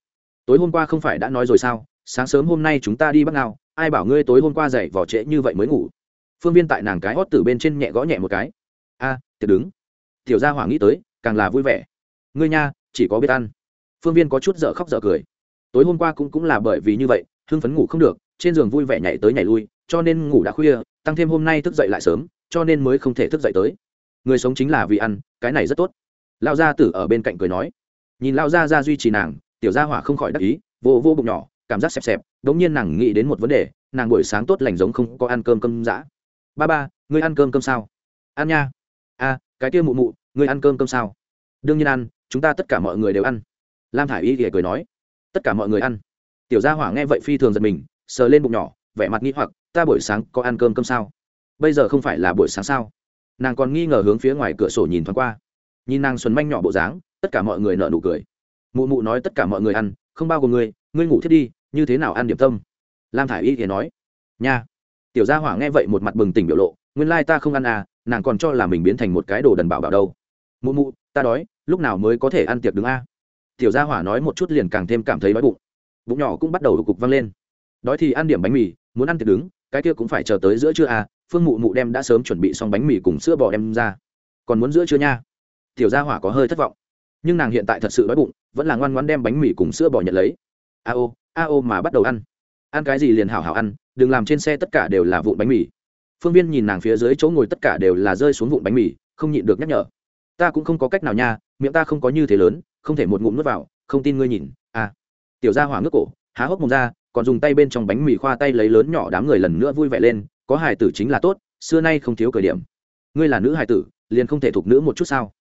Tối hôm qua không phải đã nói rồi sao? Sáng sớm hôm nay chúng ta đi bắc ngao, ai bảo ngươi tối hôm qua dậy vỏ trễ như vậy mới ngủ? Phương viên tại nàng cái hót từ bên trên nhẹ gõ nhẹ một cái. A à, tiệc đứng. Tiểu gia hỏa nghĩ tới càng là vui vẻ. Ngươi nha chỉ có biết ăn. Phương viên có chút dở khóc dở cười. Tối hôm qua cũng cũng là bởi vì như vậy hưng phấn ngủ không được trên giường vui vẻ nhảy tới nhảy lui cho nên ngủ đã khuya tăng thêm hôm nay thức dậy lại sớm cho nên mới không thể thức dậy tới. Người sống chính là vì ăn cái này rất tốt. Lao gia tử ở bên cạnh cười nói. Nhìn lao gia ra duy trì nàng tiểu gia hỏa không khỏi đắc ý vô vô bụng nhỏ cảm giác xẹp xẹp đ ỗ n g nhiên nàng nghĩ đến một vấn đề nàng buổi sáng tốt lành giống không có ăn cơm cơm dã ba ba, ngươi ăn cơm cơm sao? Ăn nha. A cái kia mụ mụ, ngươi ăn cơm cơm sao? Đương nhiên ăn, chúng ta tất cả mọi người đều ăn. Lam thả i y thì cười nói, tất cả mọi người ăn. Tiểu gia hỏa nghe vậy phi thường giật mình, sờ lên bụng nhỏ, vẻ mặt nghĩ hoặc, ta buổi sáng có ăn cơm cơm sao? Bây giờ không phải là buổi sáng sao? Nàng còn nghi ngờ hướng phía ngoài cửa sổ nhìn thoáng qua. Nhìn nàng xuân manh nhỏ bộ dáng, tất cả mọi người nợ nụ cười. Mụ mụ nói tất cả mọi người ăn, không bao gồm ngươi ngươi ngủ thiết đi, như thế nào ăn điểm tâm? Lam thả i y thì nói, nha tiểu gia hỏa nghe vậy một mặt bừng tỉnh biểu lộ, nguyên lai ta không ăn à nàng còn cho là mình biến thành một cái đồ đần bảo bảo đâu. Mụ mụ, ta đói, lúc nào mới có thể ăn tiệc đứng a? Tiểu gia hỏa nói một chút liền càng thêm cảm thấy đói bụng. Bụng nhỏ cũng bắt đầu cục văng lên. Đói thì ăn điểm bánh mì, muốn ăn tiệc đứng, cái kia cũng phải chờ tới giữa trưa à phương mụ mụ đem đã sớm chuẩn bị xong bánh mì cùng sữa bò đem ra. Còn muốn giữa trưa nha? Tiểu gia hỏa có hơi thất vọng. Nhưng nàng hiện tại thật sự đói bụng, vẫn là ngoan ngoan đem bánh mì cùng sữa bò nhận lấy. A ô a ô mà bắt đầu ăn. Ăn cái gì liền hảo hảo ăn đừng làm trên xe tất cả đều là vụn bánh mì. Phương viên nhìn nàng phía dưới chỗ ngồi tất cả đều là rơi xuống vụn bánh mì, không nhịn được nhắc nhở. Ta cũng không có cách nào nha, miệng ta không có như thế lớn, không thể một ngụm nuốt vào, không tin ngươi nhìn à. Tiểu gia hỏa ngước cổ, há hốc mồm ra, còn dùng tay bên trong bánh mì khoa tay lấy lớn nhỏ đám người lần nữa vui vẻ lên, có hài tử chính là tốt, xưa nay không thiếu cởi điểm. Ngươi là nữ hài tử, liền không thể thuộc nữ một chút sao?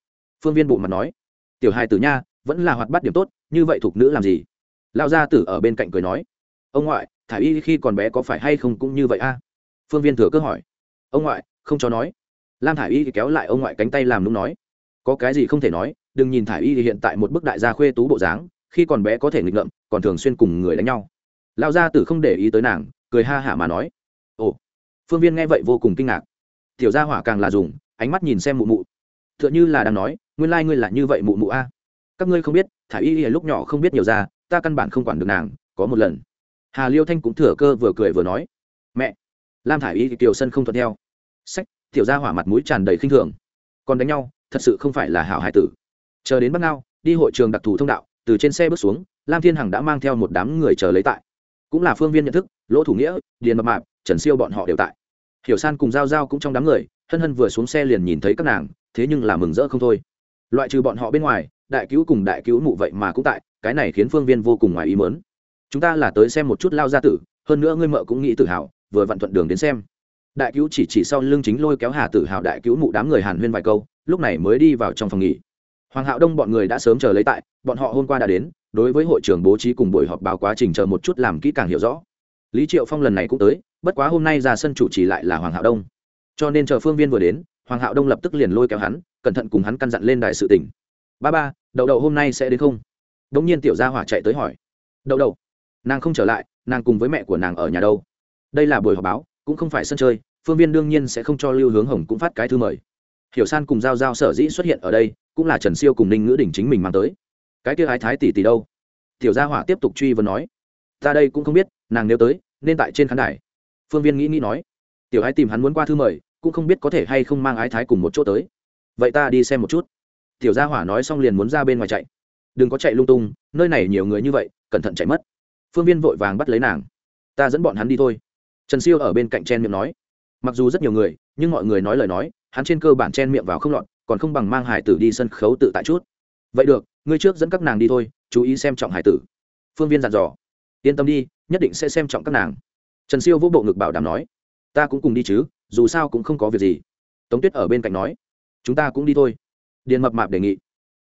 Phương viên bộ mặt nói. Tiểu hài tử nha, vẫn là hoạt bát điểm tốt, như vậy thuộc nữ làm gì? Lao gia tử ở bên cạnh cười nói. Ông ngoại thả y khi còn bé có phải hay không cũng như vậy a? Phương viên thừa cơ hỏi. Ông ngoại, không cho nói. Lam thả y kéo lại ông ngoại cánh tay làm đúng nói. Có cái gì không thể nói, đừng nhìn thả y hiện tại một bức đại gia khuê tú bộ dáng, khi còn bé có thể nghịch ngợm, còn thường xuyên cùng người đánh nhau. Lao gia tử không để ý tới nàng, cười ha hả mà nói. Ồ. Phương viên nghe vậy vô cùng kinh ngạc. Tiểu gia hỏa càng là dùng, ánh mắt nhìn xem mụ mụ. T h ư ợ n h ư là đang nói, nguyên lai、like、ngươi là như vậy mụ mụ a. Các ngươi không biết thả y lúc nhỏ không biết nhiều ra, ta căn bản không quản được nàng, có một lần hà liêu thanh cũng thừa cơ vừa cười vừa nói, mẹ, lam thả y thì kiều sân không thuận theo. Sách, tiểu gia hỏa mặt mũi tràn đầy khinh thường. Còn đánh nhau, thật sự không phải là hảo hải tử. Chờ đến bắc ngao, đi hội trường đặc thù thông đạo, từ trên xe bước xuống, lam thiên hằng đã mang theo một đám người chờ lấy tại. Cũng là phương viên nhận thức, lỗ thủ nghĩa, điền mập mạp, trần siêu bọn họ đều tại. Hiểu san cùng g i a o g i a o cũng trong đám người, hân hân vừa xuống xe liền nhìn thấy các nàng, thế nhưng là mừng rỡ không thôi. Loại trừ bọn họ bên ngoài, đại cứu cùng đại cứu mụ vậy mà cũng tại, cái này khiến phương viên vô cùng ngoài ý mớn chúng ta là tới xem một chút lao gia tử, hơn nữa ngươi mợ cũng nghĩ tự hào vừa vặn thuận đường đến xem. Đại cứu chỉ chỉ sau lưng chính lôi kéo hà tử hào đại cứu mụ đám người hàn huyên vài câu, lúc này mới đi vào trong phòng nghỉ. Hoàng hạo đông bọn người đã sớm chờ lấy tại, bọn họ hôm qua đã đến, đối với hội trường bố trí cùng buổi họp báo quá trình chờ một chút làm kỹ càng hiểu rõ. Lý triệu phong lần này cũng tới, bất quá hôm nay ra sân chủ trì lại là hoàng hạo đông. Cho nên chờ phương viên vừa đến, hoàng hạo đông lập tức liền lôi kéo hắn, cẩn thận cùng hắn căn dặn lên đại sự tỉnh ba ba, đậu đậu hôm nay sẽ đến không? Đ ỗ n g nhiên tiểu gia hỏa chạy tới hỏi. Đậu đậu nàng không trở lại, nàng cùng với mẹ của nàng ở nhà đâu. Đây là buổi họp báo, cũng không phải sân chơi, phương viên đương nhiên sẽ không cho lưu hướng hồng cũng phát cái thư mời. Hiểu san cùng giao giao sở dĩ xuất hiện ở đây, cũng là trần siêu cùng ninh ngữ đỉnh chính mình mang tới. Cái kia ái thái tỷ tỷ đâu? Tiểu gia hỏa tiếp tục truy vấn nói. Ta đây cũng không biết, nàng nếu tới, nên tại trên khán đài. Phương viên nghĩ nghĩ nói. Tiểu ái tìm hắn muốn qua thư mời, cũng không biết có thể hay không mang ái thái cùng một chỗ tới. Vậy ta đi xem một chút. Tiểu gia hỏa nói xong liền muốn ra bên ngoài chạy. Đừng có chạy lung tung, nơi này nhiều người như vậy, cẩn thận chạy mất phương viên vội vàng bắt lấy nàng. Ta dẫn bọn hắn đi thôi. Trần siêu ở bên cạnh chen miệng nói. Mặc dù rất nhiều người, nhưng mọi người nói lời nói, hắn trên cơ bản chen miệng vào không lọt, còn không bằng mang hải tử đi sân khấu tự tại chút. Vậy được, ngươi trước dẫn các nàng đi thôi, chú ý xem trọng hải tử. Phương viên dặn dò. Yên tâm đi, nhất định sẽ xem trọng các nàng. Trần siêu vỗ bộ ngực bảo đảm nói. Ta cũng cùng đi chứ, dù sao cũng không có việc gì. Tống tuyết ở bên cạnh nói. Chúng ta cũng đi thôi. Điền mập mạp đề nghị.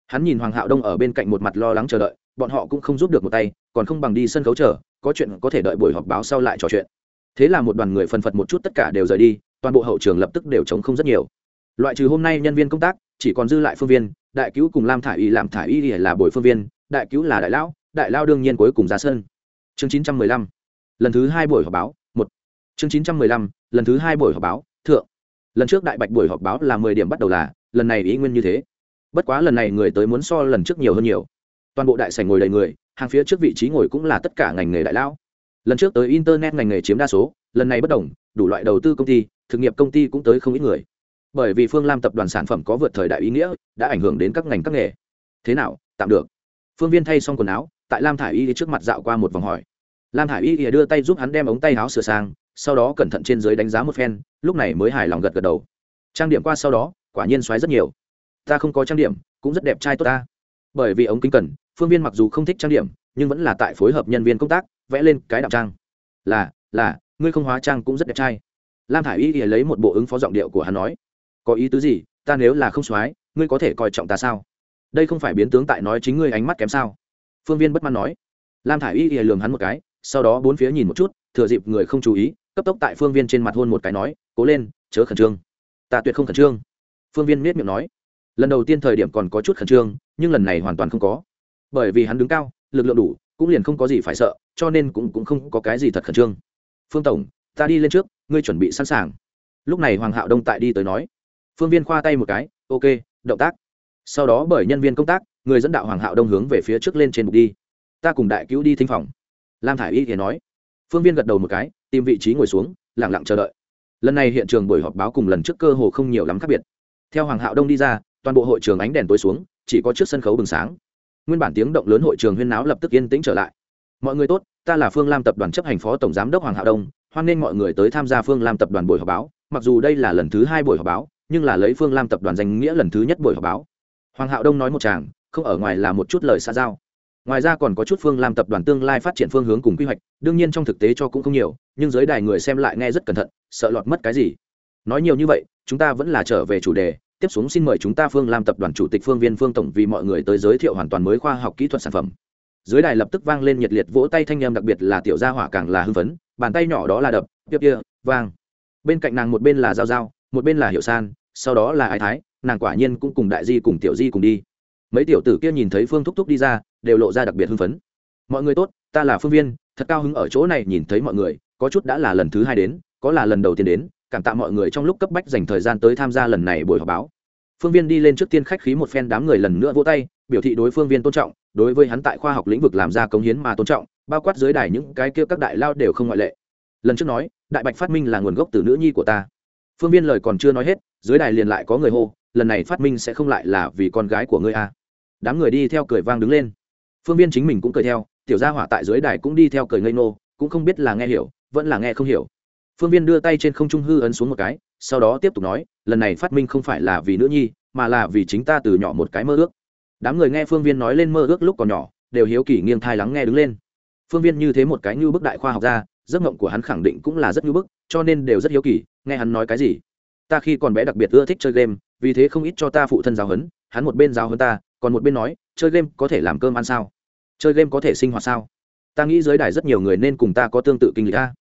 Hắn nhìn hoàng hạo đông ở bên cạnh một mặt lo lắng chờ đợi bọn họ cũng không giúp được một tay, còn không bằng đi sân khấu chờ, có chuyện có thể đợi buổi họp báo sau lại trò chuyện. Thế là một đoàn người phần phật một chút tất cả đều rời đi, toàn bộ hậu trường lập tức đều chống không rất nhiều. Loại trừ hôm nay nhân viên công tác, chỉ còn dư lại phương viên, đại cứu cùng lam thả y làm thả y là bồi phương viên, đại cứu là đại lão, đại lao đương nhiên cuối cùng ra sân. Chương chín trăm mười lăm, lần thứ hai buổi họp báo, một. Chương chín trăm mười lăm, lần thứ hai buổi họp báo, thượng. Lần trước đại bạch buổi họp báo là mười điểm bắt đầu là, lần này ý nguyên như thế. Bất quá lần này người tới muốn so lần trước nhiều hơn nhiều toàn bộ đại sảnh ngồi đầy người, hàng phía trước vị trí ngồi cũng là tất cả ngành nghề đại lão. Lần trước tới internet ngành nghề chiếm đa số, lần này bất đồng, đủ loại đầu tư công ty, thực nghiệp công ty cũng tới không ít người. Bởi vì phương lam tập đoàn sản phẩm có vượt thời đại ý nghĩa, đã ảnh hưởng đến các ngành các nghề. Thế nào, tạm được. Phương viên thay xong quần áo, tại lam thả i y trước mặt dạo qua một vòng hỏi. Lam thả i y đưa tay giúp hắn đem ống tay áo sửa sang, sau đó cẩn thận trên dưới đánh giá một phen, lúc này mới hài lòng gật gật đầu. Trang điểm qua sau đó, quả nhiên xoáy rất nhiều. Ta không có trang điểm, cũng rất đẹp trai tốt ta. Bởi vì ống kính cần phương viên mặc dù không thích trang điểm, nhưng vẫn là tại phối hợp nhân viên công tác, vẽ lên cái đạo trang. Là là, ngươi không hóa trang cũng rất đẹp trai. Lam thả i y thì lấy một bộ ứng phó giọng điệu của hắn nói. Có ý tứ gì? Ta nếu là không soái, ngươi có thể coi trọng ta sao? Đây không phải biến tướng tại nói chính ngươi ánh mắt kém sao? Phương viên bất mãn nói. Lam thả i y thì lường hắn một cái, sau đó bốn phía nhìn một chút, thừa dịp người không chú ý, cấp tốc tại phương viên trên mặt hôn một cái nói, cố lên, chớ khẩn trương. Ta tuyệt không khẩn trương. Phương viên miết miệng nói. Lần đầu tiên thời điểm còn có chút khẩn trương, nhưng lần này hoàn toàn không có bởi vì hắn đứng cao lực lượng đủ cũng liền không có gì phải sợ cho nên cũng, cũng không có cái gì thật khẩn trương. Phương tổng ta đi lên trước ngươi chuẩn bị sẵn sàng. Lúc này hoàng hạo đông tại đi tới nói. Phương viên khoa tay một cái ok động tác. Sau đó bởi nhân viên công tác người dẫn đạo hoàng hạo đông hướng về phía trước lên trên bục đi. Ta cùng đại cứu đi thính phòng. Lam thả i y thì nói. Phương viên gật đầu một cái tìm vị trí ngồi xuống lẳng lặng chờ đợi. Lần này hiện trường buổi họp báo cùng lần trước cơ hồ không nhiều lắm khác biệt. Theo hoàng hạo đông đi ra toàn bộ hội trường ánh đèn tối xuống chỉ có trước sân khấu bừng sáng nguyên bản tiếng động lớn hội trường huyên náo lập tức yên tĩnh trở lại. Mọi người tốt, ta là phương lam tập đoàn chấp hành phó tổng giám đốc hoàng hạo đông, hoan nghênh mọi người tới tham gia phương lam tập đoàn buổi họp báo. Mặc dù đây là lần thứ hai buổi họp báo, nhưng là lấy phương lam tập đoàn danh nghĩa lần thứ nhất buổi họp báo. Hoàng hạo đông nói một chàng không ở ngoài là một chút lời xa giao. Ngoài ra còn có chút phương lam tập đoàn tương lai phát triển phương hướng cùng quy hoạch, đương nhiên trong thực tế cho cũng không nhiều, nhưng giới đài người xem lại nghe rất cẩn thận, sợ lọt mất cái gì. Nói nhiều như vậy, chúng ta vẫn là trở về chủ đề tiếp xuống xin mời chúng ta phương lam tập đoàn chủ tịch phương viên phương tổng vì mọi người tới giới thiệu hoàn toàn mới khoa học kỹ thuật sản phẩm. Dưới đài lập tức vang lên nhiệt liệt vỗ tay thanh em đặc biệt là tiểu gia hỏa càng là hưng phấn, bàn tay nhỏ đó là đập, tiếp kia, vang. Bên cạnh nàng một bên là giao giao, một bên là hiệu san, sau đó là ái thái, nàng quả nhiên cũng cùng đại di cùng tiểu di cùng đi. Mấy tiểu tử kia nhìn thấy phương thúc thúc đi ra, đều lộ ra đặc biệt hưng phấn. Mọi người tốt, ta là phương viên, thật cao hứng ở chỗ này nhìn thấy mọi người, có chút đã là lần thứ hai đến, có là lần đầu tiên đến cảm tạ mọi người trong lúc cấp bách dành thời gian tới tham gia lần này buổi họp báo. Phương viên đi lên trước tiên khách khí một phen đám người lần nữa vỗ tay, biểu thị đối phương viên tôn trọng, đối với hắn tại khoa học lĩnh vực làm ra công hiến mà tôn trọng, bao quát dưới đài những cái kia các đại lao đều không ngoại lệ. Lần trước nói, đại bạch phát minh là nguồn gốc từ nữ nhi của ta. Phương viên lời còn chưa nói hết, dưới đài liền lại có người hô, lần này phát minh sẽ không lại là vì con gái của ngươi a à. đám người đi theo cười vang đứng lên. Phương viên chính mình cũng cười theo, tiểu gia hỏa tại dưới đài cũng đi theo cười ngây nô cũng không biết là nghe hiểu, vẫn là nghe không hiểu phương viên đưa tay trên không trung hư ấn xuống một cái, sau đó tiếp tục nói, lần này phát minh không phải là vì nữ nhi, mà là vì chính ta từ nhỏ một cái mơ ước. Đám người nghe phương viên nói lên mơ ước lúc còn nhỏ, đều hiếu kỳ nghiêng thai lắng nghe đứng lên. Phương viên như thế một cái như bức đại khoa học ra, giấc mộng của hắn khẳng định cũng là rất như bức, cho nên đều rất hiếu kỳ, nghe hắn nói cái gì. Ta khi còn bé đặc biệt ưa thích chơi game, vì thế không ít cho ta phụ thân giáo huấn, hắn một bên giáo hơn ta, còn một bên nói, chơi game có thể làm cơm ăn sao? Chơi game có thể sinh hoạt sao? Ta nghĩ dưới đài rất nhiều người nên cùng ta có tương tự kinh lịch ta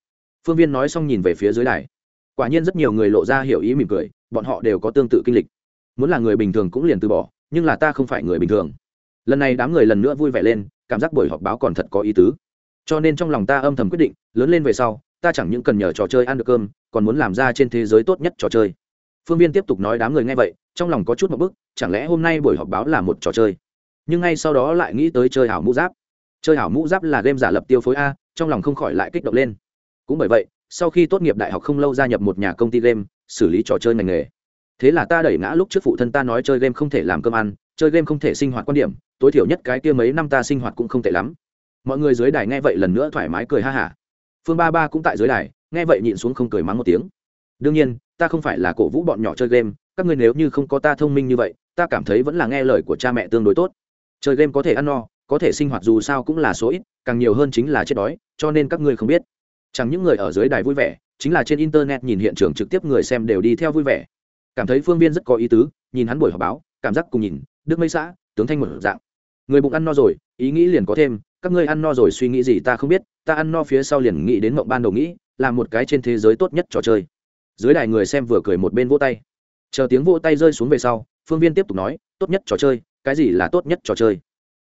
phương viên nói xong nhìn về phía dưới đài. Quả nhiên rất nhiều người lộ ra hiểu ý mỉm cười, bọn họ đều có tương tự kinh lịch. Muốn là người bình thường cũng liền từ bỏ, nhưng là ta không phải người bình thường. Lần này đám người lần nữa vui vẻ lên, cảm giác buổi họp báo còn thật có ý tứ. Cho nên trong lòng ta âm thầm quyết định, lớn lên về sau, ta chẳng những cần nhờ trò chơi ăn được cơm, còn muốn làm ra trên thế giới tốt nhất trò chơi. Phương viên tiếp tục nói đám người nghe vậy, trong lòng có chút một bức, chẳng lẽ hôm nay buổi họp báo là một trò chơi? Nhưng ngay sau đó lại nghĩ tới chơi hảo mũ giáp. Chơi hảo mũ giáp là game giả lập tiêu phối a, trong lòng không khỏi lại kích động lên cũng bởi vậy, sau khi tốt nghiệp đại học không lâu gia nhập một nhà công ty game, xử lý trò chơi ngành nghề. Thế là ta đẩy ngã lúc trước phụ thân ta nói chơi game không thể làm cơm ăn, chơi game không thể sinh hoạt quan điểm, tối thiểu nhất cái kia mấy năm ta sinh hoạt cũng không tệ lắm. Mọi người dưới đài nghe vậy lần nữa thoải mái cười ha hả. Phương ba ba cũng tại dưới đài, nghe vậy nhịn xuống không cười mắng một tiếng. Đương nhiên, ta không phải là cổ vũ bọn nhỏ chơi game, các ngươi nếu như không có ta thông minh như vậy, ta cảm thấy vẫn là nghe lời của cha mẹ tương đối tốt. Chơi game có thể ăn no, có thể sinh hoạt dù sao cũng là số ít, càng nhiều hơn chính là chết đói, cho nên các ngươi không biết chẳng những người ở dưới đài vui vẻ, chính là trên internet nhìn hiện trường trực tiếp người xem đều đi theo vui vẻ. Cảm thấy phương viên rất có ý tứ, nhìn hắn buổi họp báo, cảm giác cùng nhìn, đức mấy xã, tướng thanh một dạng. Người bụng ăn no rồi, ý nghĩ liền có thêm, các ngươi ăn no rồi suy nghĩ gì ta không biết, ta ăn no phía sau liền nghĩ đến mộng ban đầu nghĩ là một cái trên thế giới tốt nhất trò chơi. Dưới đài người xem vừa cười một bên vỗ tay. Chờ tiếng vỗ tay rơi xuống về sau, phương viên tiếp tục nói, tốt nhất trò chơi, cái gì là tốt nhất trò chơi?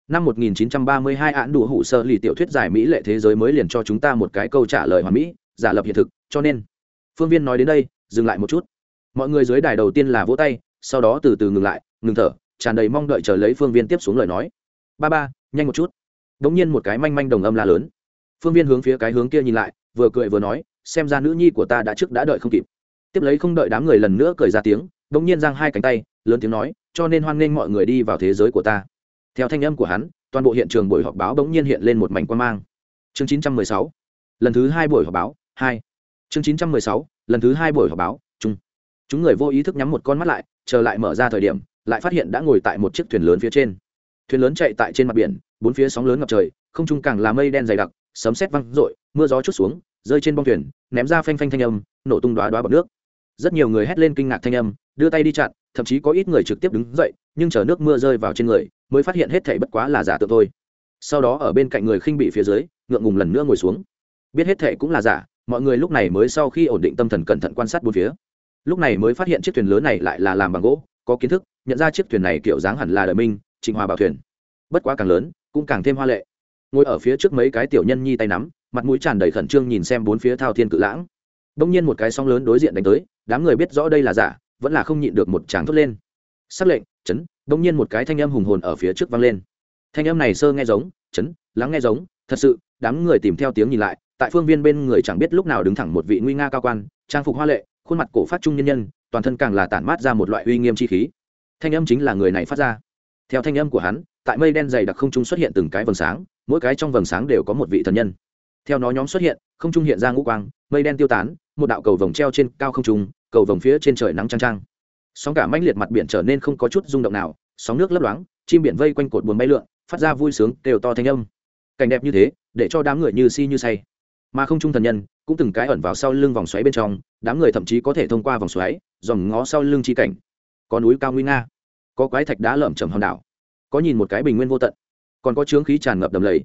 Năm 1932 án đủ hủ sơ lì tiểu thuyết giải mỹ lệ thế giới mới liền cho chúng ta một cái câu trả lời hoàn mỹ, giả lập hiện thực, cho nên, phương viên nói đến đây, dừng lại một chút. Mọi người dưới đài đầu tiên là vỗ tay, sau đó từ từ ngừng lại, ngừng thở, tràn đầy mong đợi chờ lấy phương viên tiếp xuống lời nói. Ba ba, nhanh một chút. Đ ỗ n g nhiên một cái manh manh đồng âm la lớn. Phương viên hướng phía cái hướng kia nhìn lại, vừa cười vừa nói, xem ra nữ nhi của ta đã trước đã đợi không kịp. Tiếp lấy không đợi đám người lần nữa cười ra tiếng đ ỗ n g nhiên giang hai cánh tay, lớn tiếng nói, cho nên hoan nghênh mọi người đi vào thế giới của ta theo thanh âm của hắn, toàn bộ hiện trường buổi họp báo bỗng nhiên hiện lên một mảnh quan mang. Chương chín trăm mười sáu, lần thứ hai buổi họp báo, hai. Chương chín trăm mười sáu, lần thứ hai buổi họp báo, chung. Chúng người vô ý thức nhắm một con mắt lại, chờ lại mở ra thời điểm, lại phát hiện đã ngồi tại một chiếc thuyền lớn phía trên. Thuyền lớn chạy tại trên mặt biển, bốn phía sóng lớn ngập trời, không trung càng là mây đen dày đặc, sấm sét văng rội mưa gió chút xuống, rơi trên bong thuyền, ném ra phanh phanh thanh âm, nổ tung đoá đoá bọc nước. Rất nhiều người hét lên kinh ngạc thanh âm, đưa tay đi chặn, thậm chí có ít người trực tiếp đứng dậy, nhưng chờ nước mưa rơi vào trên người mới phát hiện hết thảy bất quá là giả tượng thôi. Sau đó ở bên cạnh người khinh bị phía dưới, ngượng ngùng lần nữa ngồi xuống. Biết hết thảy cũng là giả, mọi người lúc này mới sau khi ổn định tâm thần cẩn thận quan sát bốn phía. Lúc này mới phát hiện chiếc thuyền lớn này lại là làm bằng gỗ, có kiến thức, nhận ra chiếc thuyền này kiểu dáng hẳn là đời minh, trịnh hòa bảo thuyền. Bất quá càng lớn, cũng càng thêm hoa lệ. Ngồi ở phía trước mấy cái tiểu nhân nhi tay nắm, mặt mũi tràn đầy khẩn trương nhìn xem bốn phía thao thiên cự lãng. Đông nhiên một cái sóng lớn đối diện đánh tới, đám người biết rõ đây là giả, vẫn là không nhịn được một tràng thốt lên. Sắc lệnh, chấn đông nhiên một cái thanh âm hùng hồn ở phía trước vang lên. Thanh âm này sơ nghe giống, chấn, lắng nghe giống, thật sự, đám người tìm theo tiếng nhìn lại, tại phương viên bên người chẳng biết lúc nào đứng thẳng một vị nguy nga cao quan, trang phục hoa lệ, khuôn mặt cổ phát trung nhân nhân, toàn thân càng là tản mát ra một loại uy nghiêm chi khí. Thanh âm chính là người này phát ra. Theo thanh âm của hắn, tại mây đen dày đặc không trung xuất hiện từng cái vầng sáng, mỗi cái trong vầng sáng đều có một vị thần nhân. Theo nó nhóm xuất hiện, không trung hiện ra ngũ quang, mây đen tiêu tán, một đạo cầu vồng treo trên cao không trung, cầu vồng phía trên trời nắng trang trang sóng cả mãnh liệt mặt biển trở nên không có chút rung động nào, sóng nước lấp loáng, chim biển vây quanh cột buồn bay lượn, phát ra vui sướng đều to thanh âm. Cảnh đẹp như thế, để cho đám người như si như say. Mà không trung thần nhân, cũng từng cái ẩn vào sau lưng vòng xoáy bên trong, đám người thậm chí có thể thông qua vòng xoáy dòm ngó sau lưng chi cảnh. Có núi cao nguy nga, có quái thạch đá lởm chầm hòn đảo, có nhìn một cái bình nguyên vô tận, còn có chướng khí tràn ngập đầm lầy.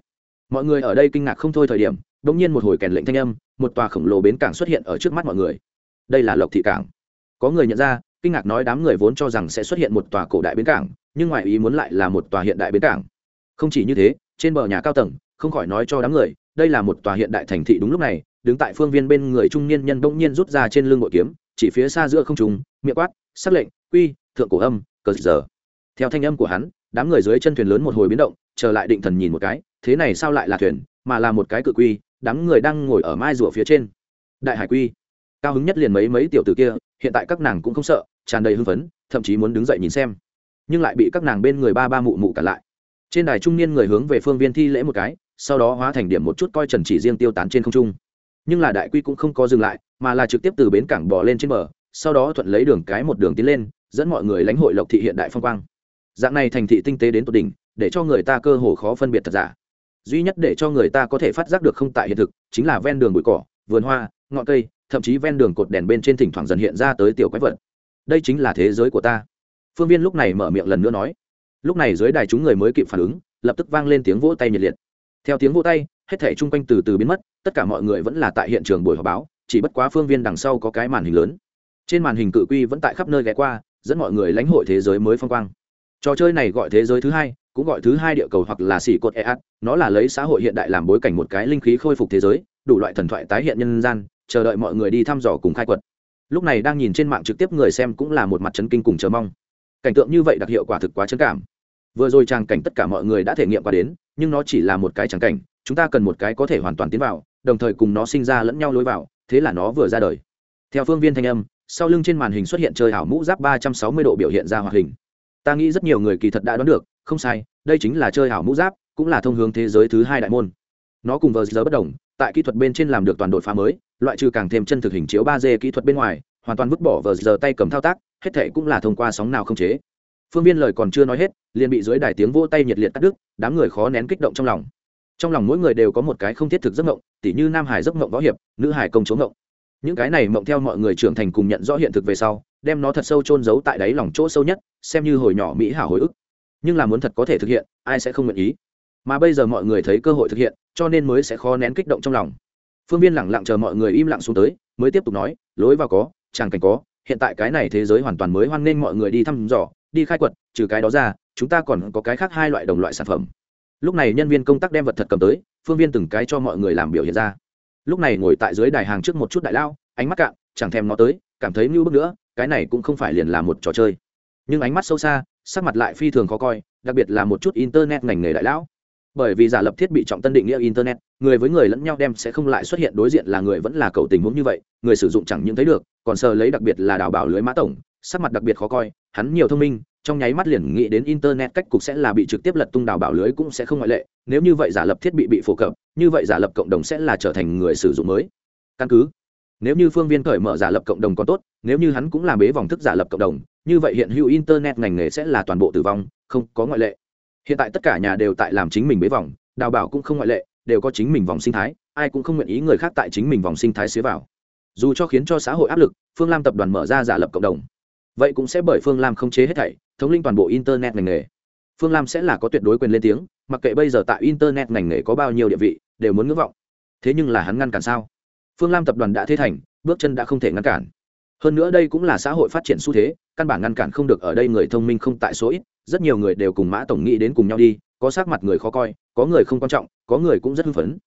Mọi người ở đây kinh ngạc không thôi thời điểm bỗng nhiên một hồi kèn lệnh thanh âm, một tòa khổng lồ bến cảng xuất hiện ở trước mắt mọi người. Đây là lộc thị cảng. Có người nhận ra kinh ngạc nói đám người vốn cho rằng sẽ xuất hiện một tòa cổ đại bến cảng, nhưng ngoài ý muốn lại là một tòa hiện đại bến cảng. Không chỉ như thế, trên bờ nhà cao tầng, không khỏi nói cho đám người, đây là một tòa hiện đại thành thị đúng lúc này, đứng tại phương viên bên người trung niên nhân bỗng nhiên rút ra trên lưng bội kiếm, chỉ phía xa giữa không trùng miệng quát, sắc lệnh, quy, thượng cổ âm, cờ giờ. Theo thanh âm của hắn, đám người dưới chân thuyền lớn một hồi biến động trở lại định thần nhìn một cái, thế này sao lại là thuyền, mà là một cái cự quy, đám người đang ngồi ở mai rùa phía trên. Đại hải quy, cao hứng nhất liền mấy mấy tiểu tử kia, hiện tại các nàng cũng không sợ tràn đầy hưng phấn, thậm chí muốn đứng dậy nhìn xem. Nhưng lại bị các nàng bên người ba ba mụ mụ cản lại. Trên đài trung niên người hướng về phương viên thi lễ một cái, sau đó hóa thành điểm một chút coi trần chỉ riêng tiêu tán trên không trung. Nhưng là đại quy cũng không có dừng lại, mà là trực tiếp từ bến cảng bò lên trên bờ, sau đó thuận lấy đường cái một đường tiến lên, dẫn mọi người lãnh hội lộc thị hiện đại phong quang. Dạng này thành thị tinh tế đến tột đỉnh, để cho người ta cơ hồ khó phân biệt thật giả. Duy nhất để cho người ta có thể phát giác được không tại hiện thực, chính là ven đường bụi cỏ, vườn hoa, ngọn cây, thậm chí ven đường cột đèn bên trên thỉnh thoảng dần hiện ra tới tiểu quái vật đây chính là thế giới của ta. Phương viên lúc này mở miệng lần nữa nói. Lúc này dưới đài chúng người mới kịp phản ứng, lập tức vang lên tiếng vỗ tay nhiệt liệt. Theo tiếng vỗ tay, hết thảy chung quanh từ từ biến mất, tất cả mọi người vẫn là tại hiện trường buổi họp báo, chỉ bất quá phương viên đằng sau có cái màn hình lớn. Trên màn hình cự quy vẫn tại khắp nơi ghé qua, dẫn mọi người lãnh hội thế giới mới phong quang. Trò chơi này gọi thế giới thứ hai, cũng gọi thứ hai địa cầu hoặc là xỉ cột eat nó là lấy xã hội hiện đại làm bối cảnh một cái linh khí khôi phục thế giới, đủ loại thần thoại tái hiện nhân gian, chờ đợi mọi người đi thăm dò cùng khai quật lúc này đang nhìn trên mạng trực tiếp người xem cũng là một mặt chấn kinh cùng chờ mong. Cảnh tượng như vậy đặc hiệu quả thực quá chấn cảm. Vừa rồi trang cảnh tất cả mọi người đã thể nghiệm qua đến, nhưng nó chỉ là một cái tràng cảnh, chúng ta cần một cái có thể hoàn toàn tiến vào, đồng thời cùng nó sinh ra lẫn nhau lối vào, thế là nó vừa ra đời. Theo phương viên thanh âm, sau lưng trên màn hình xuất hiện chơi hảo mũ giáp ba trăm sáu mươi độ biểu hiện ra hoạt hình. Ta nghĩ rất nhiều người kỳ thật đã đoán được, không sai, đây chính là chơi hảo mũ giáp, cũng là thông hướng thế giới thứ hai đại môn. Nó cùng vờ giờ bất đồng tại kỹ thuật bên trên làm được toàn đột phá mới, loại trừ càng thêm chân thực hình chiếu ba d kỹ thuật bên ngoài, hoàn toàn vứt bỏ vờ giờ tay cầm thao tác, hết thể cũng là thông qua sóng nào không chế. Phương viên lời còn chưa nói hết, liền bị dưới đài tiếng vỗ tay nhiệt liệt cắt đứt, đám người khó nén kích động trong lòng. Trong lòng mỗi người đều có một cái không thiết thực giấc mộng, tỉ như nam hải giấc mộng võ hiệp, nữ hải công chống mộng. Những cái này mộng theo mọi người trưởng thành cùng nhận rõ hiện thực về sau, đem nó thật sâu chôn giấu tại đáy lòng chỗ sâu nhất, xem như hồi nhỏ mỹ hảo hồi ức. Nhưng là muốn thật có thể thực hiện, ai sẽ không nguyện ý? Mà bây giờ mọi người thấy cơ hội thực hiện, cho nên mới sẽ khó nén kích động trong lòng. Phương viên lẳng lặng chờ mọi người im lặng xuống tới, mới tiếp tục nói, lối vào có tràng cảnh có, hiện tại cái này thế giới hoàn toàn mới hoan nghênh mọi người đi thăm dò, đi khai quật, trừ cái đó ra, chúng ta còn có cái khác hai loại đồng loại sản phẩm. Lúc này nhân viên công tác đem vật thật cầm tới, phương viên từng cái cho mọi người làm biểu hiện ra. Lúc này ngồi tại dưới đài hàng trước một chút đại lao, ánh mắt cạn, chẳng thèm nó tới, cảm thấy mưu bước nữa, cái này cũng không phải liền là một trò chơi. Nhưng ánh mắt sâu xa, sắc mặt lại phi thường khó coi, đặc biệt là một chút internet ngành nghề đại lão bởi vì giả lập thiết bị trọng tân định nghĩa internet, người với người lẫn nhau đem sẽ không lại xuất hiện đối diện là người vẫn là cầu tình huống như vậy, người sử dụng chẳng những thấy được, còn sờ lấy đặc biệt là đào bảo lưới mã tổng, sắc mặt đặc biệt khó coi, hắn nhiều thông minh, trong nháy mắt liền nghĩ đến internet cách cục sẽ là bị trực tiếp lật tung đào bảo lưới cũng sẽ không ngoại lệ, nếu như vậy giả lập thiết bị bị phổ cập, như vậy giả lập cộng đồng sẽ là trở thành người sử dụng mới. Căn cứ, nếu như phương viên cởi mở giả lập cộng đồng còn tốt, nếu như hắn cũng làm bế vòng thức giả lập cộng đồng, như vậy hiện hữu internet ngành nghề sẽ là toàn bộ tử vong, không có ngoại lệ hiện tại tất cả nhà đều tại làm chính mình bế vòng, đào bảo cũng không ngoại lệ, đều có chính mình vòng sinh thái, ai cũng không nguyện ý người khác tại chính mình vòng sinh thái xế vào. Dù cho khiến cho xã hội áp lực, phương lam tập đoàn mở ra giả lập cộng đồng. Vậy cũng sẽ bởi phương lam không chế hết thảy, thống linh toàn bộ internet ngành nghề. Phương lam sẽ là có tuyệt đối quyền lên tiếng, mặc kệ bây giờ tại internet ngành nghề có bao nhiêu địa vị, đều muốn ngưỡng vọng. Thế nhưng là hắn ngăn cản sao? Phương lam tập đoàn đã thế thành, bước chân đã không thể ngăn cản. Hơn nữa đây cũng là xã hội phát triển xu thế, căn bản ngăn cản không được ở đây người thông minh không tại số ít rất nhiều người đều cùng mã tổng nghĩ đến cùng nhau đi, có sắc mặt người khó coi, có người không quan trọng, có người cũng rất hưng phấn.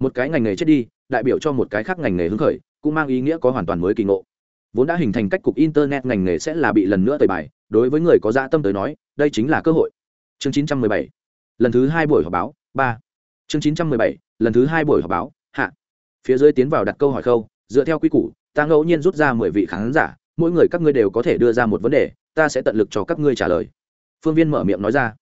Một cái ngành nghề chết đi, đại biểu cho một cái khác ngành nghề hứng khởi, cũng mang ý nghĩa có hoàn toàn mới kỳ ngộ. Vốn đã hình thành cách cục internet ngành nghề sẽ là bị lần nữa tẩy bài, đối với người có dạ tâm tới nói, đây chính là cơ hội. Chương 917 lần thứ hai buổi họp báo, ba. Chương 917 lần thứ hai buổi họp báo, hạ. Phía dưới tiến vào đặt câu hỏi khâu, dựa theo quy củ, ta ngẫu nhiên rút ra mười vị khán giả, mỗi người các ngươi đều có thể đưa ra một vấn đề, ta sẽ tận lực cho các ngươi trả lời phương viên mở miệng nói ra.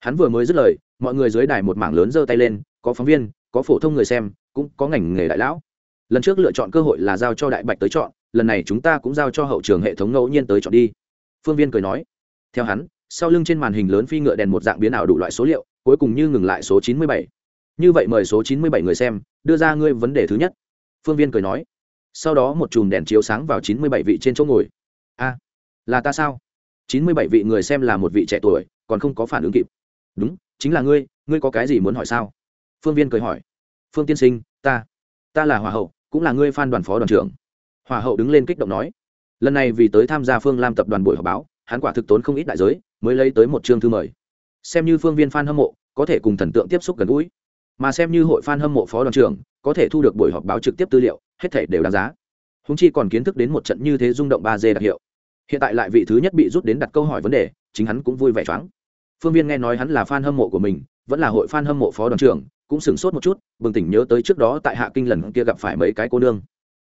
Hắn vừa mới dứt lời, mọi người dưới đài một mảng lớn giơ tay lên, có phóng viên, có phổ thông người xem, cũng có ngành nghề đại lão. Lần trước lựa chọn cơ hội là giao cho đại bạch tới chọn, lần này chúng ta cũng giao cho hậu trường hệ thống ngẫu nhiên tới chọn đi. Phương viên cười nói. Theo hắn, sau lưng trên màn hình lớn phi ngựa đèn một dạng biến ảo đủ loại số liệu, cuối cùng như ngừng lại số chín mươi bảy. Như vậy mời số chín mươi bảy người xem, đưa ra ngươi vấn đề thứ nhất. Phương viên cười nói. Sau đó một chùm đèn chiếu sáng vào chín mươi bảy vị trên chỗ ngồi. A, là ta sao? Chín mươi bảy vị người xem là một vị trẻ tuổi, còn không có phản ứng kịp. Đúng, chính là ngươi ngươi có cái gì muốn hỏi sao? Phương viên cười hỏi. Phương tiên sinh, ta ta là hòa hậu, cũng là ngươi phan đoàn phó đoàn trưởng. Hòa hậu đứng lên kích động nói. Lần này vì tới tham gia phương lam tập đoàn buổi họp báo, hắn quả thực tốn không ít đại giới, mới lấy tới một chương thư mời. Xem như phương viên f a n hâm mộ, có thể cùng thần tượng tiếp xúc gần gũi. Mà xem như hội f a n hâm mộ phó đoàn trưởng, có thể thu được buổi họp báo trực tiếp tư liệu, hết thể đều đáng giá. Húng chi còn kiến thức đến một trận như thế rung động ba d đặc hiệu hiện tại lại vị thứ nhất bị rút đến đặt câu hỏi vấn đề, chính hắn cũng vui vẻ choáng. Phương viên nghe nói hắn là f a n hâm mộ của mình, vẫn là hội f a n hâm mộ phó đoàn trưởng, cũng sửng sốt một chút, bừng tỉnh nhớ tới trước đó tại hạ kinh lần kia gặp phải mấy cái cô nương.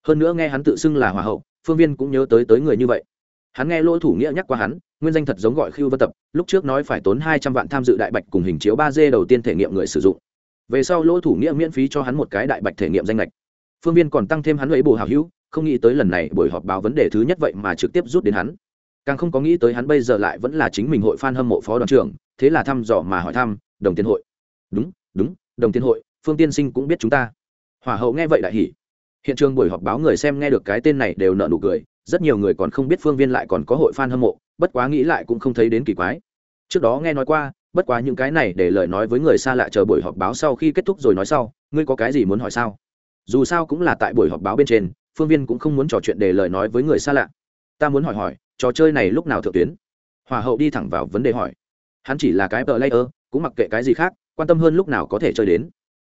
Hơn nữa nghe hắn tự xưng là hòa hậu, phương viên cũng nhớ tới tới người như vậy. Hắn nghe lỗ thủ nghĩa nhắc qua hắn, nguyên danh thật giống gọi khiêu vân tập, lúc trước nói phải tốn hai trăm vạn tham dự đại bạch cùng hình chiếu ba d đầu tiên thể nghiệm người sử dụng. Về sau lỗ thủ nghĩa miễn phí cho hắn một cái đại bạch thể nghiệm danh lệch. Phương viên còn tăng thêm hắn lấy bồ hào hữu không nghĩ tới lần này buổi họp báo vấn đề thứ nhất vậy mà trực tiếp rút đến hắn. Càng không có nghĩ tới hắn bây giờ lại vẫn là chính mình hội f a n hâm mộ phó đoàn trưởng, thế là thăm dò mà hỏi thăm, đồng tiền hội. Đúng đúng, đồng tiền hội, phương tiên sinh cũng biết chúng ta. Hỏa hậu nghe vậy đại hỉ. Hiện trường buổi họp báo người xem nghe được cái tên này đều nợ nụ cười, rất nhiều người còn không biết phương viên lại còn có hội f a n hâm mộ, bất quá nghĩ lại cũng không thấy đến kỳ quái. Trước đó nghe nói qua, bất quá những cái này để lời nói với người xa lạ chờ buổi họp báo sau khi kết thúc rồi nói sau, ngươi có cái gì muốn hỏi sao? Dù sao cũng là tại buổi họp báo bên trên phương viên cũng không muốn trò chuyện để lời nói với người xa lạ. Ta muốn hỏi hỏi, trò chơi này lúc nào thượng tuyến? Hòa hậu đi thẳng vào vấn đề hỏi. Hắn chỉ là cái tờ layer, cũng mặc kệ cái gì khác, quan tâm hơn lúc nào có thể chơi đến.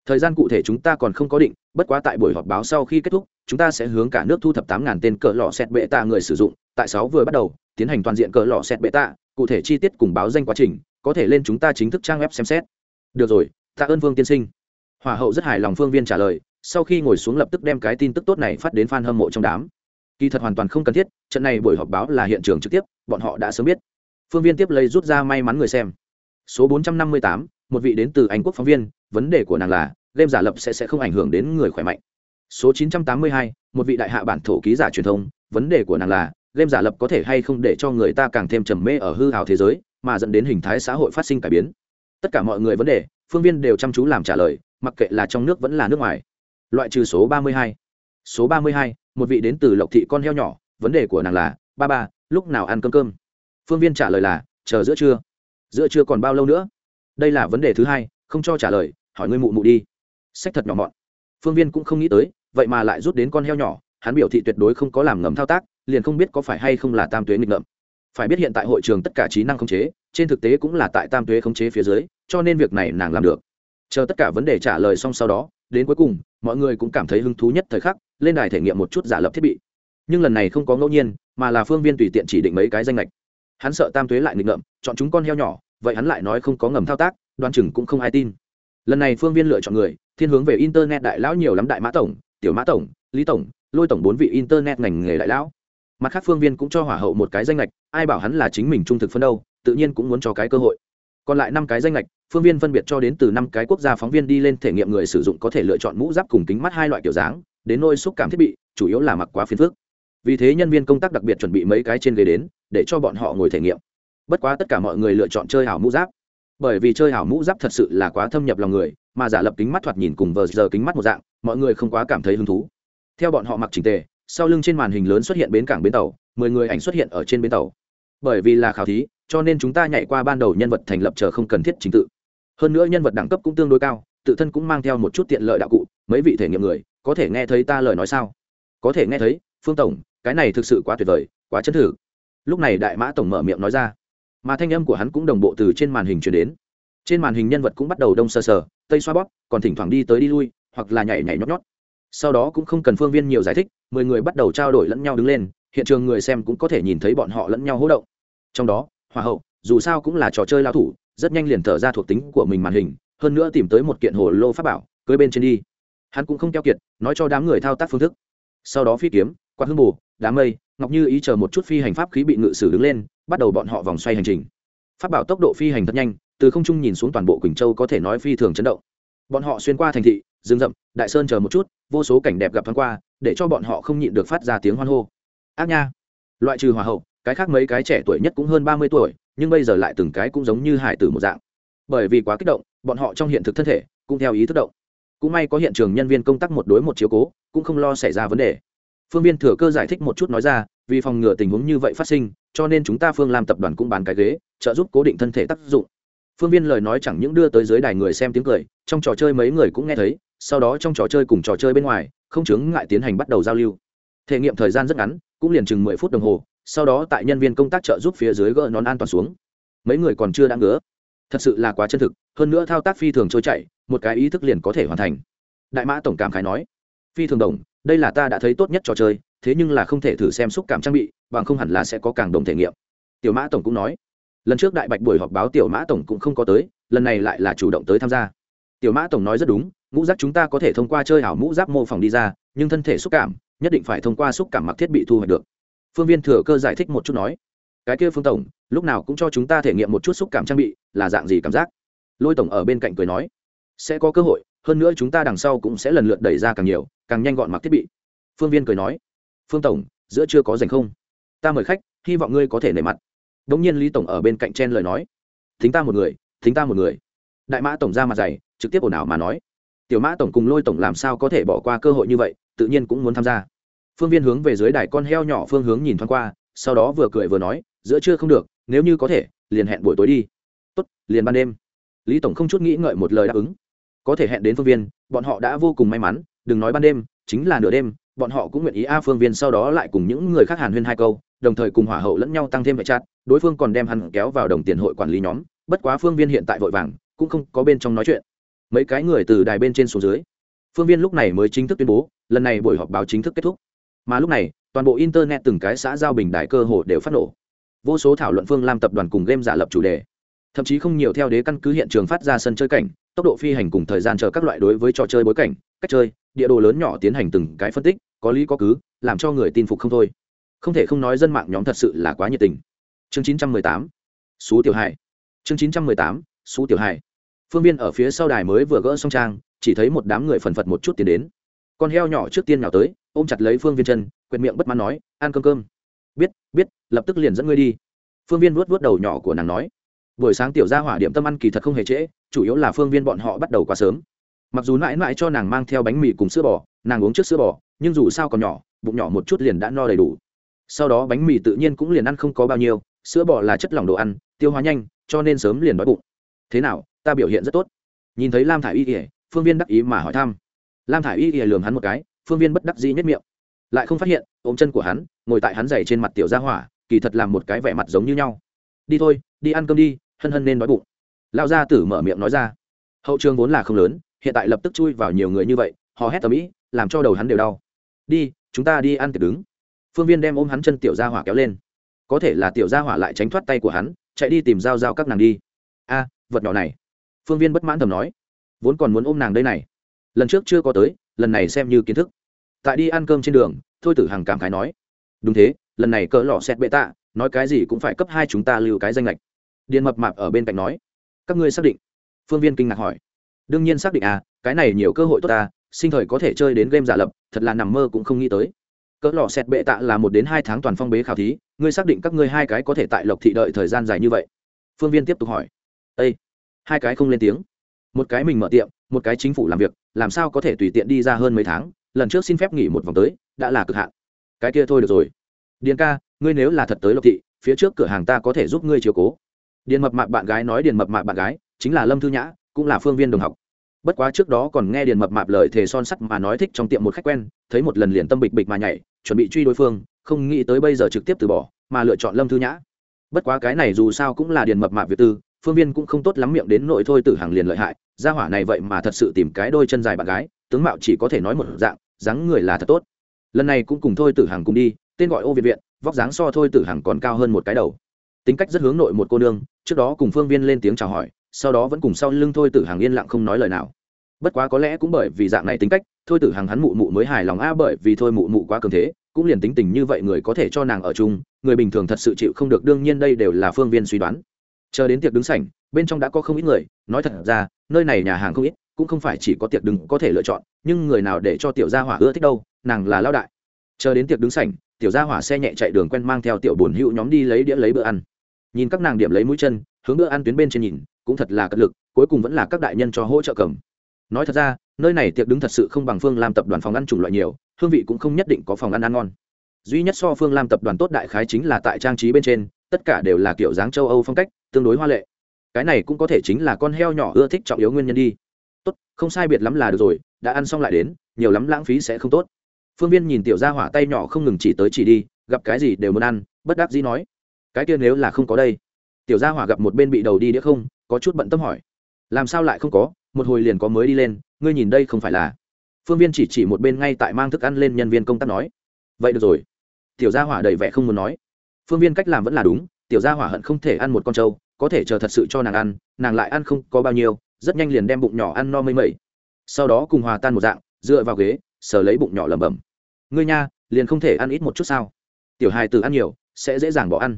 Thời gian cụ thể chúng ta còn không có định, bất quá tại buổi họp báo sau khi kết thúc, chúng ta sẽ hướng cả nước thu thập tám ngàn tên cỡ lọ xét bệ tạ người sử dụng. Tại sáu vừa bắt đầu, tiến hành toàn diện cỡ lọ xét bệ tạ, cụ thể chi tiết cùng báo danh quá trình, có thể lên chúng ta chính thức trang web xem xét. Được rồi, tạ ơn vương tiên sinh. Hòa hậu rất hài lòng phương viên trả lời sau khi ngồi xuống lập tức đem cái tin tức tốt này phát đến fan hâm mộ trong đám. Kỳ thật hoàn toàn không cần thiết trận này buổi họp báo là hiện trường trực tiếp bọn họ đã sớm biết. Phương viên tiếp lấy rút ra may mắn người xem. Số 458, một vị đến từ anh quốc phóng viên vấn đề của nàng là game giả lập sẽ sẽ không ảnh hưởng đến người khỏe mạnh. Số 982, một vị đại hạ bản thổ ký giả truyền thông vấn đề của nàng là game giả lập có thể hay không để cho người ta càng thêm trầm mê ở hư ảo thế giới mà dẫn đến hình thái xã hội phát sinh cải biến. Tất cả mọi người vấn đề phương viên đều chăm chú làm trả lời mặc kệ là trong nước vẫn là nước ngoài loại trừ số 32. số 32, một vị đến từ lộc thị con heo nhỏ vấn đề của nàng là ba ba lúc nào ăn cơm cơm? Phương viên trả lời là chờ giữa trưa. Giữa trưa còn bao lâu nữa? Đây là vấn đề thứ hai không cho trả lời hỏi ngươi mụ mụ đi. Sách thật nhỏ mọn. Phương viên cũng không nghĩ tới vậy mà lại rút đến con heo nhỏ hắn biểu thị tuyệt đối không có làm ngầm thao tác liền không biết có phải hay không là tam tuế nghịch ngợm. Phải biết hiện tại hội trường tất cả trí năng khống chế trên thực tế cũng là tại tam tuế khống chế phía dưới cho nên việc này nàng làm được. Chờ tất cả vấn đề trả lời xong sau đó đến cuối cùng mọi người cũng cảm thấy hứng thú nhất thời khắc, lên đài thể nghiệm một chút giả lập thiết bị. Nhưng lần này không có ngẫu nhiên, mà là phương viên tùy tiện chỉ định mấy cái danh lệch hắn sợ tam tuế lại nghịch ngợm, chọn chúng con heo nhỏ, vậy hắn lại nói không có ngầm thao tác, đoan chừng cũng không ai tin. Lần này phương viên lựa chọn người, thiên hướng về internet đại lão nhiều lắm đại mã tổng, tiểu mã tổng, lý tổng, lôi tổng bốn vị internet ngành nghề đại lão. Mặt khác phương viên cũng cho hỏa hậu một cái danh lệch ai bảo hắn là chính mình trung thực phân đâu, tự nhiên cũng muốn cho cái cơ hội còn lại năm cái danh lệch phương viên phân biệt cho đến từ năm cái quốc gia phóng viên đi lên thể nghiệm người sử dụng có thể lựa chọn mũ giáp cùng kính mắt hai loại kiểu dáng, đến nôi xúc cảm thiết bị, chủ yếu là mặc quá phiền phức. Vì thế nhân viên công tác đặc biệt chuẩn bị mấy cái trên ghế đến, để cho bọn họ ngồi thể nghiệm. Bất quá tất cả mọi người lựa chọn chơi hảo mũ giáp. Bởi vì chơi hảo mũ giáp thật sự là quá thâm nhập lòng người, mà giả lập kính mắt thoạt nhìn cùng vờ giờ kính mắt một dạng, mọi người không quá cảm thấy hứng thú. Theo bọn họ mặc trình tề, sau lưng trên màn hình lớn xuất hiện bến cảng bến tàu, mười người ảnh xuất hiện ở trên bến tàu. Bởi vì là khảo thí cho nên chúng ta nhảy qua ban đầu nhân vật thành lập chờ không cần thiết trình tự. Hơn nữa nhân vật đẳng cấp cũng tương đối cao, tự thân cũng mang theo một chút tiện lợi đạo cụ, mấy vị thể nghiệm người, có thể nghe thấy ta lời nói sao? Có thể nghe thấy, phương tổng, cái này thực sự quá tuyệt vời, quá chân thử lúc này đại mã tổng mở miệng nói ra. Mà thanh âm của hắn cũng đồng bộ từ trên màn hình chuyển đến. Trên màn hình nhân vật cũng bắt đầu đông sờ sờ, tây xoa bóp, còn thỉnh thoảng đi tới đi lui, hoặc là nhảy nhảy nhót nhót. Sau đó cũng không cần phương viên nhiều giải thích, mười người bắt đầu trao đổi lẫn nhau đứng lên, hiện trường người xem cũng có thể nhìn thấy bọn họ lẫn nhau hỗ động. Trong đó hoa hậu, dù sao cũng là trò chơi lao thủ, rất nhanh liền thở ra thuộc tính của mình màn hình, hơn nữa tìm tới một kiện hồ lô pháp bảo, cưới bên trên đi. Hắn cũng không keo kiệt, nói cho đám người thao tác phương thức. Sau đó phi kiếm, quạt hương bù đám mây, ngọc như ý chờ một chút phi hành pháp khí bị ngự sử đứng lên, bắt đầu bọn họ vòng xoay hành trình. Pháp bảo tốc độ phi hành thật nhanh, từ không trung nhìn xuống toàn bộ quỳnh châu có thể nói phi thường chấn động. Bọn họ xuyên qua thành thị, rừng rậm, đại sơn chờ một chút, vô số cảnh đẹp gặp thoáng qua, để cho bọn họ không nhịn được phát ra tiếng hoan hô. Ác nha! Loại trừ hòa hậu cái khác mấy cái trẻ tuổi nhất cũng hơn ba mươi tuổi, nhưng bây giờ lại từng cái cũng giống như hải tử một dạng. Bởi vì quá kích động, bọn họ trong hiện thực thân thể cũng theo ý thức động. Cũng may có hiện trường nhân viên công tác một đối một chiếu cố, cũng không lo xảy ra vấn đề. Phương viên thừa cơ giải thích một chút nói ra, vì phòng ngừa tình huống như vậy phát sinh, cho nên chúng ta phương làm tập đoàn cũng bán cái ghế, trợ giúp cố định thân thể tác dụng. Phương viên lời nói chẳng những đưa tới dưới đài người xem tiếng cười, trong trò chơi mấy người cũng nghe thấy, sau đó trong trò chơi cùng trò chơi bên ngoài, không chướng ngại tiến hành bắt đầu giao lưu. Thể nghiệm thời gian rất ngắn, cũng liền chừng mười phút đồng hồ sau đó tại nhân viên công tác trợ giúp phía dưới gỡ nón an toàn xuống. Mấy người còn chưa đã ngứa. Thật sự là quá chân thực, hơn nữa thao tác phi thường trôi chảy, một cái ý thức liền có thể hoàn thành. Đại mã tổng cảm khái nói, phi thường đồng, đây là ta đã thấy tốt nhất trò chơi, thế nhưng là không thể thử xem xúc cảm trang bị, bằng không hẳn là sẽ có càng đồng thể nghiệm. Tiểu mã tổng cũng nói, lần trước đại bạch buổi họp báo tiểu mã tổng cũng không có tới, lần này lại là chủ động tới tham gia. Tiểu mã tổng nói rất đúng, ngũ giác chúng ta có thể thông qua chơi ảo mũ giáp mô phỏng đi ra, nhưng thân thể xúc cảm, nhất định phải thông qua xúc cảm mặc thiết bị thu hoạch được phương viên thừa cơ giải thích một chút nói, cái kia phương tổng, lúc nào cũng cho chúng ta thể nghiệm một chút xúc cảm trang bị, là dạng gì cảm giác? Lôi tổng ở bên cạnh cười nói, sẽ có cơ hội, hơn nữa chúng ta đằng sau cũng sẽ lần lượt đẩy ra càng nhiều, càng nhanh gọn mặc thiết bị. Phương viên cười nói, phương tổng, giữa chưa có dành không? Ta mời khách, hy vọng ngươi có thể nề mặt. Đ ỗ n g nhiên lý tổng ở bên cạnh chen lời nói, thính ta một người, thính ta một người. Đại mã tổng ra mặt dày, trực tiếp ồn ào mà nói, tiểu mã tổng cùng lôi tổng làm sao có thể bỏ qua cơ hội như vậy, tự nhiên cũng muốn tham gia phương viên hướng về dưới đài con heo nhỏ phương hướng nhìn thoáng qua sau đó vừa cười vừa nói giữa trưa không được nếu như có thể liền hẹn buổi tối đi. Tốt liền ban đêm. Lý tổng không chút nghĩ ngợi một lời đáp ứng. Có thể hẹn đến phương viên bọn họ đã vô cùng may mắn đừng nói ban đêm chính là nửa đêm bọn họ cũng nguyện ý a phương viên sau đó lại cùng những người khác hàn huyên hai câu đồng thời cùng hỏa hậu lẫn nhau tăng thêm vệ chặt, đối phương còn đem hắn kéo vào đồng tiền hội quản lý nhóm bất quá phương viên hiện tại vội vàng cũng không có bên trong nói chuyện. Mấy cái người từ đài bên trên xuống dưới phương viên lúc này mới chính thức tuyên bố lần này buổi họp báo chính thức kết thúc mà lúc này, toàn bộ internet từng cái xã giao bình đại cơ hồ đều phát nổ. Vô số thảo luận phương Lam tập đoàn cùng game giả lập chủ đề. Thậm chí không nhiều theo đế căn cứ hiện trường phát ra sân chơi cảnh, tốc độ phi hành cùng thời gian chờ các loại đối với trò chơi bối cảnh, cách chơi, địa đồ lớn nhỏ tiến hành từng cái phân tích, có lý có cứ, làm cho người tin phục không thôi. Không thể không nói dân mạng nhóm thật sự là quá nhiệt tình. Chương 918 số tiểu hải. Chương 918 số tiểu hải. Phương viên ở phía sau đài mới vừa gỡ xong trang, chỉ thấy một đám người phần phật một chút tiến đến con heo nhỏ trước tiên nào tới, ôm chặt lấy phương viên chân quyệt miệng bất mãn nói, ăn cơm cơm. Biết biết, lập tức liền dẫn ngươi đi. Phương viên vuốt vuốt đầu nhỏ của nàng nói, buổi sáng tiểu gia hỏa điểm tâm ăn kỳ thật không hề trễ, chủ yếu là phương viên bọn họ bắt đầu quá sớm. Mặc dù mãi mãi cho nàng mang theo bánh mì cùng sữa bò, nàng uống trước sữa bò, nhưng dù sao còn nhỏ, bụng nhỏ một chút liền đã no đầy đủ. Sau đó bánh mì tự nhiên cũng liền ăn không có bao nhiêu, sữa bò là chất lỏng đồ ăn, tiêu hóa nhanh, cho nên sớm liền đói bụng. Thế nào, ta biểu hiện rất tốt. Nhìn thấy lam thả i y ỉa phương viên đắc ý mà hỏi thăm lam thả i y ỉa lường hắn một cái, phương viên bất đắc dĩ nhất miệng. Lại không phát hiện, ôm chân của hắn, ngồi tại hắn giày trên mặt tiểu gia hỏa, kỳ thật làm một cái vẻ mặt giống như nhau. Đi thôi, đi ăn cơm đi, hân hân nên đói bụng. Lao gia tử mở miệng nói ra. Hậu trường vốn là không lớn, hiện tại lập tức chui vào nhiều người như vậy họ hét tầm ĩ, làm cho đầu hắn đều đau. Đi, chúng ta đi ăn tiệc đứng. Phương viên đem ôm hắn chân tiểu gia hỏa kéo lên. Có thể là tiểu gia hỏa lại tránh thoát tay của hắn, chạy đi tìm dao dao các nàng đi. A, vật nhỏ này. Phương viên bất mãn thầm nói. Vốn còn muốn ôm nàng đây này lần trước chưa có tới, lần này xem như kiến thức. Tại đi ăn cơm trên đường, thôi tử hằng cảm khái nói, đúng thế, lần này cỡ lọ xét bệ tạ, nói cái gì cũng phải cấp hai chúng ta lưu cái danh lệch. Điện mập mạp ở bên cạnh nói, các ngươi xác định? Phương viên kinh ngạc hỏi, đương nhiên xác định à cái này nhiều cơ hội tốt ta, sinh thời có thể chơi đến game giả lập, thật là nằm mơ cũng không nghĩ tới. Cỡ lò xét bệ tạ là một đến hai tháng toàn phong bế khảo thí, ngươi xác định các ngươi hai cái có thể tại lộc thị đợi thời gian dài như vậy? Phương viên tiếp tục hỏi ây hai cái không lên tiếng một cái mình mở tiệm, một cái chính phủ làm việc, làm sao có thể tùy tiện đi ra hơn mấy tháng, lần trước xin phép nghỉ một vòng tới, đã là cực hạn. Cái kia thôi được rồi. Điền ca, ngươi nếu là thật tới lộc thị, phía trước cửa hàng ta có thể giúp ngươi chiều cố. Điền mập mạp bạn gái nói điền mập mạp bạn gái, chính là lâm thư nhã, cũng là phương viên đồng học. Bất quá trước đó còn nghe điền mập mạp lời thề son sắt mà nói thích trong tiệm một khách quen, thấy một lần liền tâm bịch bịch mà nhảy, chuẩn bị truy đối phương, không nghĩ tới bây giờ trực tiếp từ bỏ, mà lựa chọn lâm thư nhã. Bất quá cái này dù sao cũng là điền mập mạp việt tư phương viên cũng không tốt lắm miệng đến nội thôi tử hàng liền lợi hại, gia hỏa này vậy mà thật sự tìm cái đôi chân dài bạn gái, tướng mạo chỉ có thể nói một dạng, dáng người là thật tốt. Lần này cũng cùng thôi tử hàng cùng đi, tên gọi ô việt viện, vóc dáng so thôi tử hàng còn cao hơn một cái đầu. Tính cách rất hướng nội một cô nương, trước đó cùng phương viên lên tiếng chào hỏi, sau đó vẫn cùng sau lưng thôi tử hàng yên lặng không nói lời nào. Bất quá có lẽ cũng bởi vì dạng này tính cách, thôi tử hàng hắn mụ mụ mới hài lòng a, bởi vì thôi mụ mụ quá cường thế, cũng liền tính tình như vậy người có thể cho nàng ở chung, người bình thường thật sự chịu không được, đương nhiên đây đều là phương viên suy đoán chờ đến tiệc đứng sảnh, bên trong đã có không ít người, nói thật ra, nơi này nhà hàng không ít, cũng không phải chỉ có tiệc đứng có thể lựa chọn, nhưng người nào để cho tiểu gia hỏa ưa thích đâu, nàng là lao đại. Chờ đến tiệc đứng sảnh, tiểu gia hỏa xe nhẹ chạy đường quen mang theo tiểu bồn hữu nhóm đi lấy đĩa lấy bữa ăn. Nhìn các nàng điểm lấy mũi chân, hướng bữa ăn tuyến bên trên nhìn, cũng thật là cật lực, cuối cùng vẫn là các đại nhân cho hỗ trợ cầm. Nói thật ra, nơi này tiệc đứng thật sự không bằng phương làm tập đoàn phòng ăn chủng loại nhiều, hương vị cũng không nhất định có phòng ăn ăn ngon. Duy nhất so phương làm tập đoàn tốt đại khái chính là tại trang trí bên trên, tất cả đều là kiểu dáng châu âu phong cách tương đối hoa lệ. Cái này cũng có thể chính là con heo nhỏ ưa thích trọng yếu nguyên nhân đi. Tốt, không sai biệt lắm là được rồi, đã ăn xong lại đến, nhiều lắm lãng phí sẽ không tốt. Phương viên nhìn tiểu gia hỏa tay nhỏ không ngừng chỉ tới chỉ đi, gặp cái gì đều muốn ăn, bất đắc dĩ nói. Cái kia nếu là không có đây. Tiểu gia hỏa gặp một bên bị đầu đi đĩa không, có chút bận tâm hỏi. Làm sao lại không có, một hồi liền có mới đi lên, ngươi nhìn đây không phải là. Phương viên chỉ chỉ một bên ngay tại mang thức ăn lên nhân viên công tác nói. Vậy được rồi. Tiểu gia hỏa đầy vẻ không muốn nói. Phương viên cách làm vẫn là đúng, tiểu gia hỏa hận không thể ăn một con trâu có thể chờ thật sự cho nàng ăn, nàng lại ăn không có bao nhiêu, rất nhanh liền đem bụng nhỏ ăn no mây mẩy. Sau đó cùng hòa tan một dạng, dựa vào ghế, sờ lấy bụng nhỏ lẩm bẩm. Ngươi nha, liền không thể ăn ít một chút sao? Tiểu hài từ ăn nhiều, sẽ dễ dàng bỏ ăn.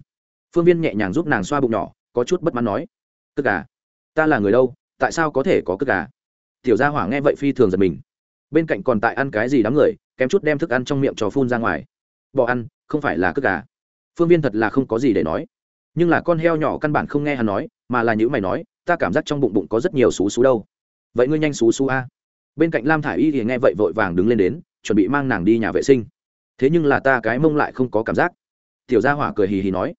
Phương viên nhẹ nhàng giúp nàng xoa bụng nhỏ, có chút bất mãn nói. Cất gà, ta là người đâu, tại sao có thể có cất gà? Tiểu gia hỏa nghe vậy phi thường giật mình. Bên cạnh còn tại ăn cái gì đám người, kém chút đem thức ăn trong miệng cho phun ra ngoài. Bỏ ăn, không phải là cất gà. Phương viên thật là không có gì để nói nhưng là con heo nhỏ căn bản không nghe hắn nói, mà là những mày nói, ta cảm giác trong bụng bụng có rất nhiều xú xú đâu. Vậy ngươi nhanh xú xú a. Bên cạnh lam thả i y thì nghe vậy vội vàng đứng lên đến, chuẩn bị mang nàng đi nhà vệ sinh. Thế nhưng là ta cái mông lại không có cảm giác. Tiểu gia hỏa cười hì hì nói.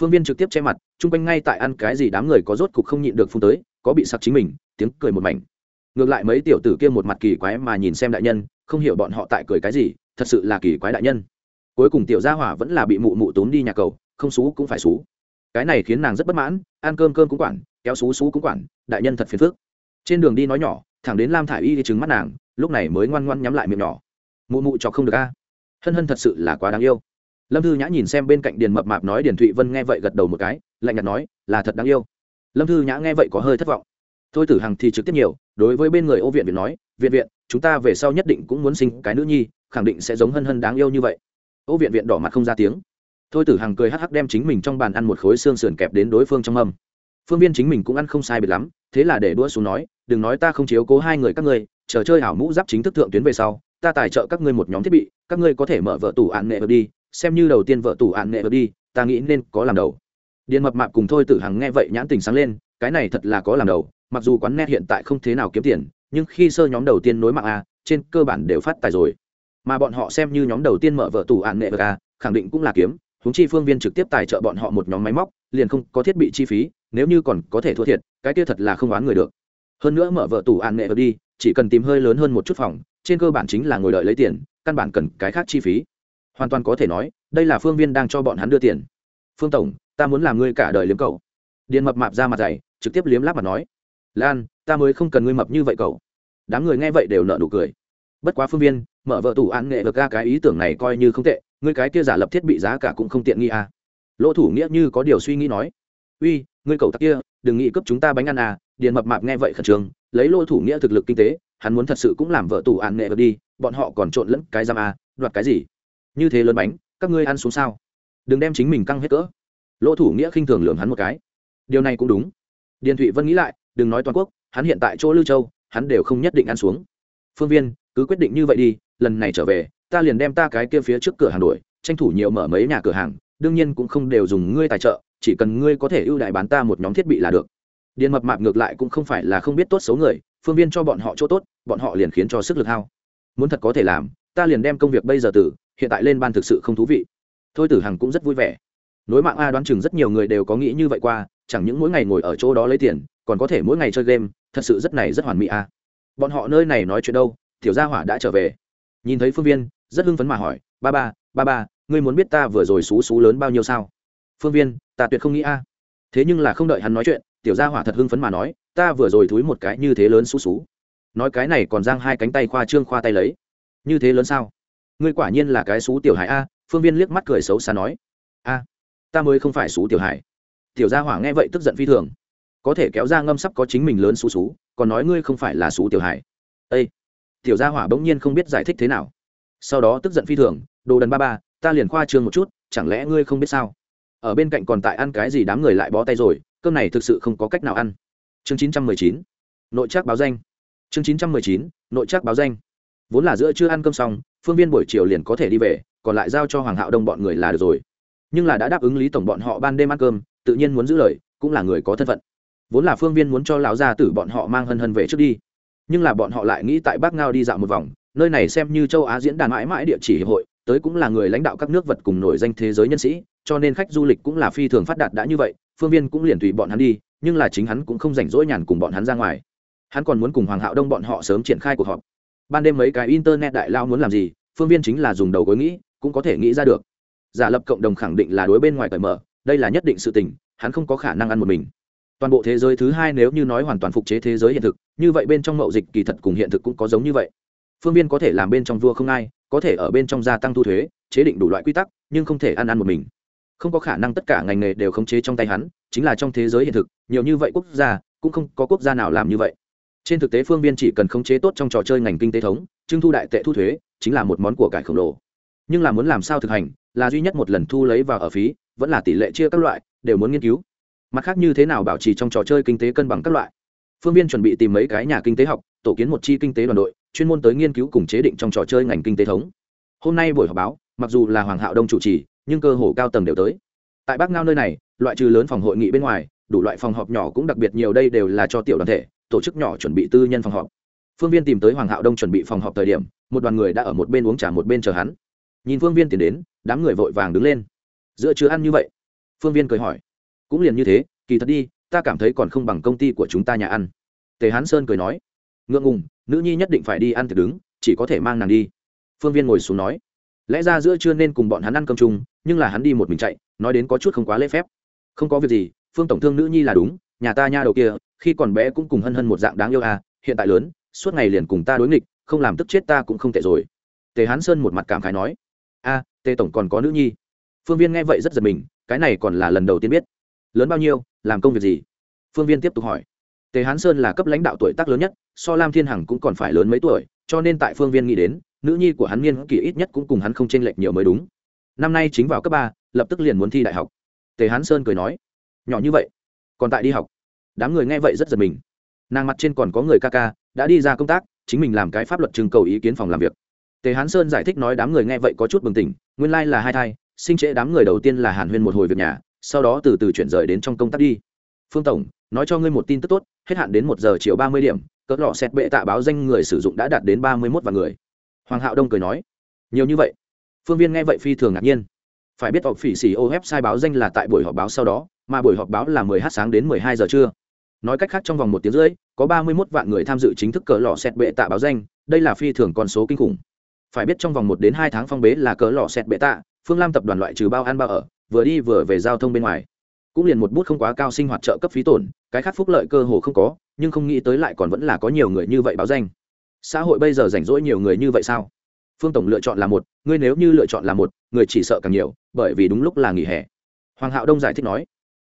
Phương viên trực tiếp che mặt, chung quanh ngay tại ăn cái gì đám người có rốt cục không nhịn được phun tới, có bị sặc chính mình, tiếng cười một mảnh. Ngược lại mấy tiểu tử kia một mặt kỳ quái mà nhìn xem đại nhân, không hiểu bọn họ tại cười cái gì, thật sự là kỳ quái đại nhân. Cuối cùng tiểu gia hỏa vẫn là bị mụ mụ tốn đi nhà cầu, không xú cũng phải xú cái này khiến nàng rất bất mãn, ăn cơm cơm cũng quản, kéo xú xú cũng quản, đại nhân thật phiền phức. Trên đường đi nói nhỏ, thẳng đến lam thả i y thì trứng mắt nàng, lúc này mới ngoan ngoan nhắm lại miệng nhỏ. Mụ mụ cho không được a. Hân hân thật sự là quá đáng yêu. Lâm thư nhã nhìn xem bên cạnh điền mập mạp nói điền thụy vân nghe vậy gật đầu một cái, lạnh nhạt nói, là thật đáng yêu. Lâm thư nhã nghe vậy có hơi thất vọng. Thôi tử hằng thì trực tiếp nhiều, đối với bên người ô viện viện nói, viện viện, chúng ta về sau nhất định cũng muốn sinh cái nữ nhi, khẳng định sẽ giống hân hân đáng yêu như vậy. Ô viện viện đỏ mặt không ra tiếng thôi tử hằng cười hắc hắc đem chính mình trong bàn ăn một khối xương sườn kẹp đến đối phương trong mâm. Phương viên chính mình cũng ăn không sai biệt lắm, thế là để đũa xuống nói, đừng nói ta không chiếu cố hai người các ngươi, chờ chơi hảo mũ giáp chính thức thượng tuyến về sau, ta tài trợ các ngươi một nhóm thiết bị, các ngươi có thể mở vợ tủ ạn nệ đi, xem như đầu tiên vợ tủ ạn nệ đi, ta nghĩ nên có làm đầu. Điện mập mạp cùng thôi tử hằng nghe vậy nhãn tình sáng lên, cái này thật là có làm đầu, mặc dù quán net hiện tại không thế nào kiếm tiền, nhưng khi sơ nhóm đầu tiên nối mạng a, trên cơ bản đều phát tài rồi. Mà bọn họ xem như nhóm đầu tiên mở vợ tủ ạn nệ a, khẳng định cũng là kiếm huống chi phương viên trực tiếp tài trợ bọn họ một nhóm máy móc, liền không có thiết bị chi phí, nếu như còn có thể thua thiệt, cái kia thật là không oán người được. Hơn nữa mở vợ tủ an nghệ đi, chỉ cần tìm hơi lớn hơn một chút phòng, trên cơ bản chính là ngồi đợi lấy tiền, căn bản cần cái khác chi phí. Hoàn toàn có thể nói, đây là phương viên đang cho bọn hắn đưa tiền. Phương tổng, ta muốn làm ngươi cả đời liếm cậu. Điện mập mạp ra mặt dày, trực tiếp liếm láp mặt nói. Lan, ta mới không cần ngươi mập như vậy cậu. Đám người nghe vậy đều nợ nụ cười bất quá phương viên mở vợ tủ ăn nghệ được ra cái ý tưởng này coi như không tệ ngươi cái kia giả lập thiết bị giá cả cũng không tiện nghi à. lỗ thủ nghĩa như có điều suy nghĩ nói uy ngươi cậu tắc kia đừng nghĩ cướp chúng ta bánh ăn à điền mập mạp nghe vậy khẩn trương lấy lỗ thủ nghĩa thực lực kinh tế hắn muốn thật sự cũng làm vợ tủ ăn nghệ được đi bọn họ còn trộn lẫn cái giam à, đoạt cái gì? Như thế lớn bánh các ngươi ăn xuống sao? Đừng đem chính mình căng hết cỡ. Lỗ thủ nghĩa khinh thường lường hắn một cái. Điều này cũng đúng. Điền thụy vân nghĩ lại đừng nói toàn quốc hắn hiện tại chỗ lưu châu hắn đều không nhất định ăn xuống. Phương viên cứ quyết định như vậy đi, lần này trở về, ta liền đem ta cái kia phía trước cửa hàng đổi, tranh thủ nhiều mở mấy nhà cửa hàng, đương nhiên cũng không đều dùng ngươi tài trợ, chỉ cần ngươi có thể ưu đại bán ta một nhóm thiết bị là được. Điền mập mạp ngược lại cũng không phải là không biết tốt xấu người, phương viên cho bọn họ chỗ tốt, bọn họ liền khiến cho sức lực hao. Muốn thật có thể làm, ta liền đem công việc bây giờ từ, hiện tại lên ban thực sự không thú vị. Thôi tử hằng cũng rất vui vẻ. Nối mạng a đoán chừng rất nhiều người đều có nghĩ như vậy qua, chẳng những mỗi ngày ngồi ở chỗ đó lấy tiền, còn có thể mỗi ngày chơi game, thật sự rất này rất hoàn mỹ a. Bọn họ nơi này nói chuyện đâu tiểu gia hỏa đã trở về. Nhìn thấy phương viên, rất hưng phấn mà hỏi, ba ba ba ba, ngươi muốn biết ta vừa rồi xú xú lớn bao nhiêu sao? Phương viên, ta tuyệt không nghĩ a. Thế nhưng là không đợi hắn nói chuyện, tiểu gia hỏa thật hưng phấn mà nói, ta vừa rồi thúi một cái như thế lớn xú xú. Nói cái này còn giang hai cánh tay khoa trương khoa tay lấy. Như thế lớn sao? Ngươi quả nhiên là cái xú tiểu hải a. Phương viên liếc mắt cười xấu xa nói, a, ta mới không phải xú tiểu hải tiểu gia hỏa nghe vậy tức giận phi thường. Có thể kéo ra ngâm sắp có chính mình lớn xú xú, còn nói ngươi không phải là xú tiểu hải ây tiểu gia hỏa bỗng nhiên không biết giải thích thế nào. Sau đó tức giận phi thường, đồ đần ba ba, ta liền khoa trương một chút, chẳng lẽ ngươi không biết sao? Ở bên cạnh còn tại ăn cái gì đám người lại bó tay rồi, cơm này thực sự không có cách nào ăn. Chương chín trăm mười chín. Nội trác báo danh. Chương chín trăm mười chín, nội trác báo danh. Vốn là giữa chưa ăn cơm xong, phương viên buổi chiều liền có thể đi về, còn lại giao cho hoàng hạo đông bọn người là được rồi. Nhưng là đã đáp ứng lý tổng bọn họ ban đêm ăn cơm, tự nhiên muốn giữ lời, cũng là người có thân phận. Vốn là phương viên muốn cho lão gia tử bọn họ mang hân hân về trước đi nhưng là bọn họ lại nghĩ tại bắc ngao đi dạo một vòng, nơi này xem như châu á diễn đàn mãi mãi địa chỉ hiệp hội, tới cũng là người lãnh đạo các nước vật cùng nổi danh thế giới nhân sĩ, cho nên khách du lịch cũng là phi thường phát đạt đã như vậy, phương viên cũng liền tùy bọn hắn đi, nhưng là chính hắn cũng không rảnh rỗi nhàn cùng bọn hắn ra ngoài. Hắn còn muốn cùng hoàng hạo đông bọn họ sớm triển khai cuộc họp. Ban đêm mấy cái internet đại lao muốn làm gì, phương viên chính là dùng đầu gối nghĩ, cũng có thể nghĩ ra được. Giả lập cộng đồng khẳng định là đối bên ngoài cởi mở, đây là nhất định sự tình, hắn không có khả năng ăn một mình toàn bộ thế giới thứ hai nếu như nói hoàn toàn phục chế thế giới hiện thực, như vậy bên trong mậu dịch kỳ thật cùng hiện thực cũng có giống như vậy. Phương viên có thể làm bên trong vua không ai, có thể ở bên trong gia tăng thu thuế, chế định đủ loại quy tắc, nhưng không thể ăn ăn một mình. Không có khả năng tất cả ngành nghề đều khống chế trong tay hắn, chính là trong thế giới hiện thực, nhiều như vậy quốc gia, cũng không có quốc gia nào làm như vậy. Trên thực tế phương viên chỉ cần khống chế tốt trong trò chơi ngành kinh tế thống, trưng thu đại tệ thu thuế, chính là một món của cải khổng lồ. Nhưng là muốn làm sao thực hành, là duy nhất một lần thu lấy vào ở phí, vẫn là tỷ lệ chia các loại, đều muốn nghiên cứu mặt khác như thế nào bảo trì trong trò chơi kinh tế cân bằng các loại? Phương viên chuẩn bị tìm mấy cái nhà kinh tế học, tổ kiến một chi kinh tế đoàn đội, chuyên môn tới nghiên cứu cùng chế định trong trò chơi ngành kinh tế thống. Hôm nay buổi họp báo, mặc dù là hoàng hạo đông chủ trì, nhưng cơ hồ cao tầng đều tới. Tại bắc ngao nơi này, loại trừ lớn phòng hội nghị bên ngoài, đủ loại phòng họp nhỏ cũng đặc biệt nhiều đây đều là cho tiểu đoàn thể, tổ chức nhỏ chuẩn bị tư nhân phòng họp. Phương viên tìm tới hoàng hạo đông chuẩn bị phòng họp thời điểm, một đoàn người đã ở một bên uống trà một bên chờ hắn. Nhìn phương viên tiến đến, đám người vội vàng đứng lên. Giữa chưa ăn như vậy? Phương viên cười hỏi cũng liền như thế, kỳ thật đi, ta cảm thấy còn không bằng công ty của chúng ta nhà ăn. Tề hán sơn cười nói, ngượng ngùng, nữ nhi nhất định phải đi ăn thì đứng, chỉ có thể mang nàng đi. Phương viên ngồi xuống nói, lẽ ra giữa trưa nên cùng bọn hắn ăn cơm chung, nhưng là hắn đi một mình chạy, nói đến có chút không quá lễ phép. Không có việc gì, phương tổng thương nữ nhi là đúng, nhà ta nha đầu kia, khi còn bé cũng cùng hân hân một dạng đáng yêu à hiện tại lớn, suốt ngày liền cùng ta đối nghịch, không làm tức chết ta cũng không tệ rồi. Tề hán sơn một mặt cảm khái nói, a, tề tổng còn có nữ nhi. Phương viên nghe vậy rất giật mình, cái này còn là lần đầu tiên biết lớn bao nhiêu, làm công việc gì? Phương viên tiếp tục hỏi. Tề hán sơn là cấp lãnh đạo tuổi tác lớn nhất, so lam thiên hằng cũng còn phải lớn mấy tuổi, cho nên tại phương viên nghĩ đến, nữ nhi của hắn niên kỳ ít nhất cũng cùng hắn không chênh lệch nhiều mới đúng. Năm nay chính vào cấp ba, lập tức liền muốn thi đại học. Tề hán sơn cười nói. Nhỏ như vậy, còn tại đi học. Đám người nghe vậy rất giật mình. Nàng mặt trên còn có người ca ca, đã đi ra công tác, chính mình làm cái pháp luật trưng cầu ý kiến phòng làm việc. Tề hán sơn giải thích nói đám người nghe vậy có chút bừng tỉnh, nguyên lai là hai thai, sinh trễ đám người đầu tiên là hàn huyên một hồi việc nhà sau đó từ từ chuyển rời đến trong công tác đi. Phương tổng, nói cho ngươi một tin tức tốt, hết hạn đến một giờ chiều ba mươi điểm, cỡ lọ xét bệ tạ báo danh người sử dụng đã đạt đến ba mươi mốt vạn người. Hoàng hạo đông cười nói. Nhiều như vậy? Phương viên nghe vậy phi thường ngạc nhiên. Phải biết họp phỉ xì ô website báo danh là tại buổi họp báo sau đó, mà buổi họp báo là mười h sáng đến mười hai giờ trưa. Nói cách khác trong vòng một tiếng rưỡi, có ba mươi mốt vạn người tham dự chính thức cỡ lò xét bệ tạ báo danh, đây là phi thường con số kinh khủng. Phải biết trong vòng một đến hai tháng phong bế là cỡ lò xét bệ tạ, phương lam tập đoàn loại trừ bao ăn bao ở vừa đi vừa về giao thông bên ngoài. Cũng liền một bút không quá cao sinh hoạt trợ cấp phí tổn, cái khác phúc lợi cơ hồ không có, nhưng không nghĩ tới lại còn vẫn là có nhiều người như vậy báo danh. Xã hội bây giờ rảnh rỗi nhiều người như vậy sao? Phương tổng lựa chọn là một, ngươi nếu như lựa chọn là một, người chỉ sợ càng nhiều, bởi vì đúng lúc là nghỉ hè. Hoàng hạo đông giải thích nói,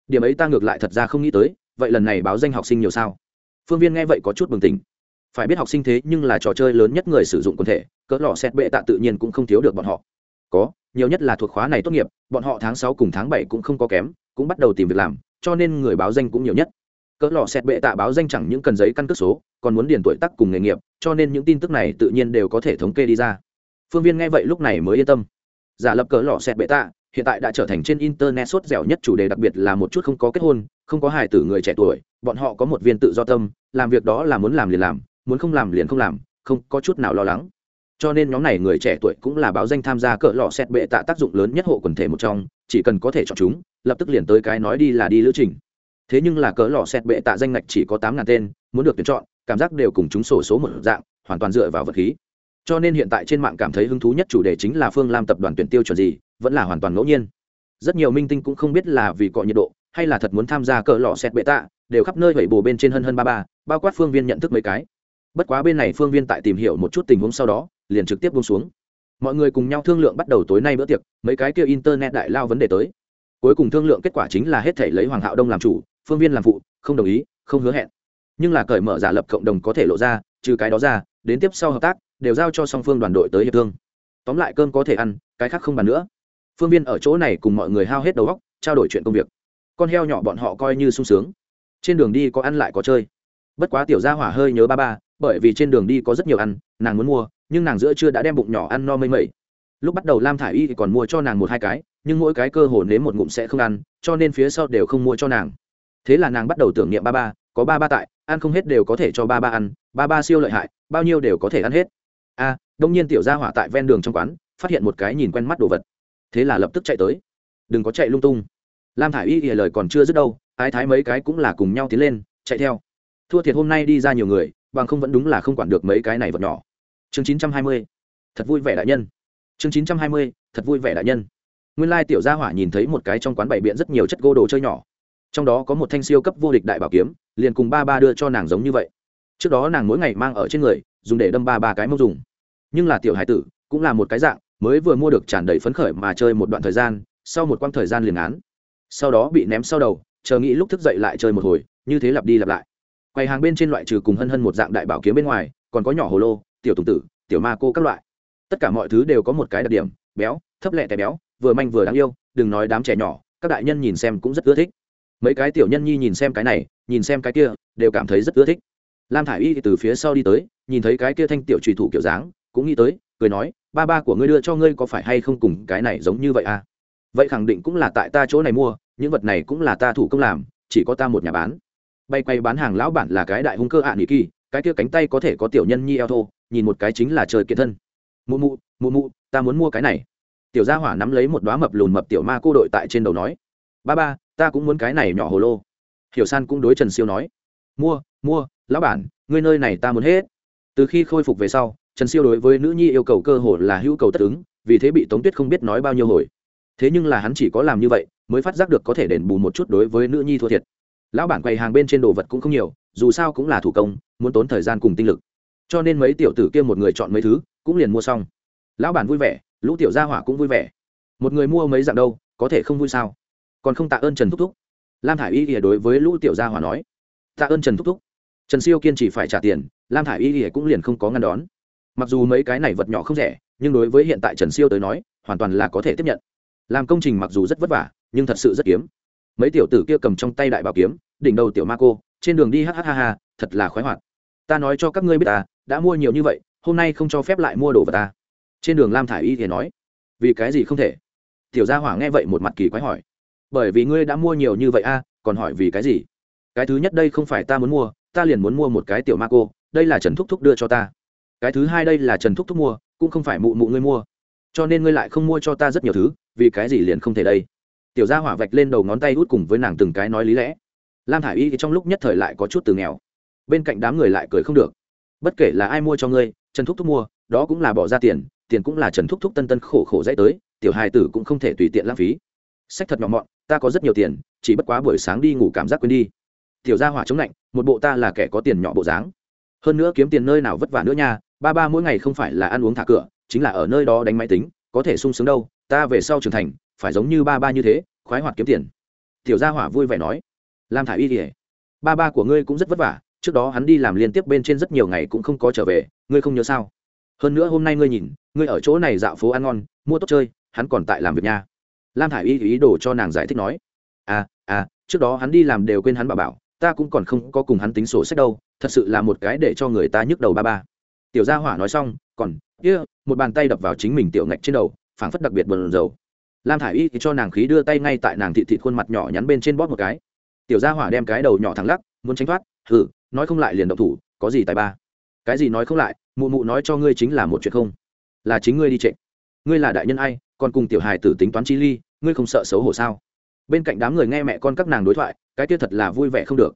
điểm ấy ta ngược lại thật ra không nghĩ tới, vậy lần này báo danh học sinh nhiều sao? Phương viên nghe vậy có chút bừng tỉnh. Phải biết học sinh thế nhưng là trò chơi lớn nhất người sử dụng quần thể, cỡ lò xét bệ tạ tự nhiên cũng không thiếu được bọn họ. Có nhiều nhất là thuộc khóa này tốt nghiệp, bọn họ tháng sáu cùng tháng bảy cũng không có kém, cũng bắt đầu tìm việc làm, cho nên người báo danh cũng nhiều nhất. Cỡ lò xét bệ tạ báo danh chẳng những cần giấy căn cước số, còn muốn điền tuổi tác cùng nghề nghiệp, cho nên những tin tức này tự nhiên đều có thể thống kê đi ra. Phương viên nghe vậy lúc này mới yên tâm. Giả lập cỡ lò xét bệ tạ, hiện tại đã trở thành trên internet sốt dẻo nhất chủ đề, đặc biệt là một chút không có kết hôn, không có hài tử người trẻ tuổi, bọn họ có một viên tự do tâm, làm việc đó là muốn làm liền làm, muốn không làm liền không làm, không có chút nào lo lắng cho nên nhóm này người trẻ tuổi cũng là báo danh tham gia cỡ lọ xét bệ tạ tác dụng lớn nhất hộ quần thể một trong, chỉ cần có thể chọn chúng, lập tức liền tới cái nói đi là đi lữ trình. Thế nhưng là cỡ lọ xét bệ tạ danh ngạch chỉ có tám ngàn tên, muốn được tuyển chọn, cảm giác đều cùng chúng sổ số một dạng, hoàn toàn dựa vào vật khí. Cho nên hiện tại trên mạng cảm thấy hứng thú nhất chủ đề chính là phương lam tập đoàn tuyển tiêu chuẩn gì, vẫn là hoàn toàn ngẫu nhiên. Rất nhiều minh tinh cũng không biết là vì cọ nhiệt độ, hay là thật muốn tham gia cỡ lọ xét bệ tạ, đều khắp nơi vẩy bồ bên trên hân hân ba ba, bao quát phương viên nhận thức mấy cái. Bất quá bên này phương viên tại tìm hiểu một chút tình huống sau đó liền trực tiếp buông xuống. Mọi người cùng nhau thương lượng bắt đầu tối nay bữa tiệc, mấy cái kia internet đại lao vấn đề tới. Cuối cùng thương lượng kết quả chính là hết thể lấy hoàng hạo đông làm chủ, phương viên làm phụ, không đồng ý, không hứa hẹn. Nhưng là cởi mở giả lập cộng đồng có thể lộ ra, trừ cái đó ra, đến tiếp sau hợp tác, đều giao cho song phương đoàn đội tới hiệp thương. Tóm lại cơm có thể ăn, cái khác không bàn nữa. Phương viên ở chỗ này cùng mọi người hao hết đầu óc, trao đổi chuyện công việc. Con heo nhỏ bọn họ coi như sung sướng. Trên đường đi có ăn lại có chơi. Bất quá tiểu gia hỏa hơi nhớ ba ba bởi vì trên đường đi có rất nhiều ăn, nàng muốn mua, nhưng nàng giữa chưa đã đem bụng nhỏ ăn no mây mẩy. Lúc bắt đầu lam thả i y thì còn mua cho nàng một hai cái, nhưng mỗi cái cơ hồ nếm một ngụm sẽ không ăn, cho nên phía sau đều không mua cho nàng. Thế là nàng bắt đầu tưởng niệm ba ba, có ba ba tại, ăn không hết đều có thể cho ba ba ăn, ba ba siêu lợi hại, bao nhiêu đều có thể ăn hết. A, đông nhiên tiểu gia hỏa tại ven đường trong quán, phát hiện một cái nhìn quen mắt đồ vật. Thế là lập tức chạy tới. Đừng có chạy lung tung. Lam thả i y thì lời còn chưa dứt đâu, ái thái mấy cái cũng là cùng nhau tiến lên, chạy theo. Thua thiệt hôm nay đi ra nhiều người bằng không vẫn đúng là không quản được mấy cái này vật nhỏ. Chương chín trăm hai mươi, thật vui vẻ đại nhân. Chương chín trăm hai mươi, thật vui vẻ đại nhân. Nguyên lai tiểu gia hỏa nhìn thấy một cái trong quán bày biện rất nhiều chất gỗ đồ chơi nhỏ. Trong đó có một thanh siêu cấp vô địch đại bảo kiếm, liền cùng ba ba đưa cho nàng giống như vậy. Trước đó nàng mỗi ngày mang ở trên người, dùng để đâm ba ba cái mông dùng. Nhưng là tiểu hải tử, cũng là một cái dạng, mới vừa mua được tràn đầy phấn khởi mà chơi một đoạn thời gian, sau một quãng thời gian liền án. Sau đó bị ném sau đầu, chờ nghĩ lúc thức dậy lại chơi một hồi, như thế lặp đi lặp lại quầy hàng bên trên loại trừ cùng hân hân một dạng đại bảo kiếm bên ngoài, còn có nhỏ hồ lô, tiểu tùng tử, tiểu ma cô các loại. Tất cả mọi thứ đều có một cái đặc điểm, béo, thấp lẹ té béo, vừa manh vừa đáng yêu, đừng nói đám trẻ nhỏ, các đại nhân nhìn xem cũng rất ưa thích. Mấy cái tiểu nhân nhi nhìn xem cái này, nhìn xem cái kia, đều cảm thấy rất ưa thích. Lam thả i y từ phía sau đi tới, nhìn thấy cái kia thanh tiểu trùy thủ kiểu dáng, cũng nghĩ tới, cười nói, ba ba của ngươi đưa cho ngươi có phải hay không cùng cái này giống như vậy à? Vậy khẳng định cũng là tại ta chỗ này mua, những vật này cũng là ta thủ công làm, chỉ có ta một nhà bán bay quay bán hàng lão bản là cái đại hung cơ ạ à nghỉ kỳ, cái kia cánh tay có thể có tiểu nhân nhi eo thô, nhìn một cái chính là trời kiện thân. Mụ mụ mụ mụ, ta muốn mua cái này. Tiểu gia hỏa nắm lấy một đoá mập lùn mập tiểu ma cô đội tại trên đầu nói. Ba ba, ta cũng muốn cái này nhỏ hồ lô. Hiểu san cũng đối trần siêu nói. Mua mua, lão bản, ngươi nơi này ta muốn hết. Từ khi khôi phục về sau, trần siêu đối với nữ nhi yêu cầu cơ hồ là hữu cầu tất ứng, vì thế bị tống tuyết không biết nói bao nhiêu hồi. Thế nhưng là hắn chỉ có làm như vậy, mới phát giác được có thể đền bù một chút đối với nữ nhi thua thiệt lão bản quầy hàng bên trên đồ vật cũng không nhiều, dù sao cũng là thủ công, muốn tốn thời gian cùng tinh lực. Cho nên mấy tiểu tử kia một người chọn mấy thứ, cũng liền mua xong. Lão bản vui vẻ, lũ tiểu gia hỏa cũng vui vẻ. Một người mua mấy dạng đâu, có thể không vui sao? Còn không tạ ơn trần thúc thúc. Lam thả i y ỉa đối với lũ tiểu gia hỏa nói. Tạ ơn trần thúc thúc. Trần siêu kiên chỉ phải trả tiền, lam thả i y ỉa cũng liền không có ngăn đón. Mặc dù mấy cái này vật nhỏ không rẻ, nhưng đối với hiện tại trần siêu tới nói, hoàn toàn là có thể tiếp nhận. Làm công trình mặc dù rất vất vả, nhưng thật sự rất kiếm mấy tiểu tử kia cầm trong tay đại bảo kiếm, đỉnh đầu tiểu ma cô, trên đường đi hh ha thật là khoái hoạt. Ta nói cho các ngươi biết ta, đã mua nhiều như vậy, hôm nay không cho phép lại mua đồ vật ta. Trên đường lam thả i y thì nói, vì cái gì không thể? Tiểu gia hỏa nghe vậy một mặt kỳ quái hỏi, bởi vì ngươi đã mua nhiều như vậy a, còn hỏi vì cái gì? Cái thứ nhất đây không phải ta muốn mua, ta liền muốn mua một cái tiểu ma cô, đây là trần thúc thúc đưa cho ta. Cái thứ hai đây là trần thúc thúc mua, cũng không phải mụ mụ ngươi mua. Cho nên ngươi lại không mua cho ta rất nhiều thứ, vì cái gì liền không thể đây? Tiểu gia hỏa vạch lên đầu ngón tay út cùng với nàng từng cái nói lý lẽ. Lam thả i y trong lúc nhất thời lại có chút từ nghèo. Bên cạnh đám người lại cười không được. Bất kể là ai mua cho ngươi, trần thúc thúc mua, đó cũng là bỏ ra tiền tiền cũng là trần thúc thúc tân tân khổ khổ dãy tới, tiểu hài tử cũng không thể tùy tiện lãng phí. Sách thật nhỏ mọn, ta có rất nhiều tiền, chỉ bất quá buổi sáng đi ngủ cảm giác quên đi. Tiểu gia hỏa chống lạnh, một bộ ta là kẻ có tiền nhỏ bộ dáng. Hơn nữa kiếm tiền nơi nào vất vả nữa nha, ba ba mỗi ngày không phải là ăn uống thả cửa, chính là ở nơi đó đánh máy tính, có thể sung sướng đâu, ta về sau trưởng thành phải giống như ba ba như thế khoái hoạt kiếm tiền. Tiểu gia hỏa vui vẻ nói lam thả y kỉa ba ba của ngươi cũng rất vất vả trước đó hắn đi làm liên tiếp bên trên rất nhiều ngày cũng không có trở về ngươi không nhớ sao? Hơn nữa hôm nay ngươi nhìn ngươi ở chỗ này dạo phố ăn ngon mua tốt chơi hắn còn tại làm việc nha. Lam thả i y ý đồ cho nàng giải thích nói à à trước đó hắn đi làm đều quên hắn bà bảo ta cũng còn không có cùng hắn tính sổ sách đâu thật sự là một cái để cho người ta nhức đầu ba ba. Tiểu gia hỏa nói xong còn kia、yeah, một bàn tay đập vào chính mình tiểu ngạch trên đầu phảng phất đặc biệt bờn dầu lam thả i y thì cho nàng khí đưa tay ngay tại nàng thị thị khuôn mặt nhỏ nhắn bên trên bóp một cái. Tiểu gia hỏa đem cái đầu nhỏ thẳng lắc, muốn tránh thoát, hừ, nói không lại liền động thủ, có gì tài ba? Cái gì nói không lại, mụ mụ nói cho ngươi chính là một chuyện không, là chính ngươi đi trệ. Ngươi là đại nhân ai, còn cùng tiểu hài tử tính toán chi ly, ngươi không sợ xấu hổ sao? Bên cạnh đám người nghe mẹ con các nàng đối thoại, cái kia thật là vui vẻ không được.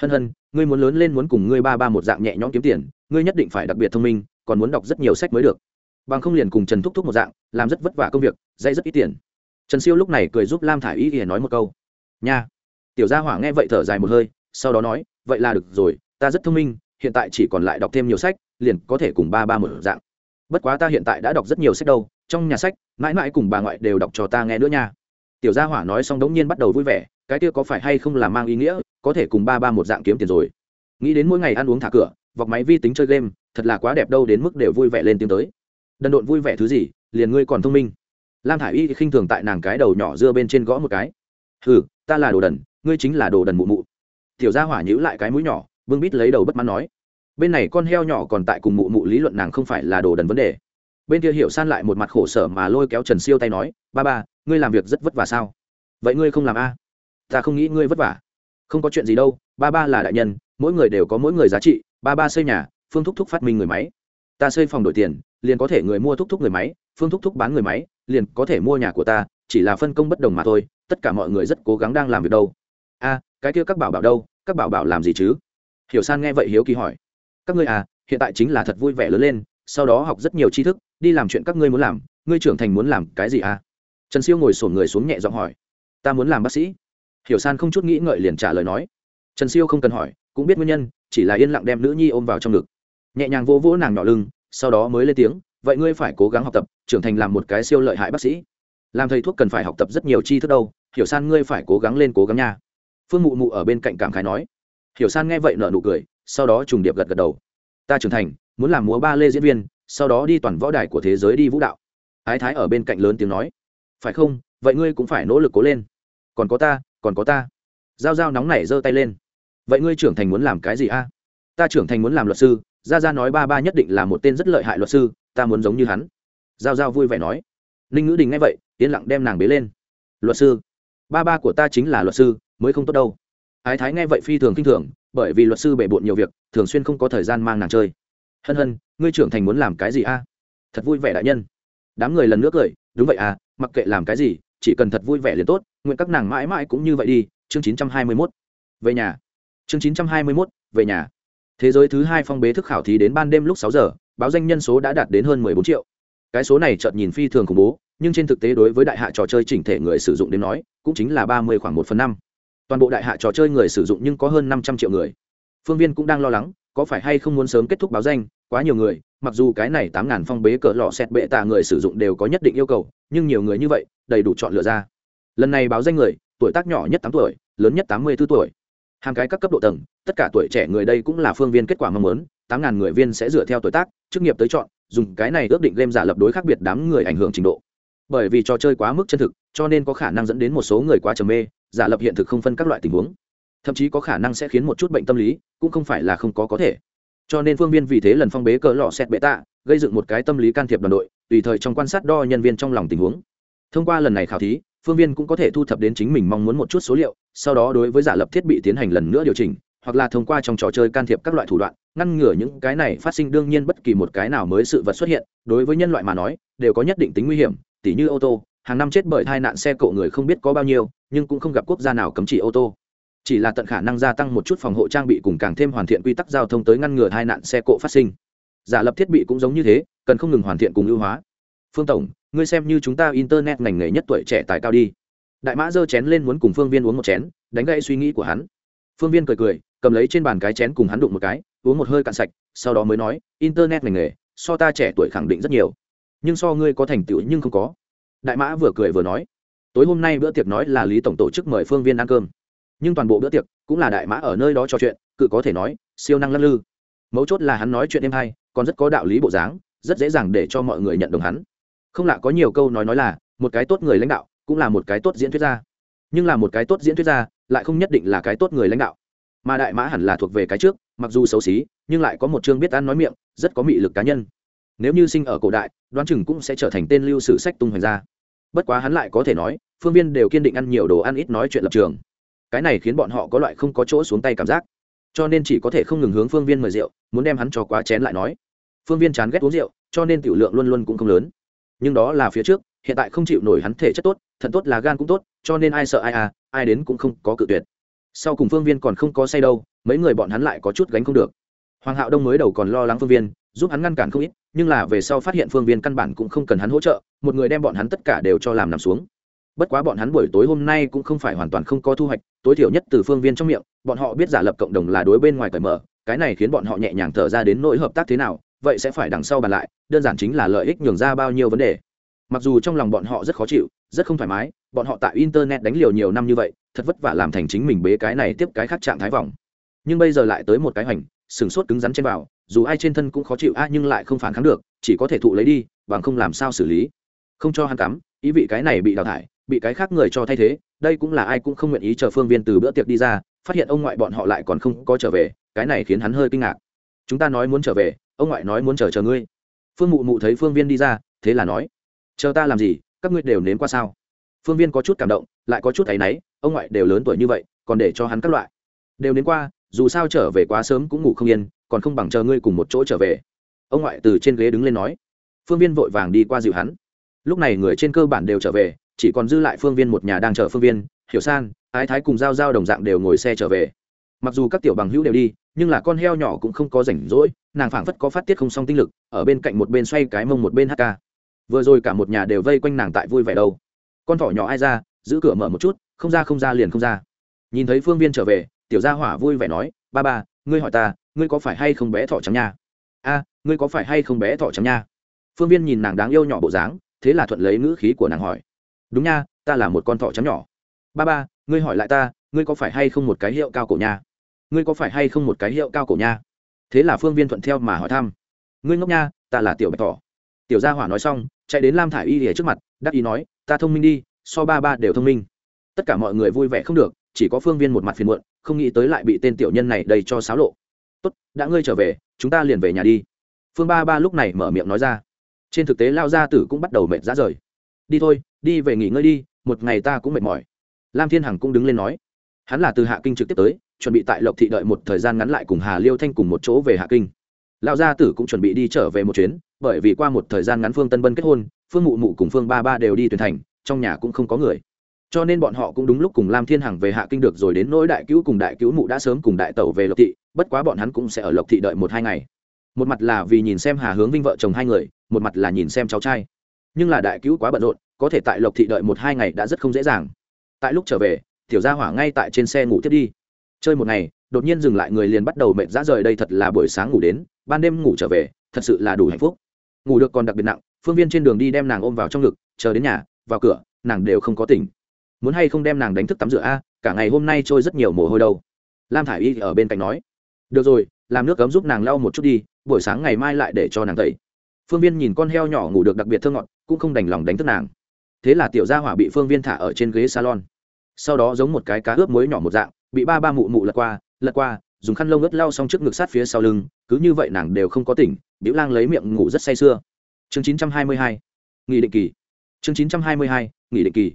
Hân hân, ngươi muốn lớn lên muốn cùng ngươi ba ba một dạng nhẹ nhõm kiếm tiền, ngươi nhất định phải đặc biệt thông minh, còn muốn đọc rất nhiều sách mới được bằng không liền cùng trần thúc thúc một dạng, làm rất vất vả công việc, dây rất ít tiền. Trần siêu lúc này cười giúp lam thả i y thì nói một câu. Nha. Tiểu gia hỏa nghe vậy thở dài một hơi, sau đó nói, vậy là được rồi, ta rất thông minh, hiện tại chỉ còn lại đọc thêm nhiều sách, liền có thể cùng ba ba một dạng. Bất quá ta hiện tại đã đọc rất nhiều sách đâu, trong nhà sách, mãi mãi cùng bà ngoại đều đọc cho ta nghe nữa nha. Tiểu gia hỏa nói xong đống nhiên bắt đầu vui vẻ, cái kia có phải hay không là mang ý nghĩa, có thể cùng ba ba một dạng kiếm tiền rồi. Nghĩ đến mỗi ngày ăn uống thả cửa, vọc máy vi tính chơi game, thật là quá đẹp đâu đến mức đều vui vẻ lên tiếng tới đần độn vui vẻ thứ gì, liền ngươi còn thông minh. Lam thả i y khinh thường tại nàng cái đầu nhỏ dưa bên trên gõ một cái. Hừ, ta là đồ đần, ngươi chính là đồ đần mụ mụ. Tiểu gia hỏa nhữ lại cái mũi nhỏ bưng bít lấy đầu bất mãn nói. Bên này con heo nhỏ còn tại cùng mụ mụ lý luận nàng không phải là đồ đần vấn đề. Bên kia hiểu san lại một mặt khổ sở mà lôi kéo trần siêu tay nói, ba ba, ngươi làm việc rất vất vả sao? Vậy ngươi không làm a? Ta không nghĩ ngươi vất vả. Không có chuyện gì đâu, ba ba là đại nhân, mỗi người đều có mỗi người giá trị, ba ba xây nhà, phương thúc thúc phát minh người máy. Ta xây phòng đổi tiền liền có thể người mua thúc thúc người máy, phương thúc thúc bán người máy, liền có thể mua nhà của ta, chỉ là phân công bất đồng mà thôi, tất cả mọi người rất cố gắng đang làm việc đâu. A, cái kia các bảo bảo đâu, các bảo bảo làm gì chứ? Hiểu san nghe vậy hiếu kỳ hỏi. Các ngươi à hiện tại chính là thật vui vẻ lớn lên, sau đó học rất nhiều tri thức, đi làm chuyện các ngươi muốn làm, ngươi trưởng thành muốn làm cái gì à? Trần siêu ngồi sổn người xuống nhẹ giọng hỏi. Ta muốn làm bác sĩ. Hiểu san không chút nghĩ ngợi liền trả lời nói. Trần siêu không cần hỏi, cũng biết nguyên nhân, chỉ là yên lặng đem nữ nhi ôm vào trong ngực. Nhẹ nhàng vỗ vỗ nàng nhỏ lưng sau đó mới lên tiếng, vậy ngươi phải cố gắng học tập, trưởng thành làm một cái siêu lợi hại bác sĩ. Làm thầy thuốc cần phải học tập rất nhiều tri thức đâu, hiểu san ngươi phải cố gắng lên cố gắng nha. Phương mụ mụ ở bên cạnh cảm khái nói. Hiểu san nghe vậy nở nụ cười, sau đó trùng điệp gật gật đầu. Ta trưởng thành, muốn làm múa ba lê diễn viên, sau đó đi toàn võ đài của thế giới đi vũ đạo. Ái thái ở bên cạnh lớn tiếng nói. Phải không? Vậy ngươi cũng phải nỗ lực cố lên. Còn có ta, còn có ta. Giao giao nóng nảy giơ tay lên. Vậy ngươi trưởng thành muốn làm cái gì a? Ta trưởng thành muốn làm luật sư gia gia nói ba ba nhất định là một tên rất lợi hại luật sư ta muốn giống như hắn. Giao giao vui vẻ nói. Ninh ngữ đình nghe vậy yên lặng đem nàng bế lên. Luật sư. Ba ba của ta chính là luật sư mới không tốt đâu. Ái thái nghe vậy phi thường kinh thường bởi vì luật sư bể bộn nhiều việc thường xuyên không có thời gian mang nàng chơi. Hân hân ngươi trưởng thành muốn làm cái gì a? À? Thật vui vẻ đại nhân. Đám người lần nữa cười đúng vậy à mặc kệ làm cái gì chỉ cần thật vui vẻ liền tốt nguyện các nàng mãi mãi cũng như vậy đi. Chương chín trăm hai mươi 921. về nhà. Chương chín trăm hai mươi 921, về nhà thế giới thứ hai phong bế thức khảo thí đến ban đêm lúc sáu giờ, báo danh nhân số đã đạt đến hơn mười bốn triệu. Cái số này chợt nhìn phi thường khủng bố, nhưng trên thực tế đối với đại hạ trò chơi chỉnh thể người sử dụng đến nói, cũng chính là ba mươi khoảng một phần năm. Toàn bộ đại hạ trò chơi người sử dụng nhưng có hơn năm trăm triệu người. Phương viên cũng đang lo lắng, có phải hay không muốn sớm kết thúc báo danh, quá nhiều người, mặc dù cái này tám ngàn phong bế cỡ lọ xét bệ tạ người sử dụng đều có nhất định yêu cầu, nhưng nhiều người như vậy, đầy đủ chọn lựa ra. Lần này báo danh người, tuổi tác nhỏ nhất tám tuổi, lớn nhất tám mươi b ố tuổi hàng cái các cấp độ tầng, tất cả tuổi trẻ người đây cũng là phương viên kết quả mong muốn, tám ngàn người viên sẽ dựa theo tuổi tác, chức nghiệp tới chọn, dùng cái này ước định game giả lập đối khác biệt đám người ảnh hưởng trình độ. Bởi vì trò chơi quá mức chân thực, cho nên có khả năng dẫn đến một số người quá trầm mê, giả lập hiện thực không phân các loại tình huống. Thậm chí có khả năng sẽ khiến một chút bệnh tâm lý, cũng không phải là không có có thể. Cho nên phương viên vì thế lần phong bế cỡ lọ xét bệ tạ, gây dựng một cái tâm lý can thiệp đoàn đội, tùy thời trong quan sát đo nhân viên trong lòng tình huống. Thông qua lần này khảo thí phương viên cũng có thể thu thập đến chính mình mong muốn một chút số liệu, sau đó đối với giả lập thiết bị tiến hành lần nữa điều chỉnh, hoặc là thông qua trong trò chơi can thiệp các loại thủ đoạn, ngăn ngừa những cái này phát sinh đương nhiên bất kỳ một cái nào mới sự vật xuất hiện, đối với nhân loại mà nói, đều có nhất định tính nguy hiểm, tỉ như ô tô, hàng năm chết bởi tai nạn xe cộ người không biết có bao nhiêu, nhưng cũng không gặp quốc gia nào cấm chỉ ô tô. Chỉ là tận khả năng gia tăng một chút phòng hộ trang bị cùng càng thêm hoàn thiện quy tắc giao thông tới ngăn ngừa tai nạn xe cộ phát sinh. Giả lập thiết bị cũng giống như thế, cần không ngừng hoàn thiện cùng ưu hóa. Phương tổng ngươi xem như chúng ta internet ngành nghề nhất tuổi trẻ tài cao đi. Đại mã giơ chén lên muốn cùng phương viên uống một chén, đánh gãy suy nghĩ của hắn. Phương viên cười cười, cầm lấy trên bàn cái chén cùng hắn đụng một cái, uống một hơi cạn sạch, sau đó mới nói, internet ngành nghề, so ta trẻ tuổi khẳng định rất nhiều. Nhưng so ngươi có thành tựu nhưng không có. Đại mã vừa cười vừa nói, tối hôm nay bữa tiệc nói là lý tổng tổ chức mời phương viên ăn cơm. Nhưng toàn bộ bữa tiệc cũng là đại mã ở nơi đó trò chuyện, cự có thể nói, siêu năng lắc lư. Mấu chốt là hắn nói chuyện êm hay, còn rất có đạo lý bộ dáng, rất dễ dàng để cho mọi người nhận đồng hắn không lạ có nhiều câu nói nói là, một cái tốt người lãnh đạo cũng là một cái tốt diễn thuyết gia. Nhưng là một cái tốt diễn thuyết gia lại không nhất định là cái tốt người lãnh đạo. Mà đại mã hẳn là thuộc về cái trước, mặc dù xấu xí, nhưng lại có một chương biết ăn nói miệng, rất có mị lực cá nhân. Nếu như sinh ở cổ đại, đoán chừng cũng sẽ trở thành tên lưu sử sách tung hoành ra bất quá hắn lại có thể nói, phương viên đều kiên định ăn nhiều đồ ăn ít nói chuyện lập trường. Cái này khiến bọn họ có loại không có chỗ xuống tay cảm giác. Cho nên chỉ có thể không ngừng hướng phương viên mời rượu, muốn đem hắn cho quá chén lại nói. Phương viên chán ghét uống rượu, cho nên tiểu lượng luôn luôn cũng không lớn nhưng đó là phía trước, hiện tại không chịu nổi hắn thể chất tốt, thận tốt là gan cũng tốt, cho nên ai sợ ai à ai đến cũng không có cự tuyệt. Sau cùng phương viên còn không có say đâu, mấy người bọn hắn lại có chút gánh không được. Hoàng hạo đông mới đầu còn lo lắng phương viên, giúp hắn ngăn cản không ít, nhưng là về sau phát hiện phương viên căn bản cũng không cần hắn hỗ trợ, một người đem bọn hắn tất cả đều cho làm nằm xuống. Bất quá bọn hắn buổi tối hôm nay cũng không phải hoàn toàn không có thu hoạch, tối thiểu nhất từ phương viên trong miệng, bọn họ biết giả lập cộng đồng là đối bên ngoài cởi mở, cái này khiến bọn họ nhẹ nhàng thở ra đến nỗi hợp tác thế nào vậy sẽ phải đằng sau bàn lại, đơn giản chính là lợi ích nhường ra bao nhiêu vấn đề. Mặc dù trong lòng bọn họ rất khó chịu, rất không thoải mái, bọn họ tại internet đánh liều nhiều năm như vậy, thật vất vả làm thành chính mình bế cái này tiếp cái khác trạng thái vòng. Nhưng bây giờ lại tới một cái hoành, sừng sốt cứng rắn trên vào, dù ai trên thân cũng khó chịu a nhưng lại không phản kháng được, chỉ có thể thụ lấy đi, bằng không làm sao xử lý. Không cho hắn cắm, ý vị cái này bị đào thải, bị cái khác người cho thay thế, đây cũng là ai cũng không nguyện ý chờ phương viên từ bữa tiệc đi ra, phát hiện ông ngoại bọn họ lại còn không có trở về, cái này khiến hắn hơi kinh ngạc. Chúng ta nói muốn trở về ông ngoại nói muốn chờ chờ ngươi. Phương mụ mụ thấy phương viên đi ra, thế là nói, chờ ta làm gì, các ngươi đều nếm qua sao? Phương viên có chút cảm động, lại có chút áy náy, ông ngoại đều lớn tuổi như vậy, còn để cho hắn các loại. Đều nếm qua, dù sao trở về quá sớm cũng ngủ không yên, còn không bằng chờ ngươi cùng một chỗ trở về. Ông ngoại từ trên ghế đứng lên nói. Phương viên vội vàng đi qua dịu hắn. Lúc này người trên cơ bản đều trở về, chỉ còn dư lại phương viên một nhà đang chờ phương viên, hiểu san, ái thái cùng giao giao đồng dạng đều ngồi xe trở về. Mặc dù các tiểu bằng hữu đều đi, nhưng là con heo nhỏ cũng không có rảnh rỗi nàng phảng phất có phát tiết không xong tinh lực, ở bên cạnh một bên xoay cái mông một bên hát ca. Vừa rồi cả một nhà đều vây quanh nàng tại vui vẻ đâu. Con thỏ nhỏ ai ra, giữ cửa mở một chút, không ra không ra liền không ra. Nhìn thấy phương viên trở về, tiểu gia hỏa vui vẻ nói, ba ba, ngươi hỏi ta, ngươi có phải hay không bé thỏ trắng nha? A, ngươi có phải hay không bé thỏ trắng nha? Phương viên nhìn nàng đáng yêu nhỏ bộ dáng, thế là thuận lấy ngữ khí của nàng hỏi. Đúng nha, ta là một con thỏ trắng nhỏ. Ba ba, ngươi hỏi lại ta, ngươi có phải hay không một cái hiệu cao cổ nha? Ngươi có phải hay không một cái hiệu cao cổ nha? Thế là phương viên thuận theo mà hỏi thăm. Ngươi ngốc nha, ta là tiểu bạch tỏ tiểu gia hỏa nói xong, chạy đến lam thả i y lìa trước mặt, đắc ý nói, ta thông minh đi, so ba ba đều thông minh. Tất cả mọi người vui vẻ không được, chỉ có phương viên một mặt phiền muộn, không nghĩ tới lại bị tên tiểu nhân này đầy cho xáo lộ. Tốt, đã ngươi trở về, chúng ta liền về nhà đi. Phương ba ba lúc này mở miệng nói ra. Trên thực tế lao gia tử cũng bắt đầu mệt ra rời. Đi thôi, đi về nghỉ ngơi đi, một ngày ta cũng mệt mỏi. Lam thiên hằng cũng đứng lên nói. Hắn là từ hạ kinh trực tiếp tới chuẩn bị tại lộc thị đợi một thời gian ngắn lại cùng hà liêu thanh cùng một chỗ về hạ kinh. Lão gia tử cũng chuẩn bị đi trở về một chuyến, bởi vì qua một thời gian ngắn phương tân bân kết hôn, phương mụ mụ cùng phương ba ba đều đi tuyển thành, trong nhà cũng không có người. Cho nên bọn họ cũng đúng lúc cùng lam thiên hằng về hạ kinh được rồi đến nỗi đại cứu cùng đại cứu mụ đã sớm cùng đại tẩu về lộc thị, bất quá bọn hắn cũng sẽ ở lộc thị đợi một hai ngày. Một mặt là vì nhìn xem hà hướng vinh vợ chồng hai người, một mặt là nhìn xem cháu trai. Nhưng là đại cứu quá bận rộn, có thể tại lộc thị đợi một hai ngày đã rất không dễ dàng. Tại lúc trở về, tiểu gia hỏa ngay tại trên xe ngủ tiếp đi chơi một ngày, đột nhiên dừng lại người liền bắt đầu mệt ra rời, đây thật là buổi sáng ngủ đến, ban đêm ngủ trở về, thật sự là đủ hạnh phúc. Ngủ được còn đặc biệt nặng, phương viên trên đường đi đem nàng ôm vào trong ngực, chờ đến nhà, vào cửa, nàng đều không có tỉnh. Muốn hay không đem nàng đánh thức tắm rửa a, cả ngày hôm nay trôi rất nhiều mồ hôi đâu. Lam thả i y ở bên cạnh nói. Được rồi, làm nước cấm giúp nàng lau một chút đi, buổi sáng ngày mai lại để cho nàng tẩy. Phương viên nhìn con heo nhỏ ngủ được đặc biệt thơ ngọt, cũng không đành lòng đánh thức nàng. Thế là tiểu gia hỏa bị phương viên thả ở trên ghế salon. Sau đó giống một cái cá ướp muối nhỏ một dạng bị ba ba mụ mụ lật qua lật qua, dùng khăn lông ướt lau xong trước ngực sát phía sau lưng, cứ như vậy nàng đều không có tỉnh biểu lang lấy miệng ngủ rất say sưa. Chương 922 nghị định kỳ. Chương 922 nghị định kỳ.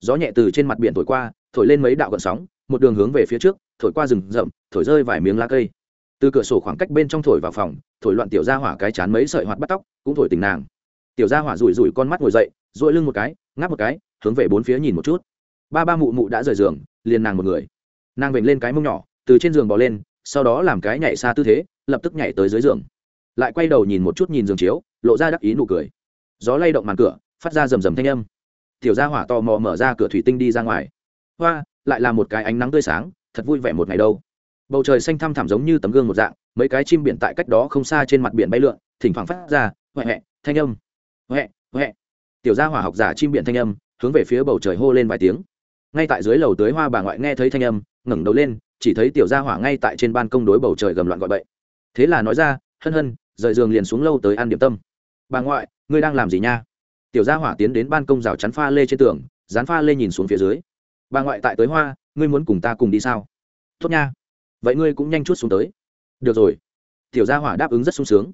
Gió nhẹ từ trên mặt biển thổi qua, thổi lên mấy đạo gợn sóng, một đường hướng về phía trước, thổi qua rừng rậm, thổi rơi vài miếng lá cây. Từ cửa sổ khoảng cách bên trong thổi vào phòng, thổi loạn tiểu gia hỏa cái chán mấy sợi hoạt bắt tóc, cũng thổi tình nàng. Tiểu gia hỏa rủi rủi con mắt ngồi dậy, duỗi lưng một cái, ngáp một cái, hướng về bốn phía nhìn một chút. Ba ba mụ mụ đã rời giường, liền nàng một người nàng vểnh lên cái mông nhỏ, từ trên giường bò lên, sau đó làm cái nhảy xa tư thế, lập tức nhảy tới dưới giường. Lại quay đầu nhìn một chút nhìn giường chiếu, lộ ra đắc ý nụ cười. Gió lay động màn cửa, phát ra rầm rầm thanh âm. Tiểu gia hỏa tò mò mở ra cửa thủy tinh đi ra ngoài. Hoa, lại là một cái ánh nắng tươi sáng, thật vui vẻ một ngày đâu. Bầu trời xanh thăm thẳm giống như tấm gương một dạng, mấy cái chim biển tại cách đó không xa trên mặt biển bay lượn, thỉnh thoảng phát ra huệ huệ thanh âm. Huệ huệ tiểu gia hỏa học giả chim biển thanh âm, hướng về phía bầu trời hô lên vài tiếng. Ngay tại dưới lầu tưới hoa bà ngoại nghe thấy thanh âm ngẩng đầu lên, chỉ thấy tiểu gia hỏa ngay tại trên ban công đối bầu trời gầm loạn gọi bậy. Thế là nói ra, hân hân, rời giường liền xuống lâu tới ăn điểm tâm. Bà ngoại, ngươi đang làm gì nha? Tiểu gia hỏa tiến đến ban công rào chắn pha lê trên tường, dán pha lê nhìn xuống phía dưới. Bà ngoại tại tới hoa, ngươi muốn cùng ta cùng đi sao? Tốt nha. Vậy ngươi cũng nhanh chút xuống tới. Được rồi. Tiểu gia hỏa đáp ứng rất sung sướng.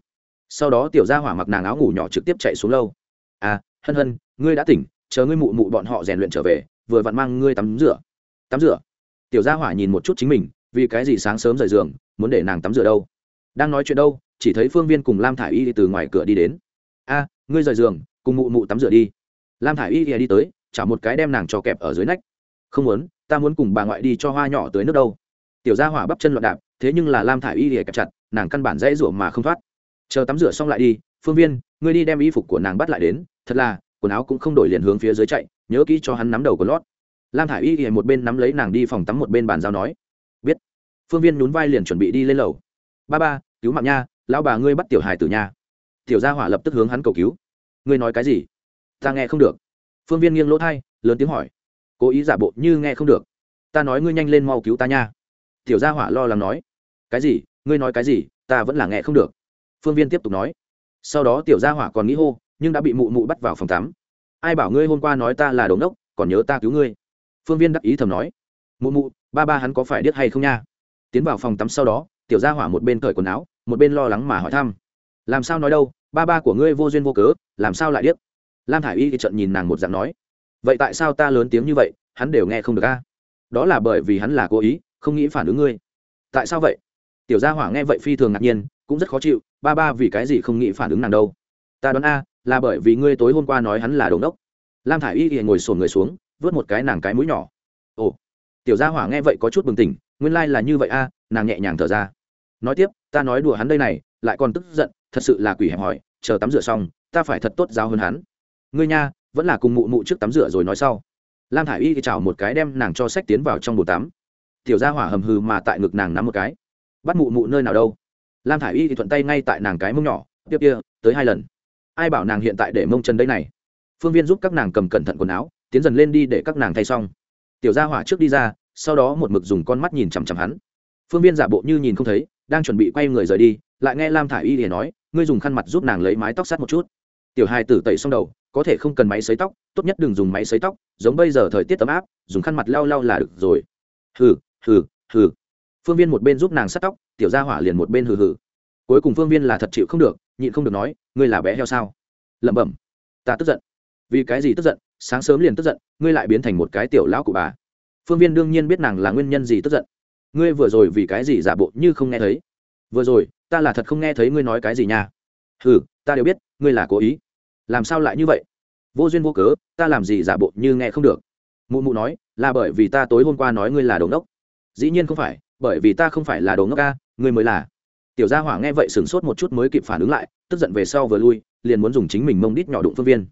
Sau đó tiểu gia hỏa mặc nàng áo ngủ nhỏ trực tiếp chạy xuống lâu. À hân hân, ngươi đã tỉnh, chờ ngươi mụ mụ bọn họ rèn luyện trở về, vừa vặn mang ngươi tắm rửa. Tắm rửa? Tiểu gia hỏa nhìn một chút chính mình, vì cái gì sáng sớm rời giường, muốn để nàng tắm rửa đâu? Đang nói chuyện đâu, chỉ thấy phương viên cùng lam thả i y từ ngoài cửa đi đến. A, ngươi rời giường, cùng mụ mụ tắm rửa đi. Lam thả i y đi tới, chả một cái đem nàng cho kẹp ở dưới nách. Không muốn, ta muốn cùng bà ngoại đi cho hoa nhỏ tới nước đâu. Tiểu gia hỏa bắp chân loạn đạp, thế nhưng là lam thả i y thì kẹp chặt, nàng căn bản dễ rủa mà không thoát. Chờ tắm rửa xong lại đi, phương viên, ngươi đi đem y phục của nàng bắt lại đến, thật là, quần áo cũng không đổi liền hướng phía dưới chạy, nhớ kỹ cho hắn nắm đầu của lót lam thả i y thì một bên nắm lấy nàng đi phòng tắm, một bên bàn giao nói, biết. Phương viên nhún vai liền chuẩn bị đi lên lầu. Ba ba, cứu mạng nha, lão bà ngươi bắt tiểu hài tử nha. Tiểu gia hỏa lập tức hướng hắn cầu cứu. Ngươi nói cái gì? Ta nghe không được. Phương viên nghiêng lỗ thai, lớn tiếng hỏi. Cố ý giả bộ như nghe không được. Ta nói ngươi nhanh lên mau cứu ta nha. Tiểu gia hỏa lo lắng nói. Cái gì? Ngươi nói cái gì? Ta vẫn là nghe không được. Phương viên tiếp tục nói. Sau đó tiểu gia hỏa còn nghĩ hô, nhưng đã bị mụ mụ bắt vào phòng tắm. Ai bảo ngươi hôm qua nói ta là đống đốc, còn nhớ ta cứu ngươi? Phương viên đắc ý thầm nói, mụ mụ, ba ba hắn có phải điếc hay không nha? Tiến vào phòng tắm sau đó, tiểu gia hỏa một bên cởi quần áo, một bên lo lắng mà hỏi thăm, làm sao nói đâu, ba ba của ngươi vô duyên vô cớ, làm sao lại điếc? Lam thả i y thì trận nhìn nàng một dạng nói, vậy tại sao ta lớn tiếng như vậy, hắn đều nghe không được a? Đó là bởi vì hắn là cố ý, không nghĩ phản ứng ngươi. Tại sao vậy? Tiểu gia hỏa nghe vậy phi thường ngạc nhiên, cũng rất khó chịu, ba ba vì cái gì không nghĩ phản ứng nàng đâu? Ta đoán a, là bởi vì ngươi tối hôm qua nói hắn là đồn đốc. Lam thả i y thì ngồi sồn người xuống vớt một cái nàng cái mũi nhỏ. Ồ, tiểu gia hỏa nghe vậy có chút bừng tỉnh, nguyên lai、like、là như vậy a, nàng nhẹ nhàng thở ra. Nói tiếp, ta nói đùa hắn đây này, lại còn tức giận, thật sự là quỷ hẹp hỏi chờ tắm rửa xong, ta phải thật tốt giáo hơn hắn. Ngươi nha, vẫn là cùng mụ mụ trước tắm rửa rồi nói sau. Lam thả i y thì chào một cái đem nàng cho sách tiến vào trong bồn tắm. Tiểu gia hỏa hầm hừ mà tại ngực nàng nắm một cái. Bắt mụ mụ nơi nào đâu. Lam thả i y thì thuận tay ngay tại nàng cái mông nhỏ, tiếp kia, tới hai lần. Ai bảo nàng hiện tại để mông chân đây này? Phương viên giúp các nàng cầm cẩn thận quần áo tiến dần lên đi để các nàng thay xong. Tiểu gia hỏa trước đi ra, sau đó một mực dùng con mắt nhìn chằm chằm hắn. Phương viên giả bộ như nhìn không thấy, đang chuẩn bị quay người rời đi, lại nghe lam thả i y để nói, ngươi dùng khăn mặt giúp nàng lấy mái tóc sát một chút. Tiểu hai tử tẩy xong đầu, có thể không cần máy xấy tóc, tốt nhất đừng dùng máy xấy tóc, giống bây giờ thời tiết ấm áp, dùng khăn mặt lau lau là được rồi. Hừ hừ hừ. Phương viên một bên giúp nàng sát tóc, tiểu gia hỏa liền một bên hừ hừ. Cuối cùng phương viên là thật chịu không được, nhịn không được nói, ngươi là bé heo sao? Lẩm bẩm. Ta tức giận. Vì cái gì tức giận? Sáng sớm liền tức giận, ngươi lại biến thành một cái tiểu lão của bà. Phương viên đương nhiên biết nàng là nguyên nhân gì tức giận. Ngươi vừa rồi vì cái gì giả bộ như không nghe thấy? Vừa rồi, ta là thật không nghe thấy ngươi nói cái gì nha. Ừ ta đều biết, ngươi là cố ý. Làm sao lại như vậy? Vô duyên vô cớ, ta làm gì giả bộ như nghe không được? Mụ mụ nói, là bởi vì ta tối hôm qua nói ngươi là đồ ngốc. Dĩ nhiên không phải, bởi vì ta không phải là đồ ngốc ca ngươi mới là. Tiểu gia hỏa nghe vậy sửng sốt một chút mới kịp phản ứng lại, tức giận về sau vừa lui, liền muốn dùng chính mình mông đít nhỏ đụng phương viên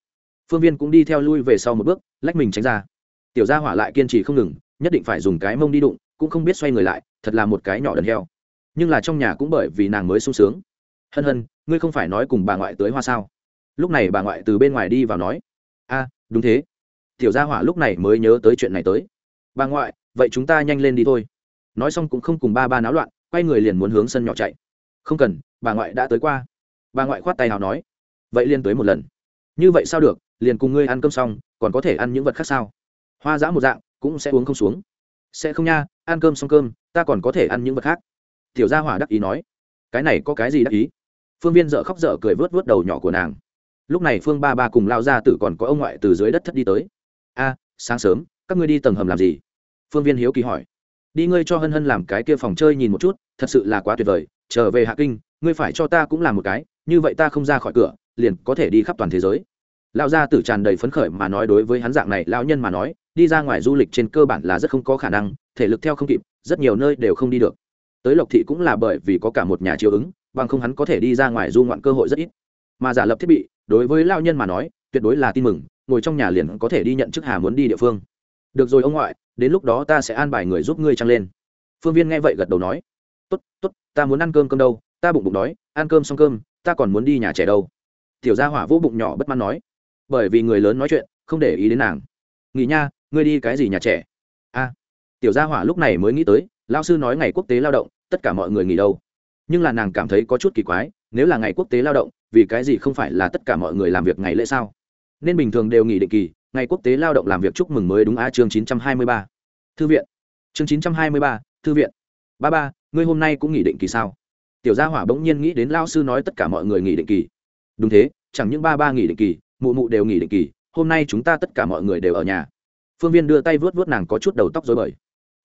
phương viên cũng đi theo lui về sau một bước, lách mình tránh ra. Tiểu gia hỏa lại kiên trì không ngừng, nhất định phải dùng cái mông đi đụng, cũng không biết xoay người lại, thật là một cái nhỏ đần heo. Nhưng là trong nhà cũng bởi vì nàng mới sung sướng. Hân hân, ngươi không phải nói cùng bà ngoại tới hoa sao? Lúc này bà ngoại từ bên ngoài đi vào nói, a, đúng thế. Tiểu gia hỏa lúc này mới nhớ tới chuyện này tới. Bà ngoại, vậy chúng ta nhanh lên đi thôi. Nói xong cũng không cùng ba ba náo loạn, quay người liền muốn hướng sân nhỏ chạy. Không cần, bà ngoại đã tới qua. Bà ngoại khoát tay nào nói, vậy liên tới một lần. Như vậy sao được? Liền cùng ngươi ăn cơm xong, còn có thể ăn những vật khác sao? Hoa giã một dạng, cũng sẽ uống không xuống. Sẽ không nha, ăn cơm xong cơm, ta còn có thể ăn những vật khác. Tiểu gia hỏa đắc ý nói. Cái này có cái gì đắc ý? Phương viên dợ khóc dở cười vớt vớt đầu nhỏ của nàng. Lúc này phương ba ba cùng lao ra tử còn có ông ngoại từ dưới đất thất đi tới. A, sáng sớm, các ngươi đi tầng hầm làm gì? Phương viên hiếu kỳ hỏi. Đi ngươi cho hân hân làm cái kia phòng chơi nhìn một chút, thật sự là quá tuyệt vời, trở về hạ kinh, ngươi phải cho ta cũng làm một cái, như vậy ta không ra khỏi cửa, liền có thể đi khắp toàn thế giới lão gia tử tràn đầy phấn khởi mà nói đối với hắn dạng này, lão nhân mà nói, đi ra ngoài du lịch trên cơ bản là rất không có khả năng, thể lực theo không kịp, rất nhiều nơi đều không đi được. Tới lộc thị cũng là bởi vì có cả một nhà chiếu ứng, bằng không hắn có thể đi ra ngoài du ngoạn cơ hội rất ít. Mà giả lập thiết bị, đối với lão nhân mà nói, tuyệt đối là tin mừng, ngồi trong nhà liền có thể đi nhận chức hà muốn đi địa phương. Được rồi ông ngoại, đến lúc đó ta sẽ an bài người giúp ngươi trăng lên. Phương viên nghe vậy gật đầu nói, tốt tốt, ta muốn ăn cơm cơm đâu, ta bụng bụng đói, ăn cơm xong cơm, ta còn muốn đi nhà trẻ đâu. Tiểu gia hỏa vỗ bụng nhỏ bất mãn nói bởi vì người lớn nói chuyện, không để ý đến nàng. Nghỉ nha, ngươi đi cái gì nhà trẻ? A. Tiểu gia hỏa lúc này mới nghĩ tới lao sư nói ngày quốc tế lao động, tất cả mọi người nghỉ đâu. Nhưng là nàng cảm thấy có chút kỳ quái, nếu là ngày quốc tế lao động, vì cái gì không phải là tất cả mọi người làm việc ngày lễ sao? Nên bình thường đều nghỉ định kỳ, ngày quốc tế lao động làm việc chúc mừng mới đúng a chương chín trăm hai mươi ba. Thư viện. Chương chín trăm hai mươi ba, thư viện. Ba ba, ngươi hôm nay cũng nghỉ định kỳ sao? Tiểu gia hỏa bỗng nhiên nghĩ đến lao sư nói tất cả mọi người nghỉ định kỳ. Đúng thế, chẳng những ba ba nghỉ định kỳ mụ mụ đều nghỉ định kỳ, hôm nay chúng ta tất cả mọi người đều ở nhà. Phương viên đưa tay vớt vớt nàng có chút đầu tóc dối bời.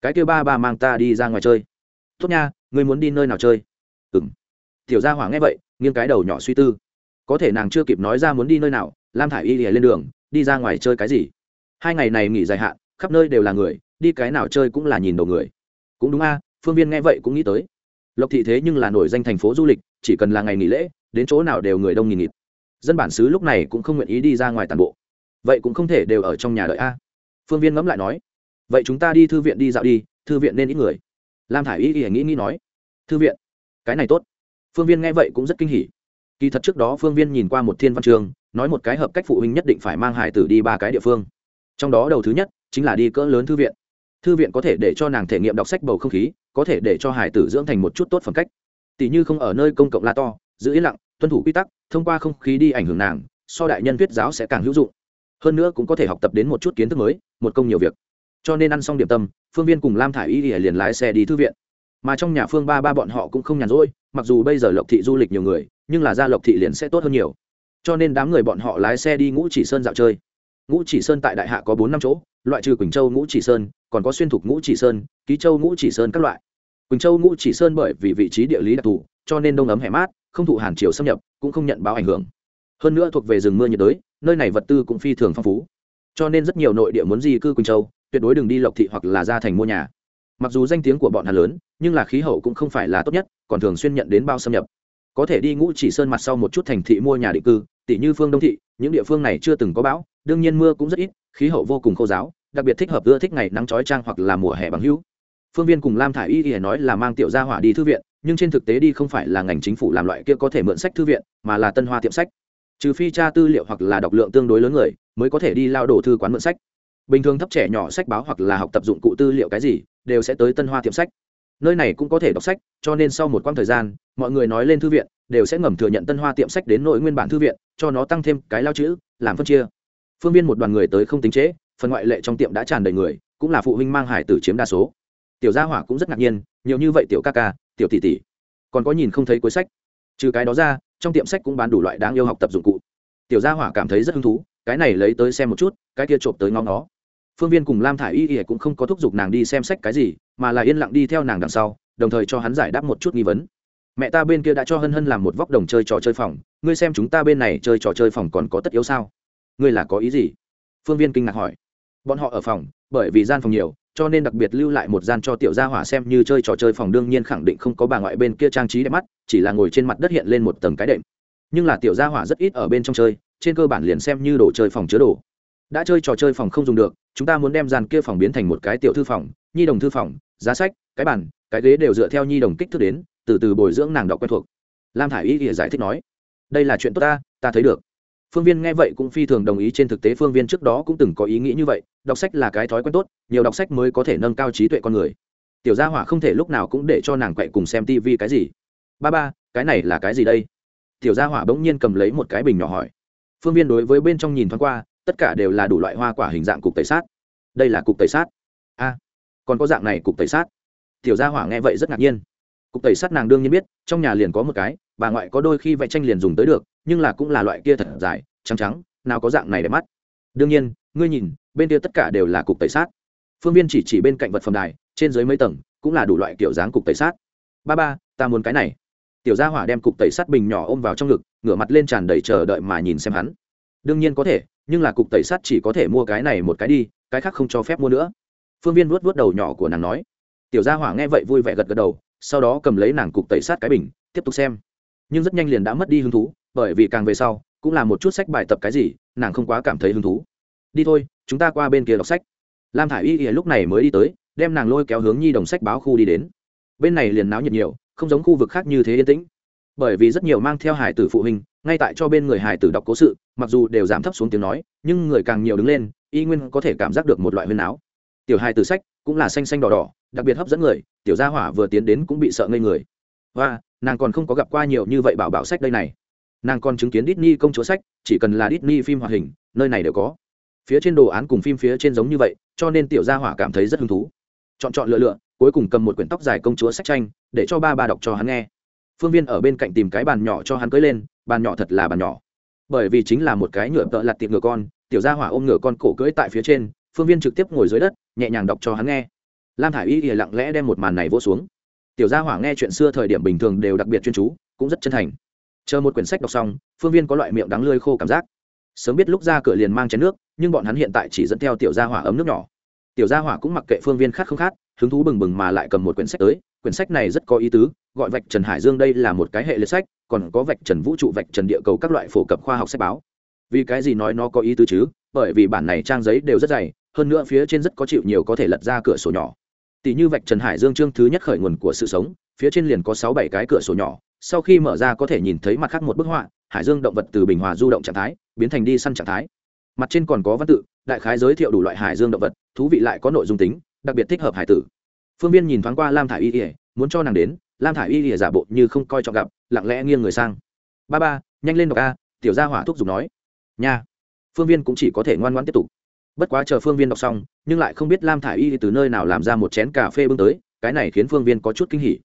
Cái kêu ba ba mang ta đi ra ngoài chơi. Tốt nha ngươi muốn đi nơi nào chơi? Ừ m tiểu gia hỏa nghe vậy, nghiêng cái đầu nhỏ suy tư. Có thể nàng chưa kịp nói ra muốn đi nơi nào, lam thả i y lìa lên đường, đi ra ngoài chơi cái gì? Hai ngày này nghỉ dài hạn, khắp nơi đều là người, đi cái nào chơi cũng là nhìn đầu người. Cũng đúng a, phương viên nghe vậy cũng nghĩ tới. Lộc thị thế nhưng là nổi danh thành phố du lịch, chỉ cần là ngày nghỉ lễ, đến chỗ nào đều người đông nghìn nghịt dân bản xứ lúc này cũng không nguyện ý đi ra ngoài toàn bộ. Vậy cũng không thể đều ở trong nhà đợi a. Phương viên ngẫm lại nói, vậy chúng ta đi thư viện đi dạo đi, thư viện nên ít người. Lam thả i y y nghĩ nghĩ nói, thư viện? Cái này tốt. Phương viên nghe vậy cũng rất kinh hỉ. Kỳ thật trước đó phương viên nhìn qua một thiên văn trường, nói một cái hợp cách phụ huynh nhất định phải mang hải tử đi ba cái địa phương. Trong đó đầu thứ nhất chính là đi cỡ lớn thư viện. Thư viện có thể để cho nàng thể nghiệm đọc sách bầu không khí, có thể để cho hải tử dưỡng thành một chút tốt phẩm cách. Tỷ như không ở nơi công cộng la to, giữ yên lặng tuân thủ quy tắc, thông qua không khí đi ảnh hưởng nàng, so đại nhân thuyết giáo sẽ càng hữu dụng. Hơn nữa cũng có thể học tập đến một chút kiến thức mới, một công nhiều việc. Cho nên ăn xong điểm tâm, phương viên cùng lam thả i y liền lái xe đi thư viện. Mà trong nhà phương ba ba bọn họ cũng không nhàn rỗi, mặc dù bây giờ lộc thị du lịch nhiều người, nhưng là ra lộc thị liền sẽ tốt hơn nhiều. Cho nên đám người bọn họ lái xe đi ngũ chỉ sơn dạo chơi. Ngũ chỉ sơn tại đại hạ có bốn năm chỗ, loại trừ quỳnh châu ngũ chỉ sơn, còn có xuyên thục ngũ chỉ sơn, ký châu ngũ chỉ sơn các loại. Quỳnh châu ngũ chỉ sơn bởi vì vị trí địa lý đặc thù, cho nên đông ấm hẻ mát không thụ hàn triều xâm nhập, cũng không nhận báo ảnh hưởng. Hơn nữa thuộc về rừng mưa nhiệt đới, nơi này vật tư cũng phi thường phong phú. Cho nên rất nhiều nội địa muốn di cư quỳnh châu, tuyệt đối đừng đi lộc thị hoặc là ra thành mua nhà. Mặc dù danh tiếng của bọn hà lớn, nhưng là khí hậu cũng không phải là tốt nhất, còn thường xuyên nhận đến bao xâm nhập. Có thể đi ngũ chỉ sơn mặt sau một chút thành thị mua nhà định cư tỷ như phương đông thị, những địa phương này chưa từng có bão, đương nhiên mưa cũng rất ít, khí hậu vô cùng khô giáo, đặc biệt thích hợp ưa thích ngày nắng trói trang hoặc là mùa hè bằng hữu. Phương viên cùng lam thả i y y nói là mang tiểu gia hỏa đi thư viện nhưng trên thực tế đi không phải là ngành chính phủ làm loại kia có thể mượn sách thư viện, mà là tân hoa tiệm sách. Trừ phi tra tư liệu hoặc là đọc lượng tương đối lớn người, mới có thể đi lao đổ thư quán mượn sách. Bình thường thấp trẻ nhỏ sách báo hoặc là học tập dụng cụ tư liệu cái gì, đều sẽ tới tân hoa tiệm sách. Nơi này cũng có thể đọc sách, cho nên sau một quãng thời gian, mọi người nói lên thư viện, đều sẽ ngầm thừa nhận tân hoa tiệm sách đến nội nguyên bản thư viện, cho nó tăng thêm cái lao chữ, làm phân chia. Phương viên một đoàn người tới không tính trễ, phần ngoại lệ trong tiệm đã tràn đầy người, cũng là phụ huynh mang hải tử chiếm đa số. Tiểu gia hỏa cũng rất ngạc nhiên, nhiều như vậy tiểu ca ca tiểu tỷ tỷ. Còn có nhìn không thấy cuối sách. Trừ cái đó ra, trong tiệm sách cũng bán đủ loại đáng yêu học tập dụng cụ. Tiểu gia hỏa cảm thấy rất hứng thú, cái này lấy tới xem một chút, cái kia trộm tới ngóng nó. Phương viên cùng lam thả i y y cũng không có thúc giục nàng đi xem sách cái gì, mà là yên lặng đi theo nàng đằng sau, đồng thời cho hắn giải đáp một chút nghi vấn. Mẹ ta bên kia đã cho hân hân làm một vóc đồng chơi trò chơi phòng, ngươi xem chúng ta bên này chơi trò chơi phòng còn có tất yếu sao? Ngươi là có ý gì? Phương viên kinh ngạc hỏi. Bọn họ ở phòng, bởi vì gian phòng nhiều cho nên đặc biệt lưu lại một gian cho tiểu gia hỏa xem như chơi trò chơi phòng, đương nhiên khẳng định không có bà ngoại bên kia trang trí đẹp mắt, chỉ là ngồi trên mặt đất hiện lên một tầng cái đệm. Nhưng là tiểu gia hỏa rất ít ở bên trong chơi, trên cơ bản liền xem như đồ chơi phòng chứa đồ. Đã chơi trò chơi phòng không dùng được, chúng ta muốn đem gian kia phòng biến thành một cái tiểu thư phòng, nhi đồng thư phòng, giá sách, cái bàn, cái ghế đều dựa theo nhi đồng kích thước đến, từ từ bồi dưỡng nàng đọc quen thuộc. Lam thả i y ỉa giải thích nói, đây là chuyện tốt ta ta thấy được. Phương viên nghe vậy cũng phi thường đồng ý, trên thực tế phương viên trước đó cũng từng có ý nghĩ như vậy đọc sách là cái thói quen tốt, nhiều đọc sách mới có thể nâng cao trí tuệ con người. Tiểu gia hỏa không thể lúc nào cũng để cho nàng quậy cùng xem tv cái gì. Ba ba, cái này là cái gì đây? Tiểu gia hỏa bỗng nhiên cầm lấy một cái bình nhỏ hỏi. Phương viên đối với bên trong nhìn thoáng qua, tất cả đều là đủ loại hoa quả hình dạng cục tẩy sát. Đây là cục tẩy sát. A, còn có dạng này cục tẩy sát. Tiểu gia hỏa nghe vậy rất ngạc nhiên. Cục tẩy sát nàng đương nhiên biết, trong nhà liền có một cái, bà ngoại có đôi khi vẽ tranh liền dùng tới được, nhưng là cũng là loại kia thật dài, trắng trắng, nào có dạng này để mắt. Đương nhiên, ngươi nhìn bên kia tất cả đều là cục tẩy sát. Phương viên chỉ chỉ bên cạnh vật phẩm đài, trên dưới mấy tầng cũng là đủ loại kiểu dáng cục tẩy sát. Ba ba, ta muốn cái này. Tiểu gia hỏa đem cục tẩy sát bình nhỏ ôm vào trong ngực, ngửa mặt lên tràn đầy chờ đợi mà nhìn xem hắn. Đương nhiên có thể, nhưng là cục tẩy sát chỉ có thể mua cái này một cái đi, cái khác không cho phép mua nữa. Phương viên vuốt vuốt đầu nhỏ của nàng nói. Tiểu gia hỏa nghe vậy vui vẻ gật gật đầu, sau đó cầm lấy nàng cục tẩy sát cái bình, tiếp tục xem. Nhưng rất nhanh liền đã mất đi hứng thú, bởi vì càng về sau, cũng là một chút sách bài tập cái gì, nàng không quá cảm thấy hứng thú. Đi thôi chúng ta qua bên kia đọc sách. Lam thả i y ỉa lúc này mới đi tới, đem nàng lôi kéo hướng nhi đồng sách báo khu đi đến. Bên này liền náo nhiệt nhiều, không giống khu vực khác như thế yên tĩnh. Bởi vì rất nhiều mang theo hải tử phụ huynh, ngay tại cho bên người hải tử đọc cố sự, mặc dù đều giảm thấp xuống tiếng nói, nhưng người càng nhiều đứng lên, y nguyên có thể cảm giác được một loại huyên áo tiểu hải tử sách cũng là xanh xanh đỏ đỏ, đặc biệt hấp dẫn người, tiểu gia hỏa vừa tiến đến cũng bị sợ ngây người. Và, nàng còn không có gặp qua nhiều như vậy bảo bảo sách đây này. Nàng còn chứng kiến Disney công chúa sách, chỉ cần là Disney phim hoạt hình, nơi này đều có phía trên đồ án cùng phim phía trên giống như vậy, cho nên tiểu gia hỏa cảm thấy rất hứng thú. Chọn chọn lựa lựa, cuối cùng cầm một quyển tóc dài công chúa sách tranh, để cho ba ba đọc cho hắn nghe. Phương viên ở bên cạnh tìm cái bàn nhỏ cho hắn cưới lên, bàn nhỏ thật là bàn nhỏ. Bởi vì chính là một cái nhựa tợ lặt tiệm ngựa con, tiểu gia hỏa ôm ngựa con cổ cưỡi tại phía trên, phương viên trực tiếp ngồi dưới đất, nhẹ nhàng đọc cho hắn nghe. Lam thả i y ỉa lặng lẽ đem một màn này vỗ xuống. Tiểu gia hỏa nghe chuyện xưa thời điểm bình thường đều đặc biệt chuyên chú, cũng rất chân thành. Chờ một quyển sách đọc xong, phương viên có loại miệng đắng lơi khô cảm giác sớm biết lúc ra cửa liền mang chén nước, nhưng bọn hắn hiện tại chỉ dẫn theo tiểu gia hỏa ấm nước nhỏ. Tiểu gia hỏa cũng mặc kệ phương viên khát không khát hứng thú bừng bừng mà lại cầm một quyển sách tới. Quyển sách này rất có ý tứ, gọi vạch trần hải dương đây là một cái hệ liệt sách, còn có vạch trần vũ trụ, vạch trần địa cầu các loại phổ cập khoa học sách báo. Vì cái gì nói nó có ý tứ chứ? Bởi vì bản này trang giấy đều rất dày, hơn nữa phía trên rất có chịu nhiều có thể lật ra cửa sổ nhỏ. Tỷ như vạch trần hải dương chương thứ nhất khởi nguồn của sự sống, phía trên liền có sáu bảy cái cửa sổ nhỏ, sau khi mở ra có thể nhìn thấy mặt khác một bức họa hải dương động vật từ bình hòa du động trạng thái, biến thành đi săn trạng thái. Mặt trên còn có văn tự, đại khái giới thiệu đủ loại hải dương động vật, thú vị lại có nội dung tính, đặc biệt thích hợp hải tử. Phương viên nhìn thoáng qua lam thả i y ỉa muốn cho nàng đến, lam thả i y ỉa giả bộ như không coi trọng gặp, lặng lẽ nghiêng người sang. Ba ba, nhanh lên đọc a, tiểu gia hỏa thúc giục nói. Nha. Phương viên cũng chỉ có thể ngoan ngoan tiếp tục. Bất quá chờ phương viên đọc xong, nhưng lại không biết lam thả i y từ nơi nào làm ra một chén cà phê bưng tới, cái này khiến phương viên có chút kinh hỉ.